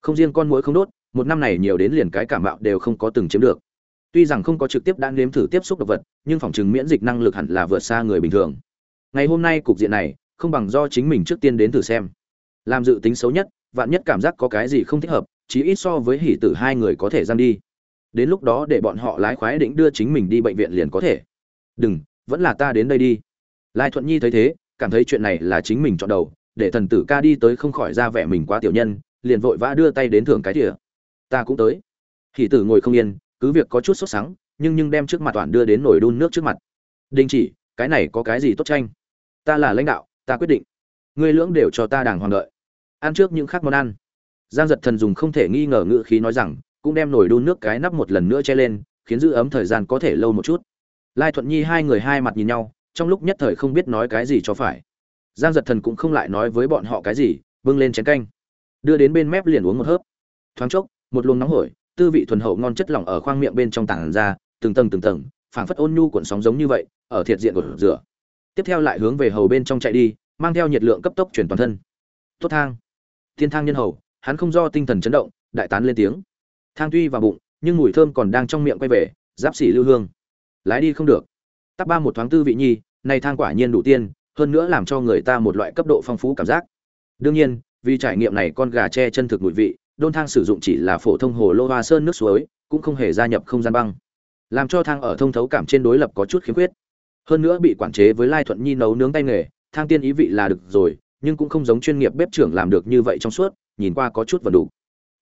Không riêng con mũi không đốt, một năm này nhiều đến liền cái cảm mạo đều không có từng chiếm được tuy rằng không có trực tiếp đã nếm thử tiếp xúc độc vật, nhưng phòng chứng miễn dịch năng lực hẳn là vượt xa người bình thường. Ngày hôm nay cục diện này, không bằng do chính mình trước tiên đến thử xem. Làm dự tính xấu nhất, vạn nhất cảm giác có cái gì không thích hợp, chí ít so với hỉ tử hai người có thể giam đi. Đến lúc đó để bọn họ lái khoái định đưa chính mình đi bệnh viện liền có thể. Đừng, vẫn là ta đến đây đi. Lai thuận nhi thấy thế, cảm thấy chuyện này là chính mình chọn đầu, để thần tử ca đi tới không khỏi ra vẻ mình quá tiểu nhân, liền vội vã đưa tay đến thưởng cái thìa. ta cũng tới. Hỉ tử ngồi không yên cứ việc có chút sốt sắng, nhưng nhưng đem trước mặt toàn đưa đến nồi đun nước trước mặt. Đình chỉ, cái này có cái gì tốt tranh? Ta là lãnh đạo, ta quyết định. Ngươi lưỡng đều cho ta đàng hoàng đợi. Ăn trước những khác món ăn. Giang giật thần dùng không thể nghi ngờ ngự khí nói rằng, cũng đem nồi đun nước cái nắp một lần nữa che lên, khiến giữ ấm thời gian có thể lâu một chút. Lai thuận nhi hai người hai mặt nhìn nhau, trong lúc nhất thời không biết nói cái gì cho phải. Giang giật thần cũng không lại nói với bọn họ cái gì, bưng lên chén canh. Đưa đến bên mép liền uống một hớp. Thoáng chốc, một luồng nóng hổi tư vị thuần hậu ngon chất lỏng ở khoang miệng bên trong tảng ra, từng tầng từng tầng, phảng phất ôn nhu cuộn sóng giống như vậy, ở thiệt diện của rửa. Tiếp theo lại hướng về hầu bên trong chạy đi, mang theo nhiệt lượng cấp tốc chuyển toàn thân. Tốt thang. Thiên thang nhân hầu, hắn không do tinh thần chấn động, đại tán lên tiếng. Thang tuy vào bụng, nhưng mùi thơm còn đang trong miệng quay về, giáp xỉ lưu hương. Lái đi không được. Tắc ba một thoáng tư vị nhi, này thang quả nhiên đủ tiên, hơn nữa làm cho người ta một loại cấp độ phong phú cảm giác. Đương nhiên, vì trải nghiệm này con gà che chân thực mùi vị đôn thang sử dụng chỉ là phổ thông hồ lô hoa sơn nước suối, cũng không hề gia nhập không gian băng. Làm cho thang ở thông thấu cảm trên đối lập có chút khiếm khuyết. Hơn nữa bị quản chế với lai thuận nhi nấu nướng tay nghề, thang tiên ý vị là được rồi, nhưng cũng không giống chuyên nghiệp bếp trưởng làm được như vậy trong suốt, nhìn qua có chút vần đủ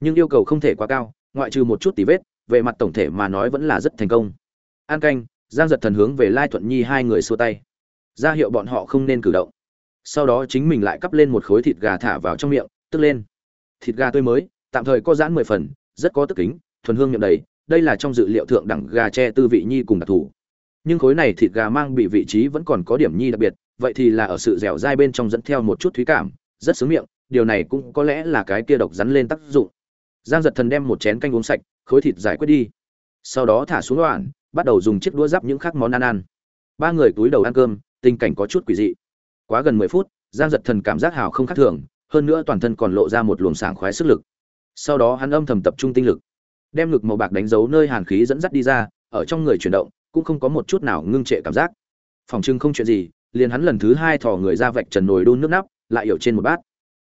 nhưng yêu cầu không thể quá cao, ngoại trừ một chút tí vết, về mặt tổng thể mà nói vẫn là rất thành công. An canh, giang giật thần hướng về lai thuận nhi hai người xua tay. Ra hiệu bọn họ không nên cử động. Sau đó chính mình lại cắp lên một khối thịt gà thả vào trong miệng, tức lên. Thịt gà tươi mới tạm thời có giãn mười phần, rất có tức kính, thuần hương nhậm đầy, đây là trong dự liệu thượng đẳng gà tre tư vị nhi cùng đặc thù. Nhưng khối này thịt gà mang bị vị trí vẫn còn có điểm nhi đặc biệt, vậy thì là ở sự dẻo dai bên trong dẫn theo một chút thúy cảm, rất sướng miệng, điều này cũng có lẽ là cái kia độc rắn lên tác dụng. Giang giật thần đem một chén canh uống sạch, khối thịt giải quyết đi. Sau đó thả xuống đoạn, bắt đầu dùng chiếc đũa giáp những khác món ăn ăn. Ba người túi đầu ăn cơm, tình cảnh có chút quỷ dị. Quá gần mười phút, giang giật thần cảm giác hào không khác thường, hơn nữa toàn thân còn lộ ra một luồng sảng khoái sức lực sau đó hắn âm thầm tập trung tinh lực, đem ngực màu bạc đánh dấu nơi hàn khí dẫn dắt đi ra, ở trong người chuyển động, cũng không có một chút nào ngưng trệ cảm giác. Phòng trưng không chuyện gì, liền hắn lần thứ hai thò người ra vạch trần nồi đun nước nắp, lại hiểu trên một bát.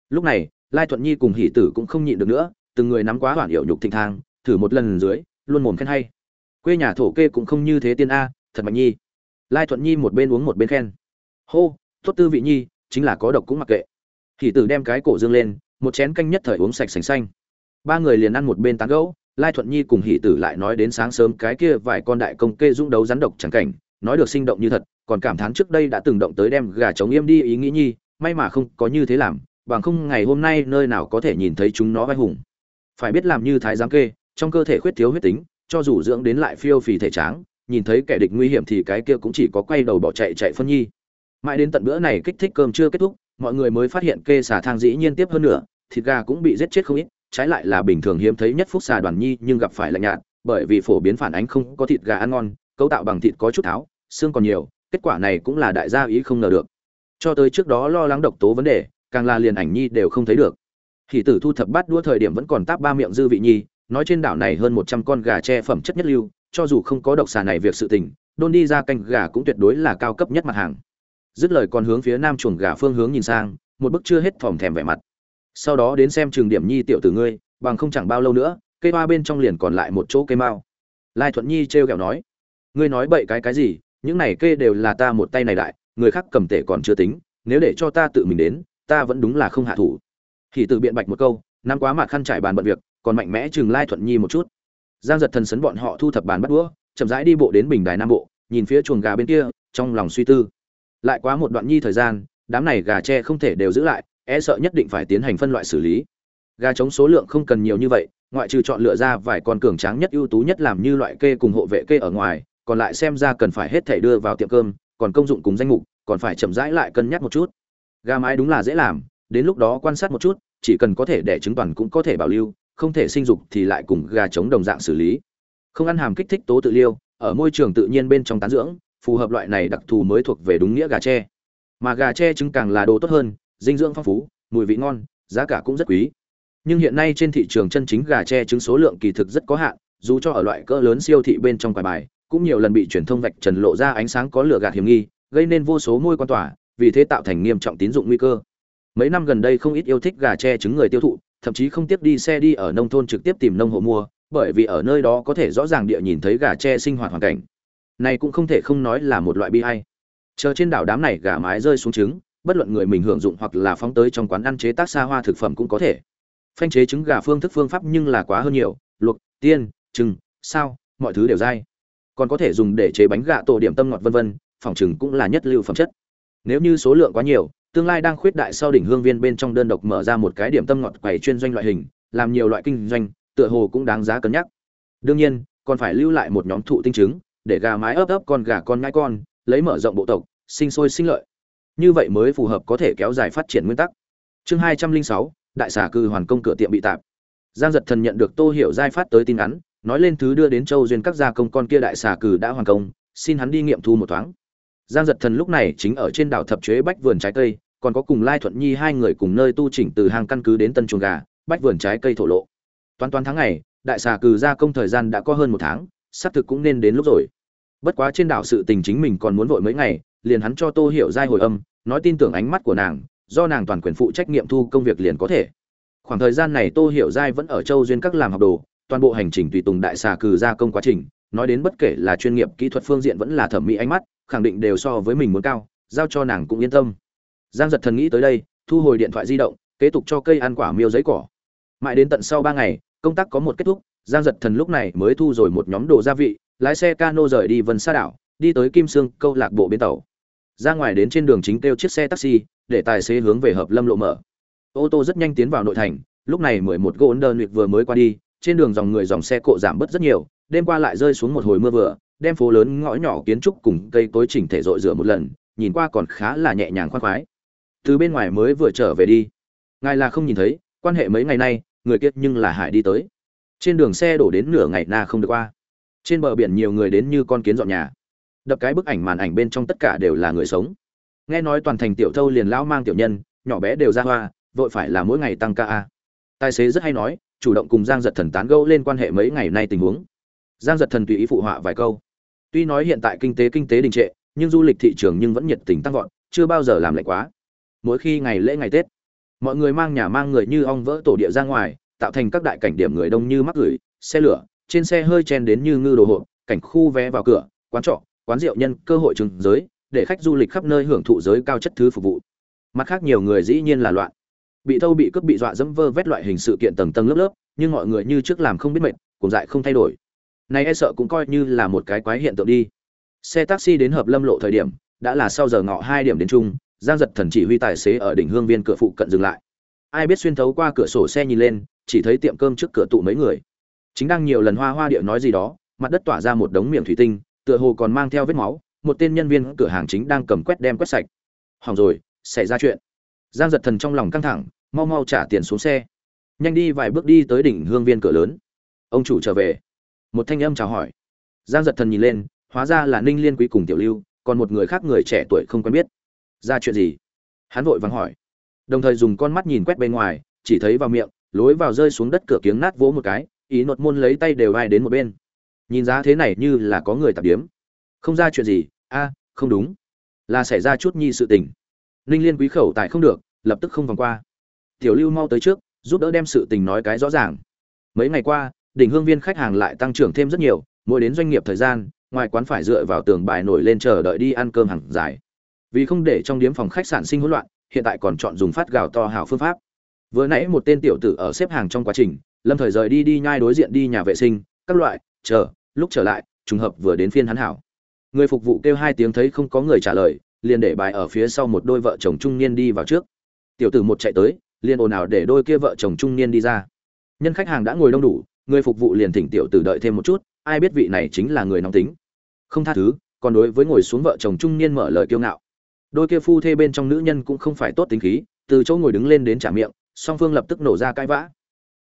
Lúc này, lai thuận nhi cùng hỷ tử cũng không nhịn được nữa, từng người nắm quá hoảng hiệu nhục thịnh thang, thử một lần dưới, luôn mồm khen hay. Quê nhà thổ kê cũng không như thế tiên a, thật mạnh nhi. Lai thuận nhi một bên uống một bên khen. Hô, tốt tư vị nhi, chính là có độc cũng mặc kệ. Hỷ tử đem cái cổ dương lên, một chén canh nhất thời uống sạch sành xanh ba người liền ăn một bên tán gẫu, lai thuận nhi cùng hỷ tử lại nói đến sáng sớm cái kia vài con đại công kê dũng đấu rắn độc chẳng cảnh, nói được sinh động như thật, còn cảm thán trước đây đã từng động tới đem gà trống im đi ý nghĩ nhi, may mà không có như thế làm, bằng không ngày hôm nay nơi nào có thể nhìn thấy chúng nó vai hùng. Phải biết làm như thái giám kê, trong cơ thể khuyết thiếu huyết tính, cho dù dưỡng đến lại phiêu phì thể tráng, nhìn thấy kẻ địch nguy hiểm thì cái kia cũng chỉ có quay đầu bỏ chạy chạy phân nhi. Mãi đến tận bữa này kích thích cơm chưa kết thúc, mọi người mới phát hiện kê xả thang dĩ nhiên tiếp hơn nữa thịt gà cũng bị giết chết không ít trái lại là bình thường hiếm thấy nhất phúc xà đoàn nhi nhưng gặp phải lạnh nhạt, bởi vì phổ biến phản ánh không có thịt gà ăn ngon, cấu tạo bằng thịt có chút tháo, xương còn nhiều, kết quả này cũng là đại gia ý không ngờ được. Cho tới trước đó lo lắng độc tố vấn đề, càng là liền ảnh nhi đều không thấy được. Thì tử thu thập bát đua thời điểm vẫn còn táp ba miệng dư vị nhi, nói trên đảo này hơn một trăm con gà tre phẩm chất nhất lưu, cho dù không có độc xà này việc sự tình, đôn đi ra canh gà cũng tuyệt đối là cao cấp nhất mặt hàng. Dứt lời còn hướng phía nam chuồng gà phương hướng nhìn sang, một bức chưa hết thòm thèm vẻ mặt sau đó đến xem trường điểm nhi tiểu tử ngươi, bằng không chẳng bao lâu nữa, cây hoa bên trong liền còn lại một chỗ cây mao. Lai thuận nhi trêu kẹo nói, ngươi nói bậy cái cái gì, những này kê đều là ta một tay này đại, người khác cầm tể còn chưa tính, nếu để cho ta tự mình đến, ta vẫn đúng là không hạ thủ. Thì tự biện bạch một câu, năm quá mặt khăn trải bàn bận việc, còn mạnh mẽ chừng lai thuận nhi một chút. Giang giật thần sấn bọn họ thu thập bàn bắt đũa, chậm rãi đi bộ đến bình đài nam bộ, nhìn phía chuồng gà bên kia, trong lòng suy tư. Lại quá một đoạn nhi thời gian, đám này gà tre không thể đều giữ lại e sợ nhất định phải tiến hành phân loại xử lý. Gà trống số lượng không cần nhiều như vậy, ngoại trừ chọn lựa ra vài con cường tráng nhất ưu tú nhất làm như loại kê cùng hộ vệ kê ở ngoài, còn lại xem ra cần phải hết thảy đưa vào tiệm cơm, còn công dụng cùng danh mục, còn phải chậm rãi lại cân nhắc một chút. Gà mái đúng là dễ làm, đến lúc đó quan sát một chút, chỉ cần có thể đẻ trứng toàn cũng có thể bảo lưu, không thể sinh dục thì lại cùng gà trống đồng dạng xử lý. Không ăn hàm kích thích tố tự liêu, ở môi trường tự nhiên bên trong tán dưỡng, phù hợp loại này đặc thù mới thuộc về đúng nghĩa gà tre. Mà gà tre trứng càng là đồ tốt hơn dinh dưỡng phong phú, mùi vị ngon, giá cả cũng rất quý. Nhưng hiện nay trên thị trường chân chính gà tre trứng số lượng kỳ thực rất có hạn, dù cho ở loại cỡ lớn siêu thị bên trong quầy bài, cũng nhiều lần bị truyền thông vạch trần lộ ra ánh sáng có lửa gạt hiểm nghi, gây nên vô số môi quan tỏa, vì thế tạo thành nghiêm trọng tín dụng nguy cơ. Mấy năm gần đây không ít yêu thích gà tre trứng người tiêu thụ, thậm chí không tiếp đi xe đi ở nông thôn trực tiếp tìm nông hộ mua, bởi vì ở nơi đó có thể rõ ràng địa nhìn thấy gà tre sinh hoạt hoàn cảnh. Này cũng không thể không nói là một loại bi hay chờ trên đảo đám này gà mái rơi xuống trứng bất luận người mình hưởng dụng hoặc là phóng tới trong quán ăn chế tác xa hoa thực phẩm cũng có thể. Phanh chế trứng gà phương thức phương pháp nhưng là quá hơn nhiều, luộc, tiên, trừng, sao, mọi thứ đều dai. Còn có thể dùng để chế bánh gà tổ điểm tâm ngọt vân vân, phòng trừng cũng là nhất lưu phẩm chất. Nếu như số lượng quá nhiều, tương lai đang khuyết đại sau đỉnh hương viên bên trong đơn độc mở ra một cái điểm tâm ngọt quầy chuyên doanh loại hình, làm nhiều loại kinh doanh, tựa hồ cũng đáng giá cân nhắc. Đương nhiên, còn phải lưu lại một nhóm thụ tinh trứng, để gà mái ấp ấp con gà con ngai con, lấy mở rộng bộ tộc, sinh sôi sinh lợi như vậy mới phù hợp có thể kéo dài phát triển nguyên tắc. Chương hai trăm linh sáu, đại xà cư hoàn công cửa tiệm bị tạp. Giang giật thần nhận được tô hiểu giai phát tới tin ngắn nói lên thứ đưa đến châu duyên các gia công con kia đại xà cừ đã hoàn công, xin hắn đi nghiệm thu một thoáng. Giang giật thần lúc này chính ở trên đảo thập chế bách vườn trái cây, còn có cùng lai thuận nhi hai người cùng nơi tu chỉnh từ hàng căn cứ đến tân chuồng gà, bách vườn trái cây thổ lộ. Toán toán tháng ngày, đại xà cừ gia công thời gian đã có hơn một tháng xác thực cũng nên đến lúc rồi. Bất quá trên đảo sự tình chính mình còn muốn vội mấy ngày liền hắn cho tô hiểu giai hồi âm, nói tin tưởng ánh mắt của nàng, do nàng toàn quyền phụ trách nhiệm thu công việc liền có thể. Khoảng thời gian này tô hiểu giai vẫn ở châu duyên các làm học đồ, toàn bộ hành trình tùy tùng đại xà cừ gia công quá trình, nói đến bất kể là chuyên nghiệp kỹ thuật phương diện vẫn là thẩm mỹ ánh mắt, khẳng định đều so với mình muốn cao, giao cho nàng cũng yên tâm. Giang giật thần nghĩ tới đây, thu hồi điện thoại di động, kế tục cho cây ăn quả miêu giấy cỏ. Mãi đến tận sau ba ngày, công tác có một kết thúc, giang giật thần lúc này mới thu rồi một nhóm đồ gia vị, lái xe cano rời đi vân sa đảo, đi tới kim sương câu lạc bộ bến tàu ra ngoài đến trên đường chính kêu chiếc xe taxi, để tài xế hướng về hợp lâm lộ mở. Ô tô rất nhanh tiến vào nội thành, lúc này mười một gỗ đơn nguyệt vừa mới qua đi, trên đường dòng người dòng xe cộ giảm bớt rất nhiều, đêm qua lại rơi xuống một hồi mưa vừa, đem phố lớn ngõ nhỏ kiến trúc cùng cây cối chỉnh thể rội rửa một lần, nhìn qua còn khá là nhẹ nhàng khoan khoái. Từ bên ngoài mới vừa trở về đi. Ngài là không nhìn thấy, quan hệ mấy ngày nay, người kiệt nhưng là hải đi tới. Trên đường xe đổ đến nửa ngày na không được qua. Trên bờ biển nhiều người đến như con kiến dọn nhà đập cái bức ảnh màn ảnh bên trong tất cả đều là người sống. Nghe nói toàn thành tiểu thâu liền lão mang tiểu nhân, nhỏ bé đều ra hoa, vội phải là mỗi ngày tăng ca a. Tài xế rất hay nói, chủ động cùng giang giật thần tán gẫu lên quan hệ mấy ngày nay tình huống. Giang giật thần tùy ý phụ họa vài câu. Tuy nói hiện tại kinh tế kinh tế đình trệ, nhưng du lịch thị trường nhưng vẫn nhiệt tình tăng vọt, chưa bao giờ làm lạnh quá. Mỗi khi ngày lễ ngày tết, mọi người mang nhà mang người như ong vỡ tổ địa ra ngoài, tạo thành các đại cảnh điểm người đông như mắc gửi, xe lửa, trên xe hơi chen đến như ngư đồ hộp, cảnh khu vé vào cửa, quán trọ quán rượu nhân cơ hội trừng giới, để khách du lịch khắp nơi hưởng thụ giới cao chất thứ phục vụ. Mặt khác nhiều người dĩ nhiên là loạn. Bị thâu bị cướp bị dọa dẫm vơ vét loại hình sự kiện tầng tầng lớp lớp, nhưng mọi người như trước làm không biết mệt, cùng dại không thay đổi. Này e sợ cũng coi như là một cái quái hiện tượng đi. Xe taxi đến hợp lâm lộ thời điểm, đã là sau giờ ngọ hai điểm đến chung, giang giật thần chỉ huy tài xế ở đỉnh hương viên cửa phụ cận dừng lại. Ai biết xuyên thấu qua cửa sổ xe nhìn lên, chỉ thấy tiệm cơm trước cửa tụ mấy người. Chính đang nhiều lần hoa hoa điệu nói gì đó, mặt đất tỏa ra một đống miệng thủy tinh tựa hồ còn mang theo vết máu, một tên nhân viên cửa hàng chính đang cầm quét đem quét sạch. Hỏng rồi, xảy ra chuyện. Giang giật thần trong lòng căng thẳng, mau mau trả tiền xuống xe. Nhanh đi vài bước đi tới đỉnh hương viên cửa lớn. Ông chủ trở về. Một thanh âm chào hỏi. Giang giật thần nhìn lên, hóa ra là ninh liên quý cùng tiểu lưu, còn một người khác người trẻ tuổi không quen biết. Ra chuyện gì? Hắn vội vắng hỏi. Đồng thời dùng con mắt nhìn quét bên ngoài, chỉ thấy vào miệng, lối vào rơi xuống đất cửa kiếng nát vỗ một cái, ý nột môn lấy tay đều ai đến một bên nhìn giá thế này như là có người tạp điếm. Không ra chuyện gì, a, không đúng. Là xảy ra chút nhi sự tình. Ninh liên quý khẩu tại không được, lập tức không vòng qua. Tiểu lưu mau tới trước, giúp đỡ đem sự tình nói cái rõ ràng. Mấy ngày qua, đỉnh hương viên khách hàng lại tăng trưởng thêm rất nhiều, mỗi đến doanh nghiệp thời gian, ngoài quán phải dựa vào tường bài nổi lên chờ đợi đi ăn cơm hàng dài. Vì không để trong điếm phòng khách sản sinh hỗn loạn, hiện tại còn chọn dùng phát gạo to hào phương pháp. Vừa nãy một tên tiểu tử ở xếp hàng trong quá trình, lâm thời rời đi đi nhai đối diện đi nhà vệ sinh, các loại, chờ lúc trở lại, trùng hợp vừa đến phiên hắn hảo. Người phục vụ kêu hai tiếng thấy không có người trả lời, liền để bài ở phía sau một đôi vợ chồng trung niên đi vào trước. Tiểu tử một chạy tới, liền ồn ào để đôi kia vợ chồng trung niên đi ra. Nhân khách hàng đã ngồi đông đủ, người phục vụ liền thỉnh tiểu tử đợi thêm một chút, ai biết vị này chính là người nóng tính. Không tha thứ, còn đối với ngồi xuống vợ chồng trung niên mở lời kiêu ngạo. Đôi kia phu thê bên trong nữ nhân cũng không phải tốt tính khí, từ chỗ ngồi đứng lên đến trả miệng, song phương lập tức nổ ra cãi vã.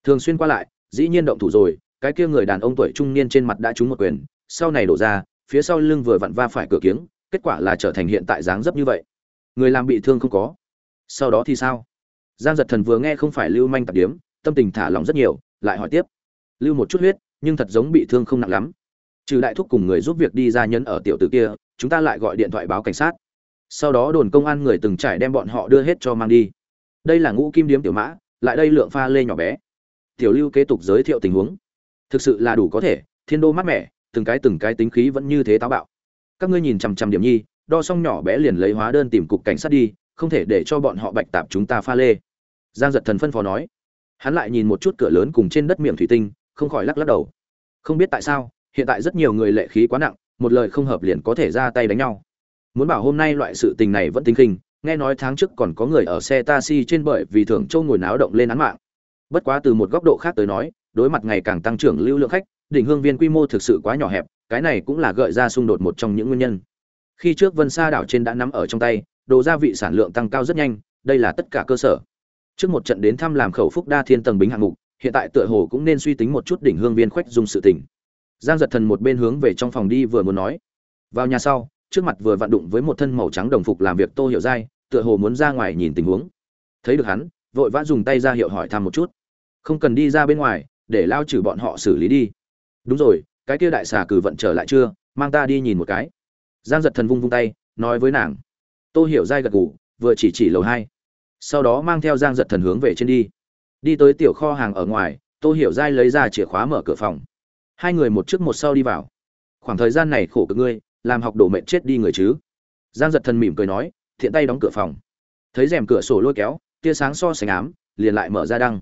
Thường xuyên qua lại, dĩ nhiên động thủ rồi cái kia người đàn ông tuổi trung niên trên mặt đã trúng một quyền, sau này đổ ra, phía sau lưng vừa vặn va phải cửa kiếng, kết quả là trở thành hiện tại dáng dấp như vậy. Người làm bị thương không có. Sau đó thì sao? Giang giật thần vừa nghe không phải lưu manh tạp điếm, tâm tình thả lỏng rất nhiều, lại hỏi tiếp. Lưu một chút huyết, nhưng thật giống bị thương không nặng lắm. Trừ đại thúc cùng người giúp việc đi ra nhấn ở tiểu tử kia, chúng ta lại gọi điện thoại báo cảnh sát. Sau đó đồn công an người từng trải đem bọn họ đưa hết cho mang đi. Đây là ngũ kim điếm tiểu mã, lại đây lượng pha lê nhỏ bé. Tiểu lưu kế tục giới thiệu tình huống thực sự là đủ có thể, thiên đô mát mẻ, từng cái từng cái tính khí vẫn như thế táo bạo. Các ngươi nhìn chằm chằm điểm nhi, đo xong nhỏ bé liền lấy hóa đơn tìm cục cảnh sát đi, không thể để cho bọn họ bạch tạp chúng ta pha lê. Giang giật thần phân phó nói. Hắn lại nhìn một chút cửa lớn cùng trên đất miệng thủy tinh, không khỏi lắc lắc đầu. Không biết tại sao, hiện tại rất nhiều người lệ khí quá nặng, một lời không hợp liền có thể ra tay đánh nhau. Muốn bảo hôm nay loại sự tình này vẫn tinh khinh, nghe nói tháng trước còn có người ở xe taxi trên bởi vì thưởng châu ngồi náo động lên án mạng. Bất quá từ một góc độ khác tới nói đối mặt ngày càng tăng trưởng lưu lượng khách đỉnh hương viên quy mô thực sự quá nhỏ hẹp cái này cũng là gợi ra xung đột một trong những nguyên nhân. Khi trước vân sa đảo trên đã nắm ở trong tay đồ gia vị sản lượng tăng cao rất nhanh đây là tất cả cơ sở. Trước một trận đến thăm làm khẩu phúc đa thiên tầng bính hạng mục hiện tại tựa hồ cũng nên suy tính một chút đỉnh hương viên khoách dung sự tình. Giang giật thần một bên hướng về trong phòng đi vừa muốn nói vào nhà sau trước mặt vừa vặn đụng với một thân màu trắng đồng phục làm việc tô hiểu giai, tựa hồ muốn ra ngoài nhìn tình huống. Thấy được hắn vội vã dùng tay ra hiệu hỏi thăm một chút. Không cần đi ra bên ngoài để lao trừ bọn họ xử lý đi. Đúng rồi, cái kia đại xà cử vận trở lại chưa? Mang ta đi nhìn một cái. Giang giật thần vung vung tay, nói với nàng. Tô hiểu dai gật gù, vừa chỉ chỉ lầu hai. Sau đó mang theo giang giật thần hướng về trên đi. Đi tới tiểu kho hàng ở ngoài, tô hiểu dai lấy ra chìa khóa mở cửa phòng. Hai người một trước một sau đi vào. Khoảng thời gian này khổ cực ngươi, làm học đổ mệnh chết đi người chứ? Giang giật thần mỉm cười nói, thiện tay đóng cửa phòng. Thấy rèm cửa sổ lôi kéo, tia sáng so sánh ám, liền lại mở ra đăng.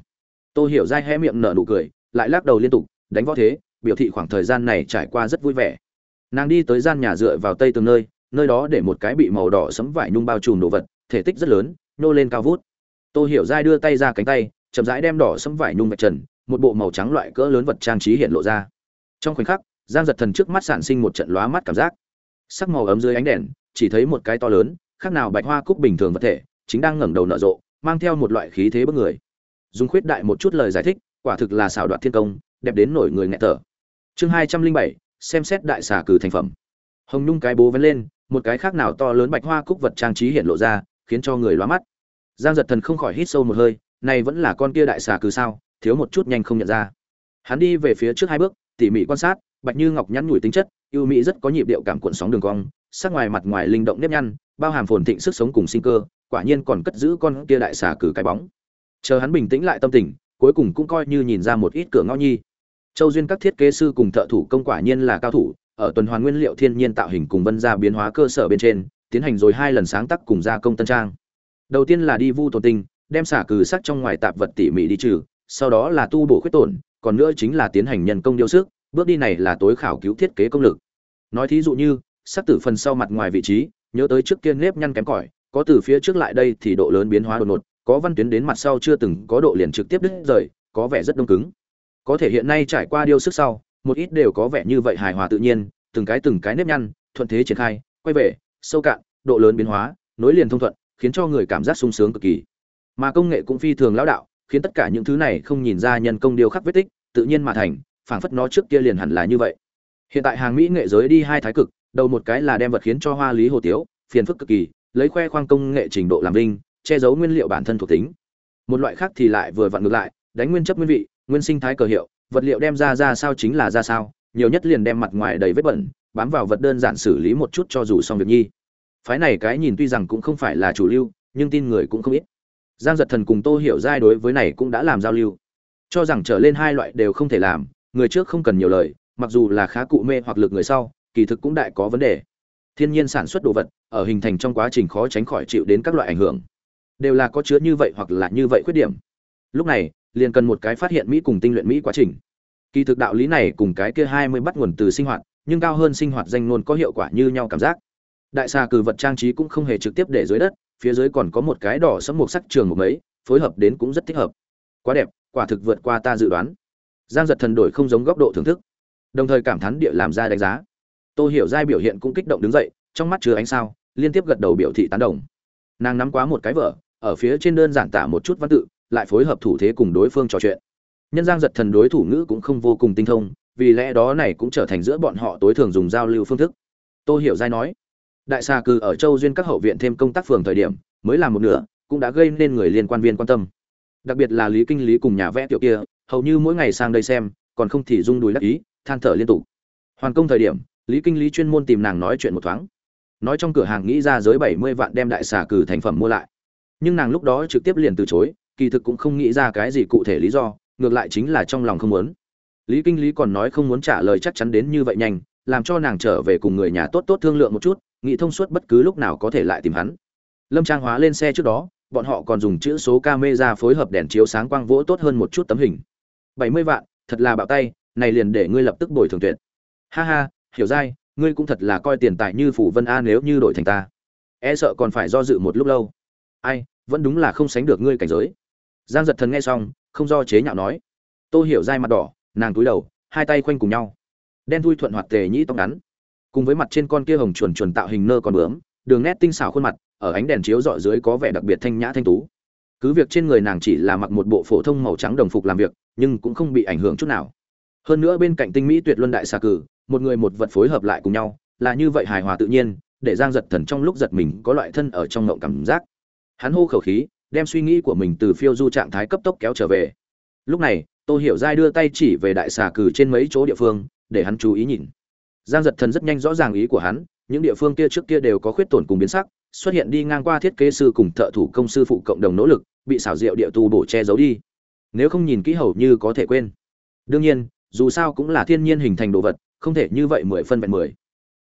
Tôi hiểu dai hé miệng nở nụ cười lại lắc đầu liên tục, đánh võ thế, biểu thị khoảng thời gian này trải qua rất vui vẻ. Nàng đi tới gian nhà dựa vào tây tường nơi nơi đó để một cái bị màu đỏ sấm vải nhung bao trùm đồ vật, thể tích rất lớn, nô lên cao vút. Tôi hiểu dai đưa tay ra cánh tay, chậm rãi đem đỏ sấm vải nhung vạch trần, một bộ màu trắng loại cỡ lớn vật trang trí hiện lộ ra. Trong khoảnh khắc, giang giật thần trước mắt sản sinh một trận lóa mắt cảm giác. Sắc màu ấm dưới ánh đèn, chỉ thấy một cái to lớn, khác nào bạch hoa cúc bình thường vật thể, chính đang ngẩng đầu nở rộ, mang theo một loại khí thế bất người. Dùng khuyết đại một chút lời giải thích quả thực là xảo đoạt thiên công, đẹp đến nổi người nghẹt thở. Chương hai trăm linh bảy, xem xét đại xà cử thành phẩm. Hồng nhung cái bố vén lên, một cái khác nào to lớn bạch hoa cúc vật trang trí hiện lộ ra, khiến cho người lóa mắt. Giang giật thần không khỏi hít sâu một hơi, này vẫn là con kia đại xà cử sao, thiếu một chút nhanh không nhận ra. Hắn đi về phía trước hai bước, tỉ mỉ quan sát, bạch như ngọc nhắn nhủi tính chất ưu mỹ rất có nhịp điệu cảm cuộn sóng đường cong, sắc ngoài mặt ngoài linh động nếp nhăn, bao hàm phồn thịnh sức sống cùng sinh cơ, quả nhiên còn cất giữ con kia đại xà cử cái bóng. Chờ hắn bình tĩnh lại tâm tình cuối cùng cũng coi như nhìn ra một ít cửa ngõ nhi. Châu duyên các thiết kế sư cùng thợ thủ công quả nhiên là cao thủ, ở tuần hoàn nguyên liệu thiên nhiên tạo hình cùng vân gia biến hóa cơ sở bên trên, tiến hành rồi hai lần sáng tác cùng gia công tân trang. Đầu tiên là đi vu tồn tinh, đem xả cừ sắc trong ngoài tạp vật tỉ mỉ đi trừ, sau đó là tu bổ khuyết tổn, còn nữa chính là tiến hành nhân công điêu sức, bước đi này là tối khảo cứu thiết kế công lực. Nói thí dụ như sắc tử phần sau mặt ngoài vị trí, nhớ tới trước kia nếp nhăn kém cỏi, có từ phía trước lại đây thì độ lớn biến hóa đột ngột có văn tuyến đến mặt sau chưa từng có độ liền trực tiếp đứt rời, có vẻ rất đông cứng. Có thể hiện nay trải qua điều sức sau, một ít đều có vẻ như vậy hài hòa tự nhiên, từng cái từng cái nếp nhăn, thuận thế triển khai, quay về, sâu cạn, độ lớn biến hóa, nối liền thông thuận, khiến cho người cảm giác sung sướng cực kỳ. Mà công nghệ cũng phi thường lão đạo, khiến tất cả những thứ này không nhìn ra nhân công điều khắc vết tích, tự nhiên mà thành, phảng phất nó trước kia liền hẳn là như vậy. Hiện tại hàng mỹ nghệ giới đi hai thái cực, đầu một cái là đem vật khiến cho hoa lý hồ tiếu, phiền phức cực kỳ, lấy khoe khoang công nghệ trình độ làm vinh che giấu nguyên liệu bản thân thuộc tính. Một loại khác thì lại vừa vặn ngược lại, đánh nguyên chấp nguyên vị, nguyên sinh thái cờ hiệu, vật liệu đem ra ra sao chính là ra sao, nhiều nhất liền đem mặt ngoài đầy vết bẩn, bám vào vật đơn giản xử lý một chút cho dù xong việc nhi. Phái này cái nhìn tuy rằng cũng không phải là chủ lưu, nhưng tin người cũng không ít. Giang giật thần cùng tô hiểu giai đối với này cũng đã làm giao lưu. Cho rằng trở lên hai loại đều không thể làm, người trước không cần nhiều lời, mặc dù là khá cụ mê hoặc lực người sau, kỳ thực cũng đại có vấn đề. Thiên nhiên sản xuất đồ vật, ở hình thành trong quá trình khó tránh khỏi chịu đến các loại ảnh hưởng đều là có chứa như vậy hoặc là như vậy khuyết điểm. Lúc này, liền cần một cái phát hiện mỹ cùng tinh luyện mỹ quá trình. Kỳ thực đạo lý này cùng cái kia hai mươi bắt nguồn từ sinh hoạt, nhưng cao hơn sinh hoạt danh ngôn có hiệu quả như nhau cảm giác. Đại xà cử vật trang trí cũng không hề trực tiếp để dưới đất, phía dưới còn có một cái đỏ sẫm một sắc trường một mấy phối hợp đến cũng rất thích hợp. Quá đẹp, quả thực vượt qua ta dự đoán. Giang giật thần đổi không giống góc độ thưởng thức, đồng thời cảm thán địa làm ra đánh giá. Tô hiểu giai biểu hiện cũng kích động đứng dậy, trong mắt chứa ánh sao, liên tiếp gật đầu biểu thị tán đồng. Nàng nắm quá một cái vở ở phía trên đơn giản tả một chút văn tự, lại phối hợp thủ thế cùng đối phương trò chuyện. Nhân giang giật thần đối thủ ngữ cũng không vô cùng tinh thông, vì lẽ đó này cũng trở thành giữa bọn họ tối thường dùng giao lưu phương thức. Tôi hiểu giai nói, đại xà cư ở châu duyên các hậu viện thêm công tác phường thời điểm, mới làm một nửa, cũng đã gây nên người liên quan viên quan tâm. Đặc biệt là lý kinh lý cùng nhà vẽ tiểu kia, hầu như mỗi ngày sang đây xem, còn không thì rung đùi đắc ý, than thở liên tục. Hoàn công thời điểm, lý kinh lý chuyên môn tìm nàng nói chuyện một thoáng. Nói trong cửa hàng nghĩ ra giới bảy mươi vạn đem đại xà cử thành phẩm mua lại nhưng nàng lúc đó trực tiếp liền từ chối, kỳ thực cũng không nghĩ ra cái gì cụ thể lý do, ngược lại chính là trong lòng không muốn. Lý kinh lý còn nói không muốn trả lời chắc chắn đến như vậy nhanh, làm cho nàng trở về cùng người nhà tốt tốt thương lượng một chút, nghĩ thông suốt bất cứ lúc nào có thể lại tìm hắn. Lâm trang hóa lên xe trước đó, bọn họ còn dùng chữ số camera phối hợp đèn chiếu sáng quang vỗ tốt hơn một chút tấm hình. Bảy mươi vạn, thật là bạo tay, này liền để ngươi lập tức bồi thường tuyệt. Ha ha, hiểu dai, ngươi cũng thật là coi tiền tài như phủ vân a nếu như đổi thành ta. E sợ còn phải do dự một lúc lâu ai, vẫn đúng là không sánh được ngươi cảnh giới. Giang giật thần nghe xong, không do chế nhạo nói. Tôi hiểu dai mặt đỏ, nàng túi đầu, hai tay khoanh cùng nhau. Đen thui thuận hoạt tề nhĩ tóc ngắn. Cùng với mặt trên con kia hồng chuồn chuồn tạo hình nơ còn bướm, đường nét tinh xảo khuôn mặt, ở ánh đèn chiếu dọi dưới có vẻ đặc biệt thanh nhã thanh tú. Cứ việc trên người nàng chỉ là mặc một bộ phổ thông màu trắng đồng phục làm việc, nhưng cũng không bị ảnh hưởng chút nào. Hơn nữa bên cạnh tinh mỹ tuyệt luân đại xà cử, một người một vật phối hợp lại cùng nhau, là như vậy hài hòa tự nhiên, để giang giật thần trong lúc giật mình có loại thân ở trong ngộng cảm giác hắn hô khẩu khí, đem suy nghĩ của mình từ phiêu du trạng thái cấp tốc kéo trở về. Lúc này, tô hiểu giai đưa tay chỉ về đại xà cử trên mấy chỗ địa phương, để hắn chú ý nhìn. Giang giật thần rất nhanh rõ ràng ý của hắn, những địa phương kia trước kia đều có khuyết tổn cùng biến sắc, xuất hiện đi ngang qua thiết kế sư cùng thợ thủ công sư phụ cộng đồng nỗ lực, bị xảo diệu địa tu bổ che giấu đi. Nếu không nhìn kỹ hầu như có thể quên. Đương nhiên, dù sao cũng là thiên nhiên hình thành đồ vật, không thể như vậy mười phân vẹn mười.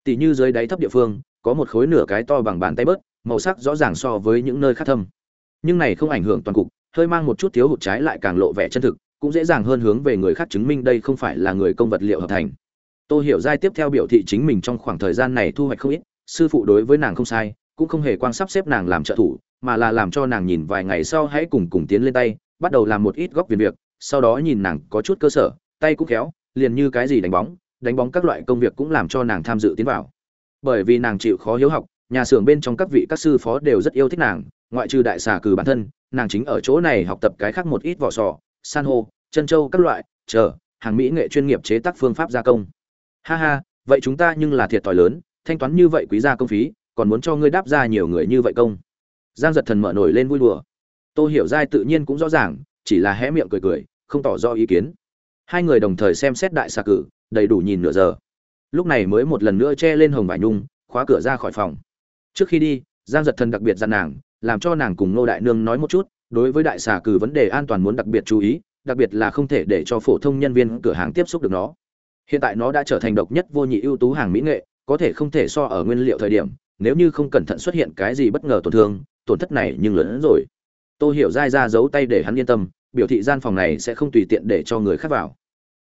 Tỷ như dưới đáy thấp địa phương, có một khối nửa cái to bằng bàn tay bớt màu sắc rõ ràng so với những nơi khác thâm. Nhưng này không ảnh hưởng toàn cục, hơi mang một chút thiếu hụt trái lại càng lộ vẻ chân thực, cũng dễ dàng hơn hướng về người khác chứng minh đây không phải là người công vật liệu hợp thành. Tôi hiểu giai tiếp theo biểu thị chính mình trong khoảng thời gian này thu hoạch không ít, sư phụ đối với nàng không sai, cũng không hề quan sắp xếp nàng làm trợ thủ, mà là làm cho nàng nhìn vài ngày sau hãy cùng cùng tiến lên tay, bắt đầu làm một ít góc viền việc, sau đó nhìn nàng có chút cơ sở, tay cũng khéo, liền như cái gì đánh bóng đánh bóng các loại công việc cũng làm cho nàng tham dự tiến vào. Bởi vì nàng chịu khó hiếu học nhà xưởng bên trong các vị các sư phó đều rất yêu thích nàng, ngoại trừ đại xà cừ bản thân, nàng chính ở chỗ này học tập cái khác một ít vỏ sò, san hô, chân châu các loại, chờ, hàng mỹ nghệ chuyên nghiệp chế tác phương pháp gia công. Ha ha, vậy chúng ta nhưng là thiệt thòi lớn, thanh toán như vậy quý gia công phí, còn muốn cho ngươi đáp ra nhiều người như vậy công. Giang giật thần mở nổi lên vui đùa. Tô hiểu giai tự nhiên cũng rõ ràng, chỉ là hé miệng cười cười, không tỏ rõ ý kiến. Hai người đồng thời xem xét đại xà cử, đầy đủ nhìn nửa giờ. Lúc này mới một lần nữa che lên hồng vải nhung, khóa cửa ra khỏi phòng trước khi đi, giang giật thần đặc biệt dặn nàng, làm cho nàng cùng nô đại nương nói một chút, đối với đại xà cử vấn đề an toàn muốn đặc biệt chú ý, đặc biệt là không thể để cho phổ thông nhân viên cửa hàng tiếp xúc được nó. Hiện tại nó đã trở thành độc nhất vô nhị ưu tú hàng mỹ nghệ, có thể không thể so ở nguyên liệu thời điểm, nếu như không cẩn thận xuất hiện cái gì bất ngờ tổn thương, tổn thất này nhưng lớn hơn rồi. Tôi hiểu dai ra giấu tay để hắn yên tâm, biểu thị gian phòng này sẽ không tùy tiện để cho người khác vào.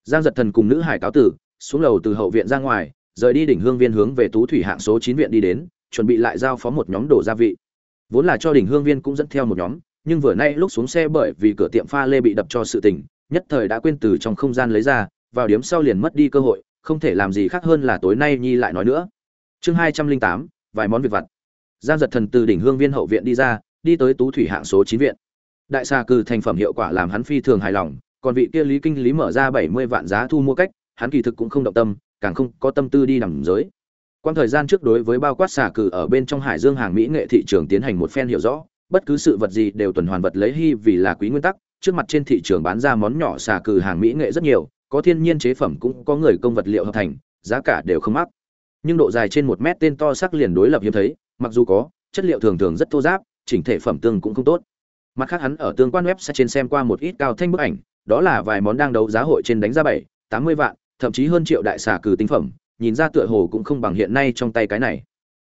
Giang giật thần cùng nữ hải cáo tử, xuống lầu từ hậu viện ra ngoài, rời đi đỉnh hương viên hướng về tú thủy hạng số chín viện đi đến chuẩn bị lại giao phó một nhóm đồ gia vị. Vốn là cho đỉnh hương viên cũng dẫn theo một nhóm, nhưng vừa nay lúc xuống xe bởi vì cửa tiệm pha lê bị đập cho sự tình, nhất thời đã quên từ trong không gian lấy ra, vào điếm sau liền mất đi cơ hội, không thể làm gì khác hơn là tối nay nhi lại nói nữa. Chương hai trăm linh tám, vài món việc vặt. Giang giật thần từ đỉnh hương viên hậu viện đi ra, đi tới tú thủy hạng số chín viện. Đại xà cừ thành phẩm hiệu quả làm hắn phi thường hài lòng, còn vị kia lý kinh lý mở ra bảy mươi vạn giá thu mua cách, hắn kỳ thực cũng không động tâm, càng không có tâm tư đi nằm giới. Quan thời gian trước đối với bao quát xả cừ ở bên trong Hải Dương hàng mỹ nghệ thị trường tiến hành một phen hiểu rõ, bất cứ sự vật gì đều tuần hoàn vật lấy hy vì là quý nguyên tắc, trước mặt trên thị trường bán ra món nhỏ xả cừ hàng mỹ nghệ rất nhiều, có thiên nhiên chế phẩm cũng có người công vật liệu hợp thành, giá cả đều không mắc. Nhưng độ dài trên một mét tên to sắc liền đối lập hiếm thấy, mặc dù có, chất liệu thường thường rất thô ráp, chỉnh thể phẩm tương cũng không tốt. Mặt khác hắn ở tương quan web sẽ trên xem qua một ít cao thanh bức ảnh, đó là vài món đang đấu giá hội trên đánh ra bảy, tám mươi vạn, thậm chí hơn triệu đại xà cừ tinh phẩm, nhìn ra tựa hồ cũng không bằng hiện nay trong tay cái này.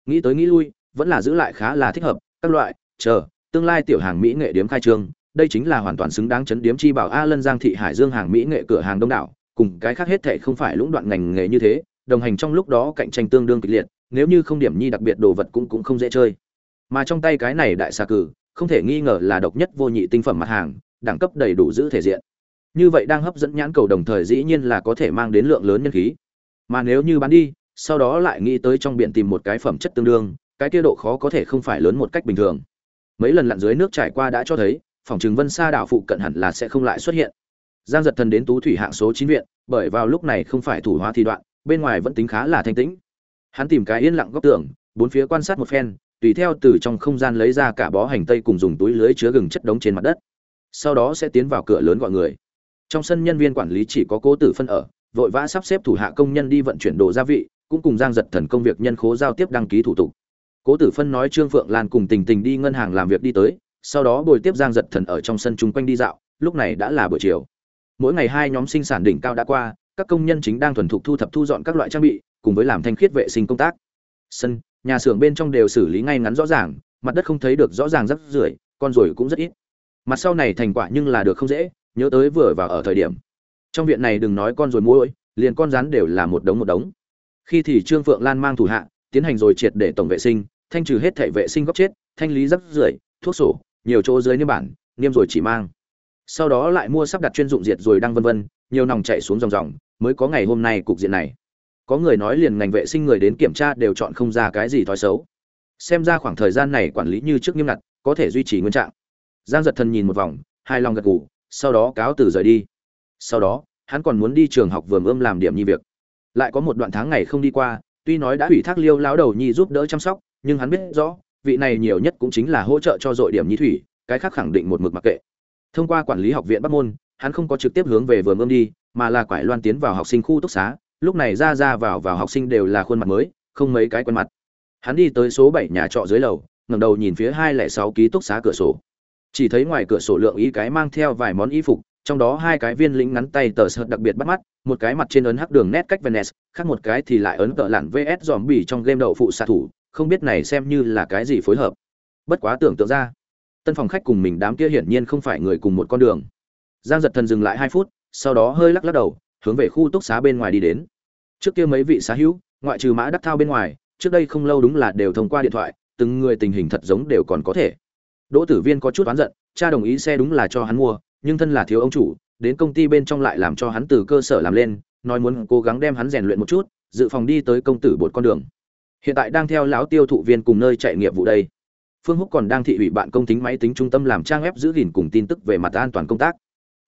Nghĩ tới nghĩ lui, vẫn là giữ lại khá là thích hợp, các loại, chờ, tương lai tiểu hàng mỹ nghệ điếm khai trương, đây chính là hoàn toàn xứng đáng chấn điếm chi bảo a lân giang thị hải dương hàng mỹ nghệ cửa hàng đông đảo, cùng cái khác hết thệ không phải lũng đoạn ngành nghề như thế, đồng hành trong lúc đó cạnh tranh tương đương kịch liệt, nếu như không điểm nhi đặc biệt đồ vật cũng cũng không dễ chơi. Mà trong tay cái này đại xà cử, không thể nghi ngờ là độc nhất vô nhị tinh phẩm mặt hàng, đẳng cấp đầy đủ giữ thể diện. Như vậy đang hấp dẫn nhãn cầu đồng thời dĩ nhiên là có thể mang đến lượng lớn nhân khí mà nếu như bán đi, sau đó lại nghĩ tới trong biển tìm một cái phẩm chất tương đương, cái kia độ khó có thể không phải lớn một cách bình thường. Mấy lần lặn dưới nước trải qua đã cho thấy, phòng trường vân xa đảo phụ cận hẳn là sẽ không lại xuất hiện. Giang giật thần đến tú thủy hạng số chín viện, bởi vào lúc này không phải thủ hóa thi đoạn, bên ngoài vẫn tính khá là thanh tĩnh. Hắn tìm cái yên lặng góc tường, bốn phía quan sát một phen, tùy theo từ trong không gian lấy ra cả bó hành tây cùng dùng túi lưới chứa gừng chất đống trên mặt đất. Sau đó sẽ tiến vào cửa lớn gọi người. Trong sân nhân viên quản lý chỉ có cố tử phân ở vội vã sắp xếp thủ hạ công nhân đi vận chuyển đồ gia vị, cũng cùng giang giật thần công việc nhân khố giao tiếp đăng ký thủ tục. Cố tử phân nói trương phượng lan cùng tình tình đi ngân hàng làm việc đi tới, sau đó bồi tiếp giang giật thần ở trong sân chung quanh đi dạo, lúc này đã là buổi chiều. Mỗi ngày hai nhóm sinh sản đỉnh cao đã qua, các công nhân chính đang thuần thục thu thập thu dọn các loại trang bị, cùng với làm thanh khiết vệ sinh công tác. Sân, nhà xưởng bên trong đều xử lý ngay ngắn rõ ràng, mặt đất không thấy được rõ ràng rất rưởi, con rồi cũng rất ít. Mặt sau này thành quả nhưng là được không dễ, nhớ tới vừa vào ở thời điểm trong viện này đừng nói con rồi muỗi, liền con rắn đều là một đống một đống. Khi thì trương phượng lan mang thủ hạ, tiến hành rồi triệt để tổng vệ sinh, thanh trừ hết thể vệ sinh góc chết, thanh lý rắc rưởi, thuốc sổ, nhiều chỗ dưới niêm bản, niêm rồi chỉ mang. Sau đó lại mua sắp đặt chuyên dụng diệt rồi đăng vân vân, nhiều nòng chạy xuống dòng dòng, mới có ngày hôm nay cục diện này. Có người nói liền ngành vệ sinh người đến kiểm tra đều chọn không ra cái gì thói xấu. Xem ra khoảng thời gian này quản lý như trước nghiêm ngặt, có thể duy trì nguyên trạng. Giang giật thần nhìn một vòng, hai lòng gật gù, sau đó cáo từ rời đi sau đó, hắn còn muốn đi trường học vườn ươm làm điểm nhi việc. Lại có một đoạn tháng ngày không đi qua, tuy nói đã ủy thác liêu lão đầu nhi giúp đỡ chăm sóc, nhưng hắn biết rõ, vị này nhiều nhất cũng chính là hỗ trợ cho dội điểm nhi thủy, cái khác khẳng định một mực mặc kệ. Thông qua quản lý học viện bắc môn, hắn không có trực tiếp hướng về vườn ươm đi, mà là quải loan tiến vào học sinh khu túc xá, lúc này ra ra vào vào học sinh đều là khuôn mặt mới, không mấy cái quen mặt. Hắn đi tới số bảy nhà trọ dưới lầu, ngẩng đầu nhìn phía hai lẻ sáu ký túc xá cửa sổ. Chỉ thấy ngoài cửa sổ lượng ý cái mang theo vài món y phục trong đó hai cái viên lĩnh ngắn tay tờ sợt đặc biệt bắt mắt một cái mặt trên ấn hắc đường nét cách Venice, khác một cái thì lại ấn cỡ lặn VS dòm bỉ trong game đậu phụ xạ thủ, không biết này xem như là cái gì phối hợp. Bất quá tưởng tượng ra, tân phòng khách cùng mình đám kia hiển nhiên không phải người cùng một con đường. Giang giật thần dừng lại hai phút sau đó hơi lắc lắc đầu hướng về khu túc xá bên ngoài đi đến. Trước kia mấy vị xá hữu ngoại trừ mã đắc thao bên ngoài trước đây không lâu đúng là đều thông qua điện thoại từng người tình hình thật giống đều còn có thể. Đỗ tử viên có chút oán giận cha đồng ý xe đúng là cho hắn mua nhưng thân là thiếu ông chủ, đến công ty bên trong lại làm cho hắn từ cơ sở làm lên, nói muốn cố gắng đem hắn rèn luyện một chút, dự phòng đi tới công tử bột con đường. Hiện tại đang theo lão tiêu thụ viên cùng nơi chạy nghiệp vụ đây. Phương húc còn đang thị ủy bạn công tính máy tính trung tâm làm trang web giữ gìn cùng tin tức về mặt an toàn công tác.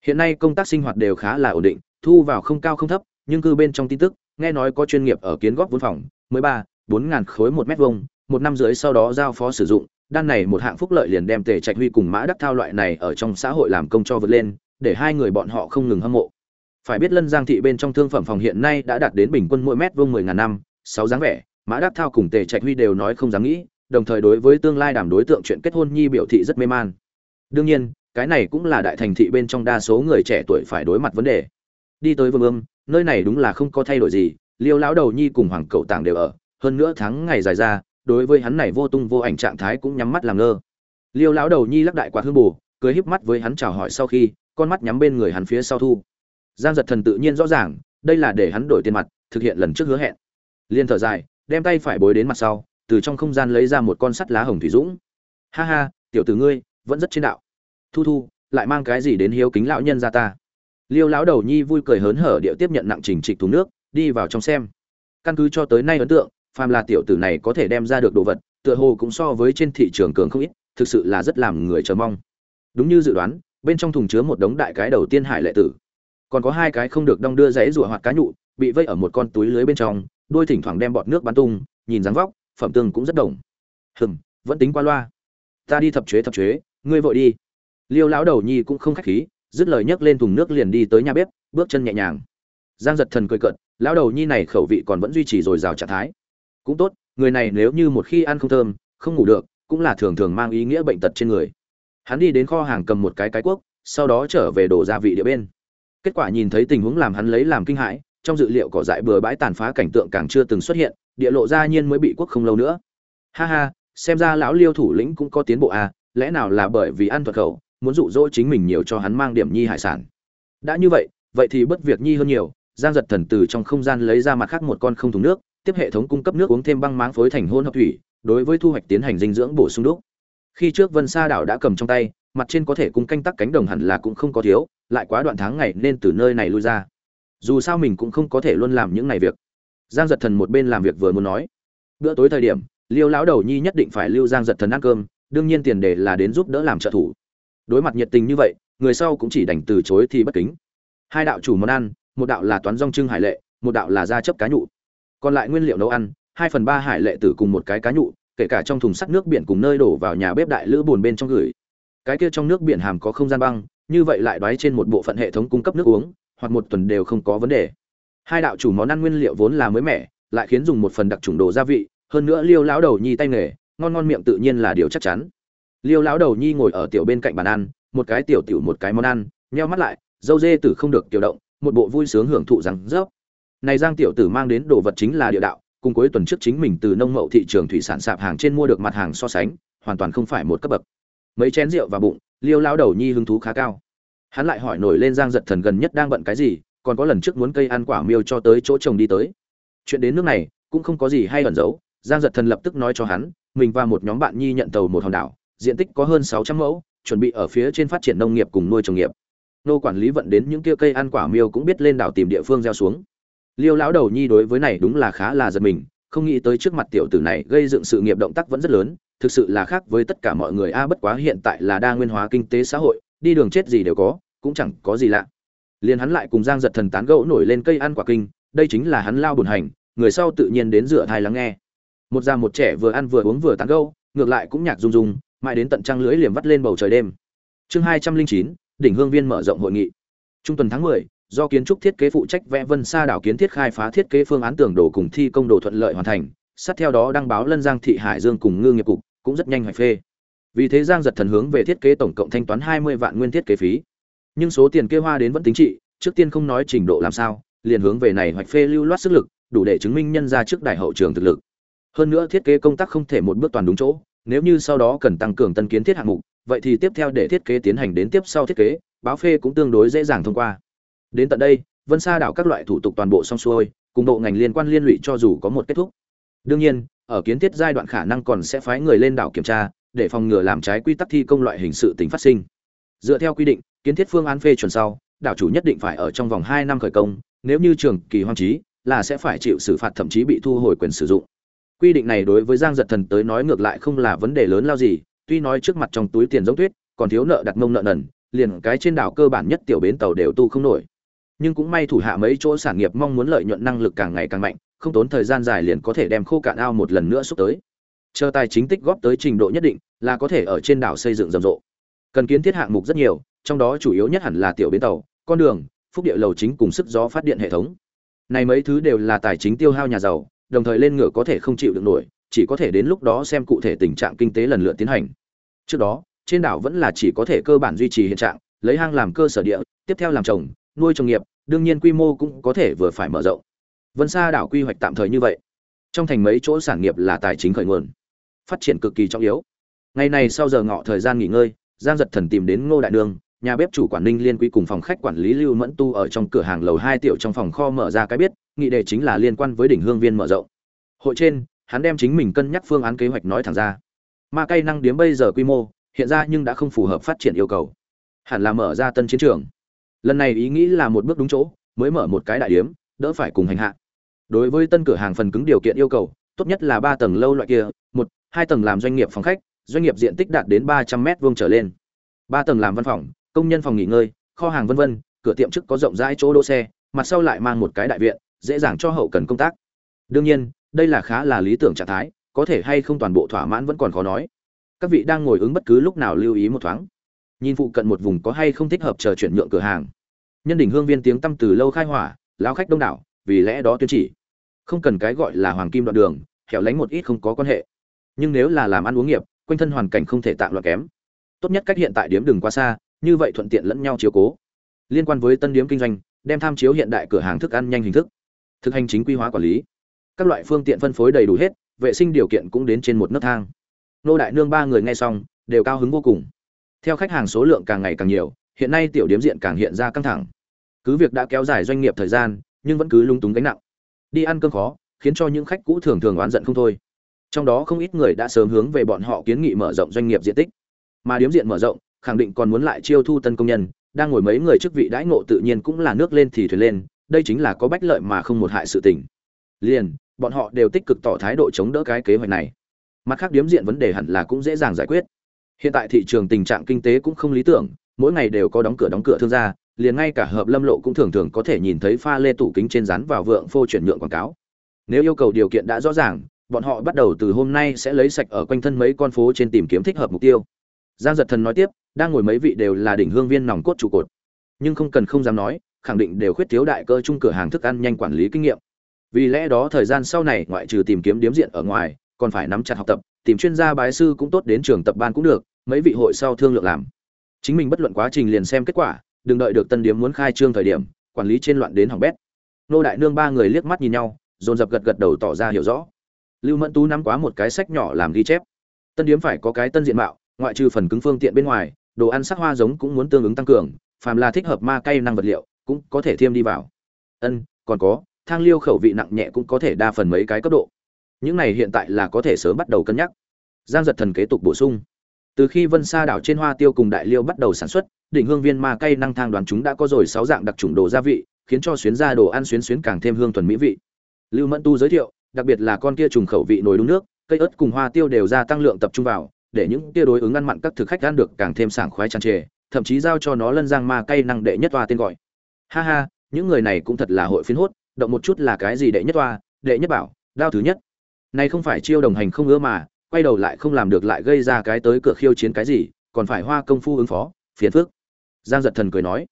Hiện nay công tác sinh hoạt đều khá là ổn định, thu vào không cao không thấp, nhưng cư bên trong tin tức, nghe nói có chuyên nghiệp ở kiến góp vốn phòng mới ba, bốn ngàn khối một mét vuông, một năm rưỡi sau đó giao phó sử dụng đan này một hạng phúc lợi liền đem tề trạch huy cùng mã đắc thao loại này ở trong xã hội làm công cho vượt lên, để hai người bọn họ không ngừng hâm mộ. Phải biết lân giang thị bên trong thương phẩm phòng hiện nay đã đạt đến bình quân mỗi mét vuông mười ngàn năm, sáu dáng vẻ, mã đắc thao cùng tề trạch huy đều nói không dám nghĩ, đồng thời đối với tương lai đàm đối tượng chuyện kết hôn nhi biểu thị rất mê man. Đương nhiên, cái này cũng là đại thành thị bên trong đa số người trẻ tuổi phải đối mặt vấn đề. Đi tới vương ương, nơi này đúng là không có thay đổi gì, liêu lão đầu nhi cùng hoàng cậu tàng đều ở, hơn nữa tháng ngày dài ra đối với hắn này vô tung vô ảnh trạng thái cũng nhắm mắt làm ngơ. Liêu lão đầu nhi lắc đại quạt hương bù cười híp mắt với hắn chào hỏi sau khi, con mắt nhắm bên người hắn phía sau thu. Giang giật thần tự nhiên rõ ràng, đây là để hắn đổi tiền mặt, thực hiện lần trước hứa hẹn. Liên thở dài, đem tay phải bối đến mặt sau, từ trong không gian lấy ra một con sắt lá hồng thủy dũng. Ha ha, tiểu tử ngươi, vẫn rất trên đạo. Thu thu, lại mang cái gì đến hiếu kính lão nhân ra ta? Liêu lão đầu nhi vui cười hớn hở điệu tiếp nhận nặng trình trịch thùng nước, đi vào trong xem. Căn cứ cho tới nay ấn tượng phàm là tiểu tử này có thể đem ra được đồ vật, tựa hồ cũng so với trên thị trường cường không ít, thực sự là rất làm người chờ mong. Đúng như dự đoán, bên trong thùng chứa một đống đại cái đầu tiên hải lệ tử. Còn có hai cái không được đong đưa giấy rùa hoặc cá nhụ, bị vây ở một con túi lưới bên trong, đôi thỉnh thoảng đem bọt nước bắn tung, nhìn dáng vóc, phẩm tương cũng rất đồng. Hừm, vẫn tính qua loa. Ta đi thập chế thập chế, ngươi vội đi. Liêu lão đầu nhi cũng không khách khí, dứt lời nhấc lên thùng nước liền đi tới nhà bếp, bước chân nhẹ nhàng. Giang giật thần cười cợt, lão đầu nhi này khẩu vị còn vẫn duy trì rồi rào trạng thái cũng tốt, người này nếu như một khi ăn không thơm, không ngủ được, cũng là thường thường mang ý nghĩa bệnh tật trên người. Hắn đi đến kho hàng cầm một cái cái cuốc, sau đó trở về đổ gia vị địa bên. Kết quả nhìn thấy tình huống làm hắn lấy làm kinh hãi, trong dự liệu cỏ dại bừa bãi tàn phá cảnh tượng càng chưa từng xuất hiện, địa lộ gia nhiên mới bị quốc không lâu nữa. Ha ha, xem ra lão liêu thủ lĩnh cũng có tiến bộ à lẽ nào là bởi vì ăn thuật khẩu, muốn dụ dỗ chính mình nhiều cho hắn mang điểm nhi hải sản? Đã như vậy vậy thì bất việc nhi hơn nhiều, giang giật thần từ trong không gian lấy ra mặt khác một con không thùng nước tiếp hệ thống cung cấp nước uống thêm băng máng phối thành hôn hợp thủy, đối với thu hoạch tiến hành dinh dưỡng bổ sung đúc. Khi trước vân sa đảo đã cầm trong tay, mặt trên có thể cung canh tắc cánh đồng hẳn là cũng không có thiếu, lại quá đoạn tháng ngày nên từ nơi này lui ra. Dù sao mình cũng không có thể luôn làm những này việc. Giang giật thần một bên làm việc vừa muốn nói. Bữa tối thời điểm, liêu lão đầu nhi nhất định phải lưu giang giật thần ăn cơm, đương nhiên tiền đề là đến giúp đỡ làm trợ thủ. Đối mặt nhiệt tình như vậy, người sau cũng chỉ đành từ chối thì bất kính. Hai đạo chủ món ăn, một đạo là toán rong trưng hải lệ, một đạo là da chấp cá nhụ còn lại nguyên liệu nấu ăn, hai phần ba hải lệ tử cùng một cái cá nhụ, kể cả trong thùng sắt nước biển cùng nơi đổ vào nhà bếp đại lữ bồn bên trong gửi. Cái kia trong nước biển hàm có không gian băng, như vậy lại đoái trên một bộ phận hệ thống cung cấp nước uống, hoặc một tuần đều không có vấn đề. Hai đạo chủ món ăn nguyên liệu vốn là mới mẻ, lại khiến dùng một phần đặc trùng đồ gia vị, hơn nữa liêu lão đầu nhi tay nghề, ngon ngon miệng tự nhiên là điều chắc chắn. Liêu lão đầu nhi ngồi ở tiểu bên cạnh bàn ăn, một cái tiểu tiểu một cái món ăn, nheo mắt lại, dâu dê tử không được tiểu động, một bộ vui sướng hưởng thụ rằng rớp này giang tiểu tử mang đến đồ vật chính là địa đạo, cùng cuối tuần trước chính mình từ nông mậu thị trường thủy sản sạp hàng trên mua được mặt hàng so sánh, hoàn toàn không phải một cấp bậc. Mấy chén rượu và bụng, liêu lão đầu nhi hứng thú khá cao. Hắn lại hỏi nổi lên giang giật thần gần nhất đang bận cái gì, còn có lần trước muốn cây ăn quả miêu cho tới chỗ chồng đi tới. Chuyện đến nước này, cũng không có gì hay ẩn giấu, giang giật thần lập tức nói cho hắn, mình và một nhóm bạn nhi nhận tàu một hòn đảo, diện tích có hơn sáu trăm mẫu, chuẩn bị ở phía trên phát triển nông nghiệp cùng nuôi trồng nghiệp. Nô quản lý vận đến những kia cây ăn quả miêu cũng biết lên đảo tìm địa phương gieo xuống liêu lão đầu nhi đối với này đúng là khá là giật mình, không nghĩ tới trước mặt tiểu tử này gây dựng sự nghiệp động tác vẫn rất lớn, thực sự là khác với tất cả mọi người a, bất quá hiện tại là đa nguyên hóa kinh tế xã hội, đi đường chết gì đều có, cũng chẳng có gì lạ. Liền hắn lại cùng giang giật thần tán gẫu nổi lên cây ăn quả kinh, đây chính là hắn lao buồn hành, người sau tự nhiên đến dựa thai lắng nghe. Một già một trẻ vừa ăn vừa uống vừa tán gẫu, ngược lại cũng nhạc rung rung, mãi đến tận trăng lưới liềm vắt lên bầu trời đêm. Chương hai trăm linh chín, đỉnh hương viên mở rộng hội nghị. Trung tuần tháng mười do kiến trúc thiết kế phụ trách vẽ vân sa đảo kiến thiết khai phá thiết kế phương án tường đồ cùng thi công đồ thuận lợi hoàn thành, sát theo đó đăng báo lân giang thị hải dương cùng ngư nghiệp cục, cũng rất nhanh hoạch phê. Vì thế giang giật thần hướng về thiết kế tổng cộng thanh toán hai mươi vạn nguyên thiết kế phí. Nhưng số tiền kê hoa đến vẫn tính trị, trước tiên không nói trình độ làm sao, liền hướng về này hoạch phê lưu loát sức lực, đủ để chứng minh nhân ra trước đại hậu trường thực lực. Hơn nữa thiết kế công tác không thể một bước toàn đúng chỗ, nếu như sau đó cần tăng cường tân kiến thiết hạng mục, vậy thì tiếp theo để thiết kế tiến hành đến tiếp sau thiết kế, báo phê cũng tương đối dễ dàng thông qua đến tận đây, vân sa đảo các loại thủ tục toàn bộ xong xuôi, cùng bộ ngành liên quan liên lụy cho dù có một kết thúc. Đương nhiên, ở kiến thiết giai đoạn khả năng còn sẽ phái người lên đảo kiểm tra, để phòng ngừa làm trái quy tắc thi công loại hình sự tính phát sinh. Dựa theo quy định, kiến thiết phương án phê chuẩn sau, đảo chủ nhất định phải ở trong vòng hai năm khởi công, nếu như trường kỳ hoang trí, là sẽ phải chịu xử phạt thậm chí bị thu hồi quyền sử dụng. Quy định này đối với giang giật thần tới nói ngược lại không là vấn đề lớn lao gì, tuy nói trước mặt trong túi tiền giống tuyết, còn thiếu nợ đặt mông nợ nần, liền cái trên đảo cơ bản nhất tiểu bến tàu đều tu không nổi nhưng cũng may thủ hạ mấy chỗ sản nghiệp mong muốn lợi nhuận năng lực càng ngày càng mạnh, không tốn thời gian dài liền có thể đem khô cạn ao một lần nữa xúc tới. Chờ tài chính tích góp tới trình độ nhất định, là có thể ở trên đảo xây dựng rầm rộ. Cần kiến thiết hạng mục rất nhiều, trong đó chủ yếu nhất hẳn là tiểu bến tàu, con đường, phúc địa lầu chính cùng sức gió phát điện hệ thống. Này mấy thứ đều là tài chính tiêu hao nhà giàu, đồng thời lên ngựa có thể không chịu được nổi, chỉ có thể đến lúc đó xem cụ thể tình trạng kinh tế lần lượt tiến hành. Trước đó, trên đảo vẫn là chỉ có thể cơ bản duy trì hiện trạng, lấy hang làm cơ sở địa, tiếp theo làm trồng nuôi trồng nghiệp, đương nhiên quy mô cũng có thể vừa phải mở rộng. Vân sa đảo quy hoạch tạm thời như vậy. Trong thành mấy chỗ sản nghiệp là tài chính khởi nguồn, phát triển cực kỳ trọng yếu. Ngày này sau giờ ngọ thời gian nghỉ ngơi, giang giật thần tìm đến ngô đại đường nhà bếp chủ quản ninh liên quý cùng phòng khách quản lý lưu mẫn tu ở trong cửa hàng lầu hai tiểu trong phòng kho mở ra cái biết, nghị đề chính là liên quan với đỉnh hương viên mở rộng. Hội trên, hắn đem chính mình cân nhắc phương án kế hoạch nói thẳng ra. Ma cây năng điếm bây giờ quy mô, hiện ra nhưng đã không phù hợp phát triển yêu cầu. Hẳn là mở ra tân chiến trường lần này ý nghĩ là một bước đúng chỗ, mới mở một cái đại điếm, đỡ phải cùng hành hạ. Đối với tân cửa hàng phần cứng điều kiện yêu cầu, tốt nhất là ba tầng lâu loại kia, một, hai tầng làm doanh nghiệp phòng khách, doanh nghiệp diện tích đạt đến ba trăm m vuông trở lên. Ba tầng làm văn phòng, công nhân phòng nghỉ ngơi, kho hàng vân vân, cửa tiệm trước có rộng rãi chỗ đỗ xe, mặt sau lại mang một cái đại viện, dễ dàng cho hậu cần công tác. Đương nhiên, đây là khá là lý tưởng trạng thái, có thể hay không toàn bộ thỏa mãn vẫn còn khó nói. Các vị đang ngồi ứng bất cứ lúc nào lưu ý một thoáng. Nhìn phụ cận một vùng có hay không thích hợp chờ chuyển nhượng cửa hàng nhân đỉnh hương viên tiếng tăm từ lâu khai hỏa lao khách đông đảo, vì lẽ đó tuyên chỉ. Không cần cái gọi là hoàng kim đoạn đường, hẻo lánh một ít không có quan hệ. Nhưng nếu là làm ăn uống nghiệp, quanh thân hoàn cảnh không thể tạm loạn kém. Tốt nhất cách hiện tại điếm đừng quá xa, như vậy thuận tiện lẫn nhau chiếu cố. Liên quan với tân điếm kinh doanh, đem tham chiếu hiện đại cửa hàng thức ăn nhanh hình thức, thực hành chính quy hóa quản lý. Các loại phương tiện phân phối đầy đủ hết, vệ sinh điều kiện cũng đến trên một nấc thang. Nô đại nương ba người nghe xong, đều cao hứng vô cùng. Theo khách hàng số lượng càng ngày càng nhiều, hiện nay tiểu điếm diện càng hiện ra căng thẳng cứ việc đã kéo dài doanh nghiệp thời gian, nhưng vẫn cứ lung túng gánh nặng. Đi ăn cơm khó, khiến cho những khách cũ thường thường oán giận không thôi. Trong đó không ít người đã sớm hướng về bọn họ kiến nghị mở rộng doanh nghiệp diện tích. Mà điếm diện mở rộng, khẳng định còn muốn lại chiêu thu tân công nhân, đang ngồi mấy người chức vị đãi ngộ tự nhiên cũng là nước lên thì thuyền lên, đây chính là có bách lợi mà không một hại sự tình. Liền, bọn họ đều tích cực tỏ thái độ chống đỡ cái kế hoạch này. Mặt khác điếm diện vấn đề hẳn là cũng dễ dàng giải quyết. Hiện tại thị trường tình trạng kinh tế cũng không lý tưởng, mỗi ngày đều có đóng cửa đóng cửa thương gia liền ngay cả hợp lâm lộ cũng thường thường có thể nhìn thấy pha lê tủ kính trên rán vào vượng phô chuyển nhượng quảng cáo. Nếu yêu cầu điều kiện đã rõ ràng, bọn họ bắt đầu từ hôm nay sẽ lấy sạch ở quanh thân mấy con phố trên tìm kiếm thích hợp mục tiêu. Giang giật thần nói tiếp, đang ngồi mấy vị đều là đỉnh hương viên nòng cốt trụ cột. Nhưng không cần không dám nói, khẳng định đều khuyết thiếu đại cơ trung cửa hàng thức ăn nhanh quản lý kinh nghiệm. Vì lẽ đó thời gian sau này ngoại trừ tìm kiếm điếm diện ở ngoài, còn phải nắm chặt học tập, tìm chuyên gia bái sư cũng tốt đến trường tập ban cũng được, mấy vị hội sau thương lượng làm. Chính mình bất luận quá trình liền xem kết quả đừng đợi được tân điếm muốn khai trương thời điểm, quản lý trên loạn đến hỏng bét. Nô đại nương ba người liếc mắt nhìn nhau, dồn dập gật gật đầu tỏ ra hiểu rõ. Lưu mẫn tú nắm quá một cái sách nhỏ làm ghi chép. Tân điếm phải có cái tân diện mạo, ngoại trừ phần cứng phương tiện bên ngoài, đồ ăn sắc hoa giống cũng muốn tương ứng tăng cường, phàm là thích hợp ma cay năng vật liệu, cũng có thể thêm đi vào. Ân, còn có, thang liêu khẩu vị nặng nhẹ cũng có thể đa phần mấy cái cấp độ. Những này hiện tại là có thể sớm bắt đầu cân nhắc. Giang giật thần kế tục bổ sung từ khi vân sa đảo trên hoa tiêu cùng đại liêu bắt đầu sản xuất, đỉnh hương viên ma cây năng thang đoàn chúng đã có rồi sáu dạng đặc trùng đồ gia vị, khiến cho xuyến ra đồ ăn xuyến xuyến càng thêm hương thuần mỹ vị. Lưu mẫn tu giới thiệu, đặc biệt là con kia trùng khẩu vị nồi đun nước, cây ớt cùng hoa tiêu đều gia tăng lượng tập trung vào, để những kia đối ứng ăn mặn các thực khách ăn được càng thêm sảng khoái tràn trề, thậm chí giao cho nó lân giang ma cây năng đệ nhất toa tên gọi. Ha ha, những người này cũng thật là hội phiến hốt, động một chút là cái gì đệ nhất toa, đệ nhất bảo, đao thứ nhất. Này không phải chiêu đồng hành không ưa mà quay đầu lại không làm được lại gây ra cái tới cửa khiêu chiến cái gì, còn phải hoa công phu ứng phó, phiền phước giang giật thần cười nói.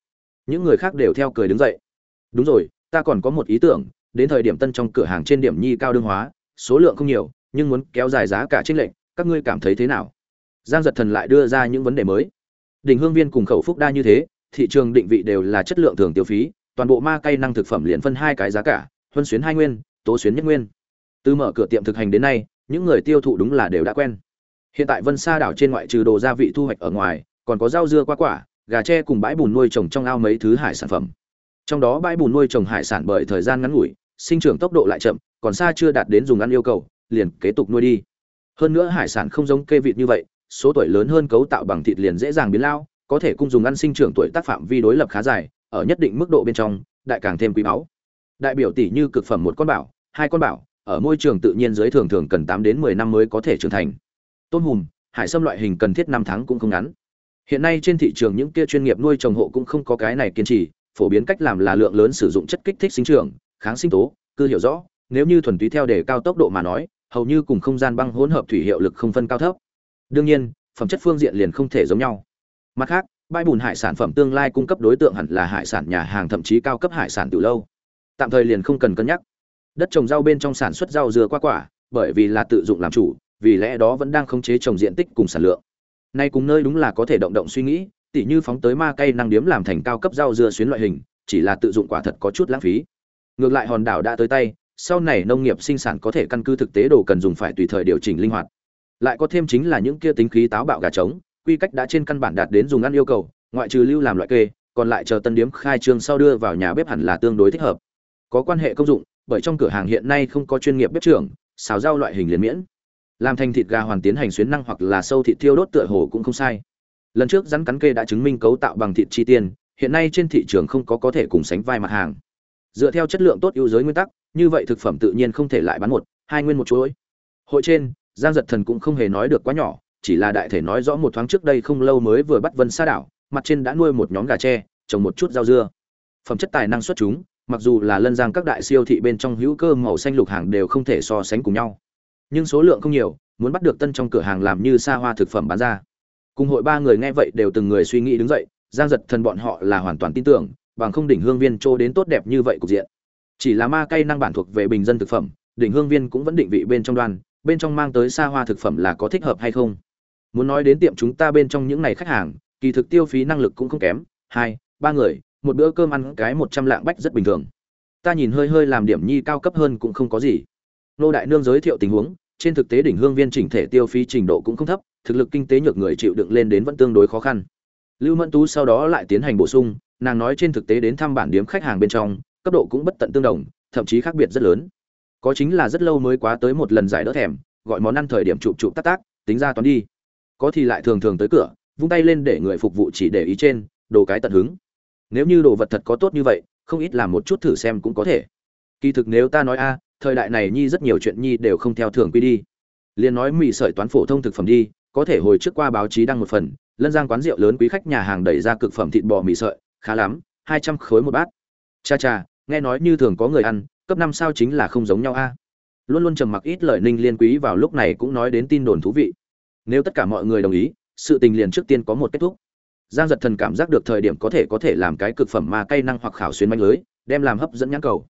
Những người khác đều theo cười đứng dậy. Đúng rồi, ta còn có một ý tưởng, đến thời điểm tân trong cửa hàng trên điểm nhi cao đương hóa, số lượng không nhiều, nhưng muốn kéo dài giá cả trích lệnh các ngươi cảm thấy thế nào? Giang giật thần lại đưa ra những vấn đề mới. Đỉnh hương viên cùng khẩu phúc đa như thế, thị trường định vị đều là chất lượng thường tiêu phí, toàn bộ ma cây năng thực phẩm liền phân hai cái giá cả, huân xuyến hai nguyên, tố xuyến nhất nguyên. Từ mở cửa tiệm thực hành đến nay những người tiêu thụ đúng là đều đã quen. Hiện tại vân sa đảo trên ngoại trừ đồ gia vị thu hoạch ở ngoài, còn có rau dưa qua quả, gà tre cùng bãi bùn nuôi trồng trong ao mấy thứ hải sản phẩm. Trong đó bãi bùn nuôi trồng hải sản bởi thời gian ngắn ngủi, sinh trưởng tốc độ lại chậm, còn xa chưa đạt đến dùng ăn yêu cầu, liền kế tục nuôi đi. Hơn nữa hải sản không giống kê vịt như vậy, số tuổi lớn hơn cấu tạo bằng thịt liền dễ dàng biến lao, có thể cung dùng ăn sinh trưởng tuổi tác phạm vi đối lập khá dài, ở nhất định mức độ bên trong, đại càng thêm quý báu. Đại biểu tỷ như cực phẩm một con bảo, hai con bảo ở môi trường tự nhiên dưới thường thường cần tám đến mười năm mới có thể trưởng thành. Tôm hùm, hải sâm loại hình cần thiết năm tháng cũng không ngắn. Hiện nay trên thị trường những kia chuyên nghiệp nuôi trồng hộ cũng không có cái này kiên trì, phổ biến cách làm là lượng lớn sử dụng chất kích thích sinh trưởng, kháng sinh tố cư hiểu rõ, nếu như thuần túy theo để cao tốc độ mà nói, hầu như cùng không gian băng hỗn hợp thủy hiệu lực không phân cao thấp. Đương nhiên, phẩm chất phương diện liền không thể giống nhau. Mặt khác, bãi bùn hải sản phẩm tương lai cung cấp đối tượng hẳn là hải sản nhà hàng thậm chí cao cấp hải sản từ lâu. Tạm thời liền không cần cân nhắc đất trồng rau bên trong sản xuất rau dừa qua quả, bởi vì là tự dụng làm chủ, vì lẽ đó vẫn đang khống chế trồng diện tích cùng sản lượng. Nay cùng nơi đúng là có thể động động suy nghĩ, tỉ như phóng tới ma cây năng điếm làm thành cao cấp rau dưa xuyến loại hình, chỉ là tự dụng quả thật có chút lãng phí. Ngược lại hòn đảo đã tới tay, sau này nông nghiệp sinh sản có thể căn cứ thực tế đồ cần dùng phải tùy thời điều chỉnh linh hoạt. Lại có thêm chính là những kia tính khí táo bạo gà trống, quy cách đã trên căn bản đạt đến dùng ăn yêu cầu, ngoại trừ lưu làm loại kê, còn lại chờ tân điếm khai trương sau đưa vào nhà bếp hẳn là tương đối thích hợp. Có quan hệ công dụng bởi trong cửa hàng hiện nay không có chuyên nghiệp bếp trưởng, xào rau loại hình liền miễn. Làm thành thịt gà hoàn tiến hành xuyến năng hoặc là sâu thịt thiêu đốt tựa hồ cũng không sai. Lần trước rắn cắn kê đã chứng minh cấu tạo bằng thịt chi tiên, hiện nay trên thị trường không có có thể cùng sánh vai mặt hàng. Dựa theo chất lượng tốt ưu giới nguyên tắc, như vậy thực phẩm tự nhiên không thể lại bán một, hai nguyên một chuỗi. Hội trên, giang giật thần cũng không hề nói được quá nhỏ, chỉ là đại thể nói rõ một thoáng trước đây không lâu mới vừa bắt vân sa đảo, mặt trên đã nuôi một nhóm gà tre, trồng một chút rau dưa. Phẩm chất tài năng xuất chúng mặc dù là lân giang các đại siêu thị bên trong hữu cơ màu xanh lục hàng đều không thể so sánh cùng nhau. Nhưng số lượng không nhiều, muốn bắt được tân trong cửa hàng làm như xa hoa thực phẩm bán ra. Cùng hội ba người nghe vậy đều từng người suy nghĩ đứng dậy, giang giật thần bọn họ là hoàn toàn tin tưởng, bằng không đỉnh hương viên trô đến tốt đẹp như vậy cục diện. Chỉ là ma cây năng bản thuộc về bình dân thực phẩm, đỉnh hương viên cũng vẫn định vị bên trong đoàn bên trong mang tới xa hoa thực phẩm là có thích hợp hay không? Muốn nói đến tiệm chúng ta bên trong những này khách hàng, kỳ thực tiêu phí năng lực cũng không kém. Hai, ba người một bữa cơm ăn cái một trăm lạng bách rất bình thường. Ta nhìn hơi hơi làm điểm nhi cao cấp hơn cũng không có gì. Nô đại nương giới thiệu tình huống, trên thực tế đỉnh hương viên chỉnh thể tiêu phí trình độ cũng không thấp, thực lực kinh tế nhược người chịu đựng lên đến vẫn tương đối khó khăn. Lưu mẫn tú sau đó lại tiến hành bổ sung, nàng nói trên thực tế đến thăm bản điếm khách hàng bên trong, cấp độ cũng bất tận tương đồng, thậm chí khác biệt rất lớn. Có chính là rất lâu mới quá tới một lần giải đỡ thèm, gọi món ăn thời điểm chụp chụp tác tác tính ra toán đi. Có thì lại thường thường tới cửa, vung tay lên để người phục vụ chỉ để ý trên, đồ cái tận hứng nếu như đồ vật thật có tốt như vậy, không ít làm một chút thử xem cũng có thể. Kỳ thực nếu ta nói a, thời đại này nhi rất nhiều chuyện nhi đều không theo thường quy đi. Liền nói mì sợi toán phổ thông thực phẩm đi, có thể hồi trước qua báo chí đăng một phần, lân giang quán rượu lớn quý khách nhà hàng đẩy ra cực phẩm thịt bò mì sợi, khá lắm, hai trăm khối một bát. Cha cha, nghe nói như thường có người ăn, cấp năm sao chính là không giống nhau a. Luôn luôn trầm mặc ít lời ninh liên quý vào lúc này cũng nói đến tin đồn thú vị. Nếu tất cả mọi người đồng ý, sự tình liền trước tiên có một kết thúc giang giật thần cảm giác được thời điểm có thể có thể làm cái cực phẩm mà cay năng hoặc khảo xuyến manh lưới, đem làm hấp dẫn nhãn cầu.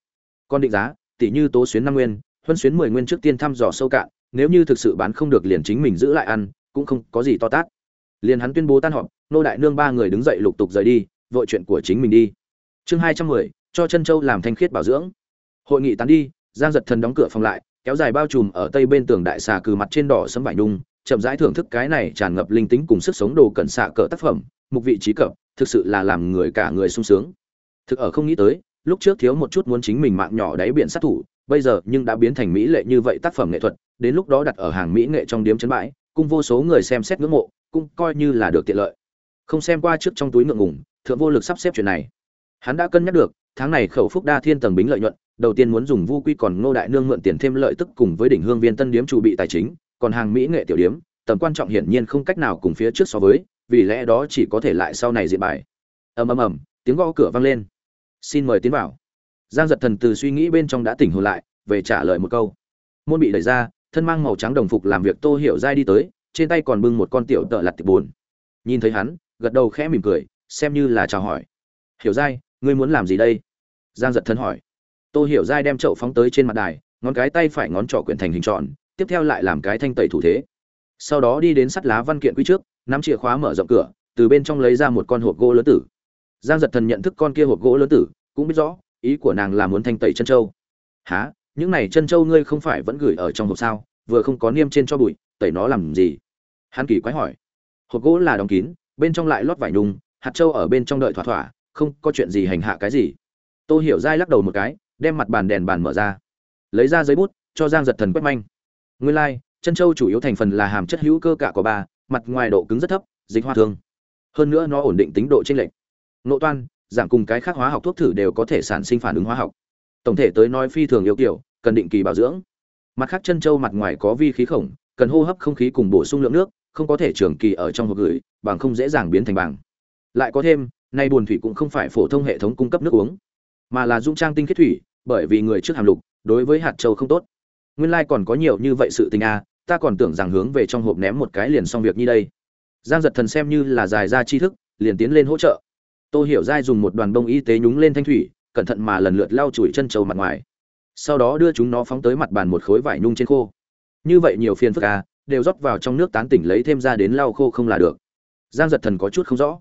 Còn định giá, tỷ như tố xuyến năm nguyên, huân xuyến mười nguyên trước tiên thăm dò sâu cạn, nếu như thực sự bán không được liền chính mình giữ lại ăn, cũng không có gì to tát. Liền hắn tuyên bố tan họp, nô đại nương ba người đứng dậy lục tục rời đi, vội chuyện của chính mình đi. Chương hai trăm mười, cho chân châu làm thanh khiết bảo dưỡng. Hội nghị tán đi, giang giật thần đóng cửa phòng lại, kéo dài bao trùm ở tây bên tường đại xà cừ mặt trên đỏ sấm vải nhung, chậm rãi thưởng thức cái này tràn ngập linh tính cùng sức sống đồ cẩn xạ cỡ tác phẩm mục vị trí cập, thực sự là làm người cả người sung sướng. Thực ở không nghĩ tới, lúc trước thiếu một chút muốn chính mình mạng nhỏ đáy biển sát thủ, bây giờ nhưng đã biến thành mỹ lệ như vậy tác phẩm nghệ thuật, đến lúc đó đặt ở hàng mỹ nghệ trong điếm chấn bãi cùng vô số người xem xét ngưỡng mộ, cũng coi như là được tiện lợi. Không xem qua trước trong túi ngượng ngùng, thượng vô lực sắp xếp chuyện này. Hắn đã cân nhắc được, tháng này khẩu phúc đa thiên tầng bính lợi nhuận, đầu tiên muốn dùng vu quy còn ngô đại nương mượn tiền thêm lợi tức cùng với đỉnh hương viên tân điếm chủ bị tài chính, còn hàng mỹ nghệ tiểu điếm, tầm quan trọng hiển nhiên không cách nào cùng phía trước so với vì lẽ đó chỉ có thể lại sau này diện bài. Ầm ầm ầm, tiếng gõ cửa vang lên. Xin mời tiến vào. Giang giật thần từ suy nghĩ bên trong đã tỉnh hồn lại, về trả lời một câu. Môn bị đẩy ra, thân mang màu trắng đồng phục làm việc tô hiểu dai đi tới, trên tay còn bưng một con tiểu tợ lặt tiệp buồn. Nhìn thấy hắn, gật đầu khẽ mỉm cười, xem như là chào hỏi. Hiểu dai ngươi muốn làm gì đây? Giang giật thần hỏi. Tô hiểu dai đem chậu phóng tới trên mặt đài, ngón cái tay phải ngón trỏ quyển thành hình tròn, tiếp theo lại làm cái thanh tẩy thủ thế. Sau đó đi đến sắt lá văn kiện quý trước nắm chìa khóa mở rộng cửa từ bên trong lấy ra một con hộp gỗ lớn tử. Giang giật thần nhận thức con kia hộp gỗ lớn tử cũng biết rõ ý của nàng là muốn thanh tẩy chân châu há những này chân châu ngươi không phải vẫn gửi ở trong hộp sao? Vừa không có niêm trên cho bụi tẩy nó làm gì? Hắn kỳ quái hỏi. Hộp gỗ là đóng kín bên trong lại lót vải nhung hạt châu ở bên trong đợi thỏa thỏa không có chuyện gì hành hạ cái gì. Tôi hiểu dai lắc đầu một cái đem mặt bàn đèn bàn mở ra. Lấy ra giấy bút cho giang giật thần quét manh. Nguyên lai、like, chân châu chủ yếu thành phần là hàm chất hữu cơ cả của ba mặt ngoài độ cứng rất thấp dịch hoa thương. Hơn nữa nó ổn định tính độ chênh lệch. Nội toan giảm cùng cái khác hóa học thuốc thử đều có thể sản sinh phản ứng hóa học. Tổng thể tới nói phi thường yêu kiểu cần định kỳ bảo dưỡng. Mặt khác chân châu mặt ngoài có vi khí khổng cần hô hấp không khí cùng bổ sung lượng nước không có thể trường kỳ ở trong hộp gửi bằng không dễ dàng biến thành bằng. Lại có thêm nay buồn thủy cũng không phải phổ thông hệ thống cung cấp nước uống mà là dung trang tinh khiết thủy bởi vì người trước hàm lục đối với hạt châu không tốt. Nguyên lai còn có nhiều như vậy sự tình a à, ta còn tưởng rằng hướng về trong hộp ném một cái liền xong việc như đây. Giang giật thần xem như là dài ra tri thức, liền tiến lên hỗ trợ. Tô hiểu giai dùng một đoàn bông y tế nhúng lên thanh thủy, cẩn thận mà lần lượt lau chùi chân châu mặt ngoài. Sau đó đưa chúng nó phóng tới mặt bàn một khối vải nhung trên khô. Như vậy nhiều phiền phức à đều rót vào trong nước tán tỉnh lấy thêm ra đến lau khô không là được. Giang giật thần có chút không rõ.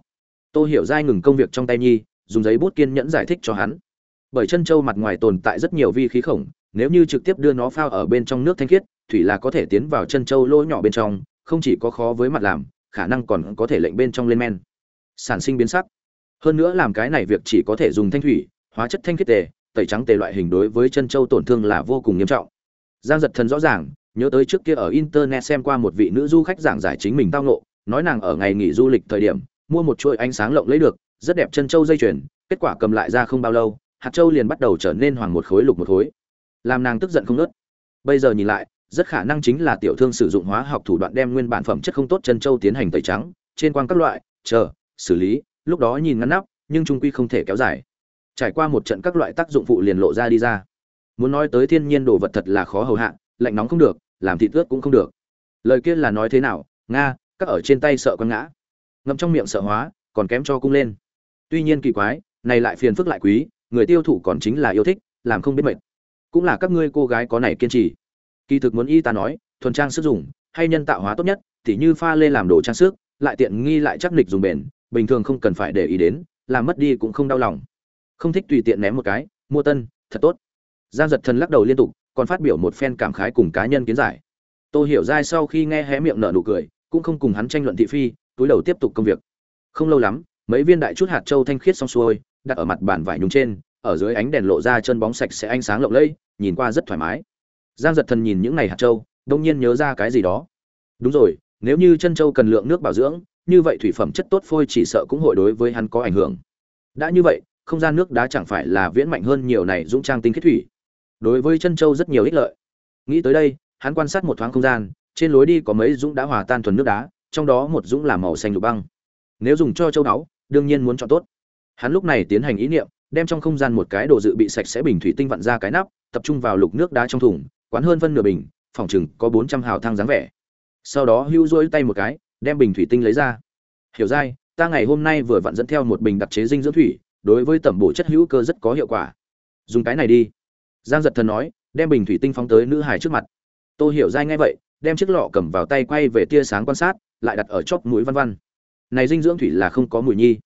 Tô hiểu giai ngừng công việc trong tay nhi, dùng giấy bút kiên nhẫn giải thích cho hắn. Bởi chân trâu mặt ngoài tồn tại rất nhiều vi khí khổng, nếu như trực tiếp đưa nó phao ở bên trong nước thanh khiết thủy là có thể tiến vào chân châu lỗ nhỏ bên trong, không chỉ có khó với mặt làm, khả năng còn có thể lệnh bên trong lên men. Sản sinh biến sắc. Hơn nữa làm cái này việc chỉ có thể dùng thanh thủy, hóa chất thanh khiết tề, tẩy trắng tề loại hình đối với chân châu tổn thương là vô cùng nghiêm trọng. Giang giật thần rõ ràng, nhớ tới trước kia ở internet xem qua một vị nữ du khách giảng giải chính mình tao ngộ, nói nàng ở ngày nghỉ du lịch thời điểm, mua một chuỗi ánh sáng lộng lấy được, rất đẹp chân châu dây chuyền, kết quả cầm lại ra không bao lâu, hạt châu liền bắt đầu trở nên hoàng một khối lục một khối. Làm nàng tức giận không nớt bây giờ nhìn lại rất khả năng chính là tiểu thương sử dụng hóa học thủ đoạn đem nguyên bản phẩm chất không tốt chân châu tiến hành tẩy trắng, trên quang các loại, chờ, xử lý, lúc đó nhìn ngắn nắp, nhưng trung quy không thể kéo dài. Trải qua một trận các loại tác dụng phụ liền lộ ra đi ra. Muốn nói tới thiên nhiên đồ vật thật là khó hầu hạ, lạnh nóng không được, làm thịt ướt cũng không được. Lời kia là nói thế nào, nga, các ở trên tay sợ con ngã. Ngậm trong miệng sợ hóa, còn kém cho cung lên. Tuy nhiên kỳ quái, này lại phiền phức lại quý, người tiêu thụ còn chính là yêu thích, làm không biết mệt. Cũng là các ngươi cô gái có này kiên trì kỳ thực muốn y ta nói, thuần trang sức dùng, hay nhân tạo hóa tốt nhất, tỉ như pha lê làm đồ trang sức, lại tiện nghi lại chắc nịch dùng bền, bình thường không cần phải để ý đến, làm mất đi cũng không đau lòng. Không thích tùy tiện ném một cái, mua tân, thật tốt. Giang giật thần lắc đầu liên tục, còn phát biểu một phen cảm khái cùng cá nhân kiến giải. Tôi hiểu dai sau khi nghe hé miệng nở nụ cười, cũng không cùng hắn tranh luận thị phi, túi đầu tiếp tục công việc. Không lâu lắm, mấy viên đại chút hạt châu thanh khiết xong xuôi, đặt ở mặt bàn vải nhung trên, ở dưới ánh đèn lộ ra chân bóng sạch sẽ ánh sáng lộng lẫy, nhìn qua rất thoải mái giang giật thần nhìn những này hạt châu, đông nhiên nhớ ra cái gì đó. Đúng rồi, nếu như chân châu cần lượng nước bảo dưỡng, như vậy thủy phẩm chất tốt phôi chỉ sợ cũng hội đối với hắn có ảnh hưởng. Đã như vậy, không gian nước đá chẳng phải là viễn mạnh hơn nhiều này dũng trang tinh khiết thủy. Đối với chân châu rất nhiều ích lợi. Nghĩ tới đây, hắn quan sát một thoáng không gian, trên lối đi có mấy dũng đã hòa tan thuần nước đá, trong đó một dũng là màu xanh lục băng. Nếu dùng cho châu đáo đương nhiên muốn chọn tốt. Hắn lúc này tiến hành ý niệm, đem trong không gian một cái đồ dự bị sạch sẽ bình thủy tinh vặn ra cái nắp, tập trung vào lục nước đá trong thùng quán hơn phân nửa bình, phòng chừng có bốn trăm hào thang dáng vẻ. Sau đó hưu rỗi tay một cái, đem bình thủy tinh lấy ra. Hiểu dai, ta ngày hôm nay vừa vặn dẫn theo một bình đặc chế dinh dưỡng thủy, đối với tẩm bổ chất hữu cơ rất có hiệu quả. Dùng cái này đi. Giang giật thần nói, đem bình thủy tinh phóng tới nữ hải trước mặt. Tôi hiểu dai ngay vậy, đem chiếc lọ cầm vào tay quay về tia sáng quan sát, lại đặt ở chóp mũi văn văn. Này dinh dưỡng thủy là không có mùi nhi.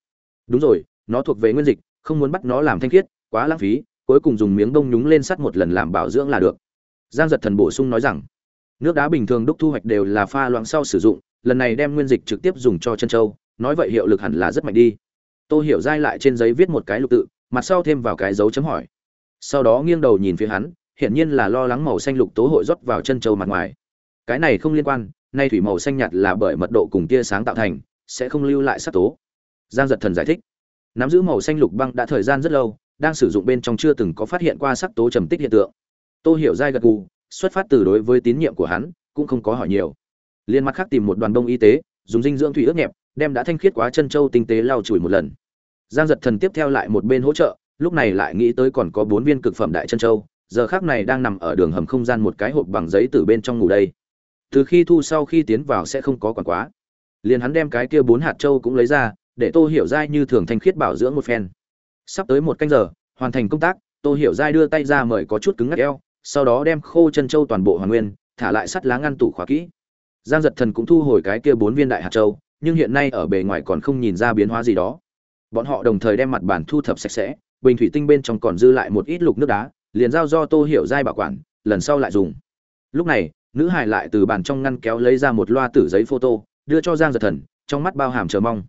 Đúng rồi, nó thuộc về nguyên dịch, không muốn bắt nó làm thanh khiết, quá lãng phí, cuối cùng dùng miếng bông nhúng lên sắt một lần làm bảo dưỡng là được giang giật thần bổ sung nói rằng, nước đá bình thường đúc thu hoạch đều là pha loãng sau sử dụng, lần này đem nguyên dịch trực tiếp dùng cho chân trâu nói vậy hiệu lực hẳn là rất mạnh đi. Tôi hiểu dai lại trên giấy viết một cái lục tự, mặt sau thêm vào cái dấu chấm hỏi. Sau đó nghiêng đầu nhìn phía hắn, hiển nhiên là lo lắng màu xanh lục tố hội rót vào chân trâu mặt ngoài. Cái này không liên quan, nay thủy màu xanh nhạt là bởi mật độ cùng tia sáng tạo thành, sẽ không lưu lại sắc tố. Giang giật thần giải thích. Nắm giữ màu xanh lục băng đã thời gian rất lâu, đang sử dụng bên trong chưa từng có phát hiện qua sắc tố trầm tích hiện tượng. Tô hiểu dai gật gù, xuất phát từ đối với tín nhiệm của hắn, cũng không có hỏi nhiều. Liên mặt khác tìm một đoàn đông y tế, dùng dinh dưỡng thủy ướt nhẹp, đem đã thanh khiết quá chân châu tinh tế lau chùi một lần. Giang giật thần tiếp theo lại một bên hỗ trợ, lúc này lại nghĩ tới còn có bốn viên cực phẩm đại chân châu, giờ khác này đang nằm ở đường hầm không gian một cái hộp bằng giấy từ bên trong ngủ đây. Từ khi thu sau khi tiến vào sẽ không có quản quá. Liền hắn đem cái kia bốn hạt châu cũng lấy ra, để tô hiểu giai như thường thanh khiết bảo dưỡng một phen. Sắp tới một canh giờ, hoàn thành công tác, tô hiểu giai đưa tay ra mời có chút cứng ngắc eo sau đó đem khô chân châu toàn bộ hoàn nguyên, thả lại sắt lá ngăn tủ khóa kỹ. Giang giật thần cũng thu hồi cái kia bốn viên đại hạt châu, nhưng hiện nay ở bề ngoài còn không nhìn ra biến hóa gì đó. Bọn họ đồng thời đem mặt bàn thu thập sạch sẽ, bình thủy tinh bên trong còn dư lại một ít lục nước đá, liền giao do tô hiểu giai bảo quản, lần sau lại dùng. Lúc này, nữ hải lại từ bàn trong ngăn kéo lấy ra một loa tử giấy photo, đưa cho giang giật thần, trong mắt bao hàm chờ mong.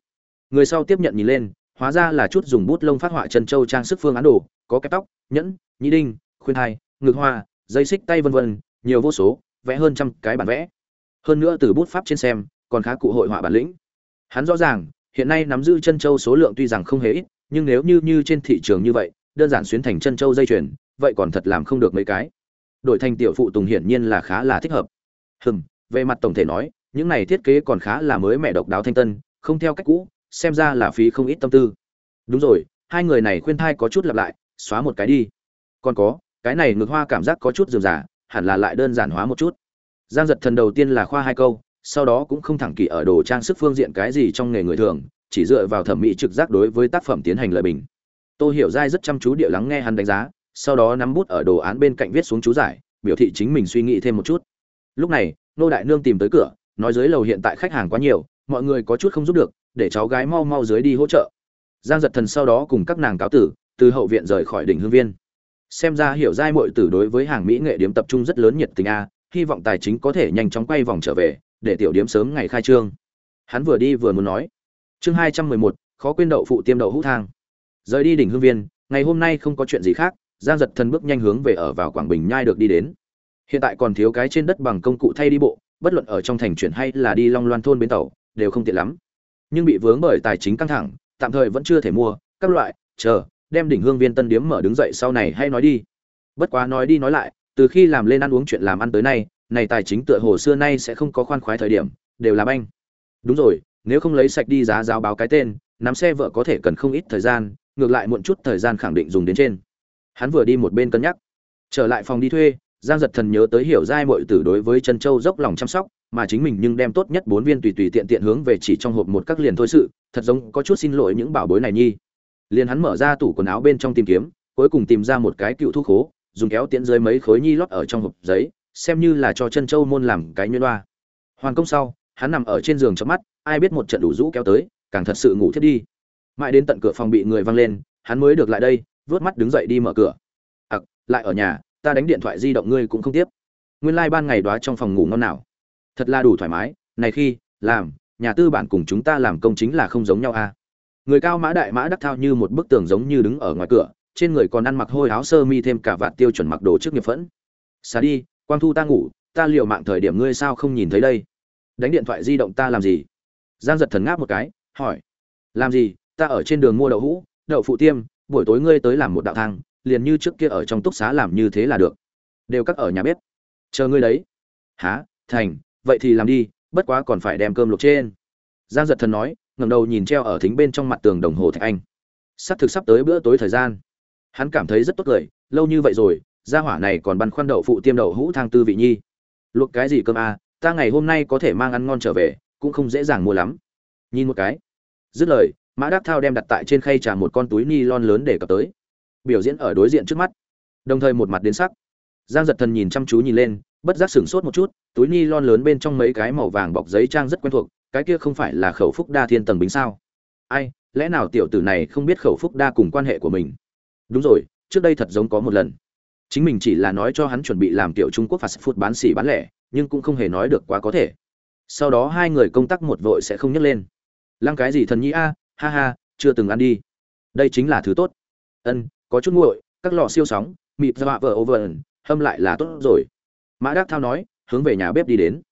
Người sau tiếp nhận nhìn lên, hóa ra là chút dùng bút lông phát họa chân châu trang sức phương án đồ, có kép tóc, nhẫn, nhĩ đinh, khuyên thai ngực hoa, dây xích tay vân vân, nhiều vô số, vẽ hơn trăm cái bản vẽ. Hơn nữa từ bút pháp trên xem, còn khá cụ hội họa bản lĩnh. Hắn rõ ràng, hiện nay nắm giữ chân châu số lượng tuy rằng không hề ít, nhưng nếu như như trên thị trường như vậy, đơn giản xuyến thành chân châu dây chuyền, vậy còn thật làm không được mấy cái. Đổi thành tiểu phụ tùng hiển nhiên là khá là thích hợp. Hừm, về mặt tổng thể nói, những này thiết kế còn khá là mới mẻ độc đáo thanh tân, không theo cách cũ, xem ra là phí không ít tâm tư. Đúng rồi, hai người này khuyên thai có chút lặp lại, xóa một cái đi. Còn có cái này ngược hoa cảm giác có chút dườm giả hẳn là lại đơn giản hóa một chút. Giang giật thần đầu tiên là khoa hai câu, sau đó cũng không thẳng kỳ ở đồ trang sức phương diện cái gì trong nghề người thường, chỉ dựa vào thẩm mỹ trực giác đối với tác phẩm tiến hành lời bình. Tôi hiểu dai rất chăm chú địa lắng nghe hắn đánh giá, sau đó nắm bút ở đồ án bên cạnh viết xuống chú giải, biểu thị chính mình suy nghĩ thêm một chút. Lúc này, nô đại nương tìm tới cửa, nói dưới lầu hiện tại khách hàng quá nhiều, mọi người có chút không giúp được, để cháu gái mau mau dưới đi hỗ trợ. Giang giật thần sau đó cùng các nàng cáo tử, từ hậu viện rời khỏi đỉnh hương viên xem ra hiểu giai mội tử đối với hàng mỹ nghệ điếm tập trung rất lớn nhiệt tình a, hy vọng tài chính có thể nhanh chóng quay vòng trở về, để tiểu điếm sớm ngày khai trương. Hắn vừa đi vừa muốn nói. Chương hai trăm mười một, khó quên đậu phụ tiêm đậu hũ thang. Rời đi đỉnh hương viên, ngày hôm nay không có chuyện gì khác, giang giật thần bước nhanh hướng về ở vào quảng bình nhai được đi đến. Hiện tại còn thiếu cái trên đất bằng công cụ thay đi bộ, bất luận ở trong thành chuyển hay là đi long loan thôn bến tàu, đều không tiện lắm. Nhưng bị vướng bởi tài chính căng thẳng, tạm thời vẫn chưa thể mua, các loại, chờ đem đỉnh hương viên tân điếm mở đứng dậy sau này hay nói đi. Bất quá nói đi nói lại, từ khi làm lên ăn uống chuyện làm ăn tới nay, này tài chính tựa hồ xưa nay sẽ không có khoan khoái thời điểm, đều làm anh đúng rồi, nếu không lấy sạch đi giá giáo báo cái tên, nắm xe vợ có thể cần không ít thời gian, ngược lại muộn chút thời gian khẳng định dùng đến trên. Hắn vừa đi một bên cân nhắc. Trở lại phòng đi thuê, giang giật thần nhớ tới hiểu giai mội tử đối với chân châu dốc lòng chăm sóc, mà chính mình nhưng đem tốt nhất bốn viên tùy tùy tiện tiện hướng về chỉ trong hộp một các liền thôi sự, thật giống có chút xin lỗi những bảo bối này nhi liền hắn mở ra tủ quần áo bên trong tìm kiếm, cuối cùng tìm ra một cái cựu thuốc khố, dùng kéo tiễn dưới mấy khối nhi lót ở trong hộp giấy, xem như là cho chân châu môn làm cái nhuyễn đoa. Hoàn công sau, hắn nằm ở trên giường chớp mắt, ai biết một trận đủ rũ kéo tới, càng thật sự ngủ thiết đi. Mãi đến tận cửa phòng bị người văng lên, hắn mới được lại đây vớt mắt đứng dậy đi mở cửa. Ặc, lại ở nhà, ta đánh điện thoại di động ngươi cũng không tiếp. Nguyên lai、like、ban ngày đó trong phòng ngủ ngon nào. Thật là đủ thoải mái, này khi, làm, nhà tư bản cùng chúng ta làm công chính là không giống nhau a. à? Người cao mã đại mã đắc thao như một bức tường giống như đứng ở ngoài cửa, trên người còn ăn mặc hôi áo sơ mi thêm cả vạt tiêu chuẩn mặc đồ trước nghiệp phẫn. Xà đi, quang thu ta ngủ, ta liệu mạng thời điểm ngươi sao không nhìn thấy đây? Đánh điện thoại di động ta làm gì? Giang giật thần ngáp một cái, hỏi. Làm gì? Ta ở trên đường mua đậu hũ, đậu phụ tiêm, buổi tối ngươi tới làm một đạo thang, liền như trước kia ở trong túc xá làm như thế là được. Đều cắt ở nhà bếp. Chờ ngươi đấy. Há thành, vậy thì làm đi, bất quá còn phải đem cơm luộc trên. Giang giật thần nói ngẩng đầu nhìn treo ở thính bên trong mặt tường đồng hồ thạch anh. Sắp thực sắp tới bữa tối thời gian. Hắn cảm thấy rất tốt cười lâu như vậy rồi gia hỏa này còn băn khoăn đậu phụ tiêm đậu hũ thang tư vị nhi. Luộc cái gì cơm à, ta ngày hôm nay có thể mang ăn ngon trở về cũng không dễ dàng mua lắm. Nhìn một cái. Dứt lời mã đắc thao đem đặt tại trên khay trà một con túi ni lon lớn để cập tới. Biểu diễn ở đối diện trước mắt. Đồng thời một mặt đến sắc. Giang giật thần nhìn chăm chú nhìn lên bất giác sửng sốt một chút túi ni lon lớn bên trong mấy cái màu vàng bọc giấy trang rất quen thuộc cái kia không phải là khẩu phúc đa thiên tầng bính sao? Ai, lẽ nào tiểu tử này không biết khẩu phúc đa cùng quan hệ của mình? Đúng rồi, trước đây thật giống có một lần. Chính mình chỉ là nói cho hắn chuẩn bị làm tiểu trung quốc fast food bán xỉ bán lẻ, nhưng cũng không hề nói được quá có thể. Sau đó hai người công tác một vội sẽ không nhấc lên. Lăng cái gì thần nhi a, ha ha, chưa từng ăn đi. Đây chính là thứ tốt. Ân, có chút nguội, các lò siêu sóng mịp dọa vợ oven hâm lại là tốt rồi. Mã đắc thao nói, hướng về nhà bếp đi đến.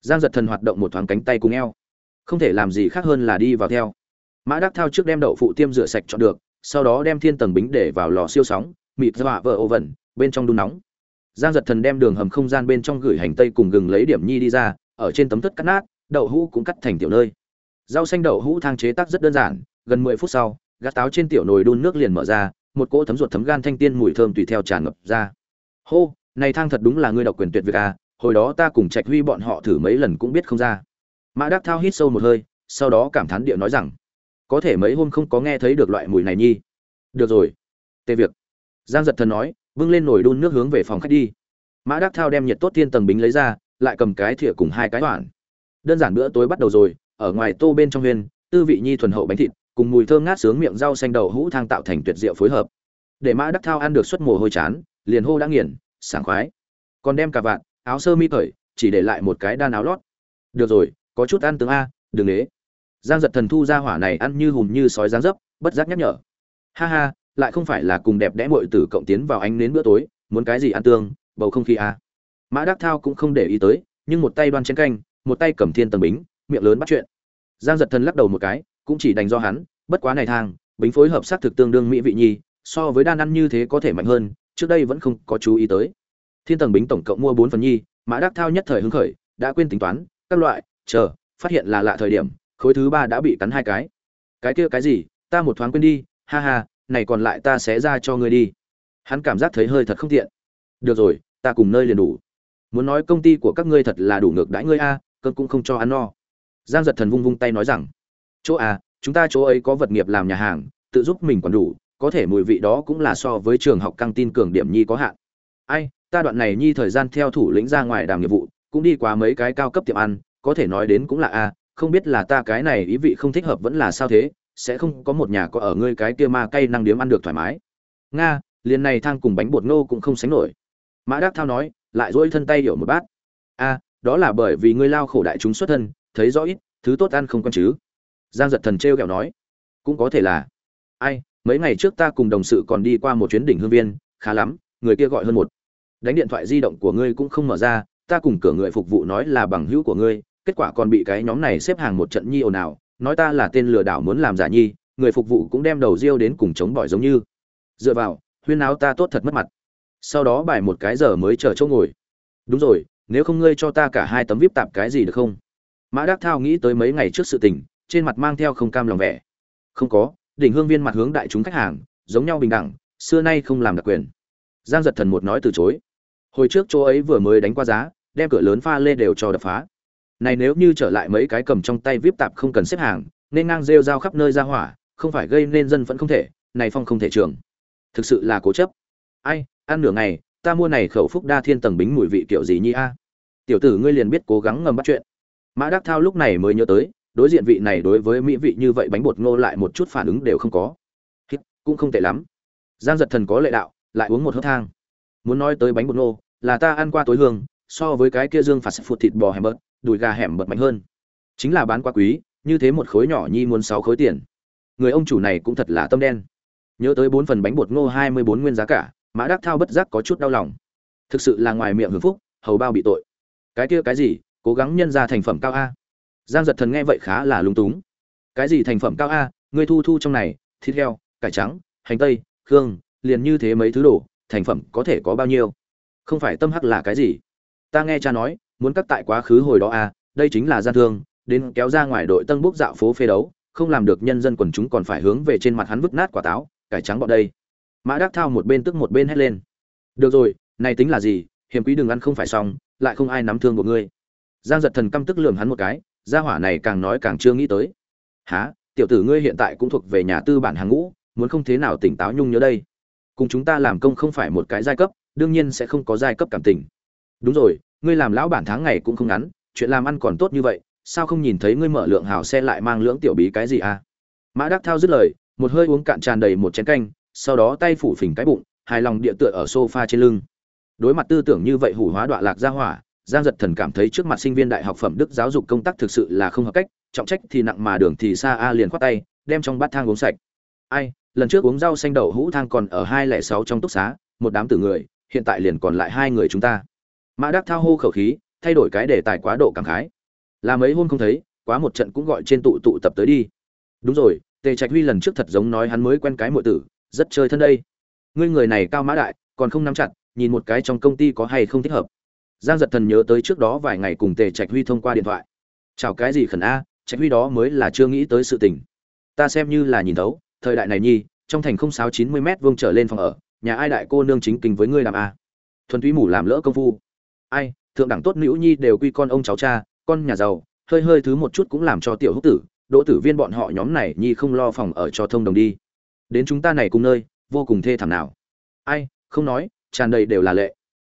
Giang giật thần hoạt động một thoáng cánh tay cùng eo không thể làm gì khác hơn là đi vào theo. Mã đắc thao trước đem đậu phụ tiêm rửa sạch chọn được, sau đó đem thiên tầng bính để vào lò siêu sóng, mịt dọa vợ oven bên trong đun nóng. Giang giật thần đem đường hầm không gian bên trong gửi hành tây cùng gừng lấy điểm nhi đi ra, ở trên tấm thất cắt nát, đậu hũ cũng cắt thành tiểu nơi. Rau xanh đậu hũ thang chế tác rất đơn giản, gần mười phút sau, gác táo trên tiểu nồi đun nước liền mở ra, một cỗ thấm ruột thấm gan thanh tiên mùi thơm tùy theo tràn ngập ra. Hô, này thang thật đúng là ngươi độc quyền tuyệt việc à hồi đó ta cùng trạch huy bọn họ thử mấy lần cũng biết không ra mã đắc thao hít sâu một hơi, sau đó cảm thán địa nói rằng, có thể mấy hôm không có nghe thấy được loại mùi này nhi. Được rồi. Tê việc. Giang giật thần nói vâng lên nồi đun nước hướng về phòng khách đi. Mã đắc thao đem nhiệt tốt tiên tầng bính lấy ra, lại cầm cái thìa cùng hai cái đoạn. Đơn giản bữa tối bắt đầu rồi, ở ngoài tô bên trong huyên tư vị nhi thuần hậu bánh thịt, cùng mùi thơm ngát sướng miệng rau xanh đậu hũ thang tạo thành tuyệt diệu phối hợp. Để mã đắc thao ăn được suất mồ hôi chán, liền hô đã nghiền, sảng khoái. Còn đem cả vạn áo sơ mi cởi, chỉ để lại một cái đan áo lót. Được rồi có chút ăn tướng a, đừng ế. Giang giật thần thu ra hỏa này ăn như hùm như sói dáng dấp, bất giác nhắc nhở. Ha ha, lại không phải là cùng đẹp đẽ mội tử cộng tiến vào ánh đến bữa tối, muốn cái gì ăn tương, bầu không khí a. Mã đắc thao cũng không để ý tới, nhưng một tay đoan chén canh, một tay cầm thiên tầm bính, miệng lớn bắt chuyện. Giang giật thần lắc đầu một cái, cũng chỉ đành do hắn, bất quá này thang, bính phối hợp xác thực tương đương mỹ vị nhi so với đan ăn như thế có thể mạnh hơn, trước đây vẫn không có chú ý tới. Thiên tầng bính tổng cộng mua bốn phần nhi mã đắc thao nhất thời hứng khởi, đã quên tính toán, các loại chờ, phát hiện là lạ thời điểm, khối thứ ba đã bị cắn hai cái. Cái kia cái gì? Ta một thoáng quên đi. Ha ha, này còn lại ta sẽ ra cho ngươi đi. Hắn cảm giác thấy hơi thật không tiện. Được rồi, ta cùng nơi liền đủ. Muốn nói công ty của các ngươi thật là đủ ngược đãi ngươi a, cơn cũng không cho ăn no. Giang giật thần vung vung tay nói rằng, chỗ à chúng ta chỗ ấy có vật nghiệp làm nhà hàng, tự giúp mình còn đủ, có thể mùi vị đó cũng là so với trường học căng tin cường điểm nhi có hạn. Ai, ta đoạn này nhi thời gian theo thủ lĩnh ra ngoài đàm nghiệp vụ, cũng đi qua mấy cái cao cấp tiệm ăn có thể nói đến cũng là a không biết là ta cái này ý vị không thích hợp vẫn là sao thế, sẽ không có một nhà có ở ngươi cái kia ma cay năng điếm ăn được thoải mái. Nga, liền này thang cùng bánh bột ngô cũng không sánh nổi. Mã đắc thao nói, lại dỗi thân tay hiểu một bát. A đó là bởi vì ngươi lao khổ đại chúng xuất thân, thấy rõ ít, thứ tốt ăn không con chứ. Giang giật thần trêu kẹo nói, cũng có thể là. Ai, mấy ngày trước ta cùng đồng sự còn đi qua một chuyến đỉnh hương viên, khá lắm, người kia gọi hơn một. Đánh điện thoại di động của ngươi cũng không mở ra, ta cùng cửa người phục vụ nói là bằng hữu của ngươi kết quả còn bị cái nhóm này xếp hàng một trận nhi ồn ào, nói ta là tên lừa đảo muốn làm giả nhi, người phục vụ cũng đem đầu riêu đến cùng chống bỏi giống như. Dựa vào, huyên áo ta tốt thật mất mặt. Sau đó bài một cái giờ mới chờ chỗ ngồi. Đúng rồi, nếu không ngươi cho ta cả hai tấm vip tạp cái gì được không? Mã đắc thao nghĩ tới mấy ngày trước sự tình, trên mặt mang theo không cam lòng vẻ. Không có, đỉnh hương viên mặt hướng đại chúng khách hàng, giống nhau bình đẳng, xưa nay không làm đặc quyền. Giang giật thần một nói từ chối. Hồi trước chỗ ấy vừa mới đánh qua giá, đem cửa lớn pha lê đều cho đập phá này nếu như trở lại mấy cái cầm trong tay vip tạp không cần xếp hàng nên ngang rêu rao khắp nơi ra hỏa không phải gây nên dân vẫn không thể này phong không thể trường. Thực sự là cố chấp. Ai ăn nửa ngày ta mua này khẩu phúc đa thiên tầng bính mùi vị kiểu gì nhi a? Tiểu tử ngươi liền biết cố gắng ngầm bắt chuyện. Mã đắc thao lúc này mới nhớ tới đối diện vị này đối với mỹ vị như vậy bánh bột ngô lại một chút phản ứng đều không có. Hít, cũng không tệ lắm. Giang giật thần có lệ đạo lại uống một hớp thang. Muốn nói tới bánh bột ngô là ta ăn qua tối hương so với cái kia dương phạt phụt thịt bò hay bớt đùi gà hẻm bật mạnh hơn. Chính là bán quá quý, như thế một khối nhỏ nhi muốn sáu khối tiền. Người ông chủ này cũng thật là tâm đen. Nhớ tới bốn phần bánh bột ngô hai mươi bốn nguyên giá cả, mã đắc thao bất giác có chút đau lòng. Thực sự là ngoài miệng hưởng phúc, hầu bao bị tội. Cái kia cái gì, cố gắng nhân ra thành phẩm cao a. Giang giật thần nghe vậy khá là lung túng. Cái gì thành phẩm cao a, ngươi thu thu trong này, thịt heo, cải trắng, hành tây, khương, liền như thế mấy thứ đồ, thành phẩm có thể có bao nhiêu? Không phải tâm hắc là cái gì? Ta nghe cha nói muốn cắt tại quá khứ hồi đó à? đây chính là gian thương, đến kéo ra ngoài đội tân bốc dạo phố phê đấu, không làm được nhân dân quần chúng còn phải hướng về trên mặt hắn vứt nát quả táo, cải trắng bọn đây. Mã đắc thao một bên tức một bên hét lên. Được rồi, này tính là gì, hiểm quý đừng ăn không phải xong, lại không ai nắm thương của ngươi. Giang giật thần căm tức lườm hắn một cái, gia hỏa này càng nói càng chưa nghĩ tới. Há tiểu tử ngươi hiện tại cũng thuộc về nhà tư bản hàng ngũ, muốn không thế nào tỉnh táo nhung nhớ đây. Cùng chúng ta làm công không phải một cái giai cấp, đương nhiên sẽ không có giai cấp cảm tình. Đúng rồi ngươi làm lão bản tháng ngày cũng không ngắn, chuyện làm ăn còn tốt như vậy, sao không nhìn thấy ngươi mở lượng hào xe lại mang lưỡng tiểu bí cái gì à? Mã đắc thao dứt lời, một hơi uống cạn tràn đầy một chén canh, sau đó tay phủ phình cái bụng, hài lòng địa tựa ở sofa trên lưng. Đối mặt tư tưởng như vậy hủ hóa đọa lạc ra hỏa, giang giật thần cảm thấy trước mặt sinh viên đại học phẩm đức giáo dục công tác thực sự là không hợp cách, trọng trách thì nặng mà đường thì xa a liền khoát tay, đem trong bát thang uống sạch. Ai, lần trước uống rau xanh đậu hũ thang còn ở hai lẻ sáu trong túc xá, một đám tử người, hiện tại liền còn lại hai người chúng ta mã đắc thao hô khẩu khí, thay đổi cái đề tài quá độ cảm khái. Là mấy hôm không thấy, quá một trận cũng gọi trên tụ tụ tập tới đi. Đúng rồi, tề trạch huy lần trước thật giống nói hắn mới quen cái muội tử, rất chơi thân đây. Ngươi người này cao mã đại, còn không nắm chặt, nhìn một cái trong công ty có hay không thích hợp. Giang giật thần nhớ tới trước đó vài ngày cùng tề trạch huy thông qua điện thoại. Chào cái gì khẩn a, trạch huy đó mới là chưa nghĩ tới sự tình. Ta xem như là nhìn thấu, thời đại này nhi, trong thành không sáu chín mươi m vuông trở lên phòng ở, nhà ai đại cô nương chính kinh với ngươi làm a? Thuần túy mủ làm lỡ công phu ai, thượng đẳng tốt nữ nhi đều quy con ông cháu cha, con nhà giàu, hơi hơi thứ một chút cũng làm cho tiểu húc tử, đỗ tử viên bọn họ nhóm này nhi không lo phòng ở cho thông đồng đi. Đến chúng ta này cùng nơi, vô cùng thê thảm nào. Ai, không nói, tràn đầy đều là lệ.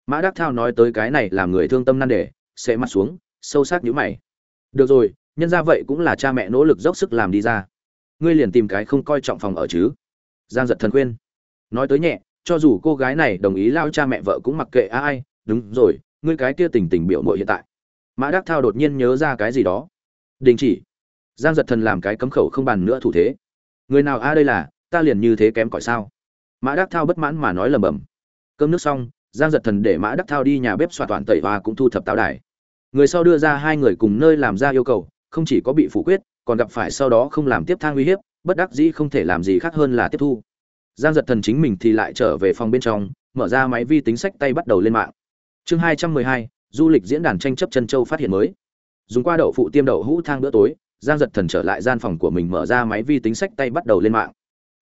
Mã đắc thao nói tới cái này làm người thương tâm nan đề, sẽ mặt xuống, sâu sắc nhíu mày. Được rồi, nhân ra vậy cũng là cha mẹ nỗ lực dốc sức làm đi ra. Ngươi liền tìm cái không coi trọng phòng ở chứ. Giang giật thần khuyên. Nói tới nhẹ, cho dù cô gái này đồng ý lao cha mẹ vợ cũng mặc kệ ai, đúng rồi ngươi cái kia tình tình biểu mội hiện tại. Mã đắc thao đột nhiên nhớ ra cái gì đó. Đình chỉ. Giang giật thần làm cái cấm khẩu không bàn nữa thủ thế. Người nào a à đây là, ta liền như thế kém cỏi sao? Mã đắc thao bất mãn mà nói lầm bầm. Cơm nước xong, giang giật thần để mã đắc thao đi nhà bếp xoa toàn tẩy hoa cũng thu thập táo đài. Người sau đưa ra hai người cùng nơi làm ra yêu cầu, không chỉ có bị phủ quyết, còn gặp phải sau đó không làm tiếp thang uy hiếp, bất đắc dĩ không thể làm gì khác hơn là tiếp thu. Giang giật thần chính mình thì lại trở về phòng bên trong, mở ra máy vi tính sách tay bắt đầu lên mạng chương hai trăm mười hai, du lịch diễn đàn tranh chấp chân châu phát hiện mới. Dùng qua đậu phụ tiêm đậu hũ thang bữa tối, giang giật thần trở lại gian phòng của mình mở ra máy vi tính sách tay bắt đầu lên mạng.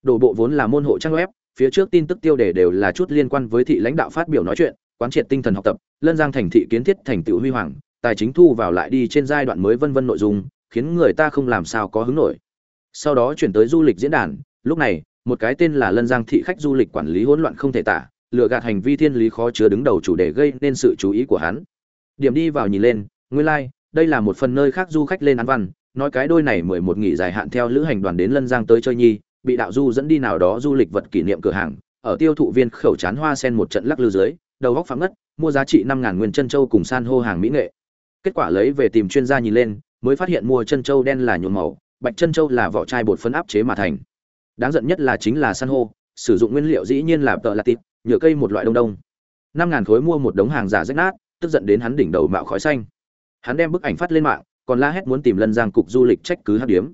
Đổ bộ vốn là môn hộ trang web, phía trước tin tức tiêu đề đều là chút liên quan với thị lãnh đạo phát biểu nói chuyện, quán triệt tinh thần học tập, lân giang thành thị kiến thiết thành tựu huy hoàng, tài chính thu vào lại đi trên giai đoạn mới vân vân nội dung, khiến người ta không làm sao có hứng nổi. Sau đó chuyển tới du lịch diễn đàn, lúc này, một cái tên là lân giang thị khách du lịch quản lý hỗn loạn không thể tả lựa gạt hành vi thiên lý khó chứa đứng đầu chủ đề gây nên sự chú ý của hắn. Điểm đi vào nhìn lên nguyên lai、like, đây là một phần nơi khác du khách lên ăn văn nói cái đôi này mười một nghỉ dài hạn theo lữ hành đoàn đến lân giang tới chơi nhi bị đạo du dẫn đi nào đó du lịch vật kỷ niệm cửa hàng ở tiêu thụ viên khẩu chán hoa sen một trận lắc lư dưới đầu góc phạm ngất mua giá trị năm ngàn nguyên chân châu cùng san hô hàng mỹ nghệ. Kết quả lấy về tìm chuyên gia nhìn lên mới phát hiện mua chân châu đen là nhuộm màu bạch chân châu là vỏ chai bột phấn áp chế mà thành. Đáng giận nhất là chính là san hô sử dụng nguyên liệu dĩ nhiên là tợ là tịt nhựa cây một loại đông đông. Năm ngàn khối mua một đống hàng giả rách nát, tức giận đến hắn đỉnh đầu mạo khói xanh. Hắn đem bức ảnh phát lên mạng, còn la hét muốn tìm lân giang cục du lịch trách cứ hát điếm.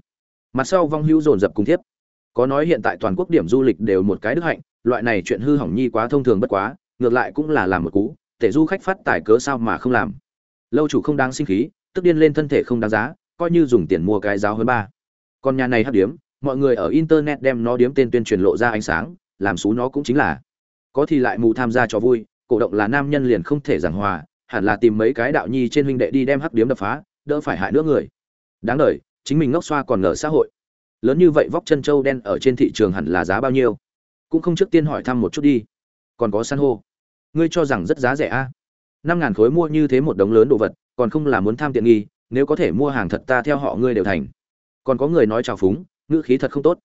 Mặt sau vong hữu dồn dập cùng tiếp. Có nói hiện tại toàn quốc điểm du lịch đều một cái đức hạnh, loại này chuyện hư hỏng nhi quá thông thường bất quá, ngược lại cũng là làm một cú, tể du khách phát tài cớ sao mà không làm. Lâu chủ không đáng sinh khí, tức điên lên thân thể không đáng giá, coi như dùng tiền mua cái giáo hơn ba. Còn nhà này hấp điếm, mọi người ở internet đem nó điếm tên tuyên truyền lộ ra ánh sáng, làm xú nó cũng chính là có thì lại mù tham gia cho vui, cổ động là nam nhân liền không thể giảng hòa, hẳn là tìm mấy cái đạo nhi trên huynh đệ đi đem hắc điếm đập phá, đỡ phải hại nữa người. Đáng đời, chính mình ngốc xoa còn ngờ xã hội. Lớn như vậy vóc chân trâu đen ở trên thị trường hẳn là giá bao nhiêu? Cũng không trước tiên hỏi thăm một chút đi. Còn có san hô. Ngươi cho rằng rất giá rẻ a? À? năm ngàn khối mua như thế một đống lớn đồ vật, còn không là muốn tham tiện nghi, nếu có thể mua hàng thật ta theo họ ngươi đều thành. Còn có người nói trào phúng, ngữ khí thật không tốt.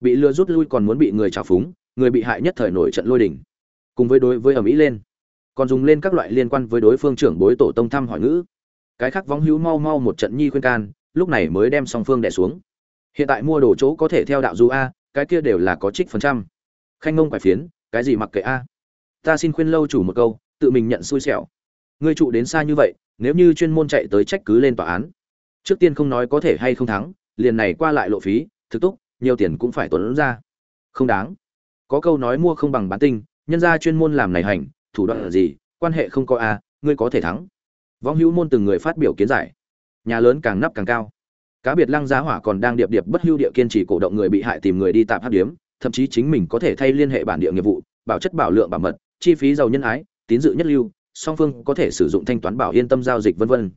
Bị lừa rút lui còn muốn bị người trào phúng, người bị hại nhất thời nổi trận lôi đỉnh cùng với đối với ở mỹ lên. Còn dùng lên các loại liên quan với đối phương trưởng bối tổ tông thăm hỏi ngữ. Cái khác vóng hữu mau mau một trận nhi khuyên can, lúc này mới đem song phương đẻ xuống. Hiện tại mua đồ chỗ có thể theo đạo du a, cái kia đều là có trích phần trăm. Khanh ngông phải phiến, cái gì mặc kệ a? Ta xin khuyên lâu chủ một câu, tự mình nhận xui xẻo. Ngươi trụ đến xa như vậy, nếu như chuyên môn chạy tới trách cứ lên tòa án, trước tiên không nói có thể hay không thắng, liền này qua lại lộ phí, thực túc, nhiều tiền cũng phải tuấn ra. Không đáng. Có câu nói mua không bằng bán tinh nhân gia chuyên môn làm này hành, thủ đoạn là gì, quan hệ không có a, ngươi có thể thắng. Vong hữu môn từng người phát biểu kiến giải. Nhà lớn càng nắp càng cao. Cá biệt lăng giá hỏa còn đang điệp điệp bất hưu địa kiên trì cổ động người bị hại tìm người đi tạm hát điếm, thậm chí chính mình có thể thay liên hệ bản địa nghiệp vụ, bảo chất bảo lượng bảo mật, chi phí giàu nhân ái, tín dự nhất lưu, song phương có thể sử dụng thanh toán bảo yên tâm giao dịch vân vân.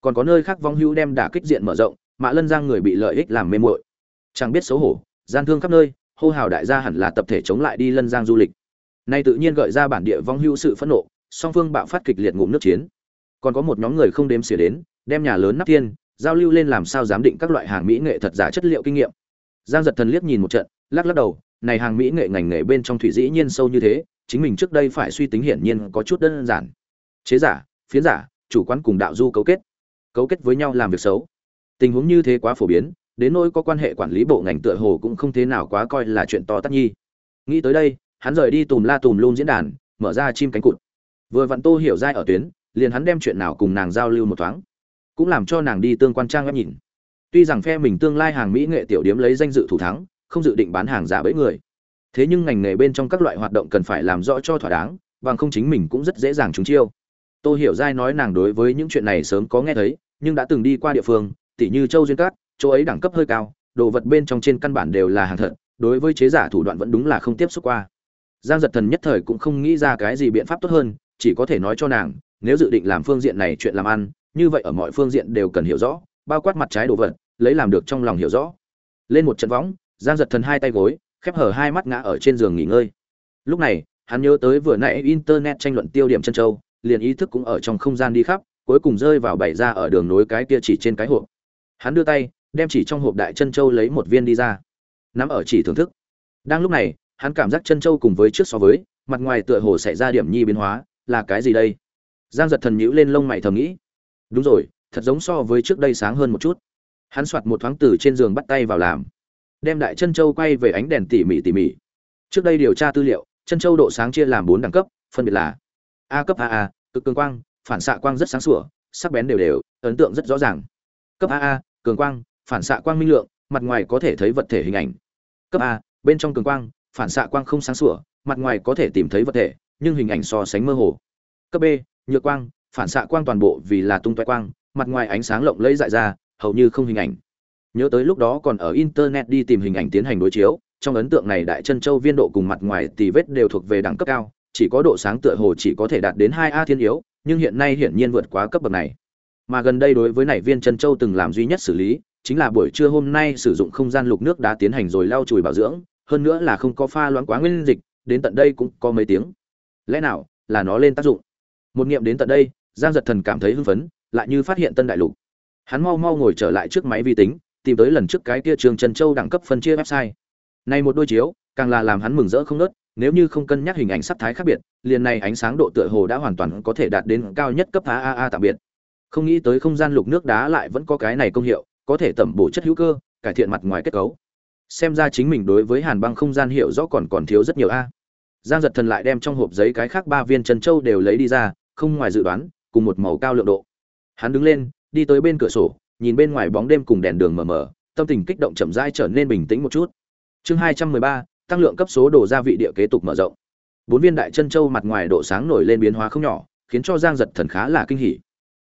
Còn có nơi khác vong hữu đem đả kích diện mở rộng, mạ lân giang người bị lợi ích làm mê muội. Chẳng biết xấu hổ, gian thương khắp nơi, hô hào đại gia hẳn là tập thể chống lại đi lân giang du lịch nay tự nhiên gợi ra bản địa vong hưu sự phẫn nộ, song phương bạo phát kịch liệt ngụm nước chiến. Còn có một nhóm người không đếm xỉa đến, đem nhà lớn nắp thiên, giao lưu lên làm sao giám định các loại hàng mỹ nghệ thật giả chất liệu kinh nghiệm. Giang giật thần liếc nhìn một trận, lắc lắc đầu, này hàng mỹ nghệ ngành nghề bên trong thủy dĩ nhiên sâu như thế, chính mình trước đây phải suy tính hiển nhiên có chút đơn giản. Chế giả, phiến giả, chủ quán cùng đạo du cấu kết. Cấu kết với nhau làm việc xấu. Tình huống như thế quá phổ biến, đến nỗi có quan hệ quản lý bộ ngành tựa hồ cũng không thế nào quá coi là chuyện to tát nhi. Nghĩ tới đây hắn rời đi tùm la tùm luôn diễn đàn, mở ra chim cánh cụt. Vừa vặn tô hiểu dai ở tuyến, liền hắn đem chuyện nào cùng nàng giao lưu một thoáng, cũng làm cho nàng đi tương quan trang web nhìn. Tuy rằng phe mình tương lai hàng mỹ nghệ tiểu điếm lấy danh dự thủ thắng, không dự định bán hàng giả bẫy người, thế nhưng ngành nghề bên trong các loại hoạt động cần phải làm rõ cho thỏa đáng, bằng không chính mình cũng rất dễ dàng trúng chiêu. Tô hiểu dai nói nàng đối với những chuyện này sớm có nghe thấy, nhưng đã từng đi qua địa phương, tỉ như châu duyên cát, chỗ ấy đẳng cấp hơi cao, đồ vật bên trong trên căn bản đều là hàng thật, đối với chế giả thủ đoạn vẫn đúng là không tiếp xúc qua giang giật thần nhất thời cũng không nghĩ ra cái gì biện pháp tốt hơn, chỉ có thể nói cho nàng, nếu dự định làm phương diện này chuyện làm ăn, như vậy ở mọi phương diện đều cần hiểu rõ, bao quát mặt trái đồ vật, lấy làm được trong lòng hiểu rõ. Lên một trận võng, giang giật thần hai tay gối, khép hở hai mắt ngã ở trên giường nghỉ ngơi. Lúc này, hắn nhớ tới vừa nãy internet tranh luận tiêu điểm chân châu, liền ý thức cũng ở trong không gian đi khắp, cuối cùng rơi vào bày ra ở đường nối cái kia chỉ trên cái hộp. Hắn đưa tay, đem chỉ trong hộp đại chân châu lấy một viên đi ra. Nắm ở chỉ thưởng thức. Đang lúc này hắn cảm giác chân châu cùng với trước so với, mặt ngoài tựa hồ xảy ra điểm nhi biến hóa, là cái gì đây? Giang giật thần nhíu lên lông mày thầm nghĩ. Đúng rồi, thật giống so với trước đây sáng hơn một chút. Hắn soạt một thoáng từ trên giường bắt tay vào làm. Đem đại chân châu quay về ánh đèn tỉ mỉ tỉ mỉ. Trước đây điều tra tư liệu, chân châu độ sáng chia làm bốn đẳng cấp, phân biệt là a cấp aa cực cường quang, phản xạ quang rất sáng sủa, sắc bén đều đều, ấn tượng rất rõ ràng. Cấp aa cường quang, phản xạ quang minh lượng, mặt ngoài có thể thấy vật thể hình ảnh. Cấp a, bên trong cường quang phản xạ quang không sáng sủa, mặt ngoài có thể tìm thấy vật thể, nhưng hình ảnh so sánh mơ hồ. Cấp b, nhược quang, phản xạ quang toàn bộ vì là tung tóe quang, mặt ngoài ánh sáng lộng lẫy dại ra, hầu như không hình ảnh. Nhớ tới lúc đó còn ở internet đi tìm hình ảnh tiến hành đối chiếu, trong ấn tượng này đại chân châu viên độ cùng mặt ngoài tì vết đều thuộc về đẳng cấp cao, chỉ có độ sáng tựa hồ chỉ có thể đạt đến 2A thiên yếu, nhưng hiện nay hiển nhiên vượt quá cấp bậc này. Mà gần đây đối với này viên chân châu từng làm duy nhất xử lý, chính là buổi trưa hôm nay sử dụng không gian lục nước đã tiến hành rồi lau chùi bảo dưỡng hơn nữa là không có pha loãng quá nguyên dịch, đến tận đây cũng có mấy tiếng. Lẽ nào là nó lên tác dụng? Một nghiệm đến tận đây, giang giật thần cảm thấy hưng phấn, lại như phát hiện tân đại lục. Hắn mau mau ngồi trở lại trước máy vi tính, tìm tới lần trước cái kia trường trần châu đẳng cấp phân chia website. Này một đôi chiếu, càng là làm hắn mừng rỡ không nớt, nếu như không cân nhắc hình ảnh sắc thái khác biệt, liền này ánh sáng độ tựa hồ đã hoàn toàn có thể đạt đến cao nhất cấp AAA tạm biệt. Không nghĩ tới không gian lục nước đá lại vẫn có cái này công hiệu, có thể tẩm bổ chất hữu cơ, cải thiện mặt ngoài kết cấu xem ra chính mình đối với hàn băng không gian hiệu rõ còn còn thiếu rất nhiều a. Giang giật thần lại đem trong hộp giấy cái khác ba viên chân châu đều lấy đi ra, không ngoài dự đoán, cùng một màu cao lượng độ. Hắn đứng lên, đi tới bên cửa sổ, nhìn bên ngoài bóng đêm cùng đèn đường mờ mờ, tâm tình kích động chậm rãi trở nên bình tĩnh một chút. Chương hai trăm mười ba, tăng lượng cấp số đồ gia vị địa kế tục mở rộng. Bốn viên đại chân châu mặt ngoài độ sáng nổi lên biến hóa không nhỏ, khiến cho giang giật thần khá là kinh hỉ.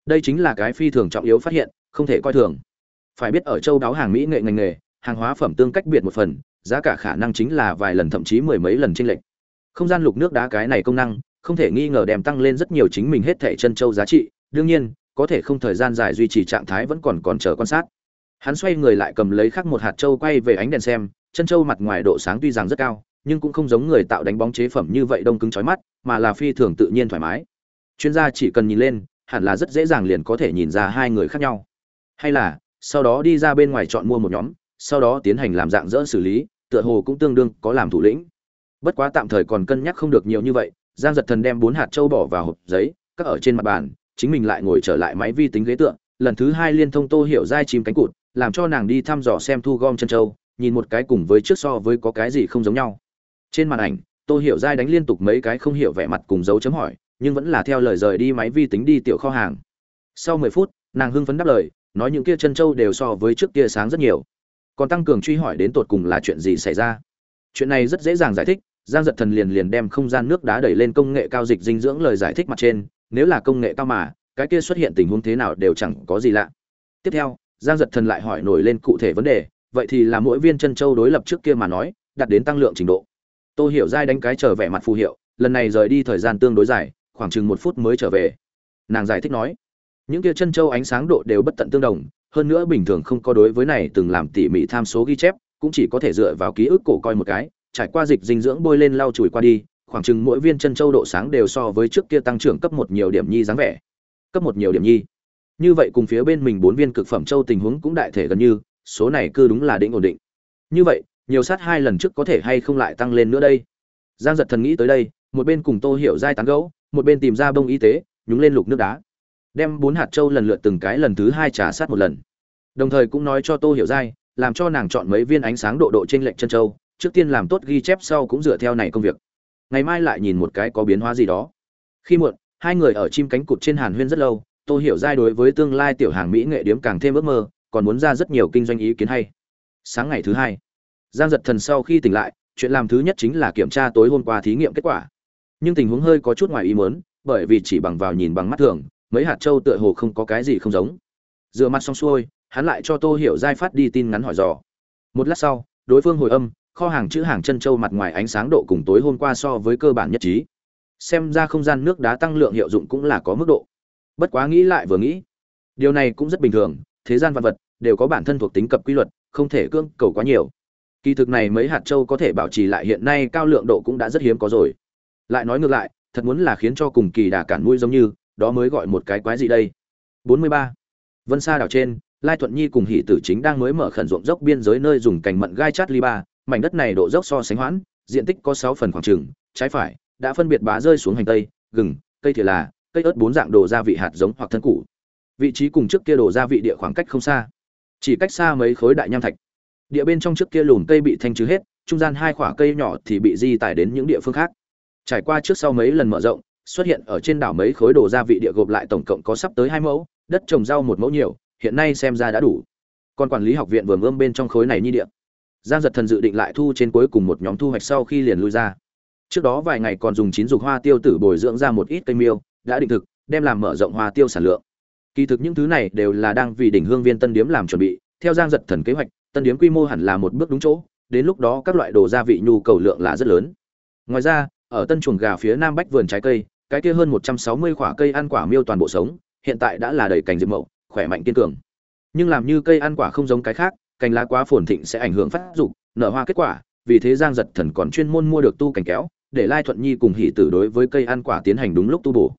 Đây chính là cái phi thường trọng yếu phát hiện, không thể coi thường. Phải biết ở châu đáo hàng mỹ nghệ ngành nghề hàng hóa phẩm tương cách biệt một phần, giá cả khả năng chính là vài lần thậm chí mười mấy lần chênh lệch. Không gian lục nước đá cái này công năng, không thể nghi ngờ đem tăng lên rất nhiều chính mình hết thẻ chân châu giá trị, đương nhiên, có thể không thời gian dài duy trì trạng thái vẫn còn còn chờ quan sát. Hắn xoay người lại cầm lấy khắc một hạt châu quay về ánh đèn xem, chân châu mặt ngoài độ sáng tuy rằng rất cao, nhưng cũng không giống người tạo đánh bóng chế phẩm như vậy đông cứng chói mắt, mà là phi thường tự nhiên thoải mái. Chuyên gia chỉ cần nhìn lên, hẳn là rất dễ dàng liền có thể nhìn ra hai người khác nhau. Hay là, sau đó đi ra bên ngoài chọn mua một nhóm sau đó tiến hành làm dạng dỡ xử lý, tựa hồ cũng tương đương có làm thủ lĩnh. Bất quá tạm thời còn cân nhắc không được nhiều như vậy, giang giật thần đem bốn hạt châu bỏ vào hộp giấy, cắt ở trên mặt bàn, chính mình lại ngồi trở lại máy vi tính ghế tượng lần thứ hai liên thông tô hiểu dai chim cánh cụt, làm cho nàng đi thăm dò xem thu gom chân châu, nhìn một cái cùng với trước so với có cái gì không giống nhau. Trên màn ảnh, tô hiểu dai đánh liên tục mấy cái không hiểu vẻ mặt cùng dấu chấm hỏi, nhưng vẫn là theo lời rời đi máy vi tính đi tiểu kho hàng. Sau mười phút, nàng hưng phấn đáp lời, nói những kia chân châu đều so với trước kia sáng rất nhiều còn tăng cường truy hỏi đến tột cùng là chuyện gì xảy ra. Chuyện này rất dễ dàng giải thích, giang giật thần liền liền đem không gian nước đá đẩy lên công nghệ cao dịch dinh dưỡng lời giải thích mặt trên, nếu là công nghệ cao mà, cái kia xuất hiện tình huống thế nào đều chẳng có gì lạ. Tiếp theo, giang giật thần lại hỏi nổi lên cụ thể vấn đề, vậy thì là mỗi viên chân châu đối lập trước kia mà nói, đạt đến tăng lượng trình độ. Tôi hiểu dai đánh cái trở vẻ mặt phù hiệu, lần này rời đi thời gian tương đối dài, khoảng chừng một phút mới trở về. Nàng giải thích nói, những kia chân châu ánh sáng độ đều bất tận tương đồng hơn nữa bình thường không có đối với này từng làm tỉ mỉ tham số ghi chép, cũng chỉ có thể dựa vào ký ức cổ coi một cái, trải qua dịch dinh dưỡng bôi lên lau chùi qua đi, khoảng chừng mỗi viên chân châu độ sáng đều so với trước kia tăng trưởng cấp một nhiều điểm nhi dáng vẻ. Cấp một nhiều điểm nhi. Như vậy cùng phía bên mình bốn viên cực phẩm châu tình huống cũng đại thể gần như, số này cứ đúng là định ổn định. Như vậy, nhiều sát hai lần trước có thể hay không lại tăng lên nữa đây? Giang giật thần nghĩ tới đây, một bên cùng tô hiểu giai tán gấu một bên tìm ra bông y tế, nhúng lên lục nước đá đem bốn hạt châu lần lượt từng cái lần thứ hai trả sát một lần. Đồng thời cũng nói cho tô hiểu dai, làm cho nàng chọn mấy viên ánh sáng độ độ trên lệnh chân châu trước tiên làm tốt ghi chép sau cũng dựa theo này công việc. Ngày mai lại nhìn một cái có biến hóa gì đó. Khi muộn hai người ở chim cánh cụt trên hàn huyên rất lâu tô hiểu dai đối với tương lai tiểu hàng mỹ nghệ điếm càng thêm ước mơ còn muốn ra rất nhiều kinh doanh ý kiến hay. Sáng ngày thứ hai giang giật thần sau khi tỉnh lại chuyện làm thứ nhất chính là kiểm tra tối hôm qua thí nghiệm kết quả. Nhưng tình huống hơi có chút ngoài ý muốn bởi vì chỉ bằng vào nhìn bằng mắt thường mấy hạt châu tựa hồ không có cái gì không giống. Dựa mặt xong xuôi, hắn lại cho tô hiểu giai phát đi tin ngắn hỏi dò. Một lát sau, đối phương hồi âm, kho hàng chữ hàng chân châu mặt ngoài ánh sáng độ cùng tối hôm qua so với cơ bản nhất trí. Xem ra không gian nước đá tăng lượng hiệu dụng cũng là có mức độ. Bất quá nghĩ lại vừa nghĩ, điều này cũng rất bình thường, thế gian vật vật đều có bản thân thuộc tính cập quy luật, không thể cưỡng cầu quá nhiều. Kỳ thực này mấy hạt châu có thể bảo trì lại hiện nay cao lượng độ cũng đã rất hiếm có rồi. Lại nói ngược lại, thật muốn là khiến cho cùng kỳ đà cản mũi giống như đó mới gọi một cái quái gì đây? 43. vân sa đảo trên, lai thuận nhi cùng hỷ tử chính đang mới mở khẩn ruộng dốc biên giới nơi dùng cành mận gai chát ly ba, mảnh đất này độ dốc so sánh hoãn, diện tích có 6 phần khoảng trừng trái phải, đã phân biệt bá rơi xuống hành tây, gừng, cây thì là, cây ớt bốn dạng đồ gia vị hạt giống hoặc thân củ. Vị trí cùng trước kia đồ gia vị địa khoảng cách không xa. Chỉ cách xa mấy khối đại nham thạch. Địa bên trong trước kia lùn cây bị thanh trừ hết, trung gian hai khoả cây nhỏ thì bị di tải đến những địa phương khác. Trải qua trước sau mấy lần mở rộng xuất hiện ở trên đảo mấy khối đồ gia vị địa gộp lại tổng cộng có sắp tới hai mẫu, đất trồng rau một mẫu nhiều, hiện nay xem ra đã đủ. Còn quản lý học viện vừa ươm bên trong khối này nhi địa. Giang giật thần dự định lại thu trên cuối cùng một nhóm thu hoạch sau khi liền lui ra. Trước đó vài ngày còn dùng chín dục hoa tiêu tử bồi dưỡng ra một ít cây miêu, đã định thực, đem làm mở rộng hoa tiêu sản lượng. Kỳ thực những thứ này đều là đang vì đỉnh hương viên tân điếm làm chuẩn bị, theo giang giật thần kế hoạch, tân điếm quy mô hẳn là một bước đúng chỗ, đến lúc đó các loại đồ gia vị nhu cầu lượng là rất lớn. Ngoài ra, ở tân chuồng gà phía nam bách vườn trái cây cái kia hơn một trăm sáu mươi quả cây ăn quả miêu toàn bộ sống, hiện tại đã là đầy cành diệp mậu, khỏe mạnh kiên cường. Nhưng làm như cây ăn quả không giống cái khác, cành lá quá phồn thịnh sẽ ảnh hưởng phát dục, nở hoa kết quả, vì thế giang giật thần còn chuyên môn mua được tu cành kéo, để lai thuận nhi cùng hỉ tử đối với cây ăn quả tiến hành đúng lúc tu bổ.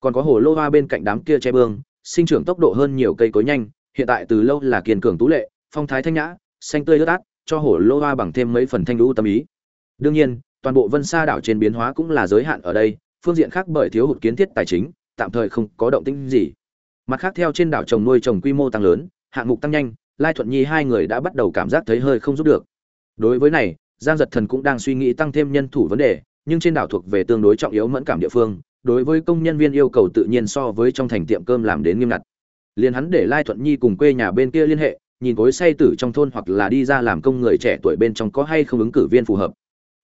Còn có hồ lô hoa bên cạnh đám kia che bương, sinh trưởng tốc độ hơn nhiều cây cối nhanh, hiện tại từ lâu là kiên cường tú lệ, phong thái thanh nhã, xanh tươi lướt át, cho hồ lô hoa bằng thêm mấy phần thanh lũ tâm ý. Đương nhiên, toàn bộ vân sa đảo trên biến hóa cũng là giới hạn ở đây phương diện khác bởi thiếu hụt kiến thiết tài chính, tạm thời không có động tĩnh gì. Mặt khác theo trên đảo trồng nuôi trồng quy mô tăng lớn, hạng mục tăng nhanh, lai thuận nhi hai người đã bắt đầu cảm giác thấy hơi không giúp được. Đối với này, giang giật thần cũng đang suy nghĩ tăng thêm nhân thủ vấn đề, nhưng trên đảo thuộc về tương đối trọng yếu mẫn cảm địa phương, đối với công nhân viên yêu cầu tự nhiên so với trong thành tiệm cơm làm đến nghiêm ngặt. Liền hắn để lai thuận nhi cùng quê nhà bên kia liên hệ, nhìn cối say tử trong thôn hoặc là đi ra làm công người trẻ tuổi bên trong có hay không ứng cử viên phù hợp.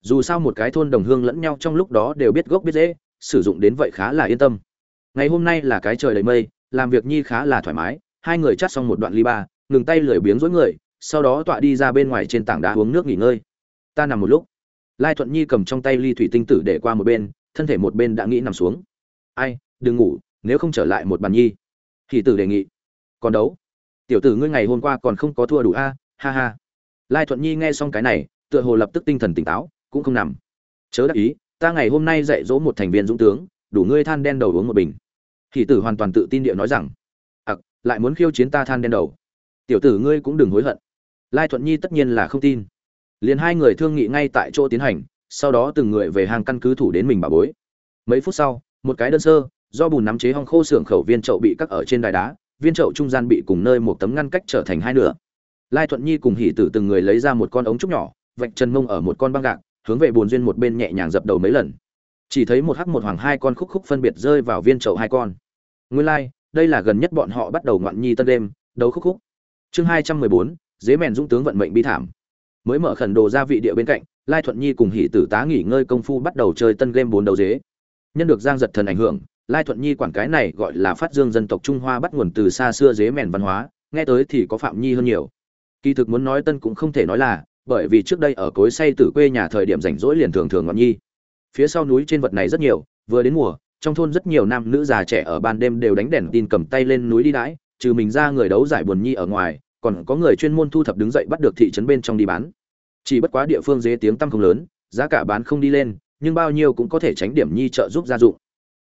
Dù sao một cái thôn đồng hương lẫn nhau trong lúc đó đều biết gốc biết dễ sử dụng đến vậy khá là yên tâm. Ngày hôm nay là cái trời đầy mây, làm việc nhi khá là thoải mái, hai người chắt xong một đoạn ly ba, ngừng tay lười biếng dối người, sau đó tọa đi ra bên ngoài trên tảng đá uống nước nghỉ ngơi. Ta nằm một lúc. Lai thuận nhi cầm trong tay ly thủy tinh tử để qua một bên, thân thể một bên đã nghĩ nằm xuống. Ai, đừng ngủ, nếu không trở lại một bàn nhi. Thì tử đề nghị. Còn đấu. Tiểu tử ngươi ngày hôm qua còn không có thua đủ a, ha ha. Lai thuận nhi nghe xong cái này, tựa hồ lập tức tinh thần tỉnh táo, cũng không nằm. Chớ đắc ý ta ngày hôm nay dạy dỗ một thành viên dũng tướng, đủ ngươi than đen đầu uống một bình. Thì tử hoàn toàn tự tin địa nói rằng, ặc, lại muốn khiêu chiến ta than đen đầu. Tiểu tử ngươi cũng đừng hối hận. Lai thuận nhi tất nhiên là không tin. Liền hai người thương nghị ngay tại chỗ tiến hành, sau đó từng người về hàng căn cứ thủ đến mình bà bối. Mấy phút sau, một cái đơn sơ, do bùn nắm chế hong khô xưởng khẩu viên chậu bị cắt ở trên đài đá, viên chậu trung gian bị cùng nơi một tấm ngăn cách trở thành hai nửa. Lai thuận nhi cùng Hỷ tử từng người lấy ra một con ống trúc nhỏ, vạch chân mông ở một con băng gạc hướng về bồn duyên một bên nhẹ nhàng dập đầu mấy lần. Chỉ thấy một hắc một hoàng hai con khúc khúc phân biệt rơi vào viên chậu hai con. Nguyên lai, đây là gần nhất bọn họ bắt đầu ngoạn nhi tân đêm, đấu khúc khúc. Chương hai trăm mười bốn, dế mèn dũng tướng vận mệnh bi thảm. Mới mở khẩn đồ ra vị địa bên cạnh, lai thuận nhi cùng hỷ tử tá nghỉ ngơi công phu bắt đầu chơi tân game bốn đầu dế. Nhân được giang giật thần ảnh hưởng, lai thuận nhi quản cái này gọi là phát dương dân tộc trung hoa bắt nguồn từ xa xưa dế mèn văn hóa, nghe tới thì có phạm nhi hơn nhiều. Kỳ thực muốn nói tân cũng không thể nói là bởi vì trước đây ở cối say tử quê nhà thời điểm rảnh rỗi liền thường thường ngọn nhi. Phía sau núi trên vật này rất nhiều, vừa đến mùa, trong thôn rất nhiều nam nữ già trẻ ở ban đêm đều đánh đèn tin cầm tay lên núi đi đãi, trừ mình ra người đấu giải buồn nhi ở ngoài, còn có người chuyên môn thu thập đứng dậy bắt được thị trấn bên trong đi bán. Chỉ bất quá địa phương dế tiếng tăng không lớn, giá cả bán không đi lên, nhưng bao nhiêu cũng có thể tránh điểm nhi trợ giúp gia dụng.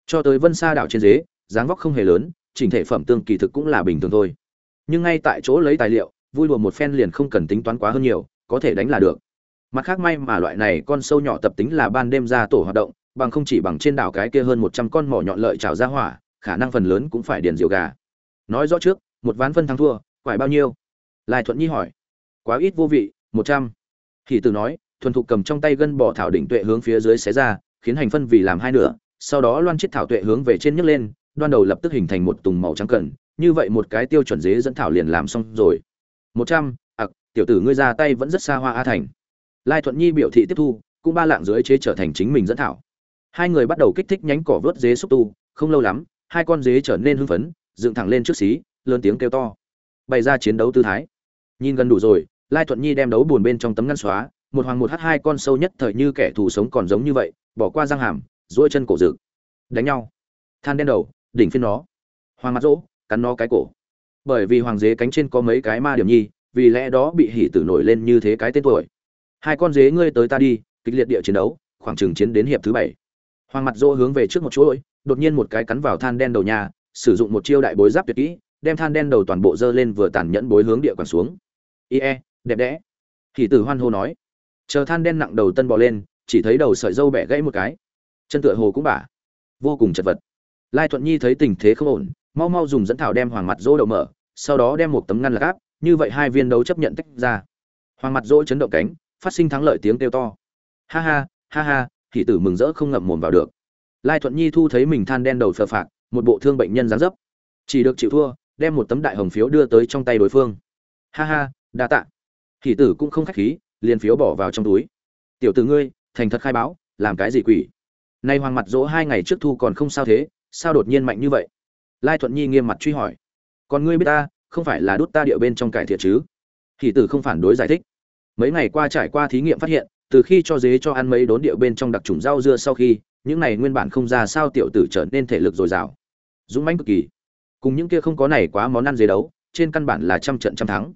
Cho tới vân xa đảo trên dế, dáng vóc không hề lớn, chỉnh thể phẩm tương kỳ thực cũng là bình thường thôi. Nhưng ngay tại chỗ lấy tài liệu, vui đùa một phen liền không cần tính toán quá hơn nhiều có thể đánh là được. Mặt khác may mà loại này con sâu nhỏ tập tính là ban đêm ra tổ hoạt động, bằng không chỉ bằng trên đảo cái kia hơn một trăm con mỏ nhọn lợi trào ra hỏa, khả năng phần lớn cũng phải điền diều gà. Nói rõ trước, một ván phân thắng thua, quải bao nhiêu? Lai thuận nhi hỏi. Quá ít vô vị, một trăm. Thì từ nói, thuần thục cầm trong tay gân bỏ thảo đỉnh tuệ hướng phía dưới xé ra, khiến hành phân vì làm hai nửa, sau đó loan chiết thảo tuệ hướng về trên nhấc lên, đoan đầu lập tức hình thành một tùng màu trắng cẩn, như vậy một cái tiêu chuẩn dế dẫn thảo liền làm xong rồi. Một trăm tiểu tử ngươi ra tay vẫn rất xa hoa a thành. Lai thuận nhi biểu thị tiếp thu, cũng ba lạng dưới chế trở thành chính mình dẫn thảo. Hai người bắt đầu kích thích nhánh cỏ vớt dế xúc tu, không lâu lắm, hai con dế trở nên hưng phấn, dựng thẳng lên trước xí, lớn tiếng kêu to. Bày ra chiến đấu tư thái. Nhìn gần đủ rồi, lai thuận nhi đem đấu buồn bên trong tấm ngăn xóa, một hoàng một h hai con sâu nhất thời như kẻ thù sống còn giống như vậy, bỏ qua răng hàm dỗi chân cổ rực đánh nhau. Than đen đầu, đỉnh phiên nó. Hoàng mặt rỗ, cắn nó cái cổ. Bởi vì hoàng dế cánh trên có mấy cái ma điểm nhi vì lẽ đó bị hỉ tử nổi lên như thế cái tên tuổi. Hai con dế ngươi tới ta đi, kịch liệt địa chiến đấu, khoảng chừng chiến đến hiệp thứ bảy. Hoàng mặt dỗ hướng về trước một chuỗi, đột nhiên một cái cắn vào than đen đầu nhà, sử dụng một chiêu đại bối giáp tuyệt kỹ, đem than đen đầu toàn bộ dơ lên vừa tàn nhẫn bối hướng địa quản xuống. Ie, đẹp đẽ. Hỉ tử hoan hô nói. Chờ than đen nặng đầu tân bò lên, chỉ thấy đầu sợi dâu bẻ gãy một cái. Chân tựa hồ cũng bả. Vô cùng chật vật. Lai thuận nhi thấy tình thế không ổn, mau mau dùng dẫn thảo đem hoàng mặt dỗ đậu mở, sau đó đem một tấm ngăn lạc áp như vậy hai viên đấu chấp nhận tách ra. Hoàng mặt dỗ chấn động cánh, phát sinh thắng lợi tiếng kêu to. Ha ha ha ha thị tử mừng rỡ không ngậm mồm vào được. Lai thuận nhi thu thấy mình than đen đầu phờ phạc, một bộ thương bệnh nhân dáng dấp. Chỉ được chịu thua, đem một tấm đại hồng phiếu đưa tới trong tay đối phương. Ha ha, đa tạ. Thị tử cũng không khách khí, liền phiếu bỏ vào trong túi. Tiểu tử ngươi, thành thật khai báo, làm cái gì quỷ? Nay hoàng mặt dỗ hai ngày trước thu còn không sao thế, sao đột nhiên mạnh như vậy? Lai thuận nhi nghiêm mặt truy hỏi. Còn ngươi biết ta không phải là đút ta địa bên trong cải thiện chứ? Thì tử không phản đối giải thích. Mấy ngày qua trải qua thí nghiệm phát hiện, từ khi cho dế cho ăn mấy đốn địa bên trong đặc trùng rau dưa sau khi, những này nguyên bản không ra sao tiểu tử trở nên thể lực dồi dào. Dũng mãnh cực kỳ. Cùng những kia không có này quá món ăn dế đấu, trên căn bản là trăm trận trăm thắng.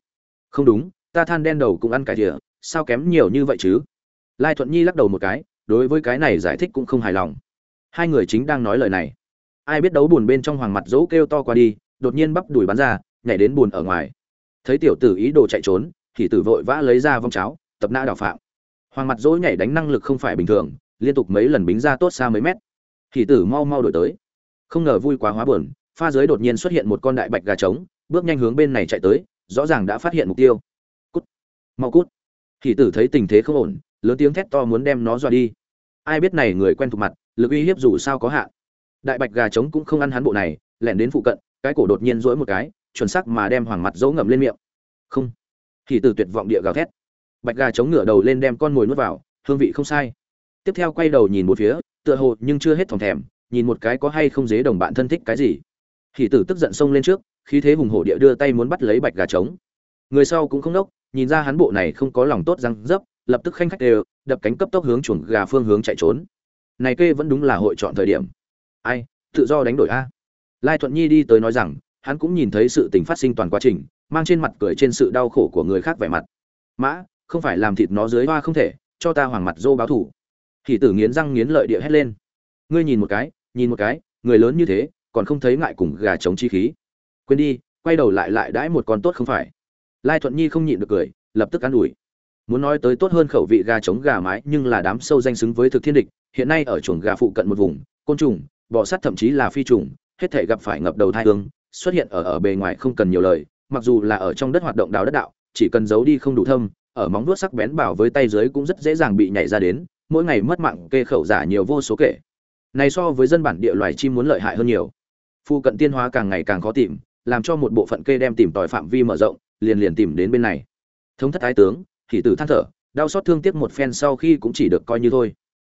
Không đúng, ta than đen đầu cũng ăn cải thiện sao kém nhiều như vậy chứ? Lai thuận nhi lắc đầu một cái, đối với cái này giải thích cũng không hài lòng. Hai người chính đang nói lời này. Ai biết đấu buồn bên trong hoàng mặt dỗ kêu to qua đi, đột nhiên bắp đùi bắn ra nhảy đến buồn ở ngoài. Thấy tiểu tử ý đồ chạy trốn, thì tử vội vã lấy ra vong cháo, tập nã đào phạm. Hoàng mặt dỗ nhảy đánh năng lực không phải bình thường, liên tục mấy lần bính ra tốt xa mấy mét. Thì tử mau mau đổi tới. Không ngờ vui quá hóa buồn, pha dưới đột nhiên xuất hiện một con đại bạch gà trống, bước nhanh hướng bên này chạy tới, rõ ràng đã phát hiện mục tiêu. Cút. Mau cút. Thì tử thấy tình thế không ổn, lớn tiếng thét to muốn đem nó dọa đi. Ai biết này người quen thuộc mặt, lực uy hiếp dù sao có hạn. Đại bạch gà trống cũng không ăn hắn bộ này, lẻn đến phụ cận, cái cổ đột nhiên rỗi một cái chuẩn xác mà đem hoàng mặt dỗ ngậm lên miệng. Không. Thì từ tuyệt vọng địa gào thét. Bạch gà chống ngửa đầu lên đem con mồi nuốt vào, hương vị không sai. Tiếp theo quay đầu nhìn một phía, tựa hồ nhưng chưa hết thòng thèm, nhìn một cái có hay không dế đồng bạn thân thích cái gì. Thì tử tức giận xông lên trước, khí thế hùng hổ địa đưa tay muốn bắt lấy bạch gà trống. Người sau cũng không đốc nhìn ra hắn bộ này không có lòng tốt răng dấp, lập tức khanh khách đều, đập cánh cấp tốc hướng chuồng gà phương hướng chạy trốn. Này kê vẫn đúng là hội chọn thời điểm. Ai, tự do đánh đổi a. Lai thuận nhi đi tới nói rằng hắn cũng nhìn thấy sự tình phát sinh toàn quá trình, mang trên mặt cười trên sự đau khổ của người khác vẻ mặt. Mã, không phải làm thịt nó dưới hoa không thể, cho ta hoàng mặt dô báo thủ. Thì tử nghiến răng nghiến lợi địa hét lên. Ngươi nhìn một cái, nhìn một cái, người lớn như thế, còn không thấy ngại cùng gà chống chi khí. Quên đi, quay đầu lại lại đãi một con tốt không phải. Lai thuận nhi không nhịn được cười, lập tức an ủi. Muốn nói tới tốt hơn khẩu vị gà trống gà mái, nhưng là đám sâu danh xứng với thực thiên địch, hiện nay ở chuồng gà phụ cận một vùng, côn trùng bọ sắt thậm chí là phi trùng, hết thể gặp phải ngập đầu thai hương xuất hiện ở ở bề ngoài không cần nhiều lời, mặc dù là ở trong đất hoạt động đào đất đạo, chỉ cần giấu đi không đủ thâm, ở móng vuốt sắc bén bảo với tay dưới cũng rất dễ dàng bị nhảy ra đến, mỗi ngày mất mạng kê khẩu giả nhiều vô số kể. Này so với dân bản địa loài chim muốn lợi hại hơn nhiều. Phụ cận tiên hóa càng ngày càng khó tìm, làm cho một bộ phận kê đem tìm tòi phạm vi mở rộng, liền liền tìm đến bên này. Thống thất thái tướng thì tử than thở, đau xót thương tiếc một phen sau khi cũng chỉ được coi như thôi.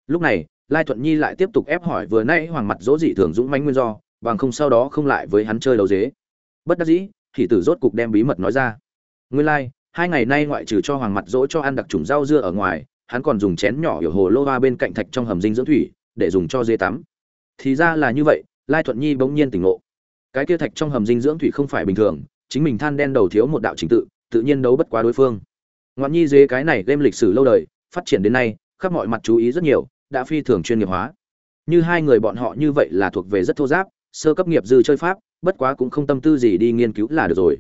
Lúc này, lai thuận nhi lại tiếp tục ép hỏi vừa nãy hoàng mặt dỗ dị thường dũng mãnh nguyên do bằng không sau đó không lại với hắn chơi đấu dế. Bất đắc dĩ thì tử rốt cục đem bí mật nói ra. Nguyên lai like, hai ngày nay ngoại trừ cho hoàng mặt dỗ cho ăn đặc trùng rau dưa ở ngoài hắn còn dùng chén nhỏ hiểu hồ lô ba bên cạnh thạch trong hầm dinh dưỡng thủy để dùng cho dê tắm. Thì ra là như vậy lai thuận nhi bỗng nhiên tỉnh ngộ. Cái kia thạch trong hầm dinh dưỡng thủy không phải bình thường chính mình than đen đầu thiếu một đạo trình tự tự nhiên đấu bất quá đối phương. Ngoạn nhi dế cái này game lịch sử lâu đời phát triển đến nay khắp mọi mặt chú ý rất nhiều đã phi thường chuyên nghiệp hóa. Như hai người bọn họ như vậy là thuộc về rất thô giáp sơ cấp nghiệp dư chơi pháp, bất quá cũng không tâm tư gì đi nghiên cứu là được rồi.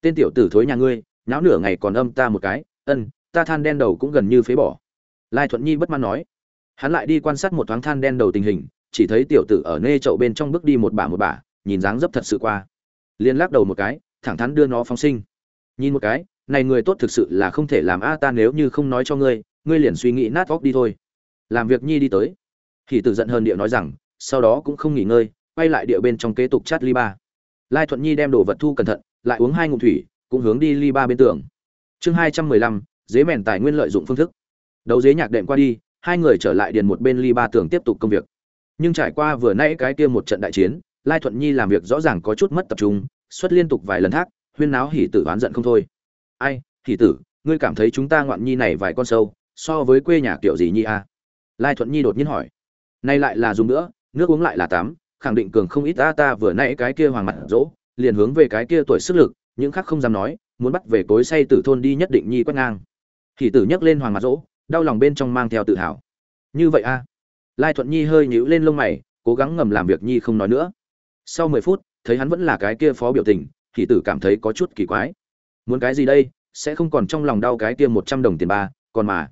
Tên tiểu tử thối nhà ngươi, nháo nửa ngày còn âm ta một cái, ân, ta than đen đầu cũng gần như phế bỏ. Lai thuận nhi bất mãn nói. Hắn lại đi quan sát một thoáng than đen đầu tình hình, chỉ thấy tiểu tử ở nê chậu bên trong bước đi một bả một bả, nhìn dáng dấp thật sự qua. Liên lắc đầu một cái, thẳng thắn đưa nó phóng sinh. Nhìn một cái, này người tốt thực sự là không thể làm a, ta nếu như không nói cho ngươi ngươi liền suy nghĩ nát óc đi thôi. Làm việc nhi đi tới. Thì tử giận hơn điệu nói rằng, sau đó cũng không nghỉ ngơi quay lại địa bên trong kế tục chát ly ba. Lai thuận nhi đem đồ vật thu cẩn thận, lại uống hai ngụm thủy, cũng hướng đi ly ba bên tường. Chương hai trăm mười lăm, dế mèn tài nguyên lợi dụng phương thức. Đấu dế nhạc đệm qua đi, hai người trở lại điền một bên ly ba tường tiếp tục công việc. Nhưng trải qua vừa nãy cái kia một trận đại chiến, lai thuận nhi làm việc rõ ràng có chút mất tập trung, xuất liên tục vài lần thác, huyên náo hỉ tử oán giận không thôi. Ai, hỉ tử, ngươi cảm thấy chúng ta ngoạn nhi này vài con sâu, so với quê nhà kiểu gì nhi a? À? lai thuận nhi đột nhiên hỏi. Nay lại là dùng nữa, nước uống lại là tám khẳng định cường không ít ta ta vừa nãy cái kia hoàng mặt dỗ liền hướng về cái kia tuổi sức lực, những khác không dám nói, muốn bắt về cối say tử thôn đi nhất định nhi quét ngang. Thì tử nhấc lên hoàng mặt dỗ đau lòng bên trong mang theo tự hào. Như vậy a? Lai thuận nhi hơi nhíu lên lông mày, cố gắng ngầm làm việc nhi không nói nữa. Sau mười phút, thấy hắn vẫn là cái kia phó biểu tình, thì tử cảm thấy có chút kỳ quái. Muốn cái gì đây? Sẽ không còn trong lòng đau cái kia một trăm đồng tiền ba, còn mà.